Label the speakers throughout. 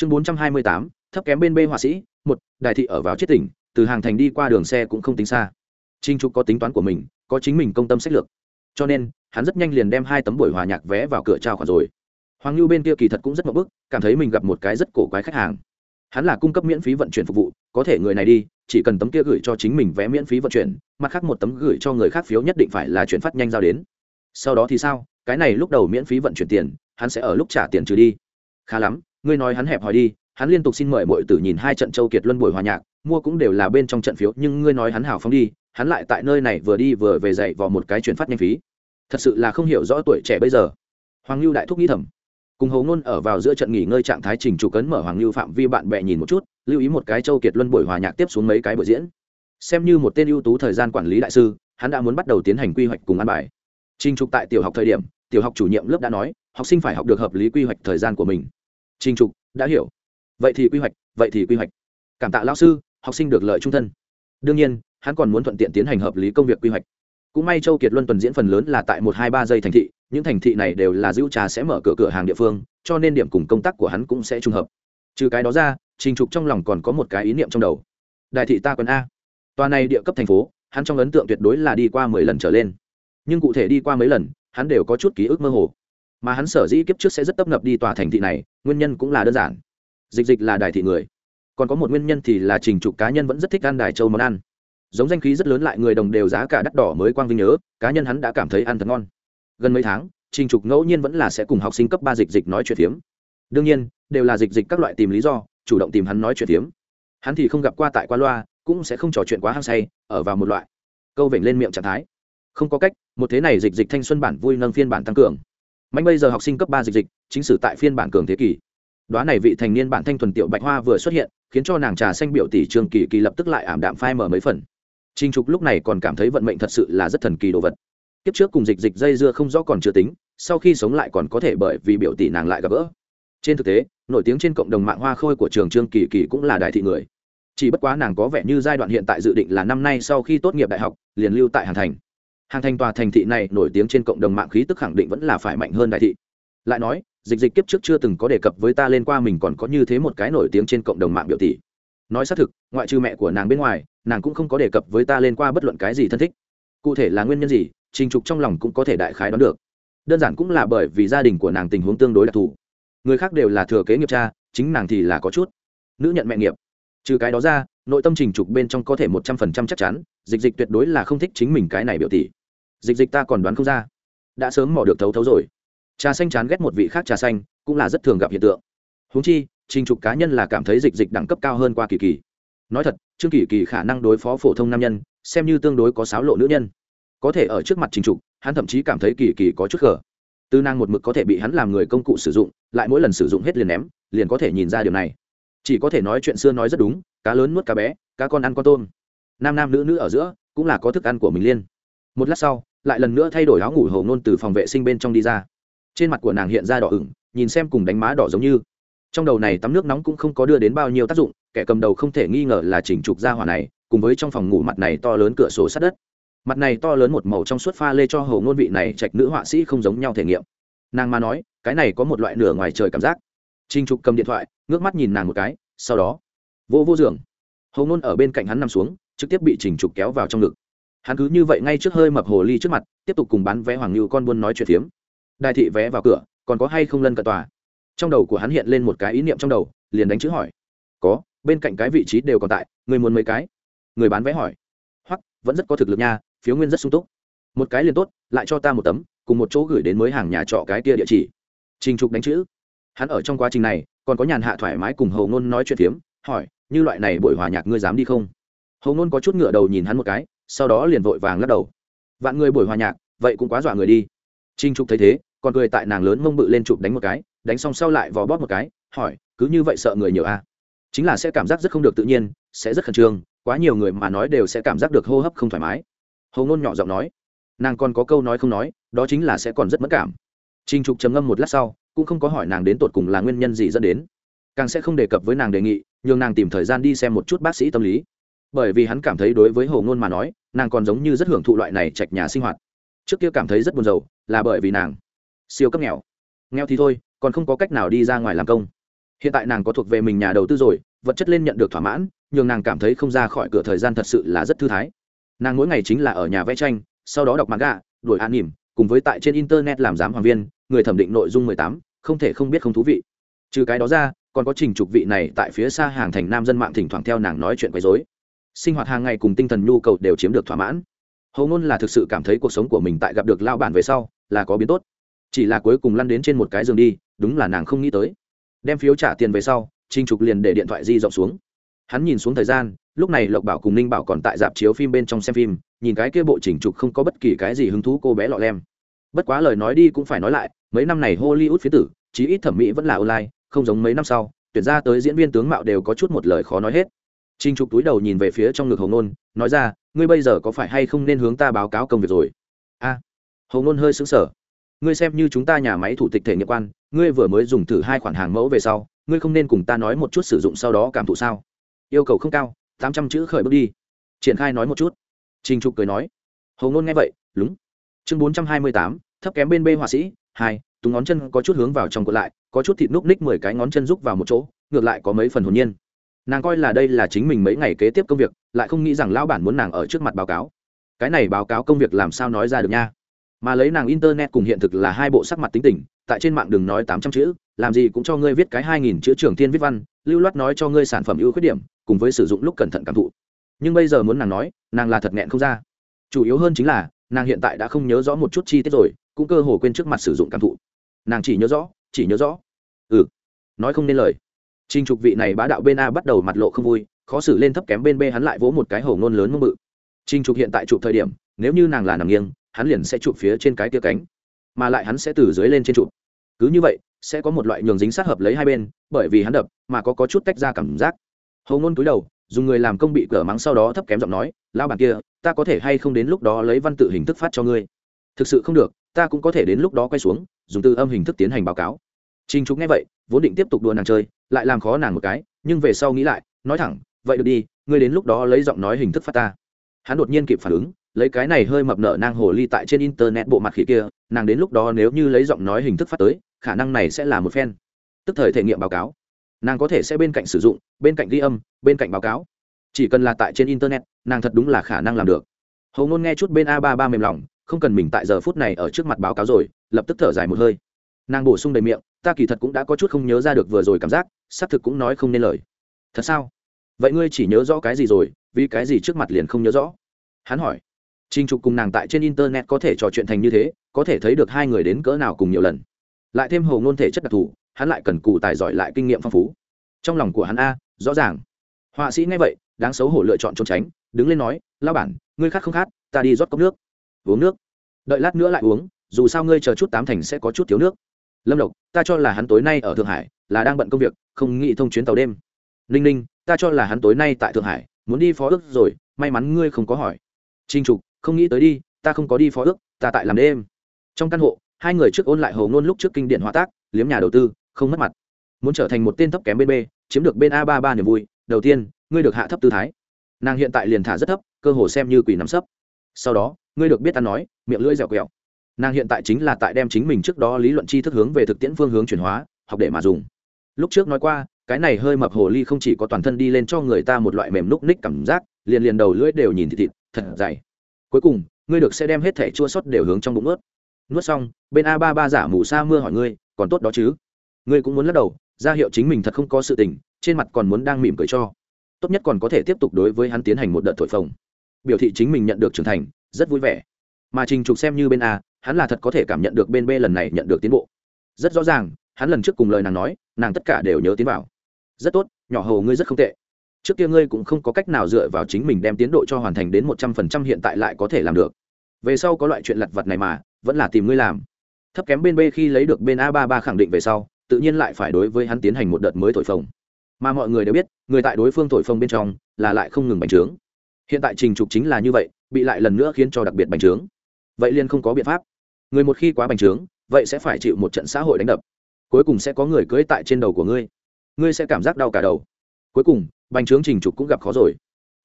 Speaker 1: chương bốn trăm hai mươi tám, thấp kém bên b họa sĩ, một đại thị ở vào chết tỉnh, từ hàng thành đi qua đường xe cũng không tính xa. Trinh trục có tính toán của mình, có chính mình công tâm sách lược. Cho nên, hắn rất nhanh liền đem hai tấm buổi hòa nhạc vé vào cửa trao khoản rồi. Hoàng lưu bên kia kỳ thật cũng rất mậu bức, cảm thấy mình gặp một cái rất cổ quái khách hàng. Hắn là cung cấp miễn phí vận chuyển phục vụ, có thể người này đi, chỉ cần tấm kia gửi cho chính mình vé miễn phí vận chuyển, mặt khác một tấm gửi cho người khác phiếu nhất định phải là chuyển phát nhanh giao đến. Sau đó thì sao? Cái này lúc đầu miễn phí vận chuyển tiền, hắn sẽ ở lúc trả tiền trừ đi. Khá lắm ngươi nói hắn hẹp hòi đi, hắn liên tục xin mời mọi tử nhìn hai trận châu kiệt luân buổi hòa nhạc, mua cũng đều là bên trong trận phiếu, nhưng ngươi nói hắn hào phóng đi, hắn lại tại nơi này vừa đi vừa về dạy vào một cái chuyển phát nhanh phí. Thật sự là không hiểu rõ tuổi trẻ bây giờ. Hoàng lưu đại thúc nghĩ thầm. Cùng hầu ngôn ở vào giữa trận nghỉ ngơi trạng thái trình chủ cấn mở hoàng lưu phạm vi bạn bè nhìn một chút, lưu ý một cái châu kiệt luân buổi hòa nhạc tiếp xuống mấy cái buổi diễn. Xem như một tên ưu tú thời gian quản lý đại sư, hắn đã muốn bắt đầu tiến hành quy hoạch cùng ăn bài. Trình trục tại tiểu học thời điểm, tiểu học chủ nhiệm lớp đã nói, học sinh phải học được hợp lý quy hoạch thời gian của mình trình trục, đã hiểu. Vậy thì quy hoạch, vậy thì quy hoạch. Cảm tạ lão sư, học sinh được lợi trung thân. Đương nhiên, hắn còn muốn thuận tiện tiến hành hợp lý công việc quy hoạch. Cũng may châu kiệt luân tuần diễn phần lớn là tại một, hai, ba giây thành thị, những thành thị này đều là dữ trà sẽ mở cửa cửa hàng địa phương, cho nên điểm cùng công tác của hắn cũng sẽ trùng hợp. Trừ cái đó ra, trình trục trong lòng còn có một cái ý niệm trong đầu. Đại thị ta quân a. Tòa này địa cấp thành phố, hắn trong ấn tượng tuyệt đối là đi qua mười lần trở lên. Nhưng cụ thể đi qua mấy lần, hắn đều có chút ký ức mơ hồ. Mà hắn sở dĩ kiếp trước sẽ rất tấp nập đi tòa thành thị này nguyên nhân cũng là đơn giản. Dịch dịch là đại thị người. Còn có một nguyên nhân thì là trình trục cá nhân vẫn rất thích ăn đài châu món ăn. Giống danh khí rất lớn lại người đồng đều giá cả đắt đỏ mới quang vinh nhớ, cá nhân hắn đã cảm thấy ăn thật ngon. Gần mấy tháng, trình trục ngẫu nhiên vẫn là sẽ cùng học sinh cấp ba dịch dịch nói chuyện phiếm. Đương nhiên, đều là dịch dịch các loại tìm lý do, chủ động tìm hắn nói chuyện phiếm. Hắn thì không gặp qua tại qua loa, cũng sẽ không trò chuyện quá hăng say, ở vào một loại. Câu vểnh lên miệng trạng thái. Không có cách, một thế này dịch dịch thanh xuân bản vui nâng phiên bản tăng cường mạnh bây giờ học sinh cấp ba dịch dịch, chính sử tại phiên bản cường thế kỷ. Đoá này vị thành niên bản thanh thuần tiểu bạch hoa vừa xuất hiện, khiến cho nàng trà xanh biểu tỷ trường kỳ kỳ lập tức lại ảm đạm phai mở mấy phần. Trinh trục lúc này còn cảm thấy vận mệnh thật sự là rất thần kỳ đồ vật. Kiếp trước cùng dịch dịch dây dưa không rõ còn chưa tính, sau khi sống lại còn có thể bởi vì biểu tỷ nàng lại gặp gỡ. Trên thực tế, nổi tiếng trên cộng đồng mạng hoa khôi của trường trương kỳ kỳ cũng là đại thị người. Chỉ bất quá nàng có vẻ như giai đoạn hiện tại dự định là năm nay sau khi tốt nghiệp đại học, liền lưu tại hàn thành hàng thành tòa thành thị này nổi tiếng trên cộng đồng mạng khí tức khẳng định vẫn là phải mạnh hơn đại thị. Lại nói, dịch dịch kiếp trước chưa từng có đề cập với ta lên qua mình còn có như thế một cái nổi tiếng trên cộng đồng mạng biểu tỷ. Nói xác thực, ngoại trừ mẹ của nàng bên ngoài, nàng cũng không có đề cập với ta lên qua bất luận cái gì thân thích. Cụ thể là nguyên nhân gì, trình trục trong lòng cũng có thể đại khái đoán được. Đơn giản cũng là bởi vì gia đình của nàng tình huống tương đối đặc thù. Người khác đều là thừa kế nghiệp cha, chính nàng thì là có chút. Nữ nhận mẹ nghiệp. Trừ cái đó ra, nội tâm trình trục bên trong có thể một trăm phần trăm chắc chắn, dịch dịch tuyệt đối là không thích chính mình cái này biểu tỷ dịch dịch ta còn đoán không ra. Đã sớm mỏ được thấu thấu rồi. Trà xanh chán ghét một vị khác trà xanh, cũng là rất thường gặp hiện tượng. Húng chi, trình trục cá nhân là cảm thấy dịch dịch đẳng cấp cao hơn qua kỳ kỳ. Nói thật trương kỳ kỳ khả năng đối phó phổ thông nam nhân, xem như tương đối có sáo lộ nữ nhân. Có thể ở trước mặt trình trục, hắn thậm chí cảm thấy kỳ kỳ có chút khờ. Tư năng một mực có thể bị hắn làm người công cụ sử dụng, lại mỗi lần sử dụng hết liền ném, liền có thể nhìn ra điều này. Chỉ có thể nói chuyện xưa nói rất đúng, cá lớn nuốt cá bé, cá con ăn con tôm. Nam nam nữ nữ ở giữa, cũng là có thức ăn của mình liên. Một lát sau lại lần nữa thay đổi áo ngủ hầu nôn từ phòng vệ sinh bên trong đi ra. Trên mặt của nàng hiện ra đỏ ửng, nhìn xem cùng đánh má đỏ giống như. Trong đầu này tắm nước nóng cũng không có đưa đến bao nhiêu tác dụng, kẻ cầm đầu không thể nghi ngờ là chỉnh trục ra hỏa này, cùng với trong phòng ngủ mặt này to lớn cửa sổ sát đất. Mặt này to lớn một màu trong suốt pha lê cho hầu ngôn vị này trạch nữ họa sĩ không giống nhau thể nghiệm. Nàng mà nói, cái này có một loại nửa ngoài trời cảm giác. Trinh trục cầm điện thoại, ngước mắt nhìn nàng một cái, sau đó, vô vô giường. Hầu ngôn ở bên cạnh hắn nằm xuống, trực tiếp bị trình trục kéo vào trong ngực hắn cứ như vậy ngay trước hơi mập hồ ly trước mặt, tiếp tục cùng bán vé hoàng lưu con buôn nói chuyện phiếm. Đại thị vé vào cửa, còn có hay không lân cận tòa? Trong đầu của hắn hiện lên một cái ý niệm trong đầu, liền đánh chữ hỏi. Có, bên cạnh cái vị trí đều còn tại, người muốn mấy cái? Người bán vé hỏi. Hoặc, vẫn rất có thực lực nha, phiếu nguyên rất sung túc. Một cái liền tốt, lại cho ta một tấm, cùng một chỗ gửi đến mới hàng nhà trọ cái kia địa chỉ. Trình trục đánh chữ. Hắn ở trong quá trình này, còn có nhàn hạ thoải mái cùng hầu ngôn nói chuyện phiếm, hỏi, như loại này buổi hòa nhạc ngươi dám đi không? Hầu ngôn có chút ngựa đầu nhìn hắn một cái sau đó liền vội vàng lắc đầu. Vạn người buổi hòa nhạc, vậy cũng quá dọa người đi. Trinh trục thấy thế, còn cười tại nàng lớn mông bự lên chụp đánh một cái, đánh xong sau lại vò bóp một cái, hỏi, cứ như vậy sợ người nhiều a à? chính là sẽ cảm giác rất không được tự nhiên, sẽ rất khẩn trương, quá nhiều người mà nói đều sẽ cảm giác được hô hấp không thoải mái. Hầu ngôn nhỏ giọng nói, nàng còn có câu nói không nói, đó chính là sẽ còn rất mất cảm. Trinh trục trầm ngâm một lát sau, cũng không có hỏi nàng đến tột cùng là nguyên nhân gì dẫn đến. Càng sẽ không đề cập với nàng đề nghị, nhường nàng tìm thời gian đi xem một chút bác sĩ tâm lý bởi vì hắn cảm thấy đối với hồ ngôn mà nói, nàng còn giống như rất hưởng thụ loại này trạch nhà sinh hoạt. Trước kia cảm thấy rất buồn rầu, là bởi vì nàng siêu cấp nghèo. Nghèo thì thôi, còn không có cách nào đi ra ngoài làm công. Hiện tại nàng có thuộc về mình nhà đầu tư rồi, vật chất lên nhận được thỏa mãn, nhường nàng cảm thấy không ra khỏi cửa thời gian thật sự là rất thư thái. Nàng mỗi ngày chính là ở nhà vẽ tranh, sau đó đọc manga, đuổi an nỉm cùng với tại trên internet làm giám hoàng viên, người thẩm định nội dung mười tám, không thể không biết không thú vị. Trừ cái đó ra, còn có trình trục vị này tại phía xa hàng thành nam dân mạng thỉnh thoảng theo nàng nói chuyện quấy dối sinh hoạt hàng ngày cùng tinh thần nhu cầu đều chiếm được thỏa mãn. Hầu ngôn là thực sự cảm thấy cuộc sống của mình tại gặp được lao bản về sau là có biến tốt. Chỉ là cuối cùng lăn đến trên một cái giường đi, đúng là nàng không nghĩ tới. Đem phiếu trả tiền về sau trinh trục liền để điện thoại di rộng xuống. Hắn nhìn xuống thời gian, lúc này lộc bảo cùng ninh bảo còn tại dạp chiếu phim bên trong xem phim, nhìn cái kia bộ chỉnh trục không có bất kỳ cái gì hứng thú cô bé lọ lem. Bất quá lời nói đi cũng phải nói lại, mấy năm này hollywood phía tử, chí ít thẩm mỹ vẫn là online, không giống mấy năm sau, tuyển ra tới diễn viên tướng mạo đều có chút một lời khó nói hết. Trình trục túi đầu nhìn về phía trong ngực hồng nôn nói ra ngươi bây giờ có phải hay không nên hướng ta báo cáo công việc rồi? A. À, hồng nôn hơi sững sở ngươi xem như chúng ta nhà máy thủ tịch thể nghiệm quan ngươi vừa mới dùng thử hai khoản hàng mẫu về sau ngươi không nên cùng ta nói một chút sử dụng sau đó cảm thụ sao? Yêu cầu không cao tám trăm chữ khởi bước đi. Triển khai nói một chút. Trình trục cười nói. Hồng Nôn nghe vậy lúng. Chương bốn trăm hai mươi tám thấp kém bên bê họa sĩ hai túng ngón chân có chút hướng vào trong cuộn lại có chút thịt núc ních mười cái ngón chân rúc vào một chỗ ngược lại có mấy phần hồn nhiên nàng coi là đây là chính mình mấy ngày kế tiếp công việc, lại không nghĩ rằng lão bản muốn nàng ở trước mặt báo cáo. Cái này báo cáo công việc làm sao nói ra được nha? Mà lấy nàng internet cùng hiện thực là hai bộ sắc mặt tính tình, tại trên mạng đừng nói tám trăm chữ, làm gì cũng cho ngươi viết cái hai nghìn chữ trường tiên viết văn, lưu loát nói cho ngươi sản phẩm ưu khuyết điểm, cùng với sử dụng lúc cẩn thận cảm thụ. Nhưng bây giờ muốn nàng nói, nàng là thật nghẹn không ra. Chủ yếu hơn chính là, nàng hiện tại đã không nhớ rõ một chút chi tiết rồi, cũng cơ hồ quên trước mặt sử dụng cảm thụ. Nàng chỉ nhớ rõ, chỉ nhớ rõ. Ừ. Nói không nên lời. Trình trục vị này bá đạo bên a bắt đầu mặt lộ không vui khó xử lên thấp kém bên b hắn lại vỗ một cái hổ ngôn lớn mông mự. Trình trục hiện tại chụp thời điểm nếu như nàng là nằm nghiêng hắn liền sẽ chụp phía trên cái kia cánh mà lại hắn sẽ từ dưới lên trên chụp. Cứ như vậy sẽ có một loại nhường dính sát hợp lấy hai bên bởi vì hắn đập mà có, có chút tách ra cảm giác. Hổ ngôn cúi đầu dùng người làm công bị cửa mắng sau đó thấp kém giọng nói lão bản kia ta có thể hay không đến lúc đó lấy văn tự hình thức phát cho ngươi? Thực sự không được ta cũng có thể đến lúc đó quay xuống dùng từ âm hình thức tiến hành báo cáo. Trình Trục nghe vậy, vốn định tiếp tục đùa nàng chơi, lại làm khó nàng một cái, nhưng về sau nghĩ lại, nói thẳng, vậy được đi, ngươi đến lúc đó lấy giọng nói hình thức phát ta. Hắn đột nhiên kịp phản ứng, lấy cái này hơi mập nợ nàng hồ ly tại trên internet bộ mặt khỉ kia, nàng đến lúc đó nếu như lấy giọng nói hình thức phát tới, khả năng này sẽ là một phen. Tức thời thể nghiệm báo cáo. Nàng có thể sẽ bên cạnh sử dụng, bên cạnh ghi âm, bên cạnh báo cáo. Chỉ cần là tại trên internet, nàng thật đúng là khả năng làm được. Hồ Nôn nghe chút bên a ba ba mềm lòng, không cần mình tại giờ phút này ở trước mặt báo cáo rồi, lập tức thở dài một hơi. Nàng bổ sung đầy miệng, ta kỳ thật cũng đã có chút không nhớ ra được vừa rồi cảm giác xác thực cũng nói không nên lời thật sao vậy ngươi chỉ nhớ rõ cái gì rồi vì cái gì trước mặt liền không nhớ rõ hắn hỏi Trình trục cùng nàng tại trên internet có thể trò chuyện thành như thế có thể thấy được hai người đến cỡ nào cùng nhiều lần lại thêm hầu ngôn thể chất đặc thù hắn lại cần cụ tài giỏi lại kinh nghiệm phong phú trong lòng của hắn a rõ ràng họa sĩ nghe vậy đáng xấu hổ lựa chọn trốn tránh đứng lên nói lao bản ngươi khát không khát ta đi rót cốc nước uống nước đợi lát nữa lại uống dù sao ngươi chờ chút tám thành sẽ có chút thiếu nước lâm lộc, ta cho là hắn tối nay ở thượng hải, là đang bận công việc, không nghĩ thông chuyến tàu đêm. Ninh ninh, ta cho là hắn tối nay tại thượng hải, muốn đi phó ước rồi, may mắn ngươi không có hỏi. Trinh trục, không nghĩ tới đi, ta không có đi phó ước, ta tại làm đêm. Trong căn hộ, hai người trước ôn lại hầu ngôn lúc trước kinh điển hóa tác, liếm nhà đầu tư, không mất mặt. Muốn trở thành một tên thấp kém bên b, chiếm được bên a ba ba niềm vui, đầu tiên, ngươi được hạ thấp tư thái. Nàng hiện tại liền thả rất thấp, cơ hồ xem như quỷ nắm sấp. Sau đó, ngươi được biết ta nói, miệng lưỡi dẻo quẹo nàng hiện tại chính là tại đem chính mình trước đó lý luận tri thức hướng về thực tiễn phương hướng chuyển hóa, học để mà dùng. Lúc trước nói qua, cái này hơi mập hồ ly không chỉ có toàn thân đi lên cho người ta một loại mềm núc ních cảm giác, liền liền đầu lưỡi đều nhìn thịt thịt, thật dày. Cuối cùng, ngươi được sẽ đem hết thẻ chua sót đều hướng trong bụng ướt nuốt xong, bên a ba ba giả mù sa mưa hỏi ngươi, còn tốt đó chứ? Ngươi cũng muốn lắc đầu, ra hiệu chính mình thật không có sự tình, trên mặt còn muốn đang mỉm cười cho. Tốt nhất còn có thể tiếp tục đối với hắn tiến hành một đợt thổi phồng. Biểu thị chính mình nhận được trưởng thành, rất vui vẻ. Mà trình trục xem như bên a hắn là thật có thể cảm nhận được bên b lần này nhận được tiến bộ. Rất rõ ràng, hắn lần trước cùng lời nàng nói, nàng tất cả đều nhớ tiến vào. Rất tốt, nhỏ hầu ngươi rất không tệ. Trước kia ngươi cũng không có cách nào dựa vào chính mình đem tiến độ cho hoàn thành đến một trăm phần trăm hiện tại lại có thể làm được. Về sau có loại chuyện lặt vặt này mà, vẫn là tìm ngươi làm. Thấp kém bên b khi lấy được bên a ba ba khẳng định về sau, tự nhiên lại phải đối với hắn tiến hành một đợt mới thổi phồng. Mà mọi người đều biết, người tại đối phương thổi phồng bên trong là lại không ngừng bành trướng. Hiện tại trình trục chính là như vậy, bị lại lần nữa khiến cho đặc biệt bành trướng vậy liền không có biện pháp. Người một khi quá bành trướng, vậy sẽ phải chịu một trận xã hội đánh đập. Cuối cùng sẽ có người cưỡi tại trên đầu của ngươi. Ngươi sẽ cảm giác đau cả đầu. Cuối cùng, bành trướng trình trục cũng gặp khó rồi.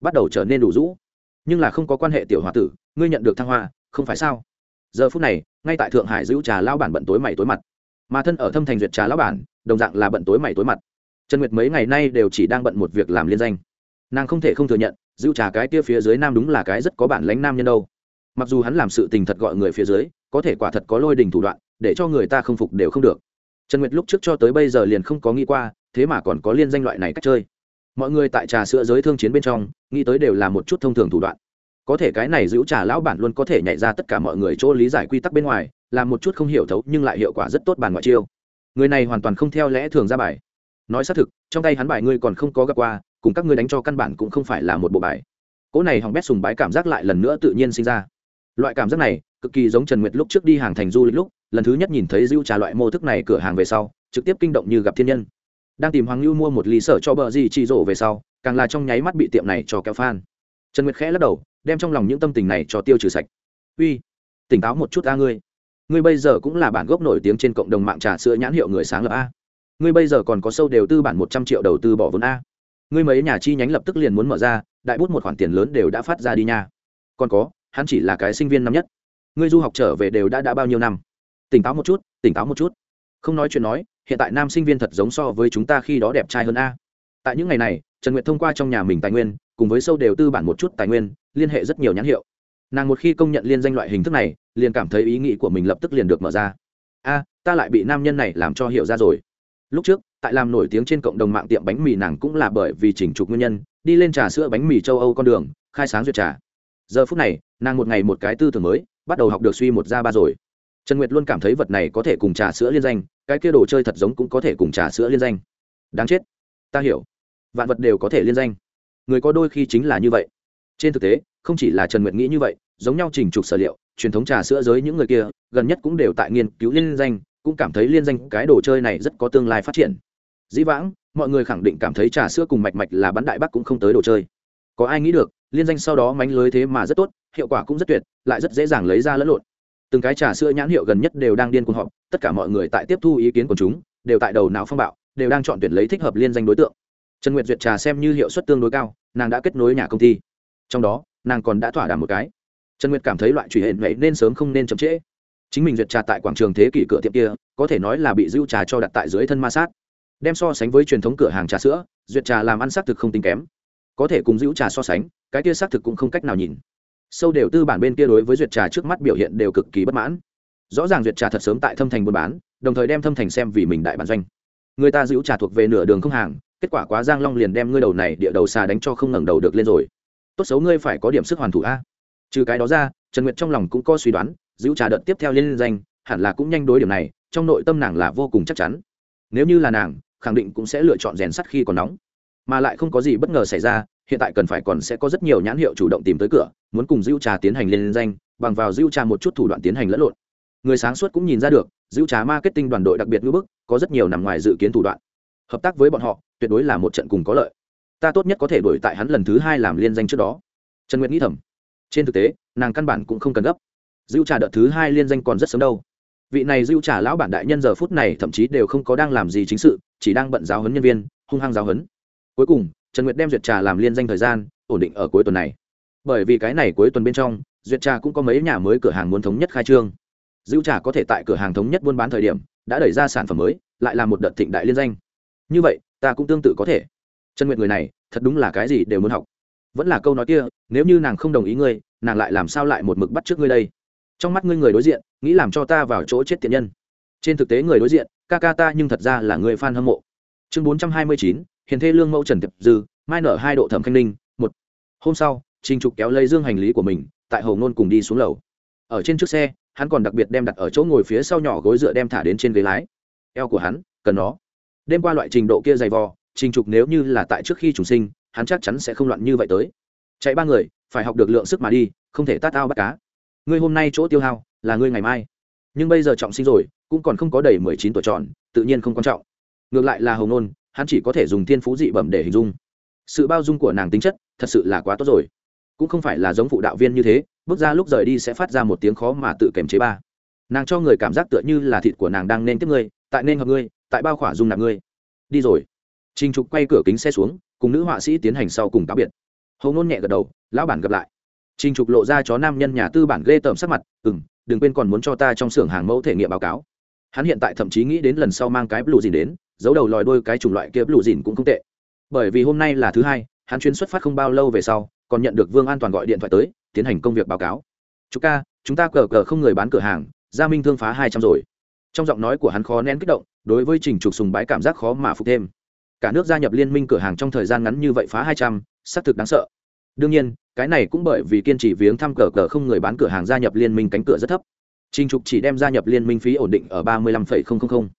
Speaker 1: Bắt đầu trở nên đủ rũ. Nhưng là không có quan hệ tiểu h o a tử, ngươi nhận được thăng hoa, không phải sao? Giờ phút này, ngay tại thượng hải giữ trà lao bản bận tối mày tối mặt. Mà thân ở thâm thành duyệt trà lao bản, đồng dạng là bận tối mày tối mặt. Trần nguyệt mấy ngày nay đều chỉ đang bận một việc làm liên danh. Nàng không thể không thừa nhận, giữ trà cái kia phía dưới nam đúng là cái rất có bản lãnh nam nhân đâu mặc dù hắn làm sự tình thật gọi người phía dưới, có thể quả thật có lôi đình thủ đoạn, để cho người ta không phục đều không được. Trần nguyệt lúc trước cho tới bây giờ liền không có nghĩ qua, thế mà còn có liên danh loại này cách chơi. Mọi người tại trà sữa giới thương chiến bên trong, nghĩ tới đều là một chút thông thường thủ đoạn. Có thể cái này giữ trà lão bản luôn có thể nhảy ra tất cả mọi người chỗ lý giải quy tắc bên ngoài, làm một chút không hiểu thấu nhưng lại hiệu quả rất tốt bàn ngoại chiêu. Người này hoàn toàn không theo lẽ thường ra bài. Nói xác thực, trong tay hắn bài ngươi còn không có gặp qua, cùng các ngươi đánh cho căn bản cũng không phải là một bộ bài. Cỗ này hỏng bét sùng bái cảm giác lại lần nữa tự nhiên sinh ra loại cảm giác này cực kỳ giống trần nguyệt lúc trước đi hàng thành du lịch lúc, lần thứ nhất nhìn thấy dưu trà loại mô thức này cửa hàng về sau, trực tiếp kinh động như gặp thiên nhân. Đang tìm hoàng lưu mua một ly sở cho bờ gì chỉ rổ về sau, càng là trong nháy mắt bị tiệm này cho kéo phan. Trần nguyệt khẽ lắc đầu, đem trong lòng những tâm tình này cho tiêu trừ sạch. Uy, tỉnh táo một chút a ngươi. Ngươi bây giờ cũng là bản gốc nổi tiếng trên cộng đồng mạng trà sữa nhãn hiệu người sáng lập a. Ngươi bây giờ còn có sâu đều tư bản một trăm triệu đầu tư bỏ vốn a. Ngươi mấy nhà chi nhánh lập tức liền muốn mở ra, đại bút một khoản tiền lớn đều đã phát ra đi nha. Còn có hắn chỉ là cái sinh viên năm nhất. Ngươi du học trở về đều đã đã bao nhiêu năm? Tỉnh táo một chút, tỉnh táo một chút. Không nói chuyện nói, hiện tại nam sinh viên thật giống so với chúng ta khi đó đẹp trai hơn a. Tại những ngày này, trần nguyệt thông qua trong nhà mình tài nguyên, cùng với sâu đều tư bản một chút tài nguyên, liên hệ rất nhiều nhãn hiệu. Nàng một khi công nhận liên danh loại hình thức này, liền cảm thấy ý nghĩ của mình lập tức liền được mở ra. A, ta lại bị nam nhân này làm cho hiểu ra rồi. Lúc trước, tại làm nổi tiếng trên cộng đồng mạng tiệm bánh mì nàng cũng là bởi vì chỉnh trục nguyên nhân, đi lên trà sữa bánh mì châu âu con đường, khai sáng duyệt trà. Giờ phút này nàng một ngày một cái tư tưởng mới, bắt đầu học được suy một ra ba rồi. Trần nguyệt luôn cảm thấy vật này có thể cùng trà sữa liên danh, cái kia đồ chơi thật giống cũng có thể cùng trà sữa liên danh. Đáng chết. Ta hiểu. Vạn vật đều có thể liên danh. Người có đôi khi chính là như vậy. Trên thực tế, không chỉ là trần nguyệt nghĩ như vậy, giống nhau trình trục sở liệu, truyền thống trà sữa giới những người kia, gần nhất cũng đều tại nghiên cứu liên danh, cũng cảm thấy liên danh cái đồ chơi này rất có tương lai phát triển. Dĩ vãng, mọi người khẳng định cảm thấy trà sữa cùng mạch mạch là bắn đại bắc cũng không tới đồ chơi. Có ai nghĩ được liên danh sau đó mánh lưới thế mà rất tốt, hiệu quả cũng rất tuyệt, lại rất dễ dàng lấy ra lẫn lộn. Từng cái trà sữa nhãn hiệu gần nhất đều đang điên cuồng họp, tất cả mọi người tại tiếp thu ý kiến của chúng, đều tại đầu não phong bạo, đều đang chọn tuyển lấy thích hợp liên danh đối tượng. Trần nguyệt duyệt trà xem như hiệu suất tương đối cao, nàng đã kết nối nhà công ty. Trong đó, nàng còn đã thỏa đàm một cái. Trần nguyệt cảm thấy loại truy hệ này nên sớm không nên chậm trễ. Chính mình duyệt trà tại quảng trường thế kỷ cửa tiệm kia, có thể nói là bị dưu trà cho đặt tại dưới thân ma sát. Đem so sánh với truyền thống cửa hàng trà sữa, duyệt trà làm ăn xác thực không tính kém có thể cùng giữ trà so sánh, cái kia xác thực cũng không cách nào nhìn. Sâu đều tư bản bên kia đối với duyệt trà trước mắt biểu hiện đều cực kỳ bất mãn. Rõ ràng duyệt trà thật sớm tại thâm thành buôn bán, đồng thời đem thâm thành xem vì mình đại bản doanh. Người ta giữ trà thuộc về nửa đường không hàng, kết quả quá giang long liền đem ngươi đầu này địa đầu xà đánh cho không ngẩng đầu được lên rồi. Tốt xấu ngươi phải có điểm sức hoàn thủ a. Trừ cái đó ra, trần nguyệt trong lòng cũng có suy đoán, giữ trà đợt tiếp theo liên danh, hẳn là cũng nhanh đối điểm này, trong nội tâm nàng là vô cùng chắc chắn. Nếu như là nàng, khẳng định cũng sẽ lựa chọn rèn sắt khi còn nóng. Mà lại không có gì bất ngờ xảy ra hiện tại cần phải còn sẽ có rất nhiều nhãn hiệu chủ động tìm tới cửa, muốn cùng dữ trà tiến hành liên danh, bằng vào dữ trà một chút thủ đoạn tiến hành lẫn lộn. Người sáng suốt cũng nhìn ra được dữ trà marketing đoàn đội đặc biệt ngữ bức, có rất nhiều nằm ngoài dự kiến thủ đoạn. Hợp tác với bọn họ, tuyệt đối là một trận cùng có lợi. Ta tốt nhất có thể đổi tại hắn lần thứ hai làm liên danh trước đó. Trần nguyệt nghĩ thầm. Trên thực tế, nàng căn bản cũng không cần gấp. Dữ trà đợt thứ hai liên danh còn rất sớm đâu. Vị này dữ trà lão bản đại nhân giờ phút này thậm chí đều không có đang làm gì chính sự, chỉ đang bận giáo huấn nhân viên, hung hăng giáo huấn. Cuối cùng trần nguyệt đem duyệt trà làm liên danh thời gian, ổn định ở cuối tuần này. Bởi vì cái này cuối tuần bên trong, duyệt trà cũng có mấy nhà mới cửa hàng muốn thống nhất khai trương. Dữ trà có thể tại cửa hàng thống nhất buôn bán thời điểm, đã đẩy ra sản phẩm mới, lại là một đợt thịnh đại liên danh. Như vậy, ta cũng tương tự có thể. Trần nguyệt người này, thật đúng là cái gì đều muốn học. Vẫn là câu nói kia, nếu như nàng không đồng ý ngươi, nàng lại làm sao lại một mực bắt trước ngươi đây? Trong mắt ngươi người đối diện, nghĩ làm cho ta vào chỗ chết tiện nhân. Trên thực tế người đối diện, ca ca ta nhưng thật ra là người f a n hâm mộ. Chương bốn trăm hai mươi chín hiền thê lương mẫu trần tiệp dư, mai nở hai độ thẩm khanh ninh, một. Hôm sau, trình trục kéo lấy dương hành lý của mình, tại hầu ngôn cùng đi xuống lầu. Ở trên chiếc xe, hắn còn đặc biệt đem đặt ở chỗ ngồi phía sau nhỏ gối dựa đem thả đến trên ghế lái. Eo của hắn, cần nó. Đêm qua loại trình độ kia dày vò, trình trục nếu như là tại trước khi trùng sinh, hắn chắc chắn sẽ không loạn như vậy tới. Chạy ba người, phải học được lượng sức mà đi, không thể tát ao bắt cá. Ngươi hôm nay chỗ tiêu hao, là ngươi ngày mai. Nhưng bây giờ trọng sinh rồi, cũng còn không có đầy mười chín tuổi tròn, tự nhiên không quan trọng. Ngược lại là hồng nôn hắn chỉ có thể dùng thiên phú dị bẩm để hình dung. Sự bao dung của nàng tính chất thật sự là quá tốt rồi. Cũng không phải là giống phụ đạo viên như thế, bước ra lúc rời đi sẽ phát ra một tiếng khó mà tự kềm chế ba. Nàng cho người cảm giác tựa như là thịt của nàng đang nên tiếp ngươi, tại nên hợp ngươi, tại bao khỏa dung nạp ngươi. Đi rồi. Trinh trục quay cửa kính xe xuống, cùng nữ họa sĩ tiến hành sau cùng cáo biệt. Hầu nôn nhẹ gật đầu, lão bản gặp lại. Trinh trục lộ ra chó nam nhân nhà tư bản ghê tởm sắc mặt ừ m đừng quên còn muốn cho ta trong xưởng hàng mẫu thể nghiệm báo cáo. Hắn hiện tại thậm chí nghĩ đến lần sau mang cái blue gì đến giấu đầu lòi đôi cái chủng loại kia lù dìn cũng không tệ. Bởi vì hôm nay là thứ hai, hắn chuyến xuất phát không bao lâu về sau, còn nhận được vương an toàn gọi điện thoại tới, tiến hành công việc báo cáo. Chú ca, chúng ta cờ cờ không người bán cửa hàng, gia minh thương phá hai trăm rồi. Trong giọng nói của hắn khó nén kích động, đối với trình trục sùng bái cảm giác khó mà phục thêm. Cả nước gia nhập liên minh cửa hàng trong thời gian ngắn như vậy phá hai trăm, xác thực đáng sợ. Đương nhiên, cái này cũng bởi vì kiên trì viếng thăm cờ cờ không người bán cửa hàng gia nhập liên minh cánh cửa rất thấp. Trình trục chỉ đem gia nhập liên minh phí ổn định ở ba mươi lăm phẩy không không không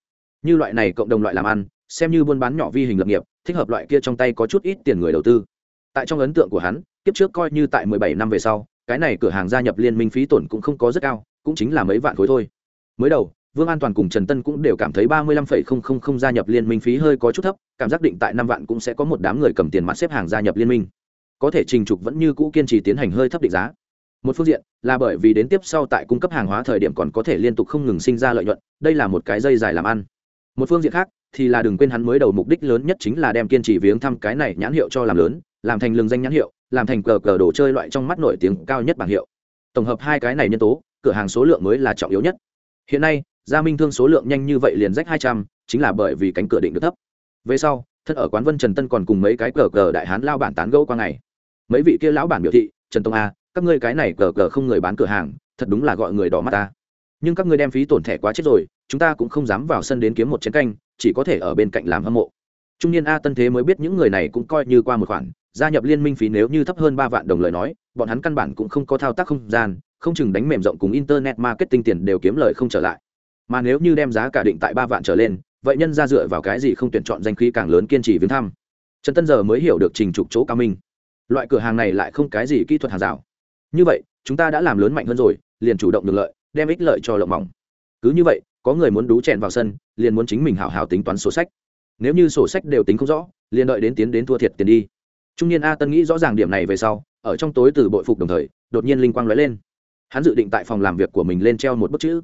Speaker 1: như loại này cộng đồng loại làm ăn, xem như buôn bán nhỏ vi hình lập nghiệp, thích hợp loại kia trong tay có chút ít tiền người đầu tư. Tại trong ấn tượng của hắn, kiếp trước coi như tại mười bảy năm về sau, cái này cửa hàng gia nhập liên minh phí tổn cũng không có rất cao, cũng chính là mấy vạn khối thôi. Mới đầu, vương an toàn cùng trần tân cũng đều cảm thấy ba mươi lăm phẩy không không không gia nhập liên minh phí hơi có chút thấp, cảm giác định tại năm vạn cũng sẽ có một đám người cầm tiền mặt xếp hàng gia nhập liên minh. Có thể trình trục vẫn như cũ kiên trì tiến hành hơi thấp định giá. Một phương diện, là bởi vì đến tiếp sau tại cung cấp hàng hóa thời điểm còn có thể liên tục không ngừng sinh ra lợi nhuận, đây là một cái dây dài làm ăn một phương diện khác thì là đừng quên hắn mới đầu mục đích lớn nhất chính là đem kiên trì viếng thăm cái này nhãn hiệu cho làm lớn, làm thành lường danh nhãn hiệu, làm thành cờ cờ đồ chơi loại trong mắt nổi tiếng cao nhất bảng hiệu. Tổng hợp hai cái này nhân tố, cửa hàng số lượng mới là trọng yếu nhất. Hiện nay, gia minh thương số lượng nhanh như vậy liền rách hai trăm, chính là bởi vì cánh cửa định được thấp. Về sau, thân ở quán vân trần tân còn cùng mấy cái cờ cờ đại hán lao bản tán gẫu qua ngày. Mấy vị kia lão bản biểu thị, trần tông a, các ngươi cái này cờ cờ không người bán cửa hàng, thật đúng là gọi người đỏ mắt ta. Nhưng các ngươi đem phí tổn thẻ quá chết rồi chúng ta cũng không dám vào sân đến kiếm một chén canh, chỉ có thể ở bên cạnh làm hâm mộ. Trung niên a tân thế mới biết những người này cũng coi như qua một khoản, gia nhập liên minh phí nếu như thấp hơn ba vạn đồng lời nói, bọn hắn căn bản cũng không có thao tác không gian, không chừng đánh mềm rộng cùng internet marketing tiền đều kiếm lời không trở lại. Mà nếu như đem giá cả định tại ba vạn trở lên, vậy nhân ra dựa vào cái gì không tuyển chọn danh khí càng lớn kiên trì viếng thăm? Trần tân giờ mới hiểu được trình trục chỗ cao minh. Loại cửa hàng này lại không cái gì kỹ thuật hàng rào. Như vậy, chúng ta đã làm lớn mạnh hơn rồi, liền chủ động được lợi, đem ích lợi cho lộng mỏng. Cứ như vậy có người muốn đú chèn vào sân, liền muốn chính mình hảo hảo tính toán sổ sách. Nếu như sổ sách đều tính không rõ, liền đợi đến tiến đến thua thiệt tiền đi. Trung niên a tân nghĩ rõ ràng điểm này về sau, ở trong tối từ bội phục đồng thời, đột nhiên linh quang lóe lên. Hắn dự định tại phòng làm việc của mình lên treo một bức chữ.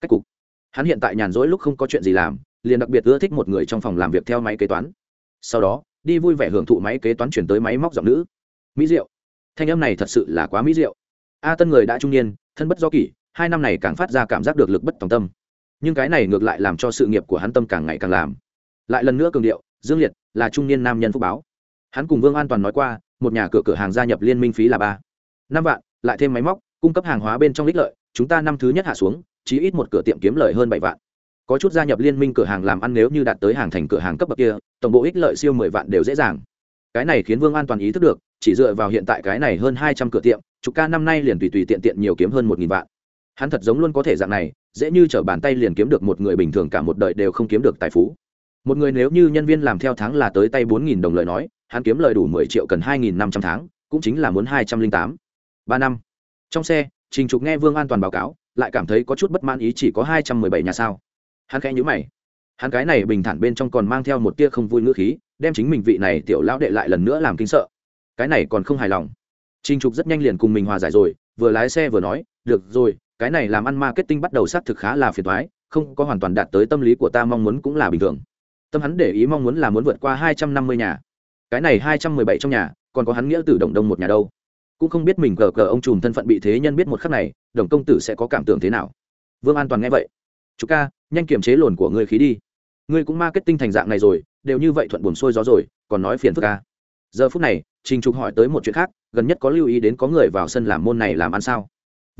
Speaker 1: Cách cục. Hắn hiện tại nhàn rỗi lúc không có chuyện gì làm, liền đặc biệt ưa thích một người trong phòng làm việc theo máy kế toán. Sau đó, đi vui vẻ hưởng thụ máy kế toán chuyển tới máy móc giọng nữ. Mỹ diệu. Thanh âm này thật sự là quá mỹ diệu. A tân người đã trung niên, thân bất do kỷ, hai năm này càng phát ra cảm giác được lực bất tòng tâm nhưng cái này ngược lại làm cho sự nghiệp của hắn tâm càng ngày càng làm. Lại lần nữa cường điệu, dương liệt, là trung niên nam nhân phúc báo. Hắn cùng vương an toàn nói qua, một nhà cửa cửa hàng gia nhập liên minh phí là ba. Năm vạn, lại thêm máy móc, cung cấp hàng hóa bên trong lích lợi, chúng ta năm thứ nhất hạ xuống chỉ ít một cửa tiệm kiếm lời hơn bảy vạn. Có chút gia nhập liên minh cửa hàng làm ăn nếu như đạt tới hàng thành cửa hàng cấp bậc kia, tổng bộ ích lợi siêu mười vạn đều dễ dàng. Cái này khiến vương an toàn ý thức được, chỉ dựa vào hiện tại cái này hơn hai trăm cửa tiệm, chục ca năm nay liền tùy tùy tiện tiện nhiều kiếm hơn một nghìn vạn. Hắn thật giống luôn có thể dạng này dễ như t r ở bàn tay liền kiếm được một người bình thường cả một đời đều không kiếm được tài phú. Một người nếu như nhân viên làm theo tháng là tới tay bốn nghìn đồng lời nói, hắn kiếm lời đủ mười triệu cần hai nghìn năm trăm tháng, cũng chính là muốn hai trăm linh tám. Ba năm. Trong xe, trình trục nghe vương an toàn báo cáo, lại cảm thấy có chút bất mãn ý chỉ có hai trăm mười bảy nhà sao. Hắn khẽ nhữ mày. Hắn cái này bình thản bên trong còn mang theo một tia không vui ngữ khí, đem chính mình vị này tiểu lão đệ lại lần nữa làm kinh sợ. Cái này còn không hài lòng. Trình trục rất nhanh liền cùng mình hòa giải rồi, vừa lái xe vừa nói, được rồi cái này làm ăn marketing bắt đầu xác thực khá là phiền toái, không có hoàn toàn đạt tới tâm lý của ta mong muốn cũng là bình thường. Tâm hắn để ý mong muốn là muốn vượt qua hai trăm năm mươi nhà. Cái này hai trăm mười bảy trong nhà, còn có hắn nghĩa tử đồng đông một nhà đâu. Cũng không biết mình cờ cờ ông trùm thân phận bị thế nhân biết một khắc này, đồng công tử sẽ có cảm tưởng thế nào. Vương an toàn nghe vậy. Chú ca, nhanh kiềm chế lồn của ngươi khí đi. Ngươi cũng marketing thành dạng này rồi, đều như vậy thuận buồn xuôi gió rồi, còn nói phiền phức ca giờ phút này, trình trục hỏi tới một chuyện khác, gần nhất có lưu ý đến có người vào sân làm môn này làm ăn sao?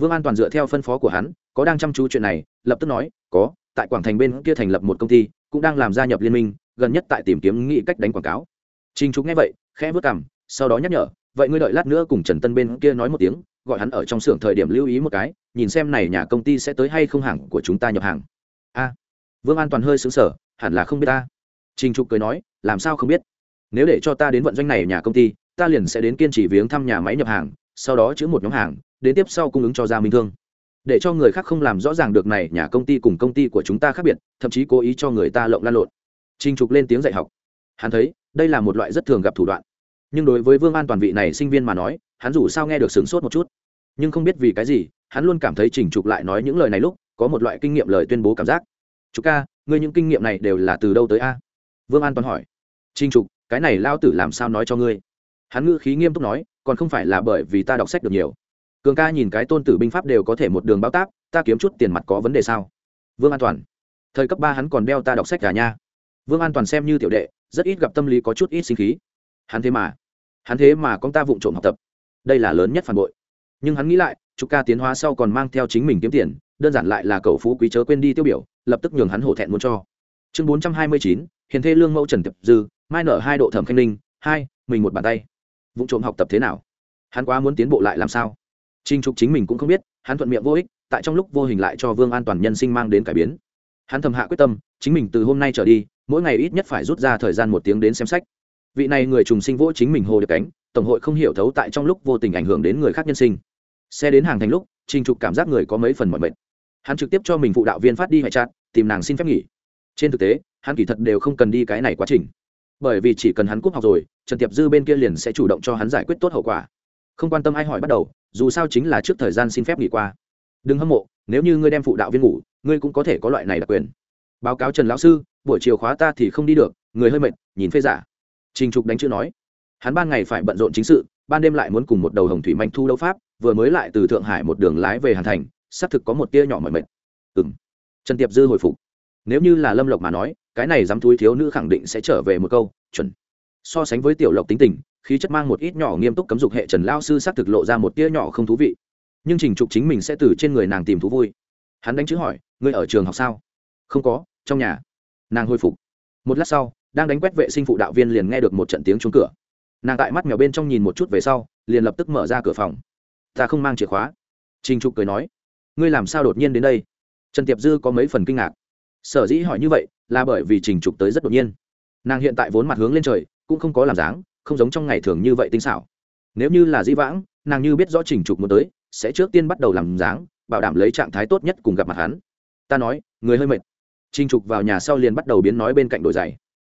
Speaker 1: Vương an toàn dựa theo phân phó của hắn, có đang chăm chú chuyện này, lập tức nói, có, tại quảng thành bên kia thành lập một công ty, cũng đang làm gia nhập liên minh, gần nhất tại tìm kiếm nghĩ cách đánh quảng cáo. Trình trục nghe vậy, khẽ vớt cằm, sau đó nhắc nhở, vậy ngươi đợi lát nữa cùng trần tân bên kia nói một tiếng, gọi hắn ở trong xưởng thời điểm lưu ý một cái, nhìn xem này nhà công ty sẽ tới hay không hàng của chúng ta nhập hàng. A. Vương an toàn hơi xứng sở hẳn là không biết ta. Trình trục cười nói, làm sao không biết? Nếu để cho ta đến vận doanh này nhà công ty, ta liền sẽ đến kiên trì viếng thăm nhà máy nhập hàng, sau đó chữ một nhóm hàng đến tiếp sau cung ứng cho gia minh thương. Để cho người khác không làm rõ ràng được này nhà công ty cùng công ty của chúng ta khác biệt, thậm chí cố ý cho người ta lộng lan lộn. Trình trục lên tiếng dạy học. Hắn thấy, đây là một loại rất thường gặp thủ đoạn. Nhưng đối với vương an toàn vị này sinh viên mà nói, hắn dù sao nghe được sửng sốt một chút. Nhưng không biết vì cái gì, hắn luôn cảm thấy trình trục lại nói những lời này lúc, có một loại kinh nghiệm lời tuyên bố cảm giác. Chú ca, ngươi những kinh nghiệm này đều là từ đâu tới a? Vương an toàn hỏi. Trình trục, cái này lao tử làm sao nói cho ngươi? Hắn ngữ khí nghiêm túc nói, còn không phải là bởi vì ta đọc sách được nhiều cường ca nhìn cái tôn tử binh pháp đều có thể một đường báo tác, ta kiếm chút tiền mặt có vấn đề sao? Vương an toàn. Thời cấp ba hắn còn đeo ta đọc sách cả nha vương an toàn xem như tiểu đệ, rất ít gặp tâm lý có chút ít sinh khí. Hắn thế mà, hắn thế mà con ta vụng trộm học tập. Đây là lớn nhất phản bội. Nhưng hắn nghĩ lại trục ca tiến hóa sau còn mang theo chính mình kiếm tiền, đơn giản lại là cầu phú quý chớ quên đi tiêu biểu, lập tức nhường hắn hổ thẹn muốn cho. Chương bốn trăm hai mươi chín, hiền thê lương mẫu trần tiệp dư, mai nở hai độ thẩm khanh linh hai, mình một bàn tay. Vụ trộm học tập thế nào? Hắn quá muốn tiến bộ lại làm sao? Trình trục chính mình cũng không biết, hắn thuận miệng vô ích, tại trong lúc vô hình lại cho vương an toàn nhân sinh mang đến cải biến. Hắn thầm hạ quyết tâm, chính mình từ hôm nay trở đi, mỗi ngày ít nhất phải rút ra thời gian một tiếng đến xem sách. Vị này người trùng sinh vỗ chính mình hồ được cánh, tổng hội không hiểu thấu tại trong lúc vô tình ảnh hưởng đến người khác nhân sinh. Xe đến hàng thành lúc, trình trục cảm giác người có mấy phần mỏi mệt. Hắn trực tiếp cho mình phụ đạo viên phát đi hệ chặt tìm nàng xin phép nghỉ. Trên thực tế, hắn kỳ thật đều không cần đi cái này quá trình. Bởi vì chỉ cần hắn cúp học rồi, trần tiệp dư bên kia liền sẽ chủ động cho hắn giải quyết tốt hậu quả. Không quan tâm ai hỏi bắt đầu dù sao chính là trước thời gian xin phép nghỉ qua. Đừng hâm mộ, nếu như ngươi đem phụ đạo viên ngủ, ngươi cũng có thể có loại này đặc quyền. Báo cáo trần lão sư, buổi chiều khóa ta thì không đi được, người hơi mệt, nhìn phê giả. Trình trục đánh chữ nói. Hắn ban ngày phải bận rộn chính sự, ban đêm lại muốn cùng một đầu hồng thủy manh thu đấu pháp, vừa mới lại từ thượng hải một đường lái về hàn thành, xác thực có một tia nhỏ mỏi mệt. Ừ m trần tiệp dư hồi phục. Nếu như là lâm lộc mà nói, cái này dám thúi thiếu nữ khẳng định sẽ trở về một câu, chuẩn. So sánh với tiểu lộc tính tình khí chất mang một ít nhỏ nghiêm túc cấm dục hệ trần lao sư xác thực lộ ra một tia nhỏ không thú vị. Nhưng trình trục chính mình sẽ từ trên người nàng tìm thú vui. Hắn đánh chữ hỏi, ngươi ở trường học sao? Không có, trong nhà. Nàng hồi phục. Một lát sau, đang đánh quét vệ sinh phụ đạo viên liền nghe được một trận tiếng trúng cửa. Nàng tại mắt mèo bên trong nhìn một chút về sau, liền lập tức mở ra cửa phòng. Ta không mang chìa khóa. Trình trục cười nói, ngươi làm sao đột nhiên đến đây? Trần tiệp dư có mấy phần kinh ngạc. Sở dĩ hỏi như vậy là bởi vì trình trục tới rất đột nhiên. Nàng hiện tại vốn mặt hướng lên trời, cũng không có làm dáng không giống trong ngày thường như vậy tinh xảo. Nếu như là dĩ vãng, nàng như biết rõ trình trục muốn tới, sẽ trước tiên bắt đầu làm dáng, bảo đảm lấy trạng thái tốt nhất cùng gặp mặt hắn. Ta nói, người hơi mệt. Trình trục vào nhà sau liền bắt đầu biến nói bên cạnh đổi giày.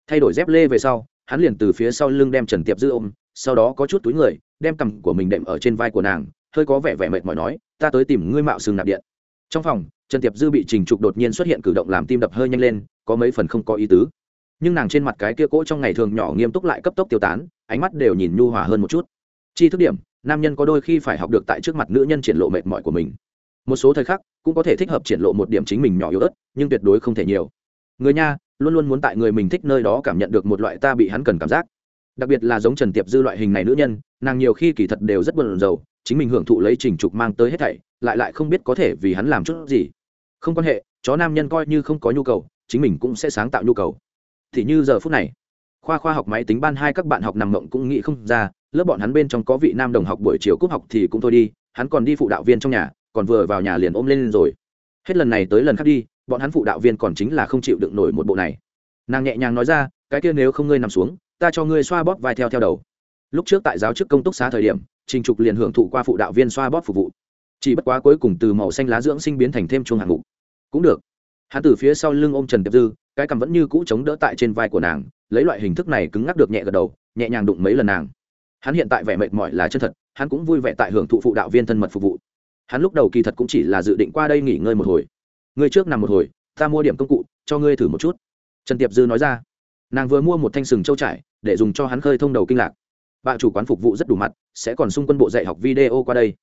Speaker 1: Thay đổi dép lê về sau, hắn liền từ phía sau lưng đem trần tiệp dư ôm, sau đó có chút túi người, đem cằm của mình đệm ở trên vai của nàng, hơi có vẻ vẻ mệt mỏi nói, ta tới tìm ngươi mạo sừng nạp điện. Trong phòng, trần tiệp dư bị trình trục đột nhiên xuất hiện cử động làm tim đập hơi nhanh lên, có mấy phần không có ý tứ nhưng nàng trên mặt cái kia cỗ trong ngày thường nhỏ nghiêm túc lại cấp tốc tiêu tán, ánh mắt đều nhìn nhu hòa hơn một chút. Chi thức điểm, nam nhân có đôi khi phải học được tại trước mặt nữ nhân triển lộ mệt mỏi của mình. Một số thời khắc, cũng có thể thích hợp triển lộ một điểm chính mình nhỏ yếu ớt, nhưng tuyệt đối không thể nhiều. Người nha, luôn luôn muốn tại người mình thích nơi đó cảm nhận được một loại ta bị hắn cần cảm giác. Đặc biệt là giống trần tiệp dư loại hình này nữ nhân, nàng nhiều khi kỳ thật đều rất bận rầu, chính mình hưởng thụ lấy trình trục mang tới hết thảy, lại lại không biết có thể vì hắn làm chút gì. Không quan hệ, chó nam nhân coi như không có nhu cầu, chính mình cũng sẽ sáng tạo nhu cầu thì như giờ phút này. Khoa khoa học máy tính ban hai các bạn học nằm mộng cũng nghĩ không ra, lớp bọn hắn bên trong có vị nam đồng học buổi chiều cúp học thì cũng thôi đi, hắn còn đi phụ đạo viên trong nhà, còn vừa vào nhà liền ôm lên rồi. Hết lần này tới lần khác đi, bọn hắn phụ đạo viên còn chính là không chịu đựng nổi một bộ này. Nàng nhẹ nhàng nói ra, cái kia nếu không ngươi nằm xuống, ta cho ngươi xoa bóp vai theo theo đầu. Lúc trước tại giáo chức công túc xá thời điểm, trình trục liền hưởng thụ qua phụ đạo viên xoa bóp phục vụ. Chỉ bất quá cuối cùng từ màu xanh lá dưỡng sinh biến thành thêm chuông hạng mục. Cũng được. Hắn từ phía sau lưng ôm trần tiệp dư cái cằm vẫn như cũ chống đỡ tại trên vai của nàng, lấy loại hình thức này cứng ngắc được nhẹ gật đầu, nhẹ nhàng đụng mấy lần nàng. Hắn hiện tại vẻ mệt mỏi là chân thật, hắn cũng vui vẻ tại hưởng thụ phụ đạo viên thân mật phục vụ. Hắn lúc đầu kỳ thật cũng chỉ là dự định qua đây nghỉ ngơi một hồi. Ngươi trước nằm một hồi, ta mua điểm công cụ, cho ngươi thử một chút. Trần tiệp dư nói ra. Nàng vừa mua một thanh sừng trâu trải, để dùng cho hắn khơi thông đầu kinh lạc. Bạn chủ quán phục vụ rất đủ mặt, sẽ còn xung quân bộ dạy học video qua đây.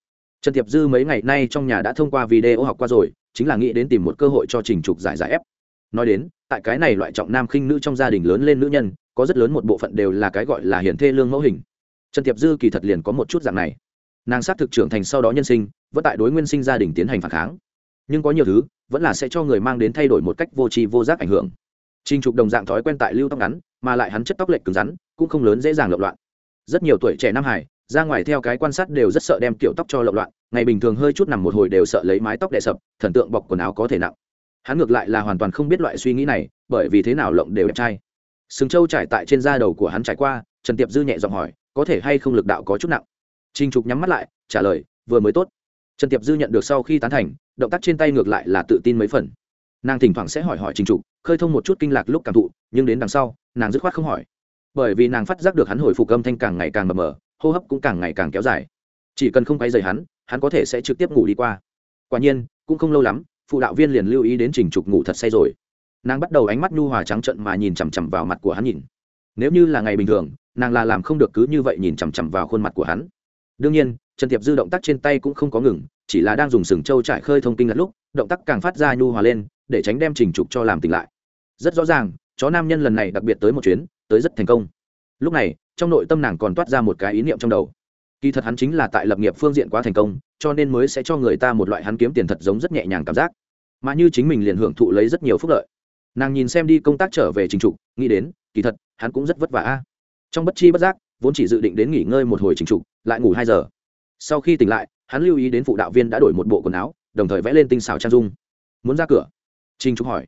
Speaker 1: Trần tiệp dư mấy ngày nay trong nhà đã thông qua video học qua rồi, chính là nghĩ đến tìm một cơ hội cho trình trục giải giải ép nói đến tại cái này loại trọng nam khinh nữ trong gia đình lớn lên nữ nhân có rất lớn một bộ phận đều là cái gọi là hiển thê lương mẫu hình trần tiệp dư kỳ thật liền có một chút dạng này nàng xác thực trưởng thành sau đó nhân sinh vẫn tại đối nguyên sinh gia đình tiến hành phản kháng nhưng có nhiều thứ vẫn là sẽ cho người mang đến thay đổi một cách vô tri vô giác ảnh hưởng Trình Trục đồng dạng thói quen tại lưu tóc ngắn, mà lại hắn chất tóc lệch cứng rắn, cũng không lớn dễ dàng lộn loạn. Rất nhiều tuổi trẻ nam hải, ra ngoài theo cái quan sát đều rất sợ đem kiểu tóc cho lộn loạn, ngày bình thường hơi chút nằm một hồi đều sợ lấy mái tóc đè sập, thần tượng bọc quần áo có thể nặng. Hắn ngược lại là hoàn toàn không biết loại suy nghĩ này, bởi vì thế nào lộng đều đẹp trai. Sừng châu trải tại trên da đầu của hắn trải qua, Trần Tiệp Dư nhẹ giọng hỏi, có thể hay không lực đạo có chút nặng. trinh Trục nhắm mắt lại, trả lời, vừa mới tốt. Trần Tiệp Dư nhận được sau khi tán thành, động tác trên tay ngược lại là tự tin mấy phần nàng thỉnh thoảng sẽ hỏi hỏi trình trục khơi thông một chút kinh lạc lúc cảm thụ nhưng đến đằng sau nàng dứt khoát không hỏi bởi vì nàng phát giác được hắn hồi phục âm thanh càng ngày càng mờ mờ hô hấp cũng càng ngày càng kéo dài chỉ cần không quay dày hắn hắn có thể sẽ trực tiếp ngủ đi qua quả nhiên cũng không lâu lắm phụ đạo viên liền lưu ý đến trình trục ngủ thật say rồi. Nàng bắt đầu ánh mắt nhu hòa trắng trận mà nhìn chằm chằm vào mặt của hắn nhìn. Nếu như là ngày bình thường, nàng là làm không được cứ như vậy nhìn chằm chằm vào khuôn mặt của hắn. Đương nhiên, trần tiệp dư động tác trên tay cũng không có ngừng, chỉ là đang dùng sừng trâu trải khơi thông tin lẫn lúc, động tác càng phát ra nhu hòa lên, để tránh đem trình trục cho làm tỉnh lại. Rất rõ ràng, chó nam nhân lần này đặc biệt tới một chuyến, tới rất thành công. Lúc này, trong nội tâm nàng còn toát ra một cái ý niệm trong đầu kỳ thật hắn chính là tại lập nghiệp phương diện quá thành công, cho nên mới sẽ cho người ta một loại hắn kiếm tiền thật giống rất nhẹ nhàng cảm giác. Mà như chính mình liền hưởng thụ lấy rất nhiều phúc lợi. Nàng nhìn xem đi công tác trở về trình trục, nghĩ đến, kỳ thật, hắn cũng rất vất vả a. Trong bất chi bất giác, vốn chỉ dự định đến nghỉ ngơi một hồi trình trục, lại ngủ hai giờ. Sau khi tỉnh lại, hắn lưu ý đến phụ đạo viên đã đổi một bộ quần áo, đồng thời vẽ lên tinh xảo trang dung. Muốn ra cửa? Trình trục hỏi.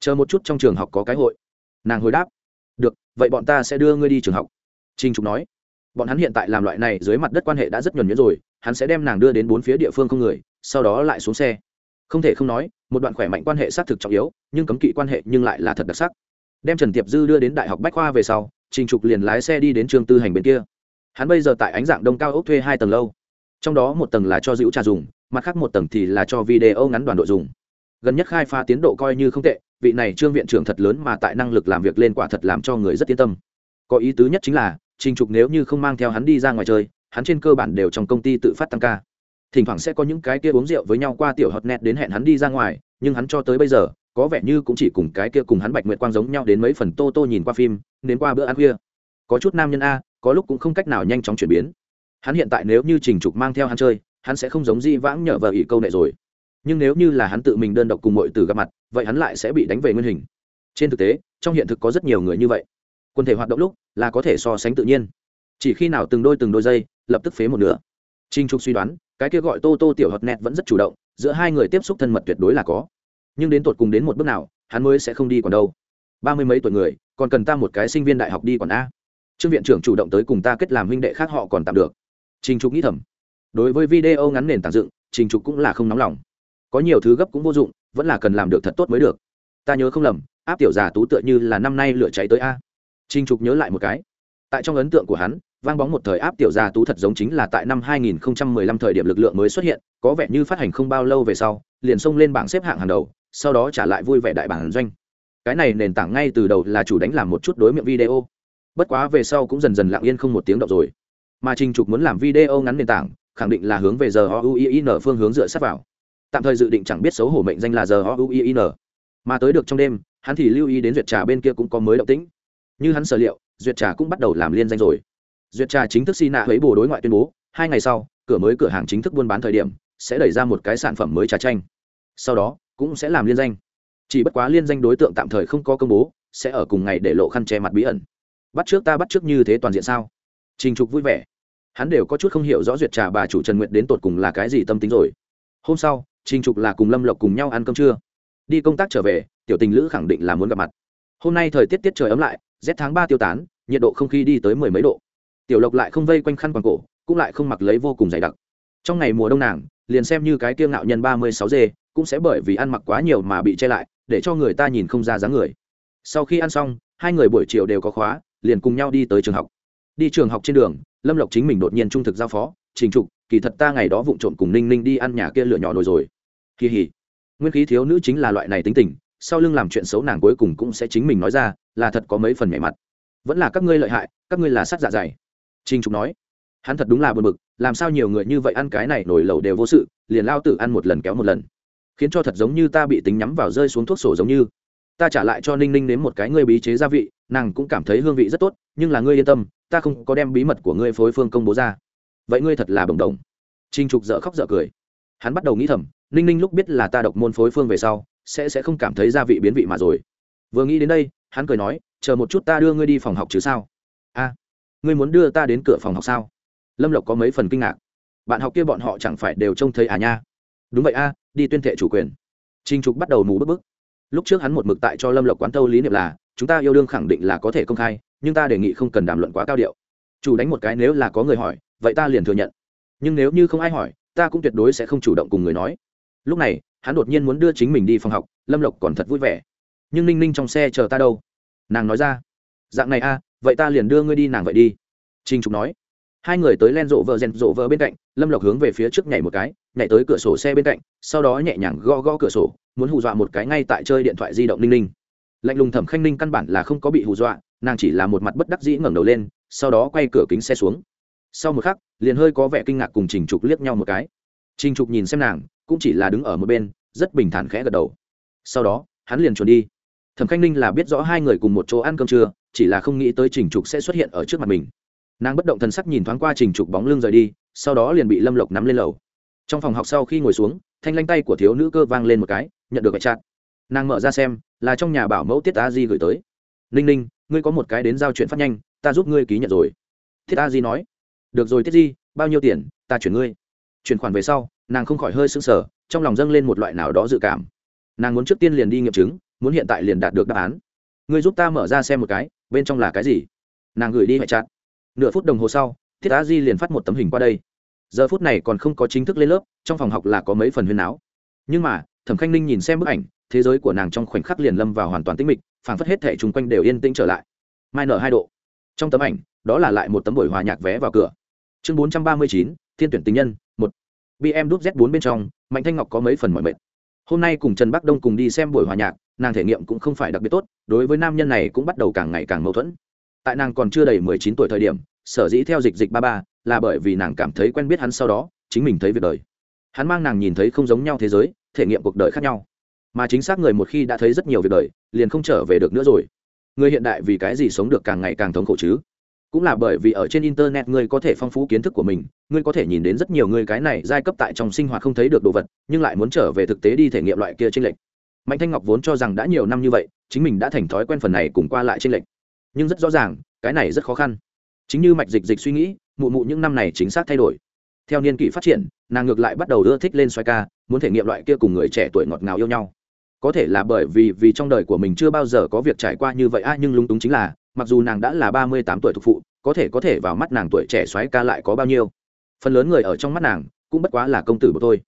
Speaker 1: Chờ một chút trong trường học có cái hội. Nàng hồi đáp. Được, vậy bọn ta sẽ đưa ngươi đi trường học. Trình trục nói bọn hắn hiện tại làm loại này dưới mặt đất quan hệ đã rất nhuẩn nhuyễn rồi, hắn sẽ đem nàng đưa đến bốn phía địa phương không người, sau đó lại xuống xe. Không thể không nói, một đoạn khỏe mạnh quan hệ xác thực trọng yếu, nhưng cấm kỵ quan hệ nhưng lại là thật đặc sắc. Đem trần tiệp dư đưa đến đại học bách khoa về sau, trình trục liền lái xe đi đến trường tư hành bên kia. Hắn bây giờ tại ánh dạng đông cao ốc thuê hai tầng lâu. Trong đó một tầng là cho dữ trà dùng, mặt khác một tầng thì là cho video ngắn đoàn đội dùng. Gần nhất khai phá tiến độ coi như không tệ, vị này trương viện trưởng thật lớn mà tại năng lực làm việc lên quả thật làm cho người rất yên tâm. Có ý tứ nhất chính là trình trục nếu như không mang theo hắn đi ra ngoài chơi, hắn trên cơ bản đều trong công ty tự phát tăng ca. Thỉnh thoảng sẽ có những cái kia uống rượu với nhau qua tiểu hot net đến hẹn hắn đi ra ngoài, nhưng hắn cho tới bây giờ, có vẻ như cũng chỉ cùng cái kia cùng hắn bạch nguyệt quang giống nhau đến mấy phần tô tô nhìn qua phim, đến qua bữa ăn khuya. Có chút nam nhân a, có lúc cũng không cách nào nhanh chóng chuyển biến. Hắn hiện tại nếu như trình trục mang theo hắn chơi, hắn sẽ không giống di vãng nhở vợ ỷ câu này rồi. Nhưng nếu như là hắn tự mình đơn độc cùng mọi từ gặp mặt, vậy hắn lại sẽ bị đánh về nguyên hình. Trên thực tế, trong hiện thực có rất nhiều người như vậy quân thể hoạt động lúc, là có thể so sánh tự nhiên. Chỉ khi nào từng đôi từng đôi dây, lập tức phế một nửa. Trinh trục suy đoán, cái kia gọi tô tô tiểu hợp nẹt vẫn rất chủ động, giữa hai người tiếp xúc thân mật tuyệt đối là có. Nhưng đến tột cùng đến một bước nào, hắn mới sẽ không đi còn đâu. Ba mươi mấy tuổi người, còn cần ta một cái sinh viên đại học đi còn a. Trương viện trưởng chủ động tới cùng ta kết làm huynh đệ khác họ còn tạm được. Trình trục nghĩ thầm. Đối với video ngắn nền tảng dựng, trình trục cũng là không nóng lòng. Có nhiều thứ gấp cũng vô dụng, vẫn là cần làm được thật tốt mới được. Ta nhớ không lầm, áp tiểu già tú tựa như là năm nay lửa cháy tới a trình trục nhớ lại một cái tại trong ấn tượng của hắn vang bóng một thời áp tiểu gia tú thật giống chính là tại năm 2015 thời điểm lực lượng mới xuất hiện, có vẻ như phát hành không bao lâu về sau, liền xông lên bảng xếp hạng hàng đầu, sau đó trả lại vui vẻ đại bản doanh. Cái này nền tảng ngay từ đầu là chủ đánh làm một chút đối miệng video. Bất quá về sau cũng dần dần lặng yên không một tiếng động rồi. Mà Trình Trục muốn làm video ngắn nền tảng, khẳng định là hướng về giờ OUIN phương hướng dựa sát vào. Tạm thời dự định chẳng biết xấu hổ mệnh danh là giờ OUIN. Mà tới được trong đêm, hắn thì lưu ý đến duyệt trà bên kia cũng có mới động tĩnh. Như hắn sở liệu, duyệt trà cũng bắt đầu làm liên danh rồi. Duyệt trà chính thức xi nạ ấy bồ đối ngoại tuyên bố hai ngày sau cửa mới cửa hàng chính thức buôn bán thời điểm sẽ đẩy ra một cái sản phẩm mới trà chanh. Sau đó cũng sẽ làm liên danh. Chỉ bất quá liên danh đối tượng tạm thời không có công bố sẽ ở cùng ngày để lộ khăn che mặt bí ẩn. Bắt trước ta bắt trước như thế toàn diện sao? Trình trục vui vẻ. Hắn đều có chút không hiểu rõ duyệt trà bà chủ trần nguyện đến tột cùng là cái gì tâm tính rồi. Hôm sau trình trục là cùng lâm lộc cùng nhau ăn cơm trưa. Đi công tác trở về tiểu tình lữ khẳng định là muốn gặp mặt. Hôm nay thời tiết tiết trời ấm lại rét tháng ba tiêu tán, nhiệt độ không khí đi tới mười mấy độ. Tiểu lộc lại không vây quanh khăn quàng cổ, cũng lại không mặc lấy vô cùng dày đặc. Trong ngày mùa đông nàng, liền xem như cái kiêng ngạo nhân ba mươi sáu dê cũng sẽ bởi vì ăn mặc quá nhiều mà bị che lại, để cho người ta nhìn không ra dáng người. Sau khi ăn xong, hai người buổi chiều đều có khóa, liền cùng nhau đi tới trường học. Đi trường học trên đường, lâm lộc chính mình đột nhiên trung thực giao phó, trình trục, kỳ thật ta ngày đó vụng trộm cùng ninh ninh đi ăn nhà kia lửa nhỏ nồi rồi. Kỳ hỉ. Nguyên khí thiếu nữ chính là loại này tính tình sau lưng làm chuyện xấu nàng cuối cùng cũng sẽ chính mình nói ra là thật có mấy phần nhảy mặt vẫn là các ngươi lợi hại các ngươi là sát dạ dày Trình Trục nói, hắn thật đúng là buồn bực, làm sao nhiều người như vậy ăn cái này nổi lẩu đều vô sự, liền lao tử ăn một lần kéo một lần, khiến cho thật giống như ta bị tính nhắm vào rơi xuống thuốc sổ giống như. Ta trả lại cho Ninh Ninh nếm một cái ngươi bí chế gia vị, nàng cũng cảm thấy hương vị rất tốt, nhưng là ngươi yên tâm, ta không có đem bí mật của ngươi phối phương công bố ra. Vậy ngươi thật là bồng đồng. Trình Trục dở khóc dở cười. Hắn bắt đầu nghĩ thầm, Ninh Ninh lúc biết là ta độc môn phối phương về sau, sẽ sẽ không cảm thấy gia vị biến vị mà rồi. Vừa nghĩ đến đây, hắn cười nói, chờ một chút ta đưa ngươi đi phòng học chứ sao? A, ngươi muốn đưa ta đến cửa phòng học sao? Lâm lộc có mấy phần kinh ngạc. Bạn học kia bọn họ chẳng phải đều trông thấy à nha? Đúng vậy a đi tuyên thệ chủ quyền. Trinh trục bắt đầu mù bức bức. Lúc trước hắn một mực tại cho lâm lộc quán tâu lý niệm là chúng ta yêu đương khẳng định là có thể công khai nhưng ta đề nghị không cần đàm luận quá cao điệu. Chủ đánh một cái nếu là có người hỏi vậy ta liền thừa nhận. Nhưng nếu như không ai hỏi ta cũng tuyệt đối sẽ không chủ động cùng người nói. Lúc này hắn đột nhiên muốn đưa chính mình đi phòng học, lâm lộc còn thật vui vẻ. Nhưng ninh ninh trong xe chờ ta đâu? Nàng nói ra. Dạng này a vậy ta liền đưa ngươi đi nàng vậy đi. Trinh trục nói. Hai người tới len rộ vợ rèn rộ vợ bên cạnh, lâm lộc hướng về phía trước nhảy một cái, nhảy tới cửa sổ xe bên cạnh, sau đó nhẹ nhàng gõ gõ cửa sổ, muốn hù dọa một cái ngay tại chơi điện thoại di động ninh ninh. Lạnh lùng thẩm khanh ninh căn bản là không có bị hù dọa, nàng chỉ là một mặt bất đắc dĩ ngẩng đầu lên, sau đó quay cửa kính xe xuống. Sau một khắc, liền hơi có vẻ kinh ngạc cùng trình trục liếc nhau một cái. Trình trục nhìn xem nàng cũng chỉ là đứng ở một bên, rất bình thản khẽ gật đầu. Sau đó, hắn liền chuồn đi. Thẩm khanh ninh là biết rõ hai người cùng một chỗ ăn cơm trưa, chỉ là không nghĩ tới trình trục sẽ xuất hiện ở trước mặt mình. Nàng bất động thần sắc nhìn thoáng qua trình trục bóng lưng rời đi, sau đó liền bị lâm lộc nắm lên lầu. Trong phòng học sau khi ngồi xuống, thanh lanh tay của thiếu nữ cơ vang lên một cái, nhận được vệ chặt nàng mở ra xem, là trong nhà bảo mẫu tiết a di gửi tới. Ninh ninh, ngươi có một cái đến giao chuyện phát nhanh, ta giúp ngươi ký nhận rồi. Thiết a di nói. Được rồi tiết di, bao nhiêu tiền, ta chuyển ngươi. Chuyển khoản về sau nàng không khỏi hơi sững sờ, trong lòng dâng lên một loại nào đó dự cảm. Nàng muốn trước tiên liền đi nghiệm chứng, muốn hiện tại liền đạt được đáp án. Ngươi giúp ta mở ra xem một cái, bên trong là cái gì? Nàng gửi đi hệ chặt nửa phút đồng hồ sau, thiết Á di liền phát một tấm hình qua đây. Giờ phút này còn không có chính thức lên lớp, trong phòng học là có mấy phần huyên áo nhưng mà, thẩm khanh ninh nhìn xem bức ảnh, thế giới của nàng trong khoảnh khắc liền lâm vào hoàn toàn tĩnh mịch, phảng phất hết thảy chung quanh đều yên tĩnh trở lại. Mai nở hai độ. Trong tấm ảnh, đó là lại một tấm buổi hòa nhạc vé vào cửa. Chương bốn trăm ba mươi chín, thiên tuyển tình nhân bm đúc z bốn bên trong, mạnh thanh ngọc có mấy phần mọi mệt. Hôm nay cùng trần bắc đông cùng đi xem buổi hòa nhạc, nàng thể nghiệm cũng không phải đặc biệt tốt, đối với nam nhân này cũng bắt đầu càng ngày càng mâu thuẫn. Tại nàng còn chưa đầy mười chín tuổi thời điểm, sở dĩ theo dịch dịch ba ba là bởi vì nàng cảm thấy quen biết hắn sau đó, chính mình thấy việc đời. Hắn mang nàng nhìn thấy không giống nhau thế giới, thể nghiệm cuộc đời khác nhau. Mà chính xác người một khi đã thấy rất nhiều việc đời, liền không trở về được nữa rồi. Người hiện đại vì cái gì sống được càng ngày càng thống khổ chứ? Cũng là bởi vì ở trên internet ngươi có thể phong phú kiến thức của mình, ngươi có thể nhìn đến rất nhiều người cái này giai cấp tại trong sinh hoạt không thấy được đồ vật, nhưng lại muốn trở về thực tế đi thể nghiệm loại kia tranh lệch. Mạnh thanh ngọc vốn cho rằng đã nhiều năm như vậy, chính mình đã thành thói quen phần này cùng qua lại tranh lệch. Nhưng rất rõ ràng, cái này rất khó khăn. Chính như mạch dịch dịch suy nghĩ, mụ mụ những năm này chính xác thay đổi. Theo niên kỷ phát triển, nàng ngược lại bắt đầu ưa thích lên xoay ca, muốn thể nghiệm loại kia cùng người trẻ tuổi ngọt ngào yêu nhau. Có thể là bởi vì vì trong đời của mình chưa bao giờ có việc trải qua như vậy, a, nhưng lúng túng chính là mặc dù nàng đã là ba mươi tám tuổi thuộc phụ có thể có thể vào mắt nàng tuổi trẻ xoáy ca lại có bao nhiêu phần lớn người ở trong mắt nàng cũng bất quá là công tử của tôi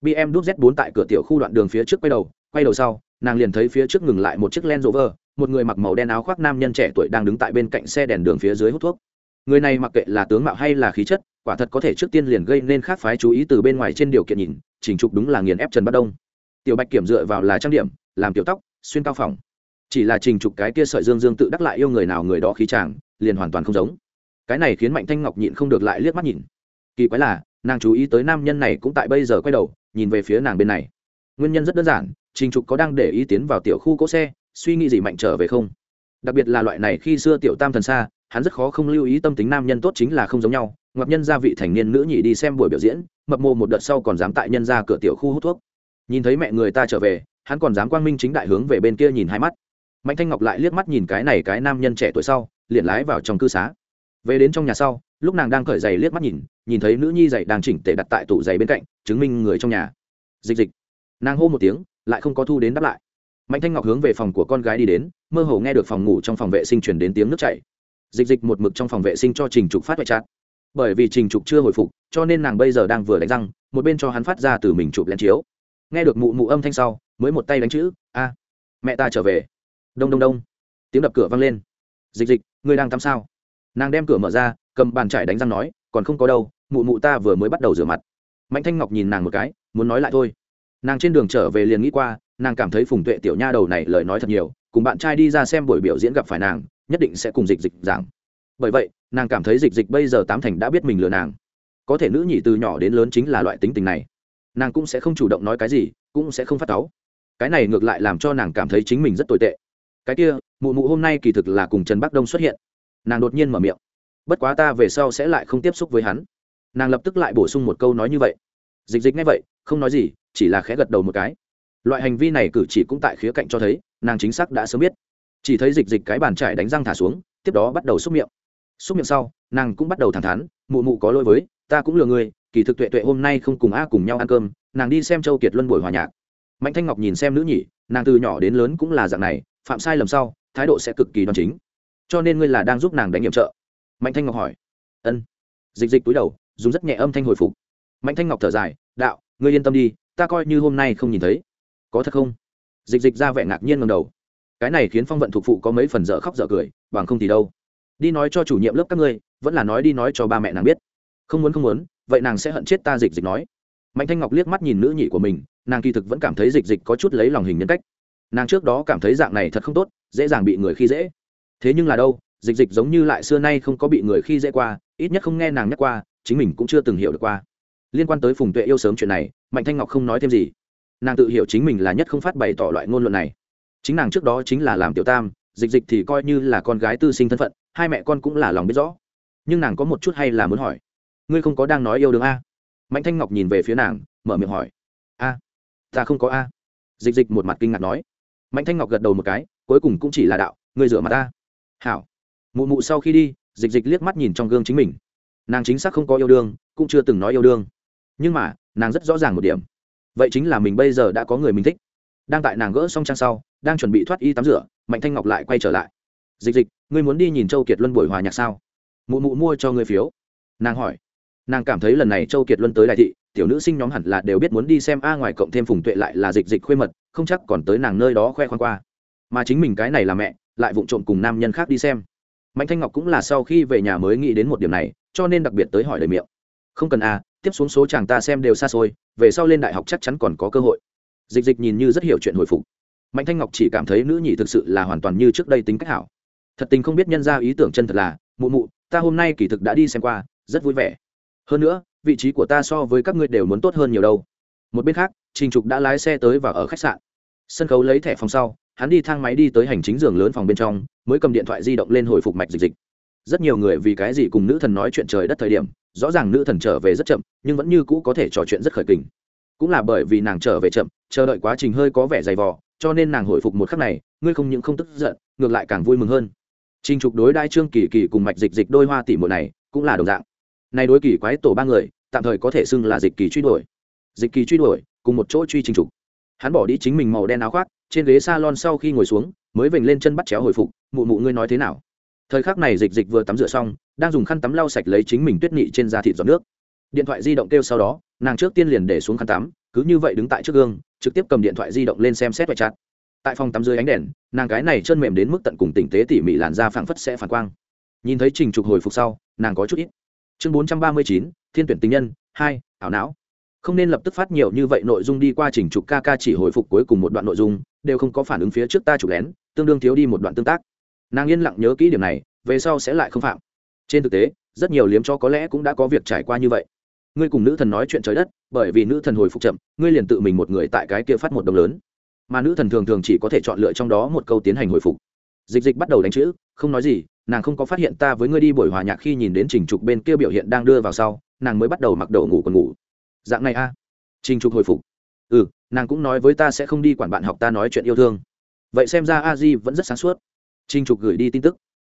Speaker 1: bm đúc z 4 tại cửa tiểu khu đoạn đường phía trước quay đầu quay đầu sau nàng liền thấy phía trước ngừng lại một chiếc Land Rover, một người mặc màu đen áo khoác nam nhân trẻ tuổi đang đứng tại bên cạnh xe đèn đường phía dưới hút thuốc. Người này mặc kệ là tướng mạo hay là khí chất, quả thật có thể trước tiên liền gây nên khác phái chú ý từ bên ngoài trên điều kiện nhìn, chỉnh trục đúng là nghiền ép Trần bất Đông. Tiểu Bạch kiểm dựa vào là trang điểm, làm tiểu tóc, xuyên cao phòng. Chỉ là trình trục cái kia sợi dương dương tự đắc lại yêu người nào người đó khí chàng, liền hoàn toàn không giống. Cái này khiến Mạnh Thanh Ngọc nhịn không được lại liếc mắt nhìn. Kỳ quái là, nàng chú ý tới nam nhân này cũng tại bây giờ quay đầu, nhìn về phía nàng bên này. Nguyên nhân rất đơn giản, trình trục có đang để ý tiến vào tiểu khu cỗ xe suy nghĩ gì mạnh trở về không đặc biệt là loại này khi xưa tiểu tam thần xa hắn rất khó không lưu ý tâm tính nam nhân tốt chính là không giống nhau ngọc nhân gia vị thành niên nữ nhị đi xem buổi biểu diễn mập mô một đợt sau còn dám tại nhân ra cửa tiểu khu hút thuốc nhìn thấy mẹ người ta trở về hắn còn dám quang minh chính đại hướng về bên kia nhìn hai mắt mạnh thanh ngọc lại liếc mắt nhìn cái này cái nam nhân trẻ tuổi sau, liền lái vào trong cư xá. Về đến trong nhà sau, lúc nàng đang cởi giày liếc mắt nhìn nhìn thấy nữ nhi giày đang chỉnh tề đặt tại tủ giày bên cạnh, chứng minh người trong nhà. Dịch dịch. Nàng hô một tiếng, lại không có thu đến đáp lại. Mạnh thanh ngọc hướng về phòng của con gái đi đến, mơ hồ nghe được phòng ngủ trong phòng vệ sinh chuyển đến tiếng nước chảy. Dịch dịch một mực trong phòng vệ sinh cho trình trục phát vệ chát bởi vì trình trục chưa hồi phục, cho nên nàng bây giờ đang vừa đánh răng, một bên cho hắn phát ra từ mình chụp lén chiếu. Nghe được mụ mụ âm thanh sau, mới một tay đánh chữ, a, mẹ ta trở về đông đông đông. Tiếng đập cửa vang lên. Dịch dịch, ngươi đang tắm sao? Nàng đem cửa mở ra, cầm bàn trải đánh răng nói, còn không có đâu, mụ mụ ta vừa mới bắt đầu rửa mặt. Mạnh thanh ngọc nhìn nàng một cái, muốn nói lại thôi. Nàng trên đường trở về liền nghĩ qua, nàng cảm thấy phùng tuệ tiểu nha đầu này lời nói thật nhiều, cùng bạn trai đi ra xem buổi biểu diễn gặp phải nàng, nhất định sẽ cùng dịch dịch giảng. Bởi vậy, nàng cảm thấy dịch dịch bây giờ tám thành đã biết mình lừa nàng. Có thể nữ nhị từ nhỏ đến lớn chính là loại tính tình này. Nàng cũng sẽ không chủ động nói cái gì, cũng sẽ không phát táo. cái này ngược lại làm cho nàng cảm thấy chính mình rất tồi tệ cái kia, mụ mụ hôm nay kỳ thực là cùng trần bắc đông xuất hiện. Nàng đột nhiên mở miệng. Bất quá ta về sau sẽ lại không tiếp xúc với hắn. Nàng lập tức lại bổ sung một câu nói như vậy. Dịch dịch ngay vậy, không nói gì, chỉ là khẽ gật đầu một cái. Loại hành vi này cử chỉ cũng tại khía cạnh cho thấy, nàng chính xác đã sớm biết. Chỉ thấy dịch dịch cái bàn trải đánh răng thả xuống, tiếp đó bắt đầu xúc miệng. Xúc miệng sau, nàng cũng bắt đầu thẳng thắn, mụ mụ có lỗi với, ta cũng lừa người kỳ thực tuệ tuệ hôm nay không cùng a cùng nhau ăn cơm, nàng đi xem châu kiệt luân buổi hòa nhạc. Mạnh thanh ngọc nhìn xem nữ nhỉ nàng từ nhỏ đến lớn cũng là dạng này phạm sai lầm sau, thái độ sẽ cực kỳ đoan chính. Cho nên ngươi là đang giúp nàng đánh nhiệm trợ. Mạnh thanh ngọc hỏi. Ân. Dịch dịch túi đầu, dùng rất nhẹ âm thanh hồi phục. Mạnh thanh ngọc thở dài, đạo, ngươi yên tâm đi, ta coi như hôm nay không nhìn thấy. Có thật không? Dịch dịch ra vẻ ngạc nhiên ngầm đầu. Cái này khiến phong vận thuộc phụ có mấy phần dở khóc dở cười, bằng không thì đâu. Đi nói cho chủ nhiệm lớp các ngươi, vẫn là nói đi nói cho ba mẹ nàng biết. Không muốn không muốn, vậy nàng sẽ hận chết ta, dịch dịch nói. Mạnh thanh ngọc liếc mắt nhìn nữ nhị của mình, nàng kỳ thực vẫn cảm thấy dịch dịch có chút lấy lòng hình nhân cách nàng trước đó cảm thấy dạng này thật không tốt, dễ dàng bị người khi dễ. Thế nhưng là đâu, dịch dịch giống như lại xưa nay không có bị người khi dễ qua, ít nhất không nghe nàng nhắc qua, chính mình cũng chưa từng hiểu được qua. Liên quan tới phùng tuệ yêu sớm chuyện này, mạnh thanh ngọc không nói thêm gì. Nàng tự hiểu chính mình là nhất không phát bày tỏ loại ngôn luận này. Chính nàng trước đó chính là làm tiểu tam, dịch dịch thì coi như là con gái tư sinh thân phận, hai mẹ con cũng là lòng biết rõ. Nhưng nàng có một chút hay là muốn hỏi. Ngươi không có đang nói yêu đương a. Mạnh thanh ngọc nhìn về phía nàng, mở miệng hỏi. A, ta không có a. Dịch dịch một mặt kinh ngạc nói mạnh thanh ngọc gật đầu một cái, cuối cùng cũng chỉ là đạo, ngươi rửa mặt ta. Hảo. Mụ mụ sau khi đi, dịch dịch liếc mắt nhìn trong gương chính mình. Nàng chính xác không có yêu đương, cũng chưa từng nói yêu đương. Nhưng mà, nàng rất rõ ràng một điểm. Vậy chính là mình bây giờ đã có người mình thích. Đang tại nàng gỡ xong trang sau, đang chuẩn bị thoát y tắm rửa, mạnh thanh ngọc lại quay trở lại. Dịch dịch, ngươi muốn đi nhìn châu kiệt luân buổi hòa nhạc sao? Mụ mụ mua cho ngươi phiếu. Nàng hỏi. Nàng cảm thấy lần này châu kiệt luân tới đại thị tiểu nữ sinh nhóm hẳn là đều biết muốn đi xem a ngoài cộng thêm phùng tuệ lại là dịch dịch khuê mật, không chắc còn tới nàng nơi đó khoe khoang qua. Mà chính mình cái này là mẹ, lại vụng trộm cùng nam nhân khác đi xem. Mạnh thanh ngọc cũng là sau khi về nhà mới nghĩ đến một điểm này, cho nên đặc biệt tới hỏi lời miệng. Không cần a, tiếp xuống số chàng ta xem đều xa xôi, về sau lên đại học chắc chắn còn có cơ hội. Dịch dịch nhìn như rất hiểu chuyện hồi phục. Mạnh thanh ngọc chỉ cảm thấy nữ nhị thực sự là hoàn toàn như trước đây tính cách hảo. Thật tình không biết nhân ra ý tưởng chân thật là, mụ mụ, ta hôm nay kỳ thực đã đi xem qua, rất vui vẻ. Hơn nữa vị trí của ta so với các ngươi đều muốn tốt hơn nhiều đâu. Một bên khác, trình trục đã lái xe tới và ở khách sạn. Sân khấu lấy thẻ phòng sau, hắn đi thang máy đi tới hành chính giường lớn phòng bên trong, mới cầm điện thoại di động lên hồi phục mạch dịch dịch. Rất nhiều người vì cái gì cùng nữ thần nói chuyện trời đất thời điểm, rõ ràng nữ thần trở về rất chậm, nhưng vẫn như cũ có thể trò chuyện rất khởi kình. Cũng là bởi vì nàng trở về chậm, chờ đợi quá trình hơi có vẻ dày vò, cho nên nàng hồi phục một khắc này, ngươi không những không tức giận, ngược lại càng vui mừng hơn. Trình trục đối đai trương kỳ kỳ cùng mạch dịch dịch đôi hoa tỷ mộ này, cũng là đồng dạng nay đối kỳ quái tổ ba người, tạm thời có thể xưng là dịch kỳ truy đuổi. Dịch kỳ truy đuổi, cùng một chỗ truy trình trục. Hắn bỏ đi chính mình màu đen áo khoác, trên ghế salon sau khi ngồi xuống, mới vểnh lên chân bắt chéo hồi phục, mụ mụ ngươi nói thế nào? Thời khắc này dịch dịch vừa tắm rửa xong, đang dùng khăn tắm lau sạch lấy chính mình tuyết nị trên da thịt giọt nước. Điện thoại di động kêu sau đó, nàng trước tiên liền để xuống khăn tắm, cứ như vậy đứng tại trước gương, trực tiếp cầm điện thoại di động lên xem xét vạch chặt tại phòng tắm dưới ánh đèn, nàng cái này chân mềm đến mức tận cùng tỉnh tế tỉ mỉ làn da phảng phất sẽ phản quang. Nhìn thấy trình trục hồi phục sau, nàng có chút ít chương bốn trăm ba mươi chín, thiên tuyển tình nhân, hai, ảo não. Không nên lập tức phát nhiều như vậy nội dung đi qua trình trục ca ca chỉ hồi phục cuối cùng một đoạn nội dung, đều không có phản ứng phía trước ta chụp lén, tương đương thiếu đi một đoạn tương tác. Nàng yên lặng nhớ kỹ điểm này, về sau sẽ lại không phạm. Trên thực tế, rất nhiều liếm cho có lẽ cũng đã có việc trải qua như vậy. Ngươi cùng nữ thần nói chuyện trời đất, bởi vì nữ thần hồi phục chậm, ngươi liền tự mình một người tại cái kia phát một đồng lớn. Mà nữ thần thường thường chỉ có thể chọn lựa trong đó một câu tiến hành hồi phục. Dịch dịch bắt đầu đánh chữ không nói gì, nàng không có phát hiện ta với ngươi đi buổi hòa nhạc khi nhìn đến trình trục bên kia biểu hiện đang đưa vào sau, nàng mới bắt đầu mặc đầu ngủ còn ngủ. Dạng này a. À? trình trục hồi phục. Ừ nàng cũng nói với ta sẽ không đi quản bạn học ta nói chuyện yêu thương. Vậy xem ra a di vẫn rất sáng suốt. Trình trục gửi đi tin tức.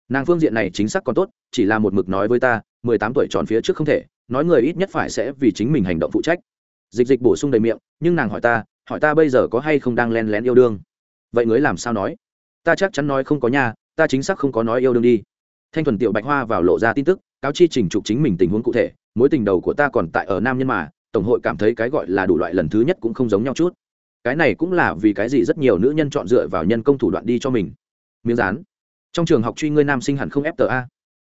Speaker 1: Nàng phương diện này chính xác còn tốt, chỉ là một mực nói với ta, mười tám tuổi tròn phía trước không thể, nói người ít nhất phải sẽ vì chính mình hành động phụ trách. Dịch dịch bổ sung đầy miệng, nhưng nàng hỏi ta hỏi ta bây giờ có hay không đang len lén yêu đương? Vậy ngươi làm sao nói? Ta chắc chắn nói không có nha ta chính xác không có nói yêu đương đi. Thanh thuần tiểu bạch hoa vào lộ ra tin tức, cáo chi trình trục chính mình tình huống cụ thể, mối tình đầu của ta còn tại ở nam nhân mà, tổng hội cảm thấy cái gọi là đủ loại lần thứ nhất cũng không giống nhau chút. Cái này cũng là vì cái gì rất nhiều nữ nhân chọn dựa vào nhân công thủ đoạn đi cho mình. Miếng rán trong trường học truy ngươi nam sinh hẳn không ép tờ a.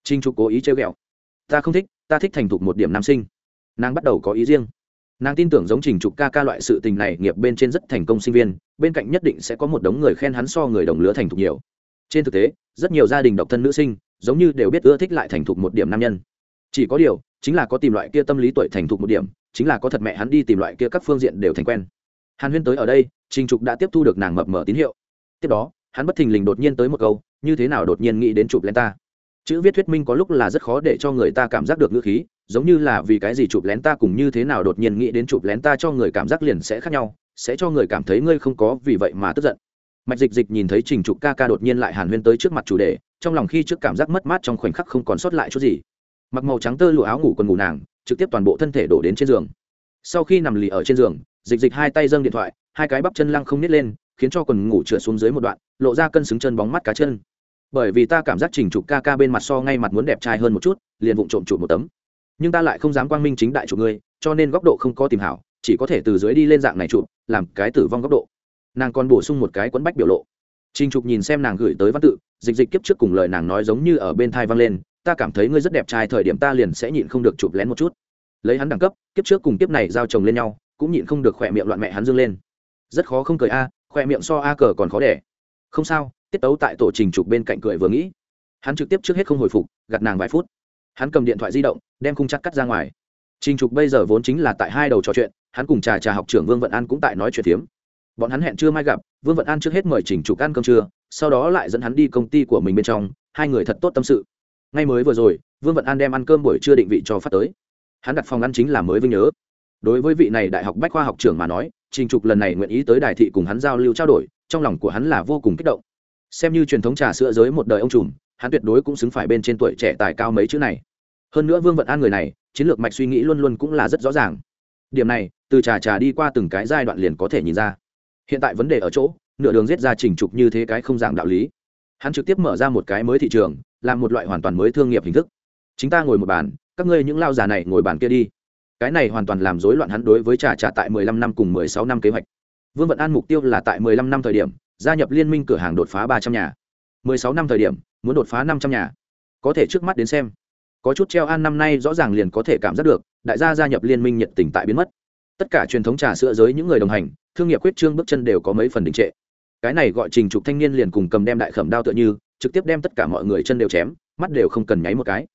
Speaker 1: Trinh trục cố ý chơi ghẹo. Ta không thích, ta thích thành thục một điểm nam sinh. Nàng bắt đầu có ý riêng. Nàng tin tưởng giống trình trục ca ca loại sự tình này nghiệp bên trên rất thành công sinh viên, bên cạnh nhất định sẽ có một đống người khen hắn so người đồng lứa thành thục nhiều trên thực tế, rất nhiều gia đình độc thân nữ sinh, giống như đều biết ưa thích lại thành thục một điểm nam nhân. Chỉ có điều, chính là có tìm loại kia tâm lý tuổi thành thục một điểm, chính là có thật mẹ hắn đi tìm loại kia các phương diện đều thành quen. Hàn huyên tới ở đây, trình trục đã tiếp thu được nàng mập mở tín hiệu. Tiếp đó, hắn bất thình lình đột nhiên tới một câu, như thế nào đột nhiên nghĩ đến chụp lén ta? Chữ viết thuyết minh có lúc là rất khó để cho người ta cảm giác được ngữ khí, giống như là vì cái gì chụp lén ta cùng như thế nào đột nhiên nghĩ đến chụp lén ta cho người cảm giác liền sẽ khác nhau, sẽ cho người cảm thấy ngươi không có vì vậy mà tức giận mạch dịch dịch nhìn thấy trình trục ca ca đột nhiên lại hàn huyên tới trước mặt chủ đề, trong lòng khi trước cảm giác mất mát trong khoảnh khắc không còn sót lại chút gì. Mặc màu trắng tơ lụa áo ngủ còn ngủ nàng, trực tiếp toàn bộ thân thể đổ đến trên giường. Sau khi nằm lì ở trên giường, dịch dịch hai tay dâng điện thoại, hai cái bắp chân lăng không nít lên, khiến cho quần ngủ trượt xuống dưới một đoạn, lộ ra cân xứng chân bóng mắt cá chân. Bởi vì ta cảm giác trình trục ca ca bên mặt so ngay mặt muốn đẹp trai hơn một chút, liền vụng trộm chụp một tấm. Nhưng ta lại không dám quang minh chính đại chụp ngươi, cho nên góc độ không có tìm hảo, chỉ có thể từ dưới đi lên dạng này chụp, làm cái tử vong góc độ nàng còn bổ sung một cái quấn bách biểu lộ. Trình trục nhìn xem nàng gửi tới văn tự, dịch dịch kiếp trước cùng lời nàng nói giống như ở bên thai vang lên, ta cảm thấy ngươi rất đẹp trai, thời điểm ta liền sẽ nhịn không được chụp lén một chút. Lấy hắn đẳng cấp, kiếp trước cùng kiếp này giao chồng lên nhau, cũng nhịn không được khỏe miệng loạn mẹ hắn dương lên. Rất khó không cười a, khỏe miệng so a cờ còn khó đẻ. Không sao, tiết tấu tại tổ trình trục bên cạnh cười vừa nghĩ. Hắn trực tiếp trước hết không hồi phục gặt nàng vài phút. Hắn cầm điện thoại di động, đem khung chắc cắt ra ngoài. Trình trục bây giờ vốn chính là tại hai đầu trò chuyện, hắn cùng trà trà học trưởng vương vận an cũng tại nói chuyện phiếm bọn hắn hẹn chưa mai gặp, vương vận an trước hết mời chỉnh trục ăn cơm trưa, sau đó lại dẫn hắn đi công ty của mình bên trong, hai người thật tốt tâm sự. Ngay mới vừa rồi, vương vận an đem ăn cơm buổi trưa định vị cho phát tới. Hắn đặt phòng ăn chính là mới vinh nhớ. Đối với vị này đại học bách khoa học trưởng mà nói, trình trục lần này nguyện ý tới đài thị cùng hắn giao lưu trao đổi, trong lòng của hắn là vô cùng kích động. Xem như truyền thống trà sữa giới một đời ông trùm, hắn tuyệt đối cũng xứng phải bên trên tuổi trẻ tài cao mấy chữ này. Hơn nữa vương vận an người này, chiến lược mạch suy nghĩ luôn luôn cũng là rất rõ ràng. Điểm này, từ trà trà đi qua từng cái giai đoạn liền có thể nhìn ra hiện tại vấn đề ở chỗ, nửa đường giết ra trình trục như thế cái không dạng đạo lý. Hắn trực tiếp mở ra một cái mới thị trường, làm một loại hoàn toàn mới thương nghiệp hình thức. Chính ta ngồi một bàn, các ngươi những lao già này ngồi bàn kia đi. Cái này hoàn toàn làm rối loạn hắn đối với trà trà tại mười lăm năm cùng mười sáu năm kế hoạch. Vương vận an mục tiêu là tại mười lăm năm thời điểm, gia nhập liên minh cửa hàng đột phá ba trăm nhà. mười sáu năm thời điểm, muốn đột phá năm trăm nhà. Có thể trước mắt đến xem, có chút treo an năm nay rõ ràng liền có thể cảm giác được, đại gia gia nhập liên minh nhiệt tình tại biến mất tất cả truyền thống trà sữa giới những người đồng hành, thương nghiệp quyết trương bước chân đều có mấy phần đình trệ. Cái này gọi trình trục thanh niên liền cùng cầm đem đại khẩm đao tựa như, trực tiếp đem tất cả mọi người chân đều chém, mắt đều không cần nháy một cái.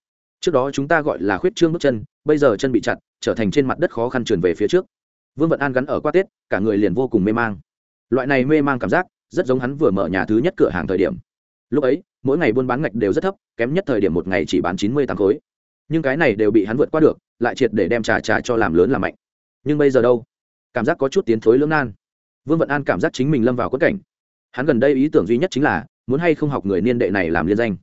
Speaker 1: Trước đó chúng ta gọi là khuyết trương bước chân, bây giờ chân bị chặt, trở thành trên mặt đất khó khăn trườn về phía trước. Vương vận an gắn ở qua tết, cả người liền vô cùng mê mang. Loại này mê mang cảm giác, rất giống hắn vừa mở nhà thứ nhất cửa hàng thời điểm. Lúc ấy, mỗi ngày buôn bán ngạch đều rất thấp, kém nhất thời điểm một ngày chỉ bán chín mươi tám khối. Nhưng cái này đều bị hắn vượt qua được, lại triệt để đem trà trà cho làm lớn làm mạnh nhưng bây giờ đâu? Cảm giác có chút tiến thối lưỡng nan. Vương vận an cảm giác chính mình lâm vào quất cảnh. Hắn gần đây ý tưởng duy nhất chính là muốn hay không học người niên đệ này làm liên danh.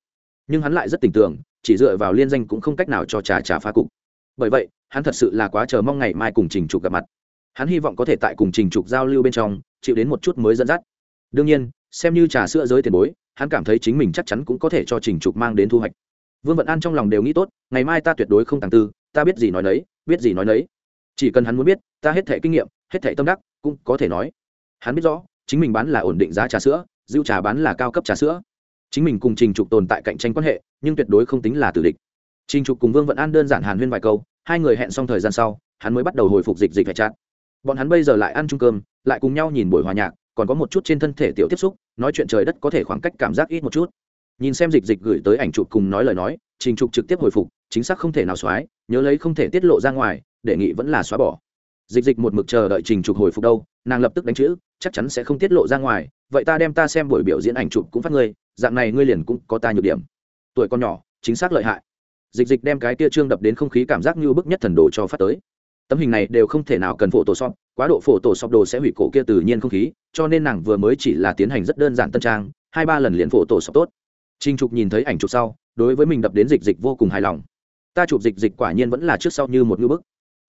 Speaker 1: Nhưng hắn lại rất tình tưởng, chỉ dựa vào liên danh cũng không cách nào cho trà trà phá cục. Bởi vậy, hắn thật sự là quá chờ mong ngày mai cùng trình trục gặp mặt. Hắn hy vọng có thể tại cùng trình trục giao lưu bên trong, chịu đến một chút mới dẫn dắt. Đương nhiên, xem như trà sữa giới tiền bối, hắn cảm thấy chính mình chắc chắn cũng có thể cho trình trục mang đến thu hoạch. Vương vận an trong lòng đều nghĩ tốt, ngày mai ta tuyệt đối không tàng tư, ta biết gì nói nấy, biết gì nói nấy chỉ cần hắn muốn biết, ta hết thẻ kinh nghiệm, hết thẻ tâm đắc, cũng có thể nói. Hắn biết rõ, chính mình bán là ổn định giá trà sữa dưu trà bán là cao cấp trà sữa. Chính mình cùng trình trục tồn tại cạnh tranh quan hệ, nhưng tuyệt đối không tính là tử địch. Trình trục cùng vương vận an đơn giản hàn huyên vài câu, hai người hẹn xong thời gian sau, hắn mới bắt đầu hồi phục dịch dịch phải chặn bọn hắn bây giờ lại ăn chung cơm, lại cùng nhau nhìn buổi hòa nhạc, còn có một chút trên thân thể tiểu tiếp xúc, nói chuyện trời đất có thể khoảng cách cảm giác ít một chút. Nhìn xem dịch dịch gửi tới ảnh chụp cùng nói lời nói, trình trục trực tiếp hồi phục, chính xác không thể nào xóa nhớ lấy không thể tiết lộ ra ngoài đề nghị vẫn là xóa bỏ. Dịch dịch một mực chờ đợi trình trục hồi phục đâu, nàng lập tức đánh chữ, chắc chắn sẽ không tiết lộ ra ngoài, vậy ta đem ta xem buổi biểu diễn ảnh chụp cũng phát ngươi, dạng này ngươi liền cũng có ta nhược điểm. Tuổi con nhỏ, chính xác lợi hại. Dịch dịch đem cái tia trương đập đến không khí cảm giác như bức nhất thần đồ cho phát tới. Tấm hình này đều không thể nào cần phổ tổ sọp, quá độ phổ tổ sọp đồ sẽ hủy cổ kia tự nhiên không khí, cho nên nàng vừa mới chỉ là tiến hành rất đơn giản tân trang, hai ba lần liền phổ tổ sọp tốt. Trinh trục nhìn thấy ảnh chụp sau, đối với mình đập đến dịch dịch vô cùng hài lòng. Ta chụp dịch dịch quả nhiên vẫn là trước sau như một ngưỡng bức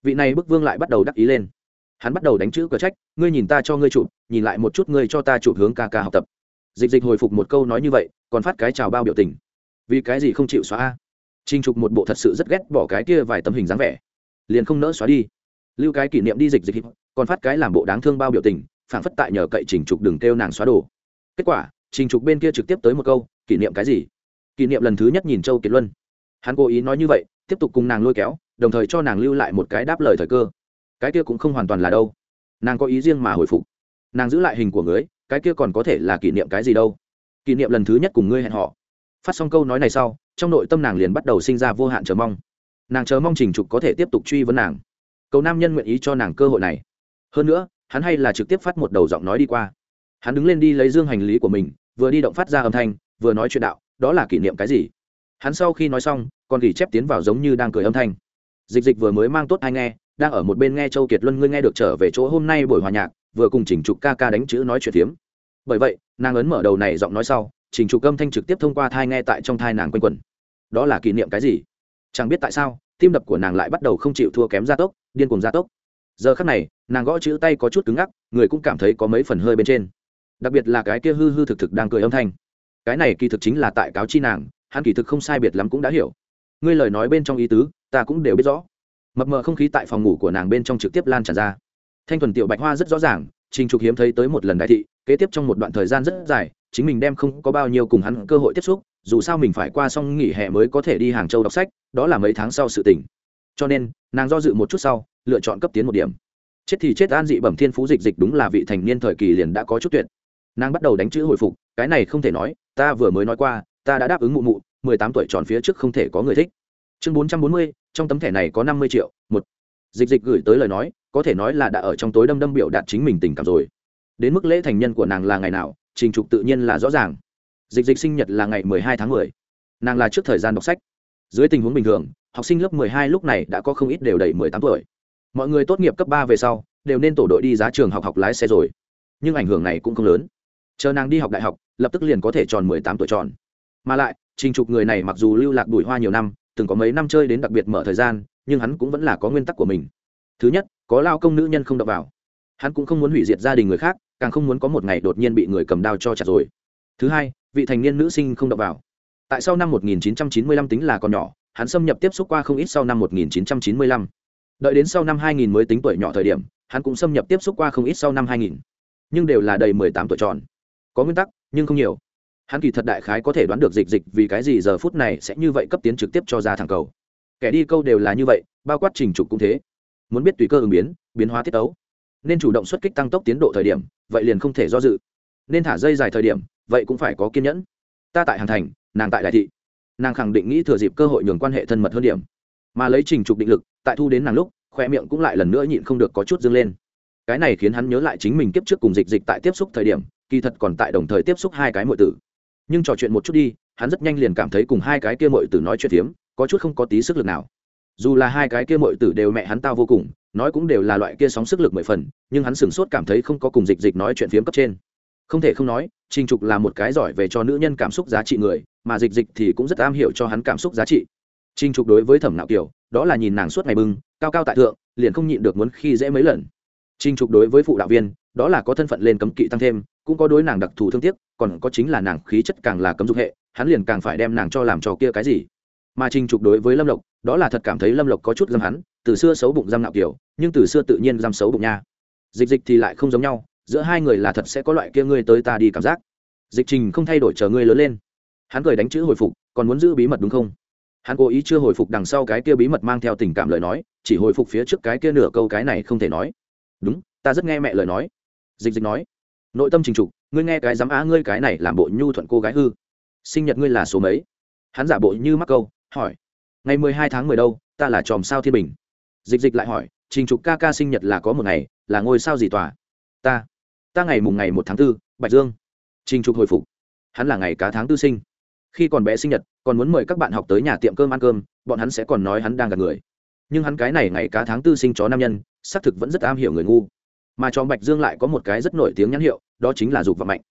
Speaker 1: vị này bức vương lại bắt đầu đắc ý lên. Hắn bắt đầu đánh chữ cờ trách, ngươi nhìn ta cho ngươi chụp, nhìn lại một chút ngươi cho ta chụp hướng ca ca học tập. Dịch dịch hồi phục một câu nói như vậy, còn phát cái chào bao biểu tình. Vì cái gì không chịu xóa a? Trinh trục một bộ thật sự rất ghét bỏ cái kia vài tấm hình dáng vẻ. Liền không nỡ xóa đi. Lưu cái kỷ niệm đi dịch dịch, còn phát cái làm bộ đáng thương bao biểu tình phản phất tại nhờ cậy trình trục đừng kêu nàng xóa đồ. Kết quả, trình trục bên kia trực tiếp tới một câu, kỷ niệm cái gì? Kỷ niệm lần thứ nhất nhìn châu kiệt luân. Hắn cố ý nói như vậy tiếp tục cùng nàng lôi kéo, đồng thời cho nàng lưu lại một cái đáp lời thời cơ. Cái kia cũng không hoàn toàn là đâu. Nàng có ý riêng mà hồi phục. Nàng giữ lại hình của người cái kia còn có thể là kỷ niệm cái gì đâu. Kỷ niệm lần thứ nhất cùng ngươi hẹn họ phát xong câu nói này sau, trong nội tâm nàng liền bắt đầu sinh ra vô hạn chờ mong. Nàng chờ mong trình trục có thể tiếp tục truy vấn nàng. Cầu nam nhân nguyện ý cho nàng cơ hội này. Hơn nữa, hắn hay là trực tiếp phát một đầu giọng nói đi qua. Hắn đứng lên đi lấy dương hành lý của mình, vừa đi động phát ra âm thanh, vừa nói chuyện đạo, đó là kỷ niệm cái gì? Hắn sau khi nói xong còn gỉ chép tiến vào giống như đang cười âm thanh. Dịch dịch vừa mới mang tốt hay nghe, đang ở một bên nghe châu kiệt luân ngươi nghe được trở về chỗ hôm nay buổi hòa nhạc, vừa cùng chỉnh trục ca ca đánh chữ nói chuyện phiếm. Bởi vậy, nàng ấn mở đầu này giọng nói sau chỉnh trục âm thanh trực tiếp thông qua thai nghe tại trong thai nàng quanh quẩn. Đó là kỷ niệm cái gì? Chẳng biết tại sao, tim đập của nàng lại bắt đầu không chịu thua kém gia tốc, điên cùng gia tốc. Giờ khắc này, nàng gõ chữ tay có chút cứng ngắc, người cũng cảm thấy có mấy phần hơi bên trên. Đặc biệt là cái kia hư hư thực thực đang cười âm thanh. Cái này kỳ thực chính là tại cáo chi nàng, hắn kỳ thực không sai biệt lắm cũng đã hiểu ngươi lời nói bên trong ý tứ, ta cũng đều biết rõ. Mập mờ không khí tại phòng ngủ của nàng bên trong trực tiếp lan tràn ra. Thanh thuần tiểu bạch hoa rất rõ ràng, trình trục hiếm thấy tới một lần đại thị, kế tiếp trong một đoạn thời gian rất dài, chính mình đem không có bao nhiêu cùng hắn cơ hội tiếp xúc, dù sao mình phải qua xong nghỉ hè mới có thể đi hàng châu đọc sách, đó là mấy tháng sau sự tỉnh cho nên, nàng do dự một chút sau, lựa chọn cấp tiến một điểm. Chết thì chết an dị bẩm thiên phú dịch dịch đúng là vị thành niên thời kỳ liền đã có chút tuyệt. Nàng bắt đầu đánh chữ hồi phục, cái này không thể nói, ta vừa mới nói qua, ta đã đáp ứng mụ mụ mười tám tuổi tròn phía trước không thể có người thích. Chương bốn trăm bốn mươi, trong tấm thẻ này có năm mươi triệu, một. Dịch dịch gửi tới lời nói, có thể nói là đã ở trong tối đâm đâm biểu đạt chính mình tình cảm rồi. Đến mức lễ thành nhân của nàng là ngày nào, trình trục tự nhiên là rõ ràng. Dịch dịch sinh nhật là ngày mười hai tháng mười. Nàng là trước thời gian đọc sách. Dưới tình huống bình thường, học sinh lớp mười hai lúc này đã có không ít đều đầy mười tám tuổi. Mọi người tốt nghiệp cấp ba về sau, đều nên tổ đội đi giá trường học học lái xe rồi. Nhưng ảnh hưởng này cũng không lớn. Chờ nàng đi học đại học, lập tức liền có thể tròn mười tám tuổi tròn. Mà lại trình trục người này mặc dù lưu lạc bụi hoa nhiều năm, từng có mấy năm chơi đến đặc biệt mở thời gian, nhưng hắn cũng vẫn là có nguyên tắc của mình. Thứ nhất, có lao công nữ nhân không đập vào. Hắn cũng không muốn hủy diệt gia đình người khác, càng không muốn có một ngày đột nhiên bị người cầm đao cho chặt rồi. Thứ hai, vị thành niên nữ sinh không đập vào. Tại sau năm 1995 tính là còn nhỏ, hắn xâm nhập tiếp xúc qua không ít sau năm 1995. đợi đến sau năm 2000 mới tính tuổi nhỏ thời điểm, hắn cũng xâm nhập tiếp xúc qua không ít sau năm 2000. nhưng đều là đầy 18 tuổi tròn. Có nguyên tắc, nhưng không nhiều hắn kỳ thật đại khái có thể đoán được dịch dịch vì cái gì giờ phút này sẽ như vậy cấp tiến trực tiếp cho ra thẳng cầu. Kẻ đi câu đều là như vậy, bao quát trình trục cũng thế. Muốn biết tùy cơ ứng biến biến hóa tiết tấu. Nên chủ động xuất kích tăng tốc tiến độ thời điểm, vậy liền không thể do dự. Nên thả dây dài thời điểm, vậy cũng phải có kiên nhẫn. Ta tại hàng thành, nàng tại đại thị. Nàng khẳng định nghĩ thừa dịp cơ hội nhường quan hệ thân mật hơn điểm. Mà lấy trình trục định lực, tại thu đến nàng lúc, khoe miệng cũng lại lần nữa nhịn không được có chút dâng lên. Cái này khiến hắn nhớ lại chính mình kiếp trước cùng dịch dịch tại tiếp xúc thời điểm, kỳ thật còn tại đồng thời tiếp xúc hai cái mọi tử nhưng trò chuyện một chút đi, hắn rất nhanh liền cảm thấy cùng hai cái kia mọi tử nói chuyện phiếm, có chút không có tí sức lực nào. Dù là hai cái kia mọi tử đều mẹ hắn tao vô cùng, nói cũng đều là loại kia sóng sức lực mười phần, nhưng hắn sửng sốt cảm thấy không có cùng dịch dịch nói chuyện phiếm cấp trên. Không thể không nói, trình trục là một cái giỏi về cho nữ nhân cảm xúc giá trị người, mà dịch dịch thì cũng rất am hiểu cho hắn cảm xúc giá trị. Trình trục đối với thẩm nạo kiều, đó là nhìn nàng suốt ngày bưng, cao cao tại thượng, liền không nhịn được muốn khi dễ mấy lần. Trình trục đối với phụ đạo viên đó là có thân phận lên cấm kỵ tăng thêm, cũng có đối nàng đặc thù thương tiếc, còn có chính là nàng khí chất càng là cấm dục hệ, hắn liền càng phải đem nàng cho làm trò kia cái gì. Mà trình trục đối với lâm lộc, đó là thật cảm thấy lâm lộc có chút dâm hắn, từ xưa xấu bụng dâm nạo kiểu, nhưng từ xưa tự nhiên dâm xấu bụng nha. Dịch dịch thì lại không giống nhau, giữa hai người là thật sẽ có loại kia ngươi tới ta đi cảm giác. Dịch trình không thay đổi chờ ngươi lớn lên. Hắn cười đánh chữ hồi phục, còn muốn giữ bí mật đúng không? Hắn cố ý chưa hồi phục đằng sau cái kia bí mật mang theo tình cảm lời nói, chỉ hồi phục phía trước cái kia nửa câu cái này không thể nói. Đúng, ta rất nghe mẹ lời nói dịch dịch nói nội tâm trình trục ngươi nghe cái dám á ngươi cái này làm bộ nhu thuận cô gái hư. Sinh nhật ngươi là số mấy? Hắn giả bộ như mắc câu hỏi ngày mười hai tháng mười đâu ta là chòm sao thiên bình. Dịch dịch lại hỏi trình trục ca ca sinh nhật là có một ngày là ngôi sao gì tòa? Ta ta ngày mùng ngày một tháng 4, bạch dương. Trình trục hồi phục hắn là ngày cá tháng tư sinh. Khi còn bé sinh nhật còn muốn mời các bạn học tới nhà tiệm cơm ăn cơm bọn hắn sẽ còn nói hắn đang gặp người. Nhưng hắn cái này ngày cá tháng tư sinh chó nam nhân xác thực vẫn rất am hiểu người ngu mà cho bạch dương lại có một cái rất nổi tiếng nhãn hiệu, đó chính là dục và mạnh.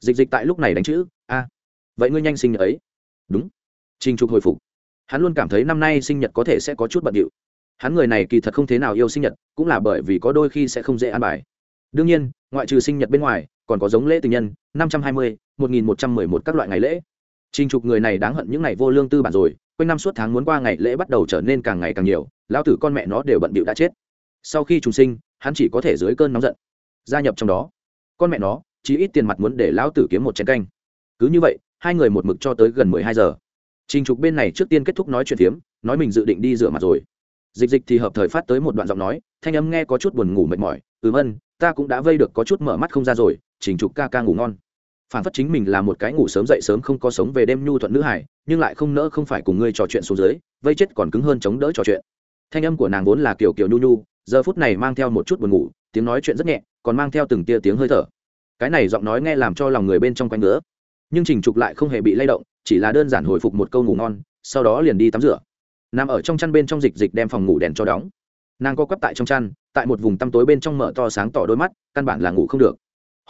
Speaker 1: Dịch dịch tại lúc này đánh chữ, a, vậy ngươi nhanh sinh nhật ấy. Đúng. Trình trục hồi phục. Hắn luôn cảm thấy năm nay sinh nhật có thể sẽ có chút bận điệu. Hắn người này kỳ thật không thế nào yêu sinh nhật, cũng là bởi vì có đôi khi sẽ không dễ an bài. Đương nhiên, ngoại trừ sinh nhật bên ngoài, còn có giống lễ tình nhân, năm trăm hai mươi, một nghìn một trăm mười một các loại ngày lễ. Trình trục người này đáng hận những ngày vô lương tư bản rồi, quanh năm suốt tháng muốn qua ngày lễ bắt đầu trở nên càng ngày càng nhiều, lão tử con mẹ nó đều bận bịu đã chết. Sau khi trùng sinh hắn chỉ có thể dưới cơn nóng giận, gia nhập trong đó. Con mẹ nó chỉ ít tiền mặt muốn để lão tử kiếm một chén canh. Cứ như vậy, hai người một mực cho tới gần mười hai giờ. Trình trục bên này trước tiên kết thúc nói chuyện phiếm, nói mình dự định đi rửa mặt rồi. Dịch dịch thì hợp thời phát tới một đoạn giọng nói, thanh âm nghe có chút buồn ngủ mệt mỏi ừm ân ta cũng đã vây được có chút mở mắt không ra rồi, trình trục ca ca ngủ ngon. Phản phất chính mình là một cái ngủ sớm dậy sớm không có sống về đêm nhu thuận nữ hải, nhưng lại không nỡ không phải cùng ngươi trò chuyện xuống dưới, vây chết còn cứng hơn chống đỡ trò chuyện. Thanh âm của nàng vốn là kiểu kiểu nhu nhu giờ phút này mang theo một chút buồn ngủ, tiếng nói chuyện rất nhẹ, còn mang theo từng tia tiếng hơi thở. Cái này giọng nói nghe làm cho lòng người bên trong quanh nữa nhưng trình trục lại không hề bị lay động, chỉ là đơn giản hồi phục một câu ngủ ngon, sau đó liền đi tắm rửa. Nằm ở trong chăn bên trong dịch dịch đem phòng ngủ đèn cho đóng. Nàng co quắp tại trong chăn, tại một vùng tăm tối bên trong mở to sáng tỏ đôi mắt, căn bản là ngủ không được.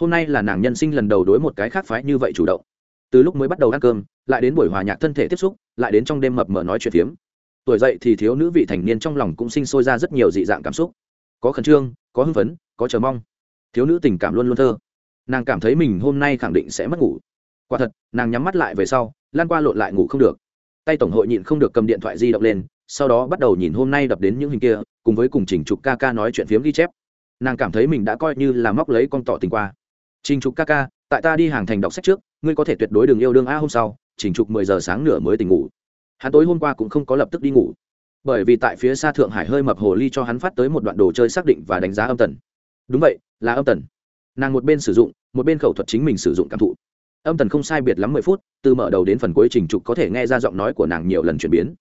Speaker 1: Hôm nay là nàng nhân sinh lần đầu đối một cái khác phái như vậy chủ động. Từ lúc mới bắt đầu ăn cơm, lại đến buổi hòa nhạc thân thể tiếp xúc, lại đến trong đêm mập mờ nói chuyện phiếm tuổi dậy thì thiếu nữ vị thành niên trong lòng cũng sinh sôi ra rất nhiều dị dạng cảm xúc. Có khẩn trương, có hưng phấn, có chờ mong. Thiếu nữ tình cảm luôn luôn thơ. Nàng cảm thấy mình hôm nay khẳng định sẽ mất ngủ. Quả thật, nàng nhắm mắt lại về sau, lan qua lộn lại ngủ không được. Tay tổng hội nhịn không được cầm điện thoại di động lên, sau đó bắt đầu nhìn hôm nay đập đến những hình kia, cùng với cùng trình trục ca ca nói chuyện phiếm ghi chép. Nàng cảm thấy mình đã coi như là móc lấy con tỏ tình qua. Trình trục ca ca, tại ta đi hàng thành đọc sách trước, ngươi có thể tuyệt đối đừng yêu đương a hôm sau, trình trục mười giờ sáng nửa mới tỉnh ngủ hắn tối hôm qua cũng không có lập tức đi ngủ, bởi vì tại phía xa thượng hải hơi mập hồ ly cho hắn phát tới một đoạn đồ chơi xác định và đánh giá âm tần. Đúng vậy, là âm tần. Nàng một bên sử dụng, một bên khẩu thuật chính mình sử dụng cảm thụ. Âm tần không sai biệt lắm mười phút, từ mở đầu đến phần cuối trình trục có thể nghe ra giọng nói của nàng nhiều lần chuyển biến.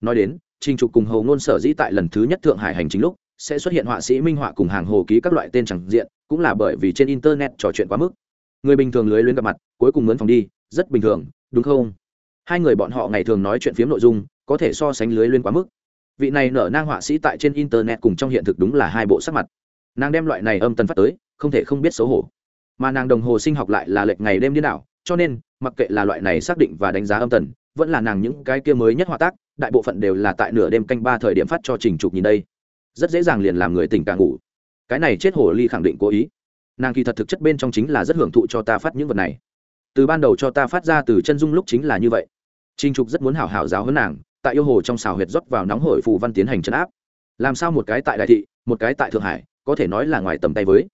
Speaker 1: Nói đến, trình trục cùng hầu ngôn sở dĩ tại lần thứ nhất thượng hải hành chính lúc sẽ xuất hiện họa sĩ minh họa cùng hàng hồ ký các loại tên chẳng diện, cũng là bởi vì trên internet trò chuyện quá mức. Người bình thường lưới luyến gặp mặt, cuối cùng mướn phòng đi, rất bình thường, đúng không? Hai người bọn họ ngày thường nói chuyện phiếm nội dung, có thể so sánh lưới lên quá mức. Vị này nở nang họa sĩ tại trên internet cùng trong hiện thực đúng là hai bộ sắc mặt. Nàng đem loại này âm tần phát tới, không thể không biết xấu hổ. Mà nàng đồng hồ sinh học lại là lệch ngày đêm điên đảo, cho nên, mặc kệ là loại này xác định và đánh giá âm tần, vẫn là nàng những cái kia mới nhất họa tác, đại bộ phận đều là tại nửa đêm canh ba thời điểm phát cho trình trục nhìn đây. Rất dễ dàng liền làm người tỉnh càng ngủ. Cái này chết hồ ly khẳng định cố ý. Nàng kỳ thật thực chất bên trong chính là rất hưởng thụ cho ta phát những vật này. Từ ban đầu cho ta phát ra từ chân dung lúc chính là như vậy trình trục rất muốn hảo hảo giáo huấn nàng, tại yêu hồ trong xào huyệt rót vào nóng hổi phù văn tiến hành chấn áp. Làm sao một cái tại đại thị, một cái tại thượng hải, có thể nói là ngoài tầm tay với.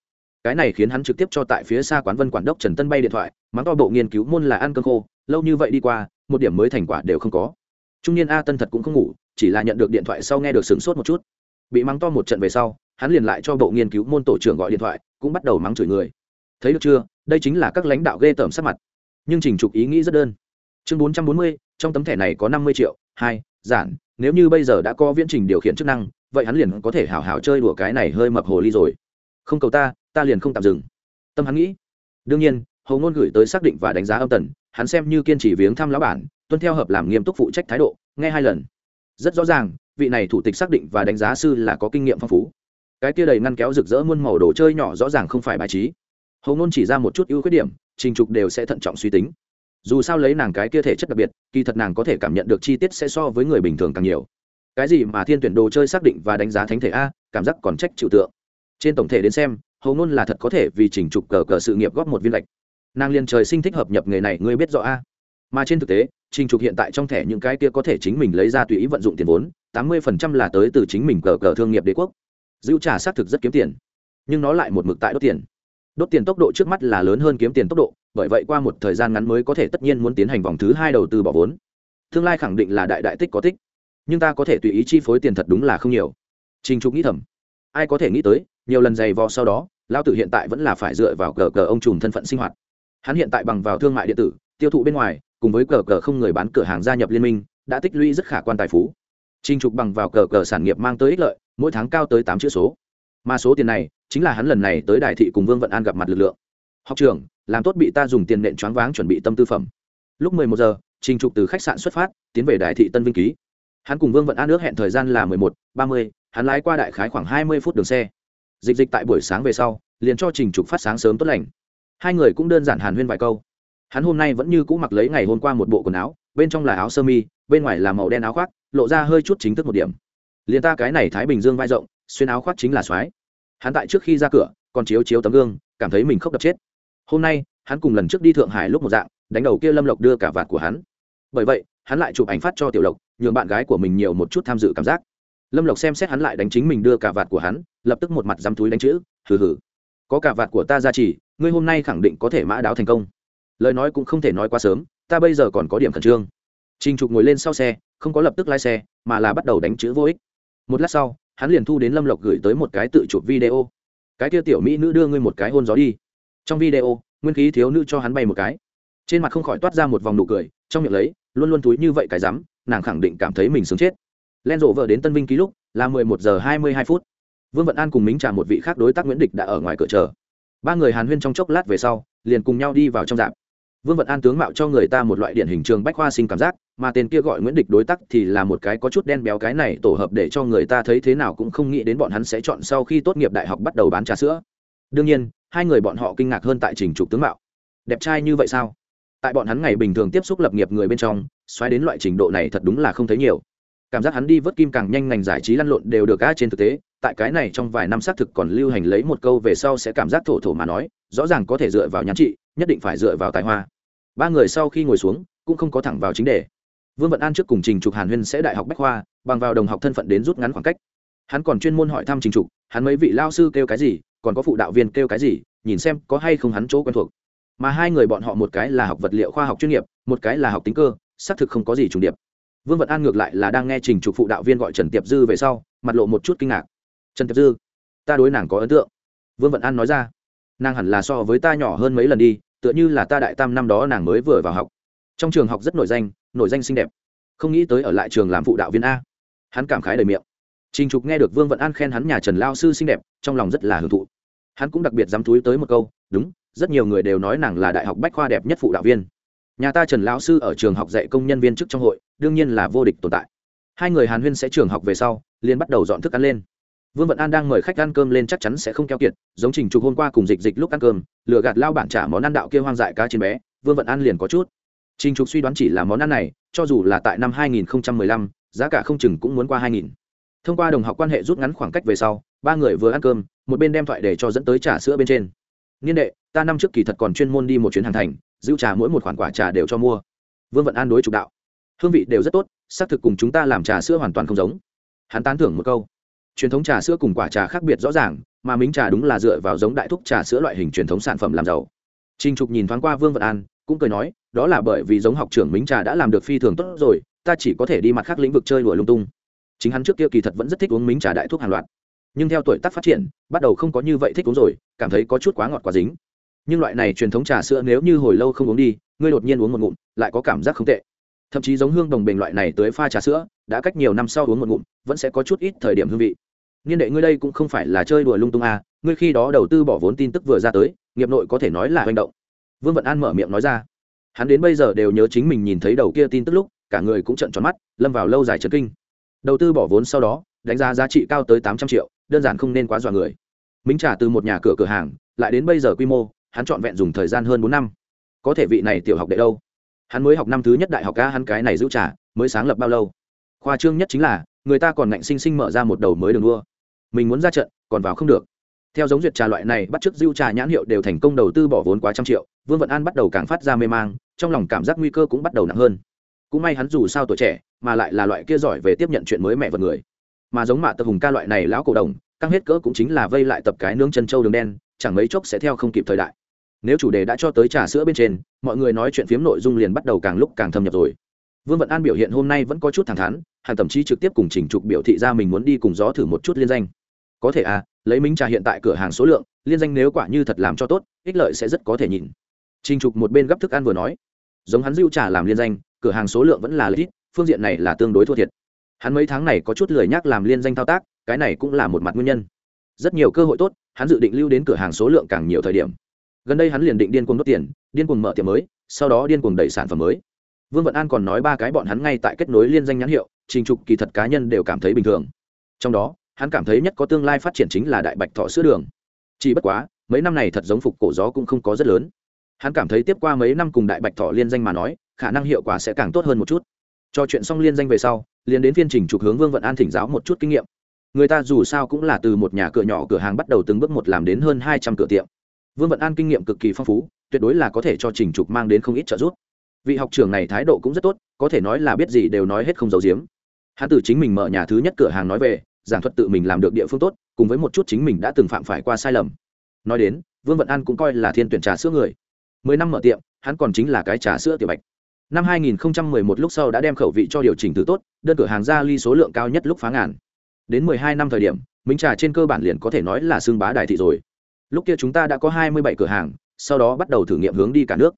Speaker 1: Cái này khiến hắn trực tiếp cho tại phía xa quán vân quản đốc trần tân bay điện thoại, mắng to bộ nghiên cứu môn là ăn cơm khô, lâu như vậy đi qua, một điểm mới thành quả đều không có. Trung niên a tân thật cũng không ngủ, chỉ là nhận được điện thoại sau nghe được sửng sốt một chút. Bị mắng to một trận về sau, hắn liền lại cho bộ nghiên cứu môn tổ trưởng gọi điện thoại, cũng bắt đầu mắng chửi người. Thấy được chưa? Đây chính là các lãnh đạo ghê tởm sắc mặt. Nhưng trình trục ý nghĩ rất đơn. Chương bốn trăm bốn mươi trong tấm thẻ này có năm mươi triệu, hai, giản, nếu như bây giờ đã có viễn trình điều khiển chức năng, vậy hắn liền có thể hào hào chơi đùa cái này hơi mập hồ ly rồi. Không cầu ta ta liền không tạm dừng. Tâm hắn nghĩ. Đương nhiên hầu ngôn gửi tới xác định và đánh giá âm tần, hắn xem như kiên trì viếng thăm lão bản, tuân theo hợp làm nghiêm túc phụ trách thái độ, nghe hai lần. Rất rõ ràng, vị này thủ tịch xác định và đánh giá sư là có kinh nghiệm phong phú. Cái kia đầy ngăn kéo rực rỡ muôn màu đồ chơi nhỏ rõ ràng không phải bài trí. Hầu ngôn chỉ ra một chút ưu khuyết điểm, trình trục đều sẽ thận trọng suy tính dù sao lấy nàng cái kia thể chất đặc biệt, kỳ thật nàng có thể cảm nhận được chi tiết sẽ so với người bình thường càng nhiều. Cái gì mà thiên tuyển đồ chơi xác định và đánh giá thánh thể a, cảm giác còn trách chịu tượng. Trên tổng thể đến xem, hầu ngôn là thật có thể vì chỉnh trục cờ cờ sự nghiệp góp một viên lệch. Nàng liền trời sinh thích hợp nhập nghề này, ngươi biết rõ a. Mà trên thực tế trình trục hiện tại trong thẻ những cái kia có thể chính mình lấy ra tùy ý vận dụng tiền vốn, tám mươi phần trăm là tới từ chính mình cờ cờ thương nghiệp đế quốc. Dữ trả xác thực rất kiếm tiền, nhưng nó lại một mực tại đốt tiền. Đốt tiền tốc độ trước mắt là lớn hơn kiếm tiền tốc độ bởi vậy qua một thời gian ngắn mới có thể tất nhiên muốn tiến hành vòng thứ hai đầu tư bỏ vốn. Tương lai khẳng định là đại đại tích có tích, nhưng ta có thể tùy ý chi phối tiền thật đúng là không nhiều. Trình trục nghĩ thầm, ai có thể nghĩ tới, nhiều lần giày vò sau đó lao tử hiện tại vẫn là phải dựa vào cờ cờ ông trùm thân phận sinh hoạt. Hắn hiện tại bằng vào thương mại điện tử, tiêu thụ bên ngoài, cùng với cờ cờ không người bán cửa hàng gia nhập liên minh, đã tích lũy rất khả quan tài phú. Trình trục bằng vào cờ cờ sản nghiệp mang tới ích lợi, mỗi tháng cao tới tám chữ số. Mà số tiền này chính là hắn lần này tới đại thị cùng vương vận an gặp mặt lực lượng học trưởng, làm tốt bị ta dùng tiền nện choáng váng chuẩn bị tâm tư phẩm. Lúc mười một giờ trình trục từ khách sạn xuất phát tiến về đại thị tân vinh ký. Hắn cùng vương vận an ước hẹn thời gian là mười một ba mươi hắn lái qua đại khái khoảng hai mươi phút đường xe. Dịch dịch tại buổi sáng về sau liền cho trình trục phát sáng sớm tốt lành. Hai người cũng đơn giản hàn huyên vài câu. Hắn hôm nay vẫn như cũ mặc lấy ngày hôm qua một bộ quần áo bên trong là áo sơ mi bên ngoài là màu đen áo khoác lộ ra hơi chút chính thức một điểm. Liền ta cái này thái bình dương vai rộng xuyên áo khoác chính là soái hắn tại trước khi ra cửa còn chiếu chiếu tấm gương cảm thấy mình khóc đập chết hôm nay, hắn cùng lần trước đi thượng hải lúc một dạng, đánh đầu kia lâm lộc đưa cả vạt của hắn. Bởi vậy, hắn lại chụp ảnh phát cho tiểu lộc, nhường bạn gái của mình nhiều một chút tham dự cảm giác. Lâm lộc xem xét hắn lại đánh chính mình đưa cả vạt của hắn, lập tức một mặt dám túi đánh chữ, hừ hừ, có cả vạt của ta ra chỉ, ngươi hôm nay khẳng định có thể mã đáo thành công. Lời nói cũng không thể nói quá sớm, ta bây giờ còn có điểm khẩn trương. Trình trục ngồi lên sau xe, không có lập tức lái xe, mà là bắt đầu đánh chữ vô ích. Một lát sau, hắn liền thu đến lâm lộc gửi tới một cái tự chụp video. Cái kia tiểu mỹ nữ đưa ngươi một cái hôn gió đi trong video, nguyên khí thiếu nữ cho hắn bay một cái. Trên mặt không khỏi toát ra một vòng nụ cười, trong miệng lấy, luôn luôn túi như vậy cái rắm, nàng khẳng định cảm thấy mình sướng chết. Len rộ vợ đến tân vinh ký lúc là mười một giờ hai mươi hai phút. Vương vận an cùng mính trả một vị khác đối tác nguyễn địch đã ở ngoài cửa chờ. Ba người hàn huyên trong chốc lát về sau, liền cùng nhau đi vào trong dạp vương vận an tướng mạo cho người ta một loại điển hình trường bách khoa sinh cảm giác, mà tên kia gọi nguyễn địch đối tác thì là một cái có chút đen béo cái này tổ hợp để cho người ta thấy thế nào cũng không nghĩ đến bọn hắn sẽ chọn sau khi tốt nghiệp đại học bắt đầu bán trà sữa. Đương nhiên hai người bọn họ kinh ngạc hơn tại trình trục tướng mạo. Đẹp trai như vậy sao? Tại bọn hắn ngày bình thường tiếp xúc lập nghiệp người bên trong, xoáy đến loại trình độ này thật đúng là không thấy nhiều. Cảm giác hắn đi vớt kim càng nhanh ngành giải trí lăn lộn đều được á trên thực tế, tại cái này trong vài năm xác thực còn lưu hành lấy một câu về sau sẽ cảm giác thổ thổ mà nói, rõ ràng có thể dựa vào nhắn trị, nhất định phải dựa vào tài hoa. Ba người sau khi ngồi xuống, cũng không có thẳng vào chính đề. Vương vận an trước cùng trình trục hàn huyên sẽ đại học bách khoa, bằng vào đồng học thân phận đến rút ngắn khoảng cách. Hắn còn chuyên môn hỏi thăm trình trục, hắn mấy vị lao sư kêu cái gì còn có phụ đạo viên kêu cái gì, nhìn xem có hay không hắn chỗ quen thuộc. Mà hai người bọn họ một cái là học vật liệu khoa học chuyên nghiệp, một cái là học tính cơ, xác thực không có gì trùng điệp. Vương vận an ngược lại là đang nghe trình trục phụ đạo viên gọi trần tiệp dư về sau, mặt lộ một chút kinh ngạc. Trần tiệp dư, ta đối nàng có ấn tượng. Vương vận an nói ra. Nàng hẳn là so với ta nhỏ hơn mấy lần đi, tựa như là ta đại tam năm đó nàng mới vừa vào học. Trong trường học rất nổi danh nổi danh xinh đẹp. Không nghĩ tới ở lại trường làm phụ đạo viên a. Hắn cảm khái đầy miệng trình trục nghe được vương vận an khen hắn nhà trần lao sư xinh đẹp trong lòng rất là hưởng thụ. Hắn cũng đặc biệt dám túi tới một câu đúng rất nhiều người đều nói nàng là đại học bách khoa đẹp nhất phụ đạo viên. Nhà ta trần lão sư ở trường học dạy công nhân viên chức trong hội đương nhiên là vô địch tồn tại. Hai người hàn huyên sẽ trường học về sau liền bắt đầu dọn thức ăn lên. Vương vận an đang mời khách ăn cơm lên chắc chắn sẽ không keo kiệt giống trình trục hôm qua cùng dịch dịch lúc ăn cơm lừa gạt lao bản trả món ăn đạo kia hoang dại cá trên bé vương vận an liền có chút. Trình trục suy đoán chỉ là món ăn này cho dù là tại năm 2015, giá cả không chừng cũng muốn qua 2000 thông qua đồng học quan hệ rút ngắn khoảng cách về sau, ba người vừa ăn cơm, một bên đem thoại để cho dẫn tới trà sữa bên trên. Niên đệ, ta năm trước kỳ thật còn chuyên môn đi một chuyến hàng thành, giữ trà mỗi một khoản quả trà đều cho mua. Vương vận an đối trục đạo. Hương vị đều rất tốt, xác thực cùng chúng ta làm trà sữa hoàn toàn không giống. Hắn tán thưởng một câu. Truyền thống trà sữa cùng quả trà khác biệt rõ ràng, mà mính trà đúng là dựa vào giống đại thúc trà sữa loại hình truyền thống sản phẩm làm giàu. Trinh trục nhìn thoáng qua vương vận an, cũng cười nói, đó là bởi vì giống học trưởng mính trà đã làm được phi thường tốt rồi, ta chỉ có thể đi mặt khác lĩnh vực chơi đùa lung tung chính hắn trước kia kỳ thật vẫn rất thích uống mính trà đại thuốc hàng loạt. Nhưng theo tuổi tác phát triển, bắt đầu không có như vậy thích uống rồi, cảm thấy có chút quá ngọt quá dính. Nhưng loại này truyền thống trà sữa nếu như hồi lâu không uống đi, ngươi đột nhiên uống một ngụm, lại có cảm giác không tệ. Thậm chí giống hương đồng bình loại này tới pha trà sữa, đã cách nhiều năm sau uống một ngụm, vẫn sẽ có chút ít thời điểm hương vị. Niên đệ ngươi đây cũng không phải là chơi đùa lung tung à ngươi khi đó đầu tư bỏ vốn tin tức vừa ra tới, nghiệp nội có thể nói là hành động. Vương vận an mở miệng nói ra. Hắn đến bây giờ đều nhớ chính mình nhìn thấy đầu kia tin tức lúc, cả người cũng trận tròn mắt, lâm vào lâu dài trấn kinh đầu tư bỏ vốn sau đó, đánh giá giá trị cao tới tám trăm triệu, đơn giản không nên quá dọa người. Minh trả từ một nhà cửa cửa hàng, lại đến bây giờ quy mô, hắn trọn vẹn dùng thời gian hơn bốn năm. Có thể vị này tiểu học đệ đâu? Hắn mới học năm thứ nhất đại học ca hắn cái này giữ trả, mới sáng lập bao lâu? Khoa trương nhất chính là, người ta còn ngạnh sinh sinh mở ra một đầu mới đường đua. Mình muốn ra trận, còn vào không được. Theo giống duyệt trà loại này, bắt chước dưu trà nhãn hiệu đều thành công đầu tư bỏ vốn quá trăm triệu, vương vận an bắt đầu càng phát ra mê mang, trong lòng cảm giác nguy cơ cũng bắt đầu nặng hơn. Cũng may hắn dù sao tuổi trẻ mà lại là loại kia giỏi về tiếp nhận chuyện mới mẹ vật người. Mà giống mạ tập hùng ca loại này lão cổ đồng, căng hết cỡ cũng chính là vây lại tập cái nướng chân trâu đường đen, chẳng mấy chốc sẽ theo không kịp thời đại. Nếu chủ đề đã cho tới trà sữa bên trên, mọi người nói chuyện phiếm nội dung liền bắt đầu càng lúc càng thâm nhập rồi. Vương vận an biểu hiện hôm nay vẫn có chút thẳng thắn hàng thậm chí trực tiếp cùng chỉnh trục biểu thị ra mình muốn đi cùng gió thử một chút liên danh. Có thể à lấy minh trà hiện tại cửa hàng số lượng, liên danh nếu quả như thật làm cho tốt, ích lợi sẽ rất có thể nhìn. Trình trục một bên gấp thức ăn vừa nói, giống hắn dưu trà làm liên danh, cửa hàng số lượng vẫn là lợi ích phương diện này là tương đối thua thiệt. Hắn mấy tháng này có chút lười nhắc làm liên danh thao tác, cái này cũng là một mặt nguyên nhân. Rất nhiều cơ hội tốt, hắn dự định lưu đến cửa hàng số lượng càng nhiều thời điểm. Gần đây hắn liền định điên cuồng đốt tiền, điên cuồng mở tiệm mới, sau đó điên cuồng đẩy sản phẩm mới. Vương vận an còn nói ba cái bọn hắn ngay tại kết nối liên danh nhãn hiệu, trình trục kỳ thật cá nhân đều cảm thấy bình thường. Trong đó, hắn cảm thấy nhất có tương lai phát triển chính là đại bạch thọ sữa đường. Chỉ bất quá, mấy năm này thật giống phục cổ gió cũng không có rất lớn. Hắn cảm thấy tiếp qua mấy năm cùng đại bạch thọ liên danh mà nói, khả năng hiệu quả sẽ càng tốt hơn một chút cho chuyện xong liên danh về sau, liền đến phiên trình trục hướng vương vận an thỉnh giáo một chút kinh nghiệm. Người ta dù sao cũng là từ một nhà cửa nhỏ cửa hàng bắt đầu từng bước một làm đến hơn hai trăm cửa tiệm. Vương vận an kinh nghiệm cực kỳ phong phú, tuyệt đối là có thể cho trình trục mang đến không ít trợ giúp. Vị học trưởng này thái độ cũng rất tốt, có thể nói là biết gì đều nói hết không giấu giếm. Hắn từ chính mình mở nhà thứ nhất cửa hàng nói về, giảng thuật tự mình làm được địa phương tốt, cùng với một chút chính mình đã từng phạm phải qua sai lầm. Nói đến, vương vận an cũng coi là thiên tuyển trà sữa người. Mười năm mở tiệm, hắn còn chính là cái trà sữa tiểu bạch năm 2011 lúc sau đã đem khẩu vị cho điều chỉnh từ tốt, đơn cửa hàng ra ly số lượng cao nhất lúc phá ngàn. Đến 12 năm thời điểm, minh trà trên cơ bản liền có thể nói là xương bá đại thị rồi. Lúc kia chúng ta đã có 27 cửa hàng, sau đó bắt đầu thử nghiệm hướng đi cả nước.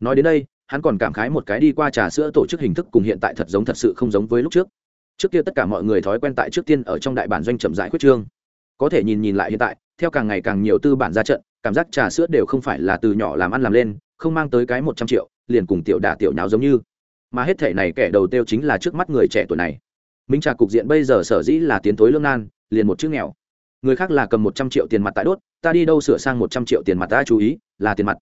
Speaker 1: Nói đến đây, hắn còn cảm khái một cái đi qua trà sữa tổ chức hình thức cùng hiện tại thật giống thật sự không giống với lúc trước. Trước kia tất cả mọi người thói quen tại trước tiên ở trong đại bản doanh chậm rãi khuyết trương. Có thể nhìn nhìn lại hiện tại, theo càng ngày càng nhiều tư bản ra trận cảm giác trà sữa đều không phải là từ nhỏ làm ăn làm lên, không mang tới cái một trăm triệu, liền cùng tiểu đả tiểu nháo giống như. Mà hết thể này kẻ đầu tiêu chính là trước mắt người trẻ tuổi này. Minh trà cục diện bây giờ sở dĩ là tiến thối lương nan, liền một chữ nghèo. Người khác là cầm một trăm triệu tiền mặt tại đốt, ta đi đâu sửa sang một trăm triệu tiền mặt ta chú ý, là tiền mặt.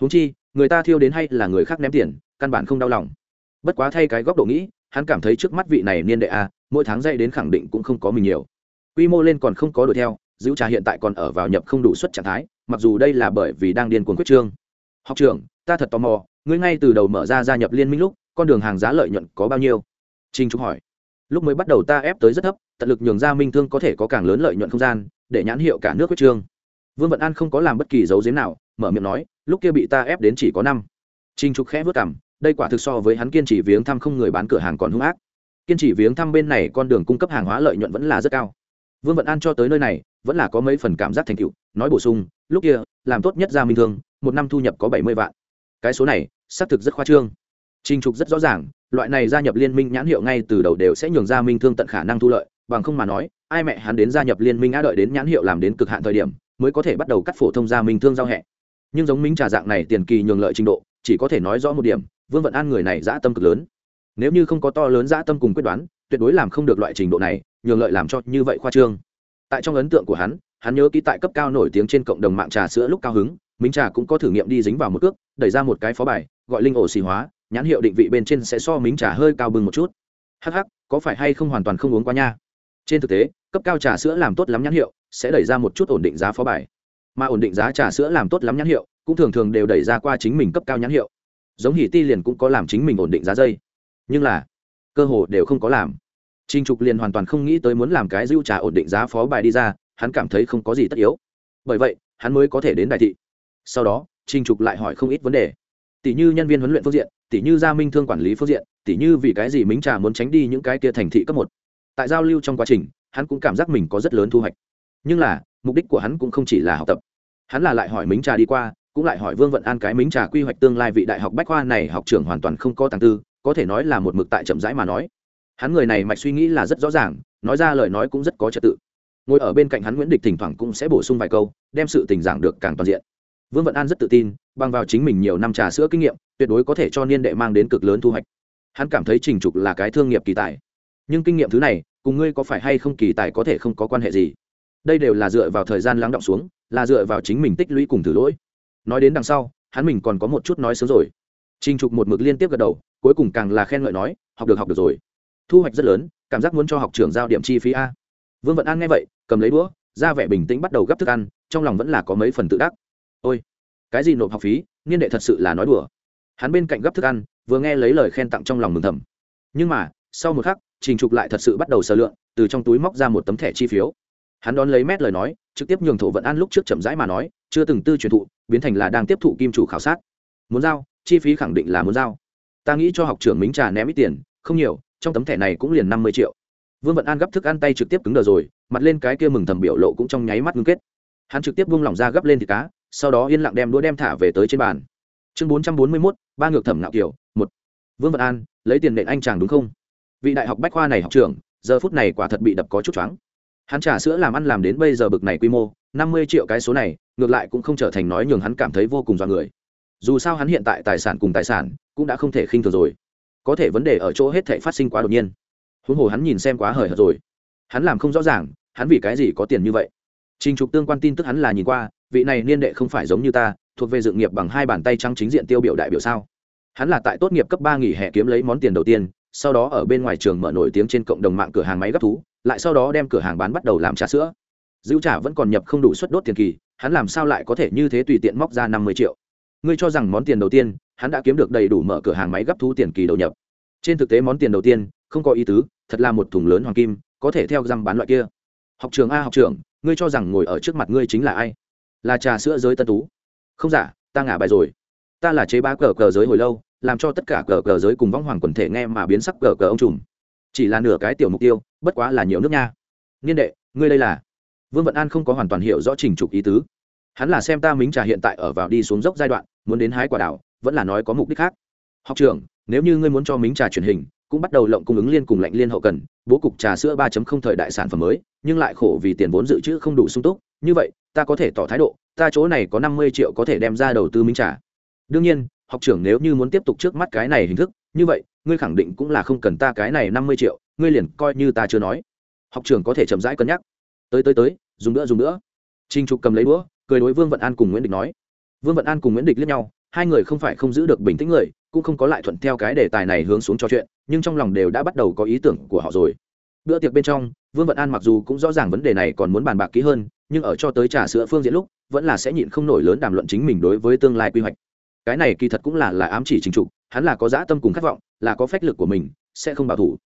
Speaker 1: Húng chi, người ta thiêu đến hay là người khác ném tiền, căn bản không đau lòng. Bất quá thay cái góc độ nghĩ, hắn cảm thấy trước mắt vị này niên đệ a, mỗi tháng dạy đến khẳng định cũng không có mình nhiều. Quy mô lên còn không có đuổi theo Dữ trà hiện tại còn ở vào nhập không đủ suất trạng thái, mặc dù đây là bởi vì đang điên cuồng quyết trương. Học trưởng, ta thật tò mò, ngươi ngay từ đầu mở ra gia nhập liên minh lúc, con đường hàng giá lợi nhuận có bao nhiêu? Trinh trúc hỏi. Lúc mới bắt đầu ta ép tới rất thấp, tận lực nhường ra minh thương có thể có càng lớn lợi nhuận không gian, để nhãn hiệu cả nước quyết trương. Vương vận an không có làm bất kỳ dấu giếm nào, mở miệng nói, lúc kia bị ta ép đến chỉ có năm. Trinh trục khẽ vớt cảm đây quả thực so với hắn kiên trì viếng thăm không người bán cửa hàng còn hung ác. Kiên trì viếng thăm bên này con đường cung cấp hàng hóa lợi nhuận vẫn là rất cao vương vận an cho tới nơi này, vẫn là có mấy phần cảm giác thành tựu, nói bổ sung, lúc kia, làm tốt nhất ra minh thương, một năm thu nhập có bảy mươi vạn. Cái số này, xác thực rất khoa trương. Trình trục rất rõ ràng, loại này gia nhập liên minh nhãn hiệu ngay từ đầu đều sẽ nhường ra minh thương tận khả năng thu lợi, bằng không mà nói, ai mẹ hắn đến gia nhập liên minh á đợi đến nhãn hiệu làm đến cực hạn thời điểm, mới có thể bắt đầu cắt phổ thông gia minh thương giao hẹ. Nhưng giống minh trà dạng này tiền kỳ nhường lợi trình độ, chỉ có thể nói rõ một điểm, vương vận an người này dã tâm cực lớn. Nếu như không có to lớn dã tâm cùng quyết đoán, tuyệt đối làm không được loại trình độ này nhường lợi làm cho như vậy khoa trương. Tại trong ấn tượng của hắn hắn nhớ ký tại cấp cao nổi tiếng trên cộng đồng mạng trà sữa lúc cao hứng minh trà cũng có thử nghiệm đi dính vào một cước đẩy ra một cái phó bài gọi linh ổ xì hóa nhãn hiệu định vị bên trên sẽ so minh trà hơi cao bừng một chút. Hắc hắc, có phải hay không hoàn toàn không uống qua nha. Trên thực tế cấp cao trà sữa làm tốt lắm nhãn hiệu sẽ đẩy ra một chút ổn định giá phó bài. Mà ổn định giá trà sữa làm tốt lắm nhãn hiệu cũng thường thường đều đẩy ra qua chính mình cấp cao nhãn hiệu. Giống hỉ ti liền cũng có làm chính mình ổn định giá dây. Nhưng là cơ hồ đều không có làm. Trình Trục liền hoàn toàn không nghĩ tới muốn làm cái dưu trà ổn định giá phó bài đi ra, hắn cảm thấy không có gì tất yếu. Bởi vậy, hắn mới có thể đến đại thị. Sau đó, Trình Trục lại hỏi không ít vấn đề. Tỷ như nhân viên huấn luyện phương diện, tỷ như gia minh thương quản lý phương diện, tỷ như vì cái gì Mính Trà muốn tránh đi những cái kia thành thị cấp một. Tại giao lưu trong quá trình, hắn cũng cảm giác mình có rất lớn thu hoạch. Nhưng là, mục đích của hắn cũng không chỉ là học tập. Hắn là lại hỏi Mính Trà đi qua, cũng lại hỏi Vương Vận An cái Mính Trà quy hoạch tương lai vị đại học bách khoa này học trưởng hoàn toàn không có tàng tư, có thể nói là một mực tại chậm rãi mà nói hắn người này mạch suy nghĩ là rất rõ ràng, nói ra lời nói cũng rất có trật tự. Ngồi ở bên cạnh hắn nguyễn địch thỉnh thoảng cũng sẽ bổ sung vài câu, đem sự tình giảng được càng toàn diện. Vương vận an rất tự tin, bằng vào chính mình nhiều năm trà sữa kinh nghiệm, tuyệt đối có thể cho niên đệ mang đến cực lớn thu hoạch. Hắn cảm thấy trình trục là cái thương nghiệp kỳ tài. Nhưng kinh nghiệm thứ này, cùng ngươi có phải hay không kỳ tài có thể không có quan hệ gì. Đây đều là dựa vào thời gian lắng động xuống, là dựa vào chính mình tích lũy cùng thử lỗi. Nói đến đằng sau, hắn mình còn có một chút nói sớm rồi. Trình trục một mực liên tiếp gật đầu, cuối cùng càng là khen ngợi nói, học được học được rồi thu hoạch rất lớn, cảm giác muốn cho học trưởng giao điểm chi phí a. Vương vận an nghe vậy, cầm lấy đũa, ra vẻ bình tĩnh bắt đầu gấp thức ăn, trong lòng vẫn là có mấy phần tự đắc. Ôi, cái gì nộp học phí, niên đệ thật sự là nói đùa. Hắn bên cạnh gấp thức ăn, vừa nghe lấy lời khen tặng trong lòng mừng thầm. Nhưng mà, sau một khắc, trình trục lại thật sự bắt đầu sờ lượn, từ trong túi móc ra một tấm thẻ chi phiếu. Hắn đón lấy mét lời nói, trực tiếp nhường thổ vận an lúc trước chậm rãi mà nói, chưa từng tư truyền thụ, biến thành là đang tiếp thụ kim chủ khảo sát. Muốn giao, chi phí khẳng định là muốn giao. Ta nghĩ cho học trưởng mính trà ném ít tiền, không nhiều trong tấm thẻ này cũng liền năm mươi triệu. Vương vận an gấp thức ăn tay trực tiếp cứng đờ rồi, mặt lên cái kia mừng thầm biểu lộ cũng trong nháy mắt ngưng kết. Hắn trực tiếp buông lỏng ra gấp lên thịt cá, sau đó yên lặng đem đũa đem thả về tới trên bàn. Chương bốn trăm bốn mươi mốt, ba ngược thẩm ngạo kiểu, một. Vương vận an, lấy tiền nện anh chàng đúng không? Vị đại học bách khoa này học trưởng, giờ phút này quả thật bị đập có chút choáng. Hắn trả sữa làm ăn làm đến bây giờ bực này quy mô, năm mươi triệu cái số này, ngược lại cũng không trở thành nói nhường hắn cảm thấy vô cùng do người. Dù sao hắn hiện tại tài sản cùng tài sản cũng đã không thể khinh thường rồi có thể vấn đề ở chỗ hết thể phát sinh quá đột nhiên. Huống hồ hắn nhìn xem quá hời hợt rồi. Hắn làm không rõ ràng, hắn vì cái gì có tiền như vậy. Trình trục tương quan tin tức hắn là nhìn qua, vị này niên đệ không phải giống như ta, thuộc về dự nghiệp bằng hai bàn tay trắng chính diện tiêu biểu đại biểu sao? Hắn là tại tốt nghiệp cấp ba nghỉ hè kiếm lấy món tiền đầu tiên, sau đó ở bên ngoài trường mở nổi tiếng trên cộng đồng mạng cửa hàng máy gấp thú, lại sau đó đem cửa hàng bán bắt đầu làm trà sữa. Dữ trả vẫn còn nhập không đủ suất đốt tiền kỳ, hắn làm sao lại có thể như thế tùy tiện móc ra năm mươi triệu? Ngươi cho rằng món tiền đầu tiên hắn đã kiếm được đầy đủ mở cửa hàng máy gấp thú tiền kỳ đầu nhập. Trên thực tế món tiền đầu tiên, không có ý tứ, thật là một thùng lớn hoàng kim, có thể theo răng bán loại kia. Học trường a, học trường ngươi cho rằng ngồi ở trước mặt ngươi chính là ai? Là trà sữa giới tân tú. Không giả, ta ngả bài rồi. Ta là chế ba cờ cờ giới hồi lâu, làm cho tất cả cờ cờ giới cùng vong hoàng quần thể nghe mà biến sắc cờ cờ ông trùm. Chỉ là nửa cái tiểu mục tiêu, bất quá là nhiều nước nha. Niên đệ, ngươi đây là? Vương vận an không có hoàn toàn hiểu rõ trình trục ý tứ. Hắn là xem ta mính trà hiện tại ở vào đi xuống dốc giai đoạn, muốn đến hái quả đảo vẫn là nói có mục đích khác. Học trưởng, nếu như ngươi muốn cho mính trà truyền hình, cũng bắt đầu lộng cung ứng liên cùng lạnh liên hậu cần, bố cục trà sữa 3.0 thời đại sản phẩm mới, nhưng lại khổ vì tiền vốn dự trữ không đủ sung túc, như vậy, ta có thể tỏ thái độ, ta chỗ này có 50 triệu có thể đem ra đầu tư mính trà. Đương nhiên, học trưởng nếu như muốn tiếp tục trước mắt cái này hình thức, như vậy, ngươi khẳng định cũng là không cần ta cái này 50 triệu, ngươi liền coi như ta chưa nói. Học trưởng có thể chậm rãi cân nhắc. Tới tới tới, dùng nữa dùng nữa. Trinh trục cầm lấy đũa, cười đối vương vận an cùng nguyễn địch nói. Vương vận an cùng nguyễn địch liếc nhau hai người không phải không giữ được bình tĩnh người, cũng không có lại thuận theo cái đề tài này hướng xuống trò chuyện, nhưng trong lòng đều đã bắt đầu có ý tưởng của họ rồi. Bữa tiệc bên trong, vương vận an mặc dù cũng rõ ràng vấn đề này còn muốn bàn bạc kỹ hơn, nhưng ở cho tới trà sữa phương diện lúc, vẫn là sẽ nhịn không nổi lớn đàm luận chính mình đối với tương lai quy hoạch. Cái này kỳ thật cũng là là ám chỉ chính trục hắn là có dã tâm cùng khát vọng, là có phách lực của mình, sẽ không bảo thủ.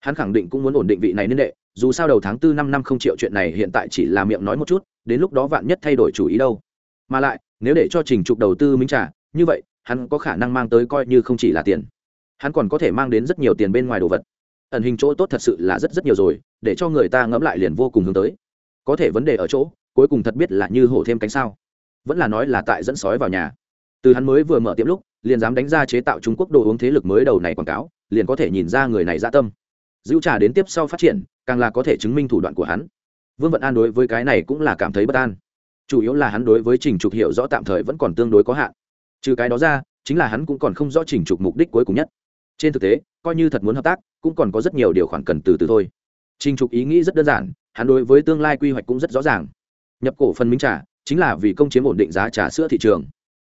Speaker 1: Hắn khẳng định cũng muốn ổn định vị này nên đệ, dù sao đầu tháng tư năm năm không triệu chuyện này hiện tại chỉ là miệng nói một chút, đến lúc đó vạn nhất thay đổi chủ ý đâu. Mà lại, nếu để cho trình trục đầu tư minh trả như vậy, hắn có khả năng mang tới coi như không chỉ là tiền. Hắn còn có thể mang đến rất nhiều tiền bên ngoài đồ vật. Ẩn hình chỗ tốt thật sự là rất rất nhiều rồi, để cho người ta ngẫm lại liền vô cùng hướng tới. Có thể vấn đề ở chỗ, cuối cùng thật biết là như hổ thêm cánh sao. Vẫn là nói là tại dẫn sói vào nhà. Từ hắn mới vừa mở tiệm lúc, liền dám đánh ra chế tạo trung quốc đồ uống thế lực mới đầu này quảng cáo, liền có thể nhìn ra người này dạ tâm. Dữ trà đến tiếp sau phát triển, càng là có thể chứng minh thủ đoạn của hắn. Vương vận an đối với cái này cũng là cảm thấy bất an. Chủ yếu là hắn đối với trình trục hiểu rõ tạm thời vẫn còn tương đối có hạn trừ cái đó ra, chính là hắn cũng còn không rõ trình trục mục đích cuối cùng nhất. Trên thực tế, coi như thật muốn hợp tác, cũng còn có rất nhiều điều khoản cần từ từ thôi. Trình trục ý nghĩ rất đơn giản, hắn đối với tương lai quy hoạch cũng rất rõ ràng. Nhập cổ phần minh trà, chính là vì công chiếm ổn định giá trà sữa thị trường.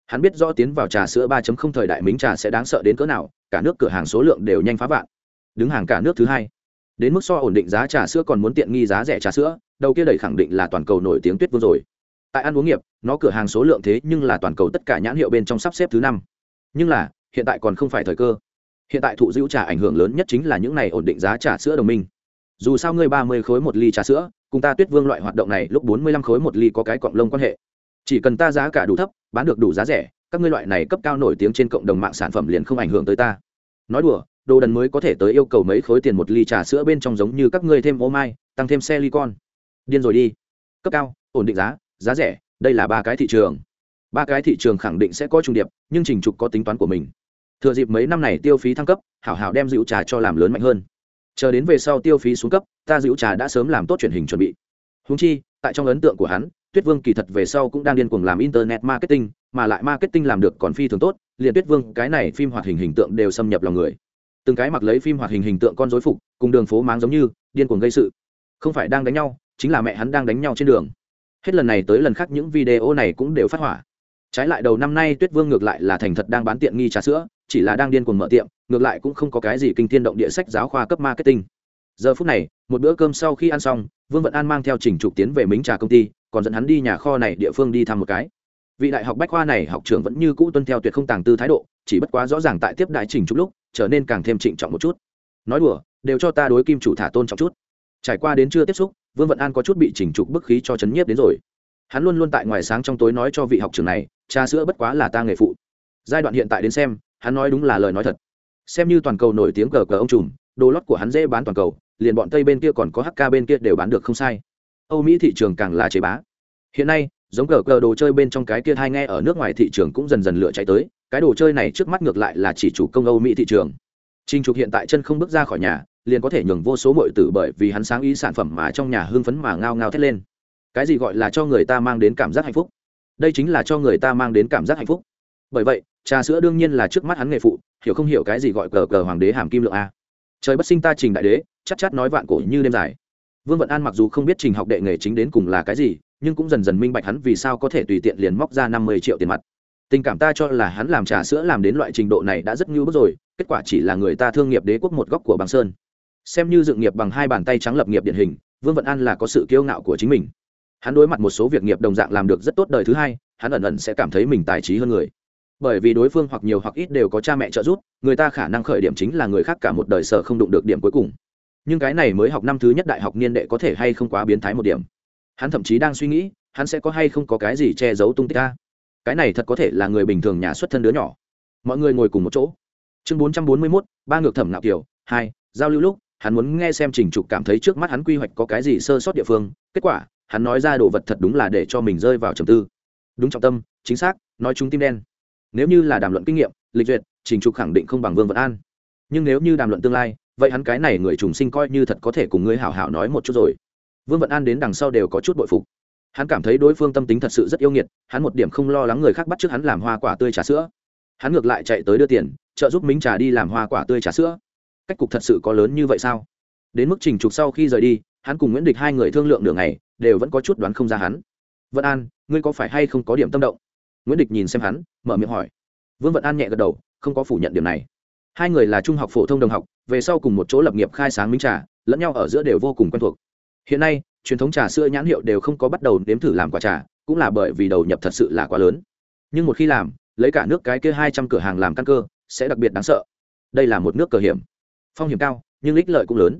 Speaker 1: Hắn biết rõ tiến vào trà sữa 3.0 thời đại minh trà sẽ đáng sợ đến cỡ nào, cả nước cửa hàng số lượng đều nhanh phá vạn. Đứng hàng cả nước thứ hai. Đến mức so ổn định giá trà sữa còn muốn tiện nghi giá rẻ trà sữa, đầu kia đẩy khẳng định là toàn cầu nổi tiếng tuyết vương rồi tại ăn uống nghiệp, nó cửa hàng số lượng thế nhưng là toàn cầu tất cả nhãn hiệu bên trong sắp xếp thứ năm. Nhưng là, hiện tại còn không phải thời cơ. Hiện tại thụ dữ trà ảnh hưởng lớn nhất chính là những này ổn định giá trà sữa đồng minh. Dù sao ngươi ba mươi khối một ly trà sữa, cùng ta tuyết vương loại hoạt động này lúc bốn mươi lăm khối một ly có cái cọng lông quan hệ. Chỉ cần ta giá cả đủ thấp, bán được đủ giá rẻ, các ngươi loại này cấp cao nổi tiếng trên cộng đồng mạng sản phẩm liền không ảnh hưởng tới ta. Nói đùa, đồ đần mới có thể tới yêu cầu mấy khối tiền một ly trà sữa bên trong giống như các ngươi thêm ô mai, tăng thêm xe ly con điên rồi đi. Cấp cao, ổn định giá giá rẻ, đây là ba cái thị trường. Ba cái thị trường khẳng định sẽ có trung điệp, nhưng trình trục có tính toán của mình. Thừa dịp mấy năm này tiêu phí thăng cấp, hảo hảo đem rượu trà cho làm lớn mạnh hơn. Chờ đến về sau tiêu phí xuống cấp, ta rượu trà đã sớm làm tốt truyền hình chuẩn bị. Húng chi, tại trong ấn tượng của hắn, tuyết vương kỳ thật về sau cũng đang điên cuồng làm internet marketing, mà lại marketing làm được còn phi thường tốt, liền tuyết vương, cái này phim hoạt hình hình tượng đều xâm nhập lòng người. Từng cái mặc lấy phim hoạt hình hình tượng con dối phục, cùng đường phố máng giống như, điên cuồng gây sự. Không phải đang đánh nhau, chính là mẹ hắn đang đánh nhau trên đường hết lần này tới lần khác những video này cũng đều phát hỏa. Trái lại đầu năm nay tuyết vương ngược lại là thành thật đang bán tiện nghi trà sữa, chỉ là đang điên cuồng mở tiệm, ngược lại cũng không có cái gì kinh thiên động địa sách giáo khoa cấp marketing. Giờ phút này, một bữa cơm sau khi ăn xong, vương vận an mang theo trình trục tiến về mính trà công ty, còn dẫn hắn đi nhà kho này địa phương đi thăm một cái. Vị đại học bách khoa này học trưởng vẫn như cũ tuân theo tuyệt không tàng tư thái độ, chỉ bất quá rõ ràng tại tiếp đại trình trục lúc, trở nên càng thêm trịnh trọng một chút. Nói đùa, đều cho ta đối kim chủ thả tôn trọng chút. Trải qua đến chưa tiếp xúc vương vận an có chút bị chỉnh trục bức khí cho chấn nhiếp đến rồi. Hắn luôn luôn tại ngoài sáng trong tối nói cho vị học trưởng này trà sữa bất quá là ta nghề phụ. Giai đoạn hiện tại đến xem hắn nói đúng là lời nói thật. Xem như toàn cầu nổi tiếng cờ cờ ông trùm đồ lót của hắn dễ bán toàn cầu liền bọn tây bên kia còn có hk bên kia đều bán được không sai. Âu mỹ thị trường càng là chế bá. Hiện nay giống cờ cờ đồ chơi bên trong cái kia hai nghe ở nước ngoài thị trường cũng dần dần lựa chạy tới cái đồ chơi này trước mắt ngược lại là chỉ chủ công âu mỹ thị trường. Trình Trục hiện tại chân không bước ra khỏi nhà, liền có thể nhường vô số mọi tử bởi vì hắn sáng ý sản phẩm mà trong nhà hương phấn mà ngao ngao thét lên. Cái gì gọi là cho người ta mang đến cảm giác hạnh phúc? Đây chính là cho người ta mang đến cảm giác hạnh phúc. Bởi vậy, trà sữa đương nhiên là trước mắt hắn nghề phụ, hiểu không hiểu cái gì gọi cờ cờ hoàng đế hàm kim lượng a. Trời bất sinh ta trình đại đế, chắc chắn nói vạn cổ như đêm dài. Vương Vận An mặc dù không biết trình học đệ nghề chính đến cùng là cái gì, nhưng cũng dần dần minh bạch hắn vì sao có thể tùy tiện liền móc ra năm mươi triệu tiền mặt tình cảm ta cho là hắn làm trà sữa làm đến loại trình độ này đã rất ngưu bức rồi kết quả chỉ là người ta thương nghiệp đế quốc một góc của bằng sơn xem như dựng nghiệp bằng hai bàn tay trắng lập nghiệp điển hình, vương vận an là có sự kiêu ngạo của chính mình. Hắn đối mặt một số việc nghiệp đồng dạng làm được rất tốt đời thứ hai, hắn ẩn ẩn sẽ cảm thấy mình tài trí hơn người. Bởi vì đối phương hoặc nhiều hoặc ít đều có cha mẹ trợ giúp, người ta khả năng khởi điểm chính là người khác cả một đời sợ không đụng được điểm cuối cùng. Nhưng cái này mới học năm thứ nhất đại học niên đệ có thể hay không quá biến thái một điểm. Hắn thậm chí đang suy nghĩ, hắn sẽ có hay không có cái gì che giấu tung tích ta. Cái này thật có thể là người bình thường nhà xuất thân đứa nhỏ. Mọi người ngồi cùng một chỗ. Chương bốn trăm bốn mươi mốt, ba ngược thẩm nạo kiểu, hai, giao lưu lúc hắn muốn nghe xem trình trục cảm thấy trước mắt hắn quy hoạch có cái gì sơ sót địa phương, kết quả, hắn nói ra đồ vật thật đúng là để cho mình rơi vào trầm tư. Đúng trọng tâm, chính xác, nói chúng tim đen. Nếu như là đàm luận kinh nghiệm, lịch duyệt, trình trục khẳng định không bằng vương vận an. Nhưng nếu như đàm luận tương lai, vậy hắn cái này người trùng sinh coi như thật có thể cùng ngươi hảo hảo nói một chút rồi. Vương vận an đến đằng sau đều có chút bội phục. Hắn cảm thấy đối phương tâm tính thật sự rất yêu nghiệt, hắn một điểm không lo lắng người khác bắt trước hắn làm hoa quả tươi trà sữa. Hắn ngược lại chạy tới đưa tiền, trợ giúp mính trà đi làm hoa quả tươi trà sữa cách cục thật sự có lớn như vậy sao? Đến mức trình trục sau khi rời đi, hắn cùng nguyễn địch hai người thương lượng nửa ngày, đều vẫn có chút đoán không ra hắn. Vận an, ngươi có phải hay không có điểm tâm động? Nguyễn địch nhìn xem hắn, mở miệng hỏi. Vương vận an nhẹ gật đầu, không có phủ nhận điểm này. Hai người là trung học phổ thông đồng học, về sau cùng một chỗ lập nghiệp khai sáng minh trà, lẫn nhau ở giữa đều vô cùng quen thuộc. Hiện nay, truyền thống trà sữa nhãn hiệu đều không có bắt đầu nếm thử làm quả trà, cũng là bởi vì đầu nhập thật sự là quá lớn. Nhưng một khi làm, lấy cả nước cái kia hai trăm cửa hàng làm căn cơ, sẽ đặc biệt đáng sợ. Đây là một nước cờ hiểm phong hiểm cao, nhưng ích lợi cũng lớn.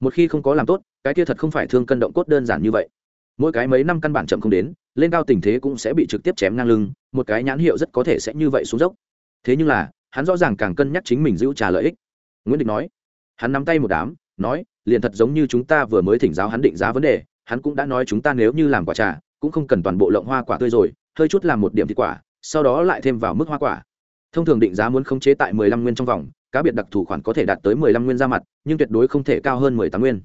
Speaker 1: Một khi không có làm tốt, cái kia thật không phải thương cân động cốt đơn giản như vậy. Mỗi cái mấy năm căn bản chậm không đến, lên cao tình thế cũng sẽ bị trực tiếp chém ngang lưng, một cái nhãn hiệu rất có thể sẽ như vậy xuống dốc. Thế nhưng là, hắn rõ ràng càng cân nhắc chính mình giữ trả lợi ích. Nguyễn định nói, hắn nắm tay một đám, nói, liền thật giống như chúng ta vừa mới thỉnh giáo hắn định giá vấn đề, hắn cũng đã nói chúng ta nếu như làm quả trà, cũng không cần toàn bộ lộng hoa quả tươi rồi, hơi chút làm một điểm thịt quả, sau đó lại thêm vào mức hoa quả. Thông thường định giá muốn khống chế tại mười lăm nguyên trong vòng cá biệt đặc thù khoản có thể đạt tới mười lăm nguyên ra mặt, nhưng tuyệt đối không thể cao hơn mười tám nguyên.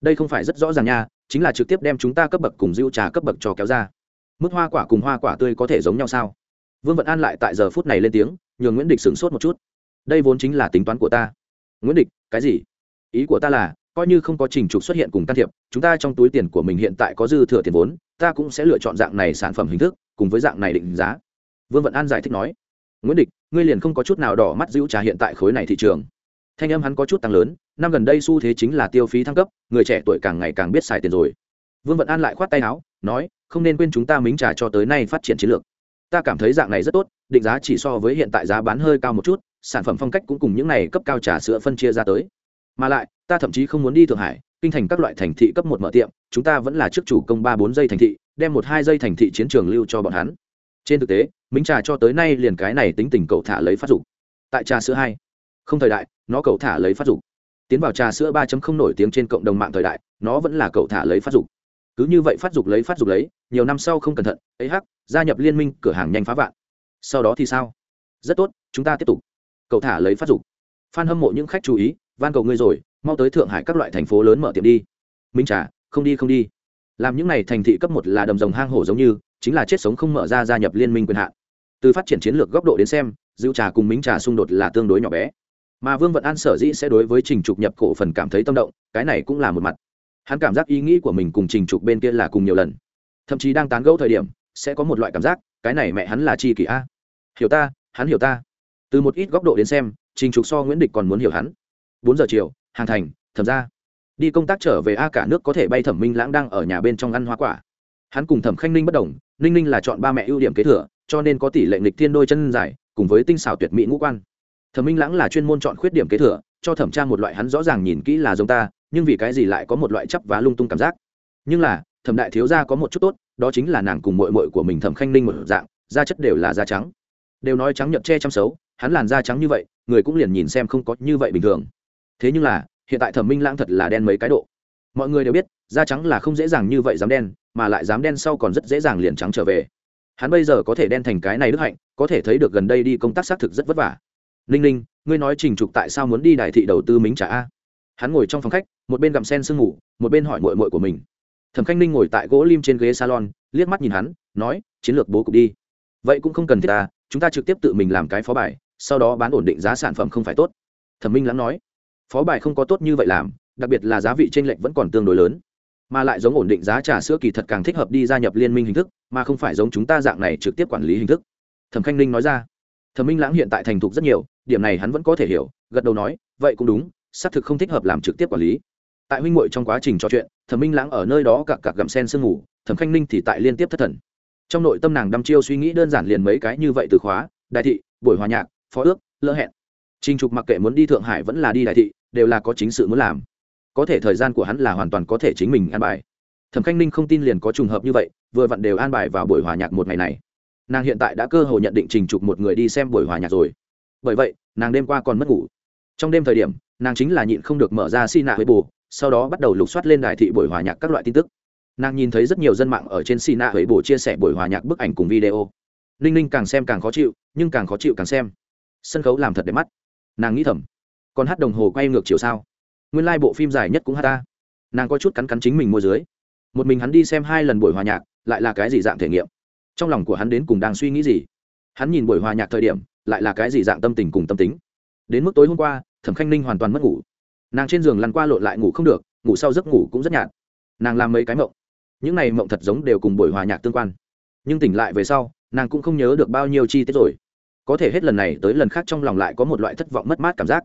Speaker 1: Đây không phải rất rõ ràng nha, chính là trực tiếp đem chúng ta cấp bậc cùng dữ trà cấp bậc cho kéo ra. Mức hoa quả cùng hoa quả tươi có thể giống nhau sao? Vương vận an lại tại giờ phút này lên tiếng, nhường nguyễn địch sửng sốt một chút. Đây vốn chính là tính toán của ta. Nguyễn địch, cái gì? Ý của ta là, coi như không có trình trục xuất hiện cùng can thiệp, chúng ta trong túi tiền của mình hiện tại có dư thừa tiền vốn, ta cũng sẽ lựa chọn dạng này sản phẩm hình thức, cùng với dạng này định giá. Vương vận an giải thích nói nguyễn địch, ngươi liền không có chút nào đỏ mắt giữ trà hiện tại khối này thị trường. Thanh âm hắn có chút tăng lớn, năm gần đây xu thế chính là tiêu phí thăng cấp, người trẻ tuổi càng ngày càng biết xài tiền rồi. Vương vận an lại khoát tay áo, nói, không nên quên chúng ta mính trà cho tới nay phát triển chiến lược. Ta cảm thấy dạng này rất tốt, định giá chỉ so với hiện tại giá bán hơi cao một chút, sản phẩm phong cách cũng cùng những này cấp cao trà sữa phân chia ra tới. Mà lại, ta thậm chí không muốn đi thượng hải, kinh thành các loại thành thị cấp một mở tiệm, chúng ta vẫn là trước chủ công ba bốn giây thành thị, đem một hai giây thành thị chiến trường lưu cho bọn hắn trên thực tế minh trà cho tới nay liền cái này tính tình cậu thả lấy phát dục. Tại trà sữa hai, không thời đại, nó cậu thả lấy phát dục. Tiến vào trà sữa ba không nổi tiếng trên cộng đồng mạng thời đại, nó vẫn là cậu thả lấy phát dục. Cứ như vậy phát dục lấy phát dục lấy, nhiều năm sau không cẩn thận, ấy hắc, gia nhập liên minh, cửa hàng nhanh phá vạn. Sau đó thì sao? Rất tốt, chúng ta tiếp tục. Cậu thả lấy phát dục. Phan hâm mộ những khách chú ý, van cầu ngươi rồi, mau tới thượng hải các loại thành phố lớn mở tiệm đi. Minh trà, không đi không đi làm những này thành thị cấp một là đầm rồng hang hổ giống như, chính là chết sống không mở ra gia nhập liên minh quyền hạn. Từ phát triển chiến lược góc độ đến xem dữ trà cùng minh trà xung đột là tương đối nhỏ bé. Mà vương vận an sở dĩ sẽ đối với trình trục nhập cổ phần cảm thấy tâm động, cái này cũng là một mặt. Hắn cảm giác ý nghĩ của mình cùng trình trục bên kia là cùng nhiều lần. Thậm chí đang tán gẫu thời điểm, sẽ có một loại cảm giác, cái này mẹ hắn là chi kỷ a. Hiểu ta, hắn hiểu ta. Từ một ít góc độ đến xem, trình trục so nguyễn địch còn muốn hiểu hắn. Bốn giờ chiều, hàng thành, thẩm ra đi công tác trở về a cả nước có thể bay thẩm minh lãng đang ở nhà bên trong ăn hoa quả. Hắn cùng thẩm khanh ninh bất đồng, ninh ninh là chọn ba mẹ ưu điểm kế thừa, cho nên có tỷ lệ nghịch thiên đôi chân dài, cùng với tinh xảo tuyệt mỹ ngũ quan. Thẩm minh lãng là chuyên môn chọn khuyết điểm kế thừa, cho thẩm tra một loại hắn rõ ràng nhìn kỹ là giống ta, nhưng vì cái gì lại có một loại chấp và lung tung cảm giác. Nhưng là, thẩm đại thiếu gia có một chút tốt, đó chính là nàng cùng mội mội của mình thẩm khanh ninh một dạng, da chất đều là da trắng. Đều nói trắng nhậm che chăm xấu, hắn làn da trắng như vậy, người cũng liền nhìn xem không có như vậy bình thường. Thế nhưng là hiện tại thẩm minh lãng thật là đen mấy cái độ. Mọi người đều biết, da trắng là không dễ dàng như vậy dám đen, mà lại dám đen sau còn rất dễ dàng liền trắng trở về. Hắn bây giờ có thể đen thành cái này đức hạnh, có thể thấy được gần đây đi công tác xác thực rất vất vả. Ninh ninh ngươi nói trình trục tại sao muốn đi đại thị đầu tư mính trả a? Hắn ngồi trong phòng khách, một bên gặm sen sương ngủ một bên hỏi mội mội của mình. Thẩm khanh ninh ngồi tại gỗ lim trên ghế salon, liếc mắt nhìn hắn, nói, chiến lược bố cục đi. Vậy cũng không cần thiết ta, chúng ta trực tiếp tự mình làm cái phó bài, sau đó bán ổn định giá sản phẩm không phải tốt. Thẩm minh lãng nói phó bài không có tốt như vậy làm đặc biệt là giá vị t r ê n lệch vẫn còn tương đối lớn. Mà lại giống ổn định giá trà sữa kỳ thật càng thích hợp đi gia nhập liên minh hình thức mà không phải giống chúng ta dạng này trực tiếp quản lý hình thức. Thẩm khanh ninh nói ra. Thẩm minh lãng hiện tại thành thục rất nhiều điểm này hắn vẫn có thể hiểu gật đầu nói vậy cũng đúng xác thực không thích hợp làm trực tiếp quản lý. Tại huynh m trong quá trình trò chuyện thẩm minh lãng ở nơi đó cặp cặp gặm sen sương ngủ thẩm khanh ninh thì tại liên tiếp thất thần. Trong nội tâm nàng đăm chiêu suy nghĩ đơn giản liền mấy cái như vậy từ khóa đại thị buổi hòa nhạc phó ước lỡ hẹn. Trình Trục mặc kệ muốn đi Thượng Hải vẫn là đi đại thị, đều là có chính sự muốn làm. Có thể thời gian của hắn là hoàn toàn có thể chính mình an bài. Thẩm Khanh Ninh không tin liền có trùng hợp như vậy, vừa vặn đều an bài vào buổi hòa nhạc một ngày này. Nàng hiện tại đã cơ hội nhận định Trình Trục một người đi xem buổi hòa nhạc rồi. Bởi vậy, nàng đêm qua còn mất ngủ. Trong đêm thời điểm, nàng chính là nhịn không được mở ra xi nạ với bù, sau đó bắt đầu lục soát lên đài thị buổi hòa nhạc các loại tin tức. Nàng nhìn thấy rất nhiều dân mạng ở trên xi nạ với bù chia sẻ buổi hòa nhạc bức ảnh cùng video. Ninh Ninh càng xem càng khó chịu, nhưng càng khó chịu càng xem. Sân khấu làm thật đẹp mắt nàng nghĩ thầm còn hát đồng hồ quay ngược chiều sao? Nguyên lai、like、bộ phim dài nhất cũng hát ta. Nàng có chút cắn cắn chính mình môi dưới. Một mình hắn đi xem hai lần buổi hòa nhạc, lại là cái gì dạng thể nghiệm? Trong lòng của hắn đến cùng đang suy nghĩ gì? Hắn nhìn buổi hòa nhạc thời điểm, lại là cái gì dạng tâm tình cùng tâm tính? Đến mức tối hôm qua, thẩm khanh ninh hoàn toàn mất ngủ. Nàng trên giường lăn qua lộn lại ngủ không được, ngủ sau giấc ngủ cũng rất nhạt. Nàng làm mấy cái mộng. Những này mộng thật giống đều cùng buổi hòa nhạc tương quan. Nhưng tỉnh lại về sau, nàng cũng không nhớ được bao nhiêu chi tiết rồi. Có thể hết lần này tới lần khác trong lòng lại có một loại thất vọng mất mát cảm giác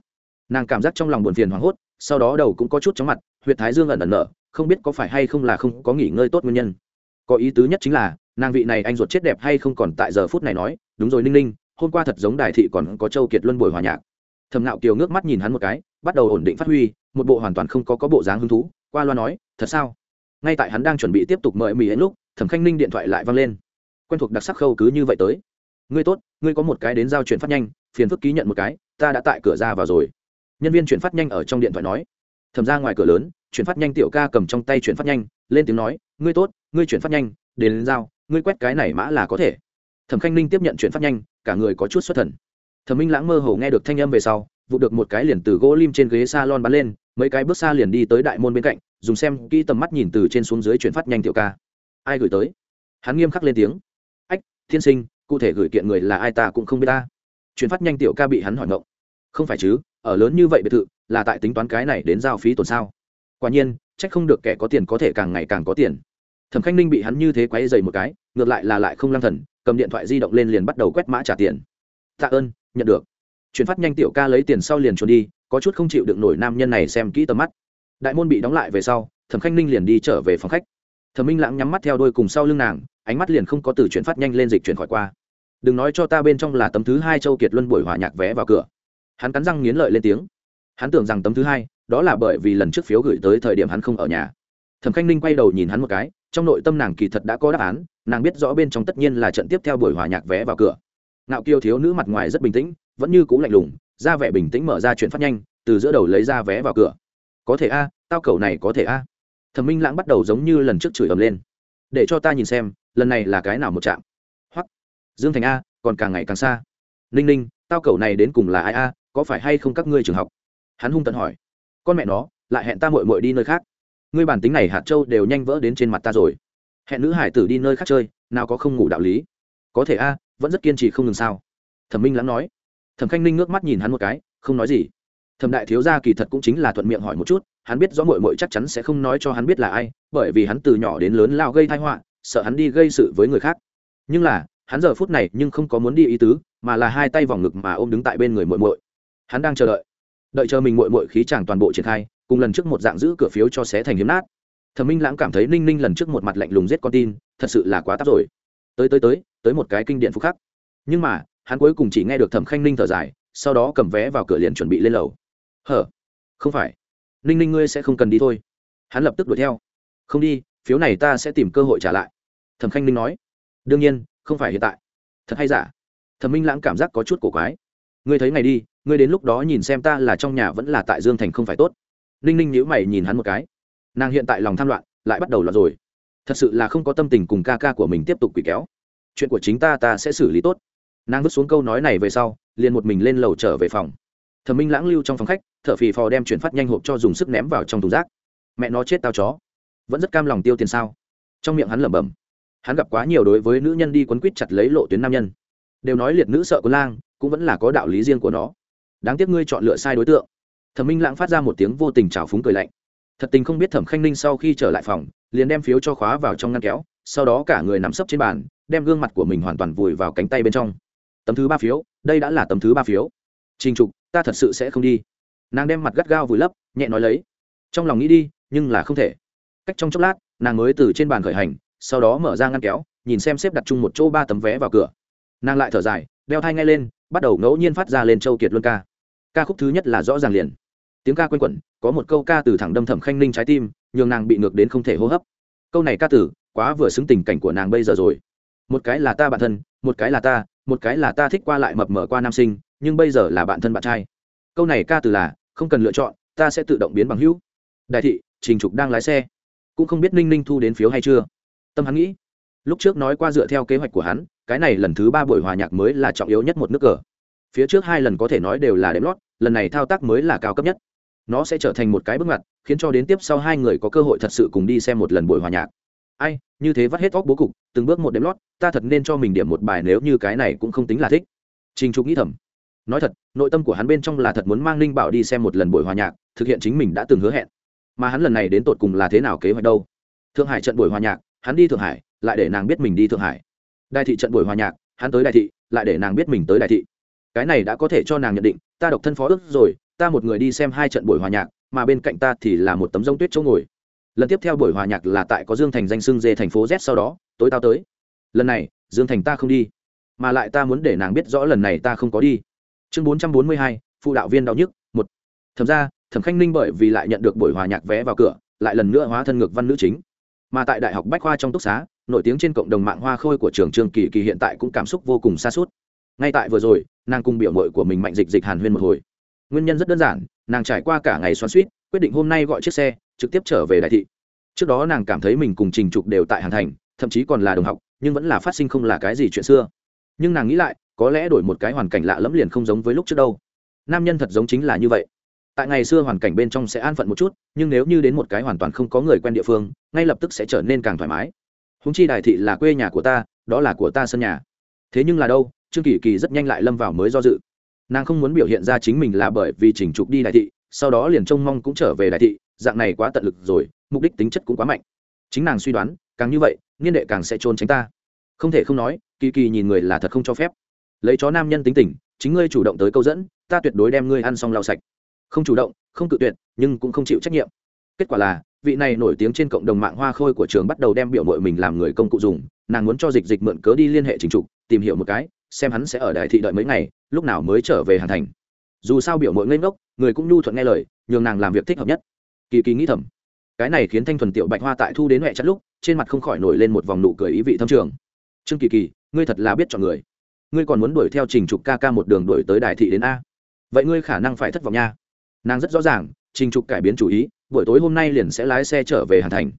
Speaker 1: nàng cảm giác trong lòng buồn phiền hoảng hốt, sau đó đầu cũng có chút chóng mặt huyện thái dương ẩn ẩn nở, không biết có phải hay không là không có nghỉ ngơi tốt nguyên nhân. Có ý tứ nhất chính là, nàng vị này anh ruột chết đẹp hay không còn tại giờ phút này nói, đúng rồi ninh ninh, hôm qua thật giống đài thị còn có châu kiệt luân buổi hòa nhạc. Thầm nạo kiều ngước mắt nhìn hắn một cái, bắt đầu ổn định phát huy, một bộ hoàn toàn không có có bộ dáng hứng thú, qua loa nói, thật sao? Ngay tại hắn đang chuẩn bị tiếp tục mời mì ấy lúc, thẩm khanh ninh điện thoại lại văng lên. Quen thuộc đặc sắc khâu cứ như vậy tới. Ngươi tốt, ngươi có một cái đến giao chuyển phát nhanh, phiền phức ký nhận một cái, ta đã tại cửa ra vào rồi nhân viên chuyển phát nhanh ở trong điện thoại nói. Thầm ra ngoài cửa lớn chuyển phát nhanh tiểu ca cầm trong tay chuyển phát nhanh lên tiếng nói ngươi tốt ngươi chuyển phát nhanh đến, lên giao ngươi quét cái này mã là có thể. Thẩm khanh ninh tiếp nhận chuyển phát nhanh cả người có chút xuất thần. Thẩm minh lãng mơ hồ nghe được thanh âm về sau vụ được một cái liền từ gỗ lim trên ghế s a lon bắn lên mấy cái bước xa liền đi tới đại môn bên cạnh dùng xem kỹ tầm mắt nhìn từ trên xuống dưới chuyển phát nhanh tiểu ca. Ai gửi tới? Hắn nghiêm khắc lên tiếng. Ách thiên sinh cụ thể gửi kiện người là ai ta cũng không biết ta. Chuyển phát nhanh tiểu ca bị hắn hỏi ngộng. Không phải chứ ở lớn như vậy biệt thự là tại tính toán cái này đến giao phí tổn sao? Quả nhiên trách không được kẻ có tiền có thể càng ngày càng có tiền. Thẩm khanh ninh bị hắn như thế quáy dày một cái, ngược lại là lại không lang thần, cầm điện thoại di động lên liền bắt đầu quét mã trả tiền. Tạ ơn, nhận được. Chuyển phát nhanh tiểu ca lấy tiền sau liền trốn đi, có chút không chịu được nổi nam nhân này xem kỹ tầm mắt. Đại môn bị đóng lại về sau, thẩm khanh ninh liền đi trở về phòng khách. Thẩm minh lãng nhắm mắt theo đôi cùng sau lưng nàng, ánh mắt liền không có từ chuyển phát nhanh lên dịch chuyển khỏi qua. Đừng nói cho ta bên trong là tấm thứ hai châu kiệt luân buổi hòa nhạc vé vào cửa hắn cắn răng nghiến lợi lên tiếng. Hắn tưởng rằng tấm thứ hai, đó là bởi vì lần trước phiếu gửi tới thời điểm hắn không ở nhà. Thẩm khanh ninh quay đầu nhìn hắn một cái, trong nội tâm nàng kỳ thật đã có đáp án, nàng biết rõ bên trong tất nhiên là trận tiếp theo buổi hòa nhạc vé vào cửa. Ngạo kiêu thiếu nữ mặt ngoài rất bình tĩnh, vẫn như c ũ lạnh lùng, ra vẻ bình tĩnh mở ra chuyện phát nhanh, từ giữa đầu lấy ra vé vào cửa. Có thể a, tao cầu này có thể a. Thẩm minh lãng bắt đầu giống như lần trước chửi ầm lên. Để cho ta nhìn xem, lần này là cái nào một chạm hoặc dương thành a, còn càng ngày càng xa. Ninh ninh, tao cầu này đến cùng là ai a? Có phải hay không các ngươi trường học? Hắn hung tận hỏi. Con mẹ nó, lại hẹn ta mội mội đi nơi khác. Ngươi bản tính này hạt châu đều nhanh vỡ đến trên mặt ta rồi. Hẹn nữ hải tử đi nơi khác chơi, nào có không ngủ đạo lý? Có thể a, vẫn rất kiên trì không ngừng sao? Thẩm minh lắng nói. Thẩm khanh ninh ngước mắt nhìn hắn một cái, không nói gì. Thẩm đại thiếu gia kỳ thật cũng chính là thuận miệng hỏi một chút, hắn biết rõ mội mội chắc chắn sẽ không nói cho hắn biết là ai, bởi vì hắn từ nhỏ đến lớn lao gây thai họa, sợ hắn đi gây sự với người khác. Nhưng là, hắn giờ phút này nhưng không có muốn đi ý tứ, mà là hai tay vòng ngực mà ôm đứng tại bên người mội mội hắn đang chờ đợi. Đợi chờ mình mội mội khí chàng toàn bộ triển khai, cùng lần trước một dạng giữ cửa phiếu cho xé thành hiếm nát. Thẩm minh lãng cảm thấy ninh ninh lần trước một mặt lạnh lùng giết con tin, thật sự là quá tắp rồi. Tới tới tới tới một cái kinh điện phúc khắc. Nhưng mà, hắn cuối cùng chỉ nghe được thẩm khanh ninh thở dài, sau đó cầm vé vào cửa liền chuẩn bị lên lầu. Hở? Không phải. Ninh ninh ngươi sẽ không cần đi thôi. Hắn lập tức đuổi theo. Không đi, phiếu này ta sẽ tìm cơ hội trả lại. Thẩm khanh ninh nói. Đương nhiên, không phải hiện tại. Thật hay giả? Thẩm minh lãng cảm giác có chút cổ quái. Ngươi thấy ngày đi ngươi đến lúc đó nhìn xem ta là trong nhà vẫn là tại dương thành không phải tốt. Ninh ninh nhữ mày nhìn hắn một cái. Nàng hiện tại lòng tham loạn, lại bắt đầu loạn rồi. Thật sự là không có tâm tình cùng ca ca của mình tiếp tục quỷ kéo. Chuyện của chính ta ta sẽ xử lý tốt. Nàng vứt xuống câu nói này về sau, liền một mình lên lầu trở về phòng. Thẩm minh lãng lưu trong phòng khách t h ở phì phò đem chuyển phát nhanh hộp cho dùng sức ném vào trong thùng rác. Mẹ nó chết tao chó. Vẫn rất cam lòng tiêu tiền sao? Trong miệng hắn lẩm bẩm. Hắn gặp quá nhiều đối với nữ nhân đi quấn quýt chặt lấy lộ tuyến nam nhân. Đều nói liệt nữ sợ của lang, cũng vẫn là có đạo lý riêng của nó đáng tiếc ngươi chọn lựa sai đối tượng. Thẩm minh lãng phát ra một tiếng vô tình trào phúng cười lạnh. Thật tình không biết thẩm khanh ninh sau khi trở lại phòng, liền đem phiếu cho khóa vào trong ngăn kéo, sau đó cả người nằm sấp trên bàn, đem gương mặt của mình hoàn toàn vùi vào cánh tay bên trong. Tấm thứ ba phiếu, đây đã là tấm thứ ba phiếu. Trình trục, ta thật sự sẽ không đi. Nàng đem mặt gắt gao vùi lấp, nhẹ nói lấy. Trong lòng nghĩ đi, nhưng là không thể. Cách trong chốc lát, nàng mới từ trên bàn khởi hành, sau đó mở ra ngăn kéo, nhìn xem xếp đặt chung một chỗ ba tấm vé vào cửa. Nàng lại thở dài, đeo thai ngay lên, bắt đầu ngẫu nhiên phát ra lên châu kiệt luân ca ca khúc thứ nhất là rõ ràng liền. Tiếng ca q u a n quẩn, có một câu ca từ thẳng đâm thẩm khanh ninh trái tim, nhường nàng bị ngược đến không thể hô hấp. Câu này ca tử quá vừa xứng tình cảnh của nàng bây giờ rồi. Một cái là ta bạn thân, một cái là ta, một cái là ta thích qua lại mập mờ qua nam sinh, nhưng bây giờ là bạn thân bạn trai. Câu này ca từ là, không cần lựa chọn, ta sẽ tự động biến bằng hữu. Đại thị, trình trục đang lái xe. Cũng không biết ninh ninh thu đến phiếu hay chưa. Tâm hắn nghĩ, lúc trước nói qua dựa theo kế hoạch của hắn, cái này lần thứ ba buổi hòa nhạc mới là trọng yếu nhất một nước cờ. Phía trước hai lần có thể nói đều là đếm lót lần này thao tác mới là cao cấp nhất. Nó sẽ trở thành một cái bước ngoặt, khiến cho đến tiếp sau hai người có cơ hội thật sự cùng đi xem một lần buổi hòa nhạc. Ai, như thế vắt hết óc bố cục, từng bước một đếm lót, ta thật nên cho mình điểm một bài nếu như cái này cũng không tính là thích. Trình trục nghĩ thầm. Nói thật, nội tâm của hắn bên trong là thật muốn mang ninh bảo đi xem một lần buổi hòa nhạc, thực hiện chính mình đã từng hứa hẹn. Mà hắn lần này đến tột cùng là thế nào kế hoạch đâu? Thượng hải trận buổi hòa nhạc, hắn đi thượng hải, lại để nàng biết mình đi thượng hải. Đại thị trận buổi hòa nhạc, hắn tới đại thị, lại để nàng biết mình tới đại thị cái này đã có thể cho nàng nhận định, ta độc thân phó ước rồi, ta một người đi xem hai trận buổi hòa nhạc, mà bên cạnh ta thì là một tấm rông tuyết chỗ ngồi. Lần tiếp theo buổi hòa nhạc là tại có dương thành danh sưng dê thành phố z sau đó, tối tao tới. Lần này, dương thành ta không đi, mà lại ta muốn để nàng biết rõ lần này ta không có đi. Chương bốn trăm bốn mươi hai, phụ đạo viên đau nhức, một. Thẩm ra, thẩm khanh ninh bởi vì lại nhận được buổi hòa nhạc vé vào cửa, lại lần nữa hóa thân ngược văn nữ chính. Mà tại đại học bách khoa trong túc xá, nổi tiếng trên cộng đồng mạng hoa khôi của trường trường kỳ kỳ hiện tại cũng cảm xúc vô cùng xa suốt ngay tại vừa rồi, nàng cùng biểu mội của mình mạnh dịch dịch hàn huyên một hồi. Nguyên nhân rất đơn giản, nàng trải qua cả ngày xoắn suýt quyết định hôm nay gọi chiếc xe, trực tiếp trở về đại thị. Trước đó nàng cảm thấy mình cùng trình trục đều tại hàn thành, thậm chí còn là đồng học, nhưng vẫn là phát sinh không là cái gì chuyện xưa. Nhưng nàng nghĩ lại, có lẽ đổi một cái hoàn cảnh lạ lẫm liền không giống với lúc trước đâu. Nam nhân thật giống chính là như vậy. Tại ngày xưa hoàn cảnh bên trong sẽ an phận một chút, nhưng nếu như đến một cái hoàn toàn không có người quen địa phương, ngay lập tức sẽ trở nên càng thoải mái. Húng chi đại thị là quê nhà của ta, đó là của ta sân nhà. Thế nhưng là đâu trương kỳ kỳ rất nhanh lại lâm vào mới do dự. Nàng không muốn biểu hiện ra chính mình là bởi vì chỉnh trục đi đại thị, sau đó liền trông mong cũng trở về đại thị, dạng này quá tận lực rồi, mục đích tính chất cũng quá mạnh. Chính nàng suy đoán, càng như vậy, niên đệ càng sẽ trôn tránh ta. Không thể không nói, kỳ kỳ nhìn người là thật không cho phép. Lấy chó nam nhân tính tình, chính ngươi chủ động tới câu dẫn, ta tuyệt đối đem ngươi ăn xong lau sạch. Không chủ động, không cự tuyệt, nhưng cũng không chịu trách nhiệm. Kết quả là, vị này nổi tiếng trên cộng đồng mạng hoa khôi của trường bắt đầu đem biểu mội mình làm người công cụ dùng, nàng muốn cho dịch dịch mượn cớ đi liên hệ chính trục, tìm hiểu một cái xem hắn sẽ ở đại thị đợi mấy ngày, lúc nào mới trở về hàn thành. Dù sao biểu mội ngây ngốc, người cũng nhu thuận nghe lời, nhường nàng làm việc thích hợp nhất. Kỳ kỳ nghĩ thầm. Cái này khiến thanh thuần tiểu bạch hoa tại thu đến huệ chặt lúc, trên mặt không khỏi nổi lên một vòng nụ cười ý vị thâm trường. Trương kỳ kỳ, ngươi thật là biết chọn người. Ngươi còn muốn đuổi theo trình trục ca ca một đường đuổi tới đại thị đến a. Vậy ngươi khả năng phải thất vọng nha. Nàng rất rõ ràng, trình trục cải biến chủ ý, buổi tối hôm nay liền sẽ lái xe trở về hàn thành.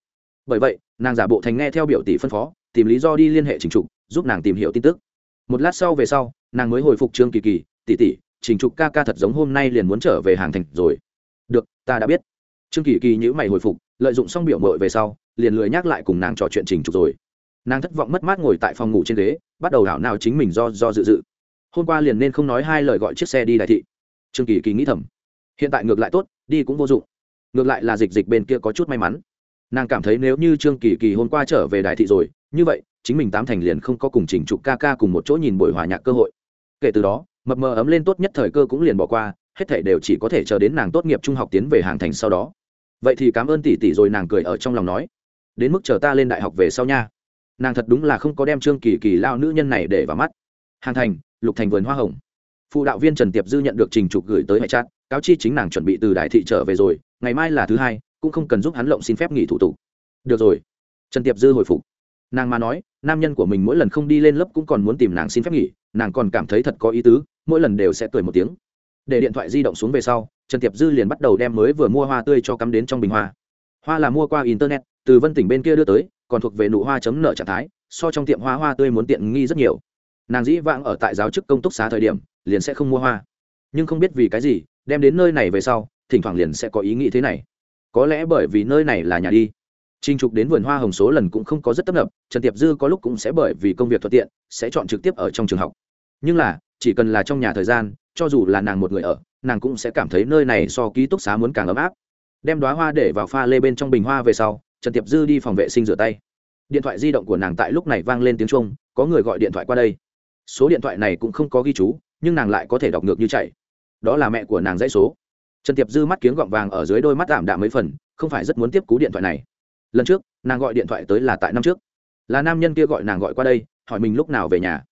Speaker 1: Bởi vậy, nàng giả bộ thành nghe theo biểu tỷ phân phó, tìm lý do đi liên hệ trình trục, giúp nàng tìm hiểu tin tức một lát sau về sau, nàng mới hồi phục trương kỳ kỳ, tỷ tỷ, trình trục ca ca thật giống hôm nay liền muốn trở về hàng thành rồi. Được, ta đã biết. Trương kỳ kỳ nhữ mày hồi phục, lợi dụng xong biểu mội về sau, liền lười nhắc lại cùng nàng trò chuyện trình trục rồi. Nàng thất vọng mất mát ngồi tại phòng ngủ trên ghế, bắt đầu đảo nào chính mình do do dự dự. Hôm qua liền nên không nói hai lời gọi chiếc xe đi đại thị. Trương kỳ kỳ nghĩ thầm, hiện tại ngược lại tốt, đi cũng vô dụng. Ngược lại là dịch dịch bên kia có chút may mắn. Nàng cảm thấy nếu như trương kỳ kỳ hôm qua trở về đại thị rồi, như vậy chính mình tám thành liền không có cùng trình trục ca ca cùng một chỗ nhìn buổi hòa nhạc cơ hội. Kể từ đó, mập mờ ấm lên tốt nhất thời cơ cũng liền bỏ qua, hết thể đều chỉ có thể chờ đến nàng tốt nghiệp trung học tiến về hàng thành sau đó. Vậy thì cảm ơn tỷ tỷ rồi nàng cười ở trong lòng nói, đến mức chờ ta lên đại học về sau nha. Nàng thật đúng là không có đem trương kỳ kỳ lao nữ nhân này để vào mắt. Hàng thành, lục thành vườn hoa hồng. Phụ đạo viên trần tiệp dư nhận được trình trục gửi tới hệ chat, cáo chi chính nàng chuẩn bị từ đại thị trở về rồi, ngày mai là thứ hai, cũng không cần giúp hắn lộng xin phép nghỉ thủ tục. Được rồi. Trần tiệp dư hồi phục. Nàng mà nói nam nhân của mình mỗi lần không đi lên lớp cũng còn muốn tìm nàng xin phép nghỉ, nàng còn cảm thấy thật có ý tứ, mỗi lần đều sẽ cười một tiếng. Để điện thoại di động xuống về sau, trần tiệp dư liền bắt đầu đem mới vừa mua hoa tươi cho cắm đến trong bình hoa. Hoa là mua qua internet, từ vân tỉnh bên kia đưa tới, còn thuộc về nụ hoa chấm nợ trạng thái, so trong tiệm hoa hoa tươi muốn tiện nghi rất nhiều. Nàng dĩ vãng ở tại giáo chức công túc xá thời điểm, liền sẽ không mua hoa. Nhưng không biết vì cái gì, đem đến nơi này về sau, thỉnh thoảng liền sẽ có ý nghĩ thế này. Có lẽ bởi vì nơi này là nhà đi. Trình Trục đến vườn hoa hồng số lần cũng không có rất tấp nập, Trần Tiệp Dư có lúc cũng sẽ bởi vì công việc thuận tiện, sẽ chọn trực tiếp ở trong trường học. Nhưng là, chỉ cần là trong nhà thời gian, cho dù là nàng một người ở, nàng cũng sẽ cảm thấy nơi này so ký túc xá muốn càng ấm áp. Đem đóa hoa để vào pha lê bên trong bình hoa về sau, Trần Tiệp Dư đi phòng vệ sinh rửa tay. Điện thoại di động của nàng tại lúc này vang lên tiếng chuông, có người gọi điện thoại qua đây. Số điện thoại này cũng không có ghi chú, nhưng nàng lại có thể đọc ngược như chạy. Đó là mẹ của nàng dãy số. Trần Tiệp Dư mắt kiếng gọng vàng ở dưới đôi mắt ảm đạm mấy phần, không phải rất muốn tiếp cú điện thoại này lần trước, nàng gọi điện thoại tới là tại năm trước. Là nam nhân kia gọi nàng gọi qua đây, hỏi mình lúc nào về nhà.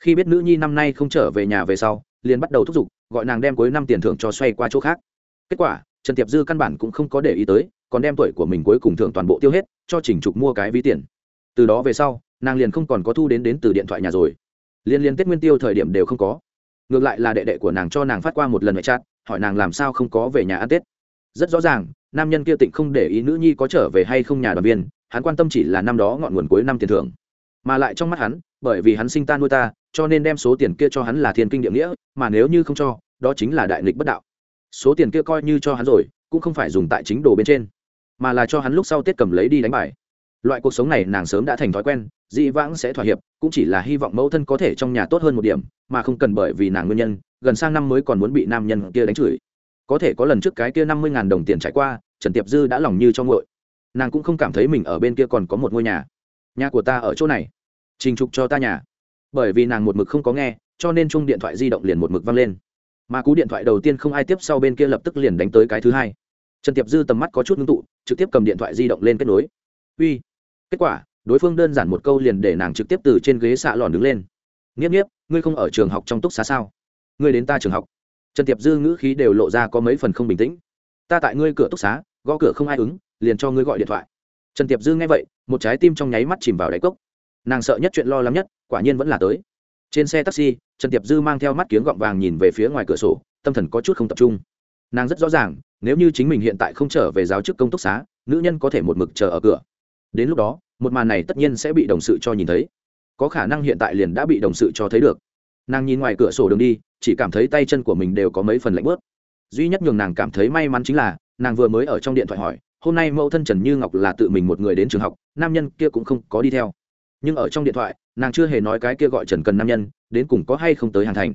Speaker 1: Khi biết nữ nhi năm nay không trở về nhà về sau, liền bắt đầu thúc giục, gọi nàng đem cuối năm tiền thưởng cho xoay qua chỗ khác. Kết quả, trần tiệp dư căn bản cũng không có để ý tới, còn đem tuổi của mình cuối cùng thưởng toàn bộ tiêu hết, cho chỉnh trục mua cái ví tiền. Từ đó về sau, nàng liền không còn có thu đến đến từ điện thoại nhà rồi. Liên liên tết nguyên tiêu thời điểm đều không có. Ngược lại là đệ đệ của nàng cho nàng phát qua một lần mẹ chát hỏi nàng làm sao không có về nhà ăn tết. Rất rõ ràng nam nhân kia tịnh không để ý nữ nhi có trở về hay không nhà đoàn viên, hắn quan tâm chỉ là năm đó ngọn nguồn cuối năm tiền thưởng. Mà lại trong mắt hắn, bởi vì hắn sinh ta nuôi ta, cho nên đem số tiền kia cho hắn là thiên kinh địa nghĩa, mà nếu như không cho, đó chính là đại nghịch bất đạo. Số tiền kia coi như cho hắn rồi, cũng không phải dùng tại chính đồ bên trên, mà là cho hắn lúc sau tết cầm lấy đi đánh bài. Loại cuộc sống này nàng sớm đã thành thói quen, dị vãng sẽ thỏa hiệp, cũng chỉ là hy vọng mẫu thân có thể trong nhà tốt hơn một điểm, mà không cần bởi vì nàng nguyên nhân, gần sang năm mới còn muốn bị nam nhân kia đánh chửi có thể có lần trước cái kia năm mươi đồng tiền trải qua, trần tiệp dư đã lòng như cho ngội nàng cũng không cảm thấy mình ở bên kia còn có một ngôi nhà. Nhà của ta ở chỗ này. Trình trục cho ta nhà. Bởi vì nàng một mực không có nghe, cho nên chung điện thoại di động liền một mực văng lên. Mà cú điện thoại đầu tiên không ai tiếp sau bên kia lập tức liền đánh tới cái thứ hai. Trần tiệp dư tầm mắt có chút ngưng tụ, trực tiếp cầm điện thoại di động lên kết nối. Uy. Kết quả, đối phương đơn giản một câu liền để nàng trực tiếp từ trên ghế xạ lòn đứng lên. Nghiếp nghiếp, ngươi không ở trường học trong túc xá sao? Ngươi đến ta trường học trần tiệp dư ngữ khí đều lộ ra có mấy phần không bình tĩnh. Ta tại ngươi cửa túc xá, gõ cửa không ai ứng, liền cho ngươi gọi điện thoại. Trần tiệp dư nghe vậy, một trái tim trong nháy mắt chìm vào đáy cốc. Nàng sợ nhất chuyện lo lắng nhất, quả nhiên vẫn là tới. Trên xe taxi, trần tiệp dư mang theo mắt kiếng gọng vàng nhìn về phía ngoài cửa sổ, tâm thần có chút không tập trung. Nàng rất rõ ràng, nếu như chính mình hiện tại không trở về giáo chức công túc xá, nữ nhân có thể một mực chờ ở cửa. Đến lúc đó, một màn này tất nhiên sẽ bị đồng sự cho nhìn thấy. Có khả năng hiện tại liền đã bị đồng sự cho thấy được nàng nhìn ngoài cửa sổ đường đi, chỉ cảm thấy tay chân của mình đều có mấy phần lạnh bớt. Duy nhất nhường nàng cảm thấy may mắn chính là, nàng vừa mới ở trong điện thoại hỏi, hôm nay mẫu thân trần như ngọc là tự mình một người đến trường học, nam nhân kia cũng không có đi theo. Nhưng ở trong điện thoại, nàng chưa hề nói cái kia gọi trần cần nam nhân, đến cùng có hay không tới hàng thành.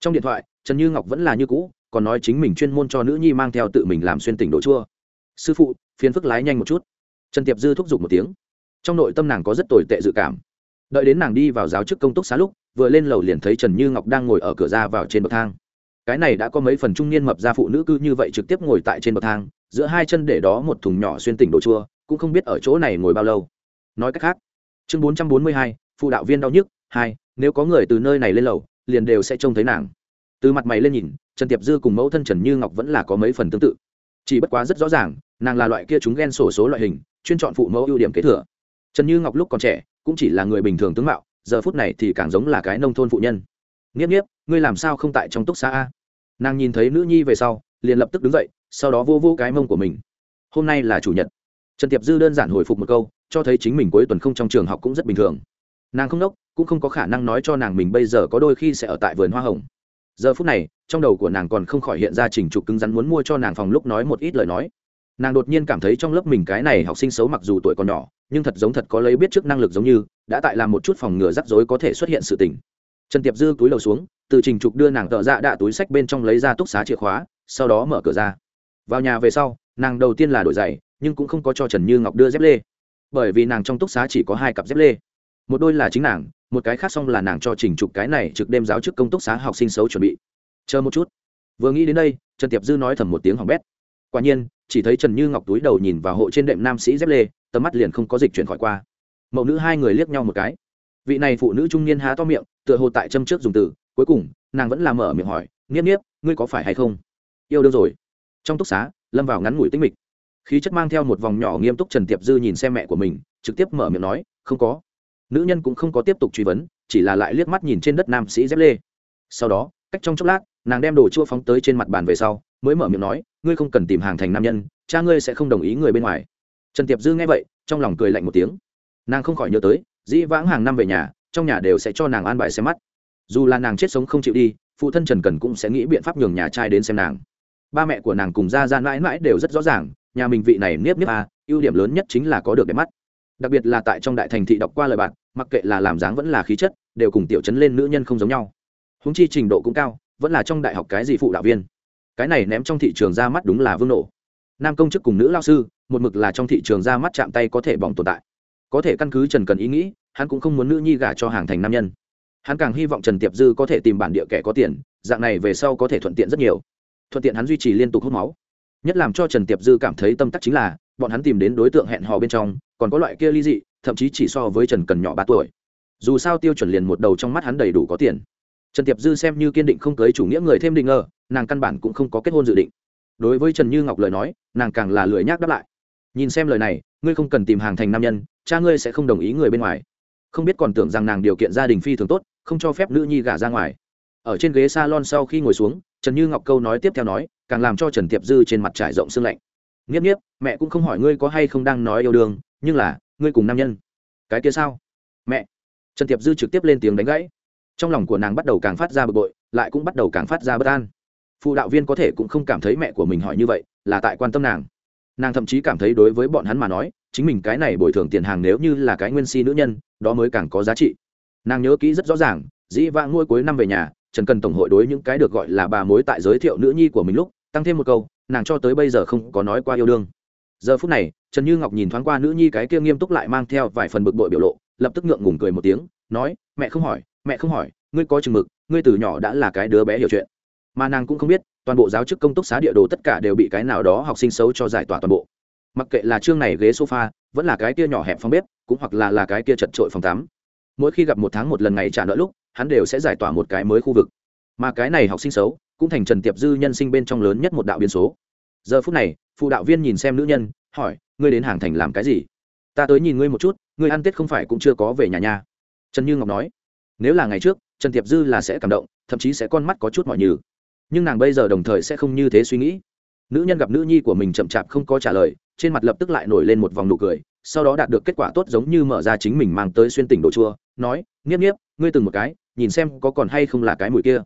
Speaker 1: Trong điện thoại, trần như ngọc vẫn là như cũ, còn nói chính mình chuyên môn cho nữ nhi mang theo tự mình làm xuyên tỉnh đồ chua. Sư phụ, phiền phức lái nhanh một chút. Trần tiệp dư thúc giục một tiếng. Trong nội tâm nàng có rất tồi tệ dự cảm đợi đến nàng đi vào giáo chức công túc xá lúc, vừa lên lầu liền thấy trần như ngọc đang ngồi ở cửa ra vào trên bậc thang. Cái này đã có mấy phần trung niên mập ra phụ nữ cư như vậy trực tiếp ngồi tại trên bậc thang, giữa hai chân để đó một thùng nhỏ xuyên tỉnh đồ chua, cũng không biết ở chỗ này ngồi bao lâu. Nói cách khác, chương bốn trăm bốn mươi hai, phụ đạo viên đau nhức, hai, nếu có người từ nơi này lên lầu, liền đều sẽ trông thấy nàng. Từ mặt mày lên nhìn, trần tiệp dư cùng mẫu thân trần như ngọc vẫn là có mấy phần tương tự. Chỉ bất quá rất rõ ràng, nàng là loại kia chúng ghen sổ số loại hình, chuyên chọn phụ mẫu ưu điểm kế thừa. Trần như ngọc lúc còn trẻ cũng chỉ là người bình thường tướng mạo, giờ phút này thì càng giống là cái nông thôn phụ nhân. Nghiếp nghiếp, ngươi làm sao không tại trong túc xá a? Nàng nhìn thấy nữ nhi về sau, liền lập tức đứng dậy, sau đó vô vô cái mông của mình. Hôm nay là chủ nhật. Trần tiệp dư đơn giản hồi phục một câu, cho thấy chính mình cuối tuần không trong trường học cũng rất bình thường. Nàng không đốc cũng không có khả năng nói cho nàng mình bây giờ có đôi khi sẽ ở tại vườn hoa hồng. Giờ phút này, trong đầu của nàng còn không khỏi hiện ra trình trục cứng rắn muốn mua cho nàng phòng lúc nói một ít lời nói nàng đột nhiên cảm thấy trong lớp mình cái này học sinh xấu mặc dù tuổi còn nhỏ, nhưng thật giống thật có lấy biết trước năng lực giống như, đã tại làm một chút phòng ngừa rắc rối có thể xuất hiện sự tình. Trần tiệp dư túi lầu xuống, từ trình trục đưa nàng tợ dạ đạ túi sách bên trong lấy ra túc xá chìa khóa, sau đó mở cửa ra. Vào nhà về sau, nàng đầu tiên là đổi giày, nhưng cũng không có cho trần như ngọc đưa dép lê. Bởi vì nàng trong túc xá chỉ có hai cặp dép lê. Một đôi là chính nàng, một cái khác xong là nàng cho trình trục cái này trực đêm giáo chức công túc xá học sinh xấu chuẩn bị. Chờ một chút. Vừa nghĩ đến đây, trần tiệp dư nói thầm một tiếng hỏng bét. Quả nhiên chỉ thấy trần như ngọc túi đầu nhìn vào hộ trên đệm nam sĩ dép lê, tầm mắt liền không có dịch chuyển khỏi qua. Mẫu nữ hai người liếc nhau một cái. Vị này phụ nữ trung niên há to miệng, tựa hồ tại châm trước dùng từ, cuối cùng, nàng vẫn làm mở miệng hỏi, nghiếp nghiếp, ngươi có phải hay không? Yêu đương rồi. Trong túc xá, lâm vào ngắn ngủi tinh mịch. Khí chất mang theo một vòng nhỏ nghiêm túc trần tiệp dư nhìn xem mẹ của mình, trực tiếp mở miệng nói, không có. Nữ nhân cũng không có tiếp tục truy vấn, chỉ là lại liếc mắt nhìn trên đất nam sĩ dép lê. Sau đó, cách trong chốc lát, nàng đem đồ chua phóng tới trên mặt bàn về sau mới mở miệng nói, ngươi không cần tìm hàng thành nam nhân, cha ngươi sẽ không đồng ý người bên ngoài. Trần tiệp dư nghe vậy, trong lòng cười lạnh một tiếng. Nàng không khỏi nhớ tới, dĩ vãng hàng năm về nhà, trong nhà đều sẽ cho nàng an bài xem mắt. Dù là nàng chết sống không chịu đi, phụ thân trần cần cũng sẽ nghĩ biện pháp nhường nhà trai đến xem nàng. Ba mẹ của nàng cùng ra ra mãi mãi đều rất rõ ràng, nhà mình vị này niếp niếp à ưu điểm lớn nhất chính là có được đẹp mắt. Đặc biệt là tại trong đại thành thị đọc qua lời bạn, mặc kệ là làm dáng vẫn là khí chất, đều cùng tiểu chấn lên nữ nhân không giống nhau. Húng chi trình độ cũng cao, vẫn là trong đại học cái gì phụ đạo viên cái này ném trong thị trường ra mắt đúng là vương nổ. Nam công chức cùng nữ lao sư, một mực là trong thị trường ra mắt chạm tay có thể bỏng tồn tại. Có thể căn cứ trần cần ý nghĩ, hắn cũng không muốn nữ nhi gả cho hàng thành nam nhân. Hắn càng hy vọng trần tiệp dư có thể tìm bản địa kẻ có tiền, dạng này về sau có thể thuận tiện rất nhiều. Thuận tiện hắn duy trì liên tục hút máu. Nhất làm cho trần tiệp dư cảm thấy tâm tắc chính là, bọn hắn tìm đến đối tượng hẹn hò bên trong, còn có loại kia ly dị, thậm chí chỉ so với trần cần nhỏ ba tuổi. Dù sao tiêu chuẩn liền một đầu trong mắt hắn đầy đủ có tiền trần tiệp dư xem như kiên định không cưới chủ nghĩa người thêm định ngờ, nàng căn bản cũng không có kết hôn dự định. Đối với trần như ngọc lời nói, nàng càng là lười nhác đáp lại. Nhìn xem lời này, ngươi không cần tìm hàng thành nam nhân, cha ngươi sẽ không đồng ý người bên ngoài. Không biết còn tưởng rằng nàng điều kiện gia đình phi thường tốt, không cho phép nữ nhi gả ra ngoài. Ở trên ghế s a lon sau khi ngồi xuống, trần như ngọc câu nói tiếp theo nói, càng làm cho trần tiệp dư trên mặt trải rộng xương lạnh. Nghiếp nghiếp, mẹ cũng không hỏi ngươi có hay không đang nói yêu đương, nhưng là, ngươi cùng nam nhân. Cái kia sao? Mẹ. Trần tiệp dư trực tiếp lên tiếng đánh gãy trong lòng của nàng bắt đầu càng phát ra bực bội, lại cũng bắt đầu càng phát ra bất an. Phụ đạo viên có thể cũng không cảm thấy mẹ của mình hỏi như vậy, là tại quan tâm nàng. Nàng thậm chí cảm thấy đối với bọn hắn mà nói, chính mình cái này bồi thường tiền hàng nếu như là cái nguyên si nữ nhân, đó mới càng có giá trị. Nàng nhớ kỹ rất rõ ràng, dĩ vãng ngôi cuối năm về nhà, trần cần tổng hội đối những cái được gọi là bà mối tại giới thiệu nữ nhi của mình lúc, tăng thêm một câu, nàng cho tới bây giờ không có nói qua yêu đương. Giờ phút này, trần như ngọc nhìn thoáng qua nữ nhi cái kia nghiêm túc lại mang theo vài phần bực bội biểu lộ, lập tức ngượng ngùng cười một tiếng, nói, mẹ không hỏi mẹ không hỏi, ngươi có chừng mực, ngươi từ nhỏ đã là cái đứa bé hiểu chuyện. Mà nàng cũng không biết, toàn bộ giáo chức công túc xá địa đồ tất cả đều bị cái nào đó học sinh xấu cho giải tỏa toàn bộ. Mặc kệ là chương này ghế sofa, vẫn là cái kia nhỏ hẹp phòng bếp, cũng hoặc là là cái kia chật trội phòng tắm. Mỗi khi gặp một tháng một lần ngày trả nợ lúc, hắn đều sẽ giải tỏa một cái mới khu vực. Mà cái này học sinh xấu, cũng thành trần tiệp dư nhân sinh bên trong lớn nhất một đạo biên số. Giờ phút này, phụ đạo viên nhìn xem nữ nhân, hỏi, ngươi đến hàng thành làm cái gì? Ta tới nhìn ngươi một chút, ngươi ăn tết không phải cũng chưa có về nhà nhà trần như ngọc nói nếu là ngày trước, trần tiệp dư là sẽ cảm động, thậm chí sẽ con mắt có chút mọi nhừ. Nhưng nàng bây giờ đồng thời sẽ không như thế suy nghĩ. Nữ nhân gặp nữ nhi của mình chậm chạp không có trả lời, trên mặt lập tức lại nổi lên một vòng nụ cười, sau đó đạt được kết quả tốt giống như mở ra chính mình mang tới xuyên tỉnh đồ chua, nói, nghiếp nghiếp, ngươi từng một cái, nhìn xem có còn hay không là cái mùi kia.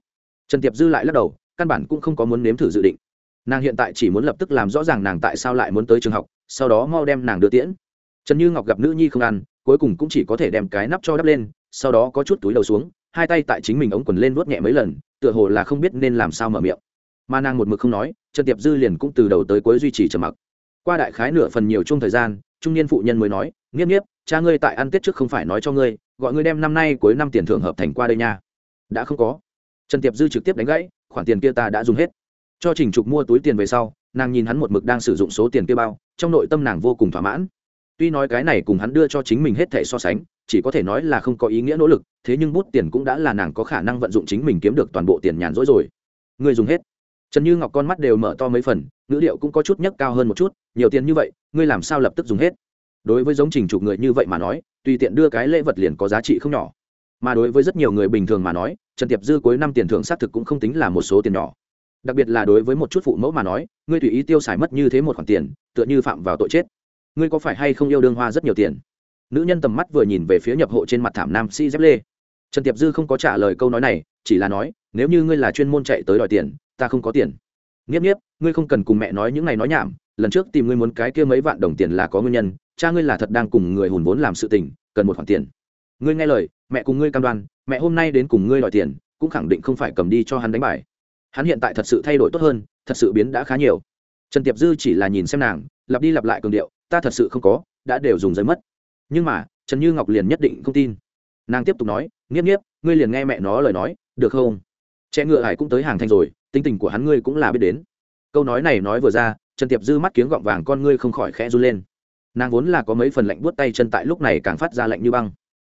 Speaker 1: Trần tiệp dư lại lắc đầu, căn bản cũng không có muốn nếm thử dự định. Nàng hiện tại chỉ muốn lập tức làm rõ ràng nàng tại sao lại muốn tới trường học, sau đó mau đem nàng đưa tiễn. Trần như ngọc gặp nữ nhi không ăn, cuối cùng cũng chỉ có thể đem cái nắp cho đắp lên sau đó có chút túi đầu xuống, hai tay tại chính mình ống quần lên vuốt nhẹ mấy lần, tựa hồ là không biết nên làm sao mở miệng. Mà nàng một mực không nói, trần tiệp dư liền cũng từ đầu tới cuối duy trì trầm mặc. Qua đại khái nửa phần nhiều chung thời gian, trung niên phụ nhân mới nói, nghiếp nghiếp, cha ngươi tại ăn tết trước không phải nói cho ngươi, gọi ngươi đem năm nay cuối năm tiền thưởng hợp thành qua đây nha. Đã không có. Trần tiệp dư trực tiếp đánh gãy, khoản tiền kia ta đã dùng hết. Cho trình trục mua túi tiền về sau, nàng nhìn hắn một mực đang sử dụng số tiền kia bao, trong nội tâm nàng vô cùng thỏa mãn. Tuy nói cái này cùng hắn đưa cho chính mình hết thể so sánh chỉ có thể nói là không có ý nghĩa nỗ lực, thế nhưng bút tiền cũng đã là nàng có khả năng vận dụng chính mình kiếm được toàn bộ tiền nhàn rỗi rồi. Người dùng hết. Trần như ngọc con mắt đều mở to mấy phần, ngữ liệu cũng có chút nhấc cao hơn một chút, nhiều tiền như vậy, ngươi làm sao lập tức dùng hết? Đối với giống trình chụp người như vậy mà nói, tùy tiện đưa cái lễ vật liền có giá trị không nhỏ. Mà đối với rất nhiều người bình thường mà nói, trần tiệp dư cuối năm tiền thưởng xác thực cũng không tính là một số tiền nhỏ. Đặc biệt là đối với một chút phụ mẫu mà nói, ngươi tùy ý tiêu xài mất như thế một khoản tiền, tựa như phạm vào tội chết. Ngươi có phải hay không yêu đương hoa rất nhiều tiền? Nữ nhân tầm mắt vừa nhìn về phía nhập hộ trên mặt thảm nam si dép lê. Trần tiệp dư không có trả lời câu nói này, chỉ là nói, nếu như ngươi là chuyên môn chạy tới đòi tiền, ta không có tiền. Nghiếp nghiếp, ngươi không cần cùng mẹ nói những ngày nói nhảm, lần trước tìm ngươi muốn cái kia mấy vạn đồng tiền là có nguyên nhân, cha ngươi là thật đang cùng người hùn vốn làm sự tình, cần một khoản tiền. Ngươi nghe lời, mẹ cùng ngươi cam đoan, mẹ hôm nay đến cùng ngươi đòi tiền, cũng khẳng định không phải cầm đi cho hắn đánh bài. Hắn hiện tại thật sự thay đổi tốt hơn, thật sự biến đã khá nhiều. Trần tiệp dư chỉ là nhìn xem nàng, lặp đi lặp lại cường điệu, ta thật sự không có, đã đều dùng giấy mất nhưng mà, trần như ngọc liền nhất định không tin. Nàng tiếp tục nói, nghiếp nghiếp, ngươi liền nghe mẹ nó lời nói, được không? Trẻ ngựa hải cũng tới hàng thanh rồi, tính tình của hắn ngươi cũng là biết đến. Câu nói này nói vừa ra, trần tiệp dư mắt kiếng gọng vàng con ngươi không khỏi khẽ run lên. Nàng vốn là có mấy phần lạnh buốt tay chân tại lúc này càng phát ra lạnh như băng.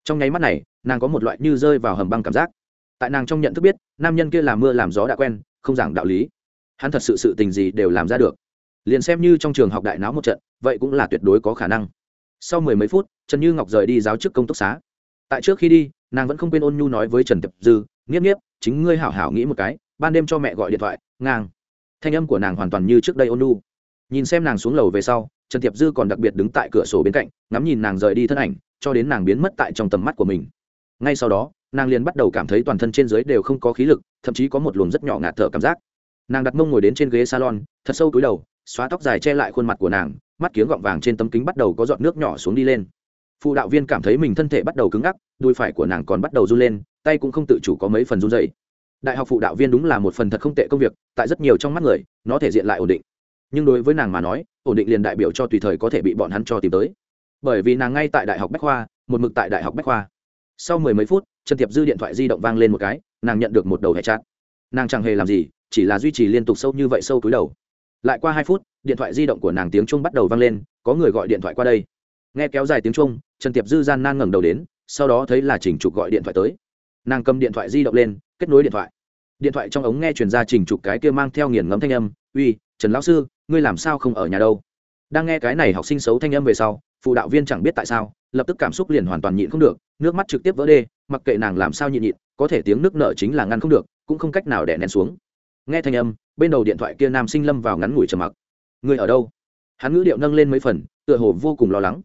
Speaker 1: Trong nháy mắt này, nàng có một loại như rơi vào hầm băng cảm giác. Tại nàng trong nhận thức biết, nam nhân kia làm mưa làm gió đã quen, không giảng đạo lý. Hắn thật sự sự tình gì đều làm ra được. Liền xem như trong trường học đại náo một trận, vậy cũng là tuyệt đối có khả năng sau mười mấy phút, trần như ngọc rời đi giáo chức công túc xá. Tại trước khi đi, nàng vẫn không quên ôn nhu nói với trần tiệp dư, nghiếp nghiếp, chính ngươi hảo hảo nghĩ một cái, ban đêm cho mẹ gọi điện thoại, ngang. Thanh âm của nàng hoàn toàn như trước đây ôn nhu. Nhìn xem nàng xuống lầu về sau, trần tiệp dư còn đặc biệt đứng tại cửa sổ bên cạnh, ngắm nhìn nàng rời đi thân ảnh, cho đến nàng biến mất tại trong tầm mắt của mình. Ngay sau đó, nàng liền bắt đầu cảm thấy toàn thân trên dưới đều không có khí lực, thậm chí có một luồng rất nhỏ ngạt thở cảm giác. Nàng đặt mông ngồi đến trên ghế salon, thật sâu túi đầu, xóa tóc dài che lại khuôn mặt của nàng mắt kiếng gọng vàng trên tấm kính bắt đầu có giọt nước nhỏ xuống đi lên. Phụ đạo viên cảm thấy mình thân thể bắt đầu cứng ngắc, đùi phải của nàng còn bắt đầu run lên, tay cũng không tự chủ có mấy phần run dày đại học phụ đạo viên đúng là một phần thật không tệ công việc, tại rất nhiều trong mắt người, nó thể diện lại ổn định. Nhưng đối với nàng mà nói, ổn định liền đại biểu cho tùy thời có thể bị bọn hắn cho tìm tới. Bởi vì nàng ngay tại đại học bách khoa, một mực tại đại học bách khoa. Sau mười mấy phút trần tiệp dư điện thoại di động vang lên một cái, nàng nhận được một đầu hệ chát nàng chẳng hề làm gì, chỉ là duy trì liên tục sâu như vậy sâu túi đầu. Lại qua hai phút điện thoại di động của nàng tiếng chuông bắt đầu vang lên, có người gọi điện thoại qua đây. Nghe kéo dài tiếng chuông, trần tiệp dư gian nan ngẩng đầu đến, sau đó thấy là trình trục gọi điện thoại tới. Nàng cầm điện thoại di động lên, kết nối điện thoại. Điện thoại trong ống nghe truyền ra trình trục cái kia mang theo nghiền ngấm thanh âm, uy, trần lão sư, ngươi làm sao không ở nhà đâu? Đang nghe cái này học sinh xấu thanh âm về sau, phụ đạo viên chẳng biết tại sao, lập tức cảm xúc liền hoàn toàn nhịn không được, nước mắt trực tiếp vỡ đê, mặc kệ nàng làm sao nhịn nhịn, có thể tiếng nước nợ chính là ngăn không được, cũng không cách nào đè nén xuống. Nghe thanh âm, bên đầu điện thoại kia nam sinh lâm vào ngắn ngủi trầm mặc người ở đâu? Hắn ngữ điệu nâng lên mấy phần, tựa hồ vô cùng lo lắng.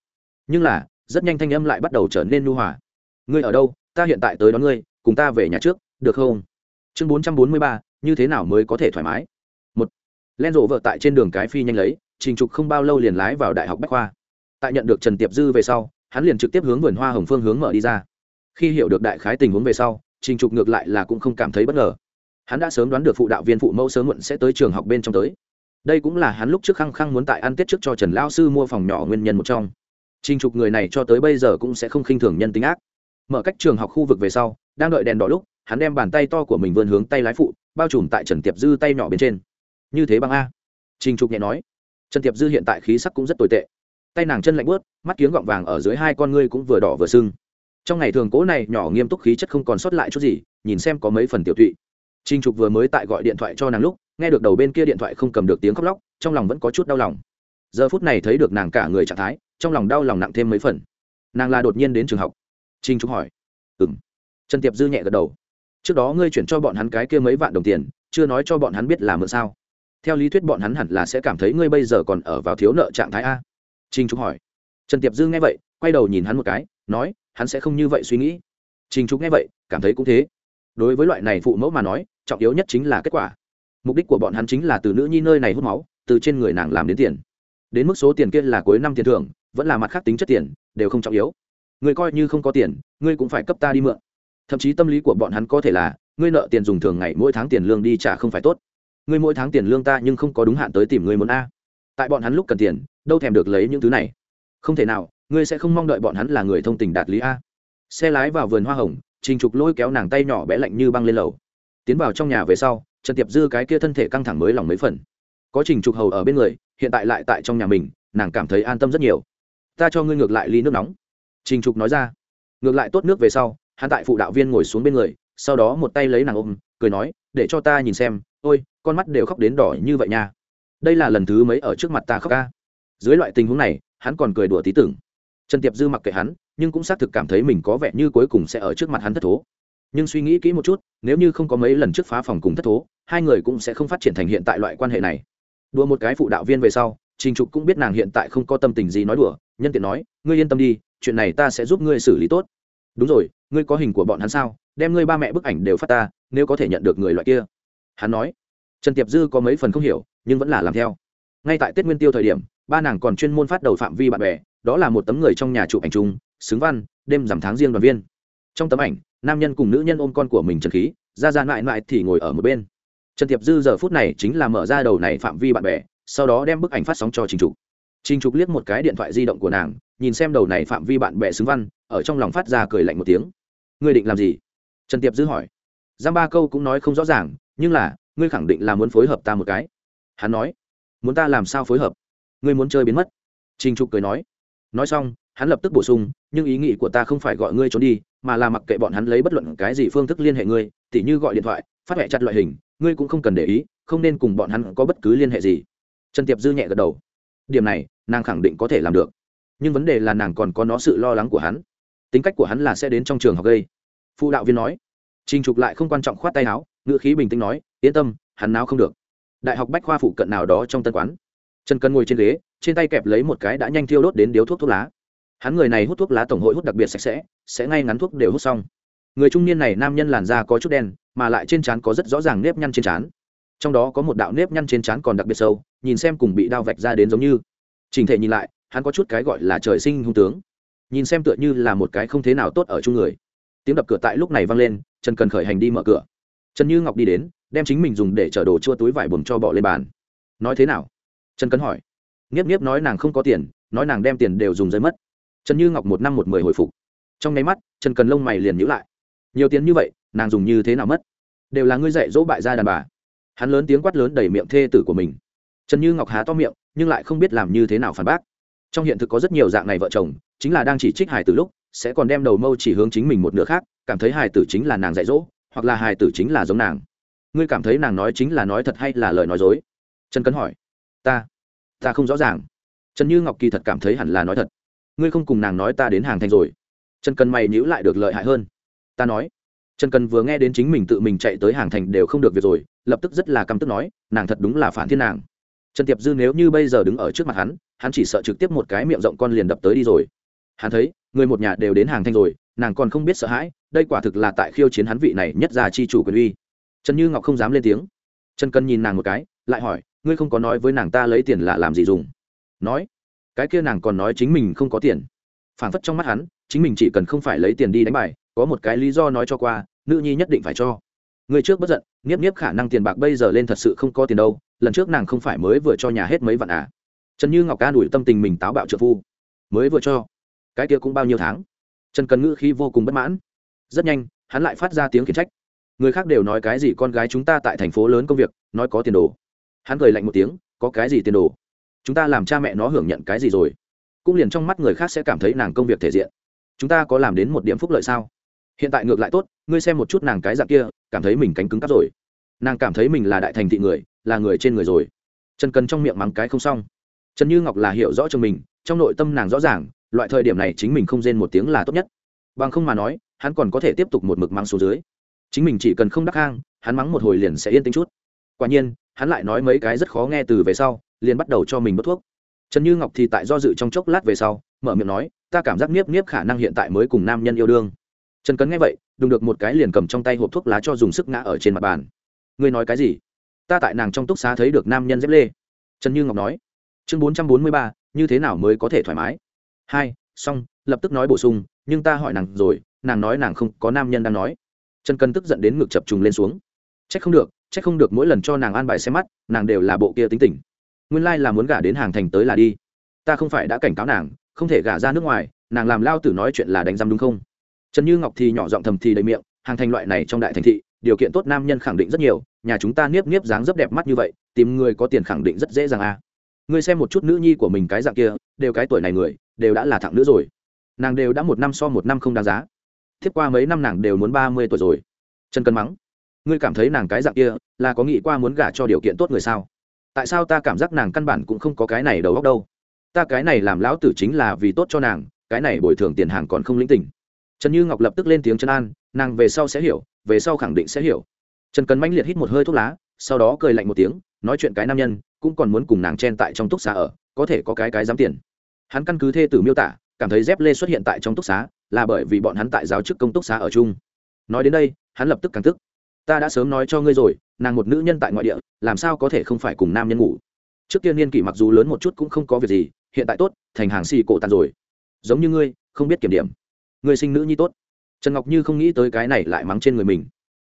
Speaker 1: Nhưng là, rất nhanh thanh âm lại bắt đầu trở nên nu hòa. Ngươi ở đâu? Ta hiện tại tới đón ngươi, cùng ta về nhà trước, được không? Chương bốn trăm bốn mươi ba, như thế nào mới có thể thoải mái? Một len rộ vợ tại trên đường cái phi nhanh lấy, trình trục không bao lâu liền lái vào đại học bách khoa. Tại nhận được trần tiệp dư về sau, hắn liền trực tiếp hướng vườn hoa hồng phương hướng mở đi ra. Khi hiểu được đại khái tình huống về sau, trình trục ngược lại là cũng không cảm thấy bất ngờ. Hắn đã sớm đoán được phụ đạo viên phụ mẫu sớm muộn sẽ tới trường học bên trong tới đây cũng là hắn lúc trước khăng khăng muốn tại ăn tết trước cho trần lao sư mua phòng nhỏ nguyên nhân một trong trình trục người này cho tới bây giờ cũng sẽ không khinh thường nhân tính ác mở cách trường học khu vực về sau đang đợi đèn đỏ lúc hắn đem bàn tay to của mình vươn hướng tay lái phụ bao trùm tại trần tiệp dư tay nhỏ bên trên như thế bằng a trình trục nhẹ nói trần tiệp dư hiện tại khí sắc cũng rất tồi tệ tay nàng chân lạnh bớt mắt kiếng gọng vàng ở dưới hai con ngươi cũng vừa đỏ vừa sưng trong ngày thường cố này nhỏ nghiêm túc khí chất không còn sót lại chút gì nhìn xem có mấy phần tiểu tụy trinh trục vừa mới tại gọi điện thoại cho nàng lúc nghe được đầu bên kia điện thoại không cầm được tiếng khóc lóc, trong lòng vẫn có chút đau lòng. Giờ phút này thấy được nàng cả người trạng thái, trong lòng đau lòng nặng thêm mấy phần. Nàng là đột nhiên đến trường học. Trinh Trúc hỏi. Ừ m trần tiệp dư nhẹ gật đầu. Trước đó ngươi chuyển cho bọn hắn cái kia mấy vạn đồng tiền, chưa nói cho bọn hắn biết là mượn sao. Theo lý thuyết bọn hắn hẳn là sẽ cảm thấy ngươi bây giờ còn ở vào thiếu nợ trạng thái a. Trinh Trúc hỏi. Trần tiệp dư nghe vậy, quay đầu nhìn hắn một cái, nói, hắn sẽ không như vậy suy nghĩ. Trinh Trúc nghe vậy, cảm thấy cũng thế. Đối với loại này phụ mẫu mà nói, trọng yếu nhất chính là kết quả mục đích của bọn hắn chính là từ nữ nhi nơi này hút máu, từ trên người nàng làm đến tiền. Đến mức số tiền kia là cuối năm tiền thưởng, vẫn là mặt khác tính chất tiền, đều không trọng yếu. Ngươi coi như không có tiền, ngươi cũng phải cấp ta đi mượn. Thậm chí tâm lý của bọn hắn có thể là, ngươi nợ tiền dùng thường ngày, mỗi tháng tiền lương đi trả không phải tốt. Ngươi mỗi tháng tiền lương ta nhưng không có đúng hạn tới tìm ngươi muốn a. Tại bọn hắn lúc cần tiền, đâu thèm được lấy những thứ này. Không thể nào, ngươi sẽ không mong đợi bọn hắn là người thông tình đạt lý a. Xe lái vào vườn hoa hồng, trình trục lôi kéo nàng tay nhỏ bé lạnh như băng lên lầu. Tiến vào trong nhà về sau trần tiệp dư cái kia thân thể căng thẳng mới lòng mấy phần. Có trình trục hầu ở bên người, hiện tại lại tại trong nhà mình, nàng cảm thấy an tâm rất nhiều. Ta cho ngươi ngược lại ly nước nóng. Trình trục nói ra. Ngược lại tốt nước về sau, hắn tại phụ đạo viên ngồi xuống bên người, sau đó một tay lấy nàng ôm, cười nói, để cho ta nhìn xem, ôi, con mắt đều khóc đến đỏ như vậy nha. Đây là lần thứ mấy ở trước mặt ta khóc ca? Dưới loại tình huống này, hắn còn cười đùa tí tưởng. Trần tiệp dư mặc kệ hắn, nhưng cũng xác thực cảm thấy mình có vẻ như cuối cùng sẽ ở trước mặt hắn thất thố. Nhưng suy nghĩ kỹ một chút, nếu như không có mấy lần trước phá phòng cùng thất thố hai người cũng sẽ không phát triển thành hiện tại loại quan hệ này. Đùa một cái phụ đạo viên về sau, trình trục cũng biết nàng hiện tại không có tâm tình gì nói đùa, nhân tiện nói, ngươi yên tâm đi, chuyện này ta sẽ giúp ngươi xử lý tốt. Đúng rồi, ngươi có hình của bọn hắn sao? Đem ngươi ba mẹ bức ảnh đều phát ta, nếu có thể nhận được người loại kia. Hắn nói. Trần tiệp dư có mấy phần không hiểu, nhưng vẫn là làm theo. Ngay tại tết nguyên tiêu thời điểm, ba nàng còn chuyên môn phát đầu phạm vi bạn bè, đó là một tấm người trong nhà chụp ảnh chung, xứng văn, đêm giảm tháng riêng đoàn viên. Trong tấm ảnh, nam nhân cùng nữ nhân ôm con của mình trần khí, ra ra mãi mãi thì ngồi ở một bên trần tiệp dư giờ phút này chính là mở ra đầu này phạm vi bạn bè, sau đó đem bức ảnh phát sóng cho trình trục. Trình trục liếc một cái điện thoại di động của nàng, nhìn xem đầu này phạm vi bạn bè xứng văn, ở trong lòng phát ra cười lạnh một tiếng. Ngươi định làm gì? Trần tiệp dư hỏi. Giam ba câu cũng nói không rõ ràng, nhưng là, ngươi khẳng định là muốn phối hợp ta một cái. Hắn nói. Muốn ta làm sao phối hợp? Ngươi muốn chơi biến mất. Trình trục cười nói. Nói xong, hắn lập tức bổ sung, nhưng ý nghĩ của ta không phải gọi ngươi trốn đi, mà là mặc kệ bọn hắn lấy bất luận cái gì phương thức liên hệ ngươi, tỉ như gọi điện thoại, phát hệ chặt loại hình ngươi cũng không cần để ý, không nên cùng bọn hắn có bất cứ liên hệ gì. Trần tiệp dư nhẹ gật đầu. Điểm này, nàng khẳng định có thể làm được. Nhưng vấn đề là nàng còn có nó sự lo lắng của hắn. Tính cách của hắn là sẽ đến trong trường học gây. Phụ đạo viên nói. Trình trục lại không quan trọng khoát tay áo ngựa khí bình tĩnh nói, yên tâm, hắn nào không được. Đại học bách khoa phụ cận nào đó trong tân quán. Trần cân ngồi trên ghế, trên tay kẹp lấy một cái đã nhanh thiêu đốt đến điếu thuốc thuốc lá. Hắn người này hút thuốc lá tổng hội hút đặc biệt sạch sẽ sẽ ngay ngắn thuốc đều hút xong. Người trung niên này nam nhân làn da có chút đen mà lại trên trán có rất rõ ràng nếp nhăn trên trán. Trong đó có một đạo nếp nhăn trên trán còn đặc biệt sâu, nhìn xem cùng bị đao vạch ra đến giống như. Trình thể nhìn lại, hắn có chút cái gọi là trời sinh hung tướng. Nhìn xem tựa như là một cái không thế nào tốt ở chung người. Tiếng đập cửa tại lúc này vang lên, trần cần khởi hành đi mở cửa. Trần như ngọc đi đến, đem chính mình dùng để chở đồ chua túi vải bùm cho bỏ lên bàn. Nói thế nào? Trần Cần hỏi. Nghiếp nghiếp nói nàng không có tiền, nói nàng đem tiền đều dùng giấy mất. Trần như ngọc một năm một mười hồi phục. Trong nháy mắt, trần cần lông mày liền nhữ lại. Nhiều tiền như vậy nàng dùng như thế nào mất? Đều là ngươi dạy dỗ bại gia đàn bà. Hắn lớn tiếng quát lớn đầy miệng thê tử của mình. Trần như ngọc há to miệng, nhưng lại không biết làm như thế nào phản bác. Trong hiện thực có rất nhiều dạng này vợ chồng, chính là đang chỉ trích hài tử lúc, sẽ còn đem đầu mâu chỉ hướng chính mình một nửa khác, cảm thấy hài tử chính là nàng dạy dỗ, hoặc là hài tử chính là giống nàng. Ngươi cảm thấy nàng nói chính là nói thật hay là lời nói dối? Trần cấn hỏi. Ta ta không rõ ràng. Trần như ngọc kỳ thật cảm thấy hẳn là nói thật. Ngươi không cùng nàng nói ta đến hàng thành rồi. Trần cần mày nhữ lại được lợi hại hơn. Ta nói trần cần vừa nghe đến chính mình tự mình chạy tới hàng thành đều không được việc rồi, lập tức rất là căm tức nói, nàng thật đúng là phản thiên nàng. Trần tiệp dư nếu như bây giờ đứng ở trước mặt hắn hắn chỉ sợ trực tiếp một cái miệng rộng con liền đập tới đi rồi. Hắn thấy, người một nhà đều đến hàng thanh rồi, nàng còn không biết sợ hãi, đây quả thực là tại khiêu chiến hắn vị này nhất già chi chủ quyền uy. Trần như ngọc không dám lên tiếng. Trần cần nhìn nàng một cái, lại hỏi, ngươi không có nói với nàng ta lấy tiền là làm gì dùng? Nói, cái kia nàng còn nói chính mình không có tiền. Phản phất trong mắt hắn, chính mình chỉ cần không phải lấy tiền đi đánh bài có một cái lý do nói cho qua, nữ nhi nhất định phải cho. Người trước bất giận, nghiếp nghiếp khả năng tiền bạc bây giờ lên thật sự không có tiền đâu, lần trước nàng không phải mới vừa cho nhà hết mấy vạn à? Trần như ngọc ca đuổi tâm tình mình táo bạo trợ phu. Mới vừa cho, cái kia cũng bao nhiêu tháng? Trần cần ngữ khi vô cùng bất mãn. Rất nhanh, hắn lại phát ra tiếng khiển trách. Người khác đều nói cái gì con gái chúng ta tại thành phố lớn công việc, nói có tiền đồ. Hắn cười lạnh một tiếng, có cái gì tiền đồ? Chúng ta làm cha mẹ nó hưởng nhận cái gì rồi? Cũng liền trong mắt người khác sẽ cảm thấy nàng công việc thể diện. Chúng ta có làm đến một điểm phúc lợi sao? Hiện tại ngược lại tốt, ngươi xem một chút nàng cái dạng kia, cảm thấy mình cánh cứng cắp rồi. Nàng cảm thấy mình là đại thành thị người, là người trên người rồi. Trần cần trong miệng mắng cái không xong. Trần như ngọc là hiểu rõ cho mình, trong nội tâm nàng rõ ràng, loại thời điểm này chính mình không rên một tiếng là tốt nhất. Bằng không mà nói, hắn còn có thể tiếp tục một mực mắng xuống dưới. Chính mình chỉ cần không đắc hang, hắn mắng một hồi liền sẽ yên tĩnh chút. Quả nhiên, hắn lại nói mấy cái rất khó nghe từ về sau, liền bắt đầu cho mình bớt thuốc. Trần như ngọc thì tại do dự trong chốc lát về sau, mở miệng nói, ta cảm giác nghiếp nghiếp khả năng hiện tại mới cùng nam nhân yêu đương trần cấn nghe vậy, đùng được một cái liền cầm trong tay hộp thuốc lá cho dùng sức ngã ở trên mặt bàn. Ngươi nói cái gì? Ta tại nàng trong túc xá thấy được nam nhân dép lê. Trần như ngọc nói. Chương bốn trăm bốn mươi ba, như thế nào mới có thể thoải mái? Hai, xong, lập tức nói bổ sung, nhưng ta hỏi nàng rồi, nàng nói nàng không có nam nhân đang nói. Trần cân tức giận đến ngực chập trùng lên xuống. C h ắ c không được c h ắ c không được, mỗi lần cho nàng an bài xem mắt, nàng đều là bộ kia tính tình. Nguyên lai là muốn gả đến hàng thành tới là đi. Ta không phải đã cảnh cáo nàng, không thể gả ra nước ngoài, nàng làm lao tử nói chuyện là đánh giam đúng không? Trần như ngọc thì nhỏ giọng thầm thì đầy miệng, hàng thành loại này trong đại thành thị, điều kiện tốt nam nhân khẳng định rất nhiều, nhà chúng ta niếp niếp dáng rất đẹp mắt như vậy, tìm người có tiền khẳng định rất dễ dàng à. ngươi xem một chút nữ nhi của mình cái dạng kia, đều cái tuổi này người, đều đã là thẳng nữ rồi. Nàng đều đã một năm so một năm không đáng giá. Tiếp qua mấy năm nàng đều muốn ba mươi tuổi rồi. Trần cân mắng. Ngươi cảm thấy nàng cái dạng kia, là có nghĩ qua muốn gả cho điều kiện tốt người sao? Tại sao ta cảm giác nàng căn bản cũng không có cái này đầu óc đâu? Ta cái này làm lão tử chính là vì tốt cho nàng, cái này bồi thường tiền hàng còn không lĩnh tỉnh trần như ngọc lập tức lên tiếng chân an, nàng về sau sẽ hiểu, về sau khẳng định sẽ hiểu. Trần cần manh liệt hít một hơi thuốc lá, sau đó cười lạnh một tiếng, nói chuyện cái nam nhân, cũng còn muốn cùng nàng chen tại trong túc xá ở, có thể có cái cái dám tiền. Hắn căn cứ thê tử miêu tả, cảm thấy dép lê xuất hiện tại trong túc xá, là bởi vì bọn hắn tại giáo chức công túc xá ở chung. Nói đến đây, hắn lập tức càng tức. Ta đã sớm nói cho ngươi rồi, nàng một nữ nhân tại ngoại địa, làm sao có thể không phải cùng nam nhân ngủ? Trước kia niên kỷ mặc dù lớn một chút cũng không có việc gì, hiện tại tốt, thành hàng xì cổ tàn rồi. Giống như ngươi, không biết kiểm điểm. Người sinh nữ nhi tốt. Trần ngọc như không nghĩ tới cái này lại mắng trên người mình.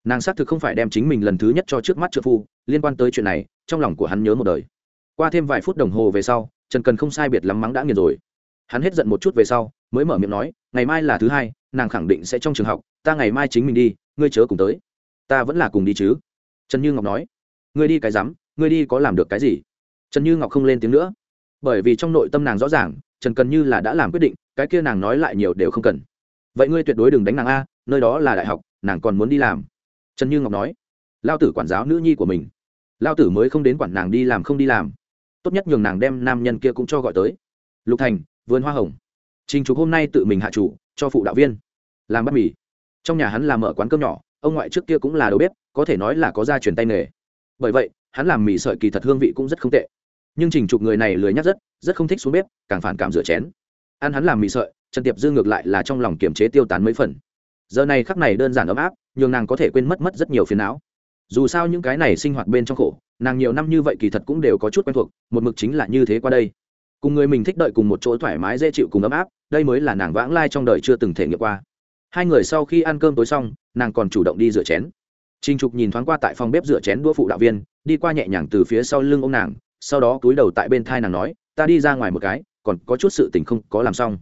Speaker 1: Nàng xác thực không phải đem chính mình lần thứ nhất cho trước mắt trợ phu, liên quan tới chuyện này, trong lòng của hắn nhớ một đời. Qua thêm vài phút đồng hồ về sau, trần cần không sai biệt lắm mắng đã nghiền rồi. Hắn hết giận một chút về sau, mới mở miệng nói, ngày mai là thứ hai, nàng khẳng định sẽ trong trường học, ta ngày mai chính mình đi, ngươi chớ cùng tới. Ta vẫn là cùng đi chứ. Trần như ngọc nói. Ngươi đi cái rắm, ngươi đi có làm được cái gì? Trần như ngọc không lên tiếng nữa. Bởi vì trong nội tâm nàng rõ ràng, trần cần như là đã làm quyết định, cái kia nàng nói lại nhiều đều không cần vậy ngươi tuyệt đối đừng đánh nàng a, nơi đó là đại học, nàng còn muốn đi làm. Trần như ngọc nói. Lao tử quản giáo nữ nhi của mình. Lao tử mới không đến quản nàng đi làm không đi làm. Tốt nhất nhường nàng đem nam nhân kia cũng cho gọi tới. Lục thành, vườn hoa hồng. Trình trục hôm nay tự mình hạ chủ, cho phụ đạo viên. Làm bát mì. Trong nhà hắn làm mở quán cơm nhỏ, ông ngoại trước kia cũng là đầu bếp, có thể nói là có gia truyền tay nghề. Bởi vậy, hắn làm mì sợi kỳ thật hương vị cũng rất không tệ. Nhưng trình trục người này lười nhắc rất rất không thích xuống bếp, càng phản cảm rửa chén. Ăn hắn làm mì sợi trần tiệp dư ngược lại là trong lòng kiềm chế tiêu tán mấy phần. Giờ này khắc này đơn giản ấm áp, nhường nàng có thể quên mất mất rất nhiều phiền não. Dù sao những cái này sinh hoạt bên trong khổ, nàng nhiều năm như vậy kỳ thật cũng đều có chút quen thuộc, một mực chính là như thế qua đây. Cùng người mình thích đợi cùng một chỗ thoải mái dễ chịu cùng ấm áp, đây mới là nàng vãng lai trong đời chưa từng thể nghiệm qua. Hai người sau khi ăn cơm tối xong, nàng còn chủ động đi rửa chén. Trinh trục nhìn thoáng qua tại phòng bếp rửa chén đũa phụ đạo viên, đi qua nhẹ nhàng từ phía sau lưng ô m nàng, sau đó cúi đầu tại bên thai nàng nói, ta đi ra ngoài một cái, còn có chút sự tình không có làm xong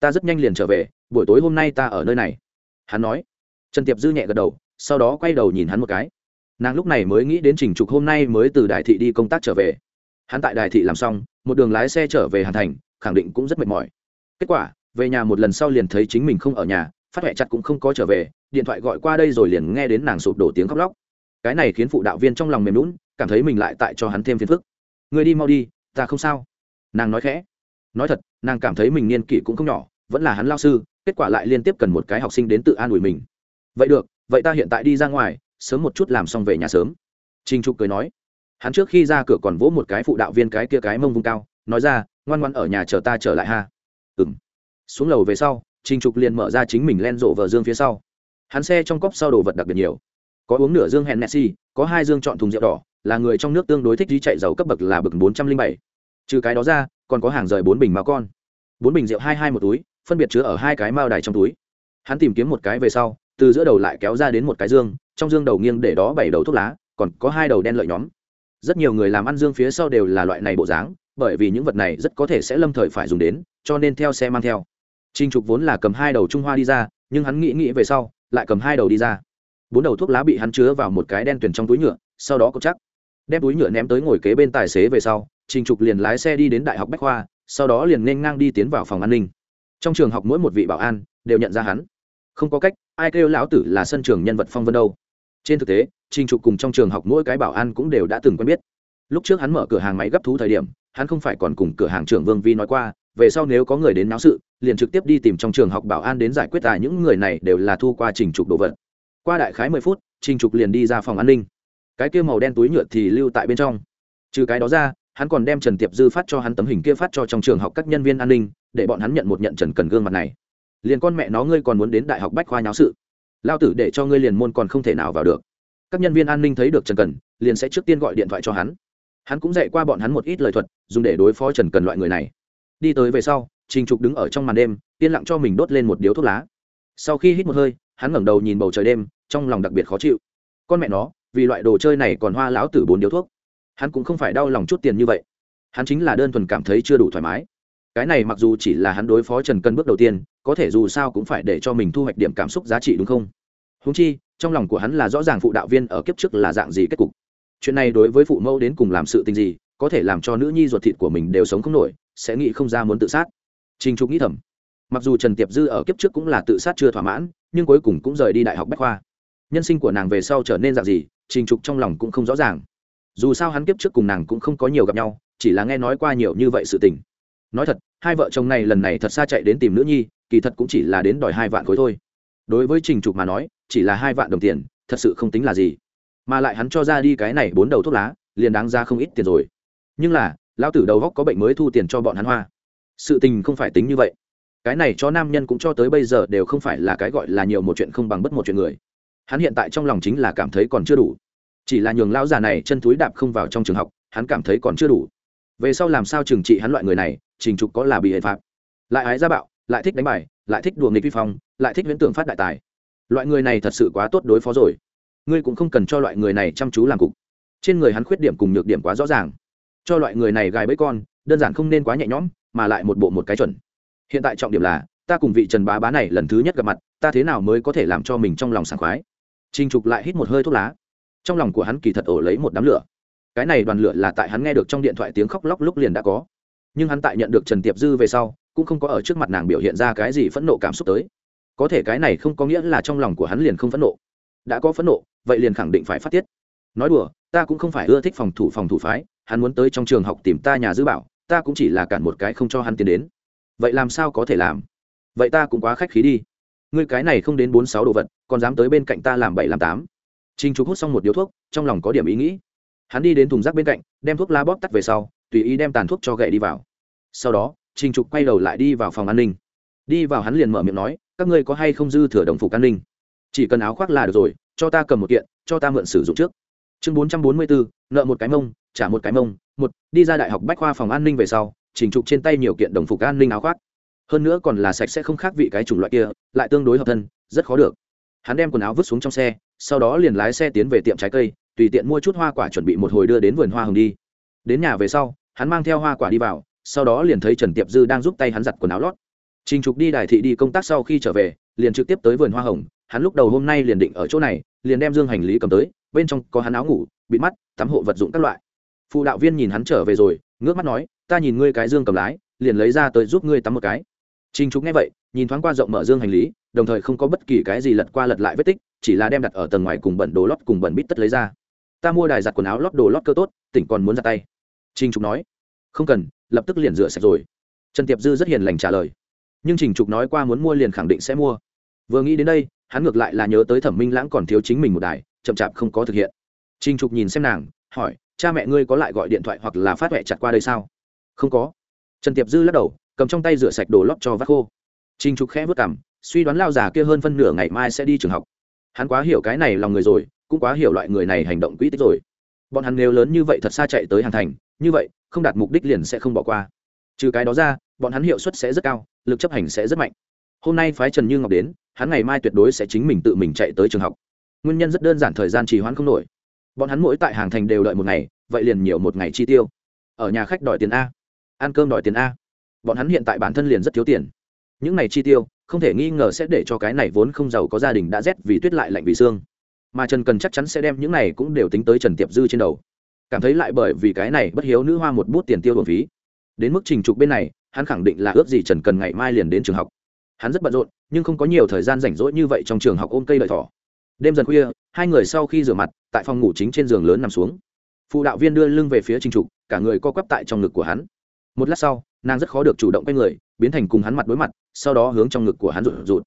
Speaker 1: ta rất nhanh liền trở về, buổi tối hôm nay ta ở nơi này. Hắn nói. Trần tiệp dư nhẹ gật đầu, sau đó quay đầu nhìn hắn một cái. Nàng lúc này mới nghĩ đến trình trục hôm nay mới từ đại thị đi công tác trở về. Hắn tại đại thị làm xong, một đường lái xe trở về hàn thành, khẳng định cũng rất mệt mỏi. Kết quả, về nhà một lần sau liền thấy chính mình không ở nhà, phát huệ chặt cũng không có trở về, điện thoại gọi qua đây rồi liền nghe đến nàng sụp đổ tiếng khóc lóc. Cái này khiến phụ đạo viên trong lòng mềm lún cảm thấy mình lại tại cho hắn thêm phiền phức. Người đi mau đi, ta không sao. Nàng nói khẽ. Nói thật, nàng cảm thấy mình niên kỷ cũng không nhỏ vẫn là hắn lao sư, kết quả lại liên tiếp cần một cái học sinh đến tự an ủi mình. Vậy được, vậy ta hiện tại đi ra ngoài, sớm một chút làm xong về nhà sớm. Trinh trục cười nói. Hắn trước khi ra cửa còn vỗ một cái phụ đạo viên cái kia cái mông vung cao, nói ra, ngoan ngoan ở nhà chờ ta trở lại ha. Ừ m xuống lầu về sau, trình trục liền mở ra chính mình len rộ vờ dương phía sau. Hắn xe trong cốc sau đồ vật đặc biệt nhiều. Có uống nửa dương hẹn messi có hai dương chọn thùng rượu đỏ, là người trong nước tương đối thích đi chạy dầu cấp bậc là bậc bốn trăm linh bảy. Trừ cái đó ra, còn có hàng rời bốn bình máu con. Bốn bình rượu hai hai một túi phân biệt chứa ở hai cái mao đài trong túi. Hắn tìm kiếm một cái về sau, từ giữa đầu lại kéo ra đến một cái dương, trong dương đầu nghiêng để đó bảy đầu thuốc lá, còn có hai đầu đen lợi nhóm. Rất nhiều người làm ăn dương phía sau đều là loại này bộ dáng, bởi vì những vật này rất có thể sẽ lâm thời phải dùng đến, cho nên theo xe mang theo. Trinh trục vốn là cầm hai đầu trung hoa đi ra, nhưng hắn nghĩ nghĩ về sau, lại cầm hai đầu đi ra. Bốn đầu thuốc lá bị hắn chứa vào một cái đen tuyển trong túi nhựa, sau đó có chắc. Đem túi nhựa ném tới ngồi kế bên tài xế về sau, trình trục liền lái xe đi đến đại học bách khoa, sau đó liền nên ngang đi tiến vào phòng an ninh trong trường học mỗi một vị bảo an đều nhận ra hắn. Không có cách, ai kêu lão tử là sân trường nhân vật phong vân đâu. Trên thực tế, trình trục cùng trong trường học mỗi cái bảo an cũng đều đã từng quen biết. Lúc trước hắn mở cửa hàng máy gấp thú thời điểm, hắn không phải còn cùng cửa hàng trưởng vương vi nói qua, về sau nếu có người đến náo sự, liền trực tiếp đi tìm trong trường học bảo an đến giải quyết tài những người này đều là thu qua trình trục đồ vật. Qua đại khái mười phút, trình trục liền đi ra phòng an ninh. Cái kia màu đen túi nhựa thì lưu tại bên trong. Trừ cái đó ra hắn còn đem trần tiệp dư phát cho hắn tấm hình kia phát cho trong trường học các nhân viên an ninh, để bọn hắn nhận một nhận trần cần gương mặt này. Liền con mẹ nó ngươi còn muốn đến đại học bách khoa nháo sự. Lao tử để cho ngươi liền môn còn không thể nào vào được. Các nhân viên an ninh thấy được trần cần, liền sẽ trước tiên gọi điện thoại cho hắn. Hắn cũng dạy qua bọn hắn một ít lời thuật, dùng để đối phó trần cần loại người này. Đi tới về sau, trình trục đứng ở trong màn đêm, yên lặng cho mình đốt lên một điếu thuốc lá. Sau khi hít một hơi, hắn ngẩng đầu nhìn bầu trời đêm, trong lòng đặc biệt khó chịu. Con mẹ nó, vì loại đồ chơi này còn hoa lão tử bốn điếu thuốc hắn cũng không phải đau lòng chút tiền như vậy. Hắn chính là đơn thuần cảm thấy chưa đủ thoải mái. Cái này mặc dù chỉ là hắn đối phó trần cân bước đầu tiên, có thể dù sao cũng phải để cho mình thu hoạch điểm cảm xúc giá trị đúng không? Húng chi, trong lòng của hắn là rõ ràng phụ đạo viên ở kiếp trước là dạng gì kết cục. Chuyện này đối với phụ mẫu đến cùng làm sự tình gì, có thể làm cho nữ nhi ruột thịt của mình đều sống không nổi, sẽ nghĩ không ra muốn tự sát. Trình trục nghĩ thầm, mặc dù trần tiệp dư ở kiếp trước cũng là tự sát chưa thỏa mãn, nhưng cuối cùng cũng rời đi đại học bách khoa. Nhân sinh của nàng về sau trở nên dạng gì, trình trục trong lòng cũng không rõ ràng dù sao hắn kiếp trước cùng nàng cũng không có nhiều gặp nhau, chỉ là nghe nói qua nhiều như vậy sự tình. Nói thật, hai vợ chồng này lần này thật xa chạy đến tìm nữ nhi, kỳ thật cũng chỉ là đến đòi hai vạn khối thôi. Đối với trình trục mà nói, chỉ là hai vạn đồng tiền, thật sự không tính là gì. Mà lại hắn cho ra đi cái này bốn đầu thuốc lá, liền đáng ra không ít tiền rồi. Nhưng là, lão tử đầu góc có bệnh mới thu tiền cho bọn hắn hoa. Sự tình không phải tính như vậy. Cái này cho nam nhân cũng cho tới bây giờ đều không phải là cái gọi là nhiều một chuyện không bằng bất một chuyện người. Hắn hiện tại trong lòng chính là cảm thấy còn chưa đủ chỉ là nhường lão già này chân túi đạp không vào trong trường học, hắn cảm thấy còn chưa đủ. Về sau làm sao trừng trị hắn loại người này, trình trục có là bị hệ phạt. Lại ái gia bạo, lại thích đánh bài, lại thích đùa nghịch vi phong, lại thích viễn tưởng phát đại tài. Loại người này thật sự quá tốt đối phó rồi. Ngươi cũng không cần cho loại người này chăm chú làm cục. Trên người hắn khuyết điểm cùng nhược điểm quá rõ ràng. Cho loại người này gài bẫy con, đơn giản không nên quá nhẹ nhõm, mà lại một bộ một cái chuẩn. Hiện tại trọng điểm là, ta cùng vị trần bá bá này lần thứ nhất gặp mặt, ta thế nào mới có thể làm cho mình trong lòng sảng khoái? Trình trục lại hít một hơi thuốc lá trong lòng của hắn kỳ thật ổ lấy một đám lửa. Cái này đoàn lửa là tại hắn nghe được trong điện thoại tiếng khóc lóc lúc liền đã có. Nhưng hắn tại nhận được trần tiệp dư về sau, cũng không có ở trước mặt nàng biểu hiện ra cái gì phẫn nộ cảm xúc tới. Có thể cái này không có nghĩa là trong lòng của hắn liền không phẫn nộ. Đã có phẫn nộ, vậy liền khẳng định phải phát tiết. Nói đùa, ta cũng không phải ưa thích phòng thủ phòng thủ phái, hắn muốn tới trong trường học tìm ta nhà dư bảo, ta cũng chỉ là cản một cái không cho hắn tiến đến. Vậy làm sao có thể làm? Vậy ta cũng quá khách khí đi. Ngươi cái này không đến bốn sáu đồ vật, còn dám tới bên cạnh ta làm bảy làm tám. Trình trục hút xong một điếu thuốc, trong lòng có điểm ý nghĩ. Hắn đi đến thùng rác bên cạnh, đem thuốc lá bóp tắt về sau, tùy ý đem tàn thuốc cho gậy đi vào. Sau đó, Trình trục quay đầu lại đi vào phòng an ninh. Đi vào hắn liền mở miệng nói, các ngươi có hay không dư thừa đồng phục an ninh? Chỉ cần áo khoác là được rồi, cho ta cầm một kiện, cho ta mượn sử dụng trước. Chương bốn trăm bốn mươi bốn nợ một cái mông, trả một cái mông. Một, đi ra đại học bách khoa phòng an ninh về sau, Trình trục trên tay nhiều kiện đồng phục an ninh áo khoác. Hơn nữa còn là sạch sẽ không khác vị cái chủng loại kia, lại tương đối hợp thân, rất khó được. Hắn đem quần áo vứt xuống trong xe sau đó liền lái xe tiến về tiệm trái cây tùy tiện mua chút hoa quả chuẩn bị một hồi đưa đến vườn hoa hồng đi. Đến nhà về sau hắn mang theo hoa quả đi vào sau đó liền thấy trần tiệp dư đang giúp tay hắn giặt quần áo lót. Trình trục đi đài thị đi công tác sau khi trở về liền trực tiếp tới vườn hoa hồng. Hắn lúc đầu hôm nay liền định ở chỗ này liền đem dương hành lý cầm tới bên trong có hắn áo ngủ bịt mắt tắm hộ vật dụng các loại. Phụ đạo viên nhìn hắn trở về rồi ngước mắt nói ta nhìn ngươi cái dương cầm lái liền lấy ra tới giúp ngươi tắm một cái. Trình Trục nghe vậy, nhìn thoáng qua rộng mở dương hành lý, đồng thời không có bất kỳ cái gì lật qua lật lại vết tích, chỉ là đem đặt ở tầng ngoài cùng bẩn đồ lót cùng bẩn bít tất lấy ra. Ta mua đài giặt quần áo lót đồ lót cơ tốt, tỉnh còn muốn ra tay. Trình Trục nói, không cần, lập tức liền rửa sạch rồi. Trần Tiệp Dư rất hiền lành trả lời. Nhưng Trình Trục nói qua muốn mua liền khẳng định sẽ mua. Vừa nghĩ đến đây, hắn ngược lại là nhớ tới Thẩm Minh Lãng còn thiếu chính mình một đài, chậm chạp không có thực hiện. Trình Trục nhìn xem nàng, hỏi, cha mẹ ngươi có lại gọi điện thoại hoặc là phát huệ chặt qua đây sao? Không có. Trần Tiệp Dư lắc đầu, cầm trong tay rửa sạch đồ lót cho vắt khô Trình trục khẽ vất cảm suy đoán lao già kia hơn phân nửa ngày mai sẽ đi trường học hắn quá hiểu cái này lòng người rồi, cũng quá hiểu loại người này hành động quỹ tích rồi. Bọn hắn nếu lớn như vậy thật xa chạy tới hàng thành, như vậy, không đạt mục đích liền sẽ không bỏ qua. Trừ cái đó ra, bọn hắn hiệu suất sẽ rất cao, lực chấp hành sẽ rất mạnh. Hôm nay phái trần như ngọc đến, hắn ngày mai tuyệt đối sẽ chính mình tự mình chạy tới trường học. Nguyên nhân rất đơn giản thời gian trì hoãn không nổi. Bọn hắn mỗi tại hàng thành đều đợi một ngày, vậy liền nhiều một ngày chi tiêu. Ở nhà khách đòi tiền a. Ăn cơm đòi tiền a. Bọn hắn hiện tại bản thân liền rất thiếu tiền. Những này chi tiêu không thể nghi ngờ sẽ để cho cái này vốn không giàu có gia đình đã rét vì tuyết lại lạnh vì xương. Mà trần cần chắc chắn sẽ đem những này cũng đều tính tới trần tiệp dư trên đầu. Cảm thấy lại bởi vì cái này bất hiếu nữ hoa một bút tiền tiêu bổng phí. Đến mức trình trục bên này, hắn khẳng định là ước gì trần cần ngày mai liền đến trường học. Hắn rất bận rộn, nhưng không có nhiều thời gian rảnh rỗi như vậy trong trường học ôm cây lợi thỏ. Đêm dần khuya, hai người sau khi rửa mặt, tại phòng ngủ chính trên giường lớn nằm xuống. Phụ đạo viên đưa lưng về phía trình trục, cả người co quắp tại trong ngực của hắn. Một lát sau nàng rất khó được chủ động quay người, biến thành cùng hắn mặt đối mặt, sau đó hướng trong ngực của hắn rụt rụt.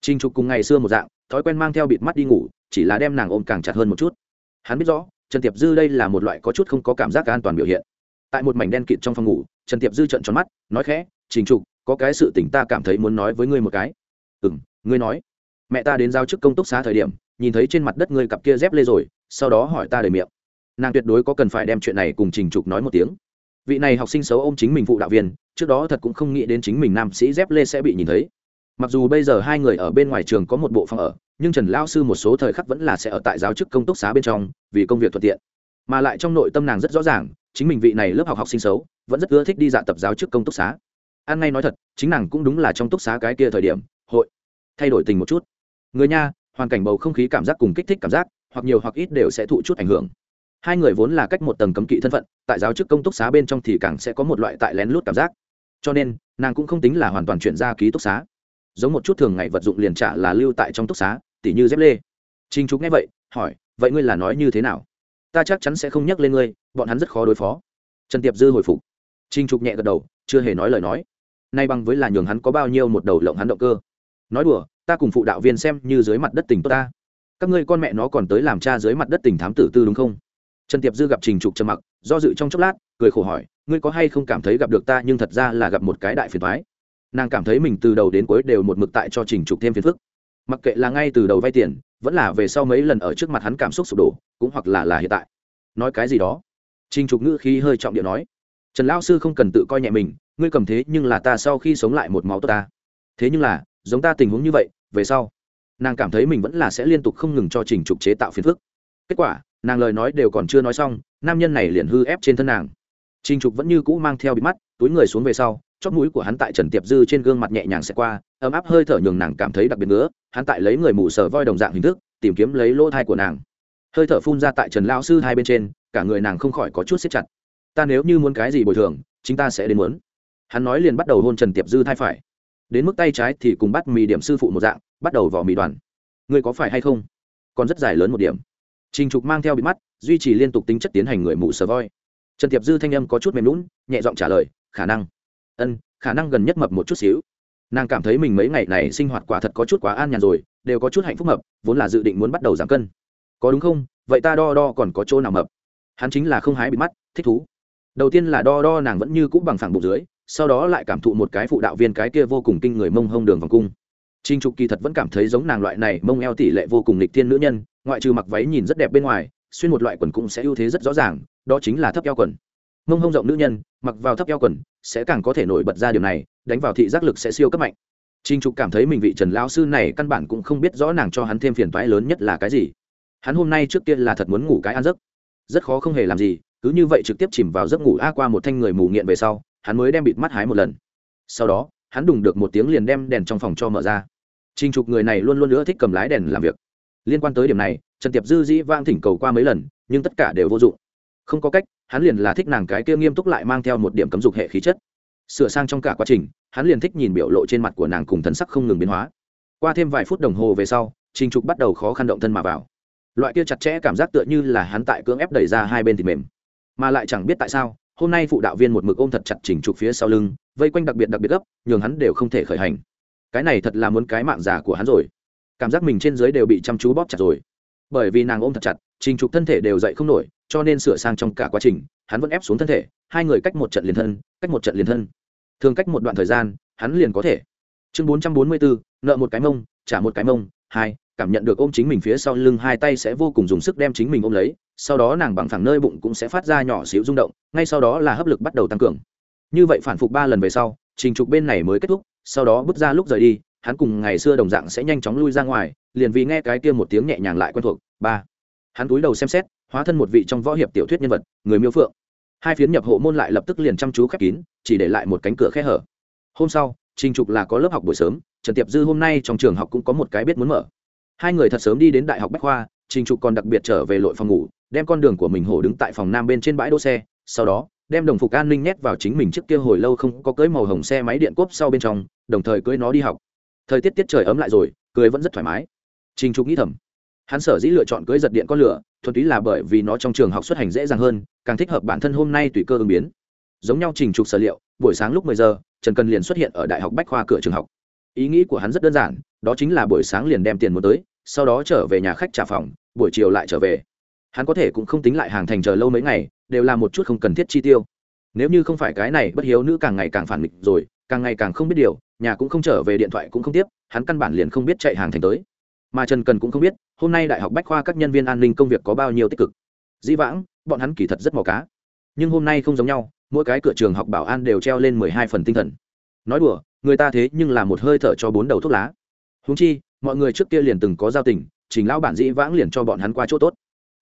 Speaker 1: Trinh trục cùng ngày xưa một dạng, thói quen mang theo bịt mắt đi ngủ, chỉ là đem nàng ôm càng chặt hơn một chút. Hắn biết rõ, trần tiệp dư đây là một loại có chút không có cảm giác an toàn biểu hiện. Tại một mảnh đen kịt trong phòng ngủ, trần tiệp dư trận tròn mắt, nói khẽ, trình trục, có cái sự tỉnh ta cảm thấy muốn nói với ngươi một cái. Ừ m ngươi nói. Mẹ ta đến giao chức công túc xá thời điểm, nhìn thấy trên mặt đất ngươi cặp kia dép lê rồi, sau đó hỏi ta đời miệng. Nàng tuyệt đối có cần phải đem chuyện này cùng trình trục nói một tiếng vị này học sinh xấu ôm chính mình phụ đạo viên, trước đó thật cũng không nghĩ đến chính mình nam sĩ dép lê sẽ bị nhìn thấy. Mặc dù bây giờ hai người ở bên ngoài trường có một bộ phòng ở, nhưng trần lao sư một số thời khắc vẫn là sẽ ở tại giáo chức công túc xá bên trong, vì công việc thuận tiện. Mà lại trong nội tâm nàng rất rõ ràng, chính mình vị này lớp học học sinh xấu, vẫn rất ưa thích đi dạ tập giáo chức công túc xá. An ngay nói thật, chính nàng cũng đúng là trong túc xá cái kia thời điểm, hội thay đổi tình một chút. Người nha, hoàn cảnh bầu không khí cảm giác cùng kích thích cảm giác, hoặc nhiều hoặc ít đều sẽ thụ chút ảnh hưởng hai người vốn là cách một tầng cấm kỵ thân phận, tại giáo chức công túc xá bên trong thì càng sẽ có một loại tại lén lút cảm giác. Cho nên, nàng cũng không tính là hoàn toàn chuyển ra ký túc xá. Giống một chút thường ngày vật dụng liền trả là lưu tại trong túc xá, tỉ như dép lê. Trinh trúc nghe vậy, hỏi, vậy ngươi là nói như thế nào? Ta chắc chắn sẽ không nhắc lên ngươi, bọn hắn rất khó đối phó. Trần tiệp dư hồi phục. Trinh trục nhẹ gật đầu, chưa hề nói lời nói. Nay bằng với là nhường hắn có bao nhiêu một đầu lộng hắn động cơ. Nói đùa, ta cùng phụ đạo viên xem như dưới mặt đất tỉnh tốt ta. Các ngươi con mẹ nó còn tới làm cha dưới mặt đất tỉnh thám tử tư đúng không? Trần tiệp dư gặp trình trục trầm mặc, do dự trong chốc lát, cười khổ hỏi, ngươi có hay không cảm thấy gặp được ta, nhưng thật ra là gặp một cái đại phiền thoái nàng cảm thấy mình từ đầu đến cuối đều một mực tại cho trình trục thêm phiền phức. Mặc kệ là ngay từ đầu vay tiền, vẫn là về sau mấy lần ở trước mặt hắn cảm xúc sụp đổ, cũng hoặc là là hiện tại. Nói cái gì đó? Trình trục ngữ khí hơi trọng điệu nói, trần lão sư không cần tự coi nhẹ mình, ngươi cầm thế nhưng là ta sau khi sống lại một máu tốt ta. Thế nhưng là, giống ta tình huống như vậy, về sau, nàng cảm thấy mình vẫn là sẽ liên tục không ngừng cho trình trục chế tạo phiền phức. Kết quả nàng lời nói đều còn chưa nói xong, nam nhân này liền hư ép trên thân nàng. Trình trục vẫn như cũ mang theo bị mắt, túi người xuống về sau chót mũi của hắn tại trần tiệp dư trên gương mặt nhẹ nhàng sẽ qua, ấm áp hơi thở nhường nàng cảm thấy đặc biệt nữa, hắn tại lấy người mù sờ voi đồng dạng hình thức, tìm kiếm lấy lỗ thai của nàng. Hơi thở phun ra tại trần lao sư hai bên trên, cả người nàng không khỏi có chút xếp chặt. Ta nếu như muốn cái gì bồi thường, chính ta sẽ đến muốn. Hắn nói liền bắt đầu hôn trần tiệp dư thai phải. Đến mức tay trái thì cùng bắt mì điểm sư phụ một dạng, bắt đầu vỏ mì đoàn. Người có phải hay không? Còn rất dài lớn một điểm trình trục mang theo bị mắt, duy trì liên tục tính chất tiến hành người mù sờ voi. Trần tiệp dư thanh âm có chút mềm lún nhẹ giọng trả lời, khả năng. Ân, khả năng gần nhất mập một chút xíu. Nàng cảm thấy mình mấy ngày này sinh hoạt quả thật có chút quá an nhàn rồi, đều có chút hạnh phúc mập, vốn là dự định muốn bắt đầu giảm cân. Có đúng không? Vậy ta đo đo còn có chỗ nào mập? Hắn chính là không hái bị mắt, thích thú. Đầu tiên là đo đo nàng vẫn như cũ bằng phẳng bụng dưới, sau đó lại cảm thụ một cái phụ đạo viên cái kia vô cùng kinh người mông hông đường vòng cung. Trinh trục kỳ thật vẫn cảm thấy giống nàng loại này mông eo tỷ lệ vô cùng lịch thiên nữ nhân ngoại trừ mặc váy nhìn rất đẹp bên ngoài, xuyên một loại quần cũng sẽ ưu thế rất rõ ràng, đó chính là thấp eo quần. Mông hông rộng nữ nhân, mặc vào thấp eo quần, sẽ càng có thể nổi bật ra điều này, đánh vào thị giác lực sẽ siêu cấp mạnh. Trinh trục cảm thấy mình vị trần lão sư này căn bản cũng không biết rõ nàng cho hắn thêm phiền toái lớn nhất là cái gì. Hắn hôm nay trước tiên là thật muốn ngủ cái ăn giấc. Rất khó không hề làm gì, cứ như vậy trực tiếp chìm vào giấc ngủ a qua một thanh người mù nghiện về sau, hắn mới đem bịt mắt hái một lần. Sau đó, hắn đùng được một tiếng liền đem đèn trong phòng cho mở ra. Trình Trục người này luôn luôn nữa thích cầm lái đèn làm việc. Liên quan tới điểm này, Trần Tiệp Dư dĩ vang thỉnh cầu qua mấy lần, nhưng tất cả đều vô dụng. Không có cách, hắn liền là thích nàng cái kia nghiêm túc lại mang theo một điểm cấm dục hệ khí chất. Sửa sang trong cả quá trình, hắn liền thích nhìn biểu lộ trên mặt của nàng cùng thần sắc không ngừng biến hóa. Qua thêm vài phút đồng hồ về sau, Trình Trục bắt đầu khó khăn động thân mà vào. Loại kia chặt chẽ cảm giác tựa như là hắn tại cưỡng ép đẩy ra hai bên thì mềm, mà lại chẳng biết tại sao, hôm nay phụ đạo viên một mực ôm thật chặt Trình Trục phía sau lưng, vây quanh đặc biệt đặc biệt gấp, nhường hắn đều không thể khởi hành cái này thật là muốn cái mạng già của hắn rồi cảm giác mình trên dưới đều bị chăm chú bóp chặt rồi. Bởi vì nàng ôm thật chặt, trình trục thân thể đều dậy không nổi, cho nên sửa sang trong cả quá trình, hắn vẫn ép xuống thân thể, hai người cách một trận liền thân, cách một trận liền thân. Thường cách một đoạn thời gian, hắn liền có thể. Chương bốn trăm bốn mươi bốn nợ một cái mông, trả một cái mông, hai, cảm nhận được ôm chính mình phía sau lưng hai tay sẽ vô cùng dùng sức đem chính mình ôm lấy, sau đó nàng bằng thẳng nơi bụng cũng sẽ phát ra nhỏ xíu rung động, ngay sau đó là hấp lực bắt đầu tăng cường. Như vậy phản phục ba lần về sau, trình trục bên này mới kết thúc, sau đó bước ra lúc rời đi hắn cùng ngày xưa đồng dạng sẽ nhanh chóng lui ra ngoài, liền vì nghe cái kia một tiếng nhẹ nhàng lại quen thuộc. Ba, hắn cúi đầu xem xét, hóa thân một vị trong võ hiệp tiểu thuyết nhân vật, người miêu phượng. Hai phiến nhập hộ môn lại lập tức liền chăm chú khép kín, chỉ để lại một cánh cửa khe hở. Hôm sau, trình trục là có lớp học buổi sớm, trần tiệp dư hôm nay trong trường học cũng có một cái biết muốn mở. Hai người thật sớm đi đến đại học bách khoa, trình trục còn đặc biệt trở về lội phòng ngủ, đem con đường của mình hổ đứng tại phòng nam bên trên bãi đỗ xe, sau đó, đem đồng phục an ninh nhét vào chính mình trước kia hồi lâu không có cưới màu hồng xe máy điện cốp sau bên trong, đồng thời cưới nó đi học thời tiết tiết trời ấm lại rồi cưới vẫn rất thoải mái. Trình trục nghĩ thầm, hắn sở dĩ lựa chọn cưới giật điện con lửa, thuần túy là bởi vì nó trong trường học xuất hành dễ dàng hơn, càng thích hợp bản thân hôm nay tùy cơ ứng biến. Giống nhau trình trục sở liệu, buổi sáng lúc mười giờ, trần cần liền xuất hiện ở đại học bách khoa cửa trường học. Ý nghĩ của hắn rất đơn giản, đó chính là buổi sáng liền đem tiền muốn tới, sau đó trở về nhà khách trả phòng, buổi chiều lại trở về. Hắn có thể cũng không tính lại hàng thành chờ lâu mấy ngày, đều là một chút không cần thiết chi tiêu. Nếu như không phải cái này, bất hiếu nữ càng ngày càng phản nghịch rồi, càng ngày càng không biết điều nhà cũng không trở về điện thoại cũng không tiếp, hắn căn bản liền không biết chạy hàng thành tới. Mà trần cần cũng không biết, hôm nay đại học bách khoa các nhân viên an ninh công việc có bao nhiêu tích cực. Dĩ vãng, bọn hắn kỳ thật rất mò cá. Nhưng hôm nay không giống nhau, mỗi cái cửa trường học bảo an đều treo lên mười hai phần tinh thần. Nói đùa, người ta thế nhưng là một hơi thở cho bốn đầu thuốc lá. Húng chi, mọi người trước kia liền từng có giao tình, trình lão bản dĩ vãng liền cho bọn hắn qua chỗ tốt.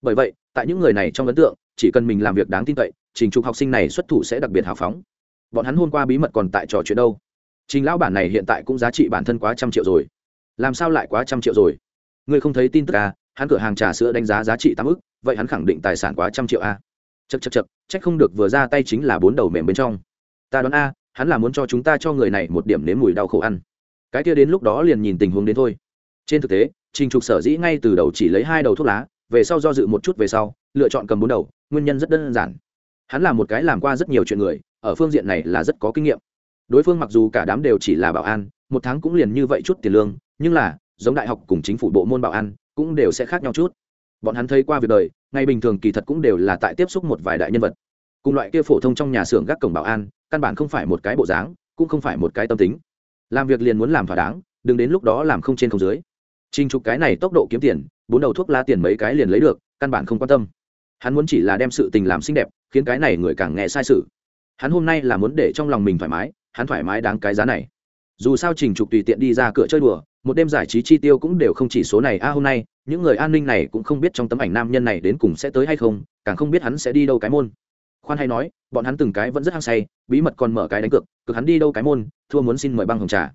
Speaker 1: Bởi vậy, tại những người này trong ấn tượng, chỉ cần mình làm việc đáng tin cậy, trình trục học sinh này xuất thủ sẽ đặc biệt hào phóng. Bọn hắn hôm qua bí mật còn tại trò chuyện đâu? Trình lão bản này hiện tại cũng giá trị bản thân quá trăm triệu rồi. Làm sao lại quá trăm triệu rồi? Ngươi không thấy tin tức à? Hắn cửa hàng trà sữa đánh giá giá trị tám ức, vậy hắn khẳng định tài sản quá trăm triệu à? a chật chật chật trách không được vừa ra tay chính là bốn đầu mềm bên trong. Ta đoán a, hắn là muốn cho chúng ta cho người này một điểm nếm mùi đau khổ ăn. Cái kia đến lúc đó liền nhìn tình huống đến thôi. Trên thực tế, trình trục sở dĩ ngay từ đầu chỉ lấy hai đầu thuốc lá, về sau do dự một chút về sau, lựa chọn cầm bốn đầu, nguyên nhân rất đơn giản. Hắn là một cái làm qua rất nhiều chuyện người, ở phương diện này là rất có kinh nghiệm đối phương mặc dù cả đám đều chỉ là bảo an, một tháng cũng liền như vậy chút tiền lương, nhưng là, giống đại học cùng chính phủ bộ môn bảo an, cũng đều sẽ khác nhau chút. Bọn hắn thấy qua việc đời, ngày bình thường kỳ thật cũng đều là tại tiếp xúc một vài đại nhân vật. Cùng loại kia phổ thông trong nhà xưởng gác cổng bảo an, căn bản không phải một cái bộ dáng, cũng không phải một cái tâm tính. Làm việc liền muốn làm thỏa đáng, đừng đến lúc đó làm không trên không dưới. Trình trục cái này tốc độ kiếm tiền, bốn đầu thuốc lá tiền mấy cái liền lấy được, căn bản không quan tâm. Hắn muốn chỉ là đem sự tình làm xinh đẹp, khiến cái này người càng nghe sai sự. Hắn hôm nay là muốn để trong lòng mình thoải mái hắn thoải mái đáng cái giá này. Dù sao trình trục tùy tiện đi ra cửa chơi đùa, một đêm giải trí chi tiêu cũng đều không chỉ số này. A, hôm nay, những người an ninh này cũng không biết trong tấm ảnh nam nhân này đến cùng sẽ tới hay không, càng không biết hắn sẽ đi đâu cái môn. Khoan hay nói, bọn hắn từng cái vẫn rất hăng say, bí mật còn mở cái đánh cược cực hắn đi đâu cái môn, thua muốn xin mời băng hồng trà.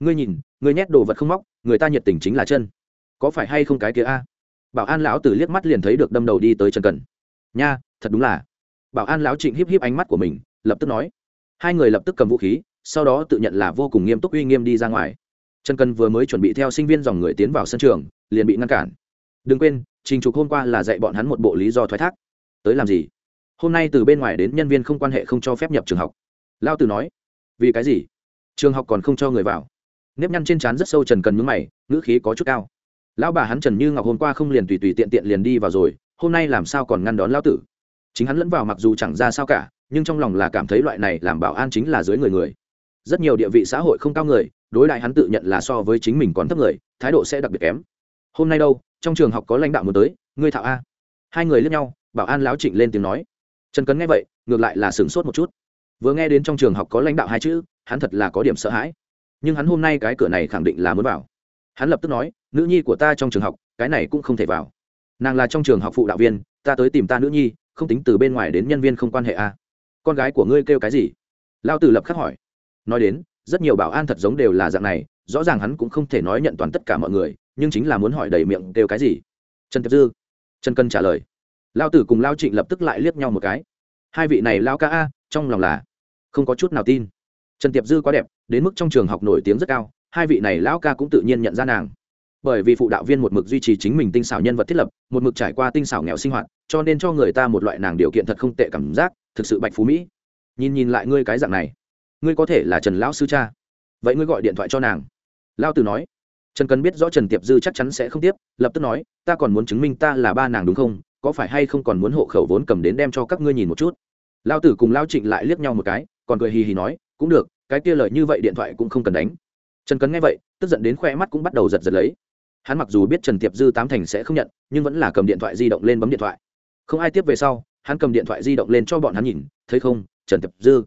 Speaker 1: Ngươi nhìn, ngươi nhét đồ vật không móc, người ta nhiệt tình chính là chân. Có phải hay không cái kia a? Bảo an lão từ liếc mắt liền thấy được đâm đầu đi tới trần cần. Nha, thật đúng là. Bảo an lão trịnh híp híp ánh mắt của mình, lập tức nói hai người lập tức cầm vũ khí, sau đó tự nhận là vô cùng nghiêm túc uy nghiêm đi ra ngoài. Trần cần vừa mới chuẩn bị theo sinh viên dòng người tiến vào sân trường, liền bị ngăn cản. Đừng quên, trình trục hôm qua là dạy bọn hắn một bộ lý do thoái thác. Tới làm gì? Hôm nay từ bên ngoài đến nhân viên không quan hệ không cho phép nhập trường học. Lao từ nói. Vì cái gì? Trường học còn không cho người vào. Nếp nhăn trên trán rất sâu trần cần mướn mày, ngữ khí có chút cao. Lão bà hắn trần như ngọc hôm qua không liền tùy tùy tiện tiện liền đi vào rồi, hôm nay làm sao còn ngăn đón lão tử? Chính hắn lẫn vào mặc dù chẳng ra sao cả nhưng trong lòng là cảm thấy loại này làm bảo an chính là dưới người người. Rất nhiều địa vị xã hội không cao người, đối đại hắn tự nhận là so với chính mình còn thấp người, thái độ sẽ đặc biệt kém. Hôm nay đâu, trong trường học có lãnh đạo muốn tới, ngươi thạo a. Hai người lướt nhau, bảo an láo trịnh lên tiếng nói. Trần cấn nghe vậy, ngược lại là sửng sốt một chút. Vừa nghe đến trong trường học có lãnh đạo hai chữ, hắn thật là có điểm sợ hãi. Nhưng hắn hôm nay cái cửa này khẳng định là muốn vào. Hắn lập tức nói, nữ nhi của ta trong trường học, cái này cũng không thể vào. Nàng là trong trường học phụ đạo viên, ta tới tìm ta nữ nhi, không tính từ bên ngoài đến nhân viên không quan hệ a con gái của ngươi kêu cái gì? Lao tử lập khắc hỏi. Nói đến, rất nhiều bảo an thật giống đều là dạng này, rõ ràng hắn cũng không thể nói nhận toàn tất cả mọi người, nhưng chính là muốn hỏi đầy miệng kêu cái gì? Trần tiệp dư. Trần cân trả lời. Lao tử cùng lao trịnh lập tức lại liếc nhau một cái. Hai vị này lao ca a, trong lòng là không có chút nào tin. Trần tiệp dư quá đẹp, đến mức trong trường học nổi tiếng rất cao, hai vị này lão ca cũng tự nhiên nhận ra nàng. Bởi vì phụ đạo viên một mực duy trì chính mình tinh xảo nhân vật thiết lập, một mực trải qua tinh xảo nghèo sinh hoạt, cho nên cho người ta một loại nàng điều kiện thật không tệ cảm giác thực sự bạch phú mỹ. Nhìn nhìn lại ngươi cái dạng này, ngươi có thể là trần lão sư cha. Vậy ngươi gọi điện thoại cho nàng. Lao tử nói. Trần cần biết rõ trần tiệp dư chắc chắn sẽ không tiếp, lập tức nói, ta còn muốn chứng minh ta là ba nàng đúng không? Có phải hay không còn muốn hộ khẩu vốn cầm đến đem cho các ngươi nhìn một chút? Lao tử cùng lao trịnh lại liếc nhau một cái, còn cười hì hì nói, cũng được, cái kia lời như vậy điện thoại cũng không cần đánh. Trần cấn nghe vậy, tức giận đến khoe mắt cũng bắt đầu giật giật lấy. Hắn mặc dù biết trần tiệp dư tám thành sẽ không nhận, nhưng vẫn là cầm điện thoại di động lên bấm điện thoại. Không ai tiếp về sau hắn cầm điện thoại di động lên cho bọn hắn nhìn, thấy không, trần tập dư?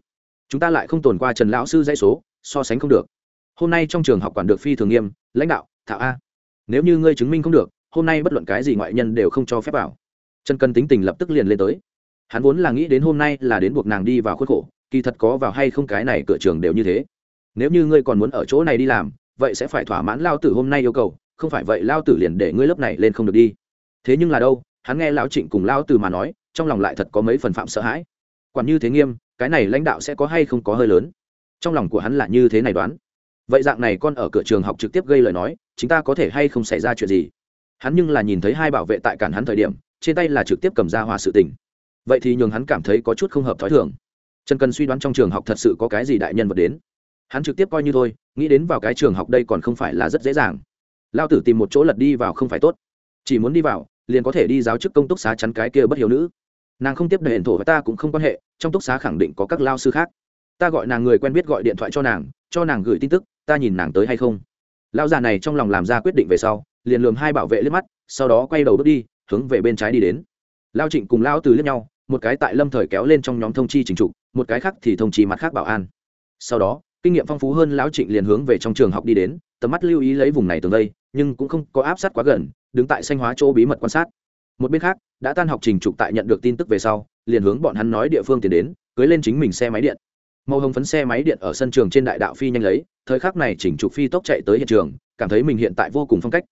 Speaker 1: Chúng ta lại không tồn qua trần lão sư dãy số, so sánh không được. Hôm nay trong trường học quản được phi thường nghiêm, lãnh đạo thạo a. Nếu như ngươi chứng minh không được, hôm nay bất luận cái gì ngoại nhân đều không cho phép vào. Trần cân tính tình lập tức liền lên tới. Hắn vốn là nghĩ đến hôm nay là đến buộc nàng đi vào khuất khổ, kỳ thật có vào hay không cái này cửa trường đều như thế. Nếu như ngươi còn muốn ở chỗ này đi làm, vậy sẽ phải thỏa mãn lao tử hôm nay yêu cầu, không phải vậy lao tử liền để ngươi lớp này lên không được đi. Thế nhưng là đâu, hắn nghe lão trịnh cùng lao tử mà nói trong lòng lại thật có mấy phần phạm sợ hãi. Quản như thế nghiêm, cái này lãnh đạo sẽ có hay không có hơi lớn? Trong lòng của hắn là như thế này đoán. Vậy dạng này con ở cửa trường học trực tiếp gây lời nói chúng ta có thể hay không xảy ra chuyện gì? Hắn nhưng là nhìn thấy hai bảo vệ tại cản hắn thời điểm, trên tay là trực tiếp cầm ra hòa sự tình. Vậy thì nhường hắn cảm thấy có chút không hợp t h ó i thường. Trần cần suy đoán trong trường học thật sự có cái gì đại nhân vật đến. Hắn trực tiếp coi như thôi, nghĩ đến vào cái trường học đây còn không phải là rất dễ dàng. Lao tử tìm một chỗ lật đi vào không phải tốt. Chỉ muốn đi vào, liền có thể đi giáo chức công túc xá chắn cái kia bất hiếu nữ nàng không tiếp đền thổ với ta cũng không quan hệ, trong túc xá khẳng định có các lao sư khác. Ta gọi nàng người quen biết gọi điện thoại cho nàng cho nàng gửi tin tức, ta nhìn nàng tới hay không? Lao già này trong lòng làm ra quyết định về sau, liền lườm hai bảo vệ liếc mắt, sau đó quay đầu bước đi, hướng về bên trái đi đến. Lao trịnh cùng lao từ liếc nhau, một cái tại lâm thời kéo lên trong nhóm thông chi trình trục, một cái khác thì thông chi mặt khác bảo an. Sau đó, kinh nghiệm phong phú hơn lão trịnh liền hướng về trong trường học đi đến, tầm mắt lưu ý lấy vùng này tường đây, nhưng cũng không có áp sát quá gần, đứng tại xanh hóa chỗ bí mật quan sát một bên khác, đã tan học trình trục tại nhận được tin tức về sau, liền hướng bọn hắn nói địa phương tiến đến, cưới lên chính mình xe máy điện. Màu hồng phấn xe máy điện ở sân trường trên đại đạo phi nhanh lấy, thời khắc này chỉnh trục phi tốc chạy tới hiện trường, cảm thấy mình hiện tại vô cùng phong cách.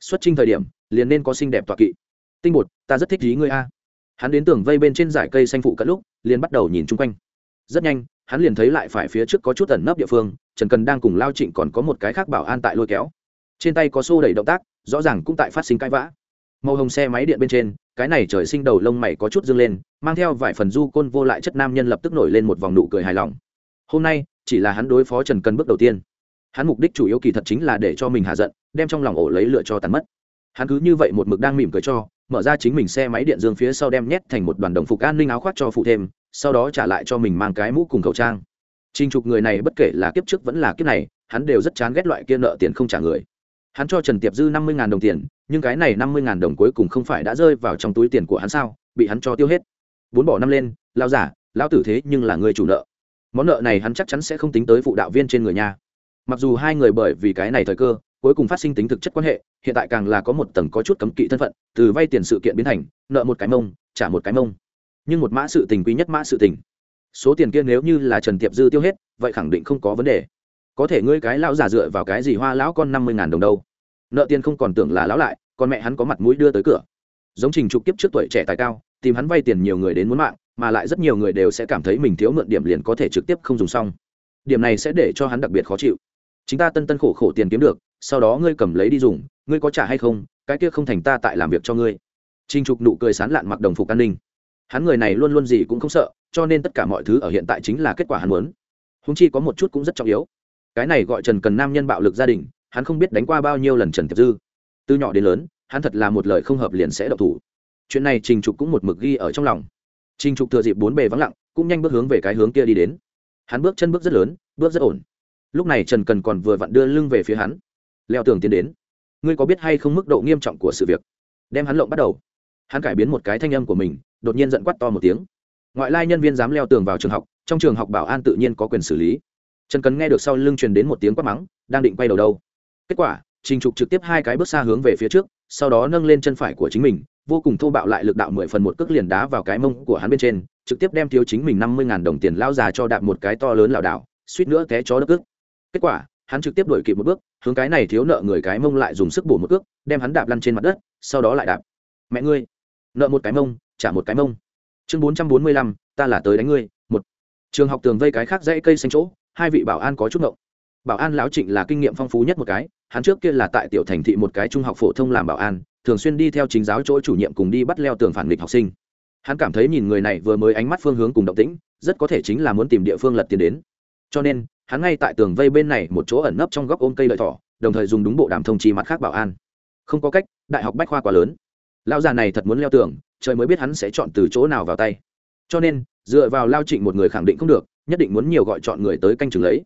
Speaker 1: Xuất trình thời điểm, liền nên có xinh đẹp tọa kỵ. Tinh bột, ta rất thích ý ngươi a. Hắn đến tường vây bên trên dải cây xanh phụ cận lúc, liền bắt đầu nhìn chung quanh. Rất nhanh, hắn liền thấy lại phải phía trước có chút tẩn nấp địa phương, trần cần đang cùng lao trịnh còn có một cái khác bảo an tại lôi kéo. Trên tay có xô đẩy động tác, rõ ràng cũng tại phát sinh cãi vã màu hồng xe máy điện bên trên, cái này trời sinh đầu lông mày có chút dâng lên, mang theo vài phần du côn vô lại chất nam nhân lập tức nổi lên một vòng nụ cười hài lòng. Hôm nay, chỉ là hắn đối phó trần cần bước đầu tiên. Hắn mục đích chủ yếu kỳ thật chính là để cho mình hạ giận, đem trong lòng ổ lấy lựa cho tàn mất. Hắn cứ như vậy một mực đang mỉm cười cho, mở ra chính mình xe máy điện dương phía sau đem nhét thành một đoàn đồng phục an ninh áo khoác cho phụ thêm, sau đó trả lại cho mình mang cái mũ cùng khẩu trang. Trình trục người này bất kể là kiếp trước vẫn là kiếp này, hắn đều rất chán ghét loại kia nợ tiền không trả người. Hắn cho trần tiệp dư năm mươi đồng tiền nhưng cái này năm mươi ngàn đồng cuối cùng không phải đã rơi vào trong túi tiền của hắn sao? Bị hắn cho tiêu hết. Bốn bỏ năm lên, lao giả, lao tử thế nhưng là người chủ nợ. Món nợ này hắn chắc chắn sẽ không tính tới phụ đạo viên trên người nhà mặc dù hai người bởi vì cái này thời cơ, cuối cùng phát sinh tính thực chất quan hệ, hiện tại càng là có một tầng có chút cấm kỵ thân phận, từ vay tiền sự kiện biến thành, nợ một cái mông, trả một cái mông. Nhưng một mã sự tình quý nhất mã sự tình. Số tiền kia nếu như là trần tiệp dư tiêu hết, vậy khẳng định không có vấn đề. Có thể ngươi cái lão giả dựa vào cái gì hoa lão con năm mươi ngàn đồng đâu? Nợ tiền không còn tưởng là lão lại còn mẹ hắn có mặt mũi đưa tới cửa. Giống trình trục kiếp trước tuổi trẻ tài cao, tìm hắn vay tiền nhiều người đến muốn mạng, mà lại rất nhiều người đều sẽ cảm thấy mình thiếu mượn điểm liền có thể trực tiếp không dùng xong. Điểm này sẽ để cho hắn đặc biệt khó chịu. Chính ta tân tân khổ khổ tiền kiếm được, sau đó ngươi cầm lấy đi dùng, ngươi có trả hay không, cái kia không thành ta tại làm việc cho ngươi. Trình trục nụ cười sán lạn mặc đồng phục an ninh. Hắn người này luôn luôn gì cũng không sợ, cho nên tất cả mọi thứ ở hiện tại chính là kết quả hắn muốn. Húng chi có một chút cũng rất trọng yếu. Cái này gọi trần cần nam nhân bạo lực gia đình, hắn không biết đánh qua bao nhiêu lần trần tiệp dư. Từ nhỏ đến lớn hắn thật là một lời không hợp liền sẽ độc thủ. Chuyện này trình trục cũng một mực ghi ở trong lòng. Trình trục thừa dịp bốn bề vắng lặng, cũng nhanh bước hướng về cái hướng kia đi đến. Hắn bước chân bước rất lớn, bước rất ổn. Lúc này trần cần còn vừa vặn đưa lưng về phía hắn. Leo tường tiến đến. Ngươi có biết hay không mức độ nghiêm trọng của sự việc? Đem hắn lộng bắt đầu. Hắn cải biến một cái thanh âm của mình, đột nhiên giận quát to một tiếng. Ngoại lai nhân viên dám leo tường vào trường học, trong trường học bảo an tự nhiên có quyền xử lý. Trần cần nghe được sau lưng truyền đến một tiếng quát mắng, đang định quay đầu đâu. Kết quả, trình trục trực tiếp hai cái bước xa hướng về phía trước sau đó nâng lên chân phải của chính mình, vô cùng thô bạo lại lực đạo mười phần một cước liền đá vào cái mông của hắn bên trên, trực tiếp đem thiếu chính mình năm mươi đồng tiền lao già cho đạp một cái to lớn lảo đảo, suýt nữa té chó đất cước. Kết quả, hắn trực tiếp đổi kịp một bước, hướng cái này thiếu nợ người cái mông lại dùng sức bổ một cước, đem hắn đạp lăn trên mặt đất, sau đó lại đạp. Mẹ ngươi, nợ một cái mông, trả một cái mông. Chương bốn trăm bốn mươi lăm, ta là tới đánh ngươi. Một. Trường học tường vây cái khác dãy cây xanh chỗ, hai vị bảo an có chút ngộng. Bảo an lão trịnh là kinh nghiệm phong phú nhất một cái hắn trước kia là tại tiểu thành thị một cái trung học phổ thông làm bảo an, thường xuyên đi theo chính giáo chỗ chủ nhiệm cùng đi bắt leo tường phản nghịch học sinh. Hắn cảm thấy nhìn người này vừa mới ánh mắt phương hướng cùng động tĩnh, rất có thể chính là muốn tìm địa phương lật tiền đến. Cho nên, hắn ngay tại tường vây bên này một chỗ ẩn nấp trong góc ôm cây lợi thỏ, đồng thời dùng đúng bộ đàm thông chi mặt khác bảo an. Không có cách, đại học bách khoa quá lớn. Lao già này thật muốn leo tường, trời mới biết hắn sẽ chọn từ chỗ nào vào tay. Cho nên, dựa vào lao trịnh một người khẳng định không được, nhất định muốn nhiều gọi chọn người tới canh chừng lấy.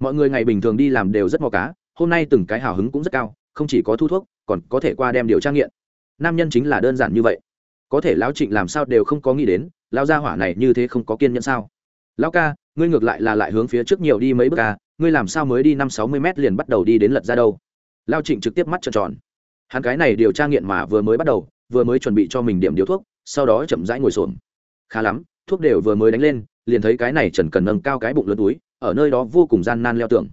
Speaker 1: Mọi người ngày bình thường đi làm đều rất mò cá hôm nay từng cái hào hứng cũng rất cao, không chỉ có thu thuốc, còn có thể qua đem điều tra nghiện. Nam nhân chính là đơn giản như vậy. Có thể lão trịnh làm sao đều không có nghĩ đến lao gia hỏa này như thế không có kiên nhẫn sao? Lão ca, ngươi ngược lại là lại hướng phía trước nhiều đi mấy bước ca ngươi làm sao mới đi năm sáu mươi mét liền bắt đầu đi đến lật ra đâu? Lao trịnh trực tiếp mắt trợn tròn. Hắn cái này điều tra nghiện mà vừa mới bắt đầu, vừa mới chuẩn bị cho mình điểm điếu thuốc, sau đó chậm rãi ngồi xổm. Khá lắm, thuốc đều vừa mới đánh lên, liền thấy cái này trần cần nâng cao cái bụng lớn túi, ở nơi đó vô cùng gian nan leo tường.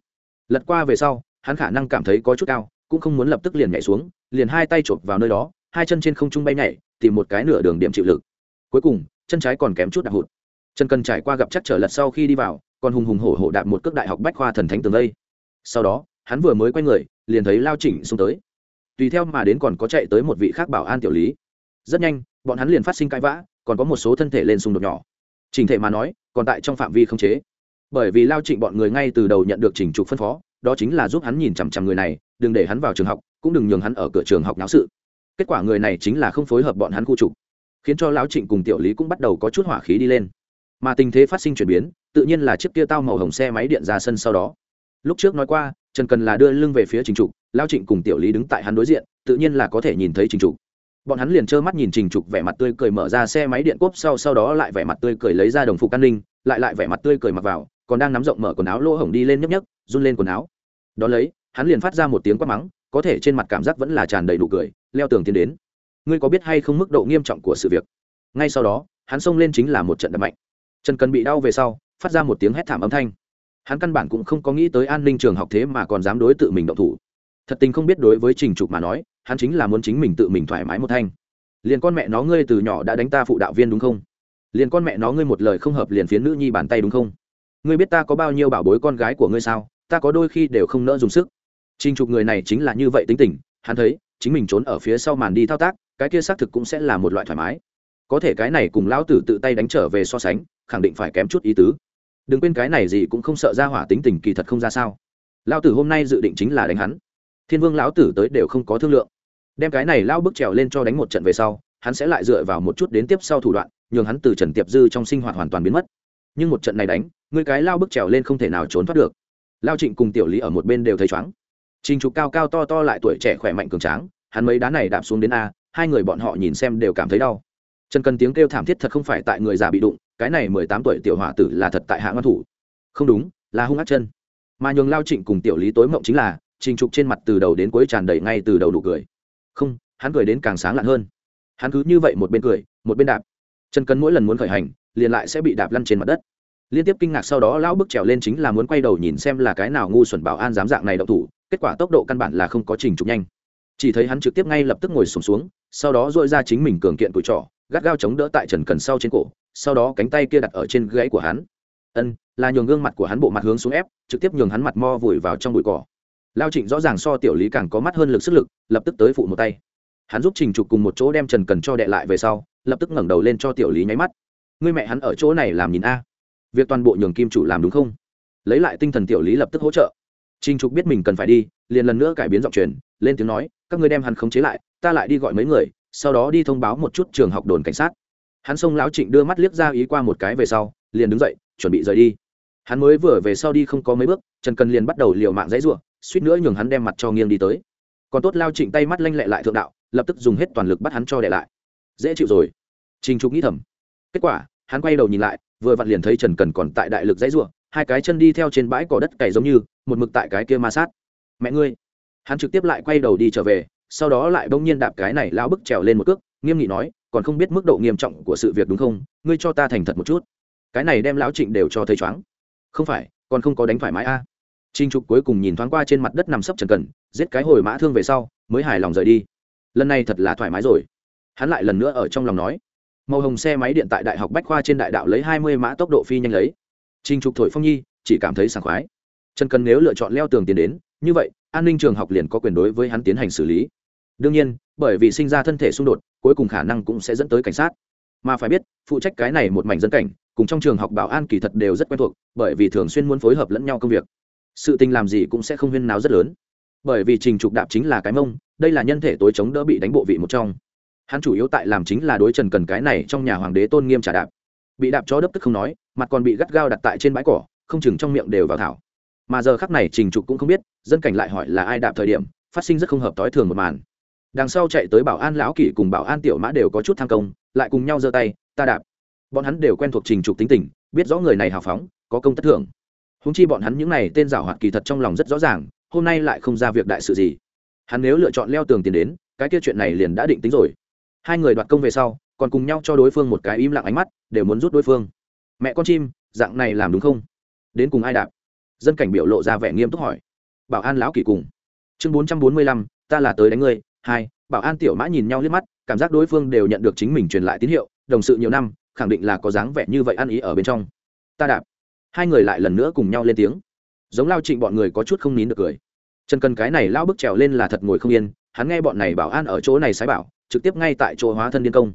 Speaker 1: Lật qua về sau hắn khả năng cảm thấy có chút cao, cũng không muốn lập tức liền nhảy xuống, liền hai tay chộp vào nơi đó, hai chân trên không trung bay nhảy, tìm một cái nửa đường điểm chịu lực. Cuối cùng, chân trái còn kém chút đạp hụt. Chân cần trải qua gặp chắc trở lật sau khi đi vào, còn hùng hùng hổ hổ đạp một cước đại học bách khoa thần thánh tường đây. Sau đó, hắn vừa mới quay người, liền thấy lao chỉnh xuống tới. Tùy theo mà đến còn có chạy tới một vị khác bảo an tiểu lý. Rất nhanh, bọn hắn liền phát sinh cãi vã, còn có một số thân thể lên xung đột nhỏ. Trình thể mà nói, còn tại trong phạm vi không chế. Bởi vì lao trịnh bọn người ngay từ đầu nhận được trình trục phân phó đó chính là giúp hắn nhìn chằm chằm người này, đừng để hắn vào trường học, cũng đừng nhường hắn ở cửa trường học náo sự. Kết quả người này chính là không phối hợp bọn hắn khu trục, khiến cho lão trịnh cùng tiểu lý cũng bắt đầu có chút hỏa khí đi lên. Mà tình thế phát sinh chuyển biến, tự nhiên là chiếc kia tao màu hồng xe máy điện ra sân sau đó. Lúc trước nói qua, trần cần là đưa lưng về phía trình trục lao trịnh cùng tiểu lý đứng tại hắn đối diện, tự nhiên là có thể nhìn thấy trình trục. Bọn hắn liền trơ mắt nhìn trình trục vẻ mặt tươi cười mở ra xe máy điện cốp sau sau đó lại vẻ mặt tươi cười lấy ra đồng phục an ninh, lại lại vẻ mặt tươi cười mặc vào, còn đang nắm rộng mở quần áo lỗ hổng đi lên nhấp nhấp run lên quần áo đón lấy, hắn liền phát ra một tiếng quát mắng, có thể trên mặt cảm giác vẫn là tràn đầy đủ cười, leo tường tiến đến. Ngươi có biết hay không mức độ nghiêm trọng của sự việc? Ngay sau đó, hắn xông lên chính là một trận đập mạnh. Trần cần bị đau về sau, phát ra một tiếng hét thảm âm thanh. Hắn căn bản cũng không có nghĩ tới an ninh trường học thế mà còn dám đối tự mình động thủ. Thật tình không biết đối với trình trục mà nói, hắn chính là muốn chính mình tự mình thoải mái một thanh. Liền con mẹ nó ngươi từ nhỏ đã đánh ta phụ đạo viên đúng không? Liền con mẹ nó ngươi một lời không hợp liền phiến nữ nhi bàn tay đúng không? Ngươi biết ta có bao nhiêu bảo bối con gái của ngươi sao? Ta có đôi khi đều không nỡ dùng sức. Trình trục người này chính là như vậy tính tình, hắn thấy, chính mình trốn ở phía sau màn đi thao tác, cái kia xác thực cũng sẽ là một loại thoải mái. Có thể cái này cùng lão tử tự tay đánh trở về so sánh, khẳng định phải kém chút ý tứ. Đừng quên cái này gì cũng không sợ ra hỏa tính tình kỳ thật không ra sao. Lão tử hôm nay dự định chính là đánh hắn. Thiên vương lão tử tới đều không có thương lượng. Đem cái này lao bước trèo lên cho đánh một trận về sau, hắn sẽ lại dựa vào một chút đến tiếp sau thủ đoạn, nhường hắn từ trần tiệp dư trong sinh hoạt hoàn toàn biến mất. Nhưng một trận này đánh, người cái lao bước trèo lên không thể nào trốn thoát được lao trịnh cùng tiểu lý ở một bên đều thấy chóng trình trục cao cao to to lại tuổi trẻ khỏe mạnh cường tráng, hắn mấy đá này đạp xuống đến a, hai người bọn họ nhìn xem đều cảm thấy đau. Trần cần tiếng kêu thảm thiết thật không phải tại người già bị đụng, cái này mười tám tuổi tiểu hỏa tử là thật tại hạ ngăn thủ. Không đúng, là hung ác chân. Mà nhường lao trịnh cùng tiểu lý tối mộng chính là, trình trục trên mặt từ đầu đến cuối tràn đầy ngay từ đầu đủ cười. Không, hắn cười đến càng sáng lạn hơn. Hắn cứ như vậy một bên cười, một bên đạp. Trần cần mỗi lần muốn khởi hành, liền lại sẽ bị đạp lăn trên mặt đất liên tiếp kinh ngạc sau đó lão bước trèo lên chính là muốn quay đầu nhìn xem là cái nào ngu xuẩn bảo an dám dạng này đậu thủ kết quả tốc độ căn bản là không có trình trục nhanh. Chỉ thấy hắn trực tiếp ngay lập tức ngồi sùng xuống, xuống sau đó dội ra chính mình cường kiện cùi trỏ gắt gao chống đỡ tại trần cần sau trên cổ sau đó cánh tay kia đặt ở trên gãy của hắn. Ân là nhường gương mặt của hắn bộ mặt hướng xuống ép trực tiếp nhường hắn mặt mo vùi vào trong bụi cỏ. Lao trịnh rõ ràng so tiểu lý càng có mắt hơn lực sức lực lập tức tới phụ một tay. Hắn giúp trình trục cùng một chỗ đem trần cần cho đệ lại về sau lập tức ngẩng đầu lên cho tiểu lý nháy mắt. Người mẹ hắn ở chỗ này làm nhìn a việc toàn bộ nhường kim chủ làm đúng không? Lấy lại tinh thần tiểu lý lập tức hỗ trợ. Trình trục biết mình cần phải đi, liền lần nữa cải biến giọng truyền, lên tiếng nói, các ngươi đem hắn khống chế lại, ta lại đi gọi mấy người, sau đó đi thông báo một chút trường học đồn cảnh sát. Hắn xông lão trịnh đưa mắt liếc ra ý qua một cái về sau, liền đứng dậy, chuẩn bị rời đi. Hắn mới vừa về sau đi không có mấy bước, trần cần liền bắt đầu liều mạng dãy r u ộ suýt nữa nhường hắn đem mặt cho nghiêng đi tới. Còn tốt lao trịnh tay mắt lanh lẹ lại thượng đạo, lập tức dùng hết toàn lực bắt hắn cho đẻ lại. Dễ chịu rồi. Trình trục nghĩ thầm. Kết quả, hắn quay đầu nhìn lại vừa vặn liền thấy trần cần còn tại đại lực dãy r u ộ hai cái chân đi theo trên bãi cỏ đất cày giống như, một mực tại cái kia ma sát. Mẹ ngươi! Hắn trực tiếp lại quay đầu đi trở về, sau đó lại bỗng nhiên đạp cái này lao bức trèo lên một cước, nghiêm nghị nói, còn không biết mức độ nghiêm trọng của sự việc đúng không? Ngươi cho ta thành thật một chút. Cái này đem lão trịnh đều cho thấy chóng không phải, còn không có đánh phải mãi a. À. trinh trục cuối cùng nhìn thoáng qua trên mặt đất nằm sấp trần cần, giết cái hồi mã thương về sau, mới hài lòng rời đi. Lần này thật là thoải mái rồi. Hắn lại lần nữa ở trong lòng nói màu hồng xe máy điện tại đại học bách khoa trên đại đạo lấy hai mươi mã tốc độ phi nhanh lấy. Trình trục thổi phong nhi, chỉ cảm thấy sảng khoái. Trần cần nếu lựa chọn leo tường tiến đến, như vậy, an ninh trường học liền có quyền đối với hắn tiến hành xử lý. Đương nhiên, bởi vì sinh ra thân thể xung đột, cuối cùng khả năng cũng sẽ dẫn tới cảnh sát. Mà phải biết, phụ trách cái này một mảnh dân cảnh, cùng trong trường học bảo an kỳ thật đều rất quen thuộc, bởi vì thường xuyên muốn phối hợp lẫn nhau công việc. Sự tình làm gì cũng sẽ không huyên nào rất lớn. Bởi vì trình trục đạp chính là cái mông, đây là nhân thể tối chống đỡ bị đánh bộ vị một trong hắn chủ yếu tại làm chính là đối trần cần cái này trong nhà hoàng đế tôn nghiêm trả đạp. Bị đạp chó đấp tức không nói, mặt còn bị gắt gao đặt tại trên bãi cỏ, không chừng trong miệng đều vào thảo. Mà giờ khắc này trình trục cũng không biết, dân cảnh lại hỏi là ai đạp thời điểm, phát sinh rất không hợp tối thường một màn. Đằng sau chạy tới bảo an lão kỷ cùng bảo an tiểu mã đều có chút tham công, lại cùng nhau giơ tay, ta đạp. Bọn hắn đều quen thuộc trình trục tính tình, biết rõ người này hào phóng, có công tất thưởng. Húng chi bọn hắn những n à y tên giảo hoạt kỳ thật trong lòng rất rõ ràng, hôm nay lại không ra việc đại sự gì. Hắn nếu lựa chọn leo tường tiền đến, cái kia chuyện này liền đã định tính rồi hai người đoạt công về sau, còn cùng nhau cho đối phương một cái im lặng ánh mắt, đều muốn rút đối phương. Mẹ con chim, dạng này làm đúng không? Đến cùng ai đạp? Dân cảnh biểu lộ ra vẻ nghiêm túc hỏi. Bảo an lão kỳ cùng. Chương bốn trăm bốn mươi lăm, ta là tới đánh ngươi. Hai, bảo an tiểu mã nhìn nhau liếc mắt, cảm giác đối phương đều nhận được chính mình truyền lại tín hiệu, đồng sự nhiều năm, khẳng định là có dáng vẻ như vậy ăn ý ở bên trong. Ta đạp. Hai người lại lần nữa cùng nhau lên tiếng. Giống lao trịnh bọn người có chút không nín được cười. Trần cần cái này lao bước trèo lên là thật ngồi không yên, hắn nghe bọn này bảo an ở chỗ này sái bảo trực tiếp ngay tại chỗ hóa thân điên công.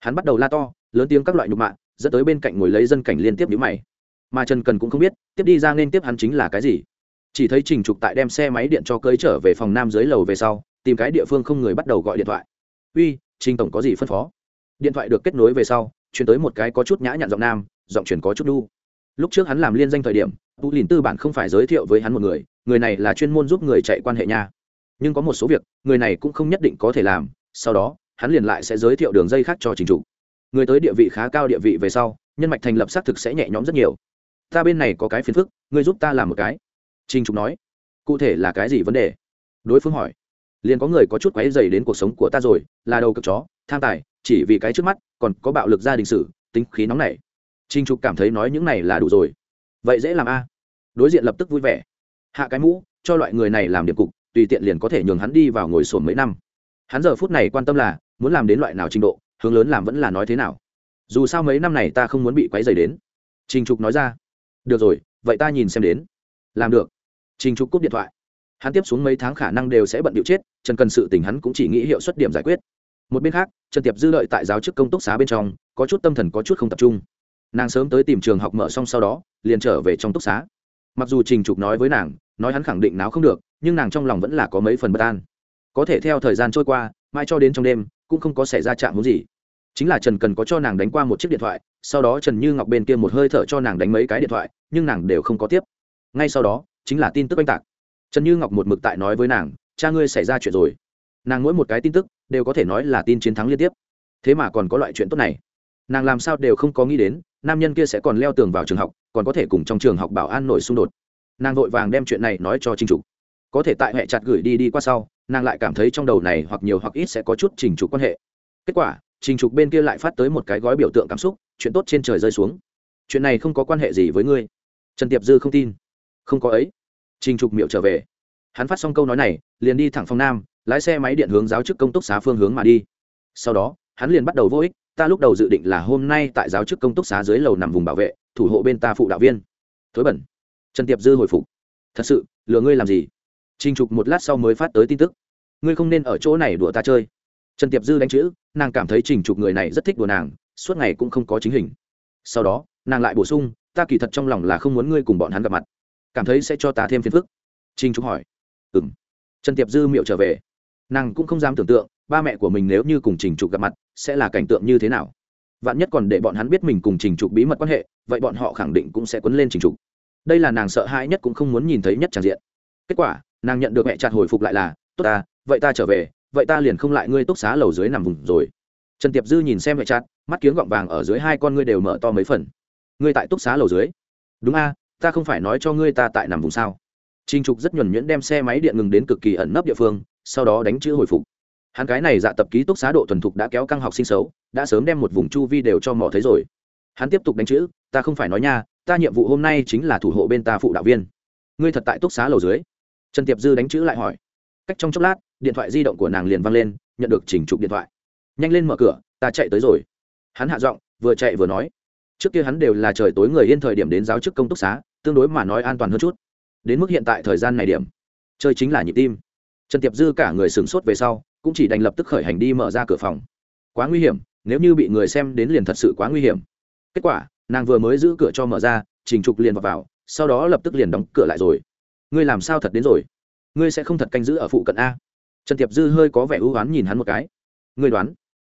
Speaker 1: Hắn bắt đầu la to, lớn tiếng các loại nhục mạ, dẫn tới bên cạnh ngồi lấy dân cảnh liên tiếp nhữ mày. Mà trần cần cũng không biết, tiếp đi ra nên tiếp hắn chính là cái gì. Chỉ thấy trình trục tại đem xe máy điện cho cưới trở về phòng nam dưới lầu về sau, tìm cái địa phương không người bắt đầu gọi điện thoại. Uy, trình tổng có gì phân phó? Điện thoại được kết nối về sau chuyển tới một cái có chút nhã nhặn giọng nam, giọng chuyển có chút đu. Lúc trước hắn làm liên danh thời điểm, tu lìn tư bản không phải giới thiệu với hắn một người người này là chuyên môn giúp người chạy quan hệ nha. Nhưng có một số việc, người này cũng không nhất định có thể làm sau đó, hắn liền lại sẽ giới thiệu đường dây khác cho trình trục người tới địa vị khá cao địa vị về sau, nhân mạch thành lập xác thực sẽ nhẹ nhõm rất nhiều. Ta bên này có cái phiền phức, ngươi giúp ta làm một cái. Trình trục nói. Cụ thể là cái gì vấn đề? Đối phương hỏi. Liền có người có chút quáy dày đến cuộc sống của ta rồi, là đầu cực chó, tham tài, chỉ vì cái trước mắt, còn có bạo lực gia đình sử tính khí nóng này trình trục cảm thấy nói những này là đủ rồi. Vậy dễ làm a. Đối diện lập tức vui vẻ. Hạ cái mũ, cho loại người này làm điểm cục, tùy tiện liền có thể nhường hắn đi vào ngồi sổm mấy năm hắn giờ phút này quan tâm là, muốn làm đến loại nào trình độ, hướng lớn làm vẫn là nói thế nào. Dù sao mấy năm này ta không muốn bị quấy dày đến. Trình trục nói ra. Được rồi, vậy ta nhìn xem đến. Làm được. Trình trục cúp điện thoại. Hắn tiếp xuống mấy tháng khả năng đều sẽ bận điệu chết trần cần sự tình hắn cũng chỉ nghĩ hiệu suất điểm giải quyết. Một bên khác, trần tiệp dư lợi tại giáo chức công túc xá bên trong, có chút tâm thần có chút không tập trung. Nàng sớm tới tìm trường học mở xong sau đó, liền trở về trong túc xá. Mặc dù trình trục nói với nàng, nói hắn khẳng định nào không được, nhưng nàng trong lòng vẫn là có mấy phần bất an có thể theo thời gian trôi qua mai cho đến trong đêm, cũng không có xảy ra chạm hữu gì. Chính là trần cần có cho nàng đánh qua một chiếc điện thoại, sau đó trần như ngọc bên kia một hơi thở cho nàng đánh mấy cái điện thoại, nhưng nàng đều không có tiếp. Ngay sau đó, chính là tin tức oanh tạc. Trần như ngọc một mực tại nói với nàng, cha ngươi xảy ra chuyện rồi. Nàng mỗi một cái tin tức, đều có thể nói là tin chiến thắng liên tiếp. Thế mà còn có loại chuyện tốt này. Nàng làm sao đều không có nghĩ đến, nam nhân kia sẽ còn leo tường vào trường học, còn có thể cùng trong trường học bảo an nổi xung đột. Nàng vội vàng đem chuyện này nói cho trinh trục. Có thể tại hệ chặt gửi đi đi qua sau nàng lại cảm thấy trong đầu này hoặc nhiều hoặc ít sẽ có chút trình trục quan hệ. Kết quả, trình trục bên kia lại phát tới một cái gói biểu tượng cảm xúc, chuyện tốt trên trời rơi xuống. Chuyện này không có quan hệ gì với ngươi. Trần tiệp dư không tin. Không có ấy. Trình trục miệu trở về. Hắn phát xong câu nói này, liền đi thẳng phòng nam, lái xe máy điện hướng giáo chức công túc xá phương hướng mà đi. Sau đó, hắn liền bắt đầu vô ích, ta lúc đầu dự định là hôm nay tại giáo chức công túc xá dưới lầu nằm vùng bảo vệ, thủ hộ bên ta phụ đạo viên. Thối bẩn. Trần tiệp dư hồi phục. Thật sự, lừa ngươi làm gì? Trình trục một lát sau mới phát tới tin tức. Ngươi không nên ở chỗ này đùa ta chơi. Trần tiệp dư đánh chữ, nàng cảm thấy trình trục người này rất thích đùa nàng, suốt ngày cũng không có chính hình. Sau đó, nàng lại bổ sung, ta kỳ thật trong lòng là không muốn ngươi cùng bọn hắn gặp mặt. Cảm thấy sẽ cho ta thêm phiền phức. Trình trục hỏi. Ừm. trần tiệp dư miệu trở về. Nàng cũng không dám tưởng tượng, ba mẹ của mình nếu như cùng trình trục gặp mặt, sẽ là cảnh tượng như thế nào. Vạn nhất còn để bọn hắn biết mình cùng trình trục bí mật quan hệ, vậy bọn họ khẳng định cũng sẽ quấn lên trình trục. Đây là nàng sợ hãi nhất cũng không muốn nhìn thấy nhất tràn diện. Kết quả nàng nhận được mẹ chặt hồi phục lại là, tốt ta, vậy ta trở về, vậy ta liền không lại ngươi túc xá lầu dưới nằm vùng rồi. Trần tiệp dư nhìn xem mẹ chặt, mắt kiếng gọng vàng ở dưới hai con ngươi đều mở to mấy phần. Ngươi tại túc xá lầu dưới? Đúng a, ta không phải nói cho ngươi ta tại nằm vùng sao. Trinh trục rất nhuẩn nhuyễn đem xe máy điện ngừng đến cực kỳ ẩn nấp địa phương, sau đó đánh chữ hồi phục. Hắn cái này dạ tập ký túc xá độ thuần thục đã kéo căng học sinh xấu, đã sớm đem một vùng chu vi đều cho mỏ thấy rồi. Hắn tiếp tục đánh chữ, ta không phải nói nha, ta nhiệm vụ hôm nay chính là thủ hộ bên ta phụ đạo viên. Ngươi thật tại túc xá lầu dưới? Trần tiệp dư đánh chữ lại hỏi. Cách trong chốc lát điện thoại di động của nàng liền văng lên nhận được chỉnh trục điện thoại. Nhanh lên mở cửa ta chạy tới rồi. Hắn hạ giọng vừa chạy vừa nói. Trước kia hắn đều là trời tối người yên thời điểm đến giáo chức công túc xá tương đối mà nói an toàn hơn chút. Đến mức hiện tại thời gian này điểm chơi chính là nhịp tim. Trần tiệp dư cả người sửng sốt về sau cũng chỉ đành lập tức khởi hành đi mở ra cửa phòng. Quá nguy hiểm nếu như bị người xem đến liền thật sự quá nguy hiểm. Kết quả nàng vừa mới giữ cửa cho mở ra trình trục liền vào, vào sau đó lập tức liền đóng cửa lại rồi ngươi làm sao thật đến rồi? Ngươi sẽ không thật canh giữ ở phụ cận a. Trần tiệp dư hơi có vẻ ưu oán nhìn hắn một cái. Ngươi đoán?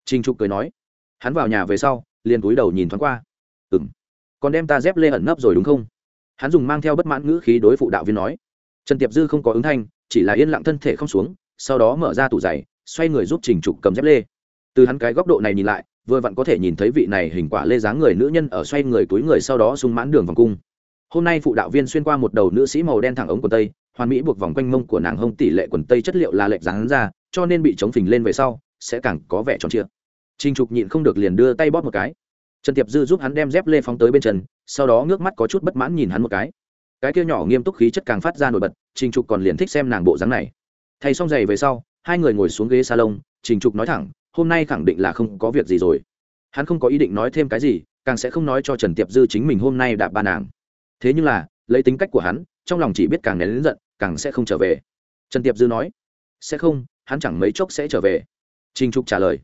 Speaker 1: Trình trục cười nói. Hắn vào nhà về sau, liền cúi đầu nhìn thoáng qua. Ừ m còn đem ta dép lê ẩn nấp rồi đúng không? Hắn dùng mang theo bất mãn ngữ khí đối phụ đạo viên nói. Trần tiệp dư không có ứng thanh, chỉ là yên lặng thân thể không xuống, sau đó mở ra tủ giày, xoay người giúp trình trục cầm dép lê. Từ hắn cái góc độ này nhìn lại, vừa vặn có thể nhìn thấy vị này hình quả lê dáng người nữ nhân ở xoay người túi người sau đó sung mãn đường vòng cung hôm nay phụ đạo viên xuyên qua một đầu nữ sĩ màu đen thẳng ống quần tây, hoàn mỹ buộc vòng quanh mông của nàng hông tỷ lệ quần tây chất liệu là lệch dáng ra, cho nên bị chống phình lên về sau, sẽ càng có vẻ tròn trịa. Trinh trục nhịn không được liền đưa tay bóp một cái. Trần tiệp dư giúp hắn đem dép lê phóng tới bên trần sau đó ngước mắt có chút bất mãn nhìn hắn một cái. Cái kia nhỏ nghiêm túc khí chất càng phát ra nổi bật, trình trục còn liền thích xem nàng bộ dáng này. Thay xong giày về sau, hai người ngồi xuống ghế salon, trình trục nói thẳng, hôm nay khẳng định là không có việc gì rồi. Hắn không có ý định nói thêm cái gì, càng sẽ không nói cho trần tiệp dư chính mình hôm nay đạp ba nàng thế nhưng là, lấy tính cách của hắn, trong lòng chỉ biết càng nén lớn giận, càng sẽ không trở về. Trần tiệp dư nói, sẽ không, hắn chẳng mấy chốc sẽ trở về. Trinh trục trả lời,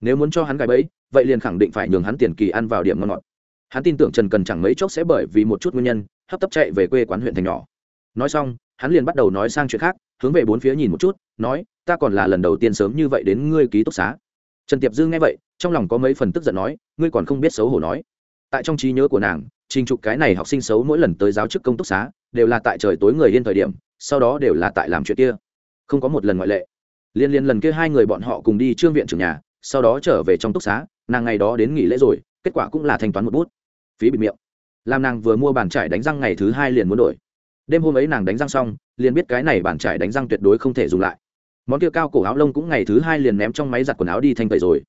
Speaker 1: nếu muốn cho hắn gài bẫy, vậy liền khẳng định phải nhường hắn tiền kỳ ăn vào điểm ngon ngọt. Hắn tin tưởng trần cần chẳng mấy chốc sẽ bởi vì một chút nguyên nhân, hấp tấp chạy về quê quán huyện thành nhỏ. Nói xong, hắn liền bắt đầu nói sang chuyện khác, hướng về bốn phía nhìn một chút, nói, ta còn là lần đầu tiên sớm như vậy đến ngươi ký túc xá. Trần tiệp dư nghe vậy, trong lòng có mấy phần tức giận nói, ngươi còn không biết xấu hổ nói. Tại trong trí nhớ của nàng trình trục cái này học sinh xấu mỗi lần tới giáo chức công túc xá đều là tại trời tối người yên thời điểm sau đó đều là tại làm chuyện kia. Không có một lần ngoại lệ. Liên liên lần kia hai người bọn họ cùng đi trương viện trưởng nhà sau đó trở về trong túc xá nàng ngày đó đến nghỉ lễ rồi kết quả cũng là thanh toán một bút. Phí bịt miệng. Làm nàng vừa mua bàn trải đánh răng ngày thứ hai liền muốn đổi. Đêm hôm ấy nàng đánh răng xong liền biết cái này bàn trải đánh răng tuyệt đối không thể dùng lại. Món kia cao cổ áo lông cũng ngày thứ hai liền ném trong máy giặt quần áo đi thanh tẩy rồi.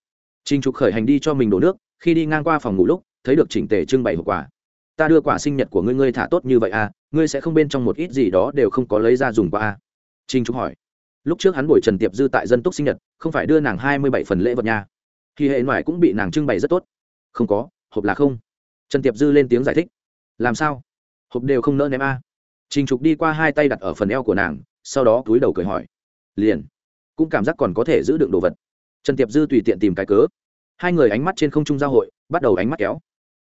Speaker 1: Trình Trục khởi hành đi cho mình đổ nước, khi đi ngang qua phòng ngủ lúc, thấy được chỉnh tề trưng bày hộp quà. Ta đưa quả sinh nhật của ngươi ngươi thả tốt như vậy à, ngươi sẽ không bên trong một ít gì đó đều không có lấy ra dùng qua à? Trình Trúc hỏi. Lúc trước hắn buổi Trần Tiệp Dư tại dân túc sinh nhật, không phải đưa nàng hai mươi bảy phần lễ vật nha. thì hệ ngoại cũng bị nàng trưng bày rất tốt. Không có, hộp là không. Trần Tiệp Dư lên tiếng giải thích. Làm sao? Hộp đều không nỡ ném a. À? Trình Trục đi qua hai tay đặt ở phần eo của nàng, sau đó cúi đầu cười hỏi. Liền, cũng cảm giác còn có thể giữ đựng đồ vật trần tiệp dư tùy tiện tìm cái cớ hai người ánh mắt trên không trung giao hội bắt đầu ánh mắt kéo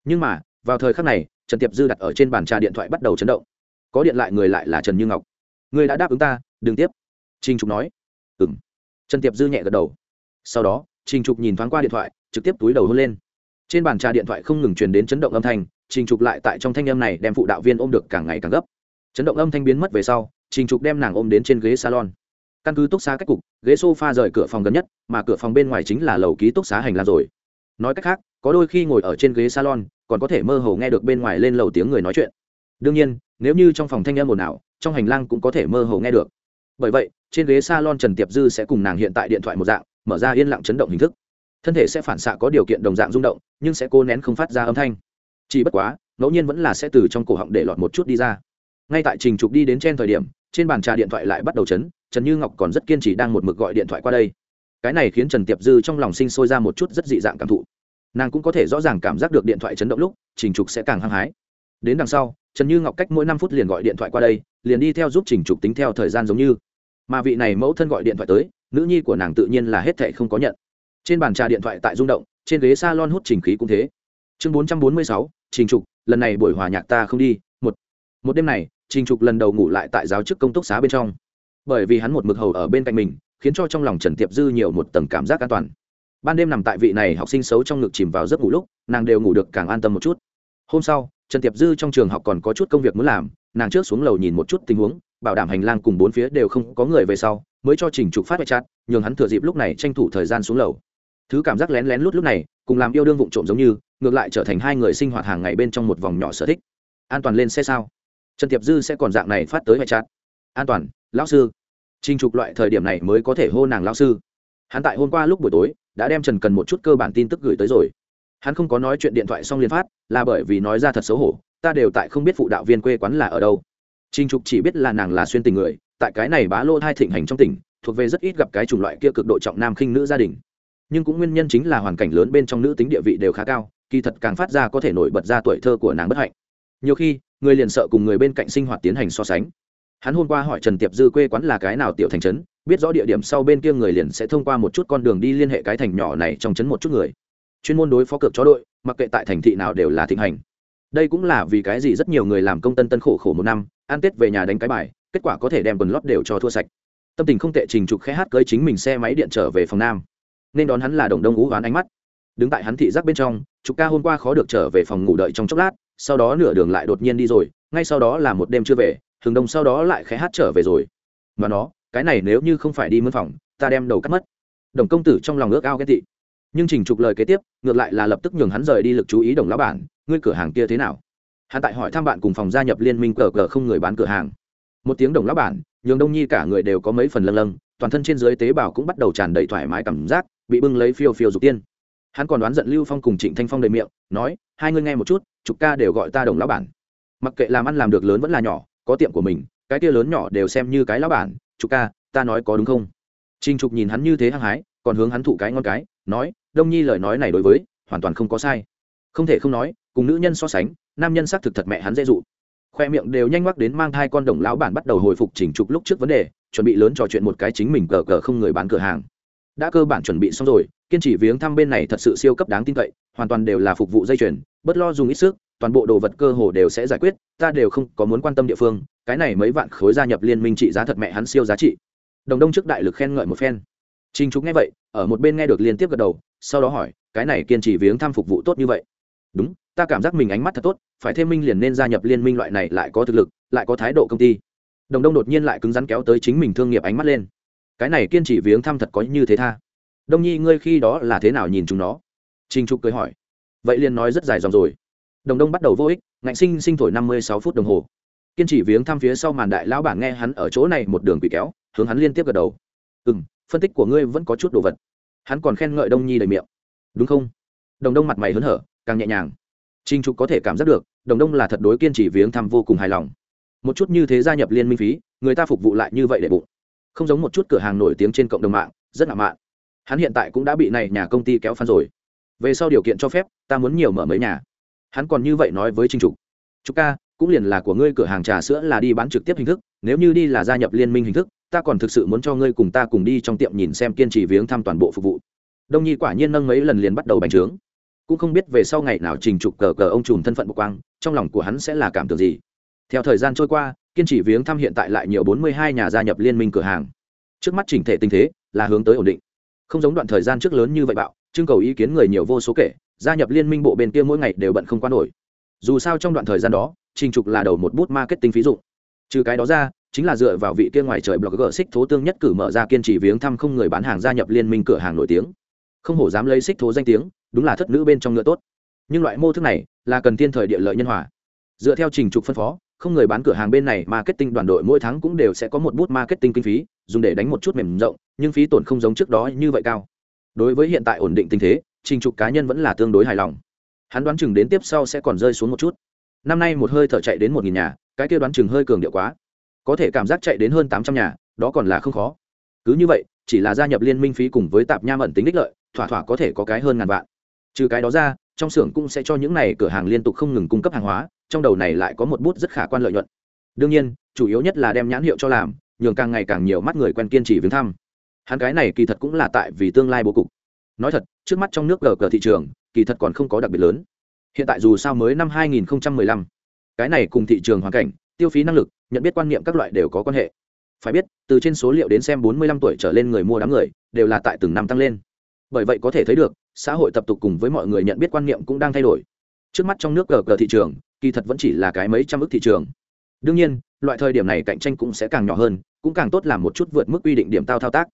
Speaker 1: nhưng mà vào thời khắc này trần tiệp dư đặt ở trên bàn trà điện thoại bắt đầu chấn động. Có điện lại người lại là trần như ngọc. Người đã đáp ứng ta, đừng tiếp. Trinh trục nói. Ừng trần tiệp dư nhẹ gật đầu. Sau đó trinh trục nhìn thoáng qua điện thoại, trực tiếp túi đầu hôn lên. Trên bàn trà điện thoại không ngừng truyền đến chấn động âm thanh, trình trục lại tại trong thanh âm này đem phụ đạo viên ôm được càng ngày càng gấp. Chấn động âm thanh biến mất về sau, trình trục đem nàng ôm đến trên ghế salon. Căn cứ túc xá cách cục, ghế s o f a rời cửa phòng gần nhất, mà cửa phòng bên ngoài chính là lầu ký túc xá hành lang rồi. Nói cách khác, có đôi khi ngồi ở trên ghế salon còn có thể mơ hồ nghe được bên ngoài lên lầu tiếng người nói chuyện. Đương nhiên, nếu như trong phòng thanh âm ồn ào, trong hành lang cũng có thể mơ hồ nghe được. Bởi vậy, trên ghế salon trần tiệp dư sẽ cùng nàng hiện tại điện thoại một dạng, mở ra yên lặng chấn động hình thức. Thân thể sẽ phản xạ có điều kiện đồng dạng rung động, nhưng sẽ cố nén không phát ra âm thanh. Chỉ bất quá, ngẫu nhiên vẫn là sẽ từ trong cổ họng để lọt một chút đi ra. Ngay tại trình trục đi đến trên thời điểm, trên bàn trà điện thoại lại bắt đầu chấn, trần như ngọc còn rất kiên trì đang một mực gọi điện thoại qua đây. Cái này khiến trần tiệp dư trong lòng sinh sôi ra một chút rất dị dạng cảm thụ nàng cũng có thể rõ ràng cảm giác được điện thoại chấn động lúc, trình trục sẽ càng hăng hái. Đến đằng sau, trần như ngọc cách mỗi năm phút liền gọi điện thoại qua đây, liền đi theo giúp trình trục tính theo thời gian giống như. Mà vị này mẫu thân gọi điện thoại tới, nữ nhi của nàng tự nhiên là hết thệ không có nhận. Trên bàn trà điện thoại tại rung động, trên ghế s a lon hút trình khí cũng thế. Chương bốn trăm bốn mươi sáu, trình trục, lần này buổi hòa nhạc ta không đi, một. Một đêm này, trình trục lần đầu ngủ lại tại giáo chức công túc xá bên trong. Bởi vì hắn một mực hầu ở bên cạnh mình, khiến cho trong lòng trần tiệp dư nhiều một tầng cảm giác an toàn ban đêm nằm tại vị này học sinh xấu trong ngực chìm vào giấc ngủ lúc, nàng đều ngủ được càng an tâm một chút. Hôm sau, trần tiệp dư trong trường học còn có chút công việc muốn làm, nàng trước xuống lầu nhìn một chút tình huống, bảo đảm hành lang cùng bốn phía đều không có người về sau, mới cho trình trục phát vệ chát nhường hắn thừa dịp lúc này tranh thủ thời gian xuống lầu. Thứ cảm giác lén lén lút lúc này, cùng làm yêu đương vụng trộm giống như, ngược lại trở thành hai người sinh hoạt hàng ngày bên trong một vòng nhỏ sở thích. An toàn lên xe sao? Trần tiệp dư sẽ còn dạng này phát tới vệ chát an toàn, lão sư. Trình Trục loại thời điểm này mới có thể hô nàng lão sư. Hắn tại hôm qua lúc buổi tối đã đem Trần Cần một chút cơ bản tin tức gửi tới rồi. Hắn không có nói chuyện điện thoại xong liền phát, là bởi vì nói ra thật xấu hổ, ta đều tại không biết phụ đạo viên quê quán là ở đâu. Trình Trục chỉ biết là nàng là xuyên tình người, tại cái này bá lô hai thịnh hành trong tỉnh, thuộc về rất ít gặp cái chủng loại kia cực độ trọng nam khinh nữ gia đình. Nhưng cũng nguyên nhân chính là hoàn cảnh lớn bên trong nữ tính địa vị đều khá cao, kỳ thật càng phát ra có thể nổi bật ra tuổi thơ của nàng bất hạnh. Nhiều khi, người liền sợ cùng người bên cạnh sinh hoạt tiến hành so sánh hắn hôm qua hỏi trần tiệp dư quê quán là cái nào tiểu thành trấn biết rõ địa điểm sau bên kia người liền sẽ thông qua một chút con đường đi liên hệ cái thành nhỏ này trong trấn một chút người. Chuyên môn đối phó cược chó đội, mặc kệ tại thành thị nào đều là thịnh hành. Đây cũng là vì cái gì rất nhiều người làm công tân tân khổ khổ một năm, ăn tết về nhà đánh cái bài, kết quả có thể đem quần lót đều cho thua sạch. Tâm tình không tệ trình trục khẽ hát cưới chính mình xe máy điện trở về phòng nam. Nên đón hắn là đồng đông ú ván ánh mắt. Đứng tại hắn thị giác bên trong, trục ca hôm qua khó được trở về phòng ngủ đợi trong chốc lát, sau đó nửa đường lại đột nhiên đi rồi, ngay sau đó là một đêm chưa về thường đông sau đó lại khẽ hát trở về rồi. Mà nó cái này nếu như không phải đi mân phòng, ta đem đầu cắt mất. Đồng công tử trong lòng ước ao ghen tị. Nhưng trình trục lời kế tiếp, ngược lại là lập tức nhường hắn rời đi lực chú ý đồng lão bản, ngươi cửa hàng kia thế nào? Hắn tại hỏi thăm bạn cùng phòng gia nhập liên minh cờ cờ không người bán cửa hàng. Một tiếng đồng lão bản, nhường đông nhi cả người đều có mấy phần lâng lâng, toàn thân trên dưới tế bào cũng bắt đầu tràn đầy thoải mái cảm giác, bị bưng lấy phiêu phiêu dục tiên. Hắn còn đoán giận lưu phong cùng trịnh thanh phong đầy miệng, nói, hai ngươi nghe một chút chục ca đều gọi ta đồng lão bản. Mặc kệ làm ăn làm được lớn vẫn là nhỏ, có tiệm của mình, cái kia lớn nhỏ đều xem như cái lão bản trục ca, ta nói có đúng không? Trinh trục nhìn hắn như thế hăng hái, còn hướng hắn thụ cái ngon cái, nói, đông nhi lời nói này đối với, hoàn toàn không có sai. Không thể không nói, cùng nữ nhân so sánh, nam nhân xác thực thật mẹ hắn dễ dụ. Khoe miệng đều nhanh mắc đến mang thai con đồng lão bản bắt đầu hồi phục chỉnh trục lúc trước vấn đề, chuẩn bị lớn trò chuyện một cái chính mình cờ cờ không người bán cửa hàng. Đã cơ bản chuẩn bị xong rồi, kiên trì viếng thăm bên này thật sự siêu cấp đáng tin cậy, hoàn toàn đều là phục vụ dây chuyền bất lo dùng ít sức toàn bộ đồ vật cơ hồ đều sẽ giải quyết, ta đều không có muốn quan tâm địa phương, cái này mấy vạn khối gia nhập liên minh trị giá thật mẹ hắn siêu giá trị. Đồng đông trước đại lực khen ngợi một phen. Trinh trục nghe vậy, ở một bên nghe được liên tiếp gật đầu, sau đó hỏi, cái này kiên trì viếng thăm phục vụ tốt như vậy? Đúng, ta cảm giác mình ánh mắt thật tốt, phải thêm minh liền nên gia nhập liên minh loại này lại có thực lực, lại có thái độ công ty. Đồng đông đột nhiên lại cứng rắn kéo tới chính mình thương nghiệp ánh mắt lên. Cái này kiên trì viếng thăm thật có như thế tha. Đông nhi, ngươi khi đó là thế nào nhìn chúng nó? Trình trục cười hỏi. Vậy liền nói rất dài dòng rồi đồng đông bắt đầu vô ích, ngạnh sinh sinh thổi năm mươi sáu phút đồng hồ. Kiên trì viếng thăm phía sau màn đại lão bản nghe hắn ở chỗ này một đường bị kéo, hướng hắn liên tiếp gật đầu. Ừ m phân tích của ngươi vẫn có chút đồ vật. Hắn còn khen ngợi đông nhi đầy miệng. Đúng không? Đồng đông mặt mày hớn hở, càng nhẹ nhàng. Trinh trục có thể cảm giác được, đồng đông là thật đối kiên trì viếng thăm vô cùng hài lòng. Một chút như thế gia nhập liên minh phí, người ta phục vụ lại như vậy để bụng. Không giống một chút cửa hàng nổi tiếng trên cộng đồng mạng, rất ngạo mạn. Hắn hiện tại cũng đã bị này nhà công ty kéo phan rồi. Về sau điều kiện cho phép, ta muốn nhiều mở mấy nhà hắn còn như vậy nói với trinh trục. Trục ca, cũng liền là của ngươi cửa hàng trà sữa là đi bán trực tiếp hình thức, nếu như đi là gia nhập liên minh hình thức, ta còn thực sự muốn cho ngươi cùng ta cùng đi trong tiệm nhìn xem kiên trì viếng thăm toàn bộ phục vụ. Đông nhi quả nhiên nâng mấy lần liền bắt đầu bành trướng. Cũng không biết về sau ngày nào trình trục cờ cờ ông trùm thân phận bộ quang, trong lòng của hắn sẽ là cảm tưởng gì. Theo thời gian trôi qua, kiên trì viếng thăm hiện tại lại nhiều bốn mươi hai nhà gia nhập liên minh cửa hàng. Trước mắt chỉnh thể tình thế là hướng tới ổn định. Không giống đoạn thời gian trước lớn như vậy bạo, trưng cầu ý kiến người nhiều vô số kể gia nhập liên minh bộ bên kia mỗi ngày đều bận không qua nổi. Dù sao trong đoạn thời gian đó, trình trục là đầu một bút marketing phí dụng. Trừ cái đó ra, chính là dựa vào vị kia ngoài trời blogger xích thố tương nhất cử mở ra kiên trì viếng thăm không người bán hàng gia nhập liên minh cửa hàng nổi tiếng. Không hổ dám lấy xích thố danh tiếng, đúng là thất nữ bên trong ngựa tốt. Nhưng loại mô thức này là cần tiên thời địa lợi nhân hòa. Dựa theo trình trục phân phó, không người bán cửa hàng bên này marketing đoàn đội mỗi tháng cũng đều sẽ có một bút marketing kinh phí, dùng để đánh một chút mềm rộng, nhưng phí tổn không giống trước đó như vậy cao. Đối với hiện tại ổn định tình thế trình trục cá nhân vẫn là tương đối hài lòng. Hắn đoán chừng đến tiếp sau sẽ còn rơi xuống một chút. Năm nay một hơi thở chạy đến một nghìn nhà, cái kia đoán chừng hơi cường điệu quá. Có thể cảm giác chạy đến hơn tám trăm nhà, đó còn là không khó. Cứ như vậy, chỉ là gia nhập liên minh phí cùng với tạp nham ẩn tính đích lợi, thỏa thỏa có thể có cái hơn ngàn vạn. Trừ cái đó ra, trong xưởng cũng sẽ cho những này cửa hàng liên tục không ngừng cung cấp hàng hóa, trong đầu này lại có một bút rất khả quan lợi nhuận. Đương nhiên, chủ yếu nhất là đem nhãn hiệu cho làm, nhường càng ngày càng nhiều mắt người quen kiên trì viếng thăm. Hắn cái này kỳ thật cũng là tại vì tương lai bố cục nói thật trước mắt trong nước gờ cờ thị trường kỳ thật còn không có đặc biệt lớn. Hiện tại dù sao mới năm 2015, cái này cùng thị trường hoàn cảnh tiêu phí năng lực nhận biết quan niệm các loại đều có quan hệ. Phải biết từ trên số liệu đến xem 45 tuổi trở lên người mua đám người đều là tại từng năm tăng lên. Bởi vậy có thể thấy được xã hội tập tục cùng với mọi người nhận biết quan niệm cũng đang thay đổi. Trước mắt trong nước gờ cờ thị trường kỳ thật vẫn chỉ là cái mấy trăm ước thị trường. Đương nhiên loại thời điểm này cạnh tranh cũng sẽ càng nhỏ hơn cũng càng tốt làm một chút vượt mức quy định điểm tao thao tác.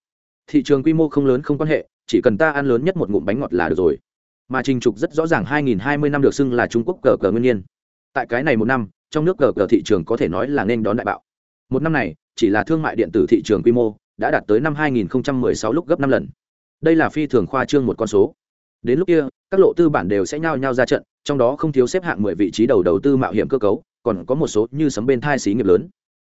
Speaker 1: Thị trường quy mô không lớn không quan hệ chỉ cần ta ăn lớn nhất một ngụm bánh ngọt là được rồi. Mà trình trục rất rõ ràng 2020 năm được xưng là trung quốc cờ cờ nguyên niên. tại cái này một năm, trong nước cờ cờ thị trường có thể nói là nên đón đại bạo. Một năm này, chỉ là thương mại điện tử thị trường quy mô đã đạt tới năm 2016 lúc gấp năm lần. Đây là phi thường khoa trương một con số. Đến lúc kia, các lộ tư bản đều sẽ nhao nhao ra trận, trong đó không thiếu xếp hạng mười vị trí đầu đầu tư mạo hiểm cơ cấu, còn có một số như sấm bên thai xí nghiệp lớn.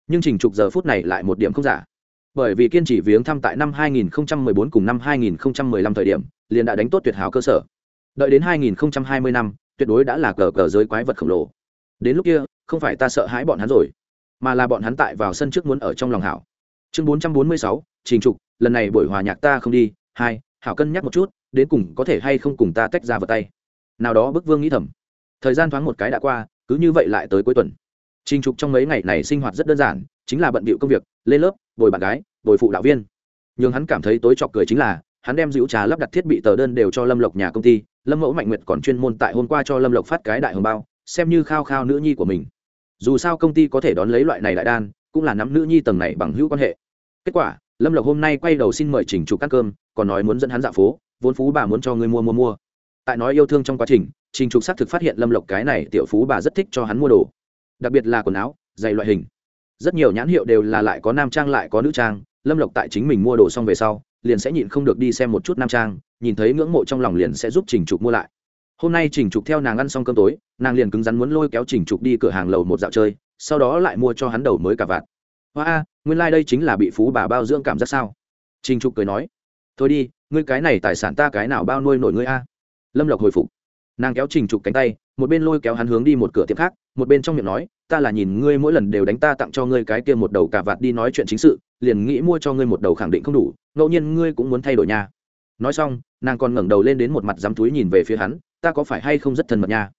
Speaker 1: Nhưng trình trục giờ phút này lại một điểm không giả bởi vì kiên trì viếng thăm tại năm 2014 cùng năm 2015 thời điểm liền đã đánh tốt tuyệt hảo cơ sở. Đợi đến 2020 năm tuyệt đối đã là cờ cờ giới quái vật khổng lồ. Đến lúc kia không phải ta sợ hãi bọn hắn rồi mà là bọn hắn tại vào sân trước muốn ở trong lòng hảo. Chương 446, trình trục lần này buổi hòa nhạc ta không đi. Hai hảo cân nhắc một chút đến cùng có thể hay không cùng ta tách ra vào tay. Nào đó bức vương nghĩ thầm. Thời gian thoáng một cái đã qua cứ như vậy lại tới cuối tuần. Trình trục trong mấy ngày này sinh hoạt rất đơn giản chính là bận bịu công việc lên lớp bồi bạn gái, bồi phụ đạo viên. Nhưng hắn cảm thấy tối trọc cười chính là, hắn đem dữ trà lắp đặt thiết bị tờ đơn đều cho lâm lộc nhà công ty, lâm mẫu mạnh nguyệt còn chuyên môn tại hôm qua cho lâm lộc phát cái đại hồng bao, xem như khao khao nữ nhi của mình. Dù sao công ty có thể đón lấy loại này đại đan, cũng là nắm nữ nhi tầng này bằng hữu quan hệ. Kết quả, lâm lộc hôm nay quay đầu xin mời trình trục ăn cơm, còn nói muốn dẫn hắn dạo phố, vốn phú bà muốn cho người mua mua mua. Tại nói yêu thương trong quá trình trình trục xác thực phát hiện lâm lộc cái này tiểu phú bà rất thích cho hắn mua đồ. Đặc biệt là quần áo, giày loại hình rất nhiều nhãn hiệu đều là lại có nam trang lại có nữ trang, lâm lộc tại chính mình mua đồ xong về sau, liền sẽ nhịn không được đi xem một chút nam trang, nhìn thấy ngưỡng mộ trong lòng liền sẽ giúp trình trục mua lại. Hôm nay trình trục theo nàng ăn xong cơm tối, nàng liền cứng rắn muốn lôi kéo trình trục đi cửa hàng lầu một dạo chơi, sau đó lại mua cho hắn đầu mới cả vạt. Hoa a, nguyên lai、like、đây chính là bị phú bà bao dưỡng cảm giác sao? Trình trục cười nói. Thôi đi, ngươi cái này tài sản ta cái nào bao nuôi nổi ngươi a? Lâm lộc hồi phục. Nàng kéo trình trục cánh tay, một bên lôi kéo hắn hướng đi một cửa tiệm khác, một bên trong miệng nói ta là nhìn ngươi mỗi lần đều đánh ta tặng cho ngươi cái kia một đầu cà vạt đi nói chuyện chính sự, liền nghĩ mua cho ngươi một đầu khẳng định không đủ, ngẫu nhiên ngươi cũng muốn thay đổi nha. Nói xong, nàng còn ngẩng đầu lên đến một mặt dám túi nhìn về phía hắn, ta có phải hay không rất thân mật nha?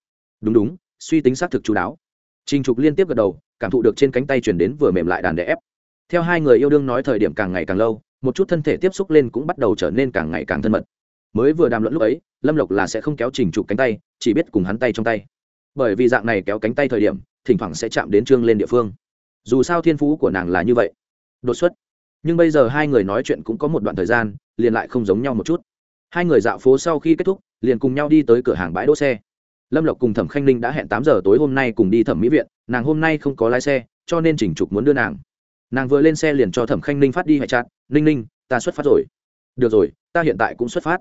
Speaker 1: Đúng đúng, suy tính xác thực chú đáo. Trình trục liên tiếp gật đầu, cảm thụ được trên cánh tay chuyển đến vừa mềm lại đàn đẻ ép. Theo hai người yêu đương nói thời điểm càng ngày càng lâu, một chút thân thể tiếp xúc lên cũng bắt đầu trở nên càng ngày càng thân mật. Mới vừa đàm luận lúc ấy, lâm lộc là sẽ không kéo trình trục cánh tay, chỉ biết cùng hắn tay trong tay. Bởi vì dạng này kéo cánh tay thời điểm thỉnh thoảng sẽ chạm đến trương lên địa phương. Dù sao thiên phú của nàng là như vậy. Đột xuất. Nhưng bây giờ hai người nói chuyện cũng có một đoạn thời gian, liền lại không giống nhau một chút. Hai người dạo phố sau khi kết thúc, liền cùng nhau đi tới cửa hàng bãi đỗ xe. Lâm lộc cùng thẩm khanh ninh đã hẹn tám giờ tối hôm nay cùng đi thẩm mỹ viện, nàng hôm nay không có lái xe, cho nên chỉnh trục muốn đưa nàng. Nàng vừa lên xe liền cho thẩm khanh ninh phát đi hệ chặt ninh ninh, ta xuất phát rồi. Được rồi, ta hiện tại cũng xuất phát.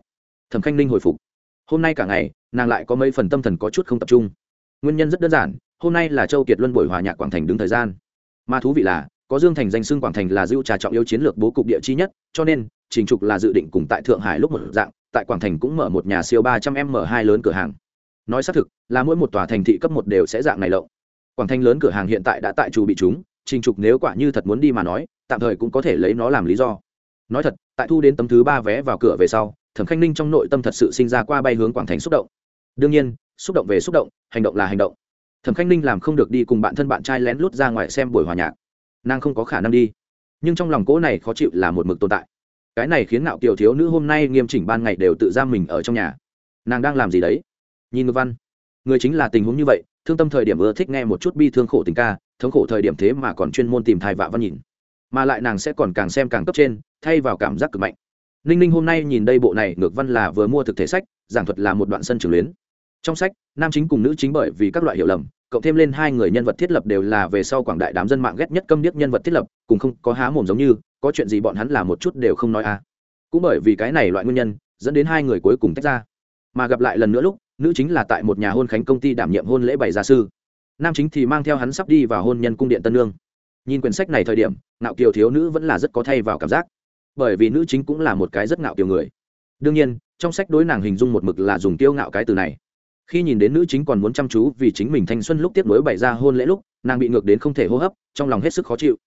Speaker 1: Thẩm khanh ninh hồi phục. Hôm nay cả ngày, nàng lại có mấy phần tâm thần có chút không tập trung. Nguyên nhân rất đơn giản hôm nay là châu kiệt luân buổi hòa nhạc quảng thành đứng thời gian. Mà thú vị là, có dương thành danh xưng quảng thành là dưu trà trọng yếu chiến lược bố cục địa chi nhất, cho nên, trình trục là dự định cùng tại thượng hải lúc một dạng, tại quảng thành cũng mở một nhà siêu ba trăm m hai lớn cửa hàng. Nói xác thực, là mỗi một tòa thành thị cấp một đều sẽ dạng này lộng. Quảng thành lớn cửa hàng hiện tại đã tại trù bị chúng, trình trục nếu quả như thật muốn đi mà nói, tạm thời cũng có thể lấy nó làm lý do. Nói thật, tại thu đến tấm thứ ba vé vào cửa về sau, thẩm khanh ninh trong nội tâm thật sự sinh ra qua bay hướng quảng thành xúc động. Đương nhiên, xúc động về xúc động, hành động là hành động thẩm khanh ninh làm không được đi cùng bạn thân bạn trai lén lút ra ngoài xem buổi hòa nhạc. Nàng không có khả năng đi. Nhưng trong lòng cỗ này khó chịu là một mực tồn tại. Cái này khiến ngạo kiều thiếu nữ hôm nay nghiêm chỉnh ban ngày đều tự giam mình ở trong nhà. Nàng đang làm gì đấy? Nhìn ngược văn. Người chính là tình huống như vậy, thương tâm thời điểm ưa thích nghe một chút bi thương khổ tình ca, thống khổ thời điểm thế mà còn chuyên môn tìm thai vạ văn nhìn. Mà lại nàng sẽ còn càng xem càng cấp trên, thay vào cảm giác cực mạnh. Ninh ninh hôm nay nhìn đây bộ này, ngược văn là vừa mua thực thể sách, giảng thuật là một đoạn sân trường luyến trong sách, nam chính cùng nữ chính bởi vì các loại hiểu lầm, cộng thêm lên hai người nhân vật thiết lập đều là về sau quảng đại đám dân mạng ghét nhất câm điếc nhân vật thiết lập, cùng không có há mồm giống như, có chuyện gì bọn hắn làm một chút đều không nói à. Cũng bởi vì cái này loại nguyên nhân, dẫn đến hai người cuối cùng tách ra. Mà gặp lại lần nữa lúc, nữ chính là tại một nhà hôn khánh công ty đảm nhiệm hôn lễ bày gia sư. Nam chính thì mang theo hắn sắp đi vào hôn nhân cung điện tân lương nhìn quyển sách này thời điểm, ngạo kiều thiếu nữ vẫn là rất có thay vào cảm giác. Bởi vì nữ chính cũng là một cái rất ngạo kiều người. Đương nhiên, trong sách đối nàng hình dung một mực là dùng tiêu ngạo cái từ này khi nhìn đến nữ chính còn muốn chăm chú vì chính mình thanh xuân lúc tiếp nối bày ra hôn lễ lúc, nàng bị ngược đến không thể hô hấp, trong lòng hết sức khó chịu.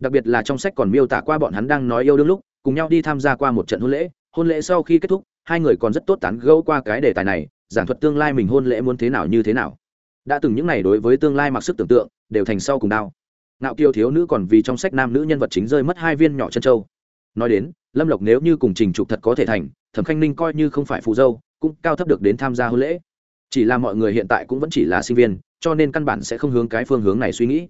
Speaker 1: Đặc biệt là trong sách còn miêu tả qua bọn hắn đang nói yêu đương lúc, cùng nhau đi tham gia qua một trận hôn lễ. Hôn lễ sau khi kết thúc, hai người còn rất tốt tán gẫu qua cái đề tài này, giảng thuật tương lai mình hôn lễ muốn thế nào như thế nào. Đã từng những ngày đối với tương lai mặc sức tưởng tượng, đều thành sau cùng đau ngạo kiều thiếu nữ còn vì trong sách nam nữ nhân vật chính rơi mất hai viên nhỏ chân trâu nói đến, lâm lộc nếu như cùng trình trục thật có thể thành, thẩm khanh ninh coi như không phải phụ dâu, cũng cao thấp được đến tham gia hôn lễ chỉ là mọi người hiện tại cũng vẫn chỉ là sinh viên, cho nên căn bản sẽ không hướng cái phương hướng này suy nghĩ.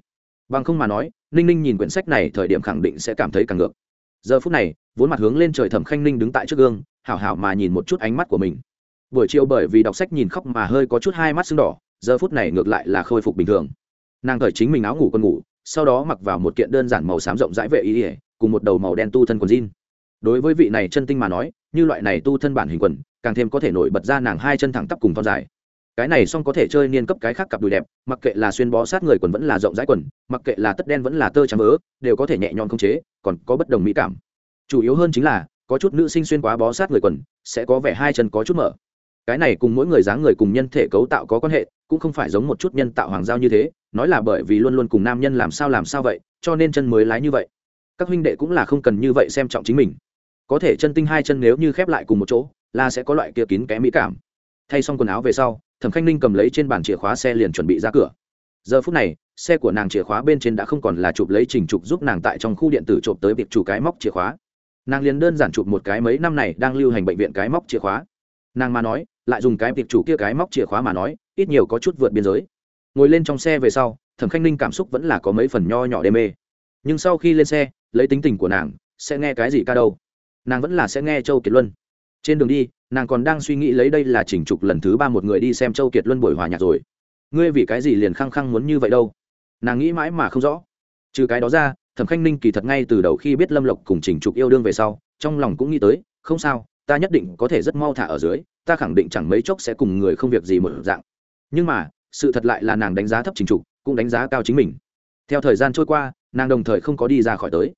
Speaker 1: Bằng không mà nói, ninh ninh nhìn quyển sách này thời điểm khẳng định sẽ cảm thấy càng ngược. Giờ phút này, vốn mặt hướng lên trời thẩm khanh ninh đứng tại trước gương, hảo hảo mà nhìn một chút ánh mắt của mình. Buổi chiều bởi vì đọc sách nhìn khóc mà hơi có chút hai mắt sưng đỏ, giờ phút này ngược lại là khôi phục bình thường. Nàng cởi chính mình áo ngủ con ngủ, sau đó mặc vào một kiện đơn giản màu xám rộng rãi vệ ý ỉa cùng một đầu màu đen tu thân quần jean. Đối với vị này chân tinh mà nói, như loại này tu thân bản hình quần, càng thêm có thể nổi bật ra nàng hai chân thẳng tắp cùng thon dài cái này xong có thể chơi niên cấp cái khác cặp đùi đẹp, mặc kệ là xuyên bó sát người quần vẫn là rộng rãi quần, mặc kệ là tất đen vẫn là tơ trắng ớ đều có thể nhẹ nhõm khống chế, còn có bất đồng mỹ cảm. Chủ yếu hơn chính là, có chút nữ sinh xuyên quá bó sát người quần, sẽ có vẻ hai chân có chút mở. Cái này cùng mỗi người dáng người cùng nhân thể cấu tạo có quan hệ, cũng không phải giống một chút nhân tạo hoàng giao như thế, nói là bởi vì luôn luôn cùng nam nhân làm sao làm sao vậy, cho nên chân mới lái như vậy. Các huynh đệ cũng là không cần như vậy xem trọng chính mình. Có thể chân tinh hai chân nếu như khép lại cùng một chỗ, là sẽ có loại kia kín kẽ mỹ cảm thay xong quần áo về sau, thẩm khanh ninh cầm lấy trên bàn chìa khóa xe liền chuẩn bị ra cửa. Giờ phút này, xe của nàng chìa khóa bên trên đã không còn là chụp lấy trình trục giúp nàng tại trong khu điện tử chụp tới việc chủ cái móc chìa khóa. Nàng liền đơn giản chụp một cái mấy năm này đang lưu hành bệnh viện cái móc chìa khóa. Nàng mà nói, lại dùng cái việc chủ kia cái móc chìa khóa mà nói, ít nhiều có chút vượt biên giới. Ngồi lên trong xe về sau, thẩm khanh ninh cảm xúc vẫn là có mấy phần nho nhỏ đê mê. Nhưng sau khi lên xe, lấy tính tình của nàng, sẽ nghe cái gì ca đâu? Nàng vẫn là sẽ nghe châu kiệt luân trên đường đi, nàng còn đang suy nghĩ lấy đây là chỉnh trục lần thứ ba một người đi xem châu kiệt luân buổi hòa nhạc rồi. Ngươi vì cái gì liền khăng khăng muốn như vậy đâu? Nàng nghĩ mãi mà không rõ. Trừ cái đó ra, thẩm khanh ninh kỳ thật ngay từ đầu khi biết lâm lộc cùng chỉnh trục yêu đương về sau, trong lòng cũng nghĩ tới, không sao, ta nhất định có thể rất mau thả ở dưới, ta khẳng định chẳng mấy chốc sẽ cùng người không việc gì một dạng. Nhưng mà, sự thật lại là nàng đánh giá thấp chỉnh trục, cũng đánh giá cao chính mình. Theo thời gian trôi qua, nàng đồng thời không có đi ra khỏi tới.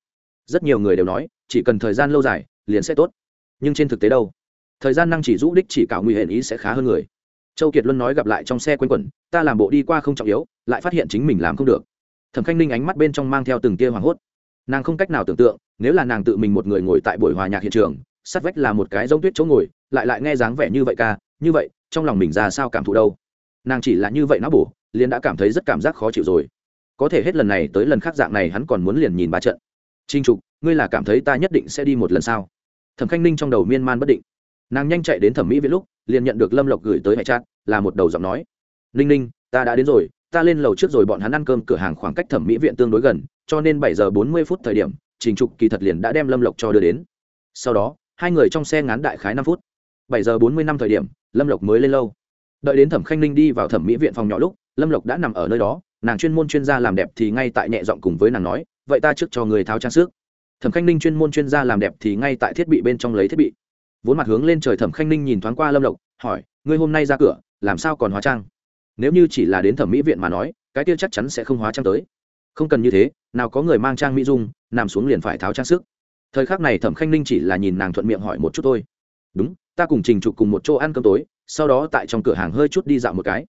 Speaker 1: Rất nhiều người đều nói, chỉ cần thời gian lâu dài, liền sẽ tốt. Nhưng trên thực tế đâu? Thời gian năng chỉ rũ đích chỉ cảo nguy hiểm ý sẽ khá hơn người. Châu kiệt luân nói gặp lại trong xe q u a n quẩn, ta làm bộ đi qua không trọng yếu, lại phát hiện chính mình làm không được. Thẩm khanh ninh ánh mắt bên trong mang theo từng tia hoảng hốt. Nàng không cách nào tưởng tượng, nếu là nàng tự mình một người ngồi tại buổi hòa nhạc hiện trường, sát vách là một cái giống tuyết chỗ ngồi, lại lại nghe dáng vẻ như vậy ca, như vậy, trong lòng mình ra sao cảm thụ đâu? Nàng chỉ là như vậy nó bổ, liền đã cảm thấy rất cảm giác khó chịu rồi. Có thể hết lần này tới lần khác dạng này hắn còn muốn liền nhìn ba trận. Trinh trục, ngươi là cảm thấy ta nhất định sẽ đi một lần sao? Thẩm khanh ninh trong đầu miên man bất định nàng nhanh chạy đến thẩm mỹ viện lúc, liền nhận được lâm lộc gửi tới hệ chat, là một đầu giọng nói. Ninh ninh, ta đã đến rồi, ta lên lầu trước rồi, bọn hắn ăn cơm cửa hàng khoảng cách thẩm mỹ viện tương đối gần, cho nên bảy giờ bốn mươi phút thời điểm, trình trục kỳ thật liền đã đem lâm lộc cho đưa đến. Sau đó, hai người trong xe ngán đại khái năm phút. Bảy giờ bốn mươi năm thời điểm, lâm lộc mới lên lâu đợi đến thẩm khanh ninh đi vào thẩm mỹ viện phòng nhỏ lúc, lâm lộc đã nằm ở nơi đó, nàng chuyên môn chuyên gia làm đẹp thì ngay tại nhẹ giọng cùng với nàng nói, vậy ta trước cho người tháo trang sức. Thẩm khanh ninh chuyên môn chuyên gia làm đẹp thì ngay tại thiết bị bên trong lấy thiết bị vốn mặt hướng lên trời thẩm khanh ninh nhìn thoáng qua lâm lộc, hỏi, ngươi hôm nay ra cửa, làm sao còn hóa trang? Nếu như chỉ là đến thẩm mỹ viện mà nói, cái kia chắc chắn sẽ không hóa trang tới. Không cần như thế, nào có người mang trang mỹ dung, nằm xuống liền phải tháo trang sức. Thời khắc này thẩm khanh ninh chỉ là nhìn nàng thuận miệng hỏi một chút thôi. Đúng, ta cùng trình trục cùng một chỗ ăn cơm tối, sau đó tại trong cửa hàng hơi chút đi dạo một cái.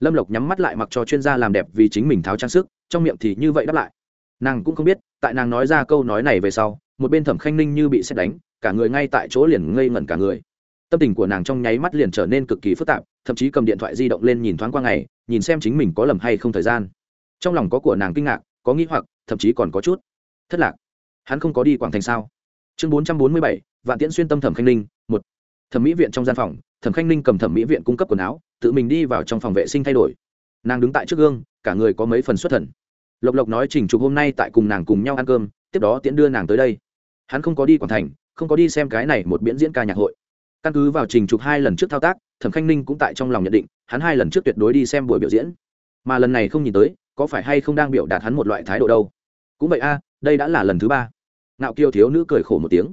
Speaker 1: Lâm lộc nhắm mắt lại mặc cho chuyên gia làm đẹp vì chính mình tháo trang sức, trong miệng thì như vậy đáp lại. Nàng cũng không biết, tại nàng nói ra câu nói này về sau, một bên thẩm khanh ninh như bị xét đánh cả người ngay tại chỗ liền ngây ngẩn cả người. Tâm tình của nàng trong nháy mắt liền trở nên cực kỳ phức tạp, thậm chí cầm điện thoại di động lên nhìn thoáng qua ngày, nhìn xem chính mình có lầm hay không thời gian. Trong lòng có của nàng kinh ngạc, có nghĩ hoặc, thậm chí còn có chút thất lạc. Hắn không có đi quảng thành sao? Chương bốn trăm bốn mươi bảy, vạn tiễn xuyên tâm thẩm khanh ninh, một. Thẩm mỹ viện trong gian phòng, thẩm khanh ninh cầm thẩm mỹ viện cung cấp quần áo, tự mình đi vào trong phòng vệ sinh thay đổi. Nàng đứng tại trước gương, cả người có mấy phần xuất thần. Lộc lộc nói trình trục hôm nay tại cùng nàng cùng nhau ăn cơm, tiếp đó tiễn đưa nàng tới đây. Hắn không có đi quảng thành không có đi xem cái này một biễn diễn ca nhạc hội. Căn cứ vào trình chụp hai lần trước thao tác, thẩm khanh ninh cũng tại trong lòng nhận định, hắn hai lần trước tuyệt đối đi xem buổi biểu diễn. Mà lần này không nhìn tới, có phải hay không đang biểu đạt hắn một loại thái độ đâu? Cũng vậy a, đây đã là lần thứ ba. Ngạo kiêu thiếu nữ cười khổ một tiếng.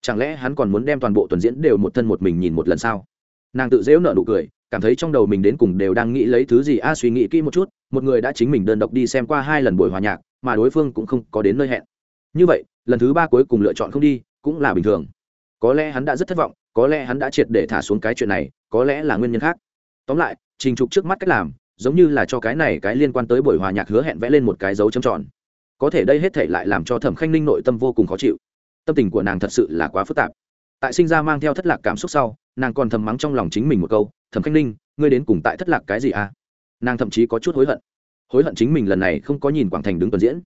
Speaker 1: Chẳng lẽ hắn còn muốn đem toàn bộ tuần diễn đều một thân một mình nhìn một lần sao? Nàng tự dễu nợ nụ cười, cảm thấy trong đầu mình đến cùng đều đang nghĩ lấy thứ gì a, suy nghĩ kỹ một chút, một người đã chính mình đơn độc đi xem qua hai lần buổi hòa nhạc, mà đối phương cũng không có đến nơi hẹn. Như vậy, lần thứ ba cuối cùng lựa chọn không đi cũng là bình thường. Có lẽ hắn đã rất thất vọng, có lẽ hắn đã triệt để thả xuống cái chuyện này, có lẽ là nguyên nhân khác. Tóm lại, trình trục trước mắt cách làm, giống như là cho cái này cái liên quan tới buổi hòa nhạc hứa hẹn vẽ lên một cái dấu chấm tròn. Có thể đây hết thể lại làm cho thẩm khanh ninh nội tâm vô cùng khó chịu. Tâm tình của nàng thật sự là quá phức tạp. Tại sinh ra mang theo thất lạc cảm xúc sau, nàng còn thầm mắng trong lòng chính mình một câu, thẩm khanh ninh, ngươi đến cùng tại thất lạc cái gì à? Nàng thậm chí có chút hối hận. Hối hận chính mình lần này không có nhìn quảng thành đứng tuần diễn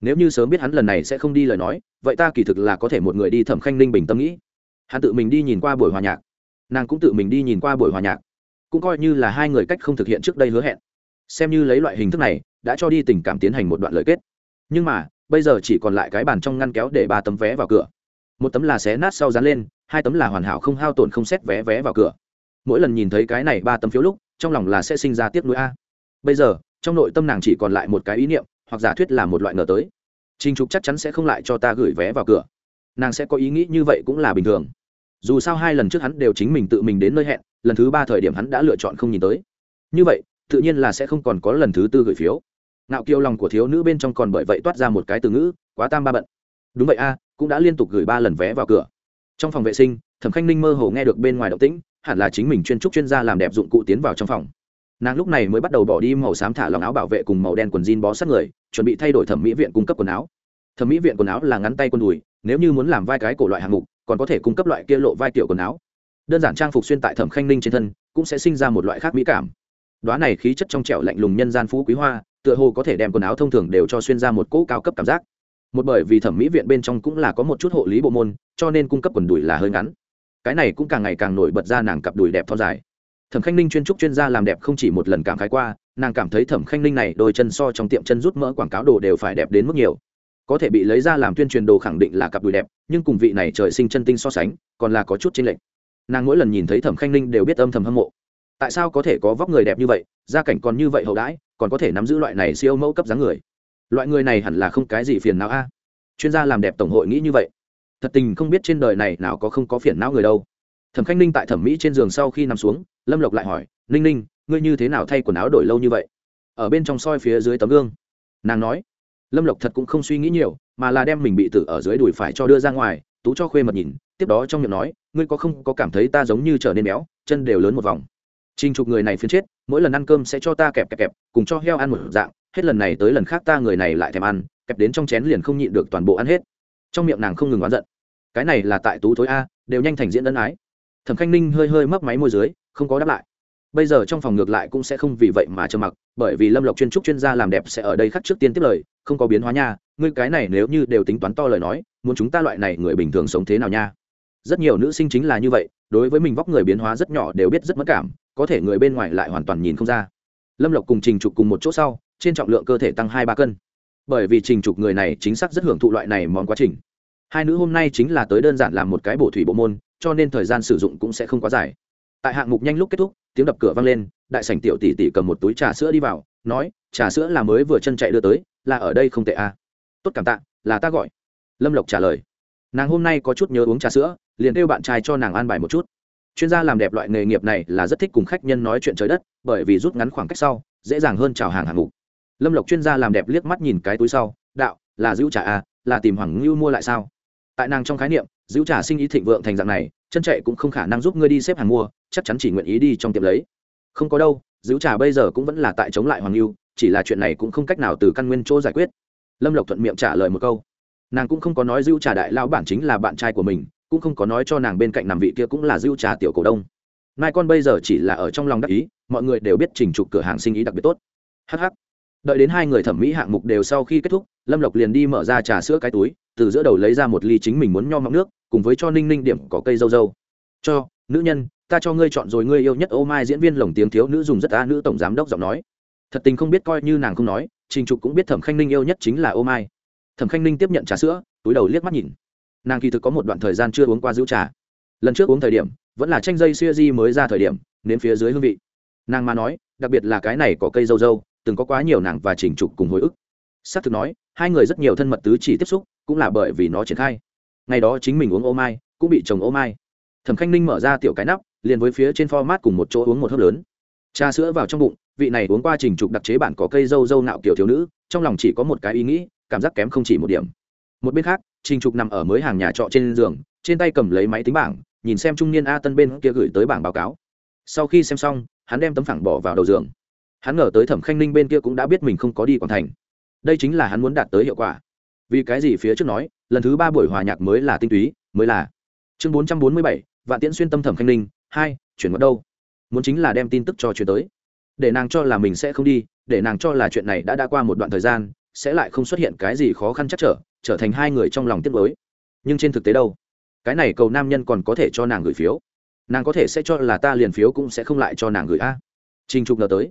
Speaker 1: nếu như sớm biết hắn lần này sẽ không đi lời nói, vậy ta kỳ thực là có thể một người đi thẩm khanh ninh bình tâm nghĩ. Hắn tự mình đi nhìn qua buổi hòa nhạc. Nàng cũng tự mình đi nhìn qua buổi hòa nhạc. Cũng coi như là hai người cách không thực hiện trước đây hứa hẹn. Xem như lấy loại hình thức này, đã cho đi tình cảm tiến hành một đoạn lời kết. Nhưng mà, bây giờ chỉ còn lại cái bàn trong ngăn kéo để ba tấm vé vào cửa. Một tấm là xé nát sau dán lên, hai tấm là hoàn hảo không hao tổn không xét vé vé vào cửa. Mỗi lần nhìn thấy cái này ba tấm phiếu lúc, trong lòng là sẽ sinh ra tiếp nối a. Bây giờ, trong nội tâm nàng chỉ còn lại một cái ý niệm hoặc giả thuyết là một loại ngờ tới. Trình trục chắc chắn sẽ không lại cho ta gửi vé vào cửa. Nàng sẽ có ý nghĩ như vậy cũng là bình thường. Dù sao hai lần trước hắn đều chính mình tự mình đến nơi hẹn, lần thứ ba thời điểm hắn đã lựa chọn không nhìn tới. Như vậy, tự nhiên là sẽ không còn có lần thứ tư gửi phiếu. Nạo kiêu lòng của thiếu nữ bên trong còn bởi vậy toát ra một cái từ ngữ, quá tam ba bận. Đúng vậy a, cũng đã liên tục gửi ba lần vé vào cửa. Trong phòng vệ sinh, thẩm khanh ninh mơ hồ nghe được bên ngoài động tĩnh, hẳn là chính mình chuyên trúc chuyên gia làm đẹp dụng cụ tiến vào trong phòng. Nàng lúc này mới bắt đầu bỏ đi màu xám thả lòng áo bảo vệ cùng màu đen quần jean bó sát người chuẩn bị thay đổi thẩm mỹ viện cung cấp quần áo. Thẩm mỹ viện quần áo là ngắn tay quần đùi, nếu như muốn làm vai cái cổ loại hạng mục, còn có thể cung cấp loại kia lộ vai tiểu quần áo. Đơn giản trang phục xuyên tại thẩm khanh ninh trên thân, cũng sẽ sinh ra một loại khác mỹ cảm. Đoá này khí chất trong trẻo lạnh lùng nhân gian phú quý hoa, tựa hồ có thể đem quần áo thông thường đều cho xuyên ra một cỗ cao cấp cảm giác. Một bởi vì thẩm mỹ viện bên trong cũng là có một chút hộ lý bộ môn, cho nên cung cấp quần đùi là hơi ngắn. Cái này cũng càng ngày càng nổi bật ra nàng cặp đùi đẹp thon dài thẩm khanh ninh chuyên trúc chuyên gia làm đẹp không chỉ một lần cảm khái qua, nàng cảm thấy thẩm khanh ninh này đôi chân so trong tiệm chân rút mỡ quảng cáo đồ đều phải đẹp đến mức nhiều. Có thể bị lấy ra làm tuyên truyền đồ khẳng định là cặp đùi đẹp, nhưng cùng vị này trời sinh chân tinh so sánh, còn là có chút chênh lệch. Nàng mỗi lần nhìn thấy thẩm khanh ninh đều biết âm thầm hâm mộ. Tại sao có thể có vóc người đẹp như vậy, gia cảnh còn như vậy hậu đãi, còn có thể nắm giữ loại này siêu mẫu cấp dáng người? Loại người này hẳn là không cái gì phiền não a. Chuyên gia làm đẹp tổng hội nghĩ như vậy. Thật tình không biết trên đời này nào có không có phiền não người đâu. Thẩm khanh ninh tại thẩm mỹ trên giường sau khi nằm xuống lâm lộc lại hỏi ninh ninh ngươi như thế nào thay quần áo đổi lâu như vậy ở bên trong soi phía dưới tấm gương nàng nói lâm lộc thật cũng không suy nghĩ nhiều mà là đem mình bị tử ở dưới đùi phải cho đưa ra ngoài tú cho khuê mật nhìn tiếp đó trong miệng nói ngươi có không có cảm thấy ta giống như trở nên béo chân đều lớn một vòng Trình trục người này phiến chết, mỗi lần ăn cơm sẽ cho ta kẹp kẹp kẹp, cùng cho heo ăn một dạng, hết lần này tới lần khác ta người này lại thèm ăn, kẹp đến trong chén liền không nhịn được toàn bộ ăn hết. Trong miệng nàng không ngừng oán giận. Cái này là tại tú thối a, đều nhanh thành diễn ân ái. Thẩm Khanh Ninh hơi hơi mấp máy môi dưới, không có đáp lại. Bây giờ trong phòng ngược lại cũng sẽ không vì vậy mà trơ mặc, bởi vì Lâm Lộc chuyên trúc chuyên gia làm đẹp sẽ ở đây khắc trước tiên tiếp lời, không có biến hóa nha, ngươi cái này nếu như đều tính toán to lời nói, muốn chúng ta loại này người bình thường sống thế nào nha? Rất nhiều nữ sinh chính là như vậy, đối với mình vóc người biến hóa rất nhỏ đều biết rất mất cảm, có thể người bên ngoài lại hoàn toàn nhìn không ra. Lâm lộc cùng trình trục cùng một chỗ sau trên trọng lượng cơ thể tăng hai ba cân. Bởi vì trình trục người này chính xác rất hưởng thụ loại này món quá trình. Hai nữ hôm nay chính là tới đơn giản làm một cái bổ thủy bộ môn cho nên thời gian sử dụng cũng sẽ không quá dài tại hạng mục nhanh lúc kết thúc, tiếng đập cửa vang lên, đại sảnh tiểu tỷ tỷ cầm một túi trà sữa đi vào, nói, trà sữa là mới vừa chân chạy đưa tới, là ở đây không tệ à. tốt cảm tạ, là ta gọi. Lâm lộc trả lời. Nàng hôm nay có chút nhớ uống trà sữa, liền kêu bạn trai cho nàng an bài một chút. Chuyên gia làm đẹp loại nghề nghiệp này là rất thích cùng khách nhân nói chuyện trời đất, bởi vì rút ngắn khoảng cách sau, dễ dàng hơn chào hàng hạng mục. Lâm lộc chuyên gia làm đẹp liếc mắt nhìn cái túi sau, đạo, là giữ trà à là tìm hoàng ngưu mua lại sao? Tại nàng trong khái niệm, giữ trà sinh ý thịnh vượng thành dạng này, chân chạy cũng không khả năng giúp ngươi đi xếp hàng mua chắc chắn chỉ nguyện ý đi trong tiệm lấy. Không có đâu, giữ trà bây giờ cũng vẫn là tại chống lại hoàng lưu chỉ là chuyện này cũng không cách nào từ căn nguyên chỗ giải quyết. Lâm lộc thuận miệng trả lời một câu. Nàng cũng không có nói dữu trà đại lao bản chính là bạn trai của mình, cũng không có nói cho nàng bên cạnh nằm vị kia cũng là dữu trà tiểu cổ đông. Mai con bây giờ chỉ là ở trong lòng đắc ý, mọi người đều biết trình trục cửa hàng sinh ý đặc biệt tốt. Hh đợi đến hai người thẩm mỹ hạng mục đều sau khi kết thúc, lâm lộc liền đi mở ra trà sữa cái túi, từ giữa đầu lấy ra một ly chính mình muốn nho mọng nước, cùng với cho ninh ninh điểm có cây dâu dâu. Cho, nữ nhân ta cho ngươi chọn rồi ngươi yêu nhất ô mai diễn viên lồng tiếng thiếu nữ dùng rất a nữ tổng giám đốc giọng nói. Thật tình không biết coi như nàng không nói, trình trục cũng biết thẩm khanh ninh yêu nhất chính là ô mai. Thẩm khanh ninh tiếp nhận trà sữa, túi đầu liếc mắt nhìn. Nàng kỳ thực có một đoạn thời gian chưa uống qua giữ trà. Lần trước uống thời điểm, vẫn là tranh dây xuya di mới ra thời điểm đến phía dưới hương vị. Nàng mà nói, đặc biệt là cái này có cây dâu dâu, từng có quá nhiều nàng và trình trục cùng hồi ức. S á c thực nói, hai người rất nhiều thân mật tứ chỉ tiếp xúc, cũng là bởi vì nó triển khai. Ngày đó chính mình uống ô mai, cũng bị chồng ô mai. Thẩm khanh ninh mở ra tiểu cái nắp liền với phía trên format cùng một chỗ uống một hớp lớn. Trà sữa vào trong bụng, vị này uống qua trình trục đặc chế bản có cây dâu dâu nạo kiểu thiếu nữ, trong lòng chỉ có một cái ý nghĩ, cảm giác kém không chỉ một điểm. Một bên khác, trình trục nằm ở mới hàng nhà trọ trên giường, trên tay cầm lấy máy tính bảng, nhìn xem trung niên a tân bên kia gửi tới bảng báo cáo. Sau khi xem xong, hắn đem tấm phẳng bỏ vào đầu giường. Hắn ngờ tới thẩm khanh ninh bên kia cũng đã biết mình không có đi quảng thành. Đây chính là hắn muốn đạt tới hiệu quả. Vì cái gì phía trước nói, lần thứ ba buổi hòa nhạc mới là tinh túy, mới là. Chương bốn trăm bốn mươi bảy, vạn tiễn xuyên tâm thẩm khanh ninh hai, chuyển mất đâu. Muốn chính là đem tin tức cho chuyển tới. Để nàng cho là mình sẽ không đi, để nàng cho là chuyện này đã đã qua một đoạn thời gian, sẽ lại không xuất hiện cái gì khó khăn chắc trở trở thành hai người trong lòng tiếp với nhưng trên thực tế đâu? Cái này cầu nam nhân còn có thể cho nàng gửi phiếu. Nàng có thể sẽ cho là ta liền phiếu cũng sẽ không lại cho nàng gửi a. Trình trục ngờ tới.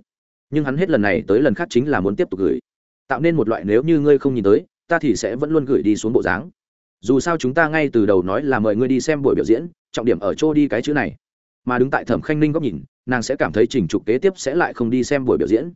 Speaker 1: Nhưng hắn hết lần này tới lần khác chính là muốn tiếp tục gửi. Tạo nên một loại nếu như ngươi không nhìn tới, ta thì sẽ vẫn luôn gửi đi xuống bộ dáng. Dù sao chúng ta ngay từ đầu nói là mời ngươi đi xem buổi biểu diễn, trọng điểm ở chỗ đi cái chữ này mà đứng tại thẩm khanh ninh góc nhìn, nàng sẽ cảm thấy trình trục kế tiếp sẽ lại không đi xem buổi biểu diễn.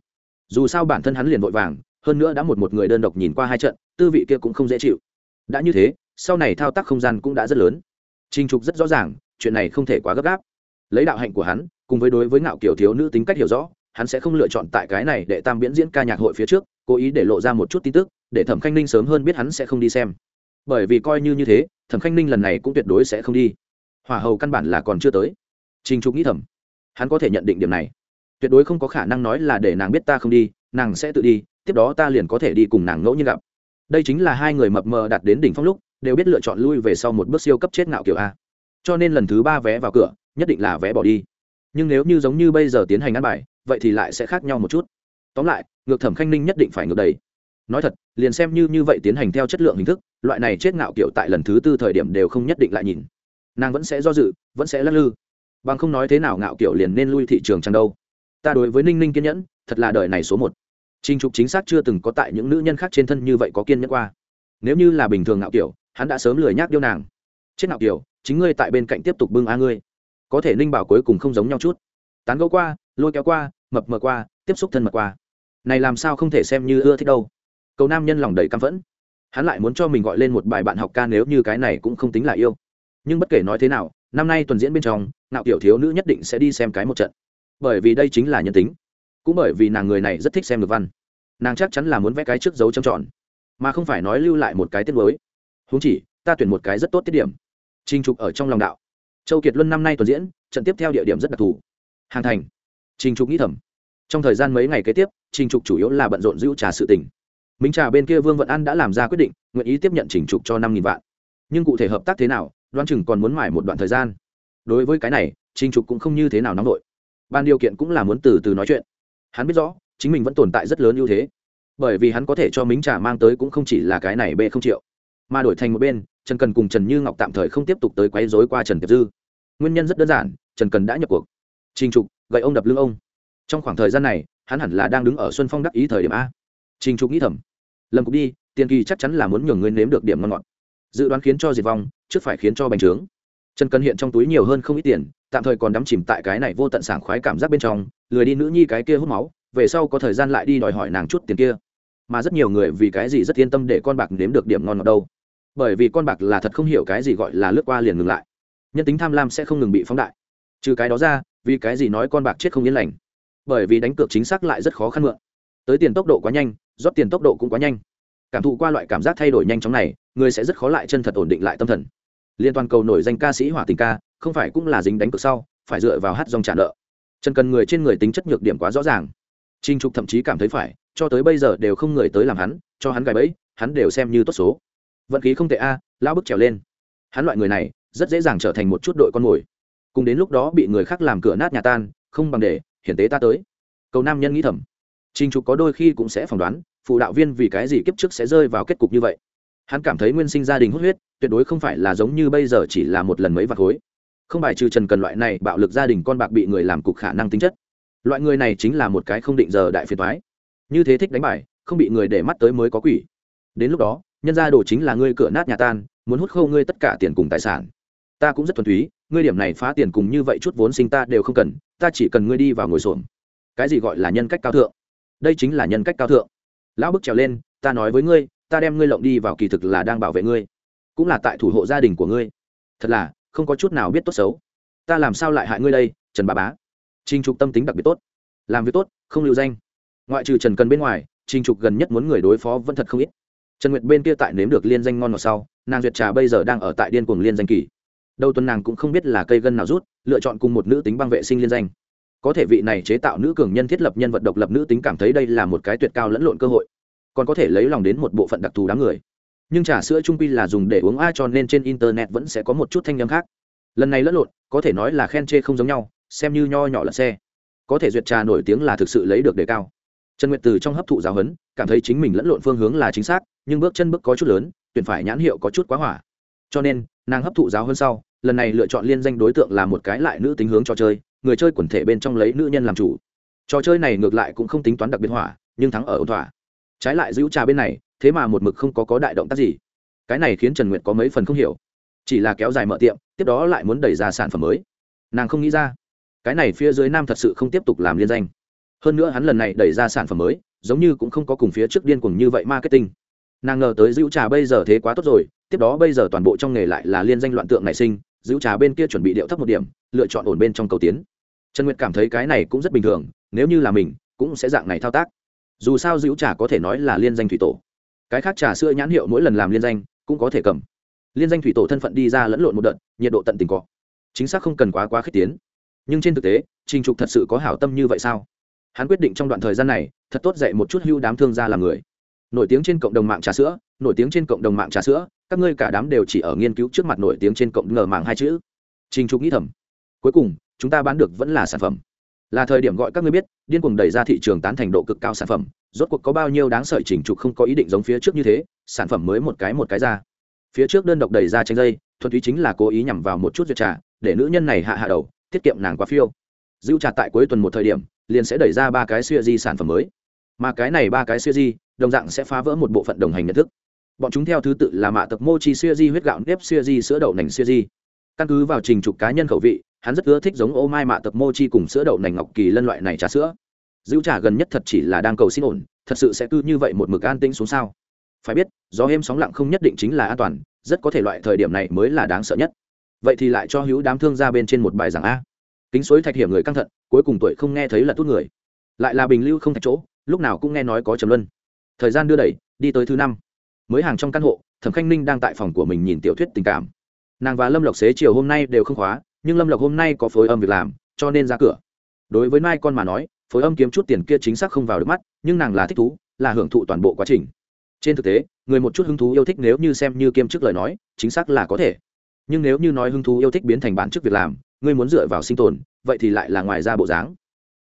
Speaker 1: Dù sao bản thân hắn liền vội vàng, hơn nữa đã một một người đơn độc nhìn qua hai trận, tư vị kia cũng không dễ chịu. Đã như thế, sau này thao tác không gian cũng đã rất lớn. Trình trục rất rõ ràng, chuyện này không thể quá gấp gáp. Lấy đạo hạnh của hắn, cùng với đối với ngạo kiểu thiếu nữ tính cách hiểu rõ, hắn sẽ không lựa chọn tại cái này để tam biễn diễn ca nhạc hội phía trước, cố ý để lộ ra một chút tin tức, để thẩm khanh ninh sớm hơn biết hắn sẽ không đi xem. Bởi vì coi như như thế, thẩm khanh ninh lần này cũng tuyệt đối sẽ không đi. Hỏa hầu căn bản là còn chưa tới trình trục nghĩ thầm, hắn có thể nhận định điểm này. Tuyệt đối không có khả năng nói là để nàng biết ta không đi, nàng sẽ tự đi, tiếp đó ta liền có thể đi cùng nàng ngẫu nhiên gặp. Đây chính là hai người mập mờ đạt đến đỉnh phong lúc, đều biết lựa chọn lui về sau một bước siêu cấp chết ngạo kiểu a. Cho nên lần thứ ba vé vào cửa, nhất định là vé bỏ đi. Nhưng nếu như giống như bây giờ tiến hành ăn bài, vậy thì lại sẽ khác nhau một chút. Tóm lại, ngược thẩm khanh ninh nhất định phải ngược đầy. Nói thật, liền xem như như vậy tiến hành theo chất lượng hình thức, loại này chết ngạo kiểu tại lần thứ tư thời điểm đều không nhất định lại nhìn. Nàng vẫn sẽ do dự, vẫn sẽ lắc lư bằng không nói thế nào ngạo kiểu liền nên lui thị trường chẳng đâu. Ta đối với ninh ninh kiên nhẫn, thật là đời này số một. Trinh trục chính xác chưa từng có tại những nữ nhân khác trên thân như vậy có kiên nhẫn qua. Nếu như là bình thường ngạo kiểu, hắn đã sớm lười nhác điêu nàng. Chết ngạo kiểu, chính ngươi tại bên cạnh tiếp tục bưng a ngươi. Có thể ninh bảo cuối cùng không giống nhau chút. Tán gẫu qua, lôi kéo qua, mập mờ qua, tiếp xúc thân mật qua. Này làm sao không thể xem như ưa thích đâu. Cầu nam nhân lòng đầy căm phẫn. Hắn lại muốn cho mình gọi lên một bài bạn học ca nếu như cái này cũng không tính là yêu. Nhưng bất kể nói thế nào năm nay tuần diễn bên trong nạo tiểu thiếu nữ nhất định sẽ đi xem cái một trận. Bởi vì đây chính là nhân tính. Cũng bởi vì nàng người này rất thích xem được văn. Nàng chắc chắn là muốn vẽ cái trước dấu trầm tròn. Mà không phải nói lưu lại một cái tiết mới. Húng chỉ, ta tuyển một cái rất tốt tiết điểm. Trinh trục ở trong lòng đạo. Châu kiệt luân năm nay tuần diễn, trận tiếp theo địa điểm rất đặc thù. Hàng thành. Trình trục nghĩ thầm. Trong thời gian mấy ngày kế tiếp, trình trục chủ yếu là bận rộn giữ trà sự tình. minh trà bên kia vương vận an đã làm ra quyết định, nguyện ý tiếp nhận trình trục cho năm nghìn vạn. Nhưng cụ thể hợp tác thế nào đoán chừng còn muốn mải một đoạn thời gian. Đối với cái này, trình trục cũng không như thế nào nóng vội ban điều kiện cũng là muốn từ từ nói chuyện. Hắn biết rõ, chính mình vẫn tồn tại rất lớn ưu thế. Bởi vì hắn có thể cho mính trà mang tới cũng không chỉ là cái này b không triệu. Mà đổi thành một bên, trần cần cùng trần như ngọc tạm thời không tiếp tục tới quấy rối qua trần tiệp dư. Nguyên nhân rất đơn giản, trần cần đã nhập cuộc. Trình trục, gậy ông đập lưng ông. Trong khoảng thời gian này, hắn hẳn là đang đứng ở xuân phong đắc ý thời điểm a. Trình trục nghĩ thầm. Lâm cục đi, tiền kỳ chắc chắn là muốn nhường ngươi nếm được điểm ngon ngọt dự đoán khiến cho diệt vong, trước phải khiến cho bành trướng. Trần cần hiện trong túi nhiều hơn không ít tiền, tạm thời còn đắm chìm tại cái này vô tận sảng khoái cảm giác bên trong, lười đi nữ nhi cái kia hút máu, về sau có thời gian lại đi đòi hỏi nàng chút tiền kia. Mà rất nhiều người vì cái gì rất yên tâm để con bạc nếm được điểm ngon ở đâu. Bởi vì con bạc là thật không hiểu cái gì gọi là lướt qua liền ngừng lại. Nhân tính tham lam sẽ không ngừng bị phóng đại. Trừ cái đó ra, vì cái gì nói con bạc chết không yên lành? Bởi vì đánh cược chính xác lại rất khó khăn mượn. Tới tiền tốc độ quá nhanh, rót tiền tốc độ cũng quá nhanh. Cảm thụ qua loại cảm giác thay đổi nhanh chóng này người sẽ rất khó lại chân thật ổn định lại tâm thần. Liên toàn cầu nổi danh ca sĩ hỏa tình ca, không phải cũng là dính đánh cược sau, phải dựa vào hát dòng trả nợ. Chân cần người trên người tính chất nhược điểm quá rõ ràng. Trinh trục thậm chí cảm thấy phải, cho tới bây giờ đều không người tới làm hắn, cho hắn gài bẫy, hắn đều xem như tốt số. Vận khí không tệ a, lão bức trèo lên. Hắn loại người này, rất dễ dàng trở thành một chút đội con mồi. Cùng đến lúc đó bị người khác làm cửa nát nhà tan, không bằng để, hiển tế ta tới. Cầu nam nhân nghĩ thầm. Trinh trục có đôi khi cũng sẽ phỏng đoán, phụ đạo viên vì cái gì kiếp trước sẽ rơi vào kết cục như vậy hắn cảm thấy nguyên sinh gia đình hút huyết, tuyệt đối không phải là giống như bây giờ chỉ là một lần mấy vạt khối. Không bài trừ trần cần loại này bạo lực gia đình con bạc bị người làm cục khả năng tính chất. Loại người này chính là một cái không định giờ đại phiền thoái như thế thích đánh bài, không bị người để mắt tới mới có quỷ. Đến lúc đó, nhân ra đồ chính là ngươi cửa nát nhà tan, muốn hút khâu ngươi tất cả tiền cùng tài sản. Ta cũng rất thuần túy, ngươi điểm này phá tiền cùng như vậy chút vốn sinh ta đều không cần, ta chỉ cần ngươi đi vào ngồi xổm. Cái gì gọi là nhân cách cao thượng? Đây chính là nhân cách cao thượng. Lão bức trèo lên, ta nói với ngươi ta đem ngươi lộng đi vào kỳ thực là đang bảo vệ ngươi, cũng là tại thủ hộ gia đình của ngươi. Thật là, không có chút nào biết tốt xấu. Ta làm sao lại hại ngươi đây, trần bà bá? Trinh trục tâm tính đặc biệt tốt. Làm việc tốt, không lưu danh. Ngoại trừ trần cần bên ngoài trinh trục gần nhất muốn người đối phó vẫn thật không ít. Trần nguyệt bên kia tại nếm được liên danh ngon ngọt sau, nàng duyệt trà bây giờ đang ở tại điên cuồng liên danh kỳ. Đầu tuần nàng cũng không biết là cây gân nào rút, lựa chọn cùng một nữ tính băng vệ sinh liên danh. Có thể vị này chế tạo nữ cường nhân thiết lập nhân vật độc lập nữ tính cảm thấy đây là một cái tuyệt cao lẫn lộn cơ hội còn có thể lấy lòng đến một bộ phận đặc thù đám người. Nhưng trà sữa trung pi là dùng để uống a cho nên trên internet vẫn sẽ có một chút thanh â khác. Lần này lẫn lộn, có thể nói là khen chê không giống nhau, xem như nho nhỏ là xe. Có thể duyệt trà nổi tiếng là thực sự lấy được đề cao. Trần nguyệt từ trong hấp thụ giáo huấn, cảm thấy chính mình lẫn lộn phương hướng là chính xác, nhưng bước chân bước có chút lớn, tuyển phải nhãn hiệu có chút quá hỏa. Cho nên, nàng hấp thụ giáo hơn sau, lần này lựa chọn liên danh đối tượng là một cái lại nữ tính hướng trò chơi, người chơi quần thể bên trong lấy nữ nhân làm chủ. Trò chơi này ngược lại cũng không tính toán đặc biệt hỏa, nhưng thắng ở ổn thỏa trái lại giữ trà bên này, thế mà một mực không có có đại động tác gì. Cái này khiến trần nguyệt có mấy phần không hiểu. Chỉ là kéo dài mở tiệm, tiếp đó lại muốn đẩy ra sản phẩm mới. Nàng không nghĩ ra, cái này phía dưới nam thật sự không tiếp tục làm liên danh. Hơn nữa hắn lần này đẩy ra sản phẩm mới, giống như cũng không có cùng phía trước điên cùng như vậy marketing. Nàng ngờ tới giữ trà bây giờ thế quá tốt rồi, tiếp đó bây giờ toàn bộ trong nghề lại là liên danh loạn tượng nảy sinh, giữ trà bên kia chuẩn bị điệu thấp một điểm, lựa chọn ổn bên trong cầu tiến. Trần nguyệt cảm thấy cái này cũng rất bình thường, nếu như là mình, cũng sẽ dạng này thao tác dù sao dữ trà có thể nói là liên danh thủy tổ. Cái khác trà sữa nhãn hiệu mỗi lần làm liên danh, cũng có thể cầm. Liên danh thủy tổ thân phận đi ra lẫn lộn một đợt, nhiệt độ tận tình cọ chính xác không cần quá quá khích tiến. Nhưng trên thực tế, trình trục thật sự có hảo tâm như vậy sao? Hắn quyết định trong đoạn thời gian này, thật tốt dạy một chút hưu đám thương gia làm người. Nổi tiếng trên cộng đồng mạng trà sữa, nổi tiếng trên cộng đồng mạng trà sữa, các ngươi cả đám đều chỉ ở nghiên cứu trước mặt nổi tiếng trên cộng ngờ mạng hai chữ. Trình trục nghĩ thầm. Cuối cùng, chúng ta bán được vẫn là sản phẩm là thời điểm gọi các ngươi biết, điên cuồng đẩy ra thị trường tán thành độ cực cao sản phẩm. Rốt cuộc có bao nhiêu đáng sợi trình trục không có ý định giống phía trước như thế, sản phẩm mới một cái một cái ra. Phía trước đơn độc đẩy ra tranh dây, thuần túy chính là cố ý nhằm vào một chút duyệt trà, để nữ nhân này hạ hạ đầu, tiết kiệm nàng quá phiêu. Dữ trà tại cuối tuần một thời điểm, liền sẽ đẩy ra ba cái siêu di sản phẩm mới. Mà cái này ba cái siêu di, đồng dạng sẽ phá vỡ một bộ phận đồng hành nhận thức. Bọn chúng theo thứ tự là mạ tập mochi siêu di, huyết gạo nếp siêu di, sữa đậu nành siêu di. Căn cứ vào trình trục cá nhân khẩu vị hắn rất ưa thích giống ô mai mạ tập mochi cùng sữa đậu nành ngọc kỳ lân loại này trà sữa. Dữ trà gần nhất thật chỉ là đang cầu xin ổn, thật sự sẽ cứ như vậy một mực an tĩnh xuống sao? Phải biết, gió êm sóng lặng không nhất định chính là an toàn, rất có thể loại thời điểm này mới là đáng sợ nhất. Vậy thì lại cho hữu đám thương ra bên trên một bài giảng a. Kính suối thạch hiểm người căng thận, cuối cùng tuổi không nghe thấy là tốt người. Lại là bình lưu không thạch chỗ, lúc nào cũng nghe nói có trầm luân. Thời gian đưa đẩy, đi tới thứ năm. Mới hàng trong căn hộ, thẩm khanh ninh đang tại phòng của mình nhìn tiểu thuyết tình cảm. Nàng và lâm lộc xế chiều hôm nay đều không khóa nhưng lâm lộc hôm nay có phối âm việc làm, cho nên ra cửa. Đối với mai con mà nói, phối âm kiếm chút tiền kia chính xác không vào được mắt, nhưng nàng là thích thú, là hưởng thụ toàn bộ quá trình. Trên thực tế, người một chút hứng thú yêu thích nếu như xem như kiêm chức lời nói, chính xác là có thể. Nhưng nếu như nói hứng thú yêu thích biến thành bản chức việc làm ngươi muốn dựa vào sinh tồn, vậy thì lại là ngoài ra bộ dáng.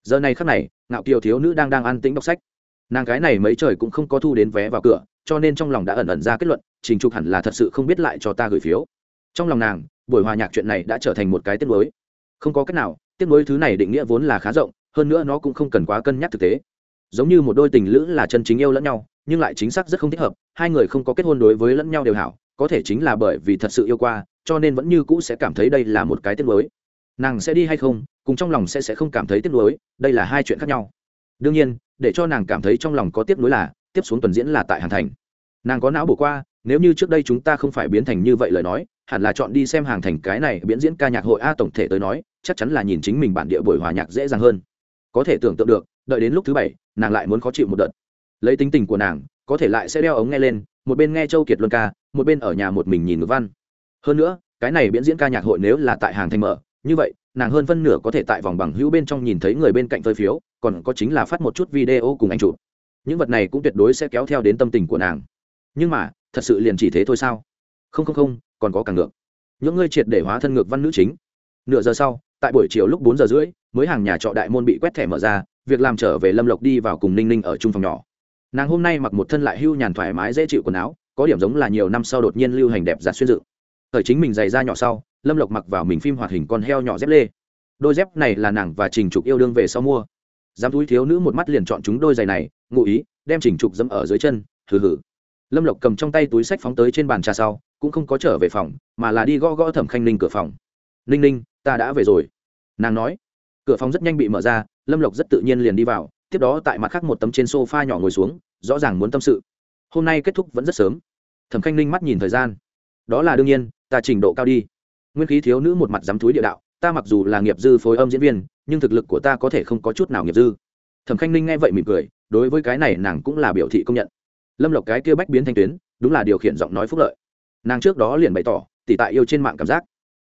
Speaker 1: Giờ này khắc này, ngạo kiều thiếu nữ đang đang ăn tĩnh đọc sách. Nàng cái này mấy trời cũng không có thu đến vé vào cửa, cho nên trong lòng đã ẩn ẩn ra kết luận, trình trục hẳn là thật sự không biết lại cho ta gửi phiếu. Trong lòng nàng buổi hòa nhạc chuyện này đã trở thành một cái tiết mới không có cách nào tiết mới thứ này định nghĩa vốn là khá rộng, hơn nữa nó cũng không cần quá cân nhắc thực tế. Giống như một đôi tình lữ là chân chính yêu lẫn nhau, nhưng lại chính xác rất không thích hợp, hai người không có kết hôn đối với lẫn nhau đều hảo, có thể chính là bởi vì thật sự yêu qua, cho nên vẫn như cũ sẽ cảm thấy đây là một cái tiết mới nàng sẽ đi hay không, cùng trong lòng sẽ sẽ không cảm thấy tiếc nuối, đây là hai chuyện khác nhau. Đương nhiên, để cho nàng cảm thấy trong lòng có tiếc nuối là, tiếp xuống tuần diễn là tại hàn thành. Nàng có não bổ qua, nếu như trước đây chúng ta không phải biến thành như vậy lời nói hẳn là chọn đi xem hàng thành cái này biến diễn ca nhạc hội a tổng thể tới nói, chắc chắn là nhìn chính mình bản địa buổi hòa nhạc dễ dàng hơn. Có thể tưởng tượng được, đợi đến lúc thứ bảy, nàng lại muốn khó chịu một đợt. Lấy tính tình của nàng, có thể lại sẽ đeo ống nghe lên, một bên nghe châu kiệt luân ca, một bên ở nhà một mình nhìn ngữ văn. Hơn nữa, cái này biến diễn ca nhạc hội nếu là tại hàng thành mở, như vậy, nàng hơn phân nửa có thể tại vòng bằng hữu bên trong nhìn thấy người bên cạnh phơi phiếu, còn có chính là phát một chút video cùng anh chụp. Những vật này cũng tuyệt đối sẽ kéo theo đến tâm tình của nàng. Nhưng mà, thật sự liền chỉ thế thôi sao? Không không không còn có càng ngược. Những ngươi triệt để hóa thân ngược văn nữ chính. Nửa giờ sau, tại buổi chiều lúc bốn giờ rưỡi, mới hàng nhà trọ đại môn bị quét thẻ mở ra, việc làm trở về lâm lộc đi vào cùng ninh ninh ở chung phòng nhỏ. Nàng hôm nay mặc một thân lại hưu nhàn thoải mái dễ chịu quần áo, có điểm giống là nhiều năm sau đột nhiên lưu hành đẹp giặt xuyên dự. Thời chính mình giày da nhỏ sau, lâm lộc mặc vào mình phim hoạt hình con heo nhỏ dép lê. Đôi dép này là nàng và trình trục yêu đương về sau mua. Dám túi thiếu nữ một mắt liền chọn chúng đôi giày này, ngụ ý, đem trình trục dẫm ở dưới chân, hừ hừ. Lâm lộc cầm trong tay túi sách phóng tới trên bàn trà sau cũng không có trở về phòng, mà là đi gõ gõ thẩm khanh ninh cửa phòng. Ninh ninh, ta đã về rồi. Nàng nói. Cửa phòng rất nhanh bị mở ra, lâm lộc rất tự nhiên liền đi vào, tiếp đó tại mặt khác một tấm trên s o f a nhỏ ngồi xuống, rõ ràng muốn tâm sự. Hôm nay kết thúc vẫn rất sớm. Thẩm khanh ninh mắt nhìn thời gian. Đó là đương nhiên, ta trình độ cao đi. Nguyên khí thiếu nữ một mặt dám túi địa đạo, ta mặc dù là nghiệp dư phối âm diễn viên, nhưng thực lực của ta có thể không có chút nào nghiệp dư. Thẩm khanh ninh nghe vậy mỉm cười, đối với cái này nàng cũng là biểu thị công nhận. Lâm lộc cái kia bách biến thanh tuyến, đúng là điều khiển giọng nói phúc lợi nàng trước đó liền bày tỏ tỷ tại yêu trên mạng cảm giác.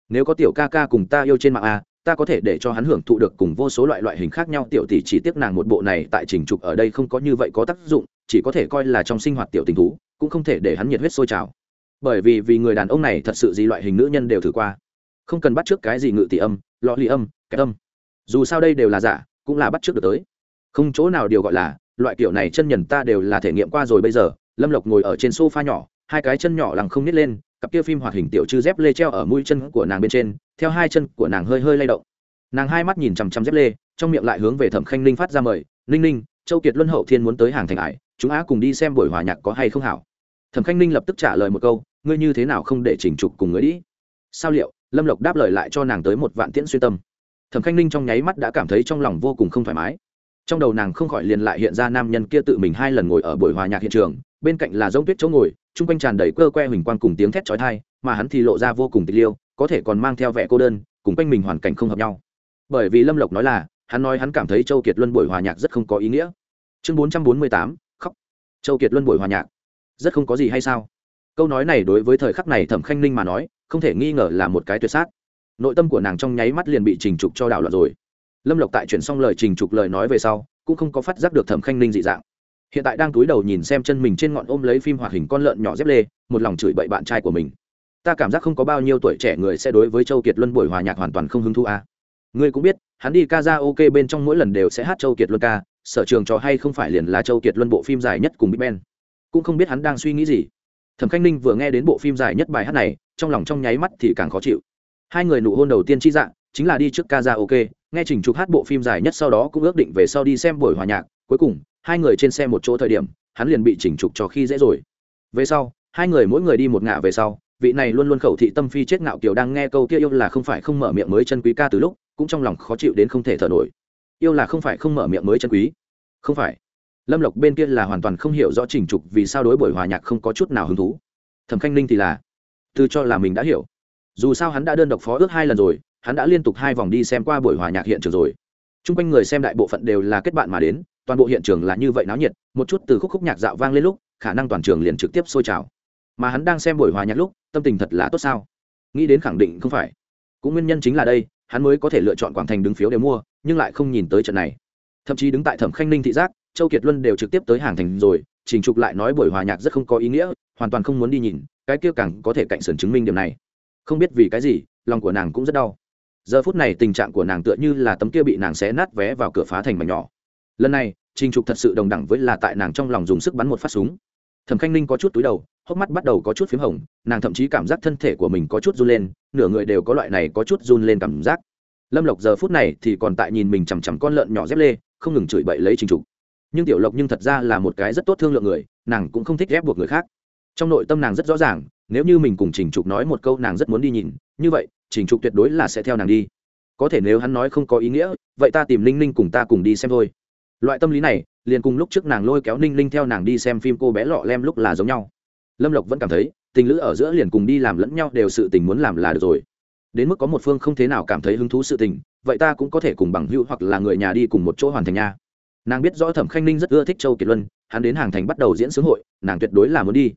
Speaker 1: Nếu có tiểu ca ca cùng ta yêu trên mạng a ta có thể để cho hắn hưởng thụ được cùng vô số loại loại hình khác nhau, tiểu tỷ chỉ tiếc nàng một bộ này tại trình trục ở đây không có như vậy có tác dụng, chỉ có thể coi là trong sinh hoạt tiểu tình thú, cũng không thể để hắn nhiệt huyết sôi trào. Bởi vì vì người đàn ông này thật sự gì loại hình nữ nhân đều thử qua. Không cần bắt trước cái gì ngự tỷ âm, lọ ly âm cái âm. Dù sao đây đều là giả, cũng là bắt trước được tới. Không chỗ nào điều gọi là, loại kiểu này chân nhân ta đều là thể nghiệm qua rồi bây giờ, lâm lộc ngồi ở trên sofa nhỏ hai cái chân nhỏ lằng không nít lên, cặp kia phim hoạt hình tiểu chư dép lê treo ở mũi chân của nàng bên trên, theo hai chân của nàng hơi hơi lay động. Nàng hai mắt nhìn chằm chằm dép lê, trong miệng lại hướng về thẩm khanh ninh phát ra mời, ninh ninh, châu kiệt luân hậu thiên muốn tới hàng thành ải, chúng á cùng đi xem buổi hòa nhạc có hay không hảo? Thẩm khanh ninh lập tức trả lời một câu, ngươi như thế nào không để chỉnh trục cùng người đi? Sao liệu? Lâm lộc đáp lời lại cho nàng tới một vạn tiễn xuyên tâm. Thẩm khanh ninh trong nháy mắt đã cảm thấy trong lòng vô cùng không thoải mái. Trong đầu nàng không khỏi liền lại hiện ra nam nhân kia tự mình hai lần ngồi ở buổi hòa nhạc hiện trường bên cạnh là giống tuyết chỗ ngồi, chung quanh tràn đầy cơ que huỳnh quang cùng tiếng thét chói tai, mà hắn thì lộ ra vô cùng tịch liêu, có thể còn mang theo vẻ cô đơn, cùng quanh mình hoàn cảnh không hợp nhau. Bởi vì lâm lộc nói là, hắn nói hắn cảm thấy châu kiệt luân buổi hòa nhạc rất không có ý nghĩa. Chương bốn trăm bốn mươi tám, khóc. Châu kiệt luân buổi hòa nhạc, rất không có gì hay sao? Câu nói này đối với thời khắc này thẩm khanh ninh mà nói, không thể nghi ngờ là một cái tuyệt sát. Nội tâm của nàng trong nháy mắt liền bị trình trục cho đảo loạn rồi. Lâm lộc tại chuyển xong lời trình trục lời nói về sau, cũng không có phát giác được thẩm khanh ninh dị dạng hiện tại đang túi đầu nhìn xem chân mình trên ngọn ôm lấy phim hoạt hình con lợn nhỏ dép lê, một lòng chửi bậy bạn trai của mình. Ta cảm giác không có bao nhiêu tuổi trẻ người sẽ đối với châu kiệt luân buổi hòa nhạc hoàn toàn không hứng thú a à. ngươi cũng biết, hắn đi ca ra ok bên trong mỗi lần đều sẽ hát châu kiệt luân ca, sở trường trò hay không phải liền là châu kiệt luân bộ phim dài nhất cùng big ben. Cũng không biết hắn đang suy nghĩ gì. Thẩm khanh ninh vừa nghe đến bộ phim dài nhất bài hát này, trong lòng trong nháy mắt thì càng khó chịu. Hai người nụ hôn đầu tiên chi dạng, chính là đi trước ca ra ok nghe trình trục hát bộ phim dài nhất sau đó cũng ước định về sau đi xem buổi hòa nhạc, cuối cùng hai người trên xe một chỗ thời điểm, hắn liền bị chỉnh trục cho khi dễ rồi. Về sau, hai người mỗi người đi một ngả về sau, vị này luôn luôn khẩu thị tâm phi chết ngạo kiều đang nghe câu kia yêu là không phải không mở miệng mới chân quý ca từ lúc, cũng trong lòng khó chịu đến không thể thở nổi. Yêu là không phải không mở miệng mới chân quý. Không phải. Lâm lộc bên kia là hoàn toàn không hiểu rõ trình trục vì sao đối buổi hòa nhạc không có chút nào hứng thú. Thẩm khanh ninh thì là, từ cho là mình đã hiểu. Dù sao hắn đã đơn độc phó ước hai lần rồi, hắn đã liên tục hai vòng đi xem qua buổi hòa nhạc hiện trường rồi. T r u n g quanh người xem đại bộ phận đều là kết bạn mà đến toàn bộ hiện trường là như vậy náo nhiệt, một chút từ khúc khúc nhạc dạo vang lên lúc, khả năng toàn trường liền trực tiếp sôi trào. Mà hắn đang xem buổi hòa nhạc lúc, tâm tình thật là tốt sao? Nghĩ đến khẳng định không phải. Cũng nguyên nhân chính là đây, hắn mới có thể lựa chọn quảng thành đứng phiếu để mua, nhưng lại không nhìn tới trận này. Thậm chí đứng tại thẩm khanh ninh thị giác, châu kiệt luân đều trực tiếp tới hàng thành rồi, trình trục lại nói buổi hòa nhạc rất không có ý nghĩa, hoàn toàn không muốn đi nhìn, cái kia càng có thể cạnh sườn chứng minh điểm này. Không biết vì cái gì, lòng của nàng cũng rất đau. Giờ phút này tình trạng của nàng tựa như là tấm kia bị nàng xé nát vé vào cửa phá thành mảnh nhỏ lần này, trình trục thật sự đồng đẳng với là tại nàng trong lòng dùng sức bắn một phát súng. Thẩm khanh ninh có chút túi đầu, hốc mắt bắt đầu có chút p h í m hồng, nàng thậm chí cảm giác thân thể của mình có chút run lên, nửa người đều có loại này có chút run lên cảm giác. Lâm lộc giờ phút này thì còn tại nhìn mình chằm chằm con lợn nhỏ dép lê, không ngừng chửi bậy lấy trình trục. Nhưng tiểu lộc nhưng thật ra là một cái rất tốt thương lượng người, nàng cũng không thích ghép buộc người khác. Trong nội tâm nàng rất rõ ràng, nếu như mình cùng trình trục nói một câu nàng rất muốn đi nhìn, như vậy, trình trục tuyệt đối là sẽ theo nàng đi. Có thể nếu hắn nói không có ý nghĩa, vậy ta tìm ninh ninh cùng ta cùng đi xem thôi loại tâm lý này, liền cùng lúc trước nàng lôi kéo ninh ninh theo nàng đi xem phim cô bé lọ lem lúc là giống nhau. Lâm lộc vẫn cảm thấy, tình lữ ở giữa liền cùng đi làm lẫn nhau đều sự tình muốn làm là được rồi. Đến mức có một phương không thế nào cảm thấy hứng thú sự tình, vậy ta cũng có thể cùng bằng hữu hoặc là người nhà đi cùng một chỗ hoàn thành nha. Nàng biết rõ thẩm khanh ninh rất ưa thích châu kiệt luân, hắn đến hàng thành bắt đầu diễn sướng hội, nàng tuyệt đối là muốn đi.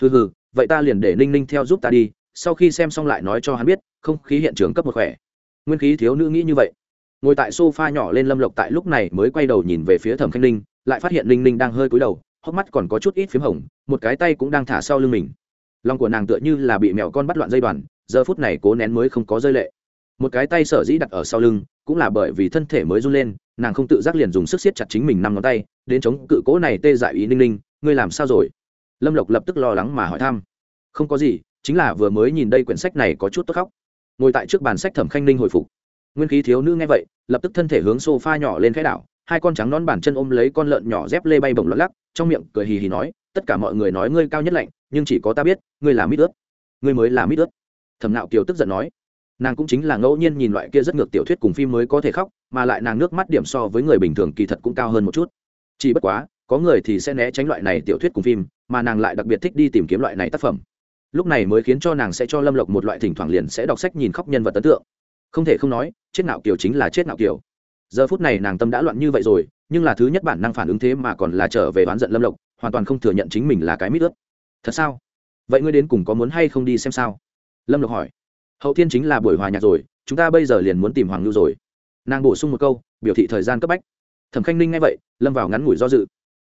Speaker 1: Hừ hừ, vậy ta liền để ninh ninh theo giúp ta đi, sau khi xem xong lại nói cho hắn biết, không khí hiện trường cấp một khỏe. Nguyên khí thiếu nữ nghĩ như vậy ngồi tại sofa nhỏ lên lâm lộc tại lúc này mới quay đầu nhìn về phía thẩm khanh ninh, lại phát hiện ninh ninh đang hơi cúi đầu, hốc mắt còn có chút ít p h í m hồng, một cái tay cũng đang thả sau lưng mình. Lòng của nàng tựa như là bị mèo con bắt loạn dây đoàn, giờ phút này cố nén mới không có rơi lệ. Một cái tay sở dĩ đặt ở sau lưng, cũng là bởi vì thân thể mới run lên, nàng không tự giác liền dùng sức siết chặt chính mình năm ngón tay, đến chống cự cố này tê dại ý ninh ninh, ngươi làm sao rồi? Lâm lộc lập tức lo lắng mà hỏi thăm. Không có gì, chính là vừa mới nhìn đây quyển sách này có chút tốt khóc. Ngồi tại trước bàn sách thẩm khanh ninh hồi phục nguyên khí thiếu nữ nghe vậy, lập tức thân thể hướng s o f a nhỏ lên khẽ đảo, hai con trắng non bản chân ôm lấy con lợn nhỏ dép lê bay bồng lót lắc, trong miệng cười hì hì nói, tất cả mọi người nói ngươi cao nhất lạnh, nhưng chỉ có ta biết, ngươi là mít ướt. Ngươi mới là mít ướt. Thẩm nạo kiều tức giận nói. Nàng cũng chính là ngẫu nhiên nhìn loại kia rất ngược tiểu thuyết cùng phim mới có thể khóc, mà lại nàng nước mắt điểm so với người bình thường kỳ thật cũng cao hơn một chút. Chỉ bất quá, có người thì sẽ né tránh loại này tiểu thuyết cùng phim, mà nàng lại đặc biệt thích đi tìm kiếm loại này tác phẩm. Lúc này mới khiến cho nàng sẽ cho lâm lộc một loại thỉnh thoảng liền sẽ đọc sách nhìn khóc nhân vật ấn tượng không thể không nói, chết nạo kiều chính là chết nạo kiều giờ phút này nàng tâm đã loạn như vậy rồi, nhưng là thứ nhất bản năng phản ứng thế mà còn là trở về oán giận lâm lộc, hoàn toàn không thừa nhận chính mình là cái mít ướt. Thật sao? Vậy ngươi đến cùng có muốn hay không đi xem sao? Lâm lộc hỏi. Hậu thiên chính là buổi hòa nhạc rồi, chúng ta bây giờ liền muốn tìm hoàng lưu rồi. Nàng bổ sung một câu, biểu thị thời gian cấp bách. Thẩm khanh ninh nghe vậy, lâm vào ngắn ngủi do dự.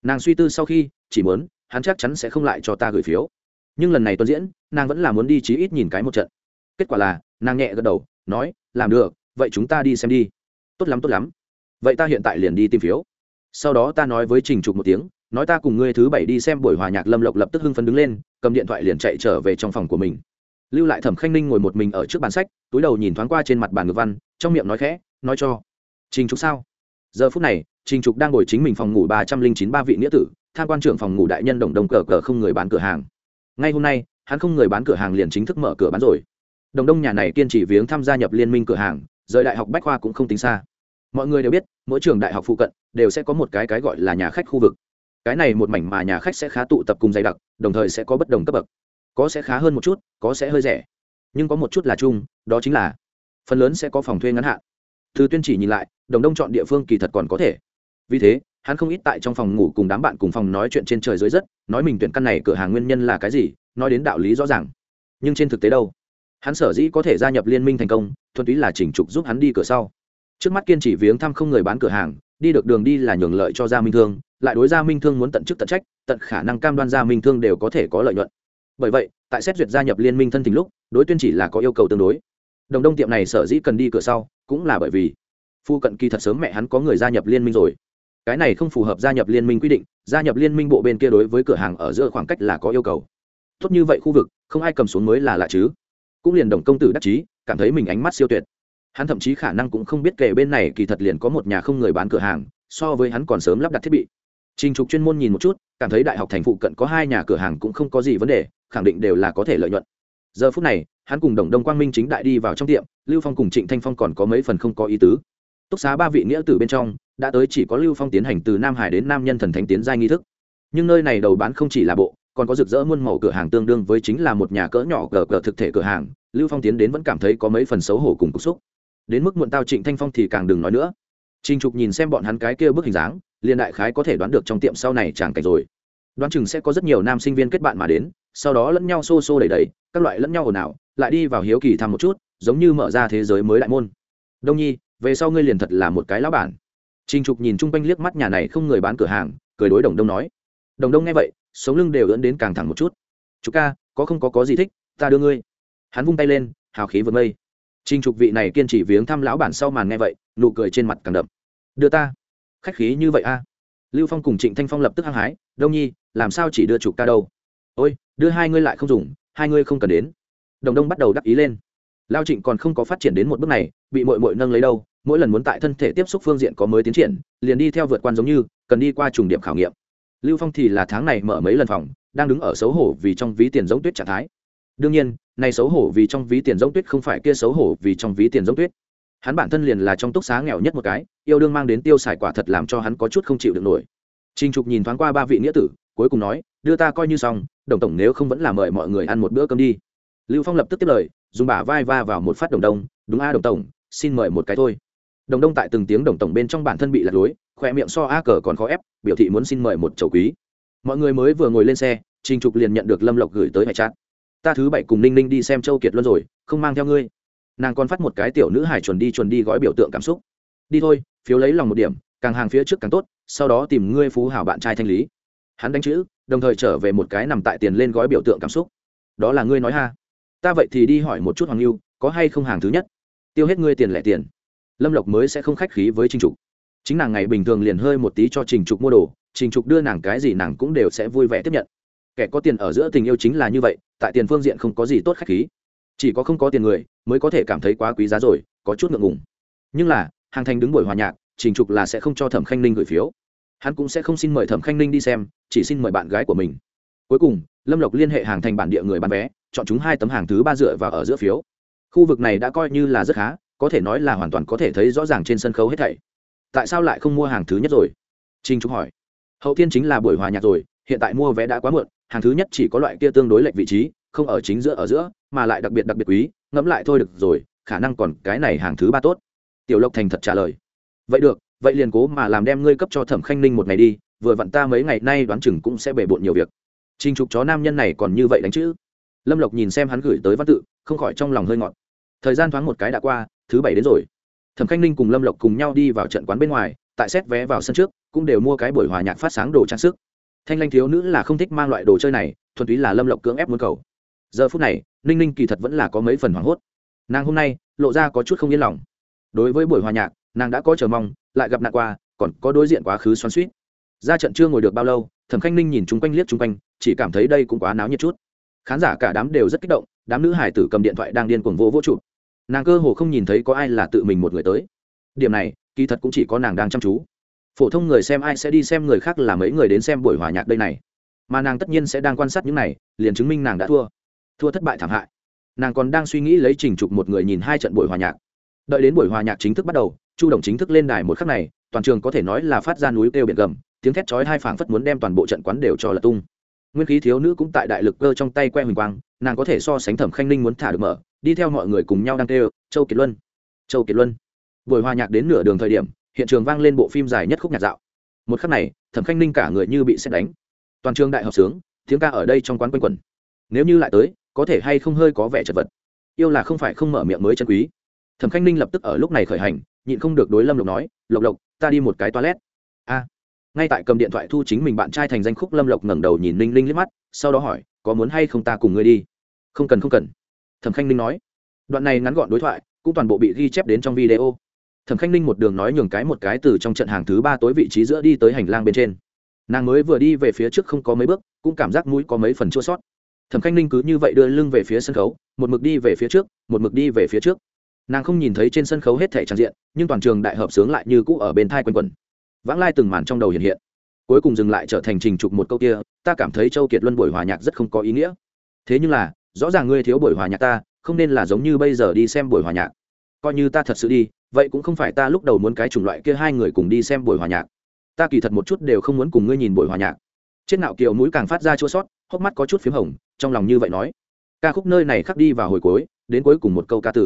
Speaker 1: Nàng suy tư sau khi, chỉ muốn, hắn chắc chắn sẽ không lại cho ta gửi phiếu. Nhưng lần này tuân diễn, nàng vẫn là muốn đi chí ít nhìn cái một trận. Kết quả là, nàng nhẹ gật đầu, nói làm được, vậy chúng ta đi xem đi. Tốt lắm tốt lắm. Vậy ta hiện tại liền đi tìm phiếu. Sau đó ta nói với trình trục một tiếng, nói ta cùng ngươi thứ bảy đi xem buổi hòa nhạc lâm lộc lập tức hưng phấn đứng lên, cầm điện thoại liền chạy trở về trong phòng của mình. Lưu lại thẩm khanh ninh ngồi một mình ở trước bàn sách, túi đầu nhìn thoáng qua trên mặt bàn ngữ văn, trong miệng nói khẽ, nói cho. Trình trục sao? Giờ phút này, trình trục đang ngồi chính mình phòng ngủ ba trăm linh chín ba vị nghĩa tử, tham quan trưởng phòng ngủ đại nhân đồng đồng cờ cờ không người bán cửa hàng. Ngay hôm nay, hắn không người bán cửa hàng liền chính thức mở cửa bán rồi đồng đông nhà này kiên trì viếng tham gia nhập liên minh cửa hàng, rời đại học bách khoa cũng không tính xa. Mọi người đều biết, mỗi trường đại học phụ cận đều sẽ có một cái cái gọi là nhà khách khu vực. Cái này một mảnh mà nhà khách sẽ khá tụ tập cùng dày đặc, đồng thời sẽ có bất đồng cấp bậc. Có sẽ khá hơn một chút, có sẽ hơi rẻ. Nhưng có một chút là chung, đó chính là phần lớn sẽ có phòng thuê ngắn hạn. Từ tuyên chỉ nhìn lại, đồng đông chọn địa phương kỳ thật còn có thể. Vì thế, hắn không ít tại trong phòng ngủ cùng đám bạn cùng phòng nói chuyện trên trời dưới rất nói mình tuyển căn này cửa hàng nguyên nhân là cái gì, nói đến đạo lý rõ ràng. Nhưng trên thực tế đâu? Hắn sở dĩ có thể gia nhập liên minh thành công, thuần túy là chỉnh trục giúp hắn đi cửa sau. Trước mắt kiên trì viếng thăm không người bán cửa hàng, đi được đường đi là nhường lợi cho gia minh thương, lại đối gia minh thương muốn tận chức tận trách, tận khả năng cam đoan gia minh thương đều có thể có lợi nhuận. Bởi vậy, tại xét duyệt gia nhập liên minh thân tình lúc, đối tuyên chỉ là có yêu cầu tương đối. Đồng đông tiệm này sở dĩ cần đi cửa sau, cũng là bởi vì phu cận kỳ thật sớm mẹ hắn có người gia nhập liên minh rồi. Cái này không phù hợp gia nhập liên minh quy định, gia nhập liên minh bộ bên kia đối với cửa hàng ở giữa khoảng cách là có yêu cầu. Tốt như vậy khu vực, không ai cầm xuống mới là lạ chứ cũng liền đồng công tử đắc chí, cảm thấy mình ánh mắt siêu tuyệt. Hắn thậm chí khả năng cũng không biết kể bên này kỳ thật liền có một nhà không người bán cửa hàng, so với hắn còn sớm lắp đặt thiết bị. Trình trục chuyên môn nhìn một chút, cảm thấy đại học thành phụ cận có hai nhà cửa hàng cũng không có gì vấn đề, khẳng định đều là có thể lợi nhuận. Giờ phút này, hắn cùng đồng đông quang minh chính đại đi vào trong tiệm, lưu phong cùng trịnh thanh phong còn có mấy phần không có ý tứ. Túc xá ba vị nghĩa tử bên trong, đã tới chỉ có lưu phong tiến hành từ nam hải đến nam nhân thần thánh tiến giai nghi thức. Nhưng nơi này đầu bán không chỉ là bộ còn có rực rỡ muôn màu cửa hàng tương đương với chính là một nhà cỡ nhỏ cờ cờ thực thể cửa hàng, lưu phong tiến đến vẫn cảm thấy có mấy phần xấu hổ cùng cục xúc. Đến mức muộn tao trịnh thanh phong thì càng đừng nói nữa. Trinh trục nhìn xem bọn hắn cái kia bức hình dáng, liền đại khái có thể đoán được trong tiệm sau này chẳng cảnh rồi. Đoán chừng sẽ có rất nhiều nam sinh viên kết bạn mà đến, sau đó lẫn nhau xô xô đầy đầy các loại lẫn nhau ồn ào, lại đi vào hiếu kỳ thăm một chút, giống như mở ra thế giới mới đại môn. Đông nhi, về sau ngươi liền thật là một cái lão bản. Trinh trục nhìn chung quanh liếc mắt nhà này không người bán cửa hàng, cười đối đồng đông nói. Đồng đông nghe vậy sống lưng đều ưỡn đến càng thẳng một chút. Chú ca, có không có có gì thích, ta đưa ngươi. Hắn vung tay lên, hào khí vượt mây trinh trục vị này kiên trì viếng thăm lão bản sau màn nghe vậy, nụ cười trên mặt càng đậm. Đưa ta. Khách khí như vậy a lưu phong cùng trịnh thanh phong lập tức hăng hái. Đông nhi, làm sao chỉ đưa chục ca đâu? Ôi, đưa hai ngươi lại không dùng, hai ngươi không cần đến. Đồng đông bắt đầu đắc ý lên. Lao trịnh còn không có phát triển đến một bước này, bị mội mội nâng lấy đâu, mỗi lần muốn tại thân thể tiếp xúc phương diện có mới tiến triển, liền đi theo vượt quan giống như, cần đi qua trùng điểm khảo nghiệm lưu phong thì là tháng này mở mấy lần phòng, đang đứng ở xấu hổ vì trong ví tiền giống tuyết trạng thái. Đương nhiên, này xấu hổ vì trong ví tiền giống tuyết không phải kia xấu hổ vì trong ví tiền giống tuyết. Hắn bản thân liền là trong túc xá nghèo nhất một cái, yêu đương mang đến tiêu xài quả thật làm cho hắn có chút không chịu được nổi. Trinh trục nhìn thoáng qua ba vị nghĩa tử, cuối cùng nói, đưa ta coi như xong, đồng tổng nếu không vẫn là mời mọi người ăn một bữa cơm đi. Lưu phong lập tức tiếp lời, dùng bả vai va vào một phát đồng đông, đúng a đồng tổng, xin mời một cái thôi đồng đông tại từng tiếng đồng tổng bên trong bản thân bị lạc lối, khoe miệng so a cờ còn khó ép, biểu thị muốn xin mời một chầu quý. Mọi người mới vừa ngồi lên xe, trình trục liền nhận được lâm lộc gửi tới hải trát ta thứ bảy cùng ninh ninh đi xem châu kiệt luân rồi, không mang theo ngươi. Nàng còn phát một cái tiểu nữ hải chuẩn đi chuẩn đi gói biểu tượng cảm xúc. Đi thôi, phiếu lấy lòng một điểm, càng hàng phía trước càng tốt, sau đó tìm ngươi phú hảo bạn trai thanh lý. Hắn đánh chữ, đồng thời trở về một cái nằm tại tiền lên gói biểu tượng cảm xúc. Đó là ngươi nói ha. Ta vậy thì đi hỏi một chút hoàng lưu có hay không hàng thứ nhất? Tiêu hết ngươi tiền lẻ tiền lâm lộc mới sẽ không khách khí với trình trục. Chính nàng ngày bình thường liền hơi một tí cho trình trục mua đồ, trình trục đưa nàng cái gì nàng cũng đều sẽ vui vẻ tiếp nhận. Kẻ có tiền ở giữa tình yêu chính là như vậy, tại tiền phương diện không có gì tốt khách khí. Chỉ có không có tiền người, mới có thể cảm thấy quá quý giá rồi, có chút ngượng ngùng. Nhưng là, hàng thành đứng buổi hòa nhạc, trình trục là sẽ không cho thẩm khanh ninh gửi phiếu. Hắn cũng sẽ không xin mời thẩm khanh ninh đi xem, chỉ xin mời bạn gái của mình. Cuối cùng, lâm lộc liên hệ hàng thành bản địa người bán vé, chọn chúng hai tấm hàng thứ ba dựa vào ở giữa phiếu. Khu vực này đã coi như là rất khá có thể nói là hoàn toàn có thể thấy rõ ràng trên sân khấu hết thảy. Tại sao lại không mua hàng thứ nhất rồi? Trinh trúc hỏi. Hậu tiên chính là buổi hòa nhạc rồi, hiện tại mua vé đã quá muộn, hàng thứ nhất chỉ có loại kia tương đối lệch vị trí, không ở chính giữa ở giữa, mà lại đặc biệt đặc biệt quý, ngẫm lại thôi được rồi, khả năng còn cái này hàng thứ ba tốt. Tiểu lộc thành thật trả lời. Vậy được, vậy liền cố mà làm đem ngươi cấp cho thẩm khanh ninh một ngày đi, vừa vặn ta mấy ngày nay đoán chừng cũng sẽ bể bộn nhiều việc. Trinh trục chó nam nhân này còn như vậy đánh chữ. Lâm lộc nhìn xem hắn gửi tới văn tự, không khỏi trong lòng hơi ngọt. Thời gian thoáng một cái đã qua thứ bảy đến rồi. Thẩm khanh ninh cùng lâm lộc cùng nhau đi vào trận quán bên ngoài, tại xét vé vào sân trước, cũng đều mua cái buổi hòa nhạc phát sáng đồ trang sức. Thanh lanh thiếu nữ là không thích mang loại đồ chơi này, thuần túy là lâm lộc cưỡng ép muốn cầu. Giờ phút này, ninh ninh kỳ thật vẫn là có mấy phần hoảng hốt. Nàng hôm nay, lộ ra có chút không yên lòng. Đối với buổi hòa nhạc, nàng đã có chờ mong, lại gặp nạn qua, còn có đối diện quá khứ xoắn suýt ra trận chưa ngồi được bao lâu, thẩm khanh ninh nhìn chung quanh liếc chung quanh, chỉ cảm thấy đây cũng quá náo nhiệt chút. Khán giả cả đám đều rất kích động, đám nữ hải tử cầm điện thoại đang điên cuồng vô vô chụp nàng cơ hồ không nhìn thấy có ai là tự mình một người tới. Điểm này, kỳ thật cũng chỉ có nàng đang chăm chú. Phổ thông người xem ai sẽ đi xem người khác là mấy người đến xem buổi hòa nhạc đây này. Mà nàng tất nhiên sẽ đang quan sát những này, liền chứng minh nàng đã thua. Thua thất bại thảm hại. Nàng còn đang suy nghĩ lấy trình trục một người nhìn hai trận buổi hòa nhạc. Đợi đến buổi hòa nhạc chính thức bắt đầu, chu động chính thức lên đài một khắc này, toàn trường có thể nói là phát ra núi kêu biển gầm, tiếng thét chói hai phảng phất muốn đem toàn bộ trận quán đều cho là tung nguyên khí thiếu nữ cũng tại đại lực cơ trong tay que huỳnh quang, nàng có thể so sánh thẩm khanh ninh muốn thả được mở, đi theo mọi người cùng nhau đang kêu, châu kiệt luân, châu kiệt luân. Buổi hòa nhạc đến nửa đường thời điểm, hiện trường vang lên bộ phim dài nhất khúc nhạc dạo. Một khắc này, thẩm khanh ninh cả người như bị xét đánh. Toàn trường đại học sướng, tiếng ca ở đây trong quán quanh quẩn. Nếu như lại tới, có thể hay không hơi có vẻ chật vật. Yêu là không phải không mở miệng mới chân quý. Thẩm khanh ninh lập tức ở lúc này khởi hành, nhịn không được đối lâm lộc nói, lộc lộc, ta đi một cái toilet. A ngay tại cầm điện thoại thu chính mình bạn trai thành danh khúc lâm lộc ngẩng đầu nhìn ninh linh liếc mắt, sau đó hỏi, có muốn hay không ta cùng ngươi đi? Không cần không cần. Thẩm khanh ninh nói. Đoạn này ngắn gọn đối thoại, cũng toàn bộ bị ghi chép đến trong video. Thẩm khanh ninh một đường nói nhường cái một cái từ trong trận hàng thứ ba tối vị trí giữa đi tới hành lang bên trên. Nàng mới vừa đi về phía trước không có mấy bước, cũng cảm giác mũi có mấy phần chua sót. Thẩm khanh ninh cứ như vậy đưa lưng về phía sân khấu, một mực đi về phía trước, một mực đi về phía trước. Nàng không nhìn thấy trên sân khấu hết thể trang diện, nhưng toàn trường đại hợp sướng lại như cũ ở bên thai quanh quẩn vãng lai từng màn trong đầu hiện hiện. Cuối cùng dừng lại trở thành trình trục một câu kia, ta cảm thấy châu kiệt luân buổi hòa nhạc rất không có ý nghĩa. Thế nhưng là, rõ ràng ngươi thiếu buổi hòa nhạc ta, không nên là giống như bây giờ đi xem buổi hòa nhạc. Coi như ta thật sự đi, vậy cũng không phải ta lúc đầu muốn cái chủng loại kia hai người cùng đi xem buổi hòa nhạc. Ta kỳ thật một chút đều không muốn cùng ngươi nhìn buổi hòa nhạc. Trên nạo kiều mũi càng phát ra chua sót, hốc mắt có chút p h í m hồng, trong lòng như vậy nói. Ca khúc nơi này khắc đi vào hồi cuối, đến cuối cùng một câu ca tử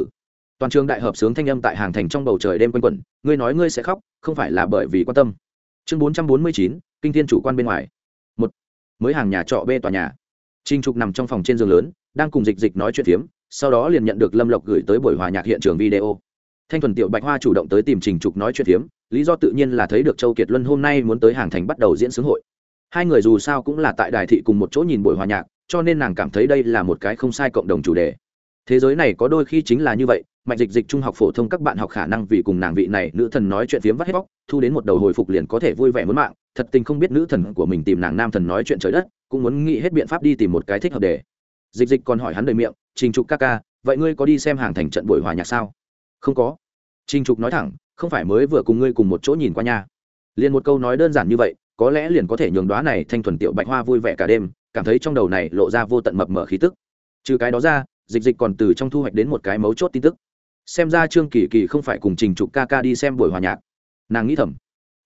Speaker 1: toàn trường đại hợp sướng thanh âm tại hàng thành trong bầu trời đêm quanh quẩn, ngươi nói ngươi sẽ khóc, không phải là bởi vì quan tâm. Chương bốn trăm bốn mươi chín, kinh thiên chủ quan bên ngoài. Một, mới hàng nhà trọ b tòa nhà. Trinh trục nằm trong phòng trên giường lớn, đang cùng dịch dịch nói chuyện phiếm, sau đó liền nhận được lâm lộc gửi tới buổi hòa nhạc hiện trường video. Thanh thuần tiểu bạch hoa chủ động tới tìm trình trục nói chuyện phiếm, lý do tự nhiên là thấy được châu kiệt luân hôm nay muốn tới hàng thành bắt đầu diễn xướng hội. Hai người dù sao cũng là tại đài thị cùng một chỗ nhìn buổi hòa nhạc, cho nên nàng cảm thấy đây là một cái không sai cộng đồng chủ đề. Thế giới này có đôi khi chính là như vậy mạnh dịch dịch trung học phổ thông các bạn học khả năng vì cùng nàng vị này nữ thần nói chuyện phiếm vắt hết bóc, thu đến một đầu hồi phục liền có thể vui vẻ muốn mạng. Thật tình không biết nữ thần của mình tìm nàng nam thần nói chuyện trời đất, cũng muốn nghĩ hết biện pháp đi tìm một cái thích hợp để. Dịch dịch còn hỏi hắn đời miệng, trình trục ca ca, vậy ngươi có đi xem hàng thành trận buổi hòa nhạc sao? Không có. Trình trục nói thẳng, không phải mới vừa cùng ngươi cùng một chỗ nhìn qua nhà liền một câu nói đơn giản như vậy, có lẽ liền có thể nhường đoá này thanh thuần tiểu bạch hoa vui vẻ cả đêm, cảm thấy trong đầu này lộ ra vô tận mập mở khí tức. Trừ cái đó ra, dịch dịch còn từ trong thu hoạch đến một cái mấu chốt tin tức xem ra trương kỳ kỳ không phải cùng trình trục ca ca đi xem buổi hòa nhạc. Nàng nghĩ thầm,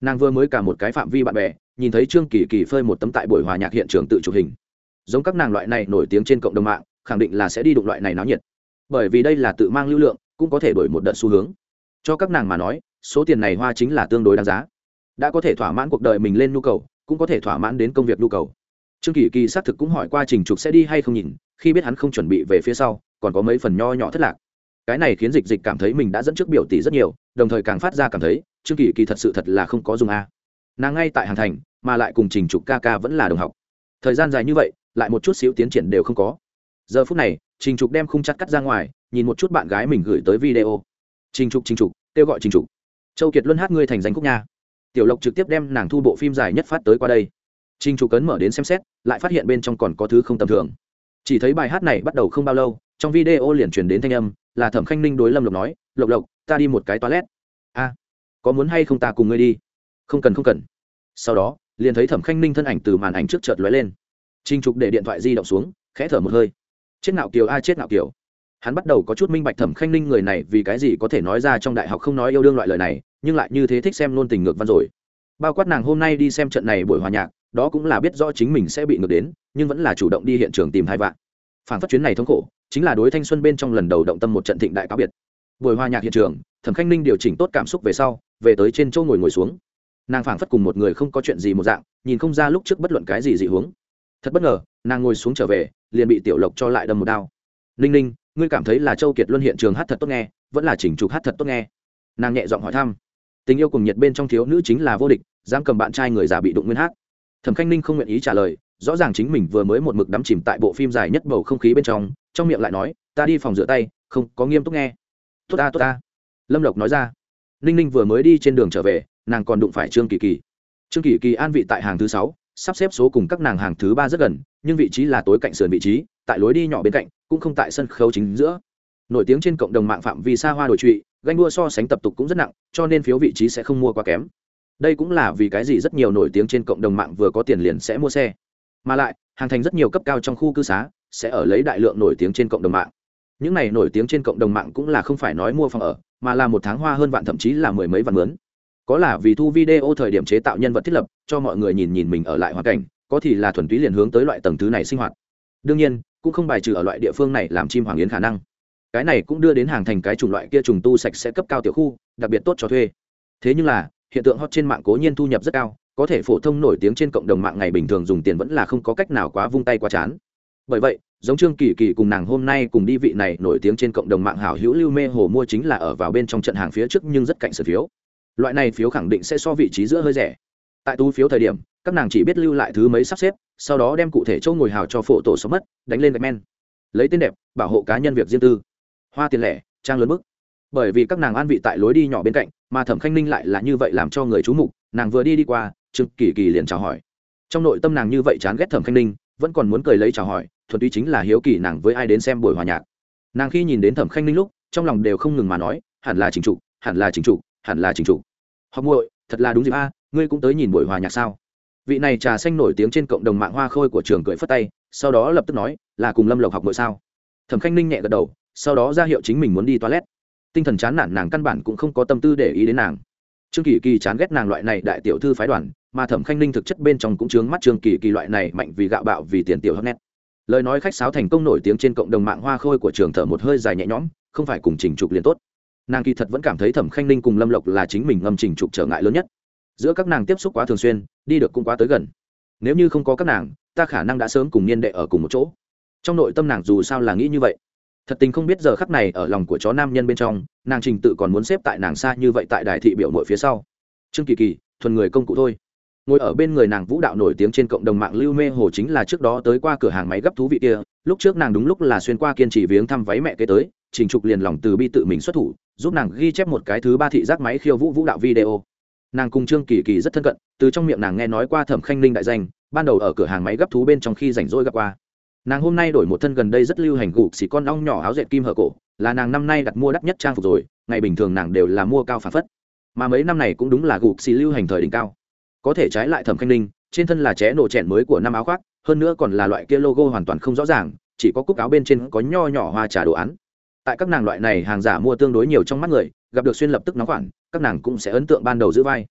Speaker 1: nàng vừa mới cả một cái phạm vi bạn bè, nhìn thấy trương kỳ kỳ phơi một tấm tại buổi hòa nhạc hiện trường tự chụp hình. Giống các nàng loại này nổi tiếng trên cộng đồng mạng, khẳng định là sẽ đi đụng loại này náo nhiệt. Bởi vì đây là tự mang lưu lượng, cũng có thể đổi một đợt xu hướng. Cho các nàng mà nói, số tiền này hoa chính là tương đối đáng giá. Đã có thể thỏa mãn cuộc đời mình lên nhu cầu, cũng có thể thỏa mãn đến công việc nhu cầu. Trương kỳ kỳ xác thực cũng hỏi qua trình trục sẽ đi hay không nhìn, khi biết hắn không chuẩn bị về phía sau, còn có mấy phần nho nhỏ thất lạc cái này khiến dịch dịch cảm thấy mình đã dẫn trước biểu tỷ rất nhiều, đồng thời càng phát ra cảm thấy, trương kỳ kỳ thật sự thật là không có dùng a. Nàng ngay tại hàng thành, mà lại cùng trình trục ca ca vẫn là đồng học. Thời gian dài như vậy, lại một chút xíu tiến triển đều không có. Giờ phút này, trình trục đem khung chặt cắt ra ngoài, nhìn một chút bạn gái mình gửi tới video. Trình trục trình trục, kêu gọi trình trục. Châu kiệt luân hát ngươi thành danh khúc nha. Tiểu lộc trực tiếp đem nàng thu bộ phim dài nhất phát tới qua đây. Trình trục cấn mở đến xem xét, lại phát hiện bên trong còn có thứ không tầm thường. Chỉ thấy bài hát này bắt đầu không bao lâu, trong video liền truyền đến thanh âm là thẩm khanh ninh đối lâm lộc nói, lộc lộc, ta đi một cái toilet. A, có muốn hay không ta cùng ngươi đi? Không cần không cần. Sau đó, liền thấy thẩm khanh ninh thân ảnh từ màn ảnh trước chợt lóe lên. Trinh trục để điện thoại di động xuống, khẽ thở một hơi. Chết nạo kiều, a, chết nạo kiều. Hắn bắt đầu có chút minh bạch thẩm khanh ninh người này vì cái gì có thể nói ra trong đại học không nói yêu đương loại lời này, nhưng lại như thế thích xem luôn tình ngược văn rồi. Bao quát nàng hôm nay đi xem trận này buổi hòa nhạc, đó cũng là biết rõ chính mình sẽ bị ngược đến, nhưng vẫn là chủ động đi hiện trường tìm hai vạn phản phát chuyến này thống khổ, chính là đối thanh xuân bên trong lần đầu động tâm một trận thịnh đại cáo biệt. Buổi hòa nhạc hiện trường, thẩm khanh ninh điều chỉnh tốt cảm xúc về sau, về tới trên chỗ ngồi ngồi xuống. Nàng phảng phất cùng một người không có chuyện gì một dạng, nhìn không ra lúc trước bất luận cái gì dị hướng. Thật bất ngờ, nàng ngồi xuống trở về, liền bị tiểu lộc cho lại đâm một đao. Ninh ninh, ngươi cảm thấy là châu kiệt luân hiện trường hát thật tốt nghe, vẫn là chỉnh trục hát thật tốt nghe? Nàng nhẹ giọng hỏi thăm. Tình yêu cùng nhiệt bên trong thiếu nữ chính là vô địch, dám cầm bạn trai người già bị đụng nguyên hát. Thẩm khanh ninh không nguyện ý trả lời rõ ràng chính mình vừa mới một mực đắm chìm tại bộ phim dài nhất bầu không khí bên trong trong miệng lại nói, ta đi phòng rửa tay, không, có nghiêm túc nghe. Tốt ta tốt ta, lâm lộc nói ra. Ninh ninh vừa mới đi trên đường trở về, nàng còn đụng phải trương kỳ kỳ. Trương kỳ kỳ an vị tại hàng thứ sáu, sắp xếp số cùng các nàng hàng thứ ba rất gần, nhưng vị trí là tối cạnh sườn vị trí, tại lối đi nhỏ bên cạnh, cũng không tại sân khấu chính giữa. Nổi tiếng trên cộng đồng mạng phạm vì xa hoa đổi trụy, ganh đua so sánh tập tục cũng rất nặng, cho nên phiếu vị trí sẽ không mua quá kém. Đây cũng là vì cái gì rất nhiều nổi tiếng trên cộng đồng mạng vừa có tiền liền sẽ mua xe mà lại, hàng thành rất nhiều cấp cao trong khu cư xá sẽ ở lấy đại lượng nổi tiếng trên cộng đồng mạng. Những này nổi tiếng trên cộng đồng mạng cũng là không phải nói mua phòng ở, mà là một tháng hoa hơn vạn, thậm chí là mười mấy vạn mướn. Có là vì thu video thời điểm chế tạo nhân vật thiết lập, cho mọi người nhìn nhìn mình ở lại hoàn cảnh, có thì là thuần túy liền hướng tới loại tầng thứ này sinh hoạt. Đương nhiên, cũng không bài trừ ở loại địa phương này làm chim hoàng yến khả năng. Cái này cũng đưa đến hàng thành cái chủng loại kia trùng tu sạch sẽ cấp cao tiểu khu, đặc biệt tốt cho thuê. Thế nhưng là, hiện tượng hot trên mạng cố nhiên thu nhập rất cao có thể phổ thông nổi tiếng trên cộng đồng mạng ngày bình thường dùng tiền vẫn là không có cách nào quá vung tay quá chán. Bởi vậy, giống trương kỳ kỳ cùng nàng hôm nay cùng đi vị này nổi tiếng trên cộng đồng mạng hảo hữu lưu mê hồ mua chính là ở vào bên trong trận hàng phía trước nhưng rất cạnh sở phiếu. Loại này phiếu khẳng định sẽ so vị trí giữa hơi rẻ. Tại túi phiếu thời điểm, các nàng chỉ biết lưu lại thứ mấy sắp xếp, sau đó đem cụ thể chỗ ngồi hào cho phổ tổ sống mất, đánh lên gạch men. Lấy tên đẹp, bảo hộ cá nhân việc riêng tư. Hoa tiền lẻ, trang lớn mức bởi vì các nàng an vị tại lối đi nhỏ bên cạnh, mà thẩm khanh ninh lại là như vậy làm cho người chú mục, nàng vừa đi đi qua trương kỳ kỳ liền chào hỏi. Trong nội tâm nàng như vậy chán ghét thẩm khanh ninh, vẫn còn muốn cười lấy chào hỏi, thuần túy chính là hiếu kỳ nàng với ai đến xem buổi hòa nhạc. Nàng khi nhìn đến thẩm khanh ninh lúc, trong lòng đều không ngừng mà nói, hẳn là chính trụ hẳn là chính trụ hẳn là chính trụ học muội, thật là đúng dịp a, ngươi cũng tới nhìn buổi hòa nhạc sao? Vị này trà xanh nổi tiếng trên cộng đồng mạng hoa khôi của trường cười phất tay, sau đó lập tức nói, là cùng lâm lộc học muội sao? Thẩm khanh ninh nhẹ gật đầu, sau đó ra hiệu chính mình muốn đi toilet. Tinh thần chán nản nàng căn bản cũng không có tâm tư để ý đến nàng. Trương kỳ kỳ chán ghét nàng loại này đại tiểu thư phái đoàn mà thẩm khanh ninh thực chất bên trong cũng chướng mắt trường kỳ kỳ loại này mạnh vì gạo bạo vì tiền tiểu hấp nét. Lời nói khách sáo thành công nổi tiếng trên cộng đồng mạng hoa khôi của trường thở một hơi dài nhẹ nhõm, không phải cùng trình trục liền tốt. Nàng kỳ thật vẫn cảm thấy thẩm khanh ninh cùng lâm lộc là chính mình ngâm trình trục trở ngại lớn nhất. Giữa các nàng tiếp xúc quá thường xuyên, đi được cũng quá tới gần. Nếu như không có các nàng, ta khả năng đã sớm cùng niên đệ ở cùng một chỗ. Trong nội tâm nàng dù sao là nghĩ như vậy. Thật tình không biết giờ khắc này ở lòng của chó nam nhân bên trong, nàng trình tự còn muốn xếp tại nàng xa như vậy tại đài thị biểu mội phía sau. Trương kỳ kỳ, thuần người công cụ thôi ngồi ở bên người nàng vũ đạo nổi tiếng trên cộng đồng mạng lưu mê hồ chính là trước đó tới qua cửa hàng máy gấp thú vị kia, lúc trước nàng đúng lúc là xuyên qua kiên trì viếng thăm váy mẹ kế tới, trình trục liền lòng từ bi tự mình xuất thủ, giúp nàng ghi chép một cái thứ ba thị giác máy khiêu vũ vũ đạo video. Nàng cùng trương kỳ kỳ rất thân cận, từ trong miệng nàng nghe nói qua thẩm khanh ninh đại danh, ban đầu ở cửa hàng máy gấp thú bên trong khi rảnh rỗi gặp qua. Nàng hôm nay đổi một thân gần đây rất lưu hành gục xì con ong nhỏ áo dệt kim hở cổ, là nàng năm nay đặt mua đắt nhất trang phục rồi, ngày bình thường nàng đều là mua cao phản phất. Mà mấy năm này cũng đúng là gục xì lưu hành thời đỉnh cao có thể trái lại thẩm khanh ninh, trên thân là ché nổ chèn mới của năm áo khoác, hơn nữa còn là loại kia logo hoàn toàn không rõ ràng, chỉ có cúc áo bên trên có nho nhỏ hoa trà đồ án. Tại các nàng loại này hàng giả mua tương đối nhiều trong mắt người, gặp được xuyên lập tức nóng khoản, các nàng cũng sẽ ấn tượng ban đầu giữ vai.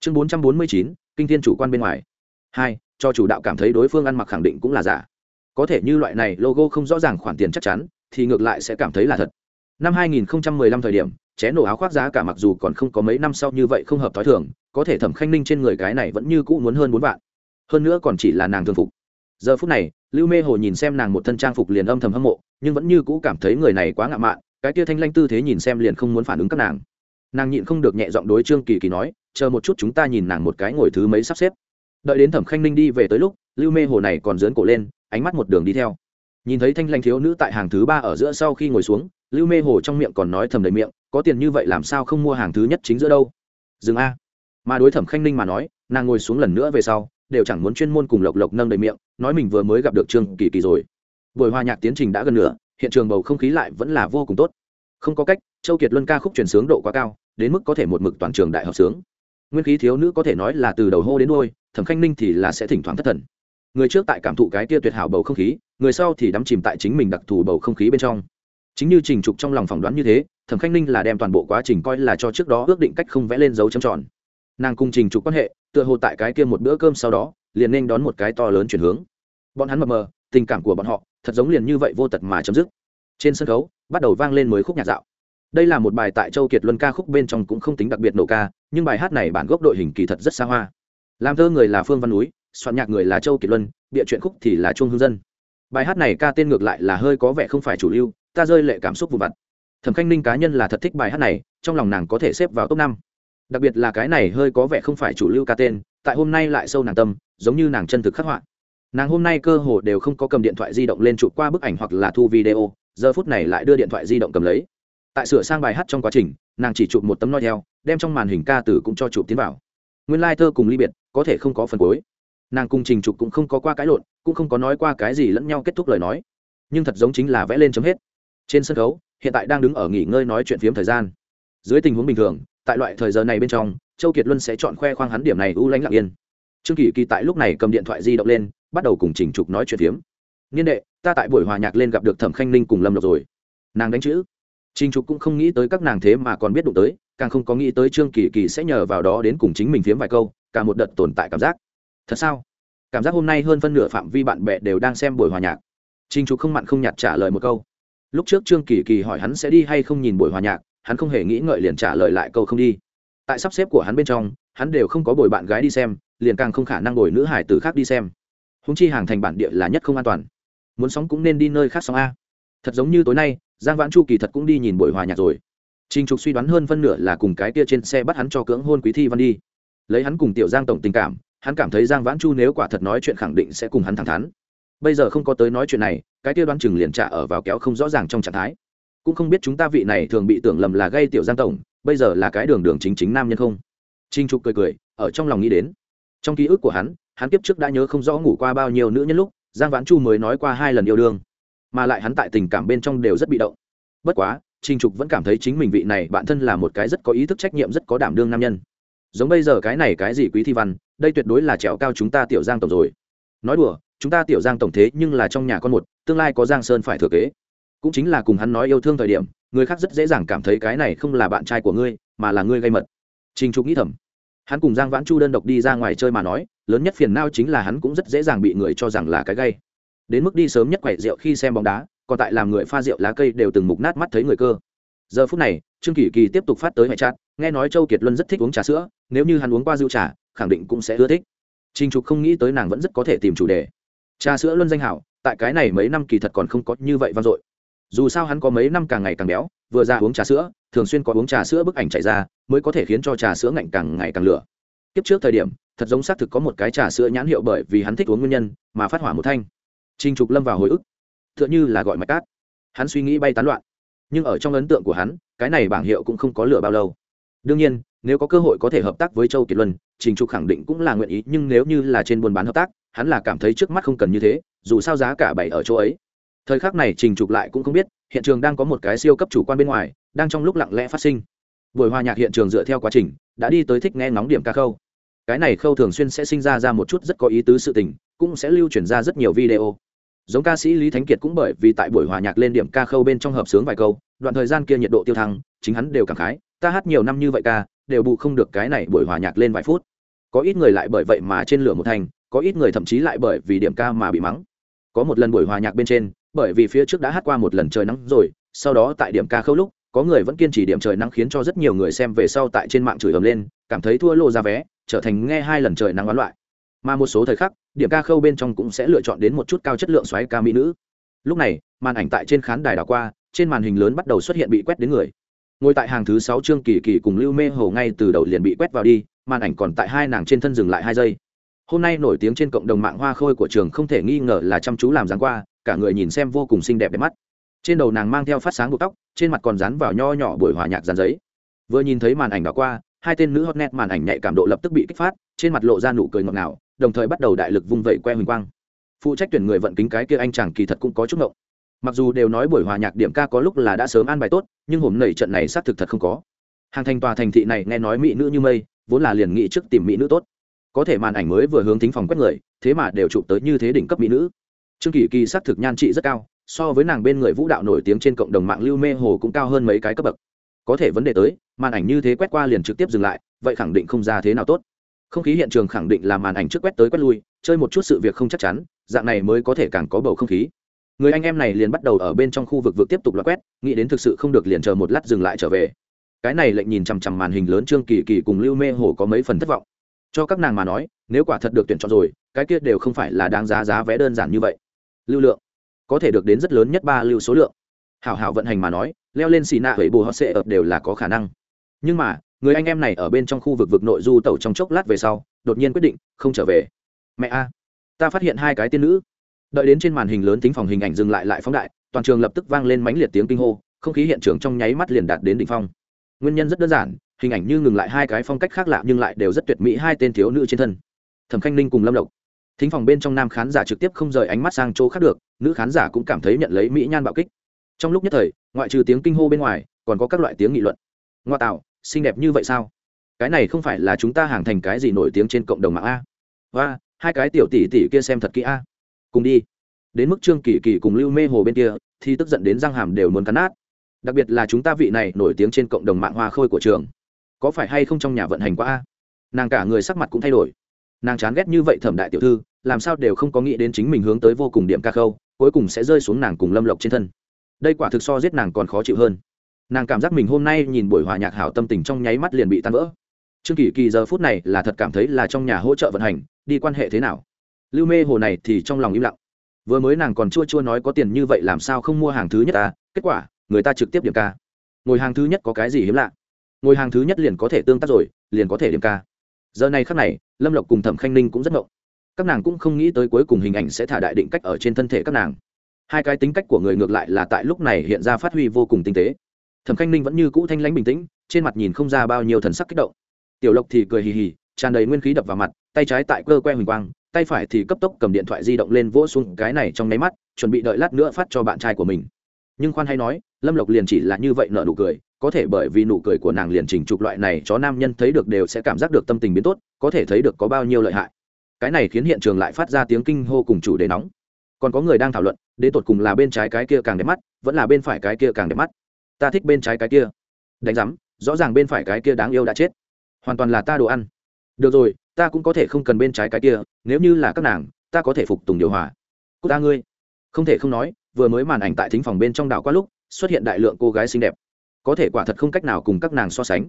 Speaker 1: Chương bốn trăm bốn mươi chín, kinh thiên chủ quan bên ngoài. Hai, cho chủ đạo cảm thấy đối phương ăn mặc khẳng định cũng là giả. Có thể như loại này logo không rõ ràng khoản tiền chắc chắn, thì ngược lại sẽ cảm thấy là thật. Năm 2015 thời điểm ché nổ áo khoác giá cả mặc dù còn không có mấy năm sau như vậy không hợp thói thường, có thể thẩm khanh ninh trên người cái này vẫn như cũ muốn hơn bốn vạn. Hơn nữa còn chỉ là nàng thường phục. Giờ phút này, lưu mê hồ nhìn xem nàng một thân trang phục liền âm thầm hâm mộ, nhưng vẫn như cũ cảm thấy người này quá ngạo mạn, cái kia thanh lanh tư thế nhìn xem liền không muốn phản ứng các nàng. Nàng nhịn không được nhẹ giọng đối trương kỳ kỳ nói, chờ một chút chúng ta nhìn nàng một cái ngồi thứ mấy sắp xếp. Đợi đến thẩm khanh ninh đi về tới lúc, lưu mê hồ này còn dớn cổ lên, ánh mắt một đường đi theo. Nhìn thấy thanh lanh thiếu nữ tại hàng thứ ba ở giữa sau khi ngồi xuống lưu mê hồ trong miệng còn nói thầm đầy miệng, có tiền như vậy làm sao không mua hàng thứ nhất chính giữa đâu? Dừng a. Mà đối thẩm khanh ninh mà nói, nàng ngồi xuống lần nữa về sau, đều chẳng muốn chuyên môn cùng lộc lộc nâng đầy miệng, nói mình vừa mới gặp được trương kỳ kỳ rồi. Buổi hòa nhạc tiến trình đã gần nửa, hiện trường bầu không khí lại vẫn là vô cùng tốt. Không có cách, châu kiệt luân ca khúc truyền sướng độ quá cao, đến mức có thể một mực toàn trường đại học sướng. Nguyên khí thiếu nữ có thể nói là từ đầu hô đến đôi thẩm khanh ninh thì là sẽ thỉnh thoảng thất thần. Người trước tại cảm thụ cái tia tuyệt hảo bầu không khí, người sau thì đắm chìm tại chính mình đặc thù bầu không khí bên trong chính như trình trục trong lòng phỏng đoán như thế, thẩm khanh ninh là đem toàn bộ quá trình coi là cho trước đó ước định cách không vẽ lên dấu chấm tròn. Nàng cùng trình trục quan hệ, tựa hồ tại cái kia một bữa cơm sau đó, liền nên đón một cái to lớn chuyển hướng. Bọn hắn mập mờ, tình cảm của bọn họ, thật giống liền như vậy vô tật mà chấm dứt. Trên sân khấu, bắt đầu vang lên mới khúc nhạc dạo. Đây là một bài tại châu kiệt luân ca khúc bên trong cũng không tính đặc biệt nổ ca, nhưng bài hát này bản gốc đội hình kỳ thật rất xa hoa. Làm thơ người là phương văn núi, soạn nhạc người là châu kiệt luân địa chuyện khúc thì là chuông hương dân. Bài hát này ca tên ngược lại là hơi có vẻ không phải chủ lưu ta rơi lệ cảm xúc vụ vặt. Thẩm khanh ninh cá nhân là thật thích bài hát này, trong lòng nàng có thể xếp vào top năm. Đặc biệt là cái này hơi có vẻ không phải chủ lưu ca tên, tại hôm nay lại sâu nàng tâm, giống như nàng chân thực khắc họa. Nàng hôm nay cơ hồ đều không có cầm điện thoại di động lên chụp qua bức ảnh hoặc là thu video, giờ phút này lại đưa điện thoại di động cầm lấy. Tại sửa sang bài hát trong quá trình, nàng chỉ chụp một tấm noi theo, đem trong màn hình ca từ cũng cho chụp tiến vào. Nguyên lai、like、thơ cùng ly biệt, có thể không có phần cuối. Nàng cùng trình chụp cũng không có qua cái lộn, cũng không có nói qua cái gì lẫn nhau kết thúc lời nói. Nhưng thật giống chính là vẽ lên chấm hết trên sân khấu, hiện tại đang đứng ở nghỉ ngơi nói chuyện phiếm thời gian. Dưới tình huống bình thường, tại loại thời giờ này bên trong, châu kiệt luân sẽ chọn khoe khoang hắn điểm này u lãnh lặng yên. Trương kỳ kỳ tại lúc này cầm điện thoại di động lên, bắt đầu cùng trình trục nói chuyện phiếm. Niên đệ, ta tại buổi hòa nhạc lên gặp được thẩm khanh ninh cùng lâm lộc rồi. Nàng đánh chữ. Trình trục cũng không nghĩ tới các nàng thế mà còn biết đụng tới, càng không có nghĩ tới trương kỳ kỳ sẽ nhờ vào đó đến cùng chính mình phiếm vài câu, cả một đợt tồn tại cảm giác. Thật sao? Cảm giác hôm nay hơn phân nửa phạm vi bạn bè đều đang xem buổi hòa nhạc. Trình trục không mặn không nhạt trả lời một câu lúc trước trương kỳ kỳ hỏi hắn sẽ đi hay không nhìn buổi hòa nhạc hắn không hề nghĩ ngợi liền trả lời lại câu không đi. Tại sắp xếp của hắn bên trong hắn đều không có bồi bạn gái đi xem liền càng không khả năng bồi nữ hải tử khác đi xem. Húng chi hàng thành bản địa là nhất không an toàn. Muốn sóng cũng nên đi nơi khác sóng a. Thật giống như tối nay giang vãn chu kỳ thật cũng đi nhìn buổi hòa nhạc rồi. Trình Trục suy đoán hơn phân nửa là cùng cái kia trên xe bắt hắn cho cưỡng hôn Quý Thi Văn đi. Lấy hắn cùng Tiểu Giang tổng tình cảm, hắn cảm thấy Giang Vãn Chu nếu quả thật nói chuyện khẳng định sẽ cùng hắn thẳng thắn. Bây giờ không có tới nói chuyện này, cái kia đoán chừng liền trả ở vào kéo không rõ ràng trong trạng thái. Cũng không biết chúng ta vị này thường bị tưởng lầm là gây Tiểu Giang tổng, bây giờ là cái đường đường chính chính nam nhân không. Trình Trục cười cười, ở trong lòng nghĩ đến. Trong ký ức của hắn, hắn kiếp trước đã nhớ không rõ ngủ qua bao nhiêu nữ nhân lúc, Giang Vãn Chu mới nói qua hai lần yêu đương, mà lại hắn tại tình cảm bên trong đều rất bị động. Bất quá, Trình Trục vẫn cảm thấy chính mình vị này bạn thân là một cái rất có ý thức trách nhiệm rất có đảm đương nam nhân. Giống bây giờ cái này cái gì quý thi văn, đây tuyệt đối là trèo cao chúng ta tiểu Giang tổng rồi. Nói đùa, chúng ta tiểu Giang tổng thế nhưng là trong nhà con một, tương lai có Giang Sơn phải thừa kế. Cũng chính là cùng hắn nói yêu thương thời điểm, người khác rất dễ dàng cảm thấy cái này không là bạn trai của ngươi, mà là ngươi gây mật. Trình Trục nghĩ thầm. Hắn cùng Giang Vãn Chu đơn độc đi ra ngoài chơi mà nói, lớn nhất phiền nao chính là hắn cũng rất dễ dàng bị người cho rằng là cái gây. Đến mức đi sớm nhất khỏe rượu khi xem bóng đá, còn tại làm người pha rượu lá cây đều từng mục nát mắt thấy người cơ giờ phút này trương kỳ kỳ tiếp tục phát tới mẹ chát nghe nói châu kiệt luân rất thích uống trà sữa nếu như hắn uống qua rượu trà khẳng định cũng sẽ ưa thích trình trục không nghĩ tới nàng vẫn rất có thể tìm chủ đề trà sữa luân danh hảo, tại cái này mấy năm kỳ thật còn không có như vậy vang dội. Dù sao hắn có mấy năm càng ngày càng béo, vừa ra uống trà sữa, thường xuyên có uống trà sữa bức ảnh chạy ra, mới có thể khiến cho trà sữa ngạnh càng ngày càng lửa. Tiếp trước thời điểm, thật giống xác thực có một cái trà sữa nhãn hiệu bởi vì hắn thích uống nguyên nhân, mà phát hỏa một thanh. Trinh trục lâm vào hồi ức. Tựa như là gọi mạch cát. Hắn suy nghĩ bay tán loạn. Nhưng ở trong ấn tượng của hắn, cái này bảng hiệu cũng không có lửa bao lâu đương nhiên, nếu có cơ hội có thể hợp tác với châu kiệt luân, trình trục khẳng định cũng là nguyện ý, nhưng nếu như là trên buôn bán hợp tác, hắn là cảm thấy trước mắt không cần như thế, dù sao giá cả bảy ở chỗ ấy. Thời khắc này trình trục lại cũng không biết, hiện trường đang có một cái siêu cấp chủ quan bên ngoài, đang trong lúc lặng lẽ phát sinh. Buổi hòa nhạc hiện trường dựa theo quá trình, đã đi tới thích nghe ngóng điểm ca khâu. Cái này khâu thường xuyên sẽ sinh ra ra một chút rất có ý tứ sự tình, cũng sẽ lưu chuyển ra rất nhiều video. Giống ca sĩ lý thánh kiệt cũng bởi vì tại buổi hòa nhạc lên điểm ca khâu bên trong hợp sướng vài câu, đoạn thời gian kia nhiệt độ tiêu thăng, chính hắn đều cảm khái ta hát nhiều năm như vậy ca, đều bù không được cái này buổi hòa nhạc lên vài phút. Có ít người lại bởi vậy mà trên lửa một thành, có ít người thậm chí lại bởi vì điểm ca mà bị mắng. Có một lần buổi hòa nhạc bên trên, bởi vì phía trước đã hát qua một lần trời nắng rồi, sau đó tại điểm ca khâu lúc, có người vẫn kiên trì điểm trời nắng khiến cho rất nhiều người xem về sau tại trên mạng chửi ầm lên, cảm thấy thua lô ra vé, trở thành nghe hai lần trời nắng bán loại. Mà một số thời khắc, điểm ca khâu bên trong cũng sẽ lựa chọn đến một chút cao chất lượng xoáy ca mỹ nữ. Lúc này, màn ảnh tại trên khán đài đảo qua, trên màn hình lớn bắt đầu xuất hiện bị quét đến người ngồi tại hàng thứ sáu trương kỳ kỳ cùng lưu mê hồ ngay từ đầu liền bị quét vào đi, màn ảnh còn tại hai nàng trên thân dừng lại hai giây. Hôm nay nổi tiếng trên cộng đồng mạng hoa khôi của trường không thể nghi ngờ là chăm chú làm dáng qua, cả người nhìn xem vô cùng xinh đẹp đẹp mắt. Trên đầu nàng mang theo phát sáng buộc tóc, trên mặt còn dán vào nho nhỏ buổi hòa nhạc dàn giấy. Vừa nhìn thấy màn ảnh đó qua, hai tên nữ hot net màn ảnh nhạy cảm độ lập tức bị kích phát, trên mặt lộ ra nụ cười ngọt ngào, đồng thời bắt đầu đại lực vung vẩy que huỳnh quang. Phụ trách tuyển người vận kính cái kia anh chàng kỳ thật cũng có chút ngộng mặc dù đều nói buổi hòa nhạc điểm ca có lúc là đã sớm an bài tốt, nhưng hôm nay trận này xác thực thật không có. Hàng thành tòa thành thị này nghe nói mỹ nữ như mây, vốn là liền nghĩ trước tìm mỹ nữ tốt. Có thể màn ảnh mới vừa hướng thính phòng quét người, thế mà đều chụp tới như thế đỉnh cấp mỹ nữ. Trương kỳ kỳ xác thực nhan trị rất cao, so với nàng bên người vũ đạo nổi tiếng trên cộng đồng mạng lưu mê hồ cũng cao hơn mấy cái cấp bậc. Có thể vấn đề tới, màn ảnh như thế quét qua liền trực tiếp dừng lại, vậy khẳng định không ra thế nào tốt. Không khí hiện trường khẳng định là màn ảnh trước quét tới quét lui, chơi một chút sự việc không chắc chắn, dạng này mới có thể càng có bầu không khí người anh em này liền bắt đầu ở bên trong khu vực vực tiếp tục loại quét, nghĩ đến thực sự không được liền chờ một lát dừng lại trở về. Cái này lệnh nhìn chằm chằm màn hình lớn trương kỳ kỳ cùng lưu mê hồ có mấy phần thất vọng. Cho các nàng mà nói, nếu quả thật được tuyển chọn rồi, cái kia đều không phải là đáng giá giá vé đơn giản như vậy. Lưu lượng, có thể được đến rất lớn nhất ba lưu số lượng. Hảo hảo vận hành mà nói, leo lên xì nạ hủy bù họ sẽ ập đều là có khả năng. Nhưng mà, người anh em này ở bên trong khu vực vực nội du tẩu trong chốc lát về sau, đột nhiên quyết định không trở về. Mẹ a, ta phát hiện hai cái tiên nữ đợi đến trên màn hình lớn tính phòng hình ảnh dừng lại lại phóng đại, toàn trường lập tức vang lên mãnh liệt tiếng kinh hô, không khí hiện trường trong nháy mắt liền đạt đến đỉnh phong. Nguyên nhân rất đơn giản, hình ảnh như ngừng lại hai cái phong cách khác lạ nhưng lại đều rất tuyệt mỹ hai tên thiếu nữ trên thân. Thẩm khanh ninh cùng lâm lộc. Thính phòng bên trong nam khán giả trực tiếp không rời ánh mắt sang chỗ khác được, nữ khán giả cũng cảm thấy nhận lấy mỹ nhan bạo kích. Trong lúc nhất thời, ngoại trừ tiếng kinh hô bên ngoài, còn có các loại tiếng nghị luận. Ngoa tạo, xinh đẹp như vậy sao? Cái này không phải là chúng ta hàng thành cái gì nổi tiếng trên cộng đồng mạng a? Và hai cái tiểu tỷ tỷ kia xem thật kỹ a cùng đi. Đến mức trương kỳ kỳ cùng lưu mê hồ bên kia, thì tức giận đến răng hàm đều muốn cắn nát. Đặc biệt là chúng ta vị này nổi tiếng trên cộng đồng mạng hoa khôi của trường. Có phải hay không trong nhà vận hành quá a? Nàng cả người sắc mặt cũng thay đổi. Nàng chán ghét như vậy thẩm đại tiểu thư, làm sao đều không có nghĩ đến chính mình hướng tới vô cùng điểm ca khâu, cuối cùng sẽ rơi xuống nàng cùng lâm lộc trên thân. Đây quả thực so giết nàng còn khó chịu hơn. Nàng cảm giác mình hôm nay nhìn buổi hòa nhạc hảo tâm tình trong nháy mắt liền bị tan vỡ. Trương kỳ kỳ giờ phút này là thật cảm thấy là trong nhà hỗ trợ vận hành, đi quan hệ thế nào? Lưu mê hồ này thì trong lòng im lặng. Vừa mới nàng còn chua chua nói có tiền như vậy làm sao không mua hàng thứ nhất ta kết quả, người ta trực tiếp điểm ca. Ngồi hàng thứ nhất có cái gì hiếm lạ? Ngồi hàng thứ nhất liền có thể tương tác rồi, liền có thể điểm ca. Giờ này khắc này, lâm lộc cùng thẩm khanh ninh cũng rất ngộng. Các nàng cũng không nghĩ tới cuối cùng hình ảnh sẽ thả đại định cách ở trên thân thể các nàng. Hai cái tính cách của người ngược lại là tại lúc này hiện ra phát huy vô cùng tinh tế. Thẩm khanh ninh vẫn như cũ thanh lãnh bình tĩnh, trên mặt nhìn không ra bao nhiêu thần sắc kích động. Tiểu lộc thì cười hì hì, tràn đầy nguyên khí đập vào mặt, tay trái tại cơ que huỳnh quang tay phải thì cấp tốc cầm điện thoại di động lên vỗ xuống cái này trong nháy mắt, chuẩn bị đợi lát nữa phát cho bạn trai của mình. Nhưng khoan hay nói, lâm lộc liền chỉ là như vậy nợ nụ cười, có thể bởi vì nụ cười của nàng liền chỉnh trục loại này, chó nam nhân thấy được đều sẽ cảm giác được tâm tình biến tốt, có thể thấy được có bao nhiêu lợi hại. Cái này khiến hiện trường lại phát ra tiếng kinh hô cùng chủ đề nóng. Còn có người đang thảo luận, đến tột cùng là bên trái cái kia càng đẹp mắt, vẫn là bên phải cái kia càng đẹp mắt. Ta thích bên trái cái kia. Đánh giám, rõ ràng bên phải cái kia đáng yêu đã chết. Hoàn toàn là ta đồ ăn. Được rồi ta cũng có thể không cần bên trái cái kia, nếu như là các nàng, ta có thể phục tùng điều hòa. Cô ta ngươi. Không thể không nói, vừa mới màn ảnh tại thính phòng bên trong đảo qua lúc, xuất hiện đại lượng cô gái xinh đẹp. Có thể quả thật không cách nào cùng các nàng so sánh.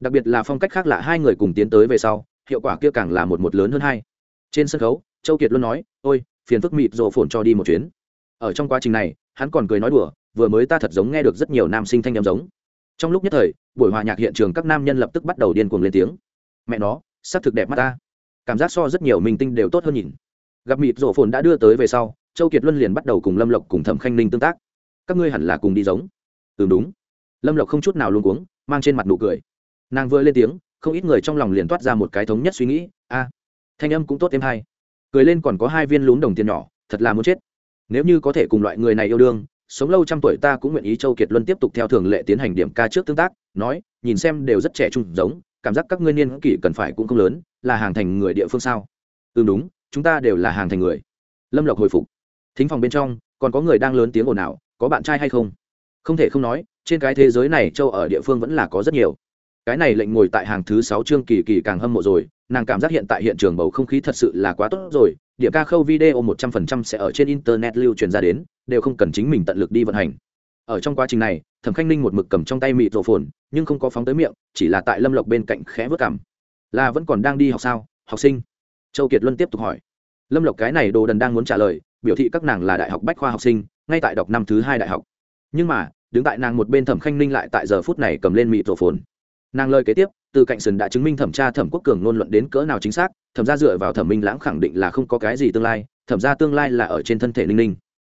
Speaker 1: Đặc biệt là phong cách khác lạ hai người cùng tiến tới về sau, hiệu quả kia càng là một một lớn hơn hai. Trên sân khấu, châu kiệt luôn nói, ôi, phiền phức mịt rộ phồn cho đi một chuyến. Ở trong quá trình này, hắn còn cười nói đùa, vừa mới ta thật giống nghe được rất nhiều nam sinh thanh em giống. Trong lúc nhất thời, buổi hòa nhạc hiện trường các nam nhân lập tức bắt đầu điên cuồng lên tiếng. Mẹ nó sắc thực đẹp mắt ta. Cảm giác so rất nhiều minh tinh đều tốt hơn nhìn. Gặp mịt rổ phồn đã đưa tới về sau, châu kiệt luân liền bắt đầu cùng lâm lộc cùng thẩm khanh ninh tương tác. Các ngươi hẳn là cùng đi giống. Ừ đúng. Lâm lộc không chút nào luôn cuống, mang trên mặt nụ cười. Nàng vừa lên tiếng, không ít người trong lòng liền toát ra một cái thống nhất suy nghĩ, a, thanh âm cũng tốt thêm hay. Cười lên còn có hai viên lún đồng tiền nhỏ, thật là muốn chết. Nếu như có thể cùng loại người này yêu đương, sống lâu trăm tuổi ta cũng nguyện ý châu kiệt luân tiếp tục theo thường lệ tiến hành điểm ca trước tương tác, nói, nhìn xem đều rất trẻ trung giống cảm giác các ngươi niên kỷ cần phải cũng không lớn, là hàng thành người địa phương sao? Ừ đúng, chúng ta đều là hàng thành người. Lâm lộc hồi phục. Thính phòng bên trong, còn có người đang lớn tiếng ồn ào, có bạn trai hay không? Không thể không nói, trên cái thế giới này châu ở địa phương vẫn là có rất nhiều. Cái này lệnh ngồi tại hàng thứ sáu chương kỳ kỳ càng hâm mộ rồi, nàng cảm giác hiện tại hiện trường bầu không khí thật sự là quá tốt rồi, điểm ca khâu video một trăm phần trăm sẽ ở trên internet lưu truyền ra đến, đều không cần chính mình tận lực đi vận hành ở trong quá trình này, thẩm khanh ninh một mực cầm trong tay mịt rổ phồn, nhưng không có phóng tới miệng, chỉ là tại lâm lộc bên cạnh khẽ vớt cảm là vẫn còn đang đi học sao, học sinh? Châu kiệt luân tiếp tục hỏi. Lâm lộc cái này đồ đần đang muốn trả lời, biểu thị các nàng là đại học bách khoa học sinh, ngay tại đọc năm thứ hai đại học. Nhưng mà, đứng tại nàng một bên thẩm khanh ninh lại tại giờ phút này cầm lên mịt rổ phồn. Nàng lời kế tiếp, từ cạnh sườn đã chứng minh thẩm tra thẩm quốc cường ngôn luận đến cỡ nào chính xác, thẩm ra dựa vào thẩm minh lãng khẳng định là không có cái gì tương lai, thẩm ra tương lai là ở trên thân thể ninh ninh.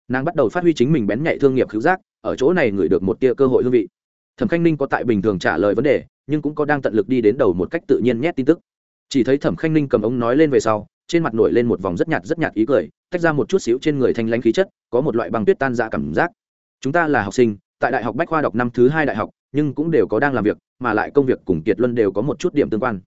Speaker 1: Nàng bắt đầu phát huy chính mình bén nhạy thương nghiệp cứu giác ở chỗ này ngửi được một tia cơ hội hương vị. Thẩm khanh ninh có tại bình thường trả lời vấn đề, nhưng cũng có đang tận lực đi đến đầu một cách tự nhiên nhét tin tức. Chỉ thấy thẩm khanh ninh cầm ống nói lên về sau, trên mặt nổi lên một vòng rất nhạt rất nhạt ý cười, tách ra một chút xíu trên người thanh lãnh khí chất, có một loại băng tuyết tan ra cảm giác. Chúng ta là học sinh, tại đại học bách khoa đọc năm thứ hai đại học, nhưng cũng đều có đang làm việc, mà lại công việc cùng kiệt luân đều có một chút điểm tương quan.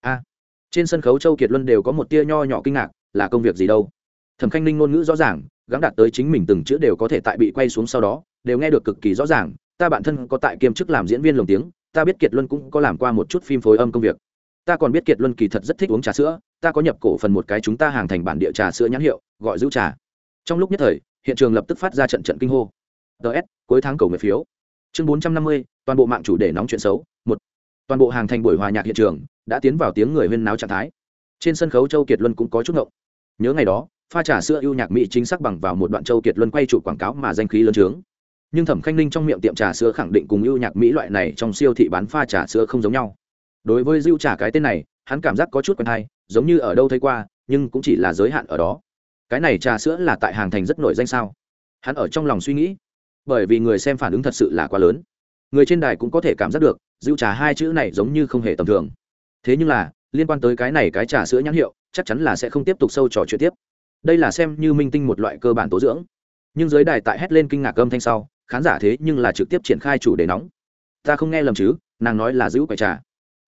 Speaker 1: A, trên sân khấu châu kiệt luân đều có một tia nho nhỏ kinh ngạc, là công việc gì đâu? Thẩm khanh ninh ngôn ngữ rõ ràng, gắng đạt tới chính mình từng chữ đều có thể tại bị quay xuống sau đó đều nghe được cực kỳ rõ ràng, ta bản thân có tại kiêm chức làm diễn viên lồng tiếng, ta biết kiệt luân cũng có làm qua một chút phim phối âm công việc. Ta còn biết kiệt luân kỳ thật rất thích uống trà sữa, ta có nhập cổ phần một cái chúng ta hàng thành bản địa trà sữa nhãn hiệu, gọi giữ trà. Trong lúc nhất thời, hiện trường lập tức phát ra trận trận kinh hô. Ts cuối tháng cầu nguyện phiếu. Chương bốn trăm năm mươi, toàn bộ mạng chủ đề nóng chuyện xấu, một. Toàn bộ hàng thành buổi hòa nhạc hiện trường, đã tiến vào tiếng người huyên náo trạng thái. Trên sân khấu châu kiệt luân cũng có chút ngộng. Nhớ ngày đó, pha trà sữa ưu nhạc mỹ chính xác bằng vào một đoạn châu kiệt luân quay trụ quảng cáo mà danh khí lớn trướng nhưng thẩm khanh ninh trong miệng tiệm trà sữa khẳng định cùng ưu nhạc mỹ loại này trong siêu thị bán pha trà sữa không giống nhau. Đối với dưu trà cái tên này, hắn cảm giác có chút quen hay, giống như ở đâu thấy qua, nhưng cũng chỉ là giới hạn ở đó. Cái này trà sữa là tại hàng thành rất nổi danh sao? Hắn ở trong lòng suy nghĩ, bởi vì người xem phản ứng thật sự là quá lớn. Người trên đài cũng có thể cảm giác được dưu trà hai chữ này giống như không hề tầm thường. Thế nhưng là, liên quan tới cái này cái trà sữa nhãn hiệu, chắc chắn là sẽ không tiếp tục sâu trò chuyện tiếp. Đây là xem như minh tinh một loại cơ bản tố dưỡng. Nhưng giới đài tại hét lên kinh ngạc âm thanh sau khán giả thế nhưng là trực tiếp triển khai chủ đề nóng. Ta không nghe lầm chứ, nàng nói là giữ quậy trà.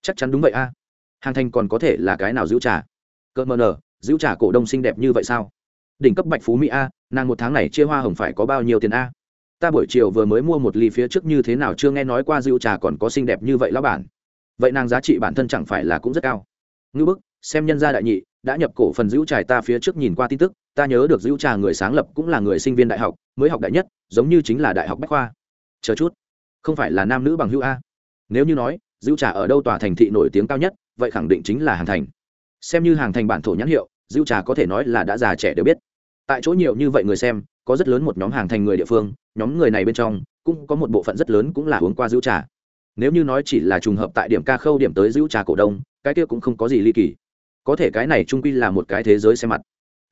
Speaker 1: Chắc chắn đúng vậy a. À. Hàng thành còn có thể là cái nào giữ trà? Cỡ mờ nở giữ trà cổ đông xinh đẹp như vậy sao? Đỉnh cấp bạch phú mỹ a à, nàng một tháng này chia hoa hồng phải có bao nhiêu tiền a? À? Ta buổi chiều vừa mới mua một ly phía trước như thế nào chưa nghe nói qua rượu trà còn có xinh đẹp như vậy lão bản. Vậy nàng giá trị bản thân chẳng phải là cũng rất cao. Ngư bức, xem nhân gia đại nhị, đã nhập cổ phần rượu trà ta phía trước nhìn qua tin tức ta nhớ được dữ trà người sáng lập cũng là người sinh viên đại học, mới học đại nhất, giống như chính là đại học bách khoa. Chờ chút, không phải là nam nữ bằng hữu a? Nếu như nói dữ trà ở đâu tòa thành thị nổi tiếng cao nhất, vậy khẳng định chính là hàng thành. Xem như hàng thành bản thổ nhãn hiệu dữ trà có thể nói là đã già trẻ đều biết. Tại chỗ nhiều như vậy người xem, có rất lớn một nhóm hàng thành người địa phương, nhóm người này bên trong, cũng có một bộ phận rất lớn cũng là uống qua dữ trà. Nếu như nói chỉ là trùng hợp tại điểm ca khâu điểm tới dữ trà cổ đông, cái kia cũng không có gì ly kỳ. Có thể cái này trung quy là một cái thế giới xem mặt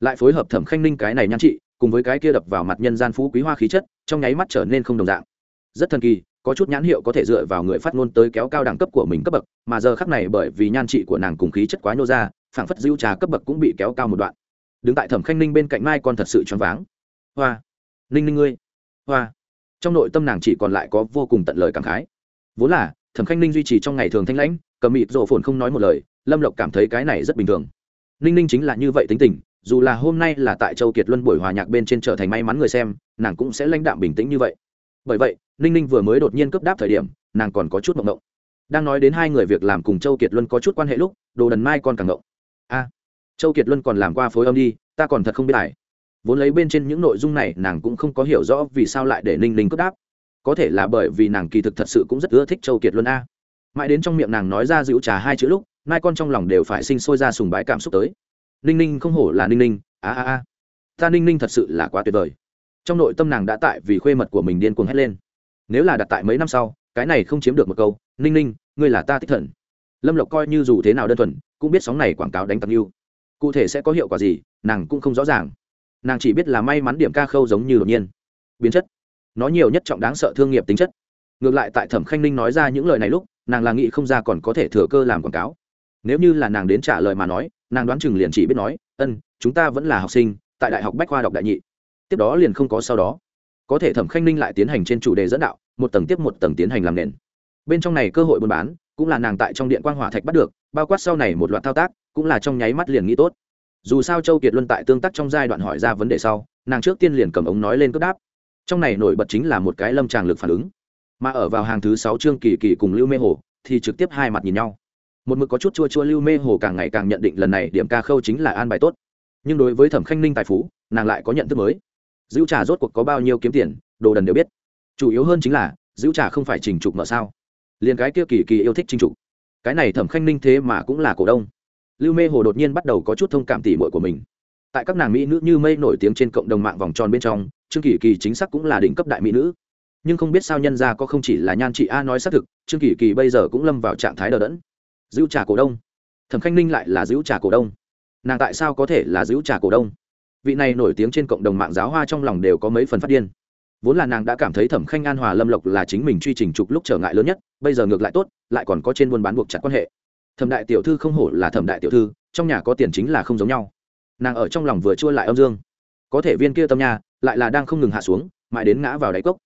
Speaker 1: lại phối hợp thẩm khanh ninh cái này nhan trị, cùng với cái kia đập vào mặt nhân gian phú quý hoa khí chất, trong nháy mắt trở nên không đồng dạng. Rất thần kỳ, có chút nhãn hiệu có thể dựa vào người phát ngôn tới kéo cao đẳng cấp của mình cấp bậc, mà giờ khắc này bởi vì nhan trị của nàng cùng khí chất quá nhô ra, phảng phất dữ trà cấp bậc cũng bị kéo cao một đoạn. Đứng tại thẩm khanh ninh bên cạnh mai con thật sự choáng váng. Hoa, ninh ninh ngươi. Hoa. Trong nội tâm nàng chỉ còn lại có vô cùng tận lời cảm khái. Vốn là, thẩm khanh ninh duy trì trong ngày thường thanh lãnh, cầm mịt rộ phồn không nói một lời, lâm lộc cảm thấy cái này rất bình thường. Ninh ninh chính là như vậy tính tình dù là hôm nay là tại châu kiệt luân buổi hòa nhạc bên trên trở thành may mắn người xem, nàng cũng sẽ lãnh đạm bình tĩnh như vậy. Bởi vậy, ninh ninh vừa mới đột nhiên cấp đáp thời điểm, nàng còn có chút mộng động đang nói đến hai người việc làm cùng châu kiệt luân có chút quan hệ lúc, đồ đần mai còn càng động a, châu kiệt luân còn làm qua phối âm đi, ta còn thật không biết lại vốn lấy bên trên những nội dung này, nàng cũng không có hiểu rõ vì sao lại để ninh ninh cướp đáp. Có thể là bởi vì nàng kỳ thực thật sự cũng rất ưa thích châu kiệt luân a. Mãi đến trong miệng nàng nói ra dịu trà hai chữ lúc nai con trong lòng đều phải sinh sôi ra sùng bái cảm xúc tới ninh ninh không hổ là ninh ninh, a a a. Ta ninh ninh thật sự là quá tuyệt vời. Trong nội tâm nàng đã tại vì khuê mật của mình điên cuồng hét lên. Nếu là đặt tại mấy năm sau, cái này không chiếm được một câu, ninh ninh, ngươi là ta tích thần. Lâm lộc coi như dù thế nào đơn thuần, cũng biết sóng này quảng cáo đánh tặc mưu cụ thể sẽ có hiệu quả gì, nàng cũng không rõ ràng. Nàng chỉ biết là may mắn điểm ca khâu giống như đột nhiên. Biến chất. Nó nhiều nhất trọng đáng sợ thương nghiệp tính chất. Ngược lại tại thẩm khanh ninh nói ra những lời này lúc, nàng là nghĩ không ra còn có thể thừa cơ làm quảng cáo. Nếu như là nàng đến trả lời mà nói nàng đoán chừng liền chỉ biết nói, ân, chúng ta vẫn là học sinh, tại đại học bách khoa đọc đại nhị. Tiếp đó liền không có sau đó. Có thể thẩm khanh ninh lại tiến hành trên chủ đề dẫn đạo, một tầng tiếp một tầng tiến hành làm nền. Bên trong này cơ hội buôn bán, cũng là nàng tại trong điện quang hỏa thạch bắt được, bao quát sau này một loạt thao tác, cũng là trong nháy mắt liền nghĩ tốt. Dù sao châu kiệt luân tại tương tác trong giai đoạn hỏi ra vấn đề sau, nàng trước tiên liền cầm ống nói lên cướp đáp. Trong này nổi bật chính là một cái lâm tràng lực phản ứng. Mà ở vào hàng thứ sáu trương kỳ kỳ cùng lưu mê hồ, thì trực tiếp hai mặt nhìn nhau một mực có chút chua chua lưu mê hồ càng ngày càng nhận định lần này điểm ca khâu chính là an bài tốt. Nhưng đối với thẩm khanh ninh tài phú, nàng lại có nhận thức mới. Dữ trà rốt cuộc có bao nhiêu kiếm tiền, đồ đần đều biết. Chủ yếu hơn chính là dữ trà không phải trình trục mở sao? Liền cái kia kỳ kỳ yêu thích trình trục. Cái này thẩm khanh ninh thế mà cũng là cổ đông. Lưu mê hồ đột nhiên bắt đầu có chút thông cảm tỉ mội của mình. Tại các nàng mỹ nữ như mây nổi tiếng trên cộng đồng mạng vòng tròn bên trong, trương kỳ kỳ chính xác cũng là đỉnh cấp đại mỹ nữ. Nhưng không biết sao nhân ra có không chỉ là nhan chị a nói xác thực, trương kỳ kỳ bây giờ cũng lâm vào trạng thái đờ đẫn giữ trà cổ đông. Thẩm khanh ninh lại là giữ trà cổ đông. Nàng tại sao có thể là giữ trà cổ đông? Vị này nổi tiếng trên cộng đồng mạng giáo hoa trong lòng đều có mấy phần phát điên. Vốn là nàng đã cảm thấy thẩm khanh an hòa lâm lộc là chính mình truy trình trục lúc trở ngại lớn nhất, bây giờ ngược lại tốt, lại còn có trên buôn bán buộc chặt quan hệ. Thẩm đại tiểu thư không hổ là thẩm đại tiểu thư, trong nhà có tiền chính là không giống nhau. Nàng ở trong lòng vừa chua lại âm dương. Có thể viên kia tâm nhà lại là đang không ngừng hạ xuống, mãi đến ngã vào đáy cốc.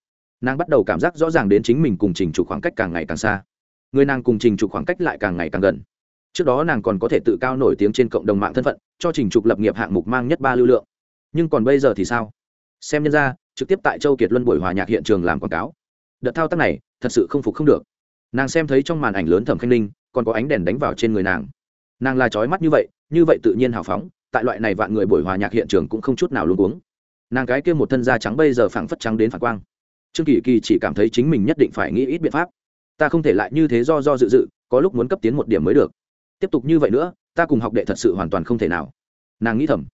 Speaker 1: Nàng bắt đầu cảm giác rõ ràng đến chính mình cùng trình trục khoảng cách càng ngày càng xa người nàng cùng trình trục khoảng cách lại càng ngày càng gần. Trước đó nàng còn có thể tự cao nổi tiếng trên cộng đồng mạng thân phận, cho trình trục lập nghiệp hạng mục mang nhất ba lưu lượng. Nhưng còn bây giờ thì sao? Xem nhân ra, trực tiếp tại châu kiệt luân buổi hòa nhạc hiện trường làm quảng cáo. Đợt thao tác này, thật sự không phục không được. Nàng xem thấy trong màn ảnh lớn thẩm khanh ninh, còn có ánh đèn đánh vào trên người nàng. Nàng là trói mắt như vậy như vậy tự nhiên hào phóng, tại loại này vạn người buổi hòa nhạc hiện trường cũng không chút nào luôn uống nàng cái kia một thân da trắng bây giờ phảng phất trắng đến phản quang. Trương kỳ kỳ chỉ cảm thấy chính mình nhất định phải nghĩ ít biện pháp ta không thể lại như thế do do dự dự, có lúc muốn cấp tiến một điểm mới được. Tiếp tục như vậy nữa, ta cùng học đệ thật sự hoàn toàn không thể nào. Nàng nghĩ thầm.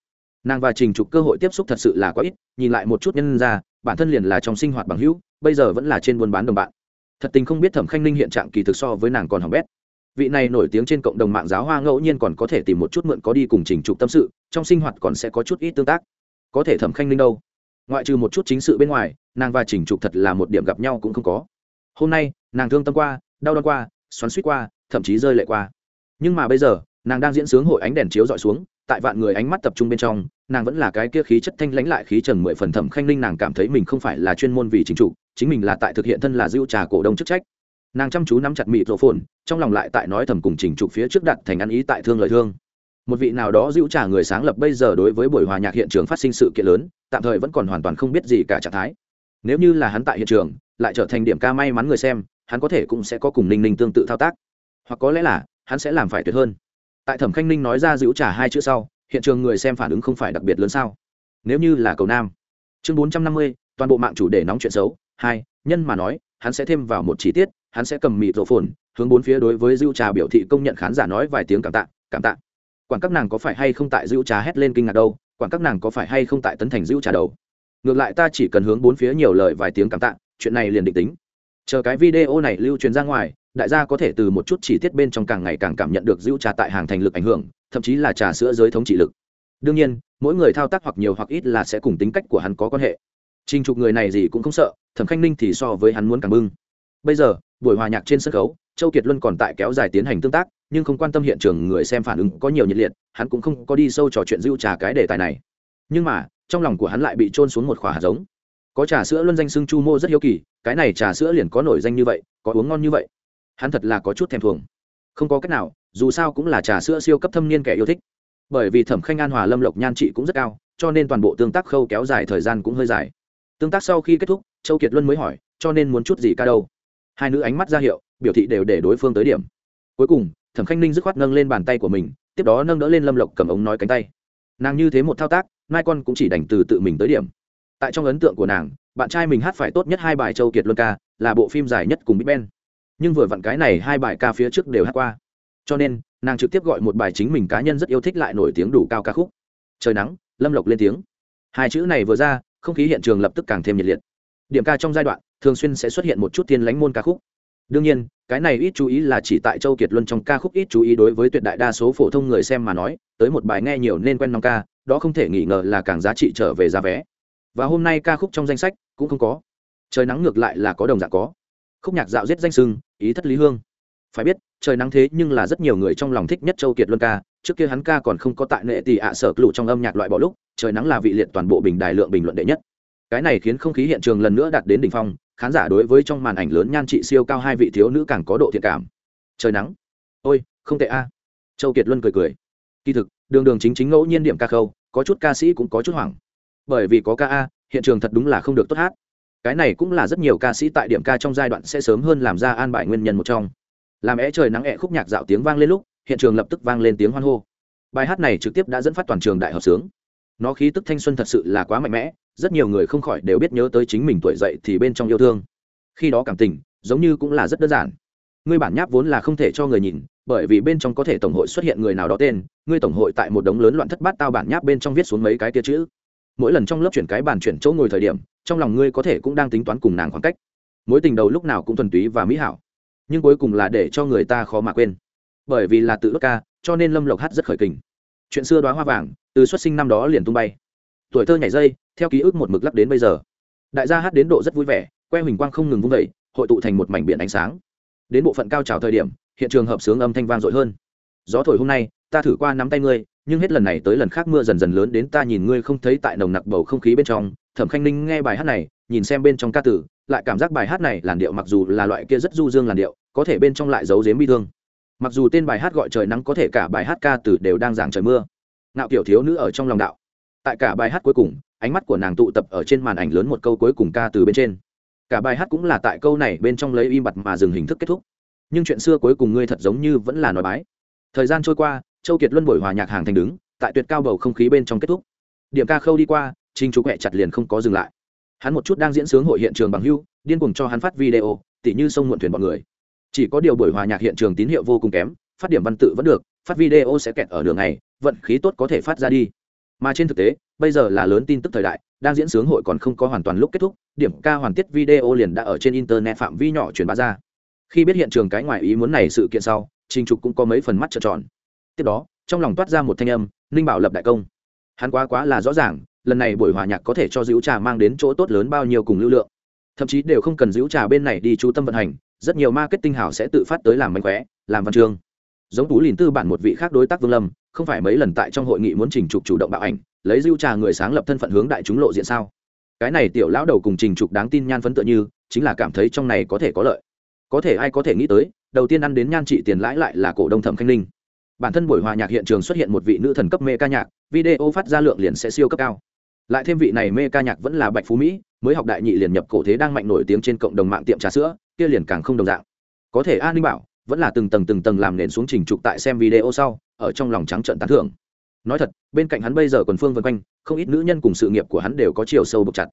Speaker 1: Nàng và trình trục cơ hội tiếp xúc thật sự là quá ít, nhìn lại một chút nhân ra, bản thân liền là trong sinh hoạt bằng hữu, bây giờ vẫn là trên buôn bán đồng bạn. Thật tình không biết thẩm khanh ninh hiện trạng kỳ thực so với nàng còn hỏng bét. Vị này nổi tiếng trên cộng đồng mạng giáo hoa ngẫu nhiên còn có thể tìm một chút mượn có đi cùng trình trục tâm sự, trong sinh hoạt còn sẽ có chút ít tương tác. Có thể thẩm khanh ninh đâu? Ngoại trừ một chút chính sự bên ngoài, nàng và trình trục thật là một điểm gặp nhau cũng không có. Hôm nay nàng thương tâm qua, đau đau qua, xoắn suýt qua, thậm chí rơi lệ qua. Nhưng mà bây giờ, nàng đang diễn sướng hội ánh đèn chiếu dọi xuống, tại vạn người ánh mắt tập trung bên trong, nàng vẫn là cái kia khí chất thanh lãnh lại khí trần mười phần thẩm khanh linh nàng cảm thấy mình không phải là chuyên môn vì chính chủ chính mình là tại thực hiện thân là dữ trà cổ đông chức trách. Nàng chăm chú nắm chặt mịt rộ phồn, trong lòng lại tại nói thầm cùng trình trục phía trước đặt thành ăn ý tại thương lời thương. Một vị nào đó dữ trà người sáng lập bây giờ đối với buổi hòa nhạc hiện trường phát sinh sự kiện lớn, tạm thời vẫn còn hoàn toàn không biết gì cả trạng thái. Nếu như là hắn tại hiện trường, lại trở thành điểm ca may mắn người xem hắn có thể cũng sẽ có cùng ninh ninh tương tự thao tác. Hoặc có lẽ là, hắn sẽ làm phải tuyệt hơn. Tại thẩm khanh ninh nói ra giữ trả hai chữ sau, hiện trường người xem phản ứng không phải đặc biệt lớn sao? Nếu như là cầu nam. Chương bốn trăm năm mươi, toàn bộ mạng chủ đề nóng chuyện xấu. Hai, nhân mà nói, hắn sẽ thêm vào một chi tiết, hắn sẽ cầm mịt rổ phồn, hướng bốn phía đối với dữ trà biểu thị công nhận khán giả nói vài tiếng cảm tạ cảm tạ. Quản các nàng có phải hay không tại dữ trà hét lên kinh ngạc đâu? Quản các nàng có phải hay không tại tấn thành dữ trà đầu? Ngược lại ta chỉ cần hướng bốn phía nhiều lời vài tiếng cảm tạ, chuyện này liền định tính chờ cái video này lưu truyền ra ngoài, đại gia có thể từ một chút chi tiết bên trong càng ngày càng cảm nhận được dữ trà tại hàng thành lực ảnh hưởng, thậm chí là trà sữa giới thống trị lực. Đương nhiên, mỗi người thao tác hoặc nhiều hoặc ít là sẽ cùng tính cách của hắn có quan hệ. Trình trục người này gì cũng không sợ, thẩm khanh ninh thì so với hắn muốn càng bưng. Bây giờ, buổi hòa nhạc trên sân khấu, châu kiệt luân còn tại kéo dài tiến hành tương tác, nhưng không quan tâm hiện trường người xem phản ứng có nhiều nhiệt liệt, hắn cũng không có đi sâu trò chuyện dữ trà cái đề tài này. Nhưng mà, trong lòng của hắn lại bị trôn xuống một khỏa hạt giống có trà sữa luân danh xưng chu mô rất hiếu kỳ, cái này trà sữa liền có nổi danh như vậy, có uống ngon như vậy. Hắn thật là có chút thèm thuồng. Không có cách nào, dù sao cũng là trà sữa siêu cấp thâm niên kẻ yêu thích. Bởi vì thẩm khanh an hòa lâm lộc nhan trị cũng rất cao, cho nên toàn bộ tương tác khâu kéo dài thời gian cũng hơi dài. Tương tác sau khi kết thúc, châu kiệt luân mới hỏi, cho nên muốn chút gì ca đâu? Hai nữ ánh mắt ra hiệu, biểu thị đều để đối phương tới điểm. Cuối cùng, thẩm khanh ninh dứt khoát nâng lên bàn tay của mình, tiếp đó nâng đỡ lên lâm lộc cầm ống nói cánh tay. Nàng như thế một thao tác, mai con cũng chỉ đành từ tự mình tới điểm tại trong ấn tượng của nàng, bạn trai mình hát phải tốt nhất hai bài châu kiệt luân ca, là bộ phim dài nhất cùng big ben. Nhưng vừa vặn cái này hai bài ca phía trước đều hát qua. Cho nên, nàng trực tiếp gọi một bài chính mình cá nhân rất yêu thích lại nổi tiếng đủ cao ca khúc. Trời nắng, lâm lộc lên tiếng. Hai chữ này vừa ra, không khí hiện trường lập tức càng thêm nhiệt liệt. Điểm ca trong giai đoạn, thường xuyên sẽ xuất hiện một chút tiên lánh môn ca khúc. Đương nhiên, cái này ít chú ý là chỉ tại châu kiệt luân trong ca khúc ít chú ý đối với tuyệt đại đa số phổ thông người xem mà nói, tới một bài nghe nhiều nên quen năm ca, đó không thể nghi ngờ là càng giá trị trở về giá vé và hôm nay ca khúc trong danh sách cũng không có. Trời nắng ngược lại là có đồng dạng có. Khúc nhạc dạo giết danh sưng, ý thất lý hương. Phải biết, trời nắng thế nhưng là rất nhiều người trong lòng thích nhất châu kiệt luân ca. Trước kia hắn ca còn không có tại nệ tỷ ạ sở lụ trong âm nhạc loại bỏ lúc, trời nắng là vị liệt toàn bộ bình đài lượng bình luận đệ nhất. Cái này khiến không khí hiện trường lần nữa đạt đến đỉnh phong, khán giả đối với trong màn ảnh lớn nhan trị siêu cao hai vị thiếu nữ càng có độ thiện cảm. Trời nắng. Ôi, không tệ a. Châu kiệt luân cười cười. Kỳ thực, đường đường chính chính ngẫu nhiên điểm ca khâu, có chút ca sĩ cũng có chút hoảng bởi vì có ca a, hiện trường thật đúng là không được tốt hát. Cái này cũng là rất nhiều ca sĩ tại điểm ca trong giai đoạn sẽ sớm hơn làm ra an bài nguyên nhân một trong. Làm é trời nắng ẹ khúc nhạc dạo tiếng vang lên lúc, hiện trường lập tức vang lên tiếng hoan hô. Bài hát này trực tiếp đã dẫn phát toàn trường đại hợp sướng. Nó khí tức thanh xuân thật sự là quá mạnh mẽ, rất nhiều người không khỏi đều biết nhớ tới chính mình tuổi dậy thì bên trong yêu thương. Khi đó cảm tình, giống như cũng là rất đơn giản. Ngươi bản nháp vốn là không thể cho người nhìn, bởi vì bên trong có thể tổng hội xuất hiện người nào đó tên, ngươi tổng hội tại một đống lớn loạn thất bát tao bản nháp bên trong viết xuống mấy cái tia chữ mỗi lần trong lớp chuyển cái bàn chuyển chỗ ngồi thời điểm, trong lòng ngươi có thể cũng đang tính toán cùng nàng khoảng cách. Mối tình đầu lúc nào cũng thuần túy và mỹ hảo, nhưng cuối cùng là để cho người ta khó mà quên. Bởi vì là tự đốt ca, cho nên lâm lộc hát rất khởi kình. Chuyện xưa đoá hoa vàng, từ xuất sinh năm đó liền tung bay. Tuổi thơ nhảy dây, theo ký ức một mực lắp đến bây giờ. Đại gia hát đến độ rất vui vẻ, que huỳnh quang không ngừng vung vẩy hội tụ thành một mảnh biển ánh sáng. Đến bộ phận cao trào thời điểm, hiện trường hợp sướng âm thanh vang dội hơn. Gió thổi hôm nay, ta thử qua nắm tay ngươi nhưng hết lần này tới lần khác mưa dần dần lớn đến ta nhìn ngươi không thấy tại nồng nặc bầu không khí bên trong. Thẩm khanh ninh nghe bài hát này, nhìn xem bên trong ca tử, lại cảm giác bài hát này làn điệu mặc dù là loại kia rất du dương làn điệu, có thể bên trong lại giấu dếm bi thương. Mặc dù tên bài hát gọi trời nắng có thể cả bài hát ca tử đều đang giảng trời mưa. Ngạo kiểu thiếu nữ ở trong lòng đạo. Tại cả bài hát cuối cùng, ánh mắt của nàng tụ tập ở trên màn ảnh lớn một câu cuối cùng ca từ bên trên. Cả bài hát cũng là tại câu này bên trong lấy im bặt mà dừng hình thức kết thúc. Nhưng chuyện xưa cuối cùng ngươi thật giống như vẫn là nói bái. Thời gian trôi qua châu kiệt luân buổi hòa nhạc hàng thành đứng, tại tuyệt cao bầu không khí bên trong kết thúc. Điểm ca khâu đi qua trinh chú quẹ chặt liền không có dừng lại. Hắn một chút đang diễn sướng hội hiện trường bằng hưu, điên cùng cho hắn phát video, tỉ như sông muộn thuyền bọn người. Chỉ có điều buổi hòa nhạc hiện trường tín hiệu vô cùng kém, phát điểm văn tự vẫn được, phát video sẽ kẹt ở đường này vận khí tốt có thể phát ra đi. Mà trên thực tế, bây giờ là lớn tin tức thời đại, đang diễn sướng hội còn không có hoàn toàn lúc kết thúc, điểm ca hoàn tiết video liền đã ở trên internet phạm vi nhỏ truyền bá ra. Khi biết hiện trường cái ngoài ý muốn này sự kiện sau, trình trục cũng có mấy phần mắt trợn tròn tiếp đó, trong lòng toát ra một thanh âm, ninh bảo lập đại công. Hắn quá quá là rõ ràng, lần này buổi hòa nhạc có thể cho dữ trà mang đến chỗ tốt lớn bao nhiêu cùng lưu lượng. Thậm chí đều không cần dữ trà bên này đi chú tâm vận hành, rất nhiều marketing hảo sẽ tự phát tới làm mánh khóe, làm văn chương. Giống tú lìn tư bản một vị khác đối tác vương lâm, không phải mấy lần tại trong hội nghị muốn trình trục chủ động bạo ảnh, lấy dữ trà người sáng lập thân phận hướng đại chúng lộ diện sao? Cái này tiểu lão đầu cùng trình trục đáng tin nhan phấn tựa như, chính là cảm thấy trong này có thể có lợi. Có thể ai có thể nghĩ tới, đầu tiên ăn đến nhan trị tiền lãi lại là cổ đông thẩm khanh ninh bản thân buổi hòa nhạc hiện trường xuất hiện một vị nữ thần cấp mê ca nhạc, video phát ra lượng liền sẽ siêu cấp cao. Lại thêm vị này mê ca nhạc vẫn là bạch phú mỹ, mới học đại nhị liền nhập cổ thế đang mạnh nổi tiếng trên cộng đồng mạng tiệm trà sữa, kia liền càng không đồng dạng. Có thể an ninh bảo, vẫn là từng tầng từng tầng làm nền xuống trình trục tại xem video sau, ở trong lòng trắng trận tán thưởng. Nói thật, bên cạnh hắn bây giờ còn phương vân quanh, không ít nữ nhân cùng sự nghiệp của hắn đều có chiều sâu bục chặt.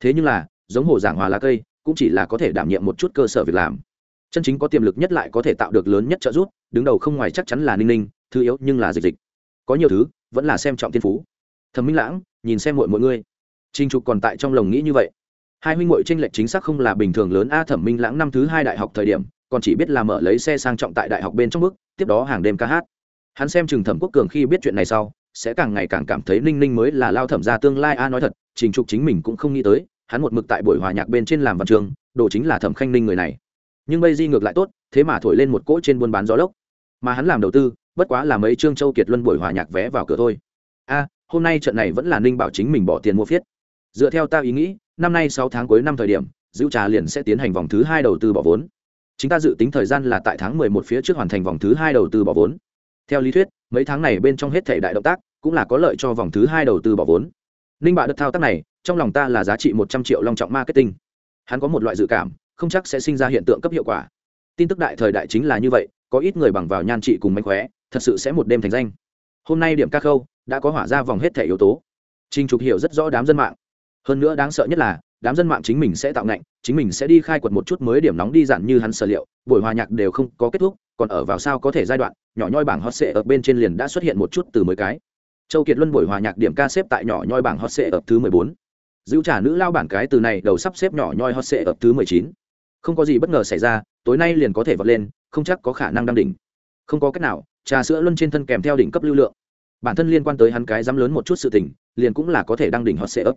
Speaker 1: Thế nhưng là, giống hồ giảng hòa lá cây, cũng chỉ là có thể đảm nhiệm một chút cơ sở việc làm chân chính có tiềm lực nhất lại có thể tạo được lớn nhất trợ giúp, đứng đầu không ngoài chắc chắn là ninh ninh, thứ yếu nhưng là dịch dịch. Có nhiều thứ, vẫn là xem trọng thiên phú. Thẩm minh lãng, nhìn xem mọi mọi người trinh trục còn tại trong lồng nghĩ như vậy. Hai huynh muội tranh lệch chính xác không là bình thường lớn. A, thẩm minh lãng năm thứ hai đại học thời điểm, còn chỉ biết là mở lấy xe sang trọng tại đại học bên trong bước, tiếp đó hàng đêm ca hát. Hắn xem chừng thẩm quốc cường khi biết chuyện này sau, sẽ càng ngày càng cảm thấy ninh ninh mới là lao thẩm ra tương lai. A, nói thật, trình trục chính mình cũng không nghĩ tới, hắn một mực tại buổi hòa nhạc bên trên làm văn trường, đồ chính là thẩm khanh ninh người này nhưng bây di ngược lại tốt, thế mà thổi lên một cỗ trên buôn bán gió lốc. Mà hắn làm đầu tư, bất quá là mấy trương châu kiệt luân buổi hòa nhạc vé vào cửa thôi. A, hôm nay trận này vẫn là ninh bảo chính mình bỏ tiền mua phiết. Dựa theo ta ý nghĩ, năm nay sáu tháng cuối năm thời điểm Dữ trà liền sẽ tiến hành vòng thứ hai đầu tư bỏ vốn. Chúng ta dự tính thời gian là tại tháng mười một phía trước hoàn thành vòng thứ hai đầu tư bỏ vốn. Theo lý thuyết, mấy tháng này bên trong hết thể đại động tác, cũng là có lợi cho vòng thứ hai đầu tư bỏ vốn. Ninh bạ đợt thao tác này, trong lòng ta là giá trị một trăm triệu long trọng marketing. Hắn có một loại dự cảm không chắc sẽ sinh ra hiện tượng cấp hiệu quả. Tin tức đại thời đại chính là như vậy, có ít người bằng vào nhan trị cùng mánh khóe, thật sự sẽ một đêm thành danh. Hôm nay điểm ca khâu đã có hỏa ra vòng hết thẻ yếu tố. Trinh trục hiểu rất rõ đám dân mạng. Hơn nữa đáng sợ nhất là, đám dân mạng chính mình sẽ tạo ngạnh, chính mình sẽ đi khai quật một chút mới điểm nóng đi dặn như hắn sở liệu, buổi hòa nhạc đều không có kết thúc, còn ở vào sao có thể giai đoạn, nhỏ nhoi bảng hot sệ ở bên trên liền đã xuất hiện một chút từ mới cái. Châu kiệt luân buổi hòa nhạc điểm ca xếp tại nhỏ nhoi bảng hot sệ ở thứ mười bốn. Giữ trả nữ lao bản cái từ này đầu sắp xếp nhỏ nhoi hot sệ ở thứ mười chín không có gì bất ngờ xảy ra, tối nay liền có thể vọt lên, không chắc có khả năng đăng đỉnh. Không có cách nào, trà sữa luân trên thân kèm theo đỉnh cấp lưu lượng. Bản thân liên quan tới hắn cái dám lớn một chút sự tình, liền cũng là có thể đăng đỉnh hot sẽ ấp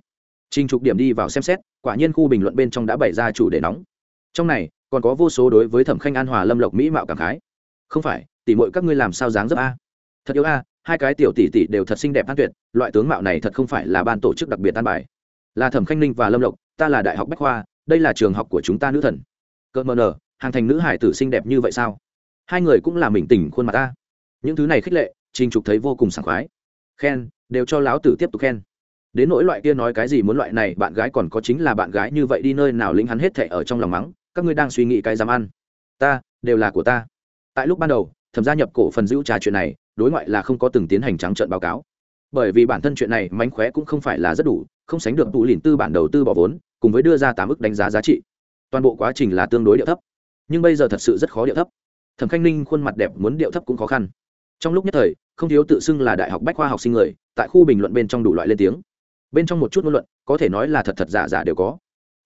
Speaker 1: trình trục điểm đi vào xem xét, quả nhiên khu bình luận bên trong đã bày ra chủ đề nóng. Trong này, còn có vô số đối với thẩm khanh an hòa lâm lộc mỹ mạo cảm khái. Không phải tỉ mọi các ngươi làm sao dáng dấp a? Thật yếu a, hai cái tiểu tỷ tỷ đều thật xinh đẹp an tuyệt, loại tướng mạo này thật không phải là ban tổ chức đặc biệt tan bài. Là thẩm khanh ninh và lâm lộc, ta là đại học bách khoa, đây là trường học của chúng ta nữ thần cỡ mờ nờ, hàng thành nữ hải tử xinh đẹp như vậy sao? Hai người cũng là mình tỉnh khuôn mặt ta. Những thứ này khích lệ, trình trục thấy vô cùng sảng khoái. Khen, đều cho láo tử tiếp tục khen. Đến nỗi loại kia nói cái gì muốn loại này, bạn gái còn có chính là bạn gái như vậy đi nơi nào lính hắn hết thệ ở trong lòng mắng, các ngươi đang suy nghĩ cái dám ăn. Ta, đều là của ta. Tại lúc ban đầu, thẩm gia nhập cổ phần giữ trà chuyện này, đối ngoại là không có từng tiến hành trắng trợn báo cáo. Bởi vì bản thân chuyện này mánh khóe cũng không phải là rất đủ, không sánh được tụ lìn tư bản đầu tư bỏ vốn, cùng với đưa ra tám ức đánh giá giá trị toàn bộ quá trình là tương đối điệu thấp. Nhưng bây giờ thật sự rất khó điệu thấp. Thẩm khanh ninh khuôn mặt đẹp muốn điệu thấp cũng khó khăn. Trong lúc nhất thời, không thiếu tự xưng là đại học bách khoa học sinh người, tại khu bình luận bên trong đủ loại lên tiếng. Bên trong một chút ngôn luận, có thể nói là thật thật giả giả đều có.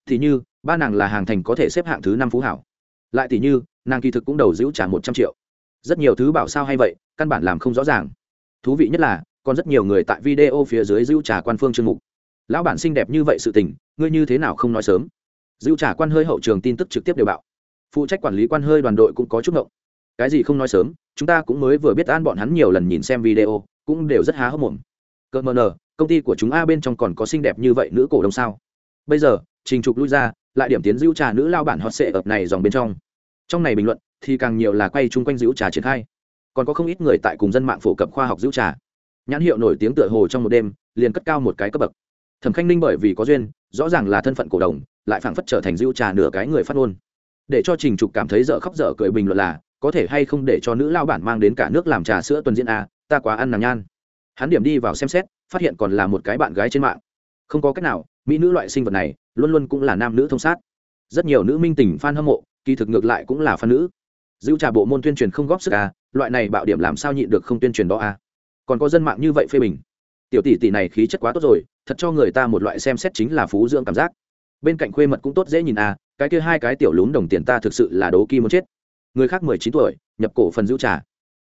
Speaker 1: Thì như, ba nàng là hàng thành có thể xếp hạng thứ năm phú hảo. Lại thì như, nàng kỳ thực cũng đầu giữ trả một trăm triệu. Rất nhiều thứ bảo sao hay vậy, căn bản làm không rõ ràng. Thú vị nhất là, còn rất nhiều người tại video phía dưới giữ trả quan phương chương mục. Lão bản xinh đẹp như vậy sự tình, ngươi như thế nào không nói sớm? Giữ trả quan hơi hậu trường tin tức trực tiếp đều bạo. Phụ trách quản lý quan hơi đoàn đội cũng có chút ngộng. Cái gì không nói sớm, chúng ta cũng mới vừa biết an bọn hắn nhiều lần nhìn xem video, cũng đều rất há hốc mồm. Cơ mờ nờ, công ty của chúng a bên trong còn có xinh đẹp như vậy nữ cổ đông sao? Bây giờ, trình trục lui ra, lại điểm tiến dữ trà nữ lao bản hot sệ ập này dòng bên trong. Trong này bình luận, thì càng nhiều là quay chung quanh dữ trà triển khai. Còn có không ít người tại cùng dân mạng phổ cập khoa học dữ trà. Nhãn hiệu nổi tiếng tựa hồ trong một đêm, liền cất cao một cái cấp bậc. Thẩm khanh ninh bởi vì có duyên rõ ràng là thân phận cổ đồng, lại phảng phất trở thành rượu trà nửa cái người phát ngôn. Để cho trình trục cảm thấy dở khóc dở cười bình luận là, có thể hay không để cho nữ lao bản mang đến cả nước làm trà sữa tuần diễn a ta quá ăn nàng nhan. Hắn điểm đi vào xem xét, phát hiện còn là một cái bạn gái trên mạng. Không có cách nào, mỹ nữ loại sinh vật này, luôn luôn cũng là nam nữ thông sát. Rất nhiều nữ minh tình f hâm mộ, kỳ thực ngược lại cũng là f nữ. Rượu trà bộ môn tuyên truyền không góp sức a loại này bạo điểm làm sao nhịn được không tuyên truyền đó a còn có dân mạng như vậy phê bình tiểu tỷ tỷ này khí chất quá tốt rồi thật cho người ta một loại xem xét chính là phú dưỡng cảm giác. Bên cạnh khuê mật cũng tốt dễ nhìn à, cái kia hai cái tiểu lún đồng tiền ta thực sự là đố kim muốn chết. Người khác mười chín tuổi nhập cổ phần giữ trà.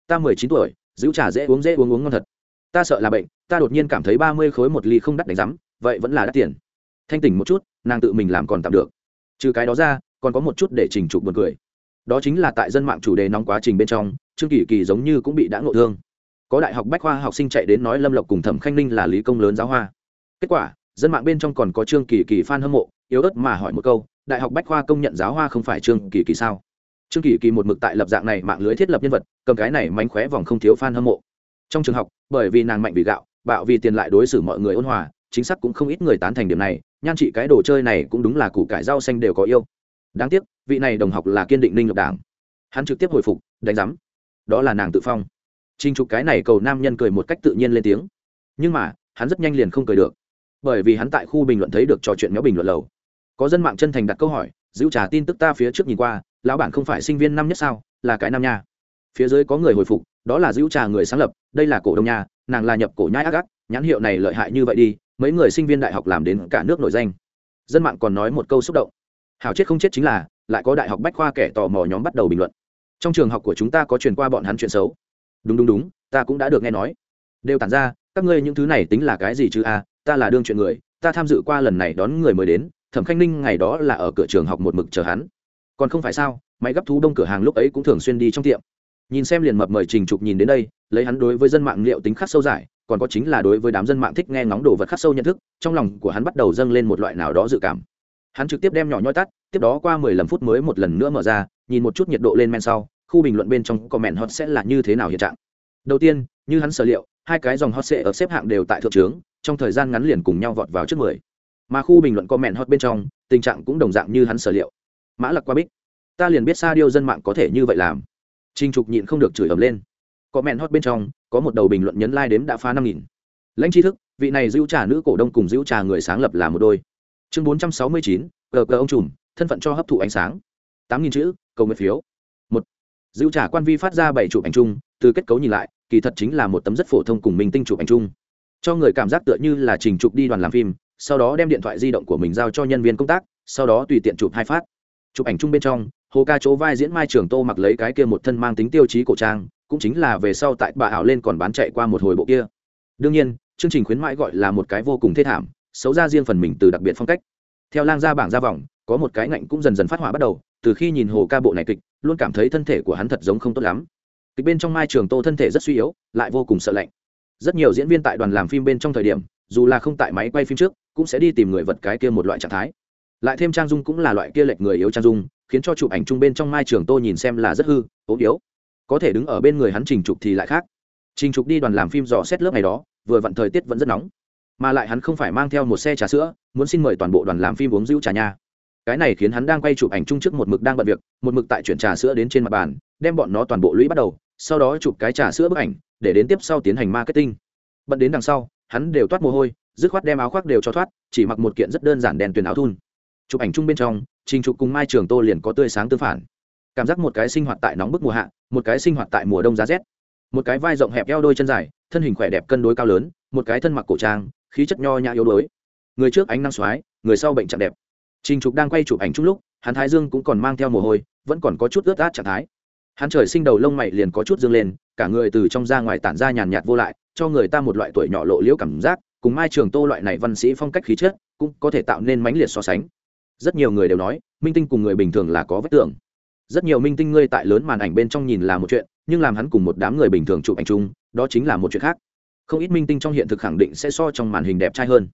Speaker 1: Ta mười chín tuổi giữ trà dễ uống dễ uống uống ngon thật. Ta sợ là bệnh ta đột nhiên cảm thấy ba mươi khối một ly không đắt đánh rắm vậy vẫn là đắt tiền. Thanh tỉnh một chút nàng tự mình làm còn tạm được. Trừ cái đó ra còn có một chút để trình trục buồn cười. Đó chính là tại dân mạng chủ đề nóng quá trình bên trong trương kỳ kỳ giống như cũng bị đã ngộ thương có đại học bách khoa học sinh chạy đến nói lâm lộc cùng thẩm khanh ninh là lý công lớn giáo hoa. Kết quả, dân mạng bên trong còn có trương kỳ kỳ f a n hâm mộ, yếu ớt mà hỏi một câu, đại học bách khoa công nhận giáo hoa không phải trương kỳ kỳ sao? Trương kỳ kỳ một mực tại lập dạng này mạng lưới thiết lập nhân vật, cầm cái này mánh khóe vòng không thiếu f a n hâm mộ. Trong trường học, bởi vì nàng mạnh vì gạo, bạo vì tiền lại đối xử mọi người ôn hòa, chính xác cũng không ít người tán thành điểm này, nhan trị cái đồ chơi này cũng đúng là củ cải rau xanh đều có yêu. Đáng tiếc, vị này đồng học là kiên định ninh lập đảng. Hắn trực tiếp hồi phục, đánh giám. Đó là nàng tự phong trinh trục cái này cầu nam nhân cười một cách tự nhiên lên tiếng. Nhưng mà, hắn rất nhanh liền không cười được. Bởi vì hắn tại khu bình luận thấy được trò chuyện méo bình luận lầu. Có dân mạng chân thành đặt câu hỏi, giữ trà tin tức ta phía trước nhìn qua, lão bản không phải sinh viên năm nhất sao, là cái nam nha? Phía dưới có người hồi phục, đó là giữ trà người sáng lập, đây là cổ đông nha, nàng là nhập cổ nhai ác ác, nhãn hiệu này lợi hại như vậy đi, mấy người sinh viên đại học làm đến cả nước nổi danh. Dân mạng còn nói một câu xúc động. Hảo chết không chết chính là, lại có đại học bách khoa kẻ tò mò nhóm bắt đầu bình luận. Trong trường học của chúng ta có truyền qua bọn hắn chuyện xấu đúng đúng đúng, ta cũng đã được nghe nói. Đều tản ra, các ngươi những thứ này tính là cái gì chứ? A ta là đương chuyện người, ta tham dự qua lần này đón người mới đến, thẩm khanh ninh ngày đó là ở cửa trường học một mực chờ hắn. Còn không phải sao, máy gấp thú đông cửa hàng lúc ấy cũng thường xuyên đi trong tiệm. Nhìn xem liền mập mời trình trục nhìn đến đây, lấy hắn đối với dân mạng liệu tính khắc sâu dài còn có chính là đối với đám dân mạng thích nghe ngóng đồ vật khắc sâu nhận thức, trong lòng của hắn bắt đầu dâng lên một loại nào đó dự cảm. Hắn trực tiếp đem nhỏ nhoi tắt, tiếp đó qua mười lăm phút mới một lần nữa mở ra, nhìn một chút nhiệt độ lên men sau khu bình luận bên trong có mẹn hot sẽ là như thế nào hiện trạng. Đầu tiên, như hắn sở liệu, hai cái dòng hot sẽ ở xếp hạng đều tại thượng trướng, trong thời gian ngắn liền cùng nhau vọt vào trước mười. Mà khu bình luận có mẹn hot bên trong, tình trạng cũng đồng dạng như hắn sở liệu. Mã lặc qua bích. Ta liền biết xa điêu dân mạng có thể như vậy làm. Trinh trục nhịn không được chửi ầm lên. Có mẹn hot bên trong, có một đầu bình luận nhấn like.đếm đã phá năm nghìn. Lãnh tri thức, vị này giữ trà nữ cổ đông cùng giữ trà người sáng lập là một đôi. Chương bốn trăm sáu mươi chín gờ gờ ông trùm, thân phận cho hấp thụ ánh sáng. Tám nghìn chữ, cầu nguyện phiếu. Dữ trả quan vi phát ra bảy chụp ảnh chung, từ kết cấu nhìn lại, kỳ thật chính là một tấm rất phổ thông cùng minh tinh chụp ảnh chung. Cho người cảm giác tựa như là trình chụp đi đoàn làm phim, sau đó đem điện thoại di động của mình giao cho nhân viên công tác, sau đó tùy tiện chụp hai phát. Chụp ảnh chung bên trong, hồ ca chỗ vai diễn mai trường tô mặc lấy cái kia một thân mang tính tiêu chí cổ trang, cũng chính là về sau tại bà ảo lên còn bán chạy qua một hồi bộ kia. Đương nhiên, chương trình khuyến mãi gọi là một cái vô cùng thê thảm, xấu ra riêng phần mình từ đặc biệt phong cách. Theo lang ra bảng ra vòng, có một cái ngạnh cũng dần dần phát hỏa bắt đầu từ khi nhìn hồ ca bộ này kịch, luôn cảm thấy thân thể của hắn thật giống không tốt lắm. Kịch bên trong mai trường tô thân thể rất suy yếu, lại vô cùng sợ lạnh. Rất nhiều diễn viên tại đoàn làm phim bên trong thời điểm, dù là không tại máy quay phim trước, cũng sẽ đi tìm người vật cái kia một loại trạng thái. Lại thêm trang dung cũng là loại kia lệch người yếu trang dung, khiến cho chụp ảnh chung bên trong mai trường tô nhìn xem là rất hư, ốm yếu. Có thể đứng ở bên người hắn trình chụp thì lại khác. Trình trục đi đoàn làm phim dò xét lớp ngày đó, vừa vặn thời tiết vẫn rất nóng. Mà lại hắn không phải mang theo một xe trà sữa, muốn xin mời toàn bộ đoàn làm phim uống rượu trà nha cái này khiến hắn đang quay chụp ảnh chung trước một mực đang bận việc, một mực tại chuyển trà sữa đến trên mặt bàn, đem bọn nó toàn bộ lũy bắt đầu, sau đó chụp cái trà sữa bức ảnh, để đến tiếp sau tiến hành marketing. Bận đến đằng sau, hắn đều toát mồ hôi, dứt khoát đem áo khoác đều cho thoát, chỉ mặc một kiện rất đơn giản đèn tuyền áo thun. Chụp ảnh chung bên trong, trình chụp cùng mai trường tô liền có tươi sáng tương phản. Cảm giác một cái sinh hoạt tại nóng bức mùa hạ, một cái sinh hoạt tại mùa đông giá rét. Một cái vai rộng hẹp eo đôi chân dài, thân hình khỏe đẹp cân đối cao lớn, một cái thân mặc cổ trang, khí chất nho nhã yếu đuối. Người trước ánh năng xoái, người sau bệnh trạng đẹp trình trục đang quay chụp ảnh chung lúc, hắn thái dương cũng còn mang theo mồ hôi, vẫn còn có chút ướt át trạng thái. Hắn trời sinh đầu lông mày liền có chút dương lên, cả người từ trong ra ngoài tản ra nhàn nhạt vô lại, cho người ta một loại tuổi nhỏ lộ liễu cảm giác, cùng mai trường tô loại này văn sĩ phong cách khí chất, cũng có thể tạo nên mãnh liệt so sánh. Rất nhiều người đều nói, minh tinh cùng người bình thường là có vết tượng. rất nhiều minh tinh ngươi tại lớn màn ảnh bên trong nhìn là một chuyện, nhưng làm hắn cùng một đám người bình thường chụp ảnh chung, đó chính là một chuyện khác. Không ít minh tinh trong hiện thực khẳng định sẽ so trong màn hình đẹp trai hơn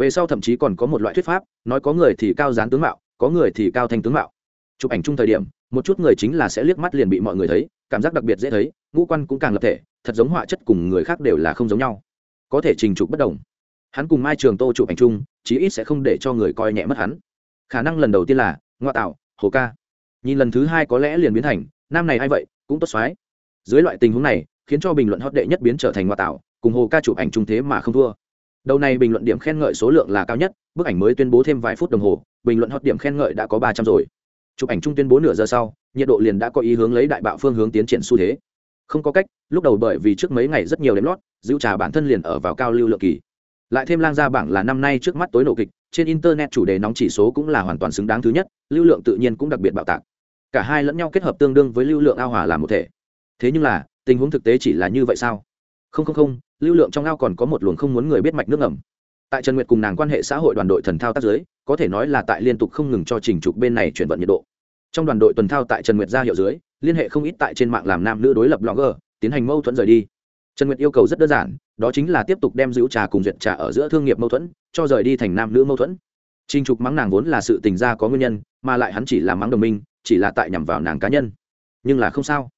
Speaker 1: về sau thậm chí còn có một loại thuyết pháp, nói có người thì cao dán tướng mạo, có người thì cao thanh tướng mạo. Chụp ảnh chung thời điểm, một chút người chính là sẽ liếc mắt liền bị mọi người thấy, cảm giác đặc biệt dễ thấy, ngũ quan cũng càng lập thể, thật giống họa chất cùng người khác đều là không giống nhau. Có thể trình chụp bất đồng. Hắn cùng mai trường tô chụp ảnh chung, chí ít sẽ không để cho người coi nhẹ mất hắn. Khả năng lần đầu tiên là ngoại tạo, hồ ca. Nhìn lần thứ hai có lẽ liền biến thành, nam này a i vậy, cũng tốt xoái. Dưới loại tình huống này, khiến cho bình luận hot đệ nhất biến trở thành ngoại tạo, cùng hồ ca chụp ảnh chung thế mà không thua đầu này bình luận điểm khen ngợi số lượng là cao nhất, bức ảnh mới tuyên bố thêm vài phút đồng hồ, bình luận hot điểm khen ngợi đã có ba trăm rồi. Chụp ảnh chung tuyên bố nửa giờ sau, nhiệt độ liền đã có ý hướng lấy đại bạo phương hướng tiến triển xu thế. Không có cách, lúc đầu bởi vì trước mấy ngày rất nhiều đếm lót, giữ trà bản thân liền ở vào cao lưu lượng kỳ. Lại thêm lang ra bảng là năm nay trước mắt tối nổ kịch, trên internet chủ đề nóng chỉ số cũng là hoàn toàn xứng đáng thứ nhất, lưu lượng tự nhiên cũng đặc biệt bạo tạc. Cả hai lẫn nhau kết hợp tương đương với lưu lượng ao hòa làm một thể. Thế nhưng là, tình huống thực tế chỉ là như vậy sao? Không không không lưu lượng trong ao còn có một luồng không muốn người biết mạch nước ngầm. Tại trần nguyệt cùng nàng quan hệ xã hội đoàn đội thần thao tác giới có thể nói là tại liên tục không ngừng cho trình trục bên này chuyển vận nhiệt độ. Trong đoàn đội tuần thao tại trần nguyệt ra hiệu dưới, liên hệ không ít tại trên mạng làm nam nữ đối lập blogger, tiến hành mâu thuẫn rời đi. Trần nguyệt yêu cầu rất đơn giản, đó chính là tiếp tục đem giữ trà cùng duyệt trà ở giữa thương nghiệp mâu thuẫn, cho rời đi thành nam nữ mâu thuẫn. Trình trục mắng nàng vốn là sự tình ra có nguyên nhân, mà lại hắn chỉ là mắng đồng minh, chỉ là tại nhằm vào nàng cá nhân. Nhưng là không sao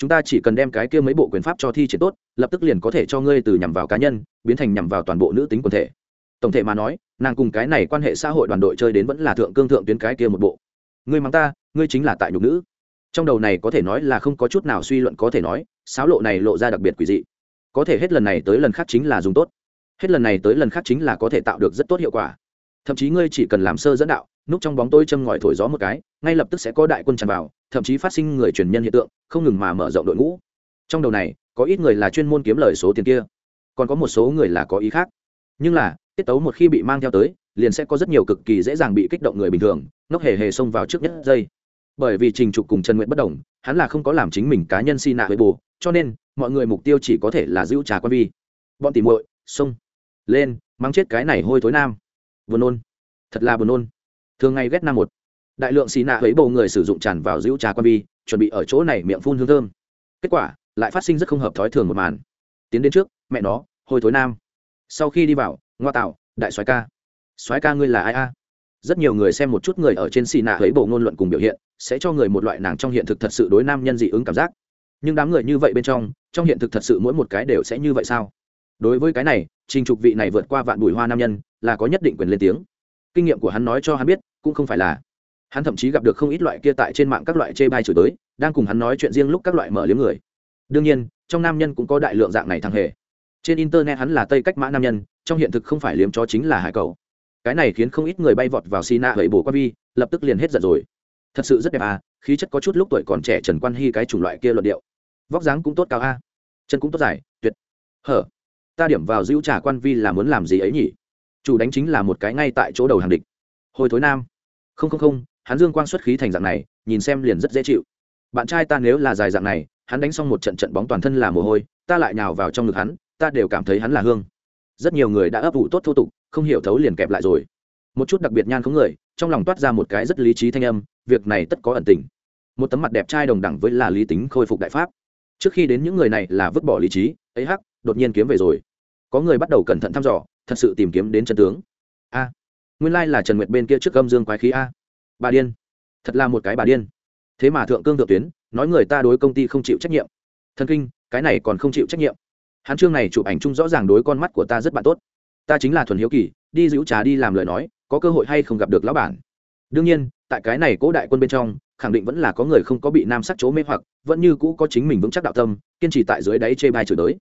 Speaker 1: chúng ta chỉ cần đem cái kia mấy bộ quyền pháp cho thi triển tốt, lập tức liền có thể cho ngươi từ nhằm vào cá nhân, biến thành nhằm vào toàn bộ nữ tính quần thể. Tổng thể mà nói, nàng cùng cái này quan hệ xã hội đoàn đội chơi đến vẫn là thượng cương thượng tuyến cái kia một bộ. Ngươi mắng ta, ngươi chính là tại nhục nữ. Trong đầu này có thể nói là không có chút nào suy luận có thể nói sáo lộ này lộ ra đặc biệt quỷ dị. Có thể hết lần này tới lần khác chính là dùng tốt. Hết lần này tới lần khác chính là có thể tạo được rất tốt hiệu quả. Thậm chí ngươi chỉ cần làm sơ dẫn đạo núp trong bóng tôi châm ngòi thổi gió một cái, ngay lập tức sẽ có đại quân tràn vào, thậm chí phát sinh người truyền nhân hiện tượng, không ngừng mà mở rộng đội ngũ. Trong đầu này, có ít người là chuyên môn kiếm lời số tiền kia, còn có một số người là có ý khác. Nhưng là, tiết tấu một khi bị mang theo tới, liền sẽ có rất nhiều cực kỳ dễ dàng bị kích động người bình thường, ngốc hề hề xông vào trước nhất giây. Bởi vì trình trục cùng trần nguyện bất đồng, hắn là không có làm chính mình cá nhân si nạ với bù, cho nên, mọi người mục tiêu chỉ có thể là giữ trà quan vi. Bọn tỉ muội, xông. Lên mang chết cái này hôi thối nam. Buồn nôn. Thật là buồn nôn thường ngày ghét năm một. Đại lượng xì nạ ấy bầu người sử dụng tràn vào rượu trà quan vi, chuẩn bị ở chỗ này miệng phun hương thơm. Kết quả, lại phát sinh rất không hợp thói thường một màn. Tiến đến trước, mẹ nó hôi thối nam. Sau khi đi vào, ngoa tạo, đại soái ca. Soái ca ngươi là ai a? Rất nhiều người xem một chút người ở trên xì nạ thấy bầu ngôn luận cùng biểu hiện, sẽ cho người một loại nàng trong hiện thực thật sự đối nam nhân dị ứng cảm giác. Nhưng đám người như vậy bên trong trong hiện thực thật sự mỗi một cái đều sẽ như vậy sao? Đối với cái này, trình trục vị này vượt qua vạn bùi hoa nam nhân, là có nhất định quyền lên tiếng. Kinh nghiệm của hắn nói cho hắn biết cũng không phải là. Hắn thậm chí gặp được không ít loại kia tại trên mạng các loại chê bai chửi tới, đang cùng hắn nói chuyện riêng lúc các loại mở liếm người. Đương nhiên, trong nam nhân cũng có đại lượng dạng này thằng hề. Trên internet hắn là tây cách mã nam nhân, trong hiện thực không phải liếm chó chính là hải cầu. Cái này khiến không ít người bay vọt vào sina nạ bổ qua vi, lập tức liền hết giận rồi. Thật sự rất đẹp à khí chất có chút lúc tuổi còn trẻ trần quan hy cái chủng loại kia luận điệu. Vóc dáng cũng tốt cao a. Chân cũng tốt dài, tuyệt. Hở, ta điểm vào dữ trả quan vi là muốn làm gì ấy nhỉ? Chủ đánh chính là một cái ngay tại chỗ đầu hàng địch hồi thối nam. Không không không, hắn dương quang xuất khí thành dạng này, nhìn xem liền rất dễ chịu. Bạn trai ta nếu là dài dạng này, hắn đánh xong một trận trận bóng toàn thân là mồ hôi, ta lại nhào vào trong ngực hắn, ta đều cảm thấy hắn là hương. Rất nhiều người đã ấp ủ tốt thô tục, không hiểu thấu liền kẹp lại rồi. Một chút đặc biệt nhan có người, trong lòng toát ra một cái rất lý trí thanh âm, việc này tất có ẩn tình. Một tấm mặt đẹp trai đồng đẳng với là lý tính khôi phục đại pháp. Trước khi đến những người này là vứt bỏ lý trí, ấy hắc, đột nhiên kiếm về rồi. Có người bắt đầu cẩn thận thăm dò, thật sự tìm kiếm đến chân tướng. A nguyên lai là trần nguyệt bên kia trước âm dương quái khí a. Bà điên. Thật là một cái bà điên. Thế mà thượng cương thượng tuyến, nói người ta đối công ty không chịu trách nhiệm. Thần kinh, cái này còn không chịu trách nhiệm. Hắn chương này chụp ảnh chung rõ ràng đối con mắt của ta rất bạn tốt. Ta chính là thuần hiếu kỳ, đi giữ trà đi làm lời nói, có cơ hội hay không gặp được lão bản. Đương nhiên, tại cái này cố đại quân bên trong, khẳng định vẫn là có người không có bị nam sắc chỗ mê hoặc, vẫn như cũ có chính mình vững chắc đạo tâm, kiên trì tại dưới đáy chê bai chửi đới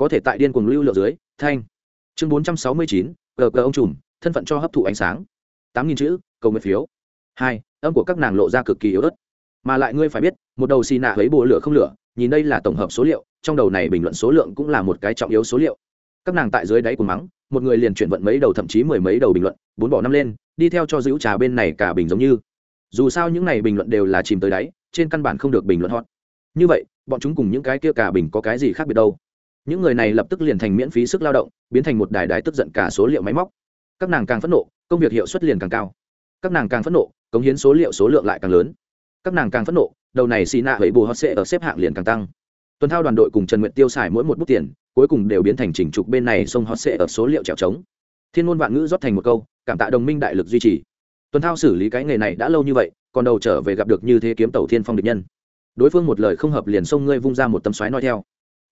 Speaker 1: có thể tại điên cuồng lưu lượng dưới, thanh. Chương bốn trăm sáu mươi chín, cờ gờ ông trùm thân phận cho hấp thụ ánh sáng. Tám nghìn chữ, cầu nguyện phiếu. Hai, âm của các nàng lộ ra cực kỳ yếu ớt. Mà lại ngươi phải biết, một đầu xì nạ ấy bồ lửa không lửa, nhìn đây là tổng hợp số liệu, trong đầu này bình luận số lượng cũng là một cái trọng yếu số liệu. Các nàng tại dưới đáy của mắng, một người liền chuyển vận mấy đầu thậm chí mười mấy đầu bình luận, bốn bỏ năm lên, đi theo cho giữ trà bên này cả bình giống như. Dù sao những này bình luận đều là chìm tới đáy, trên căn bản không được bình luận hot. Như vậy, bọn chúng cùng những cái kia cả bình có cái gì khác biệt đâu? Những người này lập tức liền thành miễn phí sức lao động, biến thành một đài đái tức giận cả số liệu máy móc các nàng càng phẫn nộ, công việc hiệu suất liền càng cao. Các nàng càng phẫn nộ, cống hiến số liệu số lượng lại càng lớn. Các nàng càng phẫn nộ, đầu này xì nạ hẫy bù hot sệ ở xếp hạng liền càng tăng. Tuần thao đoàn đội cùng trần nguyện tiêu xài mỗi một bút tiền, cuối cùng đều biến thành chỉnh trục bên này sông hot sệ ở số liệu trèo trống. Thiên ngôn vạn ngữ rót thành một câu, cảm tạ đồng minh đại lực duy trì. Tuần thao xử lý cái nghề này đã lâu như vậy, còn đầu trở về gặp được như thế kiếm tàu thiên phong địch nhân. Đối phương một lời không hợp liền xông ngươi vung ra một tấm xoáy nói theo.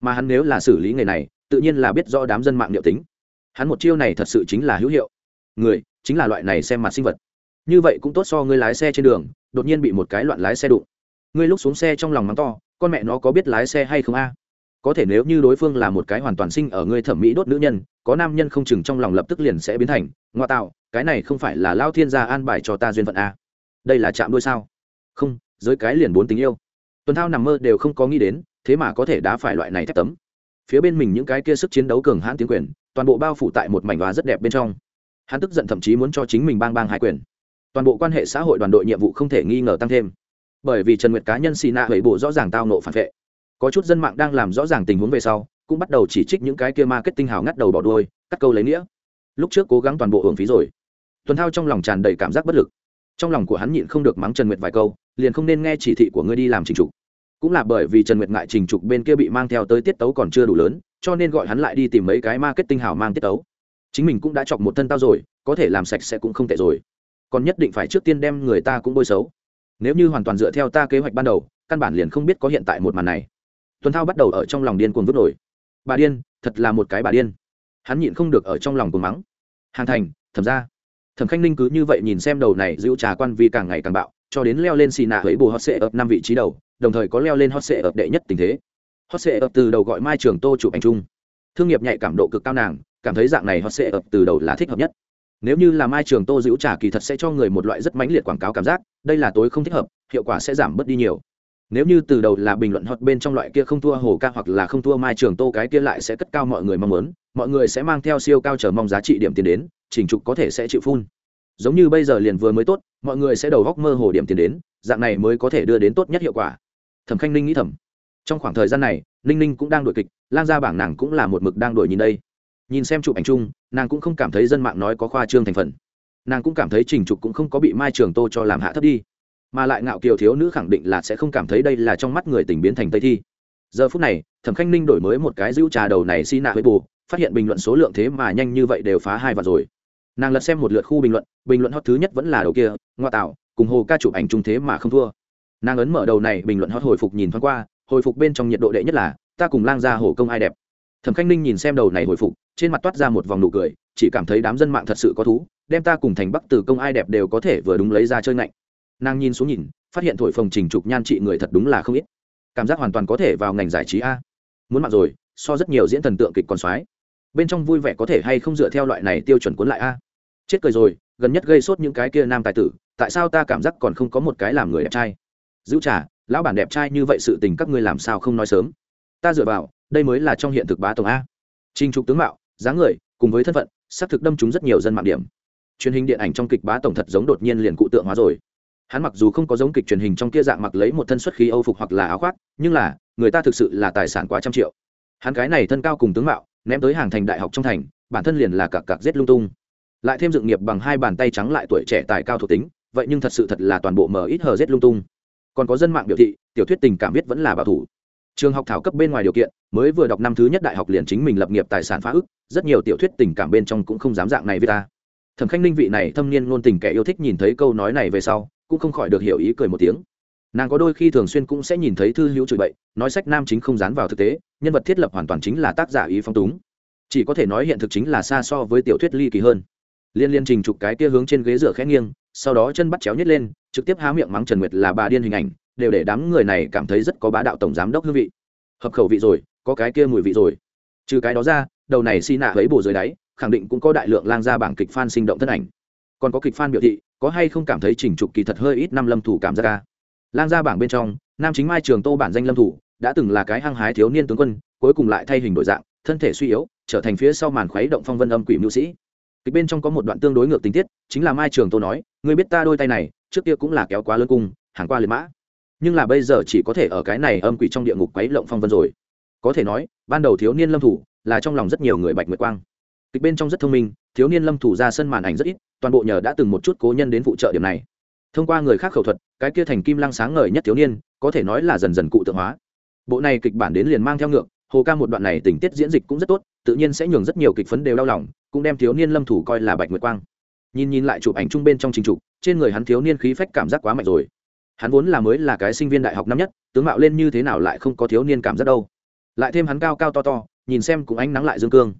Speaker 1: Mà hắn nếu là xử lý nghề này, tự nhiên là biết rõ đám dân mạng liệu tính. Hắn một chiêu này thật sự chính là hữu hiệu người, chính là loại này xem mặt sinh vật. Như vậy cũng tốt so ngươi lái xe trên đường, đột nhiên bị một cái loạn lái xe đụng. Ngươi lúc xuống xe trong lòng mắng to, con mẹ nó có biết lái xe hay không a? Có thể nếu như đối phương là một cái hoàn toàn sinh ở ngươi thẩm mỹ đốt nữ nhân, có nam nhân không chừng trong lòng lập tức liền sẽ biến thành, ngoa tạo, cái này không phải là lao thiên gia an bài cho ta duyên phận a? Đây là chạm đôi sao? Không, giới cái liền bốn tình yêu. Tuần thao nằm mơ đều không có nghĩ đến, thế mà có thể đá phải loại này thép tấm. Phía bên mình những cái kia sức chiến đấu cường hãn tiếng quyền, toàn bộ bao phủ tại một mảnh hóa rất đẹp bên trong hắn tức giận thậm chí muốn cho chính mình bang bang hai quyền. Toàn bộ quan hệ xã hội đoàn đội nhiệm vụ không thể nghi ngờ tăng thêm. Bởi vì trần nguyệt cá nhân xì nạ hủy bộ rõ ràng tao nộ phản vệ. Có chút dân mạng đang làm rõ ràng tình huống về sau, cũng bắt đầu chỉ trích những cái kia marketing hào ngắt đầu bỏ đuôi, cắt câu lấy nghĩa. Lúc trước cố gắng toàn bộ hưởng phí rồi. Tuần thao trong lòng tràn đầy cảm giác bất lực. Trong lòng của hắn nhịn không được mắng trần nguyệt vài câu, liền không nên nghe chỉ thị của ngươi đi làm trình trục. Cũng là bởi vì trần nguyệt ngại trình trục bên kia bị mang theo tới tiết tấu còn chưa đủ lớn, cho nên gọi hắn lại đi tìm mấy cái marketing hào mang tiết tấu chính mình cũng đã chọc một thân tao rồi, có thể làm sạch sẽ cũng không tệ rồi. Còn nhất định phải trước tiên đem người ta cũng bôi xấu. Nếu như hoàn toàn dựa theo ta kế hoạch ban đầu, căn bản liền không biết có hiện tại một màn này. Tuần thao bắt đầu ở trong lòng điên cuồng vứt nổi. Bà điên, thật là một cái bà điên. Hắn nhịn không được ở trong lòng cuồng mắng. Hàng thành thẩm ra. Thẩm khanh ninh cứ như vậy nhìn xem đầu này giữ trà quan vi càng ngày càng bạo, cho đến leo lên xì nạ với bù hot sệ ập năm vị trí đầu, đồng thời có leo lên hot sệ ập đệ nhất tình thế. Hot sệ ập từ đầu gọi mai trường tô chụp ảnh chung. Thương nghiệp nhạy cảm độ cực cao nàng cảm thấy dạng này họ sẽ ập từ đầu là thích hợp nhất. Nếu như là mai trường tô giữ trà kỳ thật sẽ cho người một loại rất mãnh liệt quảng cáo cảm giác, đây là tối không thích hợp, hiệu quả sẽ giảm bớt đi nhiều. Nếu như từ đầu là bình luận hot bên trong loại kia không thua hồ ca hoặc là không thua mai trường tô, cái kia lại sẽ cất cao mọi người mong muốn, mọi người sẽ mang theo siêu cao chờ mong giá trị điểm tiền đến, trình trục có thể sẽ chịu phun giống như bây giờ liền vừa mới tốt, mọi người sẽ đầu góc mơ hồ điểm tiền đến, dạng này mới có thể đưa đến tốt nhất hiệu quả. Thẩm khanh ninh nghĩ thầm. Trong khoảng thời gian này, ninh ninh cũng đang đổi kịch lan ra bảng nàng cũng là một mực đang đổi nhìn đây nhìn xem chụp ảnh chung, nàng cũng không cảm thấy dân mạng nói có khoa trương thành phần. Nàng cũng cảm thấy trình trục cũng không có bị mai trường tô cho làm hạ thấp đi. Mà lại ngạo kiều thiếu nữ khẳng định là sẽ không cảm thấy đây là trong mắt người tình biến thành tây thi. Giờ phút này, thẩm khanh ninh đổi mới một cái giữ trà đầu này xi nạ với bù phát hiện bình luận số lượng thế mà nhanh như vậy đều phá hai vạn rồi. Nàng lật xem một lượt khu bình luận bình luận hot thứ nhất vẫn là đầu kia, ngoa tạo, cùng hồ ca chụp ảnh chung thế mà không thua. Nàng ấn mở đầu này, bình luận hot hồi phục nhìn thoáng qua, hồi phục bên trong nhiệt độ đệ nhất là, ta cùng lang ra hổ công ai đẹp. Thẩm khanh ninh nhìn xem đầu này hồi phục trên mặt toát ra một vòng nụ cười, chỉ cảm thấy đám dân mạng thật sự có thú, đem ta cùng thành bắc từ công ai đẹp đều có thể vừa đúng lấy ra chơi ngạnh. Nàng nhìn xuống nhìn, phát hiện thổi phồng trình trục nhan trị người thật đúng là không ít. Cảm giác hoàn toàn có thể vào ngành giải trí a. Muốn mặc rồi, so rất nhiều diễn thần tượng kịch còn soái bên trong vui vẻ có thể hay không dựa theo loại này tiêu chuẩn cuốn lại a? Chết cười rồi, gần nhất gây sốt những cái kia nam tài tử, tại sao ta cảm giác còn không có một cái làm người đẹp trai? Giữ trả lão bản đẹp trai như vậy sự tình các ngươi làm sao không nói sớm? Ta dựa vào, đây mới là trong hiện thực bá tổng a. Trình trục tướng mạo dáng người, cùng với thân phận, xác thực đâm trúng rất nhiều dân mạng điểm. Truyền hình điện ảnh trong kịch bá tổng thật giống đột nhiên liền cụ tượng hóa rồi. Hắn mặc dù không có giống kịch truyền hình trong kia dạng mặc lấy một thân xuất khí âu phục hoặc là áo khoác, nhưng là, người ta thực sự là tài sản quá trăm triệu. Hắn cái này thân cao cùng tướng mạo, ném tới hàng thành đại học trong thành, bản thân liền là cặp cặp giết lung tung. Lại thêm dựng nghiệp bằng hai bàn tay trắng lại tuổi trẻ tài cao thuộc tính, vậy nhưng thật sự thật là toàn bộ mờ ít hờ giết lung tung. Còn có dân mạng biểu thị, tiểu thuyết tình cảm viết vẫn là bảo thủ trường học thảo cấp bên ngoài điều kiện, mới vừa đọc năm thứ nhất đại học liền chính mình lập nghiệp tài sản phá ức, rất nhiều tiểu thuyết tình cảm bên trong cũng không dám dạng này với ta. Thẩm khanh ninh vị này thâm niên ngôn tình kẻ yêu thích nhìn thấy câu nói này về sau, cũng không khỏi được hiểu ý cười một tiếng. Nàng có đôi khi thường xuyên cũng sẽ nhìn thấy thư hữu chửi bậy, nói sách nam chính không dán vào thực tế, nhân vật thiết lập hoàn toàn chính là tác giả ý phong túng. Chỉ có thể nói hiện thực chính là xa so với tiểu thuyết ly kỳ hơn. Liên liên trình chụp cái kia hướng trên ghế rửa khẽ nghiêng, sau đó chân bắt chéo nhét lên, trực tiếp há miệng mắng trần nguyệt là bà điên hình ảnh đều để đám người này cảm thấy rất có bá đạo tổng giám đốc hương vị. Hợp khẩu vị rồi, có cái kia mùi vị rồi. Trừ cái đó ra, đầu này xi nạ ấy bồ dưới đáy, khẳng định cũng có đại lượng lang ra bảng kịch fan sinh động thân ảnh. Còn có kịch fan biểu thị, có hay không cảm thấy trình trục kỳ thật hơi ít năm lâm thủ cảm giác ca. Lang ra bảng bên trong, nam chính mai trường tô bản danh lâm thủ, đã từng là cái hăng hái thiếu niên tướng quân, cuối cùng lại thay hình đổi dạng, thân thể suy yếu, trở thành phía sau màn khuấy động phong vân âm quỷ mưu sĩ. Kịch bên trong có một đoạn tương đối ngược tình tiết, chính là mai trường tô nói người biết ta đôi tay này, trước kia cũng là kéo quá lớn cung, hàng qua liệt mã nhưng là bây giờ chỉ có thể ở cái này âm quỷ trong địa ngục quấy lộng phong vân rồi. Có thể nói, ban đầu thiếu niên lâm thủ là trong lòng rất nhiều người bạch nguyệt quang. Kịch bên trong rất thông minh, thiếu niên lâm thủ ra sân màn ảnh rất ít, toàn bộ nhờ đã từng một chút cố nhân đến phụ trợ điểm này. Thông qua người khác khẩu thuật, cái kia thành kim lăng sáng ngời nhất thiếu niên, có thể nói là dần dần cụ tượng hóa. Bộ này kịch bản đến liền mang theo ngược, hồ ca một đoạn này tình tiết diễn dịch cũng rất tốt, tự nhiên sẽ nhường rất nhiều kịch phấn đều đau lòng, cũng đem thiếu niên lâm thủ coi là bạch nguyệt quang. Nhìn nhìn lại chụp ảnh chung bên trong trình trục, trên người hắn thiếu niên khí phách cảm giác quá mạnh rồi hắn vốn là mới là cái sinh viên đại học năm nhất, tướng mạo lên như thế nào lại không có thiếu niên cảm giác đâu. Lại thêm hắn cao cao to to, nhìn xem cũng ánh nắng lại dương cương.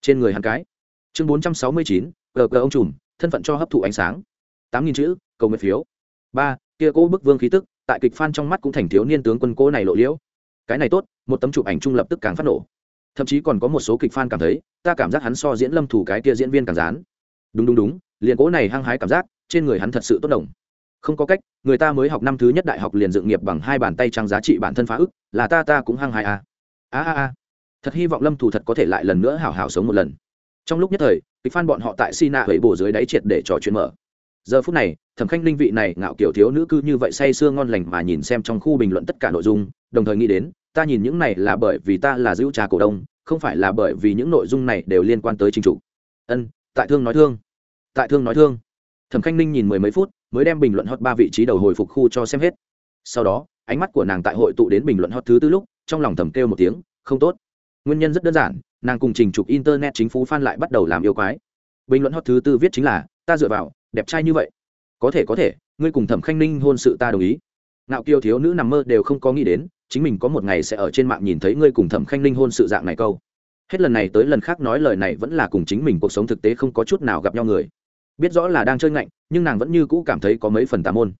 Speaker 1: Trên người hắn cái, chương bốn trăm sáu mươi chín gờ gờ ông trùm, thân phận cho hấp thụ ánh sáng. tám nghìn chữ, cầu nguyện phiếu. Ba, kia cô bức vương khí tức, tại kịch phan trong mắt cũng thành thiếu niên tướng quân cô này lộ liễu. Cái này tốt, một tấm chụp ảnh trung lập tức càng phát nổ. Thậm chí còn có một số kịch fan cảm thấy, ta cảm giác hắn so diễn lâm thủ cái kia diễn viên càng dán. Đúng đúng đúng, liền cố này hăng hái cảm giác, trên người hắn thật sự tốt đồng không có cách, người ta mới học năm thứ nhất đại học liền dựng nghiệp bằng hai bàn tay trang giá trị bản thân phá ức, là ta ta cũng hăng hai a à. a a a. Thật hy vọng lâm thủ thật có thể lại lần nữa hảo hảo sống một lần. Trong lúc nhất thời, kịch phan bọn họ tại sina hủy bổ dưới đáy triệt để trò chuyện mở. Giờ phút này, thẩm khanh linh vị này ngạo kiểu thiếu nữ cư như vậy say sưa ngon lành mà nhìn xem trong khu bình luận tất cả nội dung, đồng thời nghĩ đến, ta nhìn những này là bởi vì ta là giữ trà cổ đông, không phải là bởi vì những nội dung này đều liên quan tới chính chủ. Ân, tại thương nói thương. Tại thương nói thương. Thẩm khanh ninh nhìn mười mấy phút mới đem bình luận hot ba vị trí đầu hồi phục khu cho xem hết. Sau đó, ánh mắt của nàng tại hội tụ đến bình luận hot thứ tư lúc, trong lòng thầm kêu một tiếng, không tốt. Nguyên nhân rất đơn giản, nàng cùng trình chụp internet chính phủ phan lại bắt đầu làm yêu quái. Bình luận hot thứ tư viết chính là, ta dựa vào, đẹp trai như vậy. Có thể có thể, ngươi cùng thẩm khanh ninh hôn sự ta đồng ý. Ngạo kiều thiếu nữ nằm mơ đều không có nghĩ đến, chính mình có một ngày sẽ ở trên mạng nhìn thấy ngươi cùng thẩm khanh ninh hôn sự dạng này câu. Hết lần này tới lần khác nói lời này vẫn là cùng chính mình cuộc sống thực tế không có chút nào gặp nhau người biết rõ là đang chơi ngạnh, nhưng nàng vẫn như cũ cảm thấy có mấy phần tà môn.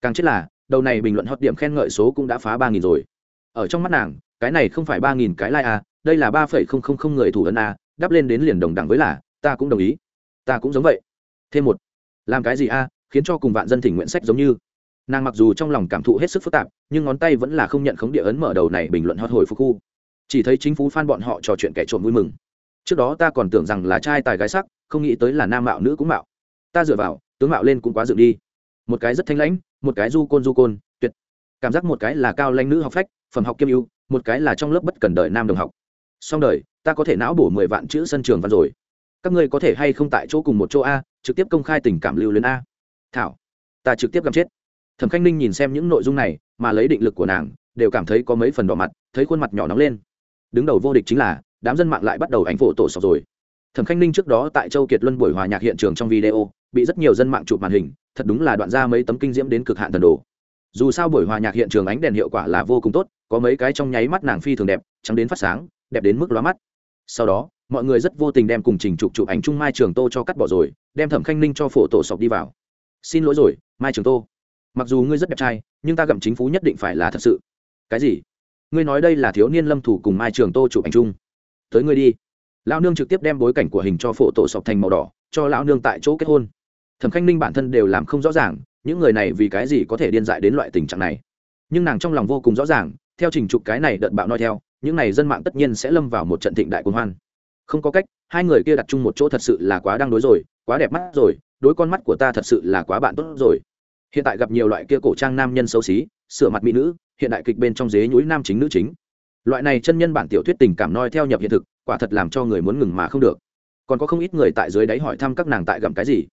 Speaker 1: Càng chết là, đầu này bình luận hot điểm khen ngợi số cũng đã phá ba nghìn rồi. Ở trong mắt nàng, cái này không phải ba nghìn cái like à đây là ba phẩy không không không người thủ ấn à đắp lên đến liền đồng đẳng với là, ta cũng đồng ý. Ta cũng giống vậy. Thêm một, làm cái gì a khiến cho cùng vạn dân thỉnh nguyện sách giống như. Nàng mặc dù trong lòng cảm thụ hết sức phức tạp, nhưng ngón tay vẫn là không nhận khống địa ấn mở đầu này bình luận hot hồi phục khu. Chỉ thấy chính phủ phan bọn họ trò chuyện kẻ trộm vui mừng. Trước đó ta còn tưởng rằng là trai tài gái sắc, không nghĩ tới là nam mạo nữ cũng mạo ta dựa vào, tướng mạo lên cũng quá dựng đi. Một cái rất thanh lãnh, một cái du côn du côn, tuyệt. Cảm giác một cái là cao lãnh nữ học phách, phẩm học kiêm ưu, một cái là trong lớp bất cần đời nam đồng học. Xong đời, ta có thể não bổ mười vạn chữ sân trường văn rồi. Các ngươi có thể hay không tại chỗ cùng một chỗ a, trực tiếp công khai tình cảm lưu luyến a. Thảo, ta trực tiếp gặp chết. Thẩm khanh ninh nhìn xem những nội dung này, mà lấy định lực của nàng, đều cảm thấy có mấy phần đỏ mặt, thấy khuôn mặt nhỏ nóng lên. Đứng đầu vô địch chính là, đám dân mạng lại bắt đầu ảnh phổ tổ sọc rồi thẩm khanh ninh trước đó tại châu kiệt luân buổi hòa nhạc hiện trường trong video, bị rất nhiều dân mạng chụp màn hình, thật đúng là đoạn ra mấy tấm kinh diễm đến cực hạn thần đồ. Dù sao buổi hòa nhạc hiện trường ánh đèn hiệu quả là vô cùng tốt, có mấy cái trong nháy mắt nàng phi thường đẹp, trắng đến phát sáng, đẹp đến mức lóa mắt. Sau đó, mọi người rất vô tình đem cùng trình chụp chụp ảnh chung mai trường tô cho cắt bỏ rồi, đem thẩm khanh ninh cho phổ tổ sọc đi vào. Xin lỗi rồi, mai trường tô. Mặc dù ngươi rất đẹp trai, nhưng ta gặm chính phú nhất định phải là thật sự. Cái gì? Ngươi nói đây là thiếu niên lâm thủ cùng mai trường tô chụp ảnh chung. Tới ngươi đi lão nương trực tiếp đem bối cảnh của hình cho phổ tổ sọc thành màu đỏ, cho lão nương tại chỗ kết hôn. Thẩm khanh ninh bản thân đều làm không rõ ràng, những người này vì cái gì có thể điên dại đến loại tình trạng này. Nhưng nàng trong lòng vô cùng rõ ràng, theo trình trục cái này đợt bạo nói theo, những này dân mạng tất nhiên sẽ lâm vào một trận thịnh đại cuồng hoan. Không có cách, hai người kia đặt chung một chỗ thật sự là quá đang đối rồi, quá đẹp mắt rồi, đối con mắt của ta thật sự là quá bạn tốt rồi. Hiện tại gặp nhiều loại kia cổ trang nam nhân xấu xí, sửa mặt mỹ nữ, hiện đại kịch bên trong dế nhúi nam chính nữ chính. Loại này chân nhân bản tiểu thuyết tình cảm noi theo nhập hiện thực quả thật làm cho người muốn ngừng mà không được. Còn có không ít người tại dưới đáy hỏi thăm các nàng tại gặm cái gì.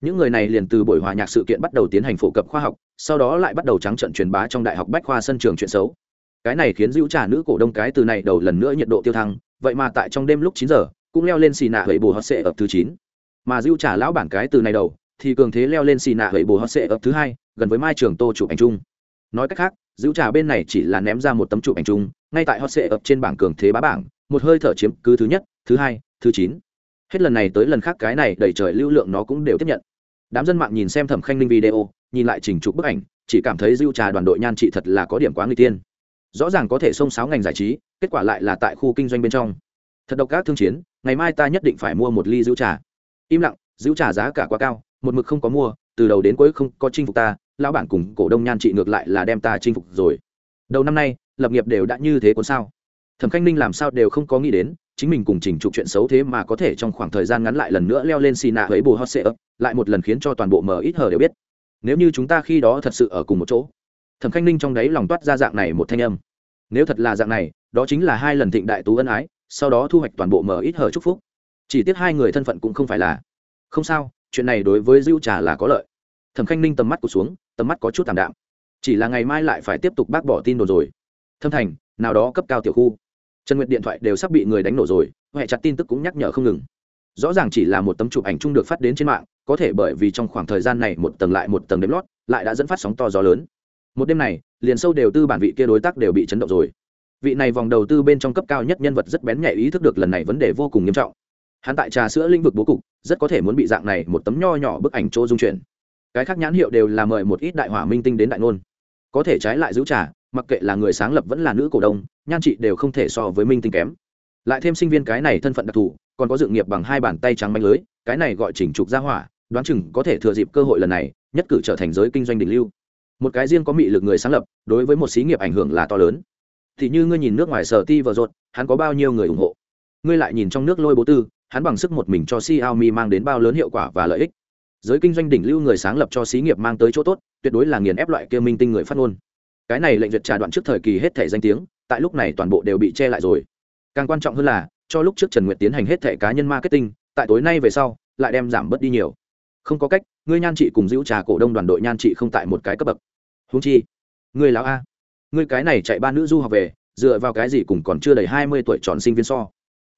Speaker 1: Những người này liền từ buổi hòa nhạc sự kiện bắt đầu tiến hành phổ cập khoa học, sau đó lại bắt đầu trắng trận truyền bá trong đại học bách khoa sân trường chuyện xấu. Cái này khiến dữ trà nữ cổ đông cái từ này đầu lần nữa nhiệt độ tiêu thăng, vậy mà tại trong đêm lúc chín giờ, cũng leo lên xì nạ hầy bồ hot sệ ập thứ chín. Mà dữ trà lão bản cái từ này đầu, thì cường thế leo lên xì nạ hầy bồ hot sệ ập thứ hai, gần với mai trường tô chụp ảnh chung. Nói cách khác dữ trà bên này chỉ là ném ra một tấm chụp ảnh chung, ngay tại hot sệ ập trên bảng cường thế bá bảng một hơi thở chiếm cứ thứ nhất, thứ hai, thứ chín. Hết lần này tới lần khác cái này đẩy trời lưu lượng nó cũng đều tiếp nhận. Đám dân mạng nhìn xem thẩm khanh ninh video, nhìn lại trình chụp bức ảnh, chỉ cảm thấy dưu trà đoàn đội nhan trị thật là có điểm quá người tiên. Rõ ràng có thể xông sáo ngành giải trí, kết quả lại là tại khu kinh doanh bên trong. Thật độc các thương chiến, ngày mai ta nhất định phải mua một ly dưu trà. Im lặng dưu trà giá cả quá cao, một mực không có mua, từ đầu đến cuối không có chinh phục ta, lão bản cùng cổ đông nhan trị ngược lại là đem ta chinh phục rồi. Đầu năm nay, lập nghiệp đều đã như thế cuốn sao thẩm khanh ninh làm sao đều không có nghĩ đến, chính mình cùng chỉnh trục chuyện xấu thế mà có thể trong khoảng thời gian ngắn lại lần nữa leo lên xì nạ với bồ hot sệ ấp, lại một lần khiến cho toàn bộ mờ ít hờ đều biết. Nếu như chúng ta khi đó thật sự ở cùng một chỗ, thẩm khanh ninh trong đấy lòng toát ra dạng này một thanh âm. Nếu thật là dạng này, đó chính là hai lần thịnh đại tú ân ái, sau đó thu hoạch toàn bộ mờ ít hờ chúc phúc. Chỉ tiếc hai người thân phận cũng không phải là. Không sao, chuyện này đối với dữ trà là có lợi. Thẩm khanh ninh tầm mắt cụt xuống, tầm mắt có chút tảm đạm. Chỉ là ngày mai lại phải tiếp tục bác bỏ tin đồn rồi. Thâm thành, nào đó cấp cao tiểu khu trần nguyệt điện thoại đều sắp bị người đánh nổ rồi, huệ chặt tin tức cũng nhắc nhở không ngừng. Rõ ràng chỉ là một tấm chụp ảnh chung được phát đến trên mạng, có thể bởi vì trong khoảng thời gian này một tầng lại một tầng đếm lót, lại đã dẫn phát sóng to gió lớn. Một đêm này, liền sâu đều tư bản vị kia đối tác đều bị chấn động rồi. Vị này vòng đầu tư bên trong cấp cao nhất nhân vật rất bén nhạy ý thức được lần này vấn đề vô cùng nghiêm trọng. Hắn tại trà sữa lĩnh vực bố cục, rất có thể muốn bị dạng này một tấm nho nhỏ bức ảnh chỗ dung chuyển. Cái khác nhãn hiệu đều là mời một ít đại hỏa minh tinh đến đại ngôn. Có thể trái lại giữ trà mặc kệ là người sáng lập vẫn là nữ cổ đông, nhan trị đều không thể so với minh tinh kém. Lại thêm sinh viên cái này thân phận đặc thù, còn có dự nghiệp bằng hai bàn tay trắng manh lưới, cái này gọi chỉnh trục ra hỏa, đoán chừng có thể thừa dịp cơ hội lần này, nhất cử trở thành giới kinh doanh đỉnh lưu. Một cái riêng có mị lực người sáng lập, đối với một xí nghiệp ảnh hưởng là to lớn. Thì như ngươi nhìn nước ngoài sở ti vợ rột hắn có bao nhiêu người ủng hộ? Ngươi lại nhìn trong nước lôi bố tư, hắn bằng sức một mình cho xiaomi mang đến bao lớn hiệu quả và lợi ích. Giới kinh doanh đỉnh lưu người sáng lập cho xí nghiệp mang tới chỗ tốt, tuyệt đối là nghiền ép loại kia minh tinh người phát ngôn cái này lệnh duyệt trà đoạn trước thời kỳ hết thể danh tiếng, tại lúc này toàn bộ đều bị che lại rồi. Càng quan trọng hơn là, cho lúc trước trần nguyệt tiến hành hết thể cá nhân marketing, tại tối nay về sau, lại đem giảm bớt đi nhiều. Không có cách, ngươi nhan trị cùng giữ trà cổ đông đoàn đội nhan trị không tại một cái cấp bậc. Húng chi, ngươi lão a, ngươi cái này chạy ba nữ du học về, dựa vào cái gì cùng còn chưa đầy hai mươi tuổi chọn sinh viên so?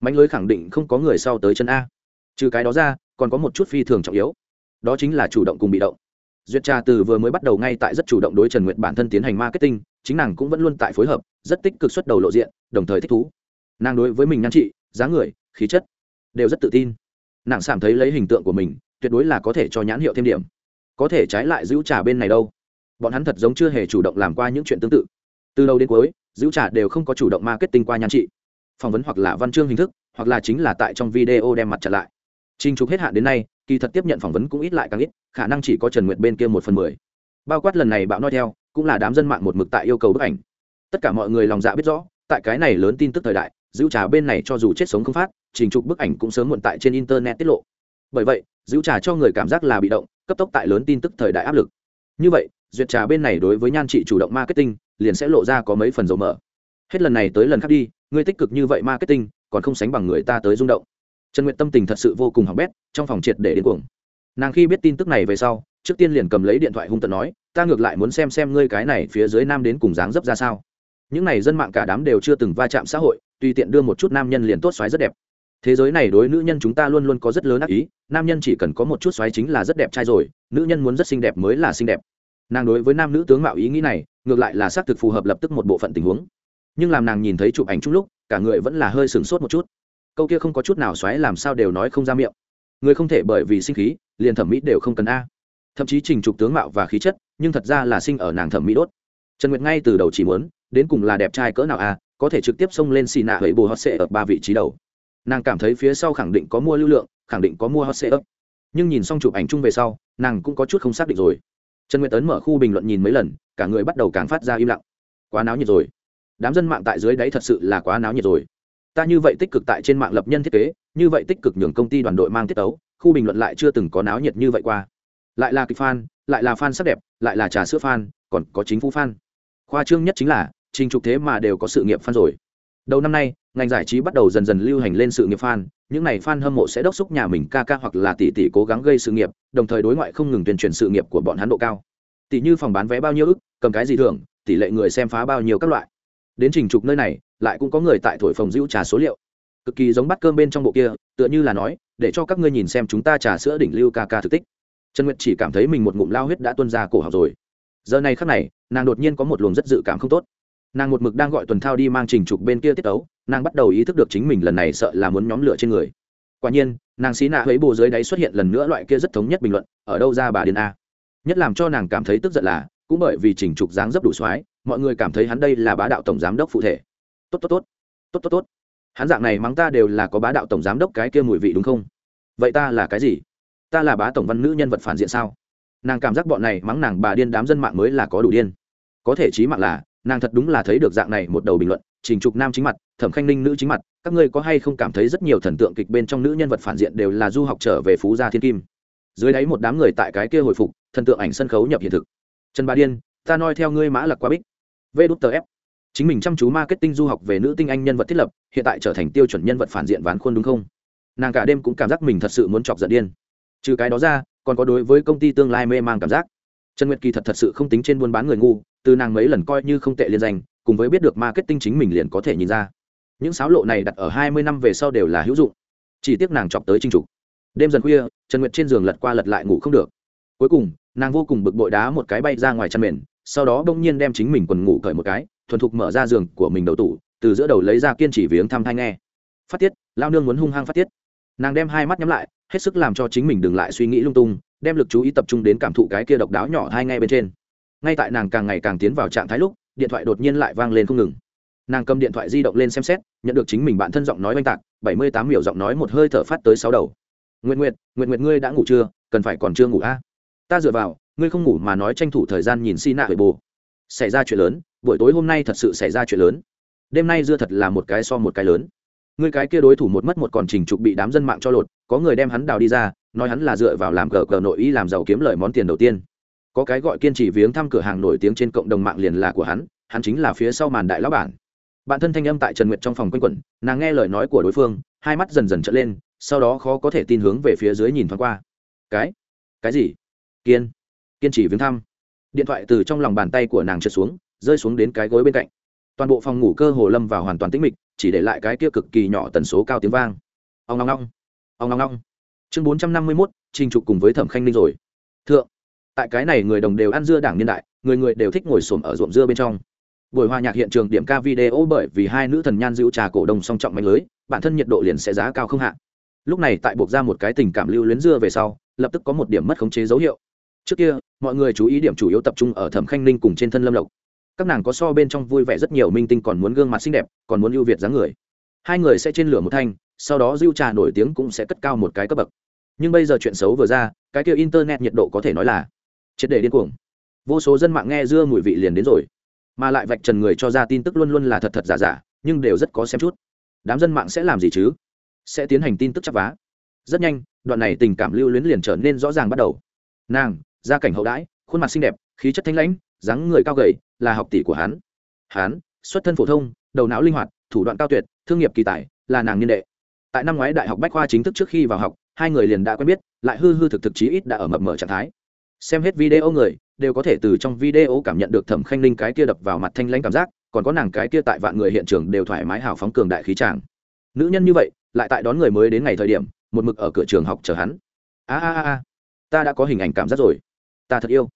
Speaker 1: Mánh lưới khẳng định không có người sau tới chân a. Trừ cái đó ra, còn có một chút phi thường trọng yếu. Đó chính là chủ động cùng bị động duyệt trà từ vừa mới bắt đầu ngay tại rất chủ động đối trần nguyệt bản thân tiến hành marketing, chính nàng cũng vẫn luôn tại phối hợp, rất tích cực xuất đầu lộ diện, đồng thời thích thú. Nàng đối với mình nhan trị, dáng người, khí chất đều rất tự tin. Nàng cảm thấy lấy hình tượng của mình, tuyệt đối là có thể cho nhãn hiệu thêm điểm. Có thể trái lại giữ trà bên này đâu. Bọn hắn thật giống chưa hề chủ động làm qua những chuyện tương tự. Từ đầu đến cuối, giữ trà đều không có chủ động marketing qua nhan trị. Phỏng vấn hoặc là văn chương hình thức, hoặc là chính là tại trong video đem mặt trở lại. Trình trục hết hạn đến nay, kỳ thật tiếp nhận phỏng vấn cũng ít lại càng ít, khả năng chỉ có Trần Nguyệt bên kia một phần mười. Bao quát lần này bạo nói theo, cũng là đám dân mạng một mực tại yêu cầu bức ảnh. Tất cả mọi người lòng dạ biết rõ, tại cái này lớn tin tức thời đại, giữ trà bên này cho dù chết sống không phát, trình trục bức ảnh cũng sớm muộn tại trên internet tiết lộ. Bởi vậy, giữ trà cho người cảm giác là bị động, cấp tốc tại lớn tin tức thời đại áp lực. Như vậy, duyệt trà bên này đối với nhan trị chủ động marketing, liền sẽ lộ ra có mấy phần dầu mở. Hết lần này tới lần khác đi, người tích cực như vậy marketing, còn không sánh bằng người ta tới rung động trần nguyện tâm tình thật sự vô cùng hỏng bét, trong phòng triệt để đến cuồng. Nàng khi biết tin tức này về sau, trước tiên liền cầm lấy điện thoại hung tận nói, ta ngược lại muốn xem xem ngươi cái này phía dưới nam đến cùng dáng dấp ra sao. Những này dân mạng cả đám đều chưa từng va chạm xã hội, tùy tiện đưa một chút nam nhân liền tốt xoáy rất đẹp. Thế giới này đối nữ nhân chúng ta luôn luôn có rất lớn ác ý, nam nhân chỉ cần có một chút xoáy chính là rất đẹp trai rồi, nữ nhân muốn rất xinh đẹp mới là xinh đẹp. Nàng đối với nam nữ tướng mạo ý nghĩ này, ngược lại là xác thực phù hợp lập tức một bộ phận tình huống. Nhưng làm nàng nhìn thấy chụp ảnh chung lúc, cả người vẫn là hơi sửng sốt một chút câu kia không có chút nào xoáy làm sao đều nói không ra miệng. Người không thể bởi vì sinh khí, liền thẩm mỹ đều không cần a. Thậm chí trình trục tướng mạo và khí chất, nhưng thật ra là sinh ở nàng thẩm mỹ đốt. Trần nguyệt ngay từ đầu chỉ muốn, đến cùng là đẹp trai cỡ nào a, có thể trực tiếp xông lên xì nạ hẫy bồ hot sệ ở ba vị trí đầu. Nàng cảm thấy phía sau khẳng định có mua lưu lượng, khẳng định có mua hot sệ ấp nhưng nhìn xong chụp ảnh chung về sau, nàng cũng có chút không xác định rồi. Trần nguyệt tấn mở khu bình luận nhìn mấy lần, cả người bắt đầu càng phát ra im lặng. Quá náo nhiệt rồi. Đám dân mạng tại dưới đấy thật sự là quá náo nhiệt rồi ta như vậy tích cực tại trên mạng lập nhân thiết kế, như vậy tích cực nhường công ty đoàn đội mang tiết tấu, khu bình luận lại chưa từng có náo nhiệt như vậy qua. Lại là kịch fan, lại là fan sắc đẹp, lại là trà sữa fan, còn có chính phủ fan. Khoa trương nhất chính là, trình trục thế mà đều có sự nghiệp fan rồi. Đầu năm nay, ngành giải trí bắt đầu dần dần lưu hành lên sự nghiệp fan, những n à y fan hâm mộ sẽ đốc xúc nhà mình ca ca hoặc là tỷ tỷ cố gắng gây sự nghiệp, đồng thời đối ngoại không ngừng tuyên truyền sự nghiệp của bọn hắn độ cao. Tỷ như phòng bán vé bao nhiêu ức, cầm cái gì thường tỷ lệ người xem phá bao nhiêu các loại đến trình trục nơi này, lại cũng có người tại thổi phòng dữ trà số liệu. Cực kỳ giống bắt cơm bên trong bộ kia, tựa như là nói, để cho các ngươi nhìn xem chúng ta trà sữa đỉnh lưu ca ca thực tích. Trần nguyệt chỉ cảm thấy mình một ngụm lao huyết đã tuân ra cổ học rồi. Giờ này khắc này, nàng đột nhiên có một luồng rất dự cảm không tốt. Nàng một mực đang gọi tuần thao đi mang trình trục bên kia tiết ấu nàng bắt đầu ý thức được chính mình lần này sợ là muốn nhóm lửa trên người. Quả nhiên, nàng xí nạ ấy bồ dưới đáy xuất hiện lần nữa loại kia rất thống nhất bình luận, ở đâu ra bà điên a? Nhất làm cho nàng cảm thấy tức giận là, cũng bởi vì trình trục dáng dấp đủ soái mọi người cảm thấy hắn đây là bá đạo tổng giám đốc phụ thể. Tốt tốt tốt. Tốt tốt tốt. Hắn dạng này mắng ta đều là có bá đạo tổng giám đốc cái kia mùi vị đúng không? Vậy ta là cái gì? Ta là bá tổng văn nữ nhân vật phản diện sao? Nàng cảm giác bọn này mắng nàng bà điên đám dân mạng mới là có đủ điên. Có thể trí mạng là, nàng thật đúng là thấy được dạng này một đầu bình luận, trình trục nam chính mặt, thẩm khanh ninh nữ chính mặt, các ngươi có hay không cảm thấy rất nhiều thần tượng kịch bên trong nữ nhân vật phản diện đều là du học trở về phú gia thiên kim? Dưới đáy một đám người tại cái kia hồi phục, thần tượng ảnh sân khấu nhập hiện thực. Trần bà điên, ta nói theo ngươi mã lạc quá bích vê đút tờ ép chính mình chăm chú marketing du học về nữ tinh anh nhân vật thiết lập, hiện tại trở thành tiêu chuẩn nhân vật phản diện ván khuôn đúng không? Nàng cả đêm cũng cảm giác mình thật sự muốn chọc giận điên. Trừ cái đó ra, còn có đối với công ty tương lai mê mang cảm giác. Trần nguyệt kỳ thật thật sự không tính trên buôn bán người ngu, từ nàng mấy lần coi như không tệ liên danh, cùng với biết được marketing chính mình liền có thể nhìn ra. Những sáo lộ này đặt ở hai mươi năm về sau đều là hữu dụng. Chỉ tiếc nàng chọc tới trinh trục đêm dần khuya, trần nguyệt trên giường lật qua lật lại ngủ không được. Cuối cùng, nàng vô cùng bực bội đá một cái bay ra ngoài chăn mền sau đó bỗng nhiên đem chính mình quần ngủ cởi một cái, thuần thục mở ra giường của mình đầu tủ, từ giữa đầu lấy ra kiên trì viếng thăm thai nghe. Phát tiết lao nương muốn hung hăng phát tiết. Nàng đem hai mắt nhắm lại, hết sức làm cho chính mình đừng lại suy nghĩ lung tung, đem lực chú ý tập trung đến cảm thụ cái kia độc đáo nhỏ hai ngay bên trên. Ngay tại nàng càng ngày càng tiến vào trạng thái lúc, điện thoại đột nhiên lại vang lên không ngừng. Nàng cầm điện thoại di động lên xem xét, nhận được chính mình bạn thân giọng nói oanh tạc, bảy mươi tám miểu giọng nói một hơi thở phát tới sáu đầu. Nguyện nguyện nguyện nguyện ngươi đã ngủ chưa? Cần phải còn chưa ngủ a? À? ta dựa vào ngươi không ngủ mà nói tranh thủ thời gian nhìn xi nạ về bồ xảy ra chuyện lớn, buổi tối hôm nay thật sự xảy ra chuyện lớn. Đêm nay dưa thật là một cái so một cái lớn. Ngươi cái kia đối thủ một mất một còn trình trục bị đám dân mạng cho lột, có người đem hắn đào đi ra, nói hắn là dựa vào làm cờ cờ nội ý làm giàu kiếm lời món tiền đầu tiên. Có cái gọi kiên trì viếng thăm cửa hàng nổi tiếng trên cộng đồng mạng liền là của hắn hắn chính là phía sau màn đại lão bản. Bạn thân thanh âm tại trần nguyệt trong phòng quanh quẩn, nàng nghe lời nói của đối phương, hai mắt dần dần trở lên, sau đó khó có thể tin hướng về phía dưới nhìn thoáng qua. Cái? Cái gì? Kiên? Kiên trì viếng thăm. Điện thoại từ trong lòng bàn tay của nàng trượt xuống, rơi xuống đến cái gối bên cạnh. Toàn bộ phòng ngủ cơ hồ lâm vào hoàn toàn tĩnh mịch, chỉ để lại cái kia cực kỳ nhỏ tần số cao tiếng vang. Ông ngong ngong ông ngong ngong chương bốn trăm năm mươi mốt, trình trục cùng với thẩm khanh ninh rồi. Thượng, tại cái này người đồng đều ăn dưa đảng niên đại, người người đều thích ngồi xổm ở ruộng dưa bên trong. Buổi hòa nhạc hiện trường điểm ca video bởi vì hai nữ thần nhan dịu trà cổ đông song trọng mạnh lưới, bản thân nhiệt độ liền sẽ giá cao không hạ. Lúc này tại buộc ra một cái tình cảm lưu luyến dưa về sau, lập tức có một điểm mất khống chế dấu hiệu trước kia, mọi người chú ý điểm chủ yếu tập trung ở thẩm khanh ninh cùng trên thân lâm lộc. Các nàng có so bên trong vui vẻ rất nhiều, minh tinh còn muốn gương mặt xinh đẹp, còn muốn ưu việt dáng người. Hai người sẽ trên lửa một thanh, sau đó diêu trà nổi tiếng cũng sẽ cất cao một cái cấp bậc. Nhưng bây giờ chuyện xấu vừa ra, cái kia internet nhiệt độ có thể nói là triệt để điên cuồng. Vô số dân mạng nghe dưa mùi vị liền đến rồi. Mà lại vạch trần người cho ra tin tức luôn luôn là thật thật giả giả, nhưng đều rất có xem chút. Đám dân mạng sẽ làm gì chứ? Sẽ tiến hành tin tức chắc vá. Rất nhanh, đoạn này tình cảm lưu luyến liền trở nên rõ ràng bắt đầu. Nàng gia cảnh hậu đãi, khuôn mặt xinh đẹp, khí chất thanh lãnh, dáng người cao gầy, là học tỷ của hắn. Hắn, xuất thân phổ thông, đầu não linh hoạt, thủ đoạn cao tuyệt, thương nghiệp kỳ tài, là nàng niên đệ. Tại năm ngoái đại học bách khoa chính thức trước khi vào học, hai người liền đã quen biết, lại hư hư thực thực chí ít đã ở mập mở trạng thái. Xem hết video người, đều có thể từ trong video cảm nhận được thẩm khanh linh cái kia đập vào mặt thanh lãnh cảm giác, còn có nàng cái kia tại vạn người hiện trường đều thoải mái hào phóng cường đại khí tràng. Nữ nhân như vậy, lại tại đón người mới đến ngày thời điểm, một mực ở cửa trường học chờ hắn. A a a, ta đã có hình ảnh cảm giác rồi ta thật yêu.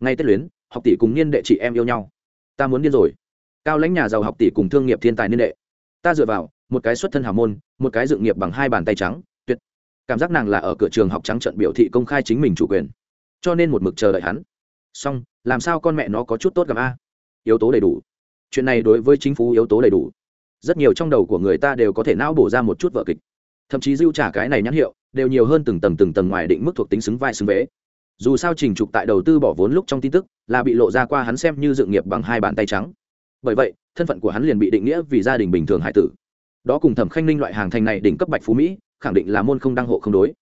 Speaker 1: Ngay tết luyến, học tỷ cùng niên đệ chị em yêu nhau. Ta muốn điên rồi. Cao lãnh nhà giàu học tỷ cùng thương nghiệp thiên tài niên đệ. Ta dựa vào, một cái xuất thân hào môn, một cái dự nghiệp bằng hai bàn tay trắng, tuyệt. Cảm giác nàng là ở cửa trường học trắng trận biểu thị công khai chính mình chủ quyền. Cho nên một mực chờ đợi hắn. Xong, làm sao con mẹ nó có chút tốt gặp a? Yếu tố đầy đủ. Chuyện này đối với chính phủ yếu tố đầy đủ. Rất nhiều trong đầu của người ta đều có thể não bổ ra một chút vợ kịch. Thậm chí dưu trả cái này nhãn hiệu, đều nhiều hơn từng tầng từng tầng ngoài định mức thuộc tính xứng vai xứng vế dù sao trình trục tại đầu tư bỏ vốn lúc trong tin tức là bị lộ ra qua hắn xem như dự nghiệp bằng hai bàn tay trắng. Bởi vậy, thân phận của hắn liền bị định nghĩa vì gia đình bình thường hải tử. Đó cùng thẩm khanh ninh loại hàng thành này đỉnh cấp bạch phú mỹ, khẳng định là môn không đăng hộ không đối.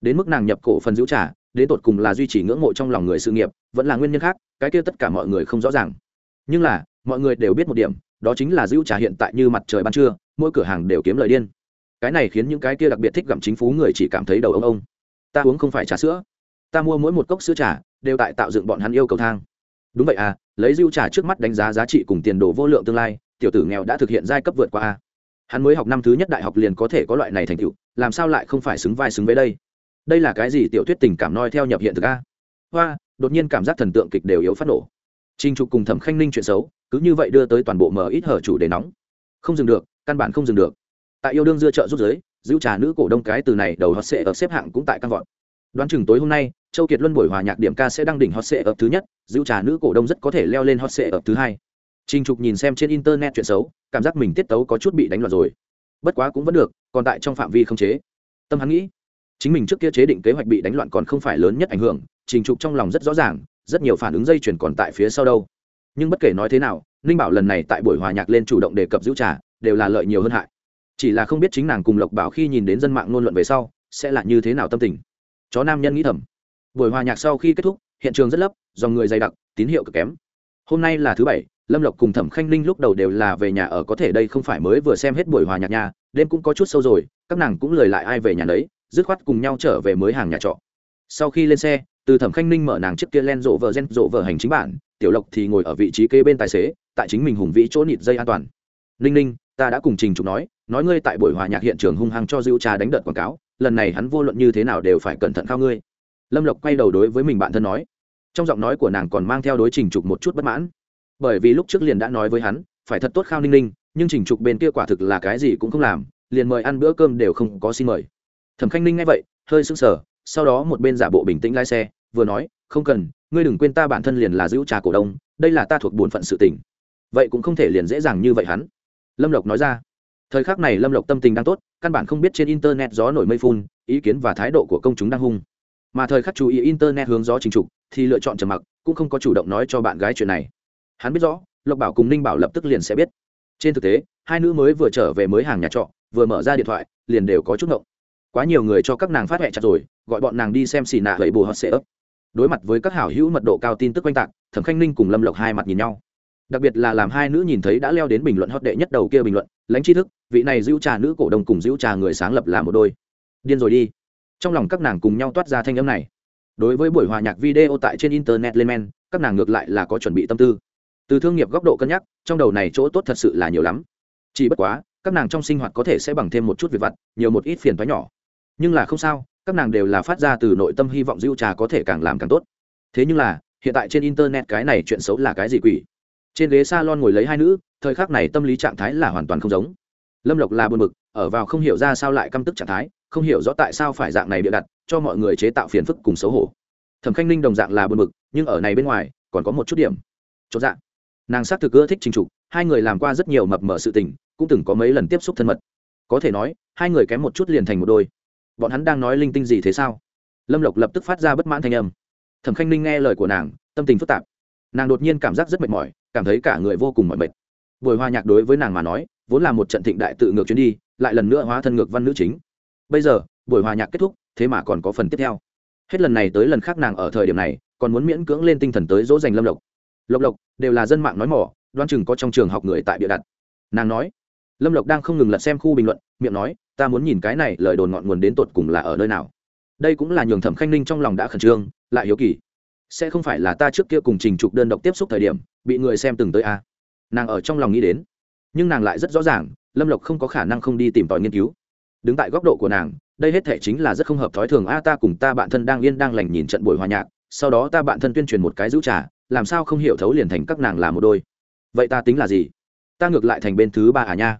Speaker 1: Đến mức nàng nhập cổ phần giữ trả, đến tột cùng là duy trì ngưỡng mộ trong lòng người sự nghiệp, vẫn là nguyên nhân khác, cái kia tất cả mọi người không rõ ràng. Nhưng là, mọi người đều biết một điểm, đó chính là giữ trả hiện tại như mặt trời ban trưa, mỗi cửa hàng đều kiếm lời điên. Cái này khiến những cái kia đặc biệt thích gặm chính phú người chỉ cảm thấy đầu ông ông. Ta uống không phải trà sữa ta mua mỗi một cốc sữa trà, đều tại tạo dựng bọn hắn yêu cầu thang. Đúng vậy à lấy dưu trà trước mắt đánh giá giá trị cùng tiền đồ vô lượng tương lai, tiểu tử nghèo đã thực hiện giai cấp vượt qua a. Hắn mới học năm thứ nhất đại học liền có thể có loại này thành tựu, làm sao lại không phải xứng vai xứng với đây? Đây là cái gì tiểu thuyết tình cảm noi theo nhập hiện thực a? Hoa, đột nhiên cảm giác thần tượng kịch đều yếu phát nổ. Trình trục cùng thẩm khanh ninh chuyện xấu, cứ như vậy đưa tới toàn bộ mở ít hở chủ đề nóng. Không dừng được, căn bản không dừng được. Tại yêu đương dưa chợ rút giới giữ trà nữ cổ đông cái từ này đầu họ sẽ ở xếp hạng cũng tại căn vọt đoán chừng tối hôm nay châu kiệt luân buổi hòa nhạc điểm ca sẽ đăng đỉnh hot sệ ở thứ nhất giữ trà nữ cổ đông rất có thể leo lên hot sệ ở thứ hai Trình Trục nhìn xem trên internet chuyện xấu, cảm giác mình tiết tấu có chút bị đánh loạn rồi. Bất quá cũng vẫn được, còn tại trong phạm vi không chế. Tâm hắn nghĩ, chính mình trước kia chế định kế hoạch bị đánh loạn còn không phải lớn nhất ảnh hưởng, Trình Trục trong lòng rất rõ ràng, rất nhiều phản ứng dây chuyển còn tại phía sau đâu. Nhưng bất kể nói thế nào, Ninh Bảo lần này tại buổi hòa nhạc lên chủ động đề cập giữ trà, đều là lợi nhiều hơn hại. Chỉ là không biết chính nàng cùng Lộc Bảo khi nhìn đến dân mạng ngôn luận về sau, sẽ là như thế nào tâm tình. Chó nam nhân nghĩ thầm. Buổi hòa nhạc sau khi kết thúc, hiện trường rất lấp, dòng người dày đặc, tín hiệu cực kém. Hôm nay là thứ bảy, lâm lộc cùng thẩm khanh ninh lúc đầu đều là về nhà ở có thể đây không phải mới vừa xem hết buổi hòa nhạc nhà đêm cũng có chút sâu rồi các nàng cũng lời lại ai về nhà đấy dứt khoát cùng nhau trở về mới hàng nhà trọ. Sau khi lên xe từ thẩm khanh ninh mở nàng chiếc kia len rộ vợ gen rộ vợ hành chính bản tiểu lộc thì ngồi ở vị trí kế bên tài xế tại chính mình hùng vĩ chỗ nịt dây an toàn. Ninh ninh ta đã cùng trình trục nói nói ngươi tại buổi hòa nhạc hiện trường hung hăng cho dữ trà đánh đợt quảng cáo lần này hắn vô luận như thế nào đều phải cẩn thận khao ngươi lâm lộc quay đầu đối với mình bạn thân nói. Trong giọng nói của nàng còn mang theo đối trình trục một chút bất mãn. Bởi vì lúc trước liền đã nói với hắn, phải thật tốt khao ninh ninh, nhưng chỉnh trục bên kia quả thực là cái gì cũng không làm, liền mời ăn bữa cơm đều không có xin mời. Thẩm khanh ninh nghe vậy, hơi sững sờ, sau đó một bên giả bộ bình tĩnh lái xe, vừa nói, không cần, ngươi đừng quên ta bản thân liền là giữ trà cổ đông, đây là ta thuộc bổn phận sự tình. Vậy cũng không thể liền dễ dàng như vậy hắn. Lâm lộc nói ra. Thời khắc này lâm lộc tâm tình đang tốt, căn bản không biết trên internet gió nổi mây phun, ý kiến và thái độ của công chúng đang hung mà thời khắc chú ý internet hướng gió chính trục thì lựa chọn trầm mặc, cũng không có chủ động nói cho bạn gái chuyện này. Hắn biết rõ, lộc bảo cùng ninh bảo lập tức liền sẽ biết. Trên thực tế, hai nữ mới vừa trở về mới hàng nhà trọ, vừa mở ra điện thoại, liền đều có chút ngộng. Quá nhiều người cho các nàng phát hẹ chặt rồi, gọi bọn nàng đi xem xì nạ gậy bù hot sệ ấp đối mặt với các hảo hữu mật độ cao tin tức quanh tạc, thẩm khanh ninh cùng lâm lộc hai mặt nhìn nhau. Đặc biệt là làm hai nữ nhìn thấy đã leo đến bình luận hot đệ nhất đầu kia bình luận, lãnh tri thức, vị này giữ trà nữ cổ đông cùng giữ trà người sáng lập là một đôi. Điên rồi đi trong lòng các nàng cùng nhau toát ra thanh âm này. Đối với buổi hòa nhạc video tại trên internet lên men, các nàng ngược lại là có chuẩn bị tâm tư. Từ thương nghiệp góc độ cân nhắc, trong đầu này chỗ tốt thật sự là nhiều lắm. Chỉ bất quá, các nàng trong sinh hoạt có thể sẽ bằng thêm một chút việc vặt, nhiều một ít phiền thoái nhỏ. Nhưng là không sao, các nàng đều là phát ra từ nội tâm hy vọng dữ trà có thể càng làm càng tốt. Thế nhưng là, hiện tại trên internet cái này chuyện xấu là cái gì quỷ? Trên ghế s a lon ngồi lấy hai nữ, thời khắc này tâm lý trạng thái là hoàn toàn không giống. Lâm lộc là buồn bực, ở vào không hiểu ra sao lại căm tức trạng thái không hiểu rõ tại sao phải dạng này bịa đặt, cho mọi người chế tạo phiền phức cùng xấu hổ. Thẩm khanh ninh đồng dạng là buồn bực, nhưng ở này bên ngoài, còn có một chút điểm. Chốt dạng nàng xác thực ưa thích trình trục, hai người làm qua rất nhiều mập mờ sự tình, cũng từng có mấy lần tiếp xúc thân mật. Có thể nói, hai người kém một chút liền thành một đôi. Bọn hắn đang nói linh tinh gì thế sao? Lâm lộc lập tức phát ra bất mãn thanh âm. Thẩm khanh ninh nghe lời của nàng, tâm tình phức tạp. Nàng đột nhiên cảm giác rất mệt mỏi, cảm thấy cả người vô cùng mỏi mệt. Buổi hoa nhạc đối với nàng mà nói, vốn là một trận thịnh đại tự ngược chuyến đi, lại lần nữa hóa thân ngược văn nữ chính bây giờ, buổi hòa nhạc kết thúc, thế mà còn có phần tiếp theo. Hết lần này tới lần khác nàng ở thời điểm này, còn muốn miễn cưỡng lên tinh thần tới dỗ dành lâm lộc. Lộc lộc, đều là dân mạng nói mỏ, đoan chừng có trong trường học người tại bịa đặt. Nàng nói, lâm lộc đang không ngừng lật xem khu bình luận, miệng nói, ta muốn nhìn cái này, lời đồn ngọn nguồn đến tột cùng là ở nơi nào. Đây cũng là nhường thẩm khanh ninh trong lòng đã khẩn trương, lại hiếu kỳ. Sẽ không phải là ta trước kia cùng trình trục đơn độc tiếp xúc thời điểm, bị người xem từng tới a à. nàng ở trong lòng nghĩ đến. Nhưng nàng lại rất rõ ràng, lâm lộc không có khả năng không đi tìm tòi nghiên cứu đứng tại góc độ của nàng đây hết thể chính là rất không hợp thói thường. A ta cùng ta bạn thân đang yên đang lành nhìn trận buổi hòa nhạc sau đó ta bạn thân tuyên truyền một cái giữ trả, làm sao không hiểu thấu liền thành các nàng là một đôi. Vậy ta tính là gì? Ta ngược lại thành bên thứ ba à nha.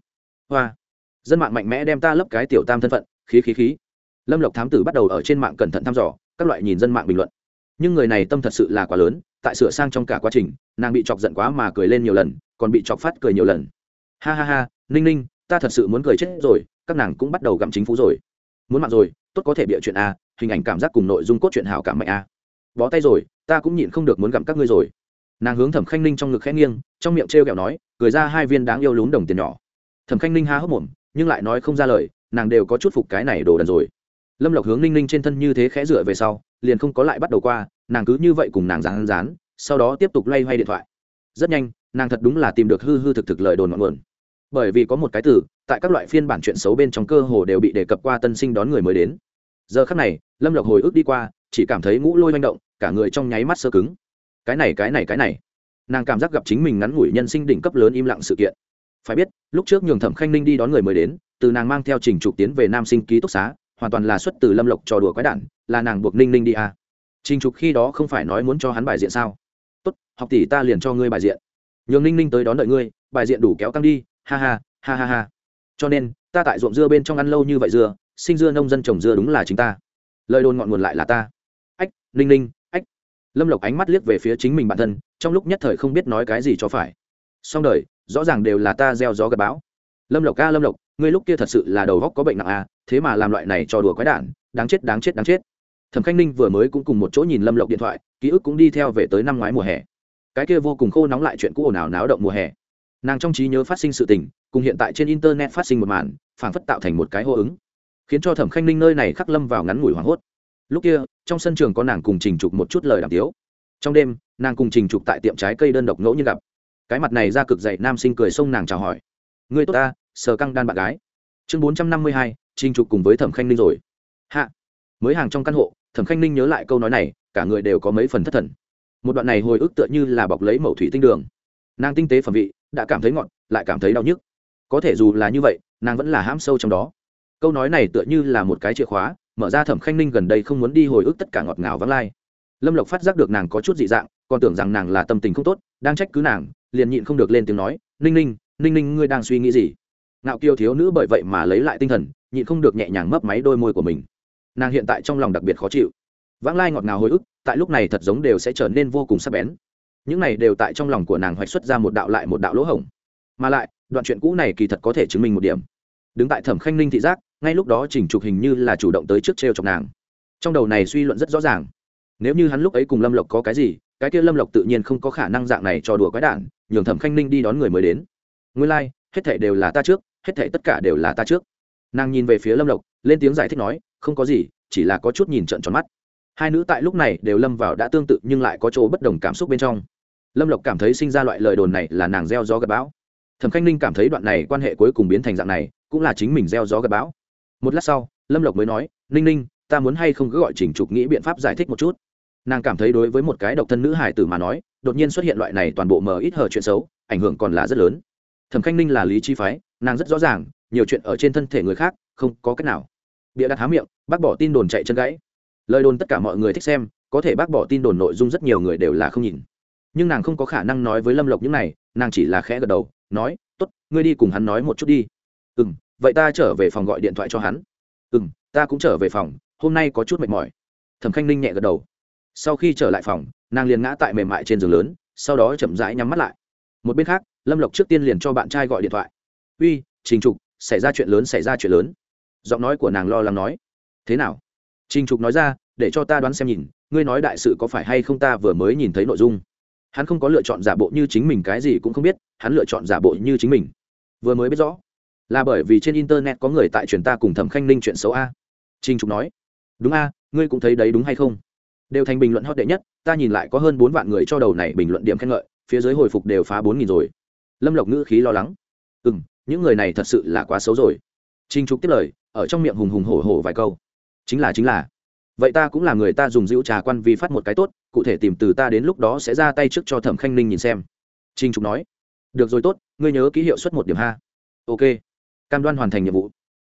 Speaker 1: Hoa. Dân mạng mạnh mẽ đem ta lấp cái tiểu tam thân phận khí khí khí. Lâm lộc thám tử bắt đầu ở trên mạng cẩn thận thăm dò các loại nhìn dân mạng bình luận. Nhưng người này tâm thật sự là quá lớn tại sửa sang trong cả quá trình nàng bị chọc giận quá mà cười lên nhiều lần còn bị chọc phát cười nhiều lần. Ha ha ha ninh ninh ta thật sự muốn cười chết rồi các nàng cũng bắt đầu gặm chính phủ rồi. Muốn mạng rồi, tốt có thể bịa chuyện a, hình ảnh cảm giác cùng nội dung cốt truyện hảo cảm mạnh a. Bó tay rồi, ta cũng nhịn không được muốn gặm các ngươi rồi. Nàng hướng thẩm khanh ninh trong ngực khẽ nghiêng, trong miệng t r e o kẹo nói, cười ra hai viên đáng yêu lún đồng tiền nhỏ. Thẩm khanh ninh há hốc mồm, nhưng lại nói không ra lời, nàng đều có chút phục cái này đồ đần rồi. Lâm lộc hướng ninh ninh trên thân như thế khẽ dựa về sau, liền không có lại bắt đầu qua, nàng cứ như vậy cùng nàng rán rán sau đó tiếp tục loay hoay điện thoại. Rất nhanh, nàng thật đúng là tìm được hư hư thực thực lời đồn ngọn nguồn bởi vì có một cái từ, tại các loại phiên bản chuyện xấu bên trong cơ hồ đều bị đề cập qua tân sinh đón người mới đến. Giờ khắc này, lâm lộc hồi ức đi qua, chỉ cảm thấy ngũ lôi manh động, cả người trong nháy mắt sơ cứng. Cái này cái này cái này. Nàng cảm giác gặp chính mình ngắn ngủi nhân sinh đỉnh cấp lớn im lặng sự kiện. Phải biết, lúc trước nhường thẩm khanh ninh đi đón người mới đến, từ nàng mang theo trình trục tiến về nam sinh ký túc xá, hoàn toàn là xuất từ lâm lộc trò đùa quái đản, là nàng buộc ninh ninh đi à. trình trục khi đó không phải nói muốn cho hắn bài diện sao? Tốt, học tỷ ta liền cho ngươi bài diện. Nhường ninh ninh tới đón đợi ngươi, bài diện đủ kéo căng đi ha ha ha ha ha. Cho nên, ta tại ruộng dưa bên trong ăn lâu như vậy dưa, sinh dưa nông dân trồng dưa đúng là chính ta. Lời đồn ngọn nguồn lại là ta. Ách, ninh ninh, ách. Lâm lộc ánh mắt liếc về phía chính mình bản thân, trong lúc nhất thời không biết nói cái gì cho phải. Song đời, rõ ràng đều là ta gieo gió gặp bão. Lâm lộc ca lâm lộc, ngươi lúc kia thật sự là đầu góc có bệnh nặng à thế mà làm loại này cho đùa quái đản, đáng chết đáng chết đáng chết. Thẩm khanh ninh vừa mới cũng cùng một chỗ nhìn lâm lộc điện thoại, ký ức cũng đi theo về tới năm ngoái mùa hè. Cái kia vô cùng khô nóng lại chuyện cũ ồn ào náo động mùa hè nàng trong trí nhớ phát sinh sự tình, cùng hiện tại trên internet phát sinh một màn, phảng phất tạo thành một cái hô ứng, khiến cho thẩm khanh ninh nơi này khắc lâm vào ngắn ngủi hoảng hốt. Lúc kia, trong sân trường có nàng cùng trình trục một chút lời đàm tiếu. Trong đêm, nàng cùng trình trục tại tiệm trái cây đơn độc ngẫu như gặp. Cái mặt này ra cực dậy, nam sinh cười xông nàng chào hỏi. Người tốt ta sờ căng đan bạn gái. Chương bốn trăm năm mươi hai, trình trục cùng với thẩm khanh ninh rồi. Hạ. Mới hàng trong căn hộ, thẩm khanh ninh nhớ lại câu nói này, cả người đều có mấy phần thất thần. Một đoạn này hồi ức tựa như là bọc lấy mẩu thủy tinh đường nàng tinh tế phẩm vị, đã cảm thấy ngọt, lại cảm thấy đau nhức. Có thể dù là như vậy, nàng vẫn là ham sâu trong đó. Câu nói này tựa như là một cái chìa khóa, mở ra thẩm khanh ninh gần đây không muốn đi hồi ức tất cả ngọt ngào vắng lai. Lâm lộc phát giác được nàng có chút dị dạng, còn tưởng rằng nàng là tâm tình không tốt, đang trách cứ nàng, liền nhịn không được lên tiếng nói, ninh ninh ninh ninh, ngươi đang suy nghĩ gì? Ngạo kiêu thiếu nữ bởi vậy mà lấy lại tinh thần, nhịn không được nhẹ nhàng mấp máy đôi môi của mình. Nàng hiện tại trong lòng đặc biệt khó chịu. Vãng lai ngọt ngào hồi ức, tại lúc này thật giống đều sẽ trở nên vô cùng sắc bén những này đều tại trong lòng của nàng hoạch xuất ra một đạo lại một đạo lỗ hổng. Mà lại đoạn chuyện cũ này kỳ thật có thể chứng minh một điểm. Đứng tại thẩm khanh ninh thị giác ngay lúc đó chỉnh trục hình như là chủ động tới trước t r e o chọc nàng. Trong đầu này suy luận rất rõ ràng. Nếu như hắn lúc ấy cùng lâm lộc có cái gì cái kia lâm lộc tự nhiên không có khả năng dạng này cho đùa quái đản nhường thẩm khanh ninh đi đón người mới đến. Nguyên lai、like, hết thể đều là ta trước hết thể tất cả đều là ta trước. Nàng nhìn về phía lâm lộc lên tiếng giải thích nói không có gì chỉ là có chút nhìn trận tròn mắt. Hai nữ tại lúc này đều lâm vào đã tương tự nhưng lại có chỗ bất đồng cảm xúc bên trong lâm lộc cảm thấy sinh ra loại lời đồn này là nàng gieo gió gặp bão. Thẩm khanh ninh cảm thấy đoạn này quan hệ cuối cùng biến thành dạng này, cũng là chính mình gieo gió gặp bão. Một lát sau, lâm lộc mới nói, ninh ninh, ta muốn hay không cứ gọi chỉnh trục nghĩ biện pháp giải thích một chút. Nàng cảm thấy đối với một cái độc thân nữ hải tử mà nói, đột nhiên xuất hiện loại này toàn bộ mờ ít hở chuyện xấu, ảnh hưởng còn là rất lớn. Thẩm khanh ninh là lý chi phái, nàng rất rõ ràng, nhiều chuyện ở trên thân thể người khác, không có cách nào. Bịa đặt há miệng, bác bỏ tin đồn chạy chân gãy. Lời đồn tất cả mọi người thích xem, có thể bác bỏ tin đồn nội dung rất nhiều người đều là không nhìn nhưng nàng không có khả năng nói với lâm lộc những này, nàng chỉ là khẽ gật đầu, nói t ố t ngươi đi cùng hắn nói một chút đi. Ừ m vậy ta trở về phòng gọi điện thoại cho hắn. Ừ m ta cũng trở về phòng, hôm nay có chút mệt mỏi. Thẩm khanh ninh nhẹ gật đầu. Sau khi trở lại phòng, nàng liền ngã tại mềm mại trên giường lớn, sau đó chậm rãi nhắm mắt lại. Một bên khác, lâm lộc trước tiên liền cho bạn trai gọi điện thoại. Uy, trình trục, xảy ra chuyện lớn, xảy ra chuyện lớn. Giọng nói của nàng lo lắng nói. Thế nào? Trình trục nói ra, để cho ta đoán xem nhìn, ngươi nói đại sự có phải hay không ta vừa mới nhìn thấy nội dung? Hắn không có lựa chọn giả bộ như chính mình, cái gì cũng không biết, hắn lựa chọn giả bộ như chính mình. Vừa mới biết rõ, là bởi vì trên internet có người tại truyền ta cùng thẩm khanh ninh chuyện xấu a. Trinh trục nói, đúng a, ngươi cũng thấy đấy đúng hay không? Đều thành bình luận hot đệ nhất, ta nhìn lại có hơn bốn vạn người cho đầu này bình luận điểm khen ngợi, phía dưới hồi phục đều phá bốn nghìn rồi. Lâm lộc ngữ khí lo lắng ừ m những người này thật sự là quá xấu rồi. Trinh trục tiếp lời, ở trong miệng hùng hùng hổ hổ vài câu, chính là chính là vậy ta cũng là người ta dùng rượu trà quan vi phát một cái tốt, cụ thể tìm từ ta đến lúc đó sẽ ra tay trước cho thẩm khanh ninh nhìn xem. Trinh trục nói. Được rồi tốt, ngươi nhớ ký hiệu suất một điểm ha. Ok. Cam đoan hoàn thành nhiệm vụ.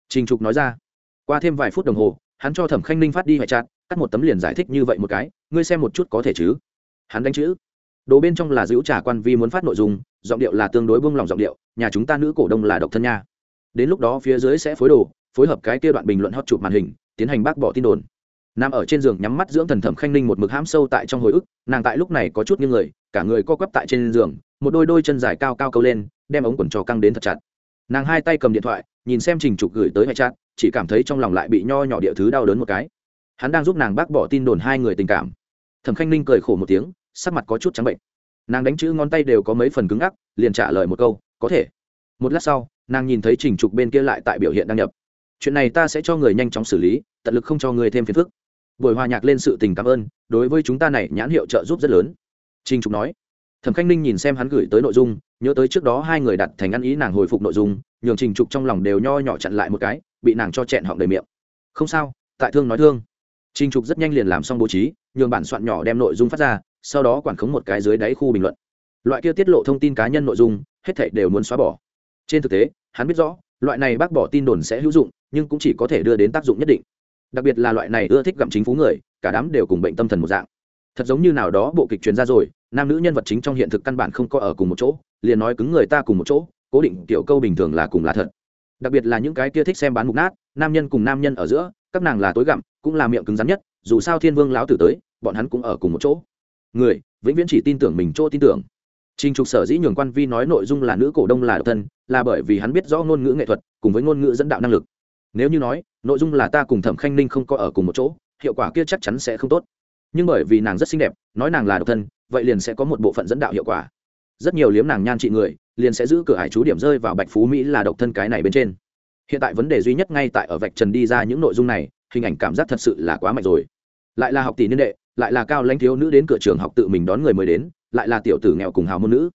Speaker 1: Trinh trục nói ra. Qua thêm vài phút đồng hồ, hắn cho thẩm khanh ninh phát đi hoại chặt cắt một tấm liền giải thích như vậy một cái, ngươi xem một chút có thể chứ? Hắn đánh chữ. Đồ bên trong là giữ trà quan vi muốn phát nội dung, giọng điệu là tương đối buông lòng giọng điệu, nhà chúng ta nữ cổ đông là độc thân nha. Đến lúc đó phía dưới sẽ phối đồ, phối hợp cái kia đoạn bình luận hot chụp màn hình, tiến hành bác bỏ tin đồn nằm ở trên giường nhắm mắt dưỡng thần thẩm khanh ninh một mực hãm sâu tại trong hồi ức, nàng tại lúc này có chút như người, cả người co quắp tại trên giường, một đôi đôi chân dài cao cao câu lên, đem ống quần trò căng đến thật chặt. Nàng hai tay cầm điện thoại, nhìn xem trình trục gửi tới hệ chat, chỉ cảm thấy trong lòng lại bị nho nhỏ địa thứ đau đớn một cái. Hắn đang giúp nàng bác bỏ tin đồn hai người tình cảm. Thẩm khanh ninh cười khổ một tiếng, sắc mặt có chút trắng bệnh. Nàng đánh chữ ngón tay đều có mấy phần cứng ngắc, liền trả lời một câu, có thể. Một lát sau, nàng nhìn thấy trình trục bên kia lại tại biểu hiện đăng nhập. Chuyện này ta sẽ cho người nhanh chóng xử lý, tận lực không cho người thêm phiền phức buổi hòa nhạc lên sự tình cảm ơn, đối với chúng ta này nhãn hiệu trợ giúp rất lớn. Trinh trục nói. Thẩm khanh ninh nhìn xem hắn gửi tới nội dung, nhớ tới trước đó hai người đặt thành ăn ý nàng hồi phục nội dung, nhường trình trục trong lòng đều nho nhỏ chặn lại một cái, bị nàng cho chẹn họng đầy miệng. Không sao, tại thương nói thương. Trình trục rất nhanh liền làm xong bố trí, nhường bản soạn nhỏ đem nội dung phát ra, sau đó quản khống một cái dưới đáy khu bình luận. Loại kia tiết lộ thông tin cá nhân nội dung, hết thảy đều muốn xóa bỏ. Trên thực tế, hắn biết rõ, loại này bác bỏ tin đồn sẽ hữu dụng, nhưng cũng chỉ có thể đưa đến tác dụng nhất định đặc biệt là loại này ưa thích gặm chính phú người cả đám đều cùng bệnh tâm thần một dạng. Thật giống như nào đó bộ kịch truyền ra rồi nam nữ nhân vật chính trong hiện thực căn bản không có ở cùng một chỗ liền nói cứng người ta cùng một chỗ cố định kiểu câu bình thường là cùng là thật. Đặc biệt là những cái kia thích xem bán mục nát nam nhân cùng nam nhân ở giữa các nàng là tối gặm cũng là miệng cứng rắn nhất dù sao thiên vương lão tử tới bọn hắn cũng ở cùng một chỗ. Người vĩnh viễn chỉ tin tưởng mình chỗ tin tưởng. Trình Trục sở dĩ nhường quan vi nói nội dung là nữ cổ đông là độc thân, là bởi vì hắn biết rõ ngôn ngữ nghệ thuật cùng với ngôn ngữ dẫn đạo năng lực. Nếu như nói, nội dung là ta cùng Thẩm Khanh Ninh không có ở cùng một chỗ, hiệu quả kia chắc chắn sẽ không tốt. Nhưng bởi vì nàng rất xinh đẹp, nói nàng là độc thân, vậy liền sẽ có một bộ phận dẫn đạo hiệu quả. Rất nhiều liếm nàng nhan trị người, liền sẽ giữ cửa hải chú điểm rơi vào Bạch Phú Mỹ là độc thân cái này bên trên. Hiện tại vấn đề duy nhất ngay tại ở vạch trần đi ra những nội dung này, hình ảnh cảm giác thật sự là quá mạnh rồi. Lại là học tỷ niên đệ, lại là cao lãnh thiếu nữ đến cửa trường học tự mình đón người mới đến, lại là tiểu tử nghèo cùng hào môn nữ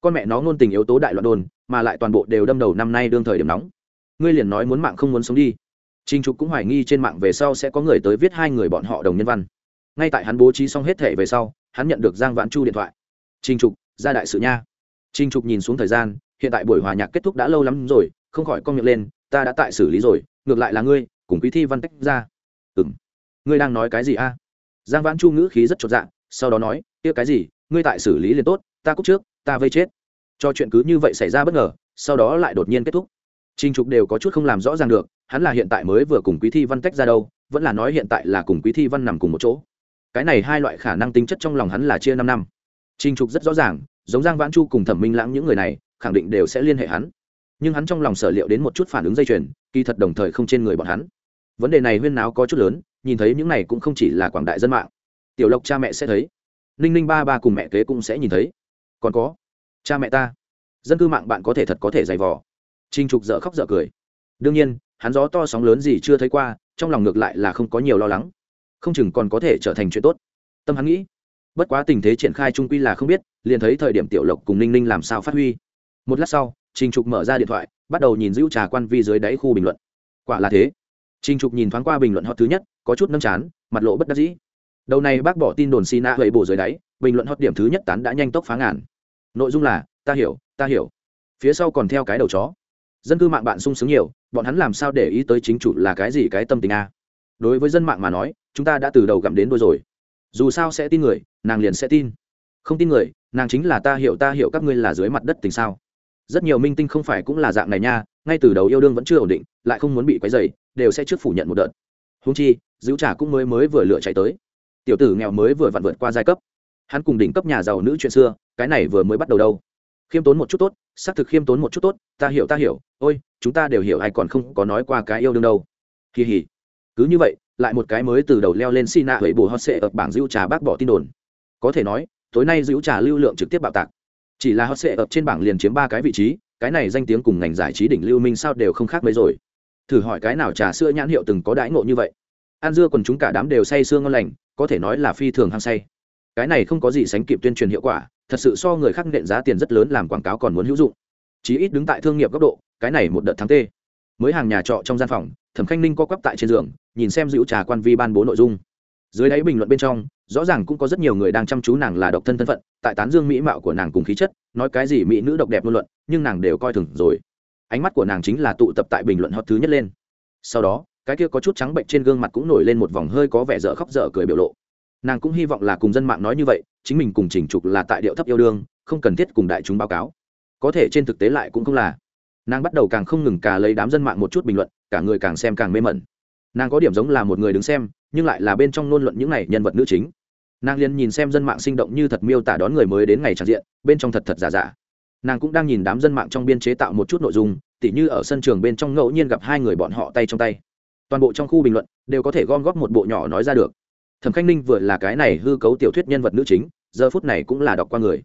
Speaker 1: con mẹ nó ngôn tình yếu tố đại loạn đồn mà lại toàn bộ đều đâm đầu năm nay đương thời điểm nóng ngươi liền nói muốn mạng không muốn sống đi. Trinh trục cũng hoài nghi trên mạng về sau sẽ có người tới viết hai người bọn họ đồng nhân văn. Ngay tại hắn bố trí xong hết thể về sau, hắn nhận được giang vãn chu điện thoại. Trinh trục, ra đại sự nha. Trinh trục nhìn xuống thời gian, hiện tại buổi hòa nhạc kết thúc đã lâu lắm rồi, không khỏi con miệng lên, ta đã tại xử lý rồi, ngược lại là ngươi, cùng quý thi văn tách ra. Ừ m ngươi đang nói cái gì a? Giang vãn chu ngữ khí rất chột dạ sau đó nói, kia cái gì, ngươi tại xử lý liền tốt, ta cúc trước, ta vây chết. Cho chuyện cứ như vậy xảy ra bất ngờ, sau đó lại đột nhiên kết thúc. Trình Trục đều có chút không làm rõ ràng được, hắn là hiện tại mới vừa cùng Quý Thi Văn tách ra đâu, vẫn là nói hiện tại là cùng Quý Thi Văn nằm cùng một chỗ. Cái này hai loại khả năng tính chất trong lòng hắn là chia năm năm. Trình Trục rất rõ ràng, giống Giang Vãn Chu cùng Thẩm Minh Lãng những người này, khẳng định đều sẽ liên hệ hắn. Nhưng hắn trong lòng sở liệu đến một chút phản ứng dây chuyền, kỳ thật đồng thời không trên người bọn hắn. Vấn đề này huyên náo có chút lớn, nhìn thấy những này cũng không chỉ là quảng đại dân mạng. Tiểu Lộc cha mẹ sẽ thấy, Ninh Ninh ba ba cùng mẹ kế cũng sẽ nhìn thấy. Còn có, cha mẹ ta dân cư mạng bạn có thể thật có thể dày vò Trình trục dở khóc dở cười. Đương nhiên, hắn gió to sóng lớn gì chưa thấy qua, trong lòng ngược lại là không có nhiều lo lắng. Không chừng còn có thể trở thành chuyện tốt. Tâm hắn nghĩ, bất quá tình thế triển khai Chung quy là không biết, liền thấy thời điểm tiểu lộc cùng ninh ninh làm sao phát huy. Một lát sau, trình trục mở ra điện thoại, bắt đầu nhìn giữ trà quan vi dưới đáy khu bình luận. Quả là thế. Trình trục nhìn thoáng qua bình luận hot thứ nhất, có chút nâng chán, mặt lộ bất đắc dĩ. Đầu này bác bỏ tin đồn Sina hủy bổ dưới đáy, bình luận hot điểm thứ nhất tán đã nhanh tốc phá ngàn. Nội dung là, ta hiểu ta hiểu. Phía sau còn theo cái đầu chó dân cư mạng bạn sung sướng nhiều, bọn hắn làm sao để ý tới chính chủ là cái gì cái tâm tình a? Đối với dân mạng mà nói, chúng ta đã từ đầu gặm đến đôi rồi. Dù sao sẽ tin người, nàng liền sẽ tin. Không tin người, nàng chính là ta hiểu ta hiểu các ngươi là dưới mặt đất tình sao. Rất nhiều minh tinh không phải cũng là dạng này nha, ngay từ đầu yêu đương vẫn chưa ổn định, lại không muốn bị quấy dày đều sẽ trước phủ nhận một đợt. Húng chi, giữ trả cũng mới mới vừa lựa chạy tới. Tiểu tử nghèo mới vừa vặn vượt qua giai cấp. Hắn cùng đỉnh cấp nhà giàu nữ chuyện xưa, cái này vừa mới bắt đầu đâu khiêm tốn một chút tốt, xác thực khiêm tốn một chút tốt, ta hiểu ta hiểu. Ôi, chúng ta đều hiểu ai còn không có nói qua cái yêu đương đâu. Kỳ hỉ. Cứ như vậy, lại một cái mới từ đầu leo lên xi nạ hủy bù hot sệ ở bảng dữ trà bác bỏ tin đồn. Có thể nói, tối nay dữ trà lưu lượng trực tiếp bạo tạc. Chỉ là hot sệ ở trên bảng liền chiếm ba cái vị trí, cái này danh tiếng cùng ngành giải trí đỉnh lưu minh sao đều không khác mấy rồi. Thử hỏi cái nào trà sữa nhãn hiệu từng có đãi ngộ như vậy? An dưa còn chúng cả đám đều say sương ngon lành, có thể nói là phi thường hăng say cái này không có gì sánh kịp tuyên truyền hiệu quả, thật sự so người khác nện giá tiền rất lớn làm quảng cáo còn muốn hữu dụng. Chí ít đứng tại thương nghiệp góc độ, cái này một đợt tháng tê. Mới hàng nhà trọ trong gian phòng, thẩm khanh ninh co quắp tại trên giường, nhìn xem dữ trà quan vi ban bố nội dung. Dưới đáy bình luận bên trong, rõ ràng cũng có rất nhiều người đang chăm chú nàng là độc thân thân phận, tại tán dương mỹ mạo của nàng cùng khí chất, nói cái gì mỹ nữ độc đẹp ngôn luận, nhưng nàng đều coi thường rồi. Ánh mắt của nàng chính là tụ tập tại bình luận hot thứ nhất lên. Sau đó, cái kia có chút trắng bệnh trên gương mặt cũng nổi lên một vòng hơi có vẻ dở khóc dở cười biểu lộ nàng cũng hy vọng là cùng dân mạng nói như vậy, chính mình cùng chỉnh trục là tại điệu thấp yêu đương, không cần thiết cùng đại chúng báo cáo. Có thể trên thực tế lại cũng không là. Nàng bắt đầu càng không ngừng cả lấy đám dân mạng một chút bình luận, cả người càng xem càng mê mẩn. Nàng có điểm giống là một người đứng xem, nhưng lại là bên trong ngôn luận những này nhân vật nữ chính. Nàng liền nhìn xem dân mạng sinh động như thật miêu tả đón người mới đến ngày tràn diện, bên trong thật thật giả giả. Nàng cũng đang nhìn đám dân mạng trong biên chế tạo một chút nội dung, tỉ như ở sân trường bên trong ngẫu nhiên gặp hai người bọn họ tay trong tay. Toàn bộ trong khu bình luận đều có thể gom góp một bộ nhỏ nói ra được thẩm khanh ninh vừa là cái này hư cấu tiểu thuyết nhân vật nữ chính, giờ phút này cũng là đọc qua người.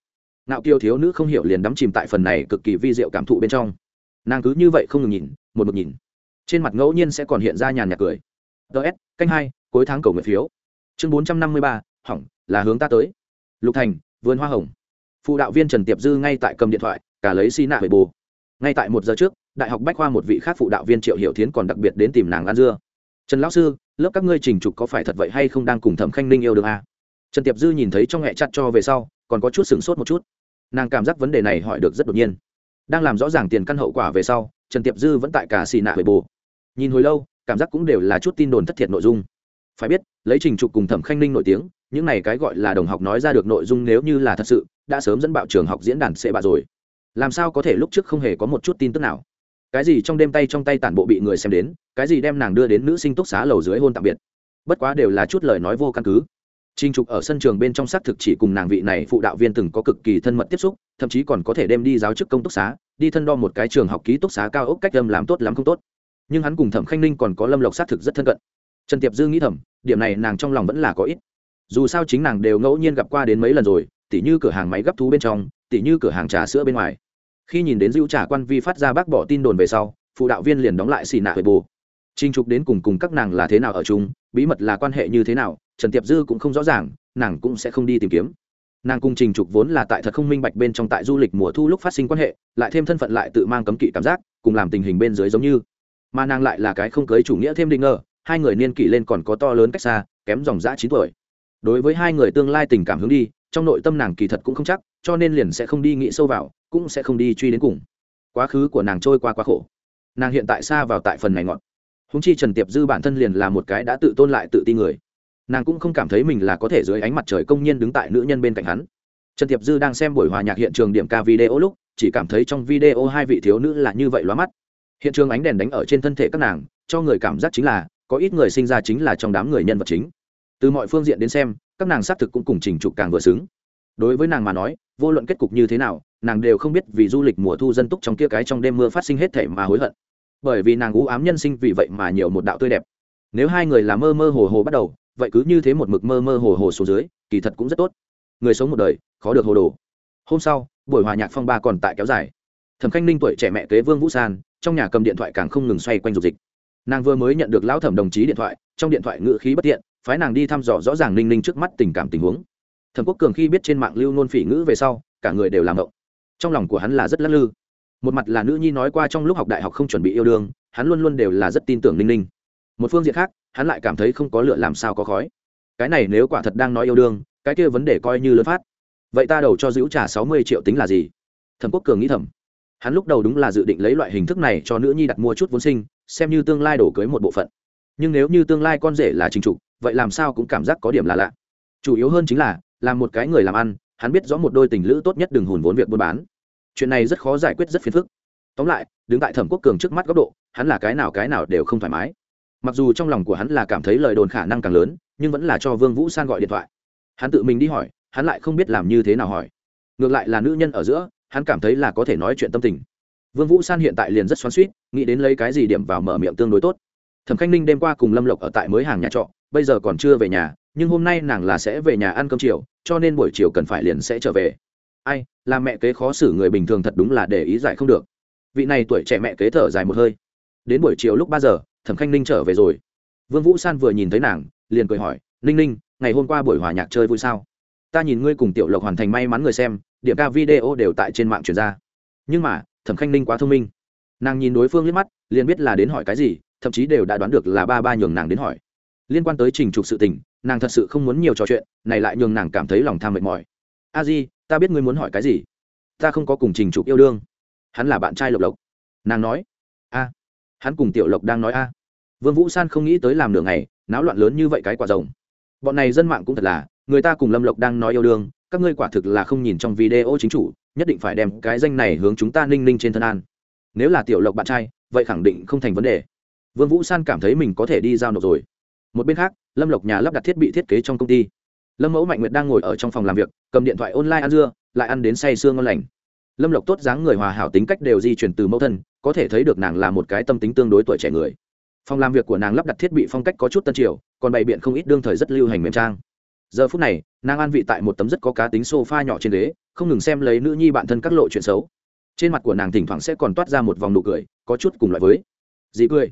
Speaker 1: Nạo kiều thiếu nữ không hiểu liền đắm chìm tại phần này cực kỳ vi diệu cảm thụ bên trong. Nàng cứ như vậy không ngừng nhìn, một một nhìn. Trên mặt ngẫu nhiên sẽ còn hiện ra nhàn nhạc cười. Ts canh hai, cuối tháng cầu nguyện phiếu. Chương bốn trăm năm mươi ba, hỏng, là hướng ta tới. Lục thành, vườn hoa hồng. Phụ đạo viên trần tiệp dư ngay tại cầm điện thoại, cả lấy xi nạ về bồ. Ngay tại một giờ trước, đại học bách khoa một vị khác phụ đạo viên triệu hiệu thiến còn đặc biệt đến tìm nàng ăn dưa trần lão sư, lớp các ngươi trình trục có phải thật vậy hay không đang cùng thẩm khanh ninh yêu đương à? trần tiệp dư nhìn thấy trong hẹ chặt cho về sau, còn có chút sửng sốt một chút. Nàng cảm giác vấn đề này hỏi được rất đột nhiên. Đang làm rõ ràng tiền căn hậu quả về sau, trần tiệp dư vẫn tại cả xì nạ về bồ. Nhìn hồi lâu, cảm giác cũng đều là chút tin đồn thất thiệt nội dung. Phải biết, lấy trình trục cùng thẩm khanh ninh nổi tiếng, những này cái gọi là đồng học nói ra được nội dung nếu như là thật sự, đã sớm dẫn bạo trường học diễn đàn xệ bạ rồi. Làm sao có thể lúc trước không hề có một chút tin tức nào? Cái gì trong đêm tay trong tay tản bộ bị người xem đến cái gì đem nàng đưa đến nữ sinh túc xá lầu dưới hôn tạm biệt bất quá đều là chút lời nói vô căn cứ Trình Trục ở sân trường bên trong xác thực chỉ cùng nàng vị này phụ đạo viên từng có cực kỳ thân mật tiếp xúc, thậm chí còn có thể đem đi giáo chức công túc xá, đi thân đo một cái trường học ký túc xá cao ốc cách âm làm tốt lắm không tốt. Nhưng hắn cùng Thẩm Khanh Ninh còn có Lâm Lộc xác thực rất thân cận. Trần Tiệp Dư nghĩ thầm, điểm này nàng trong lòng vẫn là có ít. Dù sao chính nàng đều ngẫu nhiên gặp qua đến mấy lần rồi, tỉ như cửa hàng máy gấp thú bên trong, tỉ như cửa hàng trà sữa bên ngoài. Khi nhìn đến dữ Trà quan vi phát ra bác bỏ tin đồn về sau, phụ đạo viên liền đóng lại xì nạ huệ bù. Trình Trục đến cùng cùng các nàng là thế nào ở chung, bí mật là quan hệ như thế nào, Trần Tiệp Dư cũng không rõ ràng, nàng cũng sẽ không đi tìm kiếm. Nàng cùng trình trục vốn là tại thật không minh bạch bên trong tại du lịch mùa thu lúc phát sinh quan hệ lại thêm thân phận lại tự mang cấm kỵ cảm giác cùng làm tình hình bên dưới giống như. Mà nàng lại là cái không cưới chủ nghĩa thêm định ngờ hai người niên kỷ lên còn có to lớn cách xa kém dòng dã chín tuổi. Đối với hai người tương lai tình cảm hướng đi trong nội tâm nàng kỳ thật cũng không chắc, cho nên liền sẽ không đi nghĩ sâu vào, cũng sẽ không đi truy đến cùng. Quá khứ của nàng trôi qua quá khổ. Nàng hiện tại xa vào tại phần này ngọn. Húng chi trần tiệp dư bản thân liền là một cái đã tự tôn lại tự ti người. Nàng cũng không cảm thấy mình là có thể dưới ánh mặt trời công nhiên đứng tại nữ nhân bên cạnh hắn. Trần tiệp dư đang xem buổi hòa nhạc hiện trường điểm ca video lúc, chỉ cảm thấy trong video hai vị thiếu nữ là như vậy lóa mắt. Hiện trường ánh đèn đánh ở trên thân thể các nàng, cho người cảm giác chính là, có ít người sinh ra chính là trong đám người nhân vật chính. Từ mọi phương diện đến xem các nàng xác thực cũng cùng trình trục càng vừa xứng. Đối với nàng mà nói, vô luận kết cục như thế nào, nàng đều không biết vì du lịch mùa thu dân túc trong kia cái trong đêm mưa phát sinh hết thể mà hối hận. Bởi vì nàng ú ám nhân sinh vì vậy mà nhiều một đạo tươi đẹp. Nếu hai người là mơ mơ hồ hồ bắt đầu, vậy cứ như thế một mực mơ mơ hồ hồ xuống dưới, kỳ thật cũng rất tốt. Người sống một đời, khó được hồ đồ. Hôm sau, buổi hòa nhạc phong ba còn tại kéo dài. Thẩm khanh ninh tuổi trẻ mẹ kế vương vũ san, trong nhà cầm điện thoại càng không ngừng xoay quanh dục dịch. Nàng vừa mới nhận được lão thẩm đồng chí điện thoại, trong điện thoại ngự khí bất tiện phái nàng đi thăm dò rõ ràng ninh ninh trước mắt tình cảm tình huống. Thẩm quốc cường khi biết trên mạng lưu nôn phỉ ngữ về sau, cả người đều làm động trong lòng của hắn là rất lắc lư. Một mặt là nữ nhi nói qua trong lúc học đại học không chuẩn bị yêu đương, hắn luôn luôn đều là rất tin tưởng ninh ninh. Một phương diện khác, hắn lại cảm thấy không có lựa làm sao có khói. Cái này nếu quả thật đang nói yêu đương, cái kia vấn đề coi như lớn phát. Vậy ta đầu cho giữ trả sáu mươi triệu tính là gì? Thẩm quốc cường nghĩ thầm. Hắn lúc đầu đúng là dự định lấy loại hình thức này cho nữ nhi đặt mua chút vốn sinh, xem như tương lai đổ cưới một bộ phận. Nhưng nếu như tương lai con rể là trình trục vậy làm sao cũng cảm giác có điểm là lạ. Chủ yếu hơn chính là, làm một cái người làm ăn, hắn biết rõ một đôi tình lữ tốt nhất đừng hùn vốn việc buôn bán. Chuyện này rất khó giải quyết, rất phiền phức. Tóm lại, đứng tại thẩm quốc cường trước mắt góc độ, hắn là cái nào cái nào đều không thoải mái. Mặc dù trong lòng của hắn là cảm thấy lời đồn khả năng càng lớn, nhưng vẫn là cho vương vũ san gọi điện thoại. Hắn tự mình đi hỏi, hắn lại không biết làm như thế nào hỏi. Ngược lại là nữ nhân ở giữa, hắn cảm thấy là có thể nói chuyện tâm tình. Vương vũ san hiện tại liền rất xoắn suýt nghĩ đến lấy cái gì điểm vào mở miệng tương đối tốt. Thẩm khanh ninh đêm qua cùng lâm lộc ở tại mới hàng nhà trọ bây giờ còn chưa về nhà, nhưng hôm nay nàng là sẽ về nhà ăn cơm chiều, cho nên buổi chiều cần phải liền sẽ trở về. Ai, là mẹ kế khó xử người bình thường thật đúng là để ý giải không được. Vị này tuổi trẻ mẹ kế thở dài một hơi. Đến buổi chiều lúc ba giờ, thẩm khanh ninh trở về rồi. Vương vũ san vừa nhìn thấy nàng, liền cười hỏi, ninh ninh, ngày hôm qua buổi hòa nhạc chơi vui sao? Ta nhìn ngươi cùng tiểu lộc hoàn thành may mắn người xem, điểm ca video đều tại trên mạng truyền ra. Nhưng mà, thẩm khanh ninh quá thông minh. Nàng nhìn đối phương liếc mắt, liền biết là đến hỏi cái gì, thậm chí đều đã đoán được là ba ba nhường nàng đến hỏi liên quan tới trình trục sự tình, nàng thật sự không muốn nhiều trò chuyện, này lại nhường nàng cảm thấy lòng tham mệt mỏi. A di, ta biết ngươi muốn hỏi cái gì. Ta không có cùng trình trục yêu đương. Hắn là bạn trai lộc lộc. Nàng nói, a. Hắn cùng tiểu lộc đang nói, a. Vương vũ san không nghĩ tới làm nửa ngày, náo loạn lớn như vậy cái quả rồng. Bọn này dân mạng cũng thật là, người ta cùng lâm lộc đang nói yêu đương, các ngươi quả thực là không nhìn trong video chính chủ, nhất định phải đem cái danh này hướng chúng ta ninh ninh trên thân an. Nếu là tiểu lộc bạn trai, vậy khẳng định không thành vấn đề. Vương vũ san cảm thấy mình có thể đi giao nộp rồi một bên khác, lâm lộc nhà lắp đặt thiết bị thiết kế trong công ty. Lâm mẫu mạnh nguyệt đang ngồi ở trong phòng làm việc, cầm điện thoại online ăn dưa, lại ăn đến say sương ngon lành. Lâm lộc tốt dáng người hòa hảo tính cách đều di chuyển từ mẫu thân, có thể thấy được nàng là một cái tâm tính tương đối tuổi trẻ người. Phòng làm việc của nàng lắp đặt thiết bị phong cách có chút tân triều, còn bày biện không ít đương thời rất lưu hành mềm trang. Giờ phút này, nàng an vị tại một tấm rất có cá tính s o f a nhỏ trên ghế, không ngừng xem lấy nữ nhi bạn thân các lộ chuyện xấu. Trên mặt của nàng thỉnh thoảng sẽ còn toát ra một vòng nụ cười, có chút cùng loại với. Dị cười,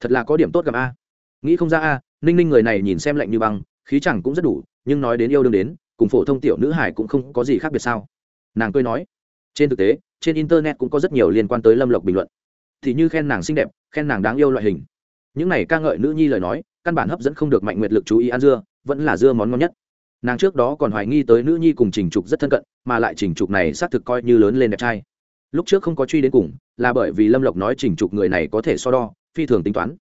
Speaker 1: thật là có điểm tốt gặp a. Nghĩ không ra a ninh ninh người này nhìn xem lạnh như băng, khí chẳng cũng rất đủ, nhưng nói đến yêu đương đến, cùng phổ thông tiểu nữ hải cũng không có gì khác biệt sao? Nàng cười nói, trên thực tế, trên internet cũng có rất nhiều liên quan tới lâm lộc bình luận. Thì như khen nàng xinh đẹp, khen nàng đáng yêu loại hình. Những này ca ngợi nữ nhi lời nói, căn bản hấp dẫn không được mạnh nguyệt lực chú ý ăn dưa, vẫn là dưa món ngon nhất. Nàng trước đó còn hoài nghi tới nữ nhi cùng trình trục rất thân cận, mà lại trình trục này xác thực coi như lớn lên đẹp trai. Lúc trước không có truy đến cùng, là bởi vì lâm lộc nói trình trục người này có thể so đo, phi thường tính toán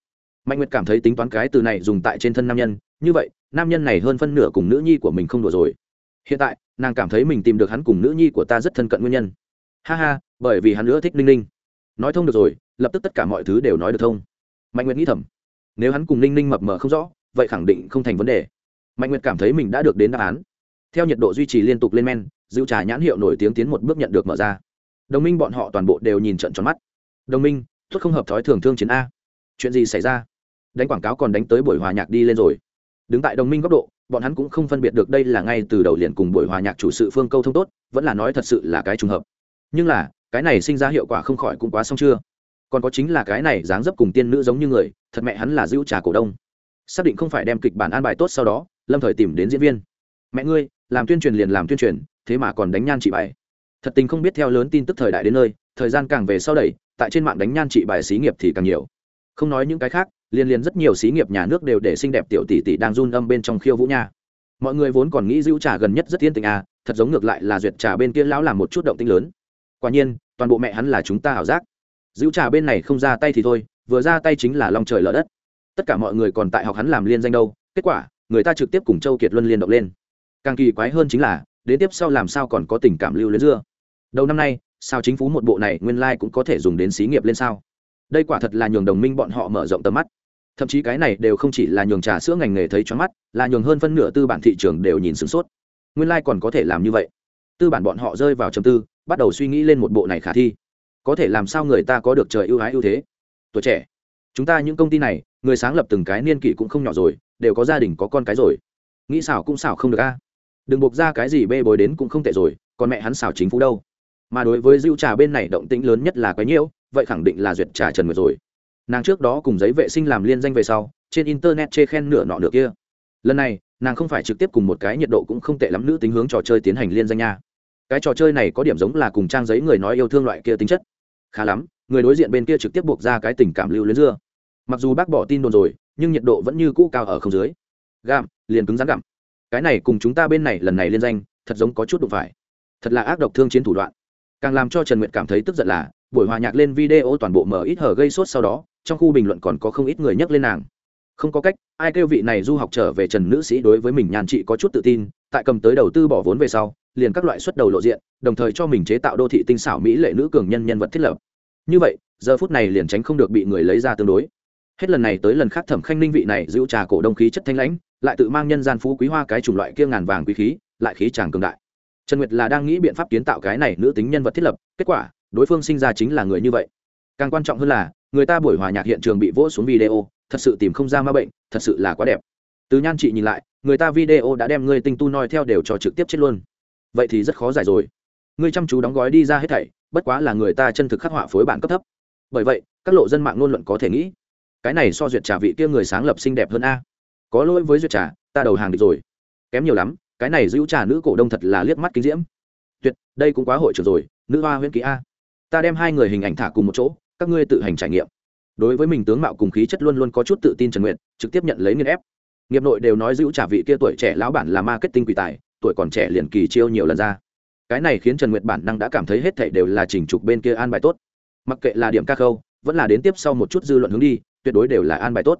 Speaker 1: mạnh nguyệt cảm thấy tính toán cái từ này dùng tại trên thân nam nhân, như vậy, nam nhân này hơn phân nửa cùng nữ nhi của mình không đùa rồi. Hiện tại, nàng cảm thấy mình tìm được hắn cùng nữ nhi của ta rất thân cận nguyên nhân. Ha ha, bởi vì hắn nữa thích ninh ninh. Nói thông được rồi, lập tức tất cả mọi thứ đều nói được thông. Mạnh nguyệt nghĩ thầm, nếu hắn cùng ninh ninh mập mờ không rõ, vậy khẳng định không thành vấn đề. Mạnh nguyệt cảm thấy mình đã được đến đáp án. Theo nhiệt độ duy trì liên tục lên men dịu trà nhãn hiệu nổi tiếng tiến một bước nhận được mở ra. Đồng minh bọn họ toàn bộ đều nhìn trận tròn mắt. Đồng minh thuốc không hợp thói thường thương chiến a. Chuyện gì xảy ra? Đánh quảng cáo còn đánh tới buổi hòa nhạc đi lên rồi. Đứng tại đồng minh góc độ, bọn hắn cũng không phân biệt được đây là ngay từ đầu liền cùng buổi hòa nhạc chủ sự phương câu thông tốt, vẫn là nói thật sự là cái trùng hợp. Nhưng là, cái này sinh ra hiệu quả không khỏi cũng quá xong chưa. Còn có chính là cái này dáng dấp cùng tiên nữ giống như người, thật mẹ hắn là dữ trà cổ đông. Xác định không phải đem kịch bản an bài tốt sau đó, lâm thời tìm đến diễn viên. Mẹ ngươi, làm tuyên truyền liền làm tuyên truyền, thế mà còn đánh nhan chị bài. Thật tình không biết theo lớn tin tức thời đại đến nơi, thời gian càng về sau đẩy, tại trên mạng đánh nhan chị bài xí nghiệp thì càng nhiều. Không nói những cái khác liên liên rất nhiều xí nghiệp nhà nước đều để xinh đẹp tiểu tỷ tỷ đang run âm bên trong khiêu vũ nha. Mọi người vốn còn nghĩ dữ trà gần nhất rất tiên tình à thật giống ngược lại là duyệt trà bên kia lão làm một chút động tinh lớn. Quả nhiên, toàn bộ mẹ hắn là chúng ta ảo giác. Dữ trà bên này không ra tay thì thôi, vừa ra tay chính là lòng trời lở đất. Tất cả mọi người còn tại học hắn làm liên danh đâu, kết quả, người ta trực tiếp cùng châu kiệt luân liên động lên. Càng kỳ quái hơn chính là, đến tiếp sau làm sao còn có tình cảm lưu luyến dưa? Đầu năm nay, sao chính phủ một bộ này nguyên lai cũng có thể dùng đến xí nghiệp lên sao? Đây quả thật là nhường đồng minh bọn họ mở rộng tầm mắt thậm chí cái này đều không chỉ là nhường trà sữa ngành nghề thấy choáng mắt, là nhường hơn phân nửa tư bản thị trường đều nhìn sửng sốt. Nguyên lai、like、còn có thể làm như vậy. Tư bản bọn họ rơi vào chầm tư, bắt đầu suy nghĩ lên một bộ này khả thi. Có thể làm sao người ta có được trời ưu ái ưu thế? Tuổi trẻ. Chúng ta những công ty này, người sáng lập từng cái niên kỷ cũng không nhỏ rồi, đều có gia đình có con cái rồi. Nghĩ xảo cũng xảo không được a. Đừng buộc ra cái gì bê bối đến cũng không tệ rồi, còn mẹ hắn xảo chính phủ đâu. Mà đối với dữ trà bên này động tĩnh lớn nhất là quái nhiễu, vậy khẳng định là duyệt trà trần nguyệt rồi nàng trước đó cùng giấy vệ sinh làm liên danh về sau, trên internet chê khen nửa nọ nửa kia. Lần này, nàng không phải trực tiếp cùng một cái nhiệt độ cũng không tệ lắm nữ tính hướng trò chơi tiến hành liên danh nha. Cái trò chơi này có điểm giống là cùng trang giấy người nói yêu thương loại kia tính chất. Khá lắm, người đối diện bên kia trực tiếp buộc ra cái tình cảm lưu luyến dưa. Mặc dù bác bỏ tin đồn rồi, nhưng nhiệt độ vẫn như cũ cao ở không dưới. Gạm liền cứng rắn gặm. Cái này cùng chúng ta bên này lần này liên danh, thật giống có chút đụng phải. Thật là ác độc thương chiến thủ đoạn. Càng làm cho trần nguyệt cảm thấy tức giận là, buổi hòa nhạc lên video toàn bộ mở ít hở gây sốt sau đó trong khu bình luận còn có không ít người nhắc lên nàng. Không có cách, ai kêu vị này du học trở về trần nữ sĩ đối với mình nhàn chị có chút tự tin, tại cầm tới đầu tư bỏ vốn về sau, liền các loại xuất đầu lộ diện, đồng thời cho mình chế tạo đô thị tinh xảo mỹ lệ nữ cường nhân nhân vật thiết lập. Như vậy, giờ phút này liền tránh không được bị người lấy ra tương đối. Hết lần này tới lần khác thẩm khanh ninh vị này giữ trà cổ đông khí chất thanh lãnh, lại tự mang nhân gian phú quý hoa cái chủng loại kia ngàn vàng quý khí, lại khí tràng cường đại. Trần nguyệt là đang nghĩ biện pháp kiến tạo cái này nữ tính nhân vật thiết lập, kết quả, đối phương sinh ra chính là người như vậy. Càng quan trọng hơn là người ta buổi hòa nhạc hiện trường bị vỗ xuống video, thật sự tìm không ra ma bệnh, thật sự là quá đẹp. Từ nhan chị nhìn lại, người ta video đã đem ngươi tinh tu noi theo đều cho trực tiếp chết luôn. Vậy thì rất khó giải rồi. Ngươi chăm chú đóng gói đi ra hết thảy, bất quá là người ta chân thực khắc họa phối bản cấp thấp. Bởi vậy, các lộ dân mạng ngôn luận có thể nghĩ, cái này so duyệt trà vị kia người sáng lập xinh đẹp hơn a. Có lỗi với duyệt trà, ta đầu hàng được rồi. Kém nhiều lắm, cái này giữ trà nữ cổ đông thật là liếc mắt kinh diễm. Tuyệt, đây cũng quá hội trưởng rồi, nữ hoa huyễn ký a. Ta đem hai người hình ảnh thả cùng một chỗ các ngươi tự hành trải nghiệm. Đối với mình tướng mạo cùng khí chất luôn luôn có chút tự tin trần nguyện trực tiếp nhận lấy nghiên ép. Nghiệp nội đều nói giữ trả vị kia tuổi trẻ lão bản là marketing quỷ tài, tuổi còn trẻ liền kỳ chiêu nhiều lần ra. Cái này khiến trần nguyệt bản năng đã cảm thấy hết thảy đều là chỉnh trục bên kia an bài tốt. Mặc kệ là điểm ca khâu, vẫn là đến tiếp sau một chút dư luận hướng đi, tuyệt đối đều là an bài tốt.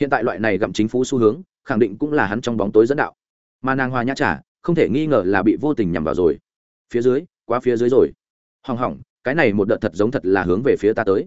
Speaker 1: Hiện tại loại này gặm chính phủ xu hướng, khẳng định cũng là hắn trong bóng tối dẫn đạo. Mà nàng hoa nhã trả, không thể nghi ngờ là bị vô tình nhằm vào rồi. Phía dưới, quá phía dưới rồi. Hỏng hỏng cái này một đợt thật giống thật là hướng về phía ta tới.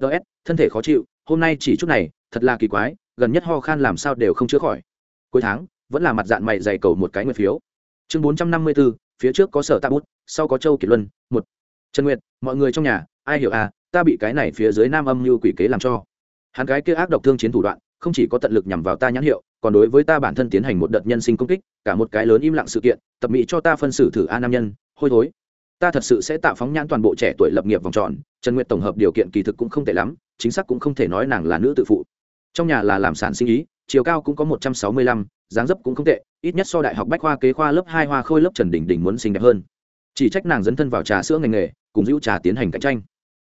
Speaker 1: Ts thân thể khó chịu, hôm nay chỉ chút này, thật là kỳ quái, gần nhất ho khan làm sao đều không chữa khỏi. Cuối tháng, vẫn là mặt dạng mày dày cầu một cái nguyên phiếu. Chương bốn trăm năm mươi bốn phía trước có sở tạ bút, sau có châu kỷ luân, một. Trần nguyệt, mọi người trong nhà, ai hiểu à ta bị cái này phía dưới nam âm như quỷ kế làm cho. Hắn cái kia ác độc thương chiến thủ đoạn, không chỉ có tận lực nhằm vào ta nhãn hiệu, còn đối với ta bản thân tiến hành một đợt nhân sinh công kích, cả một cái lớn im lặng sự kiện, tập mỹ cho ta phân xử thử a nam nhân, hôi thối ta thật sự sẽ tạo phóng nhãn toàn bộ trẻ tuổi lập nghiệp vòng tròn, trần nguyệt tổng hợp điều kiện kỳ thực cũng không tệ lắm, chính xác cũng không thể nói nàng là nữ tự phụ. Trong nhà là làm sản sinh ý, chiều cao cũng có một trăm sáu mươi lăm, dáng dấp cũng không tệ, ít nhất so đại học bách khoa, kế khoa lớp hai, hoa khôi lớp trần đình đình muốn xinh đẹp hơn. Chỉ trách nàng dấn thân vào trà sữa ngành nghề, cùng giữ trà tiến hành cạnh tranh.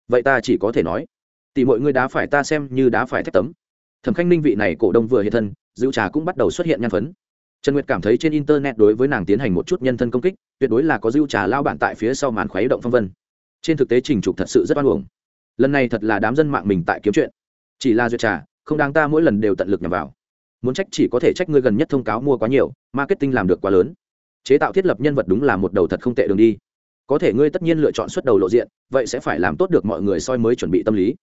Speaker 1: Vậy ta chỉ có thể nói, tỷ mọi người đá phải ta xem như đá phải thép tấm. Thẩm khanh ninh vị này cổ đông vừa hiện thân, giữ trà cũng bắt đầu xuất hiện nhan phấn trần nguyệt cảm thấy trên internet đối với nàng tiến hành một chút nhân thân công kích, tuyệt đối là có dưu trà lao bản tại phía sau màn khuấy động phong vân. Trên thực tế trình trục thật sự rất oan uổng. Lần này thật là đám dân mạng mình tại kiếm chuyện. Chỉ là duyệt trà, không đáng ta mỗi lần đều tận lực nhằm vào. Muốn trách chỉ có thể trách ngươi gần nhất thông cáo mua quá nhiều, marketing làm được quá lớn. Chế tạo thiết lập nhân vật đúng là một đầu thật không tệ đường đi. Có thể ngươi tất nhiên lựa chọn xuất đầu lộ diện, vậy sẽ phải làm tốt được mọi người soi mới chuẩn bị tâm lý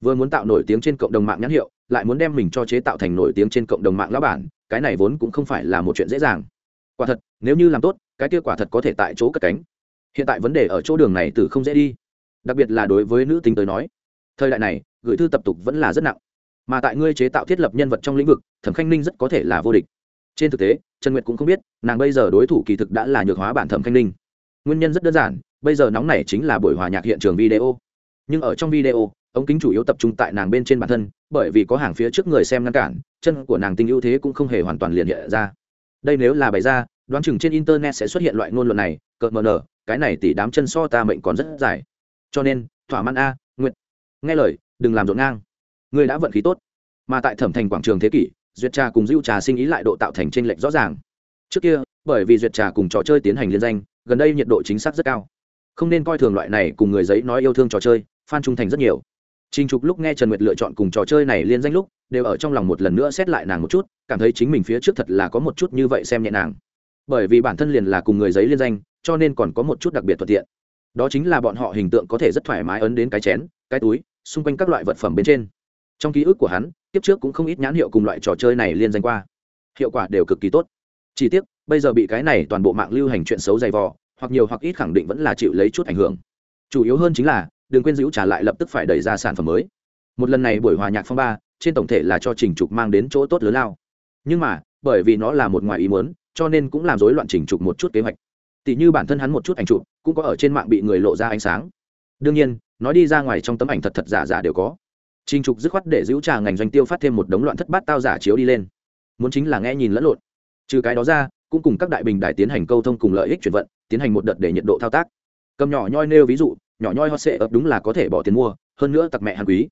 Speaker 1: vừa muốn tạo nổi tiếng trên cộng đồng mạng nhãn hiệu, lại muốn đem mình cho chế tạo thành nổi tiếng trên cộng đồng mạng lão bản, cái này vốn cũng không phải là một chuyện dễ dàng. Quả thật, nếu như làm tốt, cái kia quả thật có thể tại chỗ cất cánh. Hiện tại vấn đề ở chỗ đường này từ không dễ đi. Đặc biệt là đối với nữ tính tới nói, thời đại này, gửi thư tập tục vẫn là rất nặng. Mà tại ngươi chế tạo thiết lập nhân vật trong lĩnh vực, thẩm khanh ninh rất có thể là vô địch. Trên thực tế, trần nguyệt cũng không biết, nàng bây giờ đối thủ kỳ thực đã là nhược hóa bản thẩm khanh ninh. Nguyên nhân rất đơn giản, bây giờ nóng này chính là buổi hòa nhạc hiện trường video. Nhưng ở trong video ống kính chủ yếu tập trung tại nàng bên trên bản thân, bởi vì có hàng phía trước người xem ngăn cản, chân của nàng tình ưu thế cũng không hề hoàn toàn liền hiện ra. Đây nếu là bày ra, đoán chừng trên internet sẽ xuất hiện loại ngôn luận này, cợt mờ nở, cái này tỷ đám chân so ta mệnh còn rất dài. Cho nên, thỏa mãn a nguyện nghe lời, đừng làm rộn ngang. Ngươi đã vận khí tốt. Mà tại thẩm thành quảng trường thế kỷ, duyệt trà cùng dưu trà sinh ý lại độ tạo thành t r ê n lệch rõ ràng. Trước kia, bởi vì duyệt trà cùng trò chơi tiến hành liên danh, gần đây nhiệt độ chính xác rất cao. Không nên coi thường loại này cùng người giấy nói yêu thương trò chơi f trung thành rất nhiều. Trình Trục lúc nghe Trần Nguyệt lựa chọn cùng trò chơi này liên danh lúc, đều ở trong lòng một lần nữa xét lại nàng một chút, cảm thấy chính mình phía trước thật là có một chút như vậy xem nhẹ nàng. Bởi vì bản thân liền là cùng người giấy liên danh, cho nên còn có một chút đặc biệt thuận tiện. Đó chính là bọn họ hình tượng có thể rất thoải mái ấn đến cái chén, cái túi, xung quanh các loại vật phẩm bên trên. Trong ký ức của hắn, tiếp trước cũng không ít nhãn hiệu cùng loại trò chơi này liên danh qua. Hiệu quả đều cực kỳ tốt. Chỉ tiếc, bây giờ bị cái này toàn bộ mạng lưu hành chuyện xấu dày vò, hoặc nhiều hoặc ít khẳng định vẫn là chịu lấy chút ảnh hưởng. Chủ yếu hơn chính là đừng quên giữ trả lại lập tức phải đẩy ra sản phẩm mới. Một lần này buổi hòa nhạc phong ba, trên tổng thể là cho trình trục mang đến chỗ tốt lớn lao. Nhưng mà, bởi vì nó là một ngoài ý muốn, cho nên cũng làm rối loạn trình trục một chút kế hoạch. Tỷ như bản thân hắn một chút ảnh chụp, cũng có ở trên mạng bị người lộ ra ánh sáng. Đương nhiên, nói đi ra ngoài trong tấm ảnh thật thật giả giả đều có. Trình trục dứt khoát để giữ trà ngành doanh tiêu phát thêm một đống loạn thất bát tao giả chiếu đi lên. Muốn chính là nghe nhìn lẫn lộn. Trừ cái đó ra, cũng cùng các đại bình đại tiến hành câu thông cùng lợi ích chuyển vận, tiến hành một đợt để nhiệt độ thao tác. Cầm nhỏ nhoi nêu ví dụ nhỏ nhoi hot sệ ấp đúng là có thể bỏ tiền mua hơn nữa tặc mẹ hàn quý.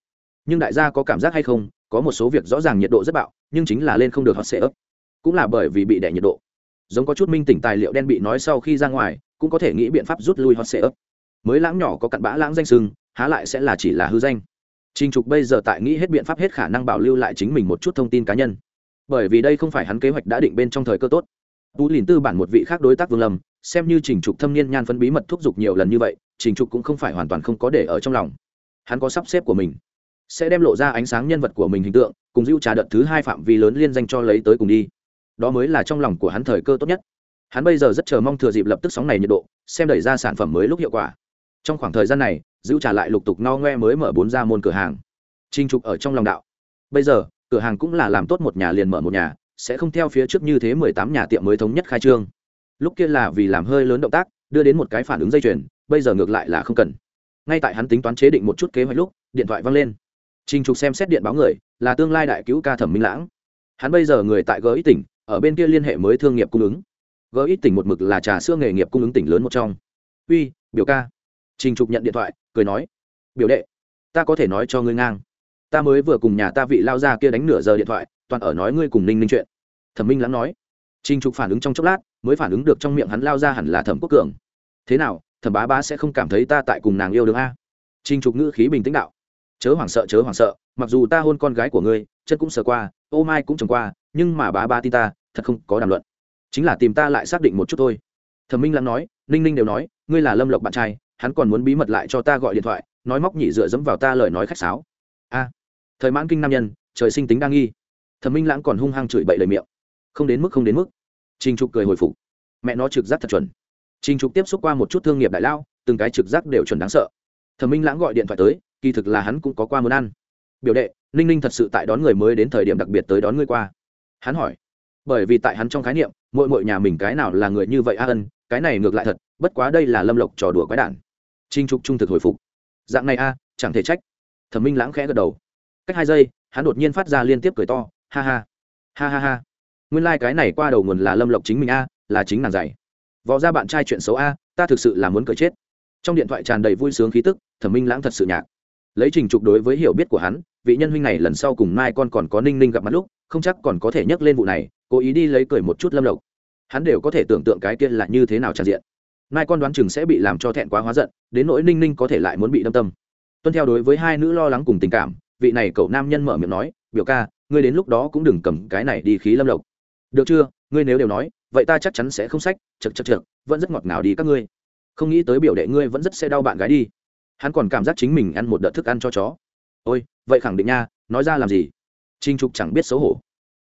Speaker 1: Nhưng đại gia có cảm giác hay không? Có một số việc rõ ràng nhiệt độ rất bạo nhưng chính là lên không được hot sệ ấp. Cũng là bởi vì bị đẻ nhiệt độ. Giống có chút minh tỉnh tài liệu đen bị nói sau khi ra ngoài cũng có thể nghĩ biện pháp rút lui hot sệ ấp. Mới lãng nhỏ có cặn bã lãng danh sưng há lại sẽ là chỉ là hư danh. Trình Trục bây giờ tại nghĩ hết biện pháp hết khả năng bảo lưu lại chính mình một chút thông tin cá nhân. Bởi vì đây không phải hắn kế hoạch đã định bên trong thời cơ tốt. Tú Lìn Tư bản một vị khác đối tác Vương Lâm, xem như Trình Trục thâm niên nhan phân bí mật thúc giục nhiều lần như vậy, Trình Trục cũng không phải hoàn toàn không có để ở trong lòng. Hắn có sắp xếp của mình, sẽ đem lộ ra ánh sáng nhân vật của mình hình tượng, cùng dưu trà đợt thứ hai phạm vi lớn liên danh cho lấy tới cùng đi. Đó mới là trong lòng của hắn thời cơ tốt nhất. Hắn bây giờ rất chờ mong thừa dịp lập tức sóng này nhiệt độ, xem đẩy ra sản phẩm mới lúc hiệu quả. Trong khoảng thời gian này, dưu trà lại lục tục no ngoe mới mở bốn ra môn cửa hàng. Trình Trục ở trong lòng đạo. Bây giờ, cửa hàng cũng là làm tốt một nhà liền mở một nhà, sẽ không theo phía trước như thế mười tám nhà tiệm mới thống nhất khai trương lúc kia là vì làm hơi lớn động tác đưa đến một cái phản ứng dây chuyền bây giờ ngược lại là không cần. Ngay tại hắn tính toán chế định một chút kế hoạch lúc điện thoại văng lên. Trình trục xem xét điện báo người là tương lai đại cứu ca thẩm minh lãng. Hắn bây giờ người tại gỡ ít tỉnh ở bên kia liên hệ mới thương nghiệp cung ứng. Gỡ ít tỉnh một mực là trà sữa nghề nghiệp cung ứng tỉnh lớn một trong. Uy biểu ca. Trình trục nhận điện thoại cười nói biểu đệ ta có thể nói cho ngươi ngang. Ta mới vừa cùng nhà ta vị lao ra kia đánh nửa giờ điện thoại toàn ở nói ngươi cùng ninh ninh chuyện. Thẩm minh lãng nói. Trình Trục phản ứng trong chốc lát, mới phản ứng được trong miệng hắn lao ra hẳn là Thẩm Quốc Cường. Thế nào, Thẩm Bá Bá sẽ không cảm thấy ta tại cùng nàng yêu đương a? trinh Trục ngữ khí bình tĩnh đạo. Chớ hoảng sợ chớ hoảng sợ, mặc dù ta hôn con gái của ngươi, chân cũng sờ qua, ô mai cũng trồng qua, nhưng mà bá bá tin ta, thật không có đàm luận. Chính là tìm ta lại xác định một chút thôi. Thẩm Minh Lãng nói, Ninh Ninh đều nói, ngươi là Lâm Lộc bạn trai, hắn còn muốn bí mật lại cho ta gọi điện thoại, nói móc nhị dựa dẫm vào ta lời nói khách sáo. A, thời mãn kinh nam nhân, trời sinh tính đa nghi. Thẩm Minh Lãng còn hung hăng chửi bậy lời miệng không đến mức không đến mức trinh trục cười hồi phục mẹ nó trực giác thật chuẩn Trình trục tiếp xúc qua một chút thương nghiệp đại lao, từng cái trực giác đều chuẩn đáng sợ. Thẩm minh lãng gọi điện thoại tới, kỳ thực là hắn cũng có qua muốn ăn. Biểu đệ, ninh ninh thật sự tại đón người mới đến thời điểm đặc biệt tới đón ngươi qua. Hắn hỏi. Bởi vì tại hắn trong khái niệm mỗi mỗi nhà mình cái nào là người như vậy a ân, cái này ngược lại thật, bất quá đây là lâm lộc trò đùa quái đản. Trình trục trung thực hồi phục. Dạng này a, chẳng thể trách. Thẩm minh lãng khẽ gật đầu. Cách hai giây, hắn đột nhiên phát ra liên tiếp cười to, ha ha ha ha ha. Nguyên lai cái này qua đầu nguồn là lâm lộc chính mình a, là chính nàng dạy vò ra bạn trai chuyện xấu a, ta thực sự là muốn cởi chết. Trong điện thoại tràn đầy vui sướng khí tức, thẩm minh lãng thật sự nhạc. Lấy trình trục đối với hiểu biết của hắn, vị nhân huynh này lần sau cùng mai con còn có ninh ninh gặp mặt lúc, không chắc còn có thể nhắc lên vụ này, cố ý đi lấy cười một chút lâm lộc. Hắn đều có thể tưởng tượng cái kia là như thế nào tràn diện. Mai con đoán chừng sẽ bị làm cho thẹn quá hóa giận, đến nỗi ninh ninh có thể lại muốn bị đâm tâm. Tuân theo đối với hai nữ lo lắng cùng tình cảm, vị này cậu nam nhân mở miệng nói, biểu ca, ngươi đến lúc đó cũng đừng cầm cái này đi khí lâm lộc. Được chưa? Ngươi nếu đều nói, vậy ta chắc chắn sẽ không sách chật chật chật vẫn rất ngọt ngào đi các ngươi. Không nghĩ tới biểu đệ ngươi vẫn rất sẽ đau bạn gái đi. Hắn còn cảm giác chính mình ăn một đợt thức ăn cho chó. Ôi, vậy khẳng định nha, nói ra làm gì? Trinh trục chẳng biết xấu hổ.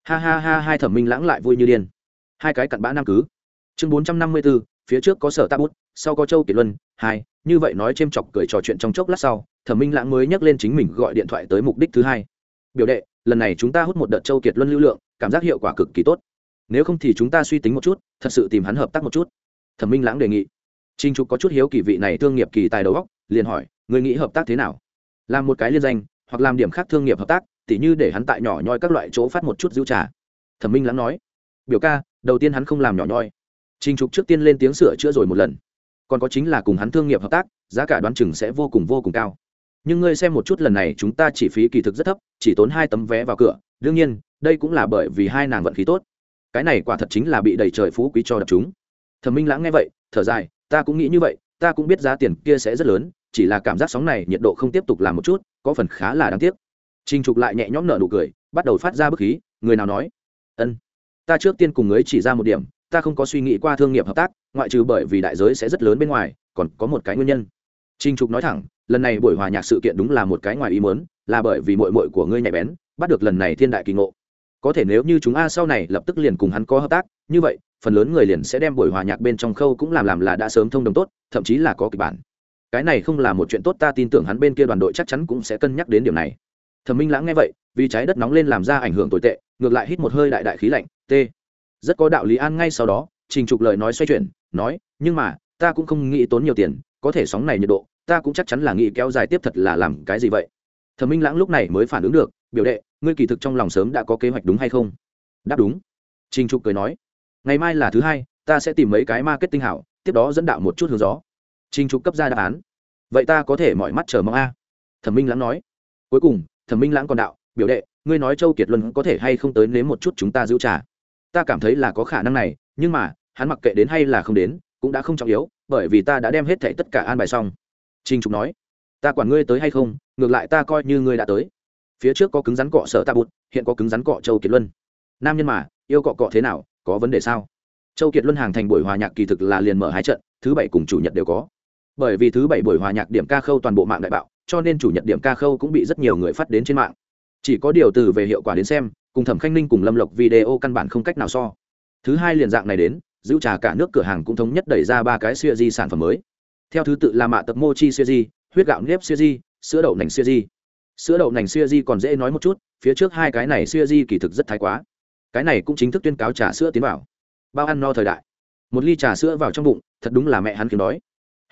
Speaker 1: Ha ha ha, hai thẩm minh lãng lại vui như điên. Hai cái cặn bã nam cứ. Chương bốn trăm năm mươi bốn phía trước có sở tạ bút, sau có châu kiệt luân, hai, như vậy nói c h ê m chọc cười trò chuyện trong chốc lát sau, thẩm minh lãng mới nhắc lên chính mình gọi điện thoại tới mục đích thứ hai. Biểu đệ, lần này chúng ta hút một đợt châu kiệt luân lưu lượng, cảm giác hiệu quả cực kỳ tốt nếu không thì chúng ta suy tính một chút, thật sự tìm hắn hợp tác một chút. Thẩm minh lãng đề nghị. Trinh trục có chút hiếu kỳ vị này thương nghiệp kỳ tài đầu góc liền hỏi người nghĩ hợp tác thế nào? Làm một cái liên danh, hoặc làm điểm khác thương nghiệp hợp tác, tỉ như để hắn tại nhỏ nhoi các loại chỗ phát một chút giữ trà. Thẩm minh lãng nói, biểu ca, đầu tiên hắn không làm nhỏ nhoi. Trinh trục trước tiên lên tiếng sửa chữa rồi một lần. Còn có chính là cùng hắn thương nghiệp hợp tác, giá cả đoán chừng sẽ vô cùng vô cùng cao. Nhưng ngươi xem một chút lần này chúng ta chỉ phí kỳ thực rất thấp, chỉ tốn hai tấm vé vào cửa. Đương nhiên, đây cũng là bởi vì hai nàng vận khí tốt cái này quả thật chính là bị đầy trời phú quý cho đập chúng. Thẩm minh lãng nghe vậy, thở dài, ta cũng nghĩ như vậy, ta cũng biết giá tiền kia sẽ rất lớn, chỉ là cảm giác sóng này nhiệt độ không tiếp tục làm một chút, có phần khá là đáng tiếc. Trinh trục lại nhẹ nhõm nở nụ cười, bắt đầu phát ra bức khí, người nào nói? Ân, ta trước tiên cùng ngươi chỉ ra một điểm, ta không có suy nghĩ qua thương nghiệp hợp tác, ngoại trừ bởi vì đại giới sẽ rất lớn bên ngoài, còn có một cái nguyên nhân. Trinh trục nói thẳng, lần này buổi hòa nhạc sự kiện đúng là một cái ngoài ý muốn, là bởi vì mội mội của ngươi nhạy bén, bắt được lần này thiên đại kỳ ngộ có thể nếu như chúng a sau này lập tức liền cùng hắn có hợp tác, như vậy, phần lớn người liền sẽ đem buổi hòa nhạc bên trong khâu cũng làm làm là đã sớm thông đồng tốt, thậm chí là có kịch bản. Cái này không là một chuyện tốt, ta tin tưởng hắn bên kia đoàn đội chắc chắn cũng sẽ cân nhắc đến điểm này. Thẩm minh lãng nghe vậy, vì trái đất nóng lên làm ra ảnh hưởng tồi tệ, ngược lại hít một hơi đại đại khí lạnh, t, rất có đạo lý an ngay sau đó. Trình trục lời nói xoay chuyển, nói, nhưng mà, ta cũng không nghĩ tốn nhiều tiền, có thể sóng này nhiệt độ, ta cũng chắc chắn là nghĩ kéo dài tiếp thật là làm cái gì vậy? Thẩm minh lãng lúc này mới phản ứng được, biểu đệ, ngươi kỳ thực trong lòng sớm đã có kế hoạch đúng hay không? Đáp đúng. Trình trục cười nói, ngày mai là thứ hai, ta sẽ tìm mấy cái marketing hảo, tiếp đó dẫn đạo một chút hướng gió. Trình trục cấp ra đáp án, vậy ta có thể mọi mắt chờ mong a. Thẩm minh lãng nói, cuối cùng, thẩm minh lãng còn đạo, biểu đệ, ngươi nói châu kiệt luân có thể hay không tới nếm một chút chúng ta giữ trả ta cảm thấy là có khả năng này, nhưng mà, hắn mặc kệ đến hay là không đến, cũng đã không trọng yếu, bởi vì ta đã đem hết thảy tất cả an bài xong. Trinh trục nói, ta quản ngươi tới hay không ngược lại ta coi như ngươi đã tới. Phía trước có cứng rắn cọ sở tạ bụt, hiện có cứng rắn cọ châu kiệt luân. Nam nhân mà, yêu cọ cọ thế nào, có vấn đề sao? Châu kiệt luân hàng thành buổi hòa nhạc kỳ thực là liền mở hai trận, thứ bảy cùng chủ nhật đều có. Bởi vì thứ bảy buổi hòa nhạc điểm ca khâu toàn bộ mạng đại bạo, cho nên chủ nhật điểm ca khâu cũng bị rất nhiều người phát đến trên mạng. Chỉ có điều từ về hiệu quả đến xem, cùng thẩm khanh ninh cùng lâm lộc video căn bản không cách nào so. Thứ hai liền dạng này đến, giữ trà cả nước cửa hàng cũng thống nhất đẩy ra ba cái siêu di sản phẩm mới. Theo thứ tự là mạ tập mochi siêu di huyết gạo nếp siêu di sữa đậu nành siêu di. Sữa đậu nành siêu di còn dễ nói một chút, phía trước hai cái này siêu di kỳ thực rất thái quá. Cái này cũng chính thức tuyên cáo trà sữa tiến vào. Bao ăn no thời đại. Một ly trà sữa vào trong bụng, thật đúng là mẹ hắn kiếm đói.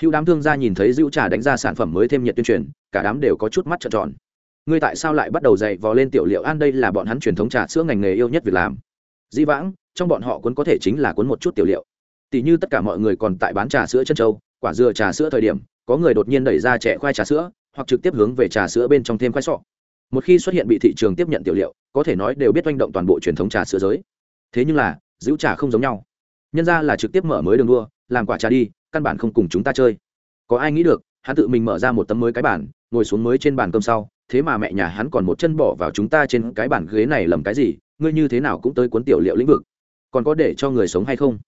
Speaker 1: Hữu đám thương gia nhìn thấy dữ trà đánh ra sản phẩm mới thêm nhiệt tuyên truyền, cả đám đều có chút mắt trợn tròn. Ngươi tại sao lại bắt đầu dạy vò lên tiểu liệu an đây là bọn hắn truyền thống trà sữa ngành nghề yêu nhất việc làm? Di vãng, trong bọn họ cuốn có thể chính là cuốn một chút tiểu liệu. Tỷ như tất cả mọi người còn tại bán trà sữa chân trâu quả dừa trà sữa thời điểm, có người đột nhiên đẩy ra trẻ khoai trà sữa hoặc trực tiếp hướng về trà sữa bên trong thêm khoai sọ. Một khi xuất hiện bị thị trường tiếp nhận tiểu liệu, có thể nói đều biết oanh động toàn bộ truyền thống trà sữa giới. Thế nhưng là, giữ trà không giống nhau. Nhân ra là trực tiếp mở mới đường đua, làm quả trà đi, căn bản không cùng chúng ta chơi. Có ai nghĩ được, hắn tự mình mở ra một tấm mới cái bản ngồi xuống mới trên bàn cơm sau, thế mà mẹ nhà hắn còn một chân bỏ vào chúng ta trên cái bàn ghế này lầm cái gì, ngươi như thế nào cũng tới cuốn tiểu liệu lĩnh vực. Còn có để cho người sống hay không?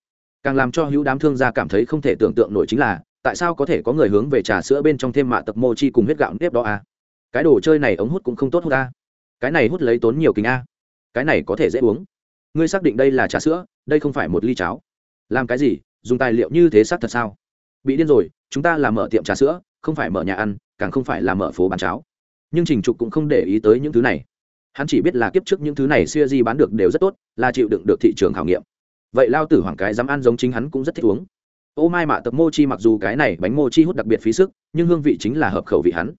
Speaker 1: Càng làm cho hữu đám thương gia cảm thấy không thể tưởng tượng nổi chính là tại sao có thể có người hướng về trà sữa bên trong thêm mạ tập mô chi cùng huyết gạo nếp đó à? cái đồ chơi này ống hút cũng không tốt hút a cái này hút lấy tốn nhiều kính a cái này có thể dễ uống. Ngươi xác định đây là trà sữa, đây không phải một ly cháo. Làm cái gì? Dùng tài liệu như thế xác thật sao? Bị điên rồi, chúng ta là mở tiệm trà sữa, không phải mở nhà ăn, càng không phải là mở phố bán cháo. Nhưng trình trục cũng không để ý tới những thứ này. Hắn chỉ biết là kiếp trước những thứ này xuya di bán được đều rất tốt, là chịu đựng được thị trường khảo nghiệm. Vậy lao tử hoàng cái dám ăn giống chính hắn cũng rất thích uống ô mai mạ tập mochi mặc dù cái này bánh Mô Chi hút đặc biệt phí sức, nhưng hương vị chính là hợp khẩu vị hắn.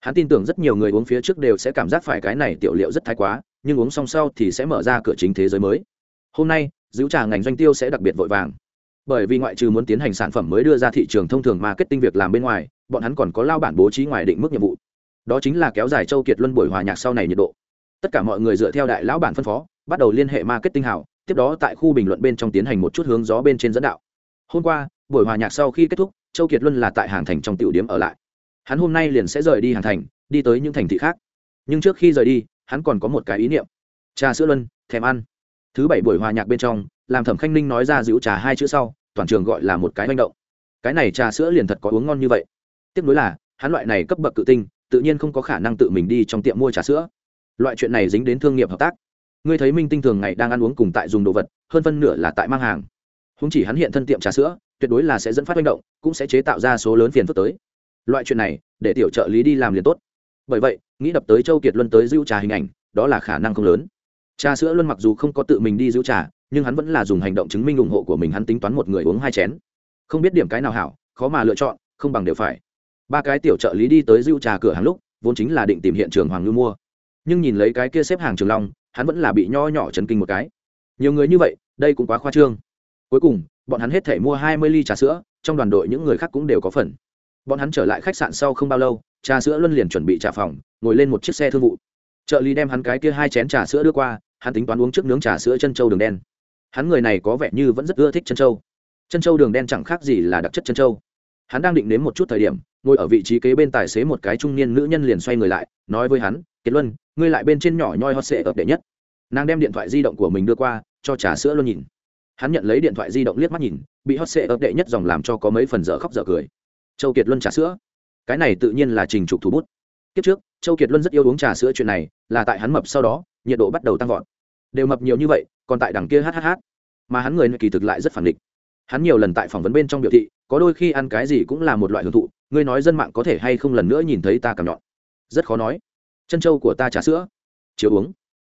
Speaker 1: Hắn tin tưởng rất nhiều người uống phía trước đều sẽ cảm giác phải cái này tiểu liệu rất thái quá, nhưng uống xong sau thì sẽ mở ra cửa chính thế giới mới. Hôm nay, giữ trà ngành doanh tiêu sẽ đặc biệt vội vàng. Bởi vì ngoại trừ muốn tiến hành sản phẩm mới đưa ra thị trường thông thường marketing việc làm bên ngoài, bọn hắn còn có lao bản bố trí ngoài định mức nhiệm vụ. Đó chính là kéo dài châu kiệt luân buổi hòa nhạc sau này nhiệt độ. Tất cả mọi người dựa theo đại lão bản phân phó, bắt đầu liên hệ marketing hảo, tiếp đó tại khu bình luận bên trong tiến hành một chút hướng gió bên trên dẫn đạo. Hôm qua buổi hòa nhạc sau khi kết thúc, châu kiệt luân là tại hàng thành trong tiểu điếm ở lại. Hắn hôm nay liền sẽ rời đi hàng thành, đi tới những thành thị khác. Nhưng trước khi rời đi, hắn còn có một cái ý niệm. Trà sữa luân, thèm ăn. Thứ bảy buổi hòa nhạc bên trong, làm thẩm khanh ninh nói ra giữ trà hai chữ sau, toàn trường gọi là một cái manh động. Cái này trà sữa liền thật có uống ngon như vậy. Tiếp nối là, hắn loại này cấp bậc cự tinh, tự nhiên không có khả năng tự mình đi trong tiệm mua trà sữa. Loại chuyện này dính đến thương nghiệp hợp tác. Ngươi thấy minh tinh thường ngày đang ăn uống cùng tại dùng đồ vật, hơn phân nửa là tại mang hàng húng chỉ hắn hiện thân tiệm trà sữa, tuyệt đối là sẽ dẫn phát manh động, cũng sẽ chế tạo ra số lớn phiền phức tới. Loại chuyện này, để tiểu trợ lý đi làm liền tốt. Bởi vậy, nghĩ đập tới châu kiệt luân tới giữ trà hình ảnh, đó là khả năng không lớn. Trà sữa luân mặc dù không có tự mình đi giữ trà, nhưng hắn vẫn là dùng hành động chứng minh ủng hộ của mình hắn tính toán một người uống hai chén. Không biết điểm cái nào hảo, khó mà lựa chọn, không bằng đều phải. Ba cái tiểu trợ lý đi tới giữ trà cửa hàng lúc, vốn chính là định tìm hiện trường hoàng ngư mua. Nhưng nhìn lấy cái kia xếp hàng trường long, hắn vẫn là bị nho nhỏ chấn kinh một cái. Nhiều người như vậy, đây cũng quá khoa trương cuối cùng, bọn hắn hết thể mua hai mươi ly trà sữa, trong đoàn đội những người khác cũng đều có phần. Bọn hắn trở lại khách sạn sau không bao lâu, trà sữa luân liền chuẩn bị trả phòng, ngồi lên một chiếc xe thương vụ. Trợ lý đem hắn cái kia hai chén trà sữa đưa qua, hắn tính toán uống trước nướng trà sữa chân trâu đường đen. Hắn người này có vẻ như vẫn rất ưa thích chân trâu chân trâu đường đen chẳng khác gì là đặc chất chân trâu hắn đang định đến một chút thời điểm, ngồi ở vị trí kế bên tài xế một cái trung niên nữ nhân liền xoay người lại, nói với hắn, kiệt luân, ngươi lại bên trên nhỏ nhoi hot sệ ập đệ nhất. Nàng đem điện thoại di động của mình đưa qua, cho trà sữa luôn nhìn hắn nhận lấy điện thoại di động liếc mắt nhìn, bị hot sệ ấp đệ nhất dòng làm cho có mấy phần dở khóc dở cười. Châu kiệt luân trà sữa. Cái này tự nhiên là trình trục thủ bút. Kiếp trước, châu kiệt luân rất yêu uống trà sữa chuyện này, là tại hắn mập sau đó, nhiệt độ bắt đầu tăng vọt. Đều mập nhiều như vậy, còn tại đằng kia hhh mà hắn người kỳ thực lại rất phản địch. Hắn nhiều lần tại phỏng vấn bên trong biểu thị, có đôi khi ăn cái gì cũng là một loại hưởng thụ, ngươi nói dân mạng có thể hay không lần nữa nhìn thấy ta cầm nhọn. Rất khó nói. Chân trâu của ta trà sữa. Chiếu uống.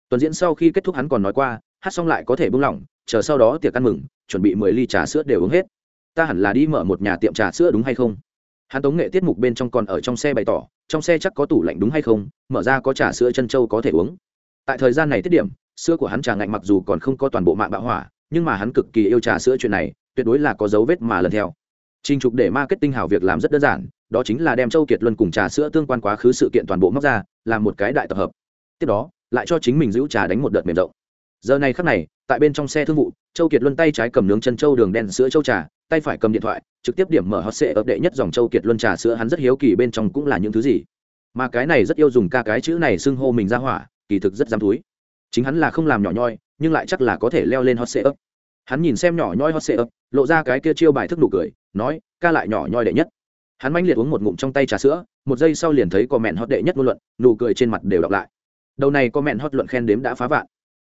Speaker 1: Tuần diễn sau khi kết thúc hắn còn nói qua hát xong lại có thể buông lỏng, chờ sau đó tiệc ăn mừng, chuẩn bị mười ly trà sữa đều uống hết. Ta hẳn là đi mở một nhà tiệm trà sữa đúng hay không? Hắn tống nghệ tiết mục bên trong còn ở trong xe bày tỏ, trong xe chắc có tủ lạnh đúng hay không, mở ra có trà sữa chân trâu có thể uống. Tại thời gian này tiết điểm, sữa của hắn trà ngạnh mặc dù còn không có toàn bộ mạng bạo hỏa, nhưng mà hắn cực kỳ yêu trà sữa chuyện này, tuyệt đối là có dấu vết mà lần theo. Trình trục để marketing hảo việc làm rất đơn giản, đó chính là đem châu kiệt luân cùng trà sữa tương quan quá khứ sự kiện toàn bộ móc ra, làm một cái đại tập hợp. Tiếp đó, lại cho chính mình giữ trà đánh một đợt mềm rộng giờ này khắc này, tại bên trong xe thương vụ, châu kiệt luân tay trái cầm nướng chân châu đường đen sữa châu trà, tay phải cầm điện thoại, trực tiếp điểm mở hot sệ ập đệ nhất dòng châu kiệt luân trà sữa hắn rất hiếu kỳ bên trong cũng là những thứ gì. Mà cái này rất yêu dùng ca cái chữ này xưng hô mình ra hỏa, kỳ thực rất dám túi. Chính hắn là không làm nhỏ nhoi, nhưng lại chắc là có thể leo lên hot sệ ấp hắn nhìn xem nhỏ nhoi hot sệ ấp lộ ra cái kia chiêu bài thức nụ cười, nói, ca lại nhỏ nhoi đệ nhất. Hắn manh liệt uống một ngụm trong tay trà sữa, một giây sau liền thấy có mẹn hot đệ nhất ngôn luận, nụ cười trên mặt đều đọc lại. Đầu này có mẹn hot luận khen đếm đã phá vạn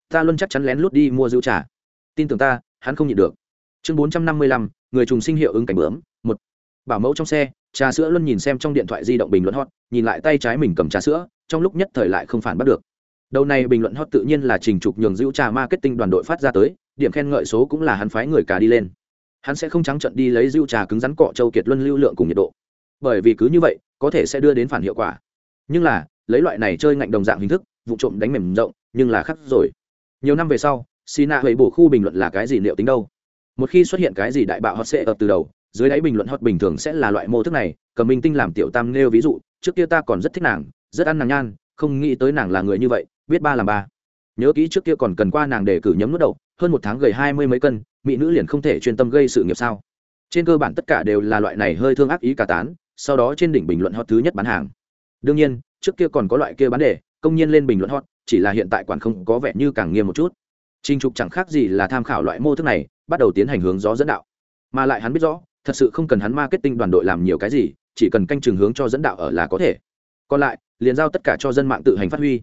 Speaker 1: ta luôn chắc chắn lén lút đi mua rượu trà. Tin tưởng ta, hắn không nhịn được. Chương bốn trăm năm mươi lăm, người trùng sinh hiệu ứng cảnh bướm, một. Bảo mẫu trong xe, trà sữa luôn nhìn xem trong điện thoại di động bình luận hot, nhìn lại tay trái mình cầm trà sữa, trong lúc nhất thời lại không phản bắt được. Đầu này bình luận hot tự nhiên là trình trục nhường giữ trà marketing đoàn đội phát ra tới, điểm khen ngợi số cũng là hắn phái người cả đi lên. Hắn sẽ không trắng trận đi lấy rượu trà cứng rắn cọ châu kiệt luân lưu lượng cùng nhiệt độ. Bởi vì cứ như vậy, có thể sẽ đưa đến phản hiệu quả. Nhưng là, lấy loại này chơi ngạnh đồng dạng hình thức, vụ trộm đánh mềm rộng, nhưng là khắc rồi nhiều năm về sau xì nạ hầy bổ khu bình luận là cái gì, liệu tính đâu? Một khi xuất hiện cái gì đại bạo hot sẽ ập từ đầu, dưới đáy bình luận hot bình thường sẽ là loại mô thức này, cầm minh tinh làm tiểu tam nêu ví dụ, trước kia ta còn rất thích nàng, rất ăn nàng nhan, không nghĩ tới nàng là người như vậy, biết ba làm ba. Nhớ kỹ trước kia còn cần qua nàng để cử nhấm nước đậu hơn một tháng gầy hai mươi mấy cân, mỹ nữ liền không thể chuyên tâm gây sự nghiệp sao? Trên cơ bản tất cả đều là loại này hơi thương ác ý cả tán, sau đó trên đỉnh bình luận hot thứ nhất bán hàng. Đương nhiên, trước kia còn có loại kia bán đề, công nhiên lên bình luận hot chỉ là hiện tại quản không có vẻ như càng nghiêm một chút Trình Trục chẳng khác gì là tham khảo loại mô thức này, bắt đầu tiến hành hướng gió dẫn đạo. Mà lại hắn biết rõ, thật sự không cần hắn marketing đoàn đội làm nhiều cái gì, chỉ cần canh chừng hướng cho dẫn đạo ở là có thể. Còn lại, liền giao tất cả cho dân mạng tự hành phát huy.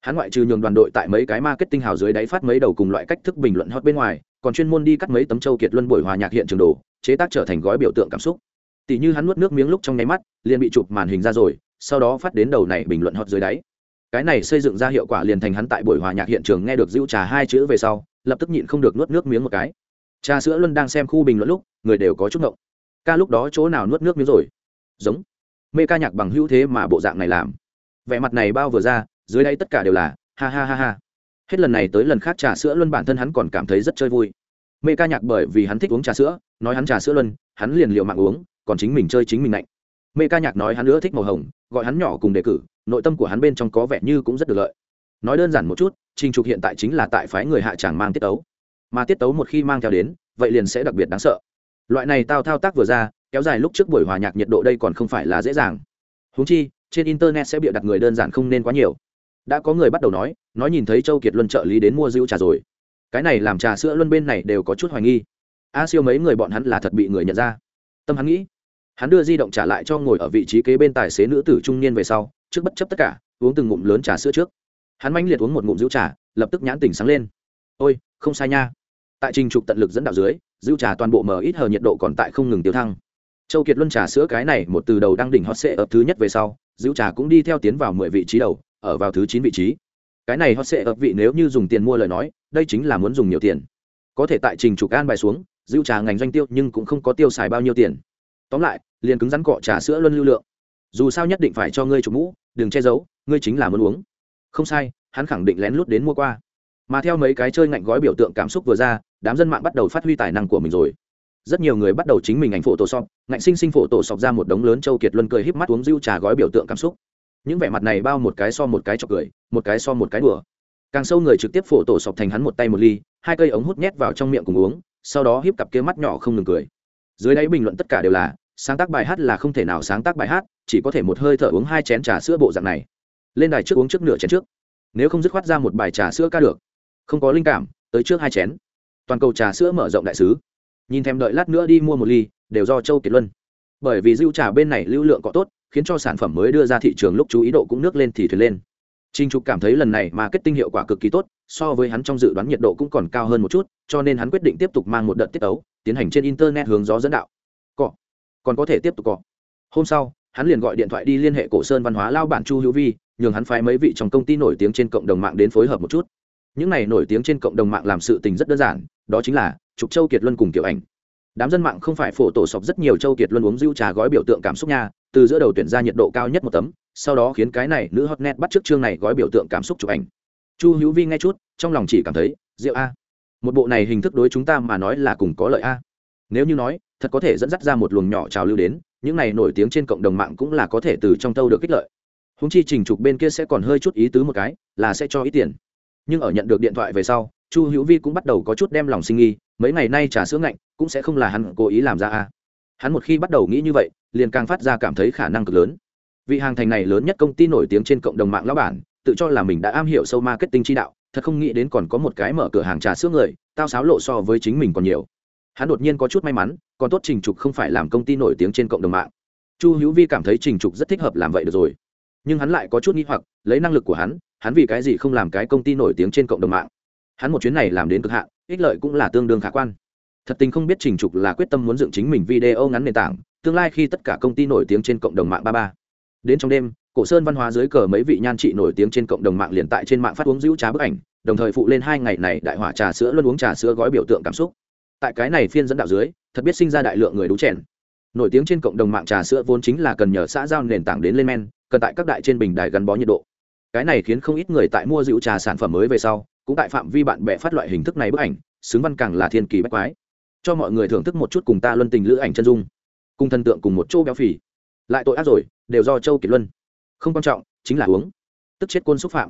Speaker 1: Hắn ngoại trừ nhường đoàn đội tại mấy cái marketing hào dưới đáy phát mấy đầu cùng loại cách thức bình luận hot bên ngoài, còn chuyên môn đi cắt mấy tấm châu kiệt luân buổi hòa nhạc hiện trường đồ, chế tác trở thành gói biểu tượng cảm xúc. Tỷ như hắn nuốt nước miếng lúc trong nháy mắt, liền bị chụp màn hình ra rồi, sau đó phát đến đầu này bình luận hot dưới đáy cái này xây dựng ra hiệu quả liền thành hắn tại buổi hòa nhạc hiện trường nghe được dữ trà hai chữ về sau, lập tức nhịn không được nuốt nước miếng một cái. Trà sữa luân đang xem khu bình luận lúc, người đều có chút ngộng. Ca lúc đó chỗ nào nuốt nước miếng rồi? Giống. Mê ca nhạc bằng hữu thế mà bộ dạng này làm. Vẻ mặt này bao vừa ra, dưới đây tất cả đều là, ha ha ha ha. Hết lần này tới lần khác trà sữa luân bản thân hắn còn cảm thấy rất chơi vui. Mê ca nhạc bởi vì hắn thích uống trà sữa, nói hắn trà sữa luân, hắn liền liệu mạng uống, còn chính mình chơi chính mình lạnh. Mê ca nhạc nói hắn nữa thích màu hồng, gọi hắn nhỏ cùng đề cử nội tâm của hắn bên trong có vẻ như cũng rất được lợi. Nói đơn giản một chút, trình trục hiện tại chính là tại phái người hạ tràng mang tiết tấu. Mà tiết tấu một khi mang theo đến, vậy liền sẽ đặc biệt đáng sợ. Loại này tao thao tác vừa ra, kéo dài lúc trước buổi hòa nhạc nhiệt độ đây còn không phải là dễ dàng. Húng chi, trên internet sẽ bịa đặt người đơn giản không nên quá nhiều. Đã có người bắt đầu nói nói nhìn thấy châu kiệt luân trợ lý đến mua rượu trà rồi. Cái này làm trà sữa luân bên này đều có chút hoài nghi. A siêu mấy người bọn hắn là thật bị người nhận ra. Tâm hắn nghĩ, hắn đưa di động trả lại cho ngồi ở vị trí kế bên tài xế nữ tử trung niên về sau trước bất chấp tất cả, uống từng ngụm lớn trà sữa trước. Hắn manh liệt uống một ngụm rượu trà, lập tức nhãn tỉnh sáng lên. Ôi, không sai nha. Tại trình trục tận lực dẫn đạo dưới, rượu trà toàn bộ mở ít hờ nhiệt độ còn tại không ngừng tiêu thăng. Châu kiệt luân trà sữa cái này một từ đầu đang đỉnh hot sệ ập thứ nhất về sau, rượu trà cũng đi theo tiến vào mười vị trí đầu, ở vào thứ chín vị trí. Cái này hot sệ ập vị nếu như dùng tiền mua lời nói, đây chính là muốn dùng nhiều tiền. Có thể tại trình trục an bài xuống, rượu trà ngành doanh tiêu nhưng cũng không có tiêu xài bao nhiêu tiền. Tóm lại, liền cứng rắn cọ trà sữa luân lưu lượng dù sao nhất định phải cho ngươi chụp mũ, đừng che giấu, ngươi chính là muốn uống. Không sai, hắn khẳng định lén lút đến mua qua. Mà theo mấy cái chơi ngạnh gói biểu tượng cảm xúc vừa ra, đám dân mạng bắt đầu phát huy tài năng của mình rồi. Rất nhiều người bắt đầu chính mình ảnh phổ tổ sọc ngạnh sinh sinh phổ tổ sọc ra một đống lớn châu kiệt luân cười híp mắt uống rượu trà gói biểu tượng cảm xúc. Những vẻ mặt này bao một cái so một cái chọc cười, một cái so một cái đùa. Càng sâu người trực tiếp phổ tổ sọc thành hắn một tay một ly, hai cây ống hút nhét vào trong miệng cùng uống, sau đó híp cặp kia mắt nhỏ không ngừng cười. Dưới đáy bình luận tất cả đều là, sáng tác bài hát là không thể nào sáng tác bài hát chỉ có thể một hơi thở uống hai chén trà sữa bộ dạng này. Lên đài trước uống trước nửa chén trước. Nếu không dứt khoát ra một bài trà sữa ca được. Không có linh cảm tới trước hai chén. Toàn cầu trà sữa mở rộng đại sứ. Nhìn thèm đợi lát nữa đi mua một ly đều do châu kiệt luân. Bởi vì dưu trà bên này lưu lượng có tốt khiến cho sản phẩm mới đưa ra thị trường lúc chú ý độ cũng nước lên thì thuyền lên. Trình Trục cảm thấy lần này marketing hiệu quả cực kỳ tốt, so với hắn trong dự đoán nhiệt độ cũng còn cao hơn một chút, cho nên hắn quyết định tiếp tục mang một đợt tiết tấu, tiến hành trên internet hướng gió dẫn đạo. Cọ, còn có thể tiếp tục cọ. Hôm sau, hắn liền gọi điện thoại đi liên hệ Cổ Sơn Văn hóa lao bản Chu Hữu Vi, nhường hắn phái mấy vị trong công ty nổi tiếng trên cộng đồng mạng đến phối hợp một chút. Những này nổi tiếng trên cộng đồng mạng làm sự tình rất đơn giản, đó chính là chụp Châu Kiệt Luân cùng kiểu Ảnh. Đám dân mạng không phải phổ tổ sọc rất nhiều Châu Kiệt Luân uống rượu trà gói biểu tượng cảm xúc nha, từ giữa đầu tuyển ra nhiệt độ cao nhất một tấm, sau đó khiến cái này nữ hot net bắt trước chương này gói biểu tượng cảm xúc chụp ảnh chu hữu vi nghe chút trong lòng chỉ cảm thấy rượu a một bộ này hình thức đối chúng ta mà nói là cùng có lợi a nếu như nói thật có thể dẫn dắt ra một luồng nhỏ trào lưu đến những này nổi tiếng trên cộng đồng mạng cũng là có thể từ trong tâu được kích lợi. Húng chi trình trục bên kia sẽ còn hơi chút ý tứ một cái, là sẽ cho ít tiền. Nhưng ở nhận được điện thoại về sau, chu hữu vi cũng bắt đầu có chút đem lòng sinh nghi, mấy ngày nay trà sữa ngạnh cũng sẽ không là hắn cố ý làm ra a hắn một khi bắt đầu nghĩ như vậy, liền càng phát ra cảm thấy khả năng cực lớn. Vị hàng thành này lớn nhất công ty nổi tiếng trên cộng đồng mạng lão bản, tự cho là mình đã am hiểu sâu marketing chi đạo, thật không nghĩ đến còn có một cái mở cửa hàng trà sữa người, tao sáo lộ so với chính mình còn nhiều hắn đột nhiên có chút may mắn, còn tốt trình trục không phải làm công ty nổi tiếng trên cộng đồng mạng. Chu hữu vi cảm thấy trình trục rất thích hợp làm vậy được rồi. Nhưng hắn lại có chút nghi hoặc, lấy năng lực của hắn hắn vì cái gì không làm cái công ty nổi tiếng trên cộng đồng mạng? Hắn một chuyến này làm đến cực hạn, ích lợi cũng là tương đương khả quan. Thật tình không biết trình trục là quyết tâm muốn dựng chính mình video ngắn nền tảng, tương lai khi tất cả công ty nổi tiếng trên cộng đồng mạng ba ba. Đến trong đêm, cổ sơn văn hóa dưới cờ mấy vị nhan trị nổi tiếng trên cộng đồng mạng liền tại trên mạng phát uống rượu trà bức ảnh, đồng thời phụ lên hai ngày này đại hỏa trà sữa luôn uống trà sữa gói biểu tượng cảm xúc tại cái này phiên dẫn đạo dưới, thật biết sinh ra đại lượng người đú chèn. Nổi tiếng trên cộng đồng mạng trà sữa vốn chính là cần nhờ xã giao nền tảng đến lên men, cần tại các đại trên bình đài gắn bó nhiệt độ. Cái này khiến không ít người tại mua rượu trà sản phẩm mới về sau, cũng tại phạm vi bạn bè phát loại hình thức này bức ảnh, xứng văn càng là thiên kỳ bách quái. Cho mọi người thưởng thức một chút cùng ta luân tình lữ ảnh chân dung, cùng thần tượng cùng một chỗ béo phì. Lại tội ác rồi, đều do châu kiệt luân. Không quan trọng, chính là uống. Tức chết côn xúc phạm.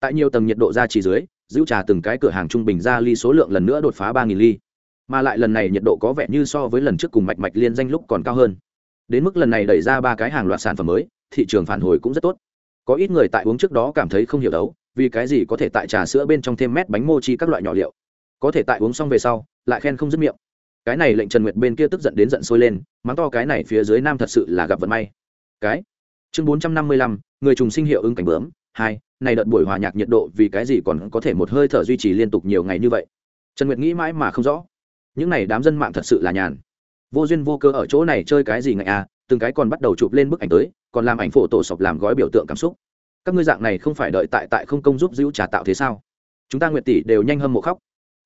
Speaker 1: Tại nhiều tầng nhiệt độ ra chỉ dưới giữ trà từng cái cửa hàng trung bình ra ly số lượng lần nữa đột phá ba nghìn ly mà lại lần này nhiệt độ có vẻ như so với lần trước cùng mạch mạch liên danh lúc còn cao hơn. Đến mức lần này đẩy ra ba cái hàng loạt sản phẩm mới, thị trường phản hồi cũng rất tốt. Có ít người tại uống trước đó cảm thấy không hiểu đấu, vì cái gì có thể tại trà sữa bên trong thêm mét bánh mochi các loại nhỏ liệu. Có thể tại uống xong về sau, lại khen không dứt miệng. Cái này lệnh trần nguyệt bên kia tức giận đến giận sôi lên, mắng to cái này phía dưới nam thật sự là gặp vận may. Cái? Chương bốn trăm năm mươi lăm, người trùng sinh hiệu ứng cảnh bướm, hai, này đợt buổi hòa nhạc nhiệt độ vì cái gì còn có thể một hơi thở duy trì liên tục nhiều ngày như vậy? Trần nguyệt nghĩ mãi mà không rõ những này đám dân mạng thật sự là nhàn. Vô duyên vô cơ ở chỗ này chơi cái gì ngại à từng cái còn bắt đầu chụp lên bức ảnh tới, còn làm ảnh phổ tổ sọc làm gói biểu tượng cảm xúc. Các ngươi dạng này không phải đợi tại tại không công giúp giữ trả tạo thế sao? Chúng ta nguyệt tỷ đều nhanh hâm mộ khóc.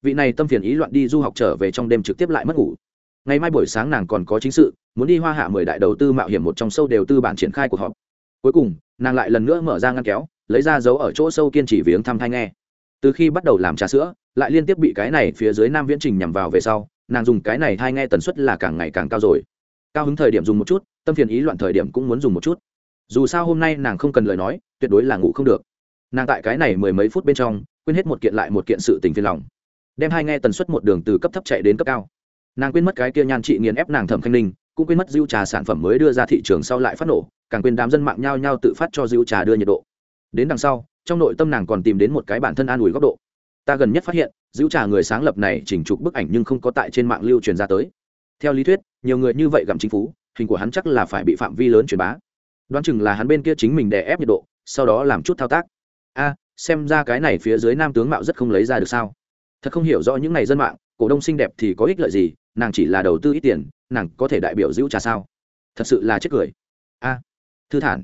Speaker 1: Vị này tâm phiền ý loạn đi du học trở về trong đêm trực tiếp lại mất ngủ. Ngày mai buổi sáng nàng còn có chính sự, muốn đi hoa hạ mười đại đầu tư mạo hiểm một trong sâu đều tư bản triển khai cuộc họp. Cuối cùng, nàng lại lần nữa mở ra ngăn kéo, lấy ra dấu ở chỗ sâu kiên trì viếng thăm thai nghe. Từ khi bắt đầu làm trà sữa lại liên tiếp bị cái này phía dưới nam viễn trình nhằm vào về sau, nàng dùng cái này thai nghe tần suất là càng ngày càng cao rồi. Cao hứng thời điểm dùng một chút, tâm phiền ý loạn thời điểm cũng muốn dùng một chút. Dù sao hôm nay nàng không cần lời nói, tuyệt đối là ngủ không được. Nàng tại cái này mười mấy phút bên trong, quên hết một kiện lại một kiện sự tình phiền lòng. Đem hai nghe tần suất một đường từ cấp thấp chạy đến cấp cao. Nàng quên mất cái kia nhan trị nghiền ép nàng thẩm khanh ninh, cũng quên mất dữ trà sản phẩm mới đưa ra thị trường sau lại phát nổ, càng quên đám dân mạng nhao nhao tự phát cho dữ trà đưa nhiệt độ. Đến đằng sau, trong nội tâm nàng còn tìm đến một cái bản thân an ủi góc độ ta gần nhất phát hiện, giữ trà người sáng lập này chỉnh trục bức ảnh nhưng không có tại trên mạng lưu truyền ra tới. Theo lý thuyết, nhiều người như vậy gặm chính phủ hình của hắn chắc là phải bị phạm vi lớn truyền bá. Đoán chừng là hắn bên kia chính mình đè ép nhiệt độ, sau đó làm chút thao tác. A, xem ra cái này phía dưới nam tướng mạo rất không lấy ra được sao? Thật không hiểu rõ những này dân mạng, cổ đông xinh đẹp thì có ích lợi gì, nàng chỉ là đầu tư ít tiền, nàng có thể đại biểu giữ trà sao? Thật sự là chết cười. A, thư thản.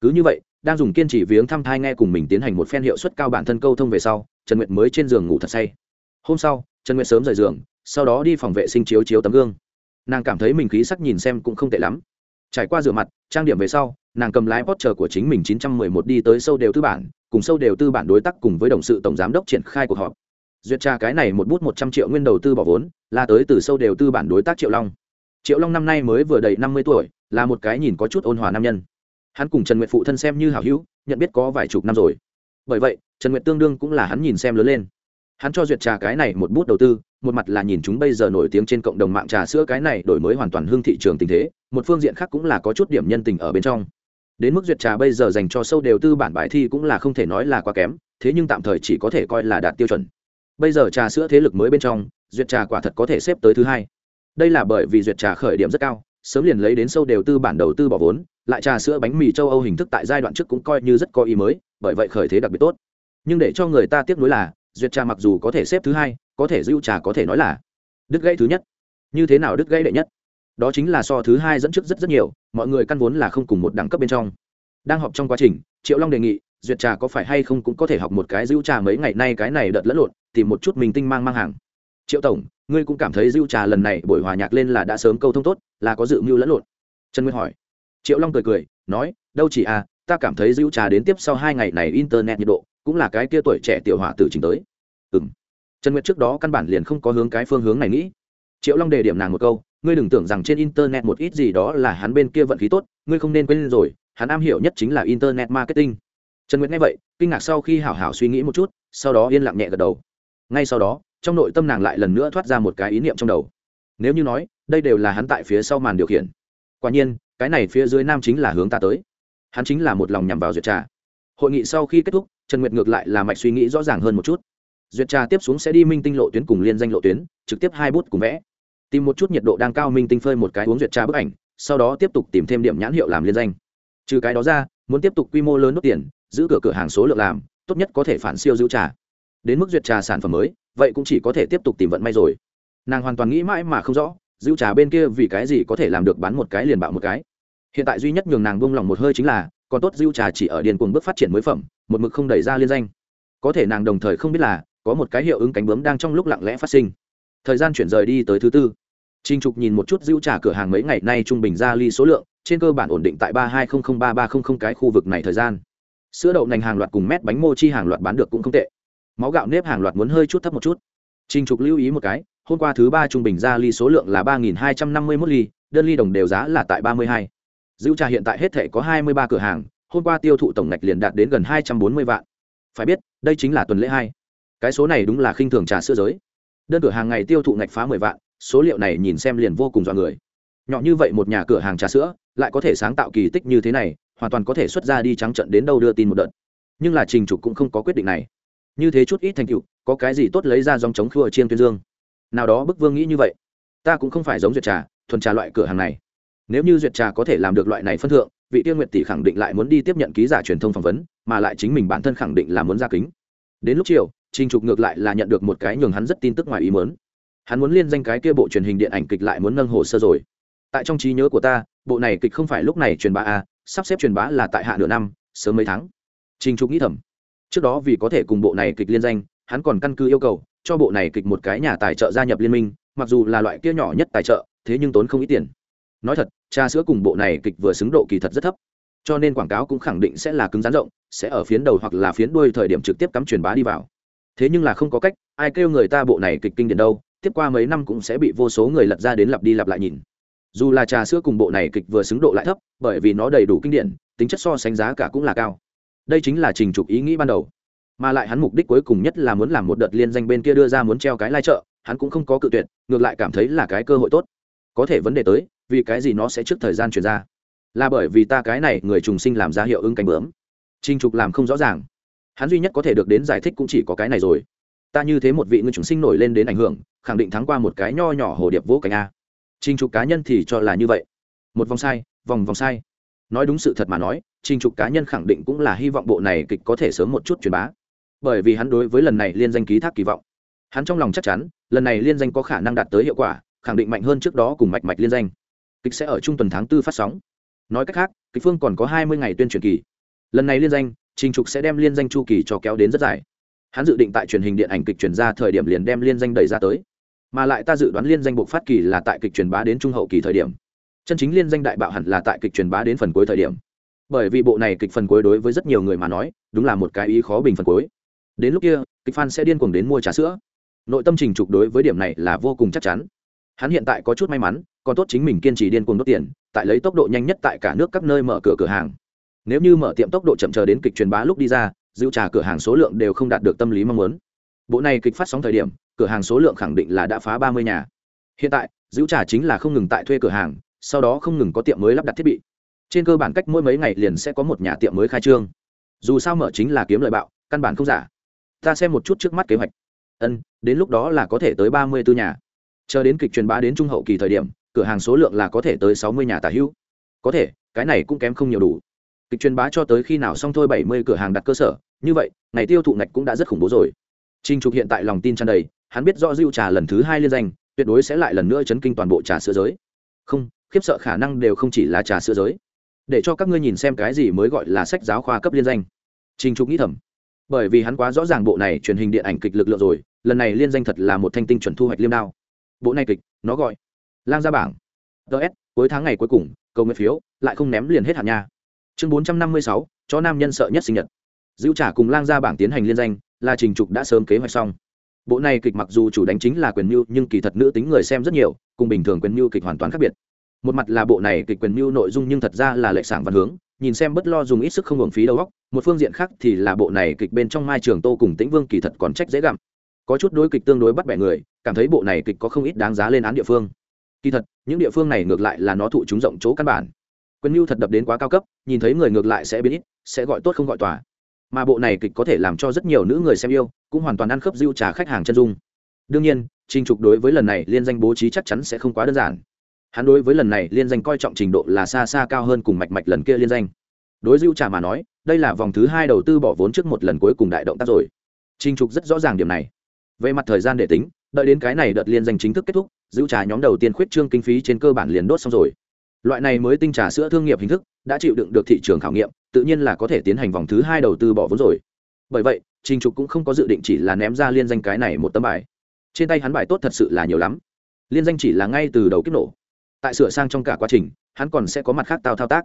Speaker 1: Cứ như vậy đang dùng kiên trì viếng thăm thai nghe cùng mình tiến hành một phen hiệu suất cao bản thân câu thông về sau, trần nguyệt mới trên giường ngủ thật say. Hôm sau, trần nguyệt sớm rời giường, sau đó đi phòng vệ sinh chiếu chiếu tấm gương. Nàng cảm thấy mình khí sắc nhìn xem cũng không tệ lắm. Trải qua rửa mặt, trang điểm về sau, nàng cầm lái poster của chính mình 911 đi tới sâu đều tư bản, cùng sâu đều tư bản đối tác cùng với đồng sự tổng giám đốc triển khai cuộc họp. Duyệt tra cái này một bút một trăm triệu nguyên đầu tư bỏ vốn, là tới từ sâu đều tư bản đối tác triệu long. Triệu long năm nay mới vừa đầy năm mươi tuổi, là một cái nhìn có chút ôn hòa nam nhân hắn cùng trần nguyệt phụ thân xem như hảo hữu, nhận biết có vài chục năm rồi. Bởi vậy, trần nguyệt tương đương cũng là hắn nhìn xem lớn lên. Hắn cho duyệt trà cái này một bút đầu tư, một mặt là nhìn chúng bây giờ nổi tiếng trên cộng đồng mạng trà sữa cái này đổi mới hoàn toàn hương thị trường tình thế, một phương diện khác cũng là có chút điểm nhân tình ở bên trong. Đến mức duyệt trà bây giờ dành cho sâu đều tư bản bài thi cũng là không thể nói là quá kém, thế nhưng tạm thời chỉ có thể coi là đạt tiêu chuẩn. Bây giờ trà sữa thế lực mới bên trong, duyệt trà quả thật có thể xếp tới thứ hai. Đây là bởi vì duyệt trà khởi điểm rất cao sớm liền lấy đến sâu đều tư bản đầu tư bỏ vốn, lại trà sữa bánh mì châu âu hình thức tại giai đoạn trước cũng coi như rất có ý mới, bởi vậy khởi thế đặc biệt tốt. Nhưng để cho người ta tiếc nuối là, duyệt trà mặc dù có thể xếp thứ hai, có thể dữ trà có thể nói là đứt gãy thứ nhất. Như thế nào đứt gãy đệ nhất? Đó chính là so thứ hai dẫn trước rất rất nhiều, mọi người căn vốn là không cùng một đẳng cấp bên trong. Đang học trong quá trình, triệu long đề nghị, duyệt trà có phải hay không cũng có thể học một cái dữ trà mấy ngày nay cái này đợt lẫn lộn, tìm một chút mình tinh mang mang hàng. Triệu tổng ngươi cũng cảm thấy dữ trà lần này buổi hòa nhạc lên là đã sớm câu thông tốt, là có dự mưu lẫn lộn. Trần nguyên hỏi. Triệu long cười cười, nói, đâu chỉ à ta cảm thấy dữ trà đến tiếp sau hai ngày này internet nhiệt độ cũng là cái kia tuổi trẻ tiểu hòa tử trình tới. Ừ m trần nguyệt trước đó căn bản liền không có hướng cái phương hướng này nghĩ. Triệu long đề điểm nàng một câu, ngươi đừng tưởng rằng trên internet một ít gì đó là hắn bên kia vận khí tốt, ngươi không nên quên rồi, hắn am hiểu nhất chính là internet marketing. Trần nguyệt nghe vậy, kinh ngạc sau khi hảo hảo suy nghĩ một chút, sau đó yên lặng nhẹ gật đầu. Ngay sau đó trong nội tâm nàng lại lần nữa thoát ra một cái ý niệm trong đầu. Nếu như nói, đây đều là hắn tại phía sau màn điều khiển. Quả nhiên, cái này phía dưới nam chính là hướng ta tới. Hắn chính là một lòng nhằm vào duyệt trà. Hội nghị sau khi kết thúc, trần nguyệt ngược lại là mạch suy nghĩ rõ ràng hơn một chút. Duyệt trà tiếp xuống sẽ đi minh tinh lộ tuyến cùng liên danh lộ tuyến, trực tiếp hai bút cùng vẽ. Tìm một chút nhiệt độ đang cao minh tinh phơi một cái uống duyệt trà bức ảnh, sau đó tiếp tục tìm thêm điểm nhãn hiệu làm liên danh. Trừ cái đó ra, muốn tiếp tục quy mô lớn nốt tiền, giữ cửa cửa hàng số lượng làm, tốt nhất có thể phản siêu giữ trà. Đến mức duyệt trà sản phẩm mới vậy cũng chỉ có thể tiếp tục tìm vận may rồi. Nàng hoàn toàn nghĩ mãi mà không rõ dữ trà bên kia vì cái gì có thể làm được bán một cái liền bạo một cái. Hiện tại duy nhất nhường nàng buông lòng một hơi chính là còn tốt dữ trà chỉ ở điền cuồng bước phát triển mới phẩm một mực không đẩy ra liên danh. Có thể nàng đồng thời không biết là có một cái hiệu ứng cánh bướm đang trong lúc lặng lẽ phát sinh. Thời gian chuyển rời đi tới thứ tư. Trình Trục nhìn một chút dữ trà cửa hàng mấy ngày nay trung bình ra ly số lượng, trên cơ bản ổn định tại ba hai không không ba ba không không cái khu vực này thời gian. Sữa đậu nành hàng loạt cùng mét bánh mochi hàng loạt bán được cũng không tệ. Máu gạo nếp hàng loạt muốn hơi chút thấp một chút. Trình Trục lưu ý một cái, hôm qua thứ ba trung bình ra ly số lượng là ba nghìn hai trăm năm mươi 3251 ly, đơn ly đồng đều giá là tại ba mươi hai. Dữ trà hiện tại hết thể có hai mươi ba cửa hàng, hôm qua tiêu thụ tổng ngạch liền đạt đến gần hai trăm bốn mươi vạn. Phải biết, đây chính là tuần lễ hai. Cái số này đúng là khinh thường trà sữa giới. Đơn cửa hàng ngày tiêu thụ ngạch phá mười vạn, số liệu này nhìn xem liền vô cùng dọa người nhỏ như vậy một nhà cửa hàng trà sữa lại có thể sáng tạo kỳ tích như thế này hoàn toàn có thể xuất ra đi trắng trận đến đâu đưa tin một đợt nhưng là trình trục cũng không có quyết định này như thế chút ít thành tựu, có cái gì tốt lấy ra dòng chống khua chiên tuyên dương? Nào đó bức vương nghĩ như vậy. Ta cũng không phải giống duyệt trà, thuần trà loại cửa hàng này. Nếu như duyệt trà có thể làm được loại này phân thượng, vị tiên nguyệt tỷ khẳng định lại muốn đi tiếp nhận ký giả truyền thông phỏng vấn, mà lại chính mình bản thân khẳng định là muốn ra kính. Đến lúc chiều, trình trục ngược lại là nhận được một cái nhường hắn rất tin tức ngoài ý mớn hắn muốn liên danh cái kia bộ truyền hình điện ảnh kịch lại muốn nâng hồ sơ rồi. Tại trong trí nhớ của ta, bộ này kịch không phải lúc này truyền bá a sắp xếp truyền bá là tại hạ nửa năm, sớm mấy tháng. Trình trục nghĩ thầm trước đó vì có thể cùng bộ này kịch liên danh, hắn còn căn cứ yêu cầu, cho bộ này kịch một cái nhà tài trợ gia nhập liên minh, mặc dù là loại kia nhỏ nhất tài trợ, thế nhưng tốn không ít tiền. Nói thật, trà sữa cùng bộ này kịch vừa xứng độ kỳ thật rất thấp. Cho nên quảng cáo cũng khẳng định sẽ là cứng rắn rộng, sẽ ở phiến đầu hoặc là phiến đuôi thời điểm trực tiếp cắm truyền bá đi vào. Thế nhưng là không có cách, ai kêu người ta bộ này kịch kinh điển đâu, tiếp qua mấy năm cũng sẽ bị vô số người lật ra đến lặp đi lặp lại nhìn. Dù là trà sữa cùng bộ này kịch vừa xứng độ lại thấp, bởi vì nó đầy đủ kinh điển, tính chất so sánh giá cả cũng là cao đây chính là trình trục ý nghĩ ban đầu. Mà lại hắn mục đích cuối cùng nhất là muốn làm một đợt liên danh bên kia đưa ra muốn treo cái lai trợ hắn cũng không có cự tuyệt, ngược lại cảm thấy là cái cơ hội tốt. Có thể vấn đề tới, vì cái gì nó sẽ trước thời gian chuyển ra? Là bởi vì ta cái này người trùng sinh làm ra hiệu ứng cánh bướm. Trình trục làm không rõ ràng. Hắn duy nhất có thể được đến giải thích cũng chỉ có cái này rồi. Ta như thế một vị người trùng sinh nổi lên đến ảnh hưởng, khẳng định thắng qua một cái nho nhỏ hồ điệp vỗ cánh a. Trình trục cá nhân thì cho là như vậy. Một vòng sai, vòng vòng sai. Nói đúng sự thật mà nói trình trục cá nhân khẳng định cũng là hy vọng bộ này kịch có thể sớm một chút truyền bá. Bởi vì hắn đối với lần này liên danh ký thác kỳ vọng. Hắn trong lòng chắc chắn, lần này liên danh có khả năng đạt tới hiệu quả, khẳng định mạnh hơn trước đó cùng mạch mạch liên danh. Kịch sẽ ở trung tuần tháng tư phát sóng. Nói cách khác, kịch phương còn có hai mươi ngày tuyên truyền kỳ. Lần này liên danh, trình trục sẽ đem liên danh chu kỳ cho kéo đến rất dài. Hắn dự định tại truyền hình điện ảnh kịch truyền ra thời điểm liền đem liên danh đẩy ra tới. Mà lại ta dự đoán liên danh buộc phát kỳ là tại kịch truyền bá đến trung hậu kỳ thời điểm. Chân chính liên danh đại bạo hẳn là tại kịch truyền bá đến phần cuối thời điểm bởi vì bộ này kịch phần cuối đối với rất nhiều người mà nói, đúng là một cái ý khó bình phần cuối. Đến lúc kia, kịch fan sẽ điên cuồng đến mua trà sữa. Nội tâm trình trục đối với điểm này là vô cùng chắc chắn. Hắn hiện tại có chút may mắn, còn tốt chính mình kiên trì điên cuồng đốt tiền, tại lấy tốc độ nhanh nhất tại cả nước các nơi mở cửa cửa hàng. Nếu như mở tiệm tốc độ chậm chờ đến kịch truyền bá lúc đi ra, giữ trà cửa hàng số lượng đều không đạt được tâm lý mong muốn. Bộ này kịch phát sóng thời điểm, cửa hàng số lượng khẳng định là đã phá ba mươi nhà. Hiện tại, giữ trà chính là không ngừng tại thuê cửa hàng, sau đó không ngừng có tiệm mới lắp đặt thiết bị trên cơ bản cách mỗi mấy ngày liền sẽ có một nhà tiệm mới khai trương. Dù sao mở chính là kiếm lợi bạo, căn bản không giả. Ta xem một chút trước mắt kế hoạch. Ân, đến lúc đó là có thể tới ba mươi bốn nhà. Chờ đến kịch truyền bá đến trung hậu kỳ thời điểm, cửa hàng số lượng là có thể tới sáu mươi nhà tả hữu. Có thể, cái này cũng kém không nhiều đủ. Kịch truyền bá cho tới khi nào xong thôi bảy mươi cửa hàng đặt cơ sở, như vậy, ngày tiêu thụ ngạch cũng đã rất khủng bố rồi. Trinh trục hiện tại lòng tin tràn đầy, hắn biết rõ rượu trà lần thứ hai liên danh, tuyệt đối sẽ lại lần nữa chấn kinh toàn bộ trà sữa giới. Không, khiếp sợ khả năng đều không chỉ là trà sữa giới để cho các ngươi nhìn xem cái gì mới gọi là sách giáo khoa cấp liên danh. Trình trục nghĩ thầm, bởi vì hắn quá rõ ràng bộ này truyền hình điện ảnh kịch lực lượng rồi, lần này liên danh thật là một thanh tinh chuẩn thu hoạch liêm đao. Bộ này kịch, nó gọi lang ra bảng. Ts cuối tháng ngày cuối cùng, cầu nguyện phiếu, lại không ném liền hết hạn nha. Chương bốn trăm năm mươi sáu, cho nam nhân sợ nhất sinh nhật. Dữ trả cùng lang ra bảng tiến hành liên danh, là trình trục đã sớm kế hoạch xong. Bộ này kịch mặc dù chủ đánh chính là quyền mưu, nhưng kỳ thật nữ tính người xem rất nhiều, cùng bình thường quyền mưu kịch hoàn toàn khác biệt một mặt là bộ này kịch quyền mưu nội dung nhưng thật ra là lệ sảng văn hướng, nhìn xem bất lo dùng ít sức không hưởng phí đầu óc, một phương diện khác thì là bộ này kịch bên trong mai trường tô cùng tĩnh vương kỳ thật còn trách dễ gặm. Có chút đối kịch tương đối bắt bẻ người, cảm thấy bộ này kịch có không ít đáng giá lên án địa phương. Kỳ thật, những địa phương này ngược lại là nó thụ chúng rộng chỗ căn bản. Quyền mưu thật đập đến quá cao cấp, nhìn thấy người ngược lại sẽ biến ít sẽ gọi tốt không gọi tòa. Mà bộ này kịch có thể làm cho rất nhiều nữ người xem yêu, cũng hoàn toàn ăn khớp dưu trà khách hàng chân dung. Đương nhiên, trình trục đối với lần này liên danh bố trí chắc chắn sẽ không quá đơn giản hắn đối với lần này liên danh coi trọng trình độ là xa xa cao hơn cùng mạch mạch lần kia liên danh. Đối dữ trà mà nói, đây là vòng thứ hai đầu tư bỏ vốn trước một lần cuối cùng đại động tác rồi. Trình trục rất rõ ràng điểm này. Về mặt thời gian để tính, đợi đến cái này đợt liên danh chính thức kết thúc dữ trà nhóm đầu tiên khuyết trương kinh phí trên cơ bản liền đốt xong rồi. Loại này mới tinh trà sữa thương nghiệp hình thức, đã chịu đựng được thị trường khảo nghiệm, tự nhiên là có thể tiến hành vòng thứ hai đầu tư bỏ vốn rồi. Bởi vậy, trình trục cũng không có dự định chỉ là ném ra liên danh cái này một tấm bài. Trên tay hắn bài tốt thật sự là nhiều lắm. Liên danh chỉ là ngay từ đầu kích nổ tại sửa sang trong cả quá trình, hắn còn sẽ có mặt khác tao thao tác.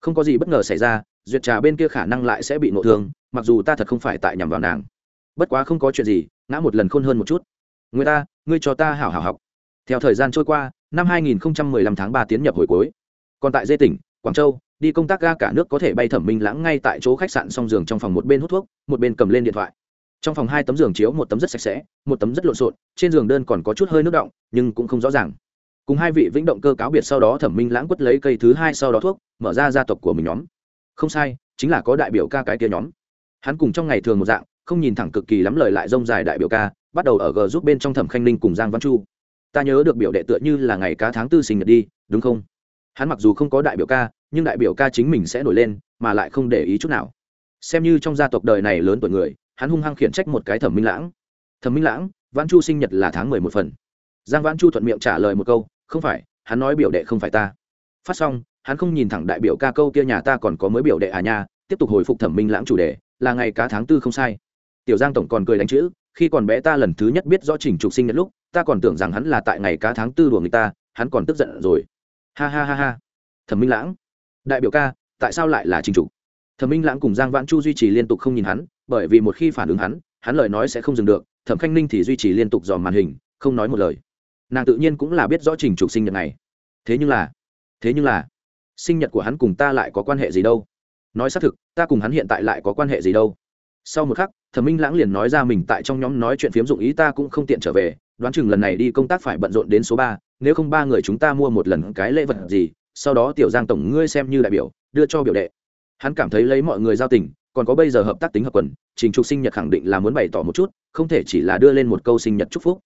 Speaker 1: Không có gì bất ngờ xảy ra, duyệt trà bên kia khả năng lại sẽ bị nộ thương, mặc dù ta thật không phải tại nhằm vào nàng. Bất quá không có chuyện gì, ngã một lần khôn hơn một chút. Người ta, ngươi cho ta hảo hảo học. Theo thời gian trôi qua, năm 2015 tháng 3 tiến nhập hồi cuối. Còn tại dê tỉnh, quảng châu, đi công tác ga cả nước có thể bay thẩm minh lãng ngay tại chỗ khách sạn song giường trong phòng một bên hút thuốc, một bên cầm lên điện thoại. Trong phòng hai tấm giường chiếu một tấm rất sạch sẽ, một tấm rất lộn xộn, trên giường đơn còn có chút hơi nước động, nhưng cũng không rõ ràng cùng hai vị vĩnh động cơ cáo biệt sau đó thẩm minh lãng quất lấy cây thứ hai sau đó thuốc, mở ra gia tộc của mình nhóm. Không sai, chính là có đại biểu ca cái kia nhóm. Hắn cùng trong ngày thường một dạng, không nhìn thẳng cực kỳ lắm lời lại rông dài đại biểu ca, bắt đầu ở g giúp bên trong thẩm khanh ninh cùng giang văn chu. Ta nhớ được biểu đệ tựa như là ngày cá tháng tư sinh nhật đi, đúng không? Hắn mặc dù không có đại biểu ca, nhưng đại biểu ca chính mình sẽ nổi lên, mà lại không để ý chút nào. Xem như trong gia tộc đời này lớn tuổi người, hắn hung hăng khiển trách một cái thẩm minh lãng. Thẩm minh lãng, văn chu sinh nhật là tháng mười một phần. Giang văn chu thuận miệng trả lời một câu không phải, hắn nói biểu đệ không phải ta. Phát xong, hắn không nhìn thẳng đại biểu ca câu kia nhà ta còn có mới biểu đệ à nha, tiếp tục hồi phục thẩm minh lãng chủ đề, là ngày cá tháng tư không sai. Tiểu giang tổng còn cười đánh chữ, khi còn bé ta lần thứ nhất biết rõ trình trục sinh nhật lúc, ta còn tưởng rằng hắn là tại ngày cá tháng tư đùa người ta, hắn còn tức giận rồi. Ha ha ha ha. Thẩm minh lãng. Đại biểu ca, tại sao lại là trình trục? Thẩm minh lãng cùng giang vãn chu duy trì liên tục không nhìn hắn, bởi vì một khi phản ứng hắn hắn lời nói sẽ không dừng được, thẩm khanh ninh thì duy trì liên tục dòm màn hình, không nói một lời nàng tự nhiên cũng là biết rõ trình trục sinh nhật này. Thế nhưng là, thế nhưng là, sinh nhật của hắn cùng ta lại có quan hệ gì đâu? Nói xác thực, ta cùng hắn hiện tại lại có quan hệ gì đâu? Sau một khắc, thẩm minh lãng liền nói ra mình tại trong nhóm nói chuyện phiếm dụng ý ta cũng không tiện trở về, đoán chừng lần này đi công tác phải bận rộn đến số ba, nếu không ba người chúng ta mua một lần cái lễ vật gì, sau đó tiểu giang tổng ngươi xem như đại biểu, đưa cho biểu đệ. Hắn cảm thấy lấy mọi người giao tình, còn có bây giờ hợp tác tính hợp quần, trình trục sinh nhật khẳng định là muốn bày tỏ một chút, không thể chỉ là đưa lên một câu sinh nhật chúc phúc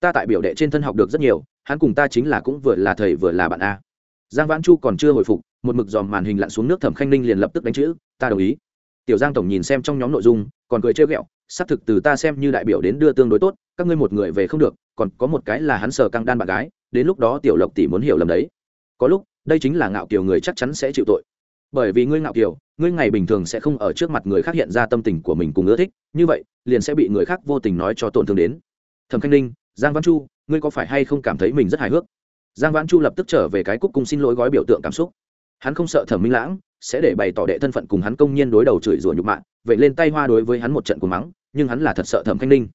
Speaker 1: ta tại biểu đệ trên thân học được rất nhiều, hắn cùng ta chính là cũng vừa là thầy vừa là bạn a. Giang vãn chu còn chưa hồi phục, một mực dòm màn hình lặn xuống nước thẩm khanh ninh liền lập tức đánh chữ, ta đồng ý. Tiểu giang tổng nhìn xem trong nhóm nội dung, còn cười trêu ghẹo, xác thực từ ta xem như đại biểu đến đưa tương đối tốt, các ngươi một người về không được, còn có một cái là hắn sờ căng đan bạn gái, đến lúc đó tiểu lộc tỷ muốn hiểu lầm đấy. Có lúc, đây chính là ngạo kiều người chắc chắn sẽ chịu tội. Bởi vì ngươi ngạo kiều, ngươi ngày bình thường sẽ không ở trước mặt người khác hiện ra tâm tình của mình cùng ưa thích, như vậy, liền sẽ bị người khác vô tình nói cho tổn thương đến. Thẩm khanh ninh giang văn chu ngươi có phải hay không cảm thấy mình rất hài hước? Giang văn chu lập tức trở về cái cúc cung xin lỗi gói biểu tượng cảm xúc. Hắn không sợ thẩm minh lãng sẽ để bày tỏ đệ thân phận cùng hắn công nhiên đối đầu chửi rủa nhục mạ vậy lên tay hoa đối với hắn một trận của mắng nhưng hắn là thật sợ thẩm thanh ninh.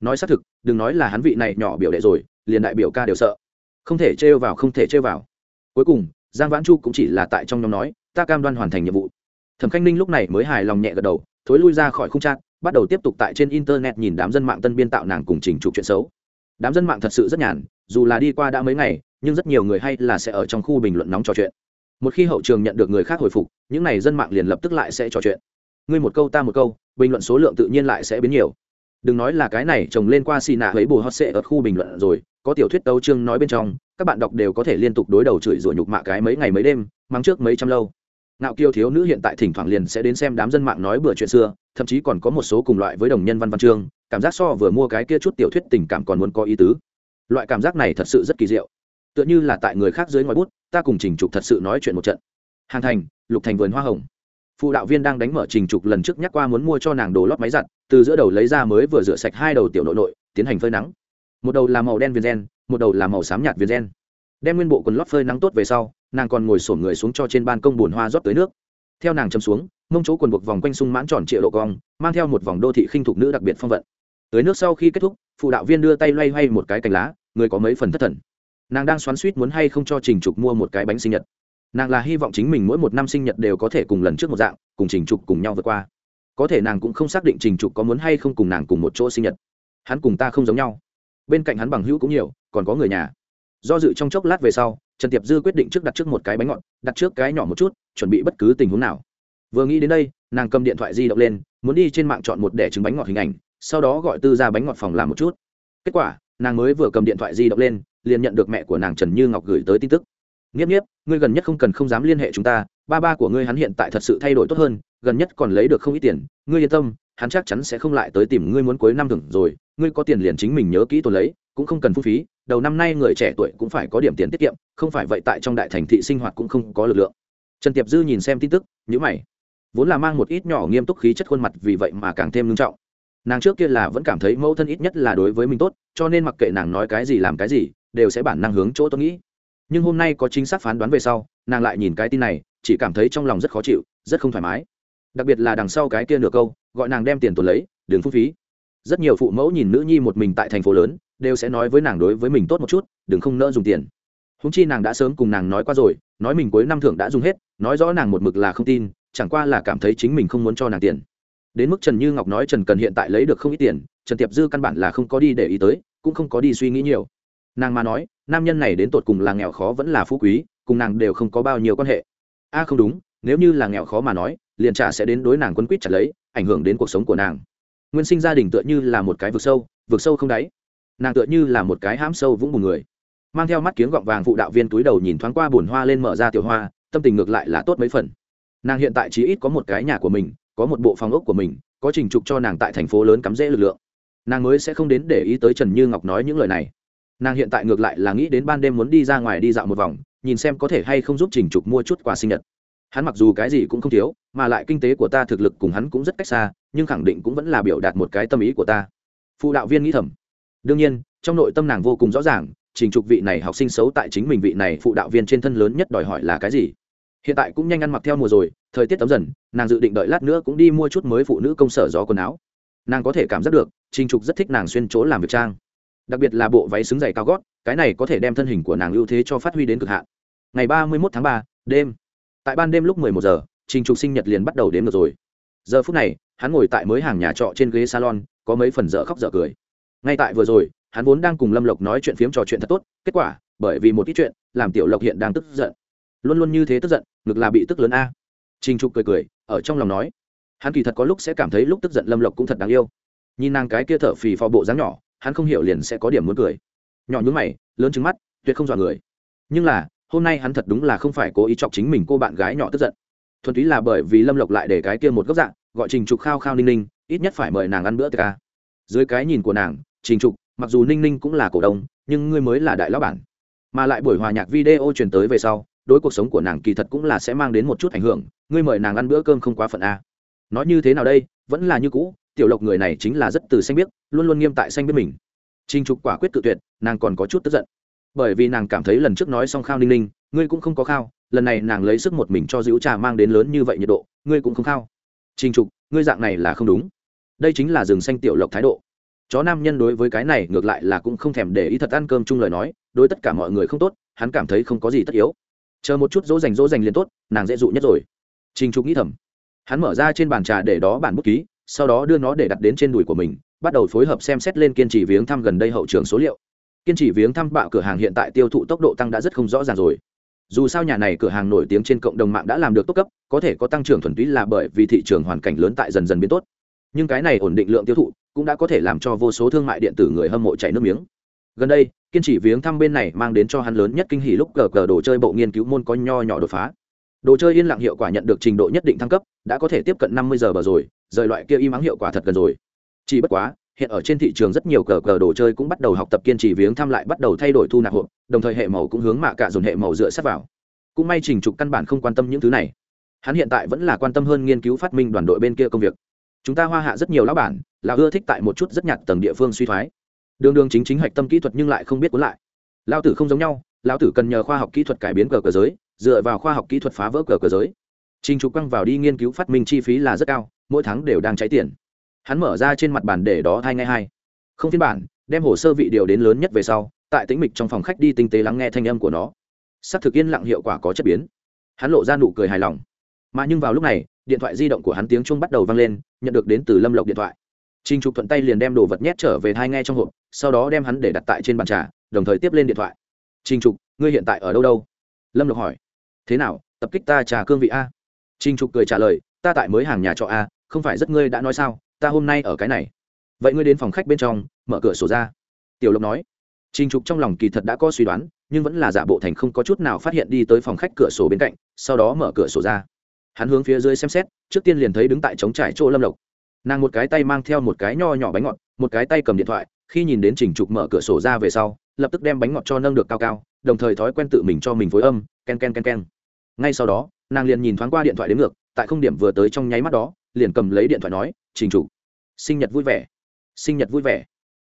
Speaker 1: Nói xác thực đừng nói là hắn vị này nhỏ biểu đệ rồi liền đại biểu ca đều sợ. Không thể trêu vào không thể trêu vào. Cuối cùng giang vãn chu cũng chỉ là tại trong nhóm nói ta cam đoan hoàn thành nhiệm vụ. Thẩm khanh ninh lúc này mới hài lòng nhẹ gật đầu thối lui ra khỏi khung trang, bắt đầu tiếp tục tại trên internet nhìn đám dân mạng tân biên tạo nàng cùng trình trục chuyện xấu đám dân mạng thật sự rất nhàn, dù là đi qua đã mấy ngày, nhưng rất nhiều người hay là sẽ ở trong khu bình luận nóng trò chuyện. Một khi hậu trường nhận được người khác hồi phục, những n à y dân mạng liền lập tức lại sẽ trò chuyện. Ngươi một câu ta một câu, bình luận số lượng tự nhiên lại sẽ biến nhiều. Đừng nói là cái này trồng lên qua xì nạ lấy bù hot sệ ở khu bình luận rồi, có tiểu thuyết tấu chương nói bên trong, các bạn đọc đều có thể liên tục đối đầu chửi rủa nhục mạ cái mấy ngày mấy đêm, mắng trước mấy trăm lâu. Ngạo kiêu thiếu nữ hiện tại thỉnh thoảng liền sẽ đến xem đám dân mạng nói bừa chuyện xưa thậm chí còn có một số cùng loại với đồng nhân văn văn chương, cảm giác so vừa mua cái kia chút tiểu thuyết tình cảm còn muốn có ý tứ. Loại cảm giác này thật sự rất kỳ diệu. Tựa như là tại người khác dưới ngoài bút, ta cùng trình trục thật sự nói chuyện một trận. Hàng thành, lục thành vườn hoa hồng. Phụ đạo viên đang đánh mở trình trục lần trước nhắc qua muốn mua cho nàng đồ lót máy giặt, từ giữa đầu lấy ra mới vừa rửa sạch hai đầu tiểu nội nội, tiến hành phơi nắng. Một đầu là màu đen viên gen, một đầu là màu xám nhạt viên gen. Đem nguyên bộ quần lót phơi nắng tốt về sau, nàng còn ngồi sổm người xuống cho trên ban công bùn hoa rót tới nước theo nàng châm xuống, mông chỗ quần buộc vòng quanh sung mãn tròn triệu độ cong, mang theo một vòng đô thị khinh thục nữ đặc biệt phong vận. Tới nước sau khi kết thúc, phụ đạo viên đưa tay loay hoay một cái cành lá, người có mấy phần thất thần. Nàng đang xoắn suýt muốn hay không cho trình trục mua một cái bánh sinh nhật. Nàng là hy vọng chính mình mỗi một năm sinh nhật đều có thể cùng lần trước một dạng, cùng trình trục cùng nhau vượt qua. Có thể nàng cũng không xác định trình trục có muốn hay không cùng nàng cùng một chỗ sinh nhật. Hắn cùng ta không giống nhau. Bên cạnh hắn bằng hữu cũng nhiều, còn có người nhà do dự trong chốc lát về sau, trần tiệp dư quyết định trước đặt trước một cái bánh ngọt, đặt trước cái nhỏ một chút, chuẩn bị bất cứ tình huống nào. Vừa nghĩ đến đây, nàng cầm điện thoại di động lên, muốn đi trên mạng chọn một đẻ trứng bánh ngọt hình ảnh, sau đó gọi tư ra bánh ngọt phòng làm một chút. Kết quả, nàng mới vừa cầm điện thoại di động lên, liền nhận được mẹ của nàng trần như ngọc gửi tới tin tức. Nghiếp nghiếp, ngươi gần nhất không cần không dám liên hệ chúng ta, ba ba của ngươi hắn hiện tại thật sự thay đổi tốt hơn, gần nhất còn lấy được không ít tiền, ngươi yên tâm, hắn chắc chắn sẽ không lại tới tìm ngươi muốn cuối năm thưởng rồi, ngươi có tiền liền chính mình nhớ kỹ tôi lấy cũng không cần phung phí, đầu năm nay người trẻ tuổi cũng phải có điểm tiền tiết kiệm, không phải vậy tại trong đại thành thị sinh hoạt cũng không có lực lượng. Trần tiệp dư nhìn xem tin tức nhữ mày. Vốn là mang một ít nhỏ nghiêm túc khí chất khuôn mặt, vì vậy mà càng thêm nghiêm trọng. Nàng trước kia là vẫn cảm thấy mẫu thân ít nhất là đối với mình tốt, cho nên mặc kệ nàng nói cái gì làm cái gì, đều sẽ bản năng hướng chỗ tôi nghĩ. Nhưng hôm nay có chính xác phán đoán về sau, nàng lại nhìn cái tin này, chỉ cảm thấy trong lòng rất khó chịu, rất không thoải mái. Đặc biệt là đằng sau cái kia nửa câu, gọi nàng đem tiền tồn lấy, đừng phung phí. Rất nhiều phụ mẫu nhìn nữ nhi một mình tại thành phố lớn đều sẽ nói với nàng đối với mình tốt một chút, đừng không nỡ dùng tiền. Húng chi nàng đã sớm cùng nàng nói qua rồi, nói mình cuối năm thưởng đã dùng hết, nói rõ nàng một mực là không tin, chẳng qua là cảm thấy chính mình không muốn cho nàng tiền. Đến mức trần như ngọc nói trần cần hiện tại lấy được không ít tiền, trần tiệp dư căn bản là không có đi để ý tới, cũng không có đi suy nghĩ nhiều. Nàng mà nói, nam nhân này đến tột cùng là nghèo khó vẫn là phú quý, cùng nàng đều không có bao nhiêu quan hệ. A, không đúng, nếu như là nghèo khó mà nói, liền trả sẽ đến đối nàng quân quýt chặt lấy, ảnh hưởng đến cuộc sống của nàng. Nguyên sinh gia đình tựa như là một cái vực sâu vực sâu không đáy nàng tựa như là một cái hãm sâu vũng bùn người. Mang theo mắt kiếng gọng vàng phụ đạo viên túi đầu nhìn thoáng qua bùn hoa lên mở ra tiểu hoa, tâm tình ngược lại là tốt mấy phần. Nàng hiện tại chỉ ít có một cái nhà của mình, có một bộ phòng ốc của mình, có trình trục cho nàng tại thành phố lớn cắm rễ lực lượng. Nàng mới sẽ không đến để ý tới trần như ngọc nói những lời này. Nàng hiện tại ngược lại là nghĩ đến ban đêm muốn đi ra ngoài đi dạo một vòng, nhìn xem có thể hay không giúp trình trục mua chút quà sinh nhật. Hắn mặc dù cái gì cũng không thiếu, mà lại kinh tế của ta thực lực cùng hắn cũng rất cách xa, nhưng khẳng định cũng vẫn là biểu đạt một cái tâm ý của ta. Phụ đạo viên nghĩ thầm đương nhiên, trong nội tâm nàng vô cùng rõ ràng, trình trục vị này học sinh xấu tại chính mình vị này phụ đạo viên trên thân lớn nhất đòi hỏi là cái gì. Hiện tại cũng nhanh ăn mặc theo mùa rồi, thời tiết tấm dần, nàng dự định đợi lát nữa cũng đi mua chút mới phụ nữ công sở gió quần áo. Nàng có thể cảm giác được, trình trục rất thích nàng xuyên chỗ làm việc trang. Đặc biệt là bộ váy xứng dày cao gót, cái này có thể đem thân hình của nàng ưu thế cho phát huy đến cực hạn. Ngày ba mươi một tháng ba, đêm. Tại ban đêm lúc mười một giờ, trình trục sinh nhật liền bắt đầu đến được rồi. Giờ phút này, hắn ngồi tại mới hàng nhà trọ trên ghế salon, có mấy phần dở khóc dở cười ngay tại vừa rồi, hắn vốn đang cùng lâm lộc nói chuyện phiếm trò chuyện thật tốt, kết quả, bởi vì một ít chuyện, làm tiểu lộc hiện đang tức giận. Luôn luôn như thế tức giận, ngực là bị tức lớn a. Trình trục cười cười, ở trong lòng nói, hắn kỳ thật có lúc sẽ cảm thấy lúc tức giận lâm lộc cũng thật đáng yêu. Nhìn nàng cái kia thở phì phò bộ dáng nhỏ, hắn không hiểu liền sẽ có điểm muốn cười. Nhỏ nhún mày, lớn trứng mắt, tuyệt không dọa người. Nhưng là, hôm nay hắn thật đúng là không phải cố ý chọc chính mình cô bạn gái nhỏ tức giận. Thuần túy là bởi vì lâm lộc lại để cái kia một góc dạng, gọi trình trục khao khao ninh ninh, ít nhất phải mời nàng ăn bữa tiệc ca dưới cái nhìn của nàng trình trục, mặc dù ninh ninh cũng là cổ đông, nhưng ngươi mới là đại lão bản. Mà lại buổi hòa nhạc video truyền tới về sau, đối cuộc sống của nàng kỳ thật cũng là sẽ mang đến một chút ảnh hưởng, ngươi mời nàng ăn bữa cơm không quá phận a. Nói như thế nào đây, vẫn là như cũ, tiểu lộc người này chính là rất từ xanh biết luôn luôn nghiêm tại xanh biết mình. Trình trục quả quyết tự tuyệt, nàng còn có chút tức giận. Bởi vì nàng cảm thấy lần trước nói xong khao ninh ninh, ngươi cũng không có khao, lần này nàng lấy sức một mình cho dữ trà mang đến lớn như vậy nhiệt độ, ngươi cũng không khao. Trình trục, ngươi dạng này là không đúng. Đây chính là rừng xanh tiểu lộc thái độ chó nam nhân đối với cái này ngược lại là cũng không thèm để ý thật ăn cơm chung lời nói, đối tất cả mọi người không tốt, hắn cảm thấy không có gì tất yếu. Chờ một chút dỗ dành dỗ dành liền tốt, nàng dễ dụ nhất rồi. Trình trục nghĩ thầm. Hắn mở ra trên bàn trà để đó bản bút ký, sau đó đưa nó để đặt đến trên đùi của mình, bắt đầu phối hợp xem xét lên kiên trì viếng thăm gần đây hậu trường số liệu. Kiên trì viếng thăm bạo cửa hàng hiện tại tiêu thụ tốc độ tăng đã rất không rõ ràng rồi. Dù sao nhà này cửa hàng nổi tiếng trên cộng đồng mạng đã làm được tốt cấp, có thể có tăng trưởng thuần túy là bởi vì thị trường hoàn cảnh lớn tại dần dần biến tốt. Nhưng cái này ổn định lượng tiêu thụ cũng đã có thể làm cho vô số thương mại điện tử người hâm mộ chảy nước miếng. Gần đây, kiên trì viếng thăm bên này mang đến cho hắn lớn nhất kinh hỉ lúc cờ cờ đồ chơi bộ nghiên cứu môn có nho nhỏ đột phá. Đồ chơi yên lặng hiệu quả nhận được trình độ nhất định thăng cấp, đã có thể tiếp cận năm mươi giờ bờ rồi, rời loại kia im ắng hiệu quả thật gần rồi. Chỉ bất quá, hiện ở trên thị trường rất nhiều cờ cờ đồ chơi cũng bắt đầu học tập kiên trì viếng thăm lại bắt đầu thay đổi thu nạp hộp đồng thời hệ màu cũng hướng mạ cả dồn hệ màu dựa sát vào. Cũng may trình trục căn bản không quan tâm những thứ này. Hắn hiện tại vẫn là quan tâm hơn nghiên cứu phát minh đoàn đội bên kia công việc. Chúng ta hoa hạ rất nhiều lão bản là ưa thích tại một chút rất nhạt tầng địa phương suy thoái. Đường đường chính chính hạch tâm kỹ thuật nhưng lại không biết cuốn lại. Lao tử không giống nhau lao tử cần nhờ khoa học kỹ thuật cải biến cờ cờ giới, dựa vào khoa học kỹ thuật phá vỡ cờ cờ giới. Trình trục quăng vào đi nghiên cứu phát minh chi phí là rất cao, mỗi tháng đều đang cháy tiền. Hắn mở ra trên mặt bàn để đó thay ngay hai. Không phiên bản, đem hồ sơ vị điều đến lớn nhất về sau, tại tĩnh mịch trong phòng khách đi tinh tế lắng nghe thanh âm của nó. S ắ c thực yên lặng hiệu quả có chất biến. Hắn lộ ra nụ cười hài lòng. Mà nhưng vào lúc này, điện thoại di động của hắn tiếng chuông bắt đầu vang lên, nhận được đến từ lâm lộc điện thoại. Trình Trục thuận tay liền đem đồ vật nhét trở về thai nghe trong hộp, sau đó đem hắn để đặt tại trên bàn trà, đồng thời tiếp lên điện thoại. "Trình Trục, ngươi hiện tại ở đâu đâu?" Lâm Lộc hỏi. "Thế nào, tập kích ta trà cương vị a?" Trình Trục cười trả lời, "Ta tại mới hàng nhà trọ a, không phải rất ngươi đã nói sao, ta hôm nay ở cái này." "Vậy ngươi đến phòng khách bên trong, mở cửa sổ ra." Tiểu Lộc nói. Trình Trục trong lòng kỳ thật đã có suy đoán, nhưng vẫn là giả bộ thành không có chút nào phát hiện đi tới phòng khách cửa sổ bên cạnh, sau đó mở cửa sổ ra. Hắn hướng phía dưới xem xét, trước tiên liền thấy đứng tại trống trải chỗ Lâm Lộc nàng một cái tay mang theo một cái nho nhỏ bánh ngọt, một cái tay cầm điện thoại, khi nhìn đến trình trục mở cửa sổ ra về sau, lập tức đem bánh ngọt cho nâng được cao cao, đồng thời thói quen tự mình cho mình phối âm, ken ken ken ken. Ngay sau đó, nàng liền nhìn thoáng qua điện thoại đến ngược, tại không điểm vừa tới trong nháy mắt đó, liền cầm lấy điện thoại nói, trình trục, sinh nhật vui vẻ, sinh nhật vui vẻ.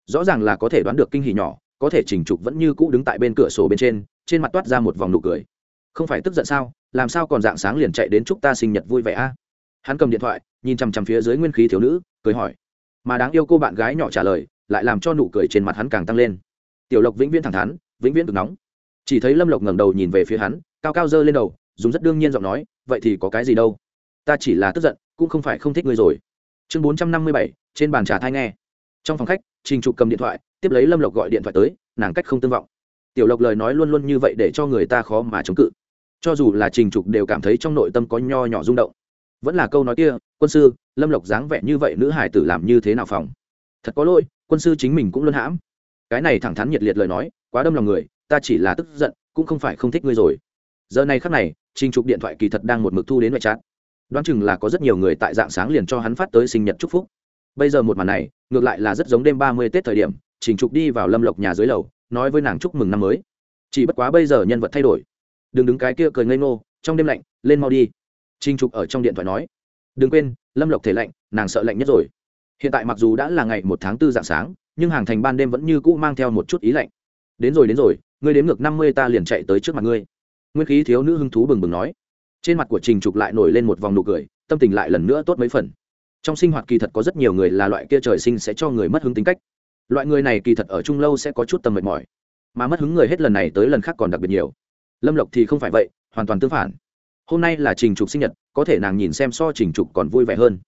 Speaker 1: Rõ ràng là có thể đoán được kinh hỉ nhỏ, có thể trình trục vẫn như cũ đứng tại bên cửa sổ bên trên trên mặt toát ra một vòng nụ cười. Không phải tức giận sao? Làm sao còn dạng sáng liền chạy đến chúc ta sinh nhật vui vẻ a? Hắn cầm điện thoại nhìn chằm chằm phía dưới nguyên khí thiếu nữ, cười hỏi. Mà đáng yêu cô bạn gái nhỏ trả lời, lại làm cho nụ cười trên mặt hắn càng tăng lên. Tiểu lộc vĩnh viễn thẳng thắn, vĩnh viễn cực nóng. Chỉ thấy lâm lộc ngẩng đầu nhìn về phía hắn, cao cao dơ lên đầu, dùng rất đương nhiên giọng nói, vậy thì có cái gì đâu? Ta chỉ là tức giận, cũng không phải không thích ngươi rồi. Chương bốn trăm năm mươi bảy, trên bàn trà thai nghe. Trong phòng khách, trình trục cầm điện thoại, tiếp lấy lâm lộc gọi điện thoại tới, nàng cách không tương vọng. Tiểu lộc lời nói luôn luôn như vậy để cho người ta khó mà chống cự. Cho dù là trình trục đều cảm thấy trong nội tâm có nho nhỏ rung động vẫn là câu nói kia, quân sư, lâm lộc dáng vẻ như vậy nữ hải tử làm như thế nào phòng? Thật có lỗi, quân sư chính mình cũng luôn hãm. Cái này thẳng thắn nhiệt liệt lời nói, quá đâm lòng người, ta chỉ là tức giận, cũng không phải không thích ngươi rồi. Giờ này khắc này, trình trục điện thoại kỳ thật đang một mực thu đến ngoại trát. Đoán chừng là có rất nhiều người tại dạng sáng liền cho hắn phát tới sinh nhật chúc phúc. Bây giờ một màn này, ngược lại là rất giống đêm ba mươi tết thời điểm, trình trục đi vào lâm lộc nhà dưới lầu, nói với nàng chúc mừng năm mới. Chỉ bất quá bây giờ nhân vật thay đổi. Đừng đứng cái kia cười ngây ngô, trong đêm lạnh, lên mau đi. Trình Trục ở trong điện thoại nói, đừng quên, Lâm Lộc thể lạnh, nàng sợ lạnh nhất rồi. Hiện tại mặc dù đã là ngày một tháng 4 dạng sáng, nhưng hàng thành ban đêm vẫn như cũ mang theo một chút ý lạnh. Đến rồi đến rồi, ngươi đếm ngược 50 ta liền chạy tới trước mặt ngươi. Nguyên khí thiếu nữ hưng thú bừng bừng nói. Trên mặt của Trình Trục lại nổi lên một vòng nụ cười, tâm tình lại lần nữa tốt mấy phần. Trong sinh hoạt kỳ thật có rất nhiều người là loại kia trời sinh sẽ cho người mất hứng tính cách. Loại người này kỳ thật ở chung lâu sẽ có chút tâm mệt mỏi, mà mất hứng người hết lần này tới lần khác còn đặc biệt nhiều. Lâm Lộc thì không phải vậy, hoàn toàn tương phản hôm nay là trình trục sinh nhật, có thể nàng nhìn xem so trình trục còn vui vẻ hơn.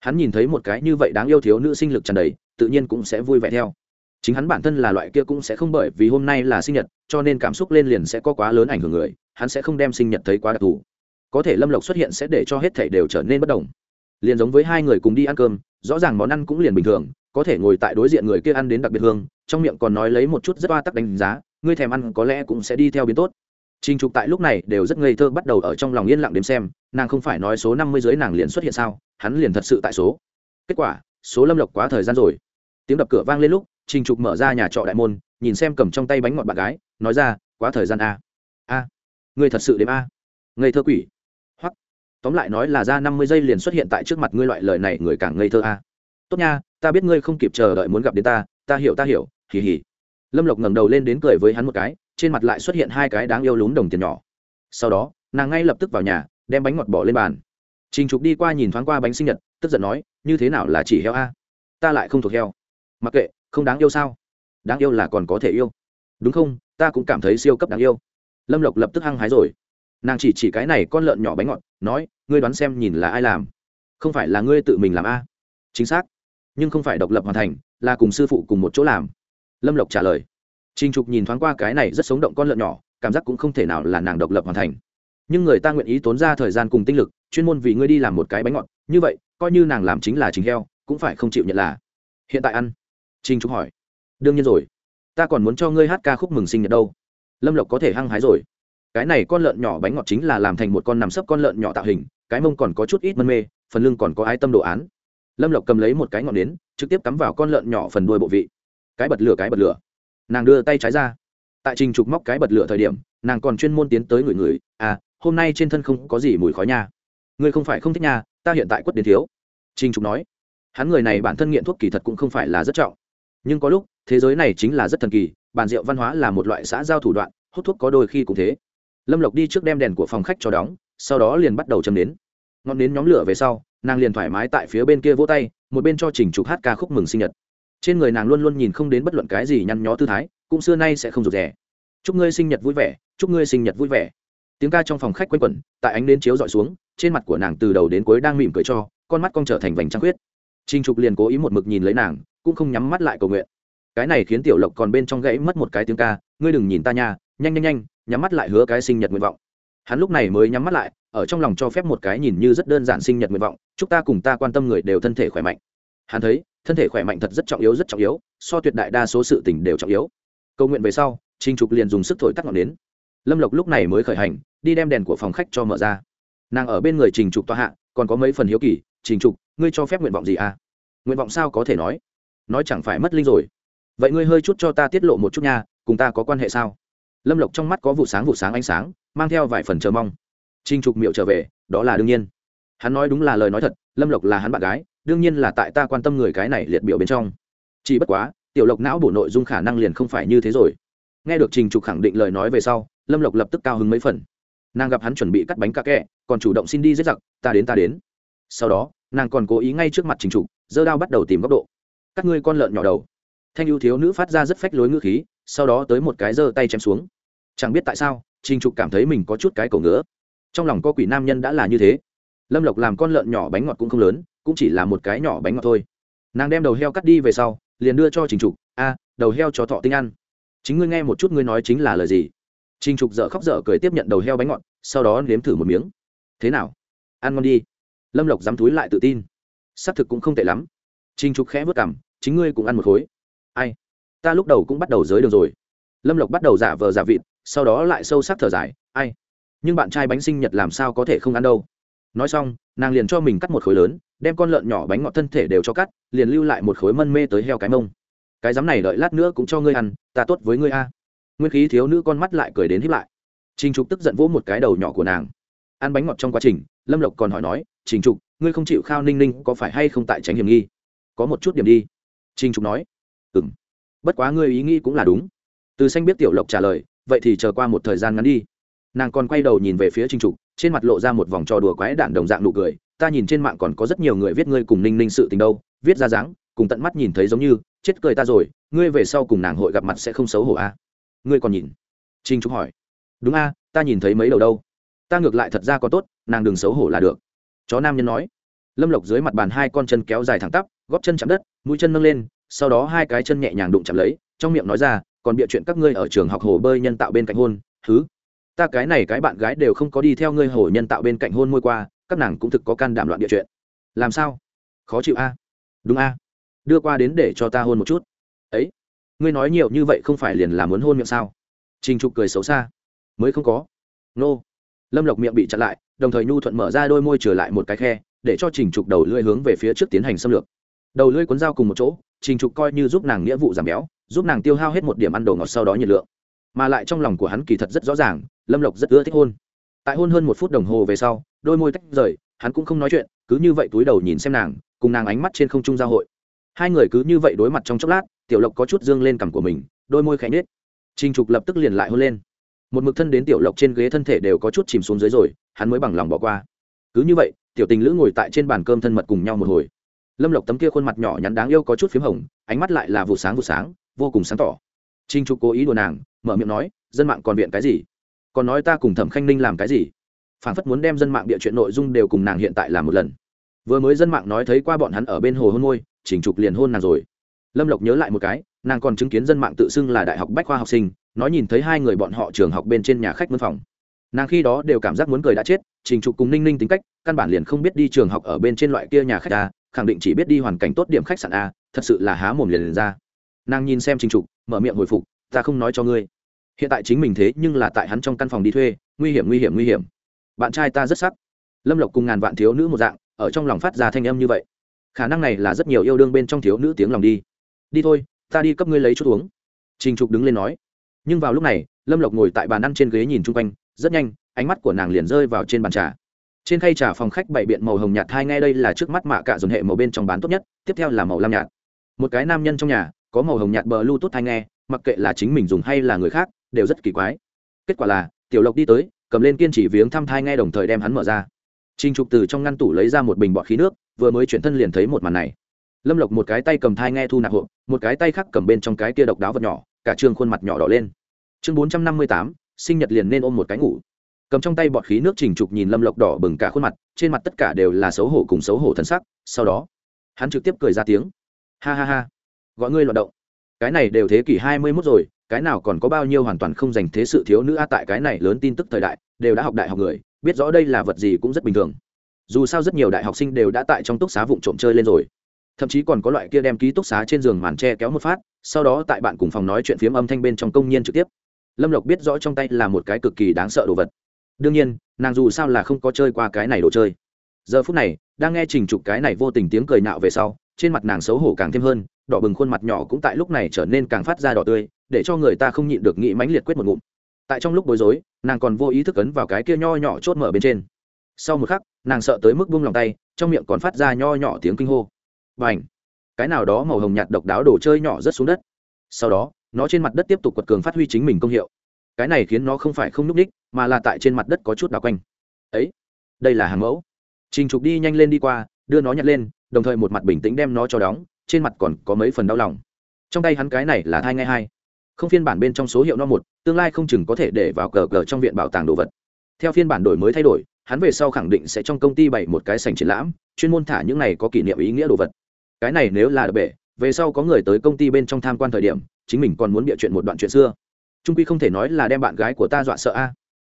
Speaker 1: Hắn nhìn thấy một cái như vậy đáng yêu thiếu nữ sinh lực tràn đầy, tự nhiên cũng sẽ vui vẻ theo. Chính hắn bản thân là loại kia cũng sẽ không bởi vì hôm nay là sinh nhật, cho nên cảm xúc lên liền sẽ có quá lớn ảnh hưởng người, hắn sẽ không đem sinh nhật thấy quá đặc thù. Có thể lâm lộc xuất hiện sẽ để cho hết thể đều trở nên bất đồng. Liền giống với hai người cùng đi ăn cơm, rõ ràng món ăn cũng liền bình thường, có thể ngồi tại đối diện người kia ăn đến đặc biệt hương, trong miệng còn nói lấy một chút rất oa tắc đánh giá, ngươi thèm ăn có lẽ cũng sẽ đi theo biến tốt. Trình Trục tại lúc này đều rất ngây thơ bắt đầu ở trong lòng yên lặng đếm xem, nàng không phải nói số năm mươi dưới nàng liền xuất hiện sao, hắn liền thật sự tại số. Kết quả, số Lâm Lộc quá thời gian rồi. Tiếng đập cửa vang lên lúc, Trình Trục mở ra nhà trọ đại môn, nhìn xem cầm trong tay bánh ngọt bạn gái, nói ra, quá thời gian a. A, ngươi thật sự đếm a. Ngây thơ quỷ. Hoặc, tóm lại nói là ra năm mươi giây liền xuất hiện tại trước mặt ngươi loại lời này người càng ngây thơ a. Tốt nha, ta biết ngươi không kịp chờ đợi muốn gặp đến ta, ta hiểu ta hiểu, hì hì. Lâm Lộc ngẩng đầu lên đến cười với hắn một cái, trên mặt lại xuất hiện hai cái đáng yêu lún đồng tiền nhỏ. Sau đó, nàng ngay lập tức vào nhà, đem bánh ngọt bỏ lên bàn. Trình trục đi qua nhìn thoáng qua bánh sinh nhật, tức giận nói, như thế nào là chỉ heo a? Ta lại không thuộc heo. Mặc kệ, không đáng yêu sao? Đáng yêu là còn có thể yêu. Đúng không? Ta cũng cảm thấy siêu cấp đáng yêu. Lâm lộc lập tức hăng hái rồi. Nàng chỉ chỉ cái này con lợn nhỏ bánh ngọt, nói, ngươi đoán xem nhìn là ai làm? Không phải là ngươi tự mình làm a? Chính xác. Nhưng không phải độc lập hoàn thành, là cùng sư phụ cùng một chỗ làm. Lâm lộc trả lời. Trình Trục nhìn thoáng qua cái này rất sống động con lợn nhỏ, cảm giác cũng không thể nào là nàng độc lập hoàn thành. Nhưng người ta nguyện ý tốn ra thời gian cùng tinh lực, chuyên môn vì ngươi đi làm một cái bánh ngọt, như vậy, coi như nàng làm chính là chính heo, cũng phải không chịu nhận là. Hiện tại ăn. Trình Trục hỏi. Đương nhiên rồi. Ta còn muốn cho ngươi hát ca khúc mừng sinh nhật đâu. Lâm Lộc có thể hăng hái rồi. Cái này con lợn nhỏ bánh ngọt chính là làm thành một con nằm sấp con lợn nhỏ tạo hình, cái mông còn có chút ít mân mê, phần lưng còn có ái tâm đồ án. Lâm Lộc cầm lấy một cái ngọn nến, trực tiếp cắm vào con lợn nhỏ phần đuôi bộ vị. Cái bật lửa cái bật lửa nàng đưa tay trái ra. Tại trình trục móc cái bật lửa thời điểm, nàng còn chuyên môn tiến tới người người à hôm nay trên thân không có gì mùi khói nha. Ngươi không phải không thích nha, ta hiện tại quất đến thiếu. Trình trục nói. Hắn người này bản thân nghiện thuốc kỳ thật cũng không phải là rất trọng. Nhưng có lúc, thế giới này chính là rất thần kỳ, bản rượu văn hóa là một loại xã giao thủ đoạn, hút thuốc có đôi khi cũng thế. Lâm lộc đi trước đem đèn của phòng khách cho đóng, sau đó liền bắt đầu châm đến ngọn nến nhóm lửa về sau, nàng liền thoải mái tại phía bên kia vỗ tay, một bên cho trình trục hát ca khúc mừng sinh nhật trên người nàng luôn luôn nhìn không đến bất luận cái gì nhăn nhó tư thái, cũng xưa nay sẽ không rụt rè. Chúc ngươi sinh nhật vui vẻ, chúc ngươi sinh nhật vui vẻ. Tiếng ca trong phòng khách quanh quẩn, tại ánh đến chiếu dọi xuống, trên mặt của nàng từ đầu đến cuối đang mỉm cười cho, con mắt con trở thành vành trăng khuyết. Trinh trục liền cố ý một mực nhìn lấy nàng, cũng không nhắm mắt lại cầu nguyện. Cái này khiến tiểu lộc còn bên trong gãy mất một cái tiếng ca, ngươi đừng nhìn ta nha, nhanh nhanh nhanh, nhắm mắt lại hứa cái sinh nhật nguyện vọng. Hắn lúc này mới nhắm mắt lại, ở trong lòng cho phép một cái nhìn như rất đơn giản sinh nhật nguyện vọng, chúc ta cùng ta quan tâm người đều thân thể khỏe mạnh. Hắn thấy thân thể khỏe mạnh thật rất trọng yếu, rất trọng yếu, so tuyệt đại đa số sự tình đều trọng yếu. Cầu nguyện về sau trinh trục liền dùng sức thổi tắt ngọn nến. Lâm lộc lúc này mới khởi hành, đi đem đèn của phòng khách cho mở ra. Nàng ở bên người trình trục tòa hạ, còn có mấy phần hiếu kỳ, trình trục, ngươi cho phép nguyện vọng gì à? Nguyện vọng sao có thể nói? Nói chẳng phải mất linh rồi. Vậy ngươi hơi chút cho ta tiết lộ một chút nha, cùng ta có quan hệ sao? Lâm lộc trong mắt có vụ sáng vụ sáng ánh sáng, mang theo vài phần chờ mong. Trinh trục miệu trở về, đó là đương nhiên. Hắn nói đúng là lời nói thật, lâm lộc là hắn bạn gái đương nhiên là tại ta quan tâm người cái này liệt biểu bên trong. Chỉ bất quá, tiểu lộc não bổ nội dung khả năng liền không phải như thế rồi. Nghe được trình trục khẳng định lời nói về sau, lâm lộc lập tức cao hứng mấy phần. Nàng gặp hắn chuẩn bị cắt bánh ca kẹ, còn chủ động xin đi giết giặc, ta đến ta đến. Sau đó, nàng còn cố ý ngay trước mặt trình trục, giơ đao bắt đầu tìm góc độ. Các ngươi con lợn nhỏ đầu. Thanh ưu thiếu nữ phát ra rất phách lối ngữ khí, sau đó tới một cái giơ tay chém xuống. Chẳng biết tại sao, trình trục cảm thấy mình có chút cái cổ ngứa. Trong lòng có quỷ nam nhân đã là như thế. Lâm lộc làm con lợn nhỏ bánh ngọt cũng không lớn cũng chỉ là một cái nhỏ bánh ngọt thôi. Nàng đem đầu heo cắt đi về sau, liền đưa cho trình trục, a, đầu heo cho thọ tinh ăn. Chính ngươi nghe một chút ngươi nói chính là lời gì? Trình trục dợ khóc dở cười tiếp nhận đầu heo bánh ngọt, sau đó nếm thử một miếng. Thế nào? Ăn ngon đi. Lâm lộc dám túi lại tự tin. Xác thực cũng không tệ lắm. Trình trục khẽ vất cảm chính ngươi cũng ăn một khối. Ai? Ta lúc đầu cũng bắt đầu giới đường rồi. Lâm lộc bắt đầu giả vờ giả vịt, sau đó lại sâu sắc thở dài, ai? Nhưng bạn trai bánh sinh nhật làm sao có thể không ăn đâu? Nói xong, nàng liền cho mình cắt một khối lớn, đem con lợn nhỏ bánh ngọt thân thể đều cho cắt, liền lưu lại một khối mân mê tới heo cái mông. Cái dám này đợi lát nữa cũng cho ngươi ăn, ta tốt với ngươi a. Nguyên khí thiếu nữ con mắt lại cười đến hiếp lại. Trình trục tức giận vỗ một cái đầu nhỏ của nàng. Ăn bánh ngọt trong quá trình, lâm lộc còn hỏi nói, trình trục, ngươi không chịu khao ninh ninh có phải hay không tại tránh hiểm nghi? Có một chút điểm đi. Trình trục nói. Ừ m bất quá ngươi ý nghĩ cũng là đúng. Từ xanh biết tiểu lộc trả lời, vậy thì chờ qua một thời gian ngắn đi. Nàng còn quay đầu nhìn về phía trình trục trên mặt lộ ra một vòng trò đùa quái đản đồng dạng nụ cười, ta nhìn trên mạng còn có rất nhiều người viết ngươi cùng ninh ninh sự tình đâu, viết ra dáng, cùng tận mắt nhìn thấy giống như, chết cười ta rồi, ngươi về sau cùng nàng hội gặp mặt sẽ không xấu hổ a à? ngươi còn nhìn? Trinh trúc hỏi. Đúng a, ta nhìn thấy mấy đầu đâu. Ta ngược lại thật ra có tốt, nàng đừng xấu hổ là được. Chó nam nhân nói. Lâm lộc dưới mặt bàn hai con chân kéo dài thẳng tắp, góp chân chạm đất, mũi chân nâng lên, sau đó hai cái chân nhẹ nhàng đụng chạm lấy, trong miệng nói ra, còn bịa chuyện các ngươi ở trường học hồ bơi nhân tạo bên cạnh hôn thứ ta cái này cái bạn gái đều không có đi theo ngươi hổ nhân tạo bên cạnh hôn môi qua, các nàng cũng thực có can đảm loạn địa chuyện. Làm sao? Khó chịu a. Đúng a. Đưa qua đến để cho ta hôn một chút. Ấy, ngươi nói nhiều như vậy không phải liền là muốn hôn miệng sao? Trình trục cười xấu xa. Mới không có. Nô. Lâm lộc miệng bị chặn lại, đồng thời nhu thuận mở ra đôi môi trở lại một cái khe, để cho trình trục đầu lưỡi hướng về phía trước tiến hành xâm lược. Đầu lưỡi cuốn dao cùng một chỗ, trình trục coi như giúp nàng nghĩa vụ giảm béo, giúp nàng tiêu hao hết một điểm ăn đồ ngọt sau đó nhiệt lượng mà lại trong lòng của hắn kỳ thật rất rõ ràng, lâm lộc rất ưa thích hôn. Tại hôn hơn một phút đồng hồ về sau, đôi môi tách rời, hắn cũng không nói chuyện, cứ như vậy túi đầu nhìn xem nàng, cùng nàng ánh mắt trên không trung giao hội. Hai người cứ như vậy đối mặt trong chốc lát, tiểu lộc có chút dương lên cằm của mình, đôi môi khẽ nhết trinh trục lập tức liền lại hôn lên. Một mực thân đến tiểu lộc trên ghế thân thể đều có chút chìm xuống dưới rồi, hắn mới bằng lòng bỏ qua. Cứ như vậy, tiểu tình lữ ngồi tại trên bàn cơm thân mật cùng nhau một hồi. Lâm lộc tấm kia khuôn mặt nhỏ nhắn đáng yêu có chút p h í m hồng, ánh mắt lại là vụ sáng vụ sáng, vô cùng sáng tỏ trinh trục cố ý đùa nàng mở miệng nói dân mạng còn viện cái gì? Còn nói ta cùng thẩm khanh ninh làm cái gì? Phản phất muốn đem dân mạng địa chuyện nội dung đều cùng nàng hiện tại làm một lần. Vừa mới dân mạng nói thấy qua bọn hắn ở bên hồ hôn môi chỉnh trục liền hôn nàng rồi. Lâm lộc nhớ lại một cái nàng còn chứng kiến dân mạng tự xưng là đại học bách khoa học sinh nói nhìn thấy hai người bọn họ trường học bên trên nhà khách văn phòng. Nàng khi đó đều cảm giác muốn cười đã chết trình trục cùng ninh ninh tính cách căn bản liền không biết đi trường học ở bên trên loại kia nhà khách a khẳng định chỉ biết đi hoàn cảnh tốt điểm khách sạn a thật sự là há mồm liền, liền ra nàng nhìn xem trình trục, mở miệng hồi phục, ta không nói cho ngươi. Hiện tại chính mình thế nhưng là tại hắn trong căn phòng đi thuê, nguy hiểm nguy hiểm nguy hiểm. Bạn trai ta rất sắc. Lâm lộc cùng ngàn vạn thiếu nữ một dạng, ở trong lòng phát ra thanh âm như vậy. Khả năng này là rất nhiều yêu đương bên trong thiếu nữ tiếng lòng đi. Đi thôi, ta đi cấp ngươi lấy chút uống. Trình trục đứng lên nói. Nhưng vào lúc này, lâm lộc ngồi tại bàn ăn trên ghế nhìn chung quanh, rất nhanh, ánh mắt của nàng liền rơi vào trên bàn trà. Trên khay trà phòng khách bày biện màu hồng nhạt hai ngay đây là trước mắt mạ cả dồn hệ màu bên trong bán tốt nhất, tiếp theo là màu lam nhạt. Một cái nam nhân trong nhà có màu hồng nhạt bờ lưu tốt nghe, mặc kệ là chính mình dùng hay là người khác, đều rất kỳ quái. Kết quả là, tiểu lộc đi tới, cầm lên kiên chỉ viếng thăm thai nghe đồng thời đem hắn mở ra. Trinh trục từ trong ngăn tủ lấy ra một bình bọt khí nước, vừa mới chuyển thân liền thấy một màn này. Lâm lộc một cái tay cầm thai nghe thu nạp hộp, một cái tay khác cầm bên trong cái kia độc đáo vật nhỏ, cả trương khuôn mặt nhỏ đỏ lên. Chương bốn trăm năm mươi tám, sinh nhật liền nên ôm một cái ngủ. Cầm trong tay bọt khí nước trình trục nhìn lâm lộc đỏ bừng cả khuôn mặt, trên mặt tất cả đều là xấu hổ cùng xấu hổ thân sắc. Sau đó, hắn trực tiếp cười ra tiếng. Ha ha ha gọi ngươi loạt động. Cái này đều thế kỷ hai mươi mốt rồi, cái nào còn có bao nhiêu hoàn toàn không dành thế sự thiếu nữ a tại cái này lớn tin tức thời đại, đều đã học đại học người, biết rõ đây là vật gì cũng rất bình thường. Dù sao rất nhiều đại học sinh đều đã tại trong túc xá vụng trộm chơi lên rồi. Thậm chí còn có loại kia đem ký túc xá trên giường màn tre kéo một phát, sau đó tại bạn cùng phòng nói chuyện phiếm âm thanh bên trong công nhân trực tiếp. Lâm lộc biết rõ trong tay là một cái cực kỳ đáng sợ đồ vật. Đương nhiên, nàng dù sao là không có chơi qua cái này đồ chơi. Giờ phút này, đang nghe trình trục cái này vô tình tiếng cười nạo về sau trên mặt nàng xấu hổ càng thêm hơn, đỏ bừng khuôn mặt nhỏ cũng tại lúc này trở nên càng phát ra đỏ tươi, để cho người ta không nhịn được nghĩ mãnh liệt quyết một ngụm. Tại trong lúc bối rối, nàng còn vô ý thức ấn vào cái kia nho nhỏ chốt mở bên trên. Sau một khắc, nàng sợ tới mức bung lòng tay, trong miệng còn phát ra nho nhỏ tiếng kinh hô. B à n h cái nào đó màu hồng nhạt độc đáo đồ chơi nhỏ rất xuống đất. Sau đó, nó trên mặt đất tiếp tục quật cường phát huy chính mình công hiệu. Cái này khiến nó không phải không n ú c ních mà là tại trên mặt đất có chút đào quanh. Ấy, đây là hàng mẫu. Trình trục đi nhanh lên đi qua đưa nó nhặt lên, đồng thời một mặt bình tĩnh đem nó cho đóng, trên mặt còn có mấy phần đau lòng. Trong tay hắn cái này là thai ngay hai. Không phiên bản bên trong số hiệu no một, tương lai không chừng có thể để vào cờ cờ trong viện bảo tàng đồ vật. Theo phiên bản đổi mới thay đổi, hắn về sau khẳng định sẽ trong công ty bày một cái sành triển lãm, chuyên môn thả những này có kỷ niệm ý nghĩa đồ vật. Cái này nếu là đ bể, về sau có người tới công ty bên trong tham quan thời điểm, chính mình còn muốn bịa chuyện một đoạn chuyện xưa. Trung quy không thể nói là đem bạn gái của ta dọa sợ a.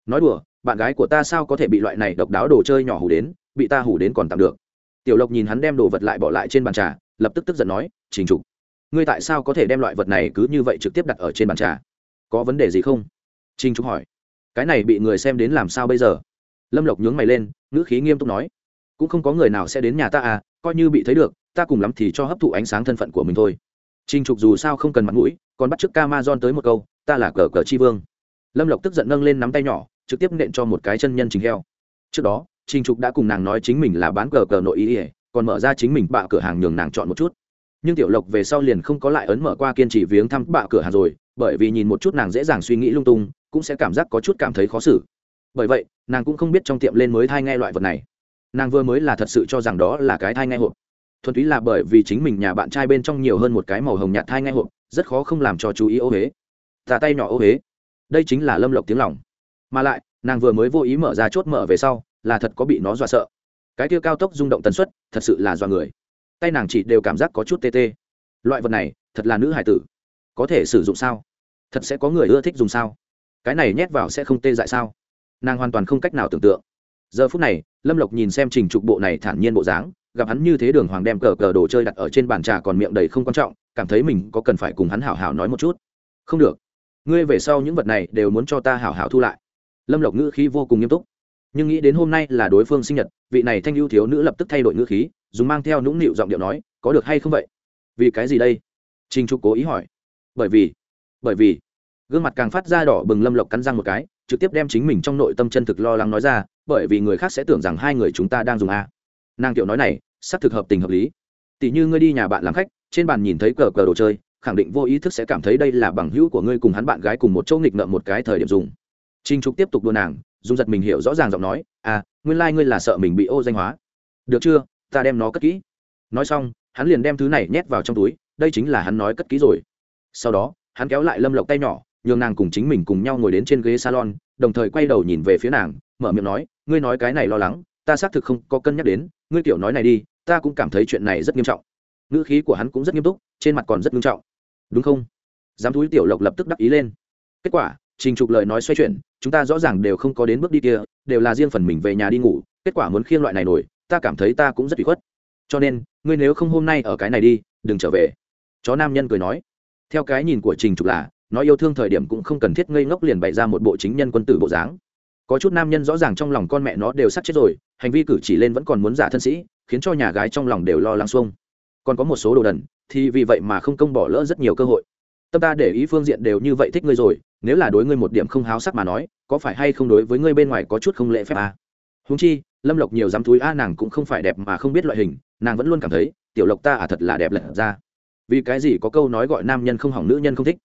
Speaker 1: Nói đùa, bạn gái của ta sao có thể bị loại này độc đáo đồ chơi nhỏ hủ đến, bị ta hủ đến còn tạm được tiểu lộc nhìn hắn đem đồ vật lại bỏ lại trên bàn trà, lập tức tức giận nói, trình trục, ngươi tại sao có thể đem loại vật này cứ như vậy trực tiếp đặt ở trên bàn trà? Có vấn đề gì không? Trình trục hỏi. Cái này bị người xem đến làm sao bây giờ? Lâm lộc nhướng mày lên, ngữ khí nghiêm túc nói, cũng không có người nào sẽ đến nhà ta à coi như bị thấy được, ta cùng lắm thì cho hấp thụ ánh sáng thân phận của mình thôi. Trình trục dù sao không cần mặt mũi, còn bắt t r ư ớ c ca ma don tới một câu, ta là cờ cờ chi vương. Lâm lộc tức giận nâng lên nắm tay nhỏ, trực tiếp nện cho một cái chân nhân trình heo. Trước đó Trình trục đã cùng nàng nói chính mình là bán cờ cờ nội ý ỉa còn mở ra chính mình bạ cửa hàng nhường nàng chọn một chút. Nhưng tiểu lộc về sau liền không có lại ấn mở qua kiên trì viếng thăm bạ cửa hàng rồi, bởi vì nhìn một chút nàng dễ dàng suy nghĩ lung tung, cũng sẽ cảm giác có chút cảm thấy khó xử. Bởi vậy, nàng cũng không biết trong tiệm lên mới thai nghe loại vật này. Nàng vừa mới là thật sự cho rằng đó là cái thai nghe hộp. Thuần túy là bởi vì chính mình nhà bạn trai bên trong nhiều hơn một cái màu hồng nhạt thai nghe hộp, rất khó không làm cho chú ý ô huế. Tà tay nhỏ ô huế. Đây chính là lâm lộc tiếng lòng. Mà lại, nàng vừa mới vô ý mở ra chốt mở về sau là thật có bị nó dọa sợ. Cái kia cao tốc rung động tần suất, thật sự là dọa người. Tay nàng chỉ đều cảm giác có chút tê tê. Loại vật này, thật là nữ hải tử. Có thể sử dụng sao? Thật sẽ có người ưa thích dùng sao? Cái này nhét vào sẽ không tê dại sao? Nàng hoàn toàn không cách nào tưởng tượng. Giờ phút này, lâm lộc nhìn xem trình trục bộ này thản nhiên bộ dáng, gặp hắn như thế đường hoàng đem cờ cờ đồ chơi đặt ở trên bàn trà còn miệng đầy không quan trọng, cảm thấy mình có cần phải cùng hắn hảo hảo nói một chút. Không được. Ngươi về sau những vật này đều muốn cho ta hảo hảo thu lại. Lâm lộc ngữ khí vô cùng nghiêm túc nhưng nghĩ đến hôm nay là đối phương sinh nhật, vị này thanh ưu thiếu nữ lập tức thay đổi ngữ khí, dùng mang theo nũng nịu giọng điệu nói, có được hay không vậy? Vì cái gì đây? Trinh trục cố ý hỏi. Bởi vì bởi vì. Gương mặt càng phát ra đỏ bừng lâm lộc cắn răng một cái, trực tiếp đem chính mình trong nội tâm chân thực lo lắng nói ra, bởi vì người khác sẽ tưởng rằng hai người chúng ta đang dùng a. Nàng tiểu nói này sắp thực hợp tình hợp lý. Tỷ như ngươi đi nhà bạn làm khách, trên bàn nhìn thấy cờ cờ đồ chơi, khẳng định vô ý thức sẽ cảm thấy đây là bằng hữu của ngươi cùng hắn bạn gái cùng một chỗ nghịch ngợm một cái thời điểm dùng. Trinh trục tiếp tục đua nàng dùng giật mình hiểu rõ ràng giọng nói à nguyên lai、like、ngươi là sợ mình bị ô danh hóa. Được chưa? Ta đem nó cất kỹ. Nói xong, hắn liền đem thứ này nhét vào trong túi, đây chính là hắn nói cất kỹ rồi. Sau đó, hắn kéo lại lâm lộc tay nhỏ, nhường nàng cùng chính mình cùng nhau ngồi đến trên ghế salon, đồng thời quay đầu nhìn về phía nàng, mở miệng nói, ngươi nói cái này lo lắng, ta xác thực không có cân nhắc đến, ngươi kiểu nói này đi, ta cũng cảm thấy chuyện này rất nghiêm trọng. Ngữ khí của hắn cũng rất nghiêm túc, trên mặt còn rất nghiêm trọng. Đúng không? Giám thúi tiểu lộc lập tức đắc ý lên. Kết quả, trình trục lời nói xoay chuyển chúng ta rõ ràng đều không có đến bước đi kia, đều là riêng phần mình về nhà đi ngủ, kết quả muốn khiêng loại này nổi, ta cảm thấy ta cũng rất bị khuất. Cho nên, ngươi nếu không hôm nay ở cái này đi, đừng trở về. Chó nam nhân cười nói. Theo cái nhìn của trình trục là, nói yêu thương thời điểm cũng không cần thiết ngây ngốc liền bày ra một bộ chính nhân quân tử bộ dáng. Có chút nam nhân rõ ràng trong lòng con mẹ nó đều sắp chết rồi, hành vi cử chỉ lên vẫn còn muốn giả thân sĩ, khiến cho nhà gái trong lòng đều lo lắng xuông. Còn có một số đồ đần, thì vì vậy mà không công bỏ lỡ rất nhiều cơ hội tâm ta để ý phương diện đều như vậy thích ngươi rồi, nếu là đối ngươi một điểm không háo sắc mà nói, có phải hay không đối với ngươi bên ngoài có chút không lễ phép à? húng chi, lâm lộc nhiều dám túi a, nàng cũng không phải đẹp mà không biết loại hình, nàng vẫn luôn cảm thấy, tiểu lộc ta à thật là đẹp lật ra. Vì cái gì có câu nói gọi nam nhân không hỏng nữ nhân không thích?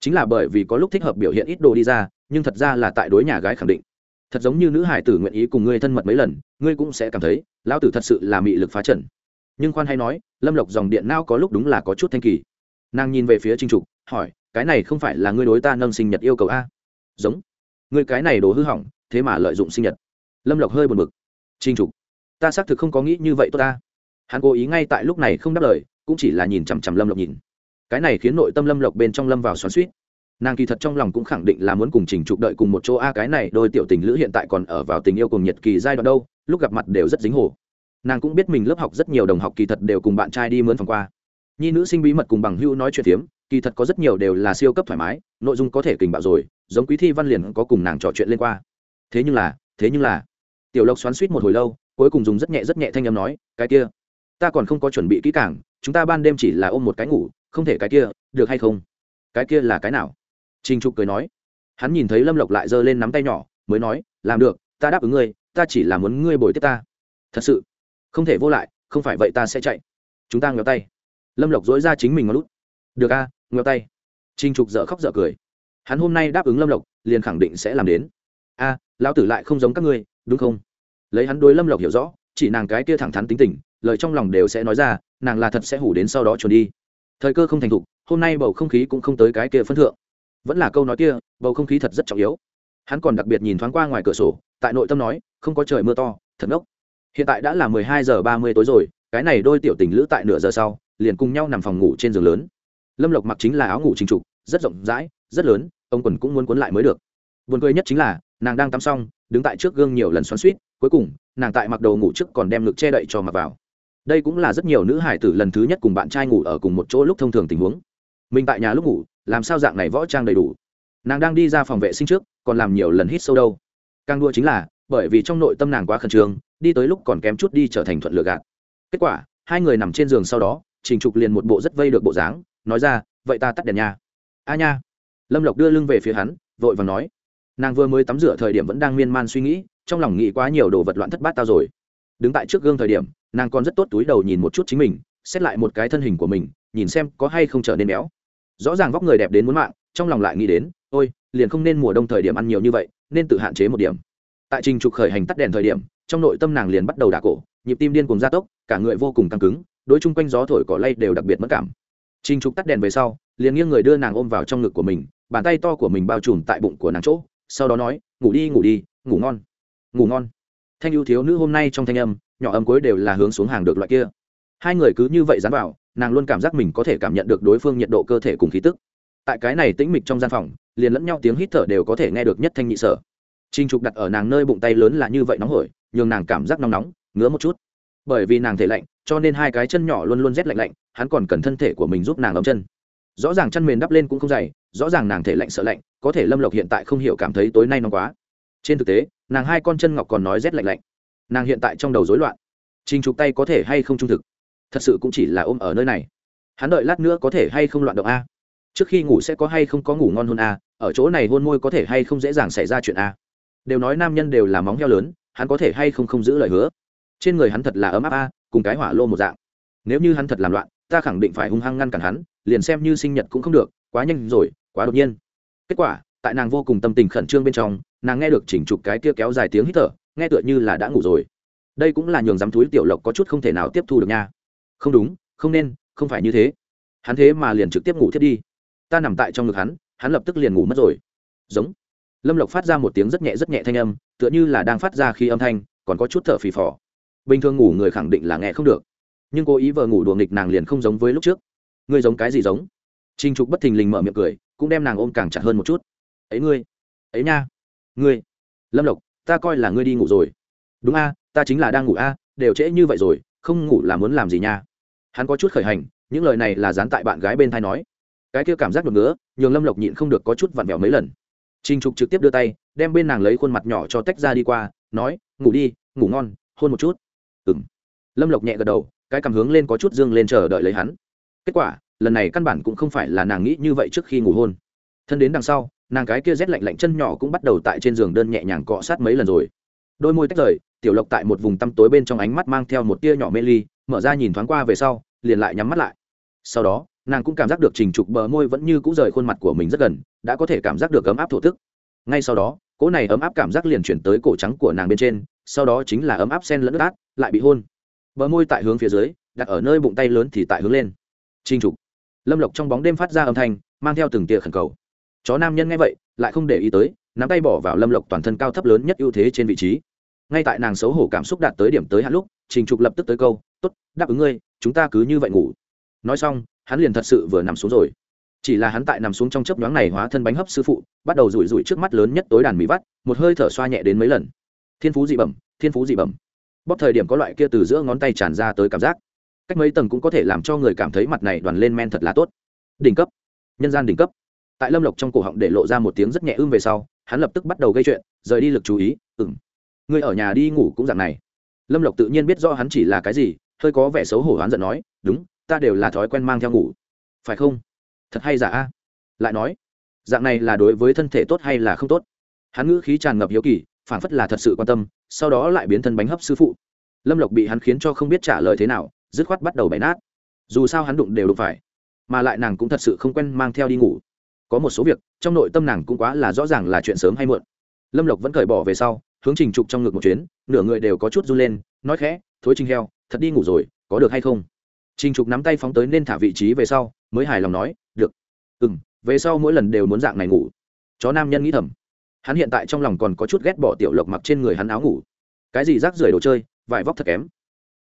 Speaker 1: Chính là bởi vì có lúc thích hợp biểu hiện ít đồ đi ra, nhưng thật ra là tại đối nhà gái khẳng định. Thật giống như nữ hải tử nguyện ý cùng ngươi thân mật mấy lần, ngươi cũng sẽ cảm thấy, lão tử thật sự là mị lực phá trần. Nhưng khoan hay nói, lâm lộc dòng điện nao có lúc đúng là có chút thanh kỳ. Nàng nhìn về phía trinh trục hỏi, cái này không phải là ngươi đối ta nâng sinh nhật yêu cầu a? Giống. Ngươi cái này đồ hư hỏng, thế mà lợi dụng sinh nhật. Lâm lộc hơi buồn bực. Trinh trục, ta xác thực không có nghĩ như vậy tốt ta. Hắn cố ý ngay tại lúc này không đáp lời, cũng chỉ là nhìn chằm chằm lâm lộc nhìn. Cái này khiến nội tâm lâm lộc bên trong lâm vào xoắn suýt nàng kỳ thật trong lòng cũng khẳng định là muốn cùng trình trục đợi cùng một chỗ a, cái này đôi tiểu tình lữ hiện tại còn ở vào tình yêu cùng nhiệt kỳ giai đoạn đâu, lúc gặp mặt đều rất dính hồ. Nàng cũng biết mình lớp học rất nhiều đồng học kỳ thật đều cùng bạn trai đi mướn phòng qua nhi nữ sinh bí mật cùng bằng hưu nói chuyện phiếm, kỳ thật có rất nhiều đều là siêu cấp thoải mái, nội dung có thể kình bạo rồi, giống quý thi văn liền có cùng nàng trò chuyện lên qua. Thế nhưng là, thế nhưng là, tiểu lộc xoắn suýt một hồi lâu, cuối cùng dùng rất nhẹ rất nhẹ thanh âm nói, cái kia, ta còn không có chuẩn bị kỹ càng, chúng ta ban đêm chỉ là ôm một cái ngủ, không thể cái kia, được hay không? Cái kia là cái nào? Trinh trục cười nói. Hắn nhìn thấy lâm lộc lại giơ lên nắm tay nhỏ, mới nói, làm được, ta đáp ứng ngươi, ta chỉ là muốn ngươi bồi tiếp ta. Thật sự? Không thể vô lại, không phải vậy ta sẽ chạy. Chúng ta nghèo tay lâm lộc dối ra chính mình ngó lút. Được a à, nghèo tay. Trinh trục dợ khóc dợ cười. Hắn hôm nay đáp ứng lâm lộc liền khẳng định sẽ làm đến. A lão tử lại không giống các ngươi đúng không? Lấy hắn đối lâm lộc hiểu rõ chỉ nàng cái kia thẳng thắn tính tình lời trong lòng đều sẽ nói ra nàng là thật sẽ hủ đến sau đó trốn đi. Thời cơ không thành thục hôm nay bầu không khí cũng không tới cái kia phân thượng. Vẫn là câu nói kia bầu không khí thật rất trọng yếu. Hắn còn đặc biệt nhìn thoáng qua ngoài cửa sổ tại nội tâm nói không có trời mưa to thật ngốc. Hiện tại đã là mười hai giờ ba mươi tối rồi cái này đôi tiểu tình lữ tại nửa giờ sau liền cùng nhau nằm phòng ngủ trên giường lớn. Lâm lộc mặc chính là áo ngủ trình trục rất rộng rãi, rất lớn, ông quần cũng muốn cuốn lại mới được. Buồn cười nhất chính là, nàng đang tắm xong, đứng tại trước gương nhiều lần xoắn suýt cuối cùng, nàng tại mặc đồ ngủ trước còn đem ngực che đậy cho mặc vào. Đây cũng là rất nhiều nữ hải tử lần thứ nhất cùng bạn trai ngủ ở cùng một chỗ lúc thông thường tình huống. Mình tại nhà lúc ngủ, làm sao dạng này võ trang đầy đủ? Nàng đang đi ra phòng vệ sinh trước, còn làm nhiều lần hít sâu đâu. Càng đua chính là, bởi vì trong nội tâm nàng quá khẩn trương, đi tới lúc còn kém chút đi trở thành thuận lựa gạt. Kết quả, hai người nằm trên giường sau đó trình trục liền một bộ rất vây được bộ dáng, nói ra, vậy ta tắt đèn nha. A nha. Lâm lộc đưa lưng về phía hắn, vội và nói, nàng vừa mới tắm rửa thời điểm vẫn đang miên man suy nghĩ, trong lòng nghĩ quá nhiều đồ vật loạn thất bát tao rồi. Đứng tại trước gương thời điểm, nàng còn rất tốt túi đầu nhìn một chút chính mình, xét lại một cái thân hình của mình, nhìn xem có hay không trở nên béo. Rõ ràng vóc người đẹp đến muốn mạng, trong lòng lại nghĩ đến, ôi, liền không nên mùa đông thời điểm ăn nhiều như vậy, nên tự hạn chế một điểm. Tại trình trục khởi hành tắt đèn thời điểm, trong nội tâm nàng liền bắt đầu đả cổ, nhịp tim điên cùng gia tốc, cả người vô cùng căng cứng đối chung quanh gió thổi cỏ lay đều đặc biệt mất cảm. Trình trục tắt đèn về sau, liền nghiêng người đưa nàng ôm vào trong ngực của mình, bàn tay to của mình bao trùm tại bụng của nàng chỗ, sau đó nói, ngủ đi ngủ đi, ngủ ngon. Ngủ ngon. Thanh ưu thiếu nữ hôm nay trong thanh âm, nhỏ âm cuối đều là hướng xuống hàng được loại kia. Hai người cứ như vậy dán vào, nàng luôn cảm giác mình có thể cảm nhận được đối phương nhiệt độ cơ thể cùng khí tức. Tại cái này tĩnh mịch trong gian phòng, liền lẫn nhau tiếng hít thở đều có thể nghe được nhất thanh nhị sở. Trinh trục đặt ở nàng nơi bụng tay lớn là như vậy nóng hổi, nhường nàng cảm giác nóng nóng, ngứa một chút bởi vì nàng thể lạnh, cho nên hai cái chân nhỏ luôn luôn rét lạnh lạnh, hắn còn cần thân thể của mình giúp nàng ấm chân. Rõ ràng chăn mền đắp lên cũng không dày, rõ ràng nàng thể lạnh sợ lạnh, có thể lâm lộc hiện tại không hiểu cảm thấy tối nay nóng quá. Trên thực tế, nàng hai con chân ngọc còn nói rét lạnh lạnh. Nàng hiện tại trong đầu rối loạn. Trình trục tay có thể hay không trung thực? Thật sự cũng chỉ là ôm ở nơi này. Hắn đợi lát nữa có thể hay không loạn động a? Trước khi ngủ sẽ có hay không có ngủ ngon hôn a? Ở chỗ này hôn môi có thể hay không dễ dàng xảy ra chuyện a? Đều nói nam nhân đều là móng heo lớn, hắn có thể hay không không giữ lời hứa? Trên người hắn thật là ấm áp a, cùng cái hỏa lô một dạng. Nếu như hắn thật làm loạn, ta khẳng định phải hung hăng ngăn cản hắn, liền xem như sinh nhật cũng không được, quá nhanh rồi, quá đột nhiên. Kết quả, tại nàng vô cùng tâm tình khẩn trương bên trong, nàng nghe được chỉnh trục cái kia kéo dài tiếng hít thở, nghe tựa như là đã ngủ rồi. Đây cũng là nhường dám túi tiểu lộc có chút không thể nào tiếp thu được nha. Không đúng, không nên, không phải như thế. Hắn thế mà liền trực tiếp ngủ thiết đi. Ta nằm tại trong ngực hắn hắn lập tức liền ngủ mất rồi. Giống. Lâm lộc phát ra một tiếng rất nhẹ rất nhẹ thanh âm, tựa như là đang phát ra khi âm thanh, còn có chút thở phì phò bình thường ngủ người khẳng định là nghe không được. Nhưng cố ý vợ ngủ đùa nghịch nàng liền không giống với lúc trước. Ngươi giống cái gì giống? Trinh trục bất thình lình mở miệng cười, cũng đem nàng ôm càng chặt hơn một chút. Ấy ngươi, ấy nha, ngươi, lâm lộc, ta coi là ngươi đi ngủ rồi. Đúng a, ta chính là đang ngủ a, đều trễ như vậy rồi, không ngủ là muốn làm gì nha? Hắn có chút khởi hành, những lời này là dán tại bạn gái bên thai nói. Cái kia cảm giác được ngứa, nhường lâm lộc nhịn không được có chút vặn vẹo mấy lần. Trinh trục trực tiếp đưa tay, đem bên nàng lấy khuôn mặt nhỏ cho tách ra đi qua, nói, ngủ đi, ngủ ngon, hôn một chút ừng lâm lộc nhẹ gật đầu, cái cảm hướng lên có chút dương lên chờ đợi lấy hắn. Kết quả, lần này căn bản cũng không phải là nàng nghĩ như vậy trước khi ngủ hôn. Thân đến đằng sau, nàng cái kia rét lạnh lạnh chân nhỏ cũng bắt đầu tại trên giường đơn nhẹ nhàng cọ sát mấy lần rồi. Đôi môi tách rời, tiểu lộc tại một vùng tăm tối bên trong ánh mắt mang theo một tia nhỏ mê ly, mở ra nhìn thoáng qua về sau, liền lại nhắm mắt lại. Sau đó, nàng cũng cảm giác được trình trục bờ môi vẫn như cũ rời khuôn mặt của mình rất gần, đã có thể cảm giác được ấm áp thổ tức ngay sau đó, cỗ này ấm áp cảm giác liền chuyển tới cổ trắng của nàng bên trên sau đó chính là ấm áp sen lẫn ướt át, lại bị hôn. Bờ môi tại hướng phía dưới, đặt ở nơi bụng tay lớn thì tại hướng lên. Trình trục. Lâm lộc trong bóng đêm phát ra âm thanh, mang theo từng tia khẩn cầu. Chó nam nhân nghe vậy, lại không để ý tới, nắm tay bỏ vào lâm lộc toàn thân cao thấp lớn nhất ưu thế trên vị trí. Ngay tại nàng xấu hổ cảm xúc đạt tới điểm tới hạn lúc, trình trục lập tức tới câu t ố t đáp ứng ngươi, chúng ta cứ như vậy ngủ. Nói xong, hắn liền thật sự vừa nằm xuống rồi. Chỉ là hắn tại nằm xuống trong chấp nhoáng này hóa thân bánh hấp sư phụ, bắt đầu rủi rủi trước mắt lớn nhất tối đàn mỹ vắt, một hơi thở xoa nhẹ đến mấy lần thiên phú dị bẩm, thiên phú dị bẩm. Bóp thời điểm có loại kia từ giữa ngón tay tràn ra tới cảm giác. Cách mấy tầng cũng có thể làm cho người cảm thấy mặt này đoàn lên men thật là tốt. Đỉnh cấp. Nhân gian đỉnh cấp. Tại lâm lộc trong cổ họng để lộ ra một tiếng rất nhẹ ưng về sau, hắn lập tức bắt đầu gây chuyện, rời đi lực chú ý ừng người ở nhà đi ngủ cũng dạng này. Lâm lộc tự nhiên biết do hắn chỉ là cái gì, hơi có vẻ xấu hổ hắn giận nói, đúng, ta đều là thói quen mang theo ngủ. Phải không? Thật hay giả a? Lại nói, dạng này là đối với thân thể tốt hay là không tốt? Hắn ngữ khí tràn ngập hiếu kỳ phản phất là thật sự quan tâm, sau đó lại biến thân bánh hấp sư phụ. Lâm lộc bị hắn khiến cho không biết trả lời thế nào, dứt khoát bắt đầu bày nát. Dù sao hắn đụng đều đụng phải, mà lại nàng cũng thật sự không quen mang theo đi ngủ. Có một số việc, trong nội tâm nàng cũng quá là rõ ràng là chuyện sớm hay muộn. Lâm lộc vẫn cởi bỏ về sau, hướng trình trục trong ngực một chuyến, nửa người đều có chút run lên, nói khẽ, thối trình heo, thật đi ngủ rồi, có được hay không? Trình trục nắm tay phóng tới nên thả vị trí về sau, mới hài lòng nói, được. Ừ m về sau mỗi lần đều muốn dạng này ngủ. Chó nam nhân nghĩ thầm hắn hiện tại trong lòng còn có chút ghét bỏ tiểu lộc mặc trên người hắn áo ngủ. Cái gì rác rưởi đồ chơi, vải vóc thật kém.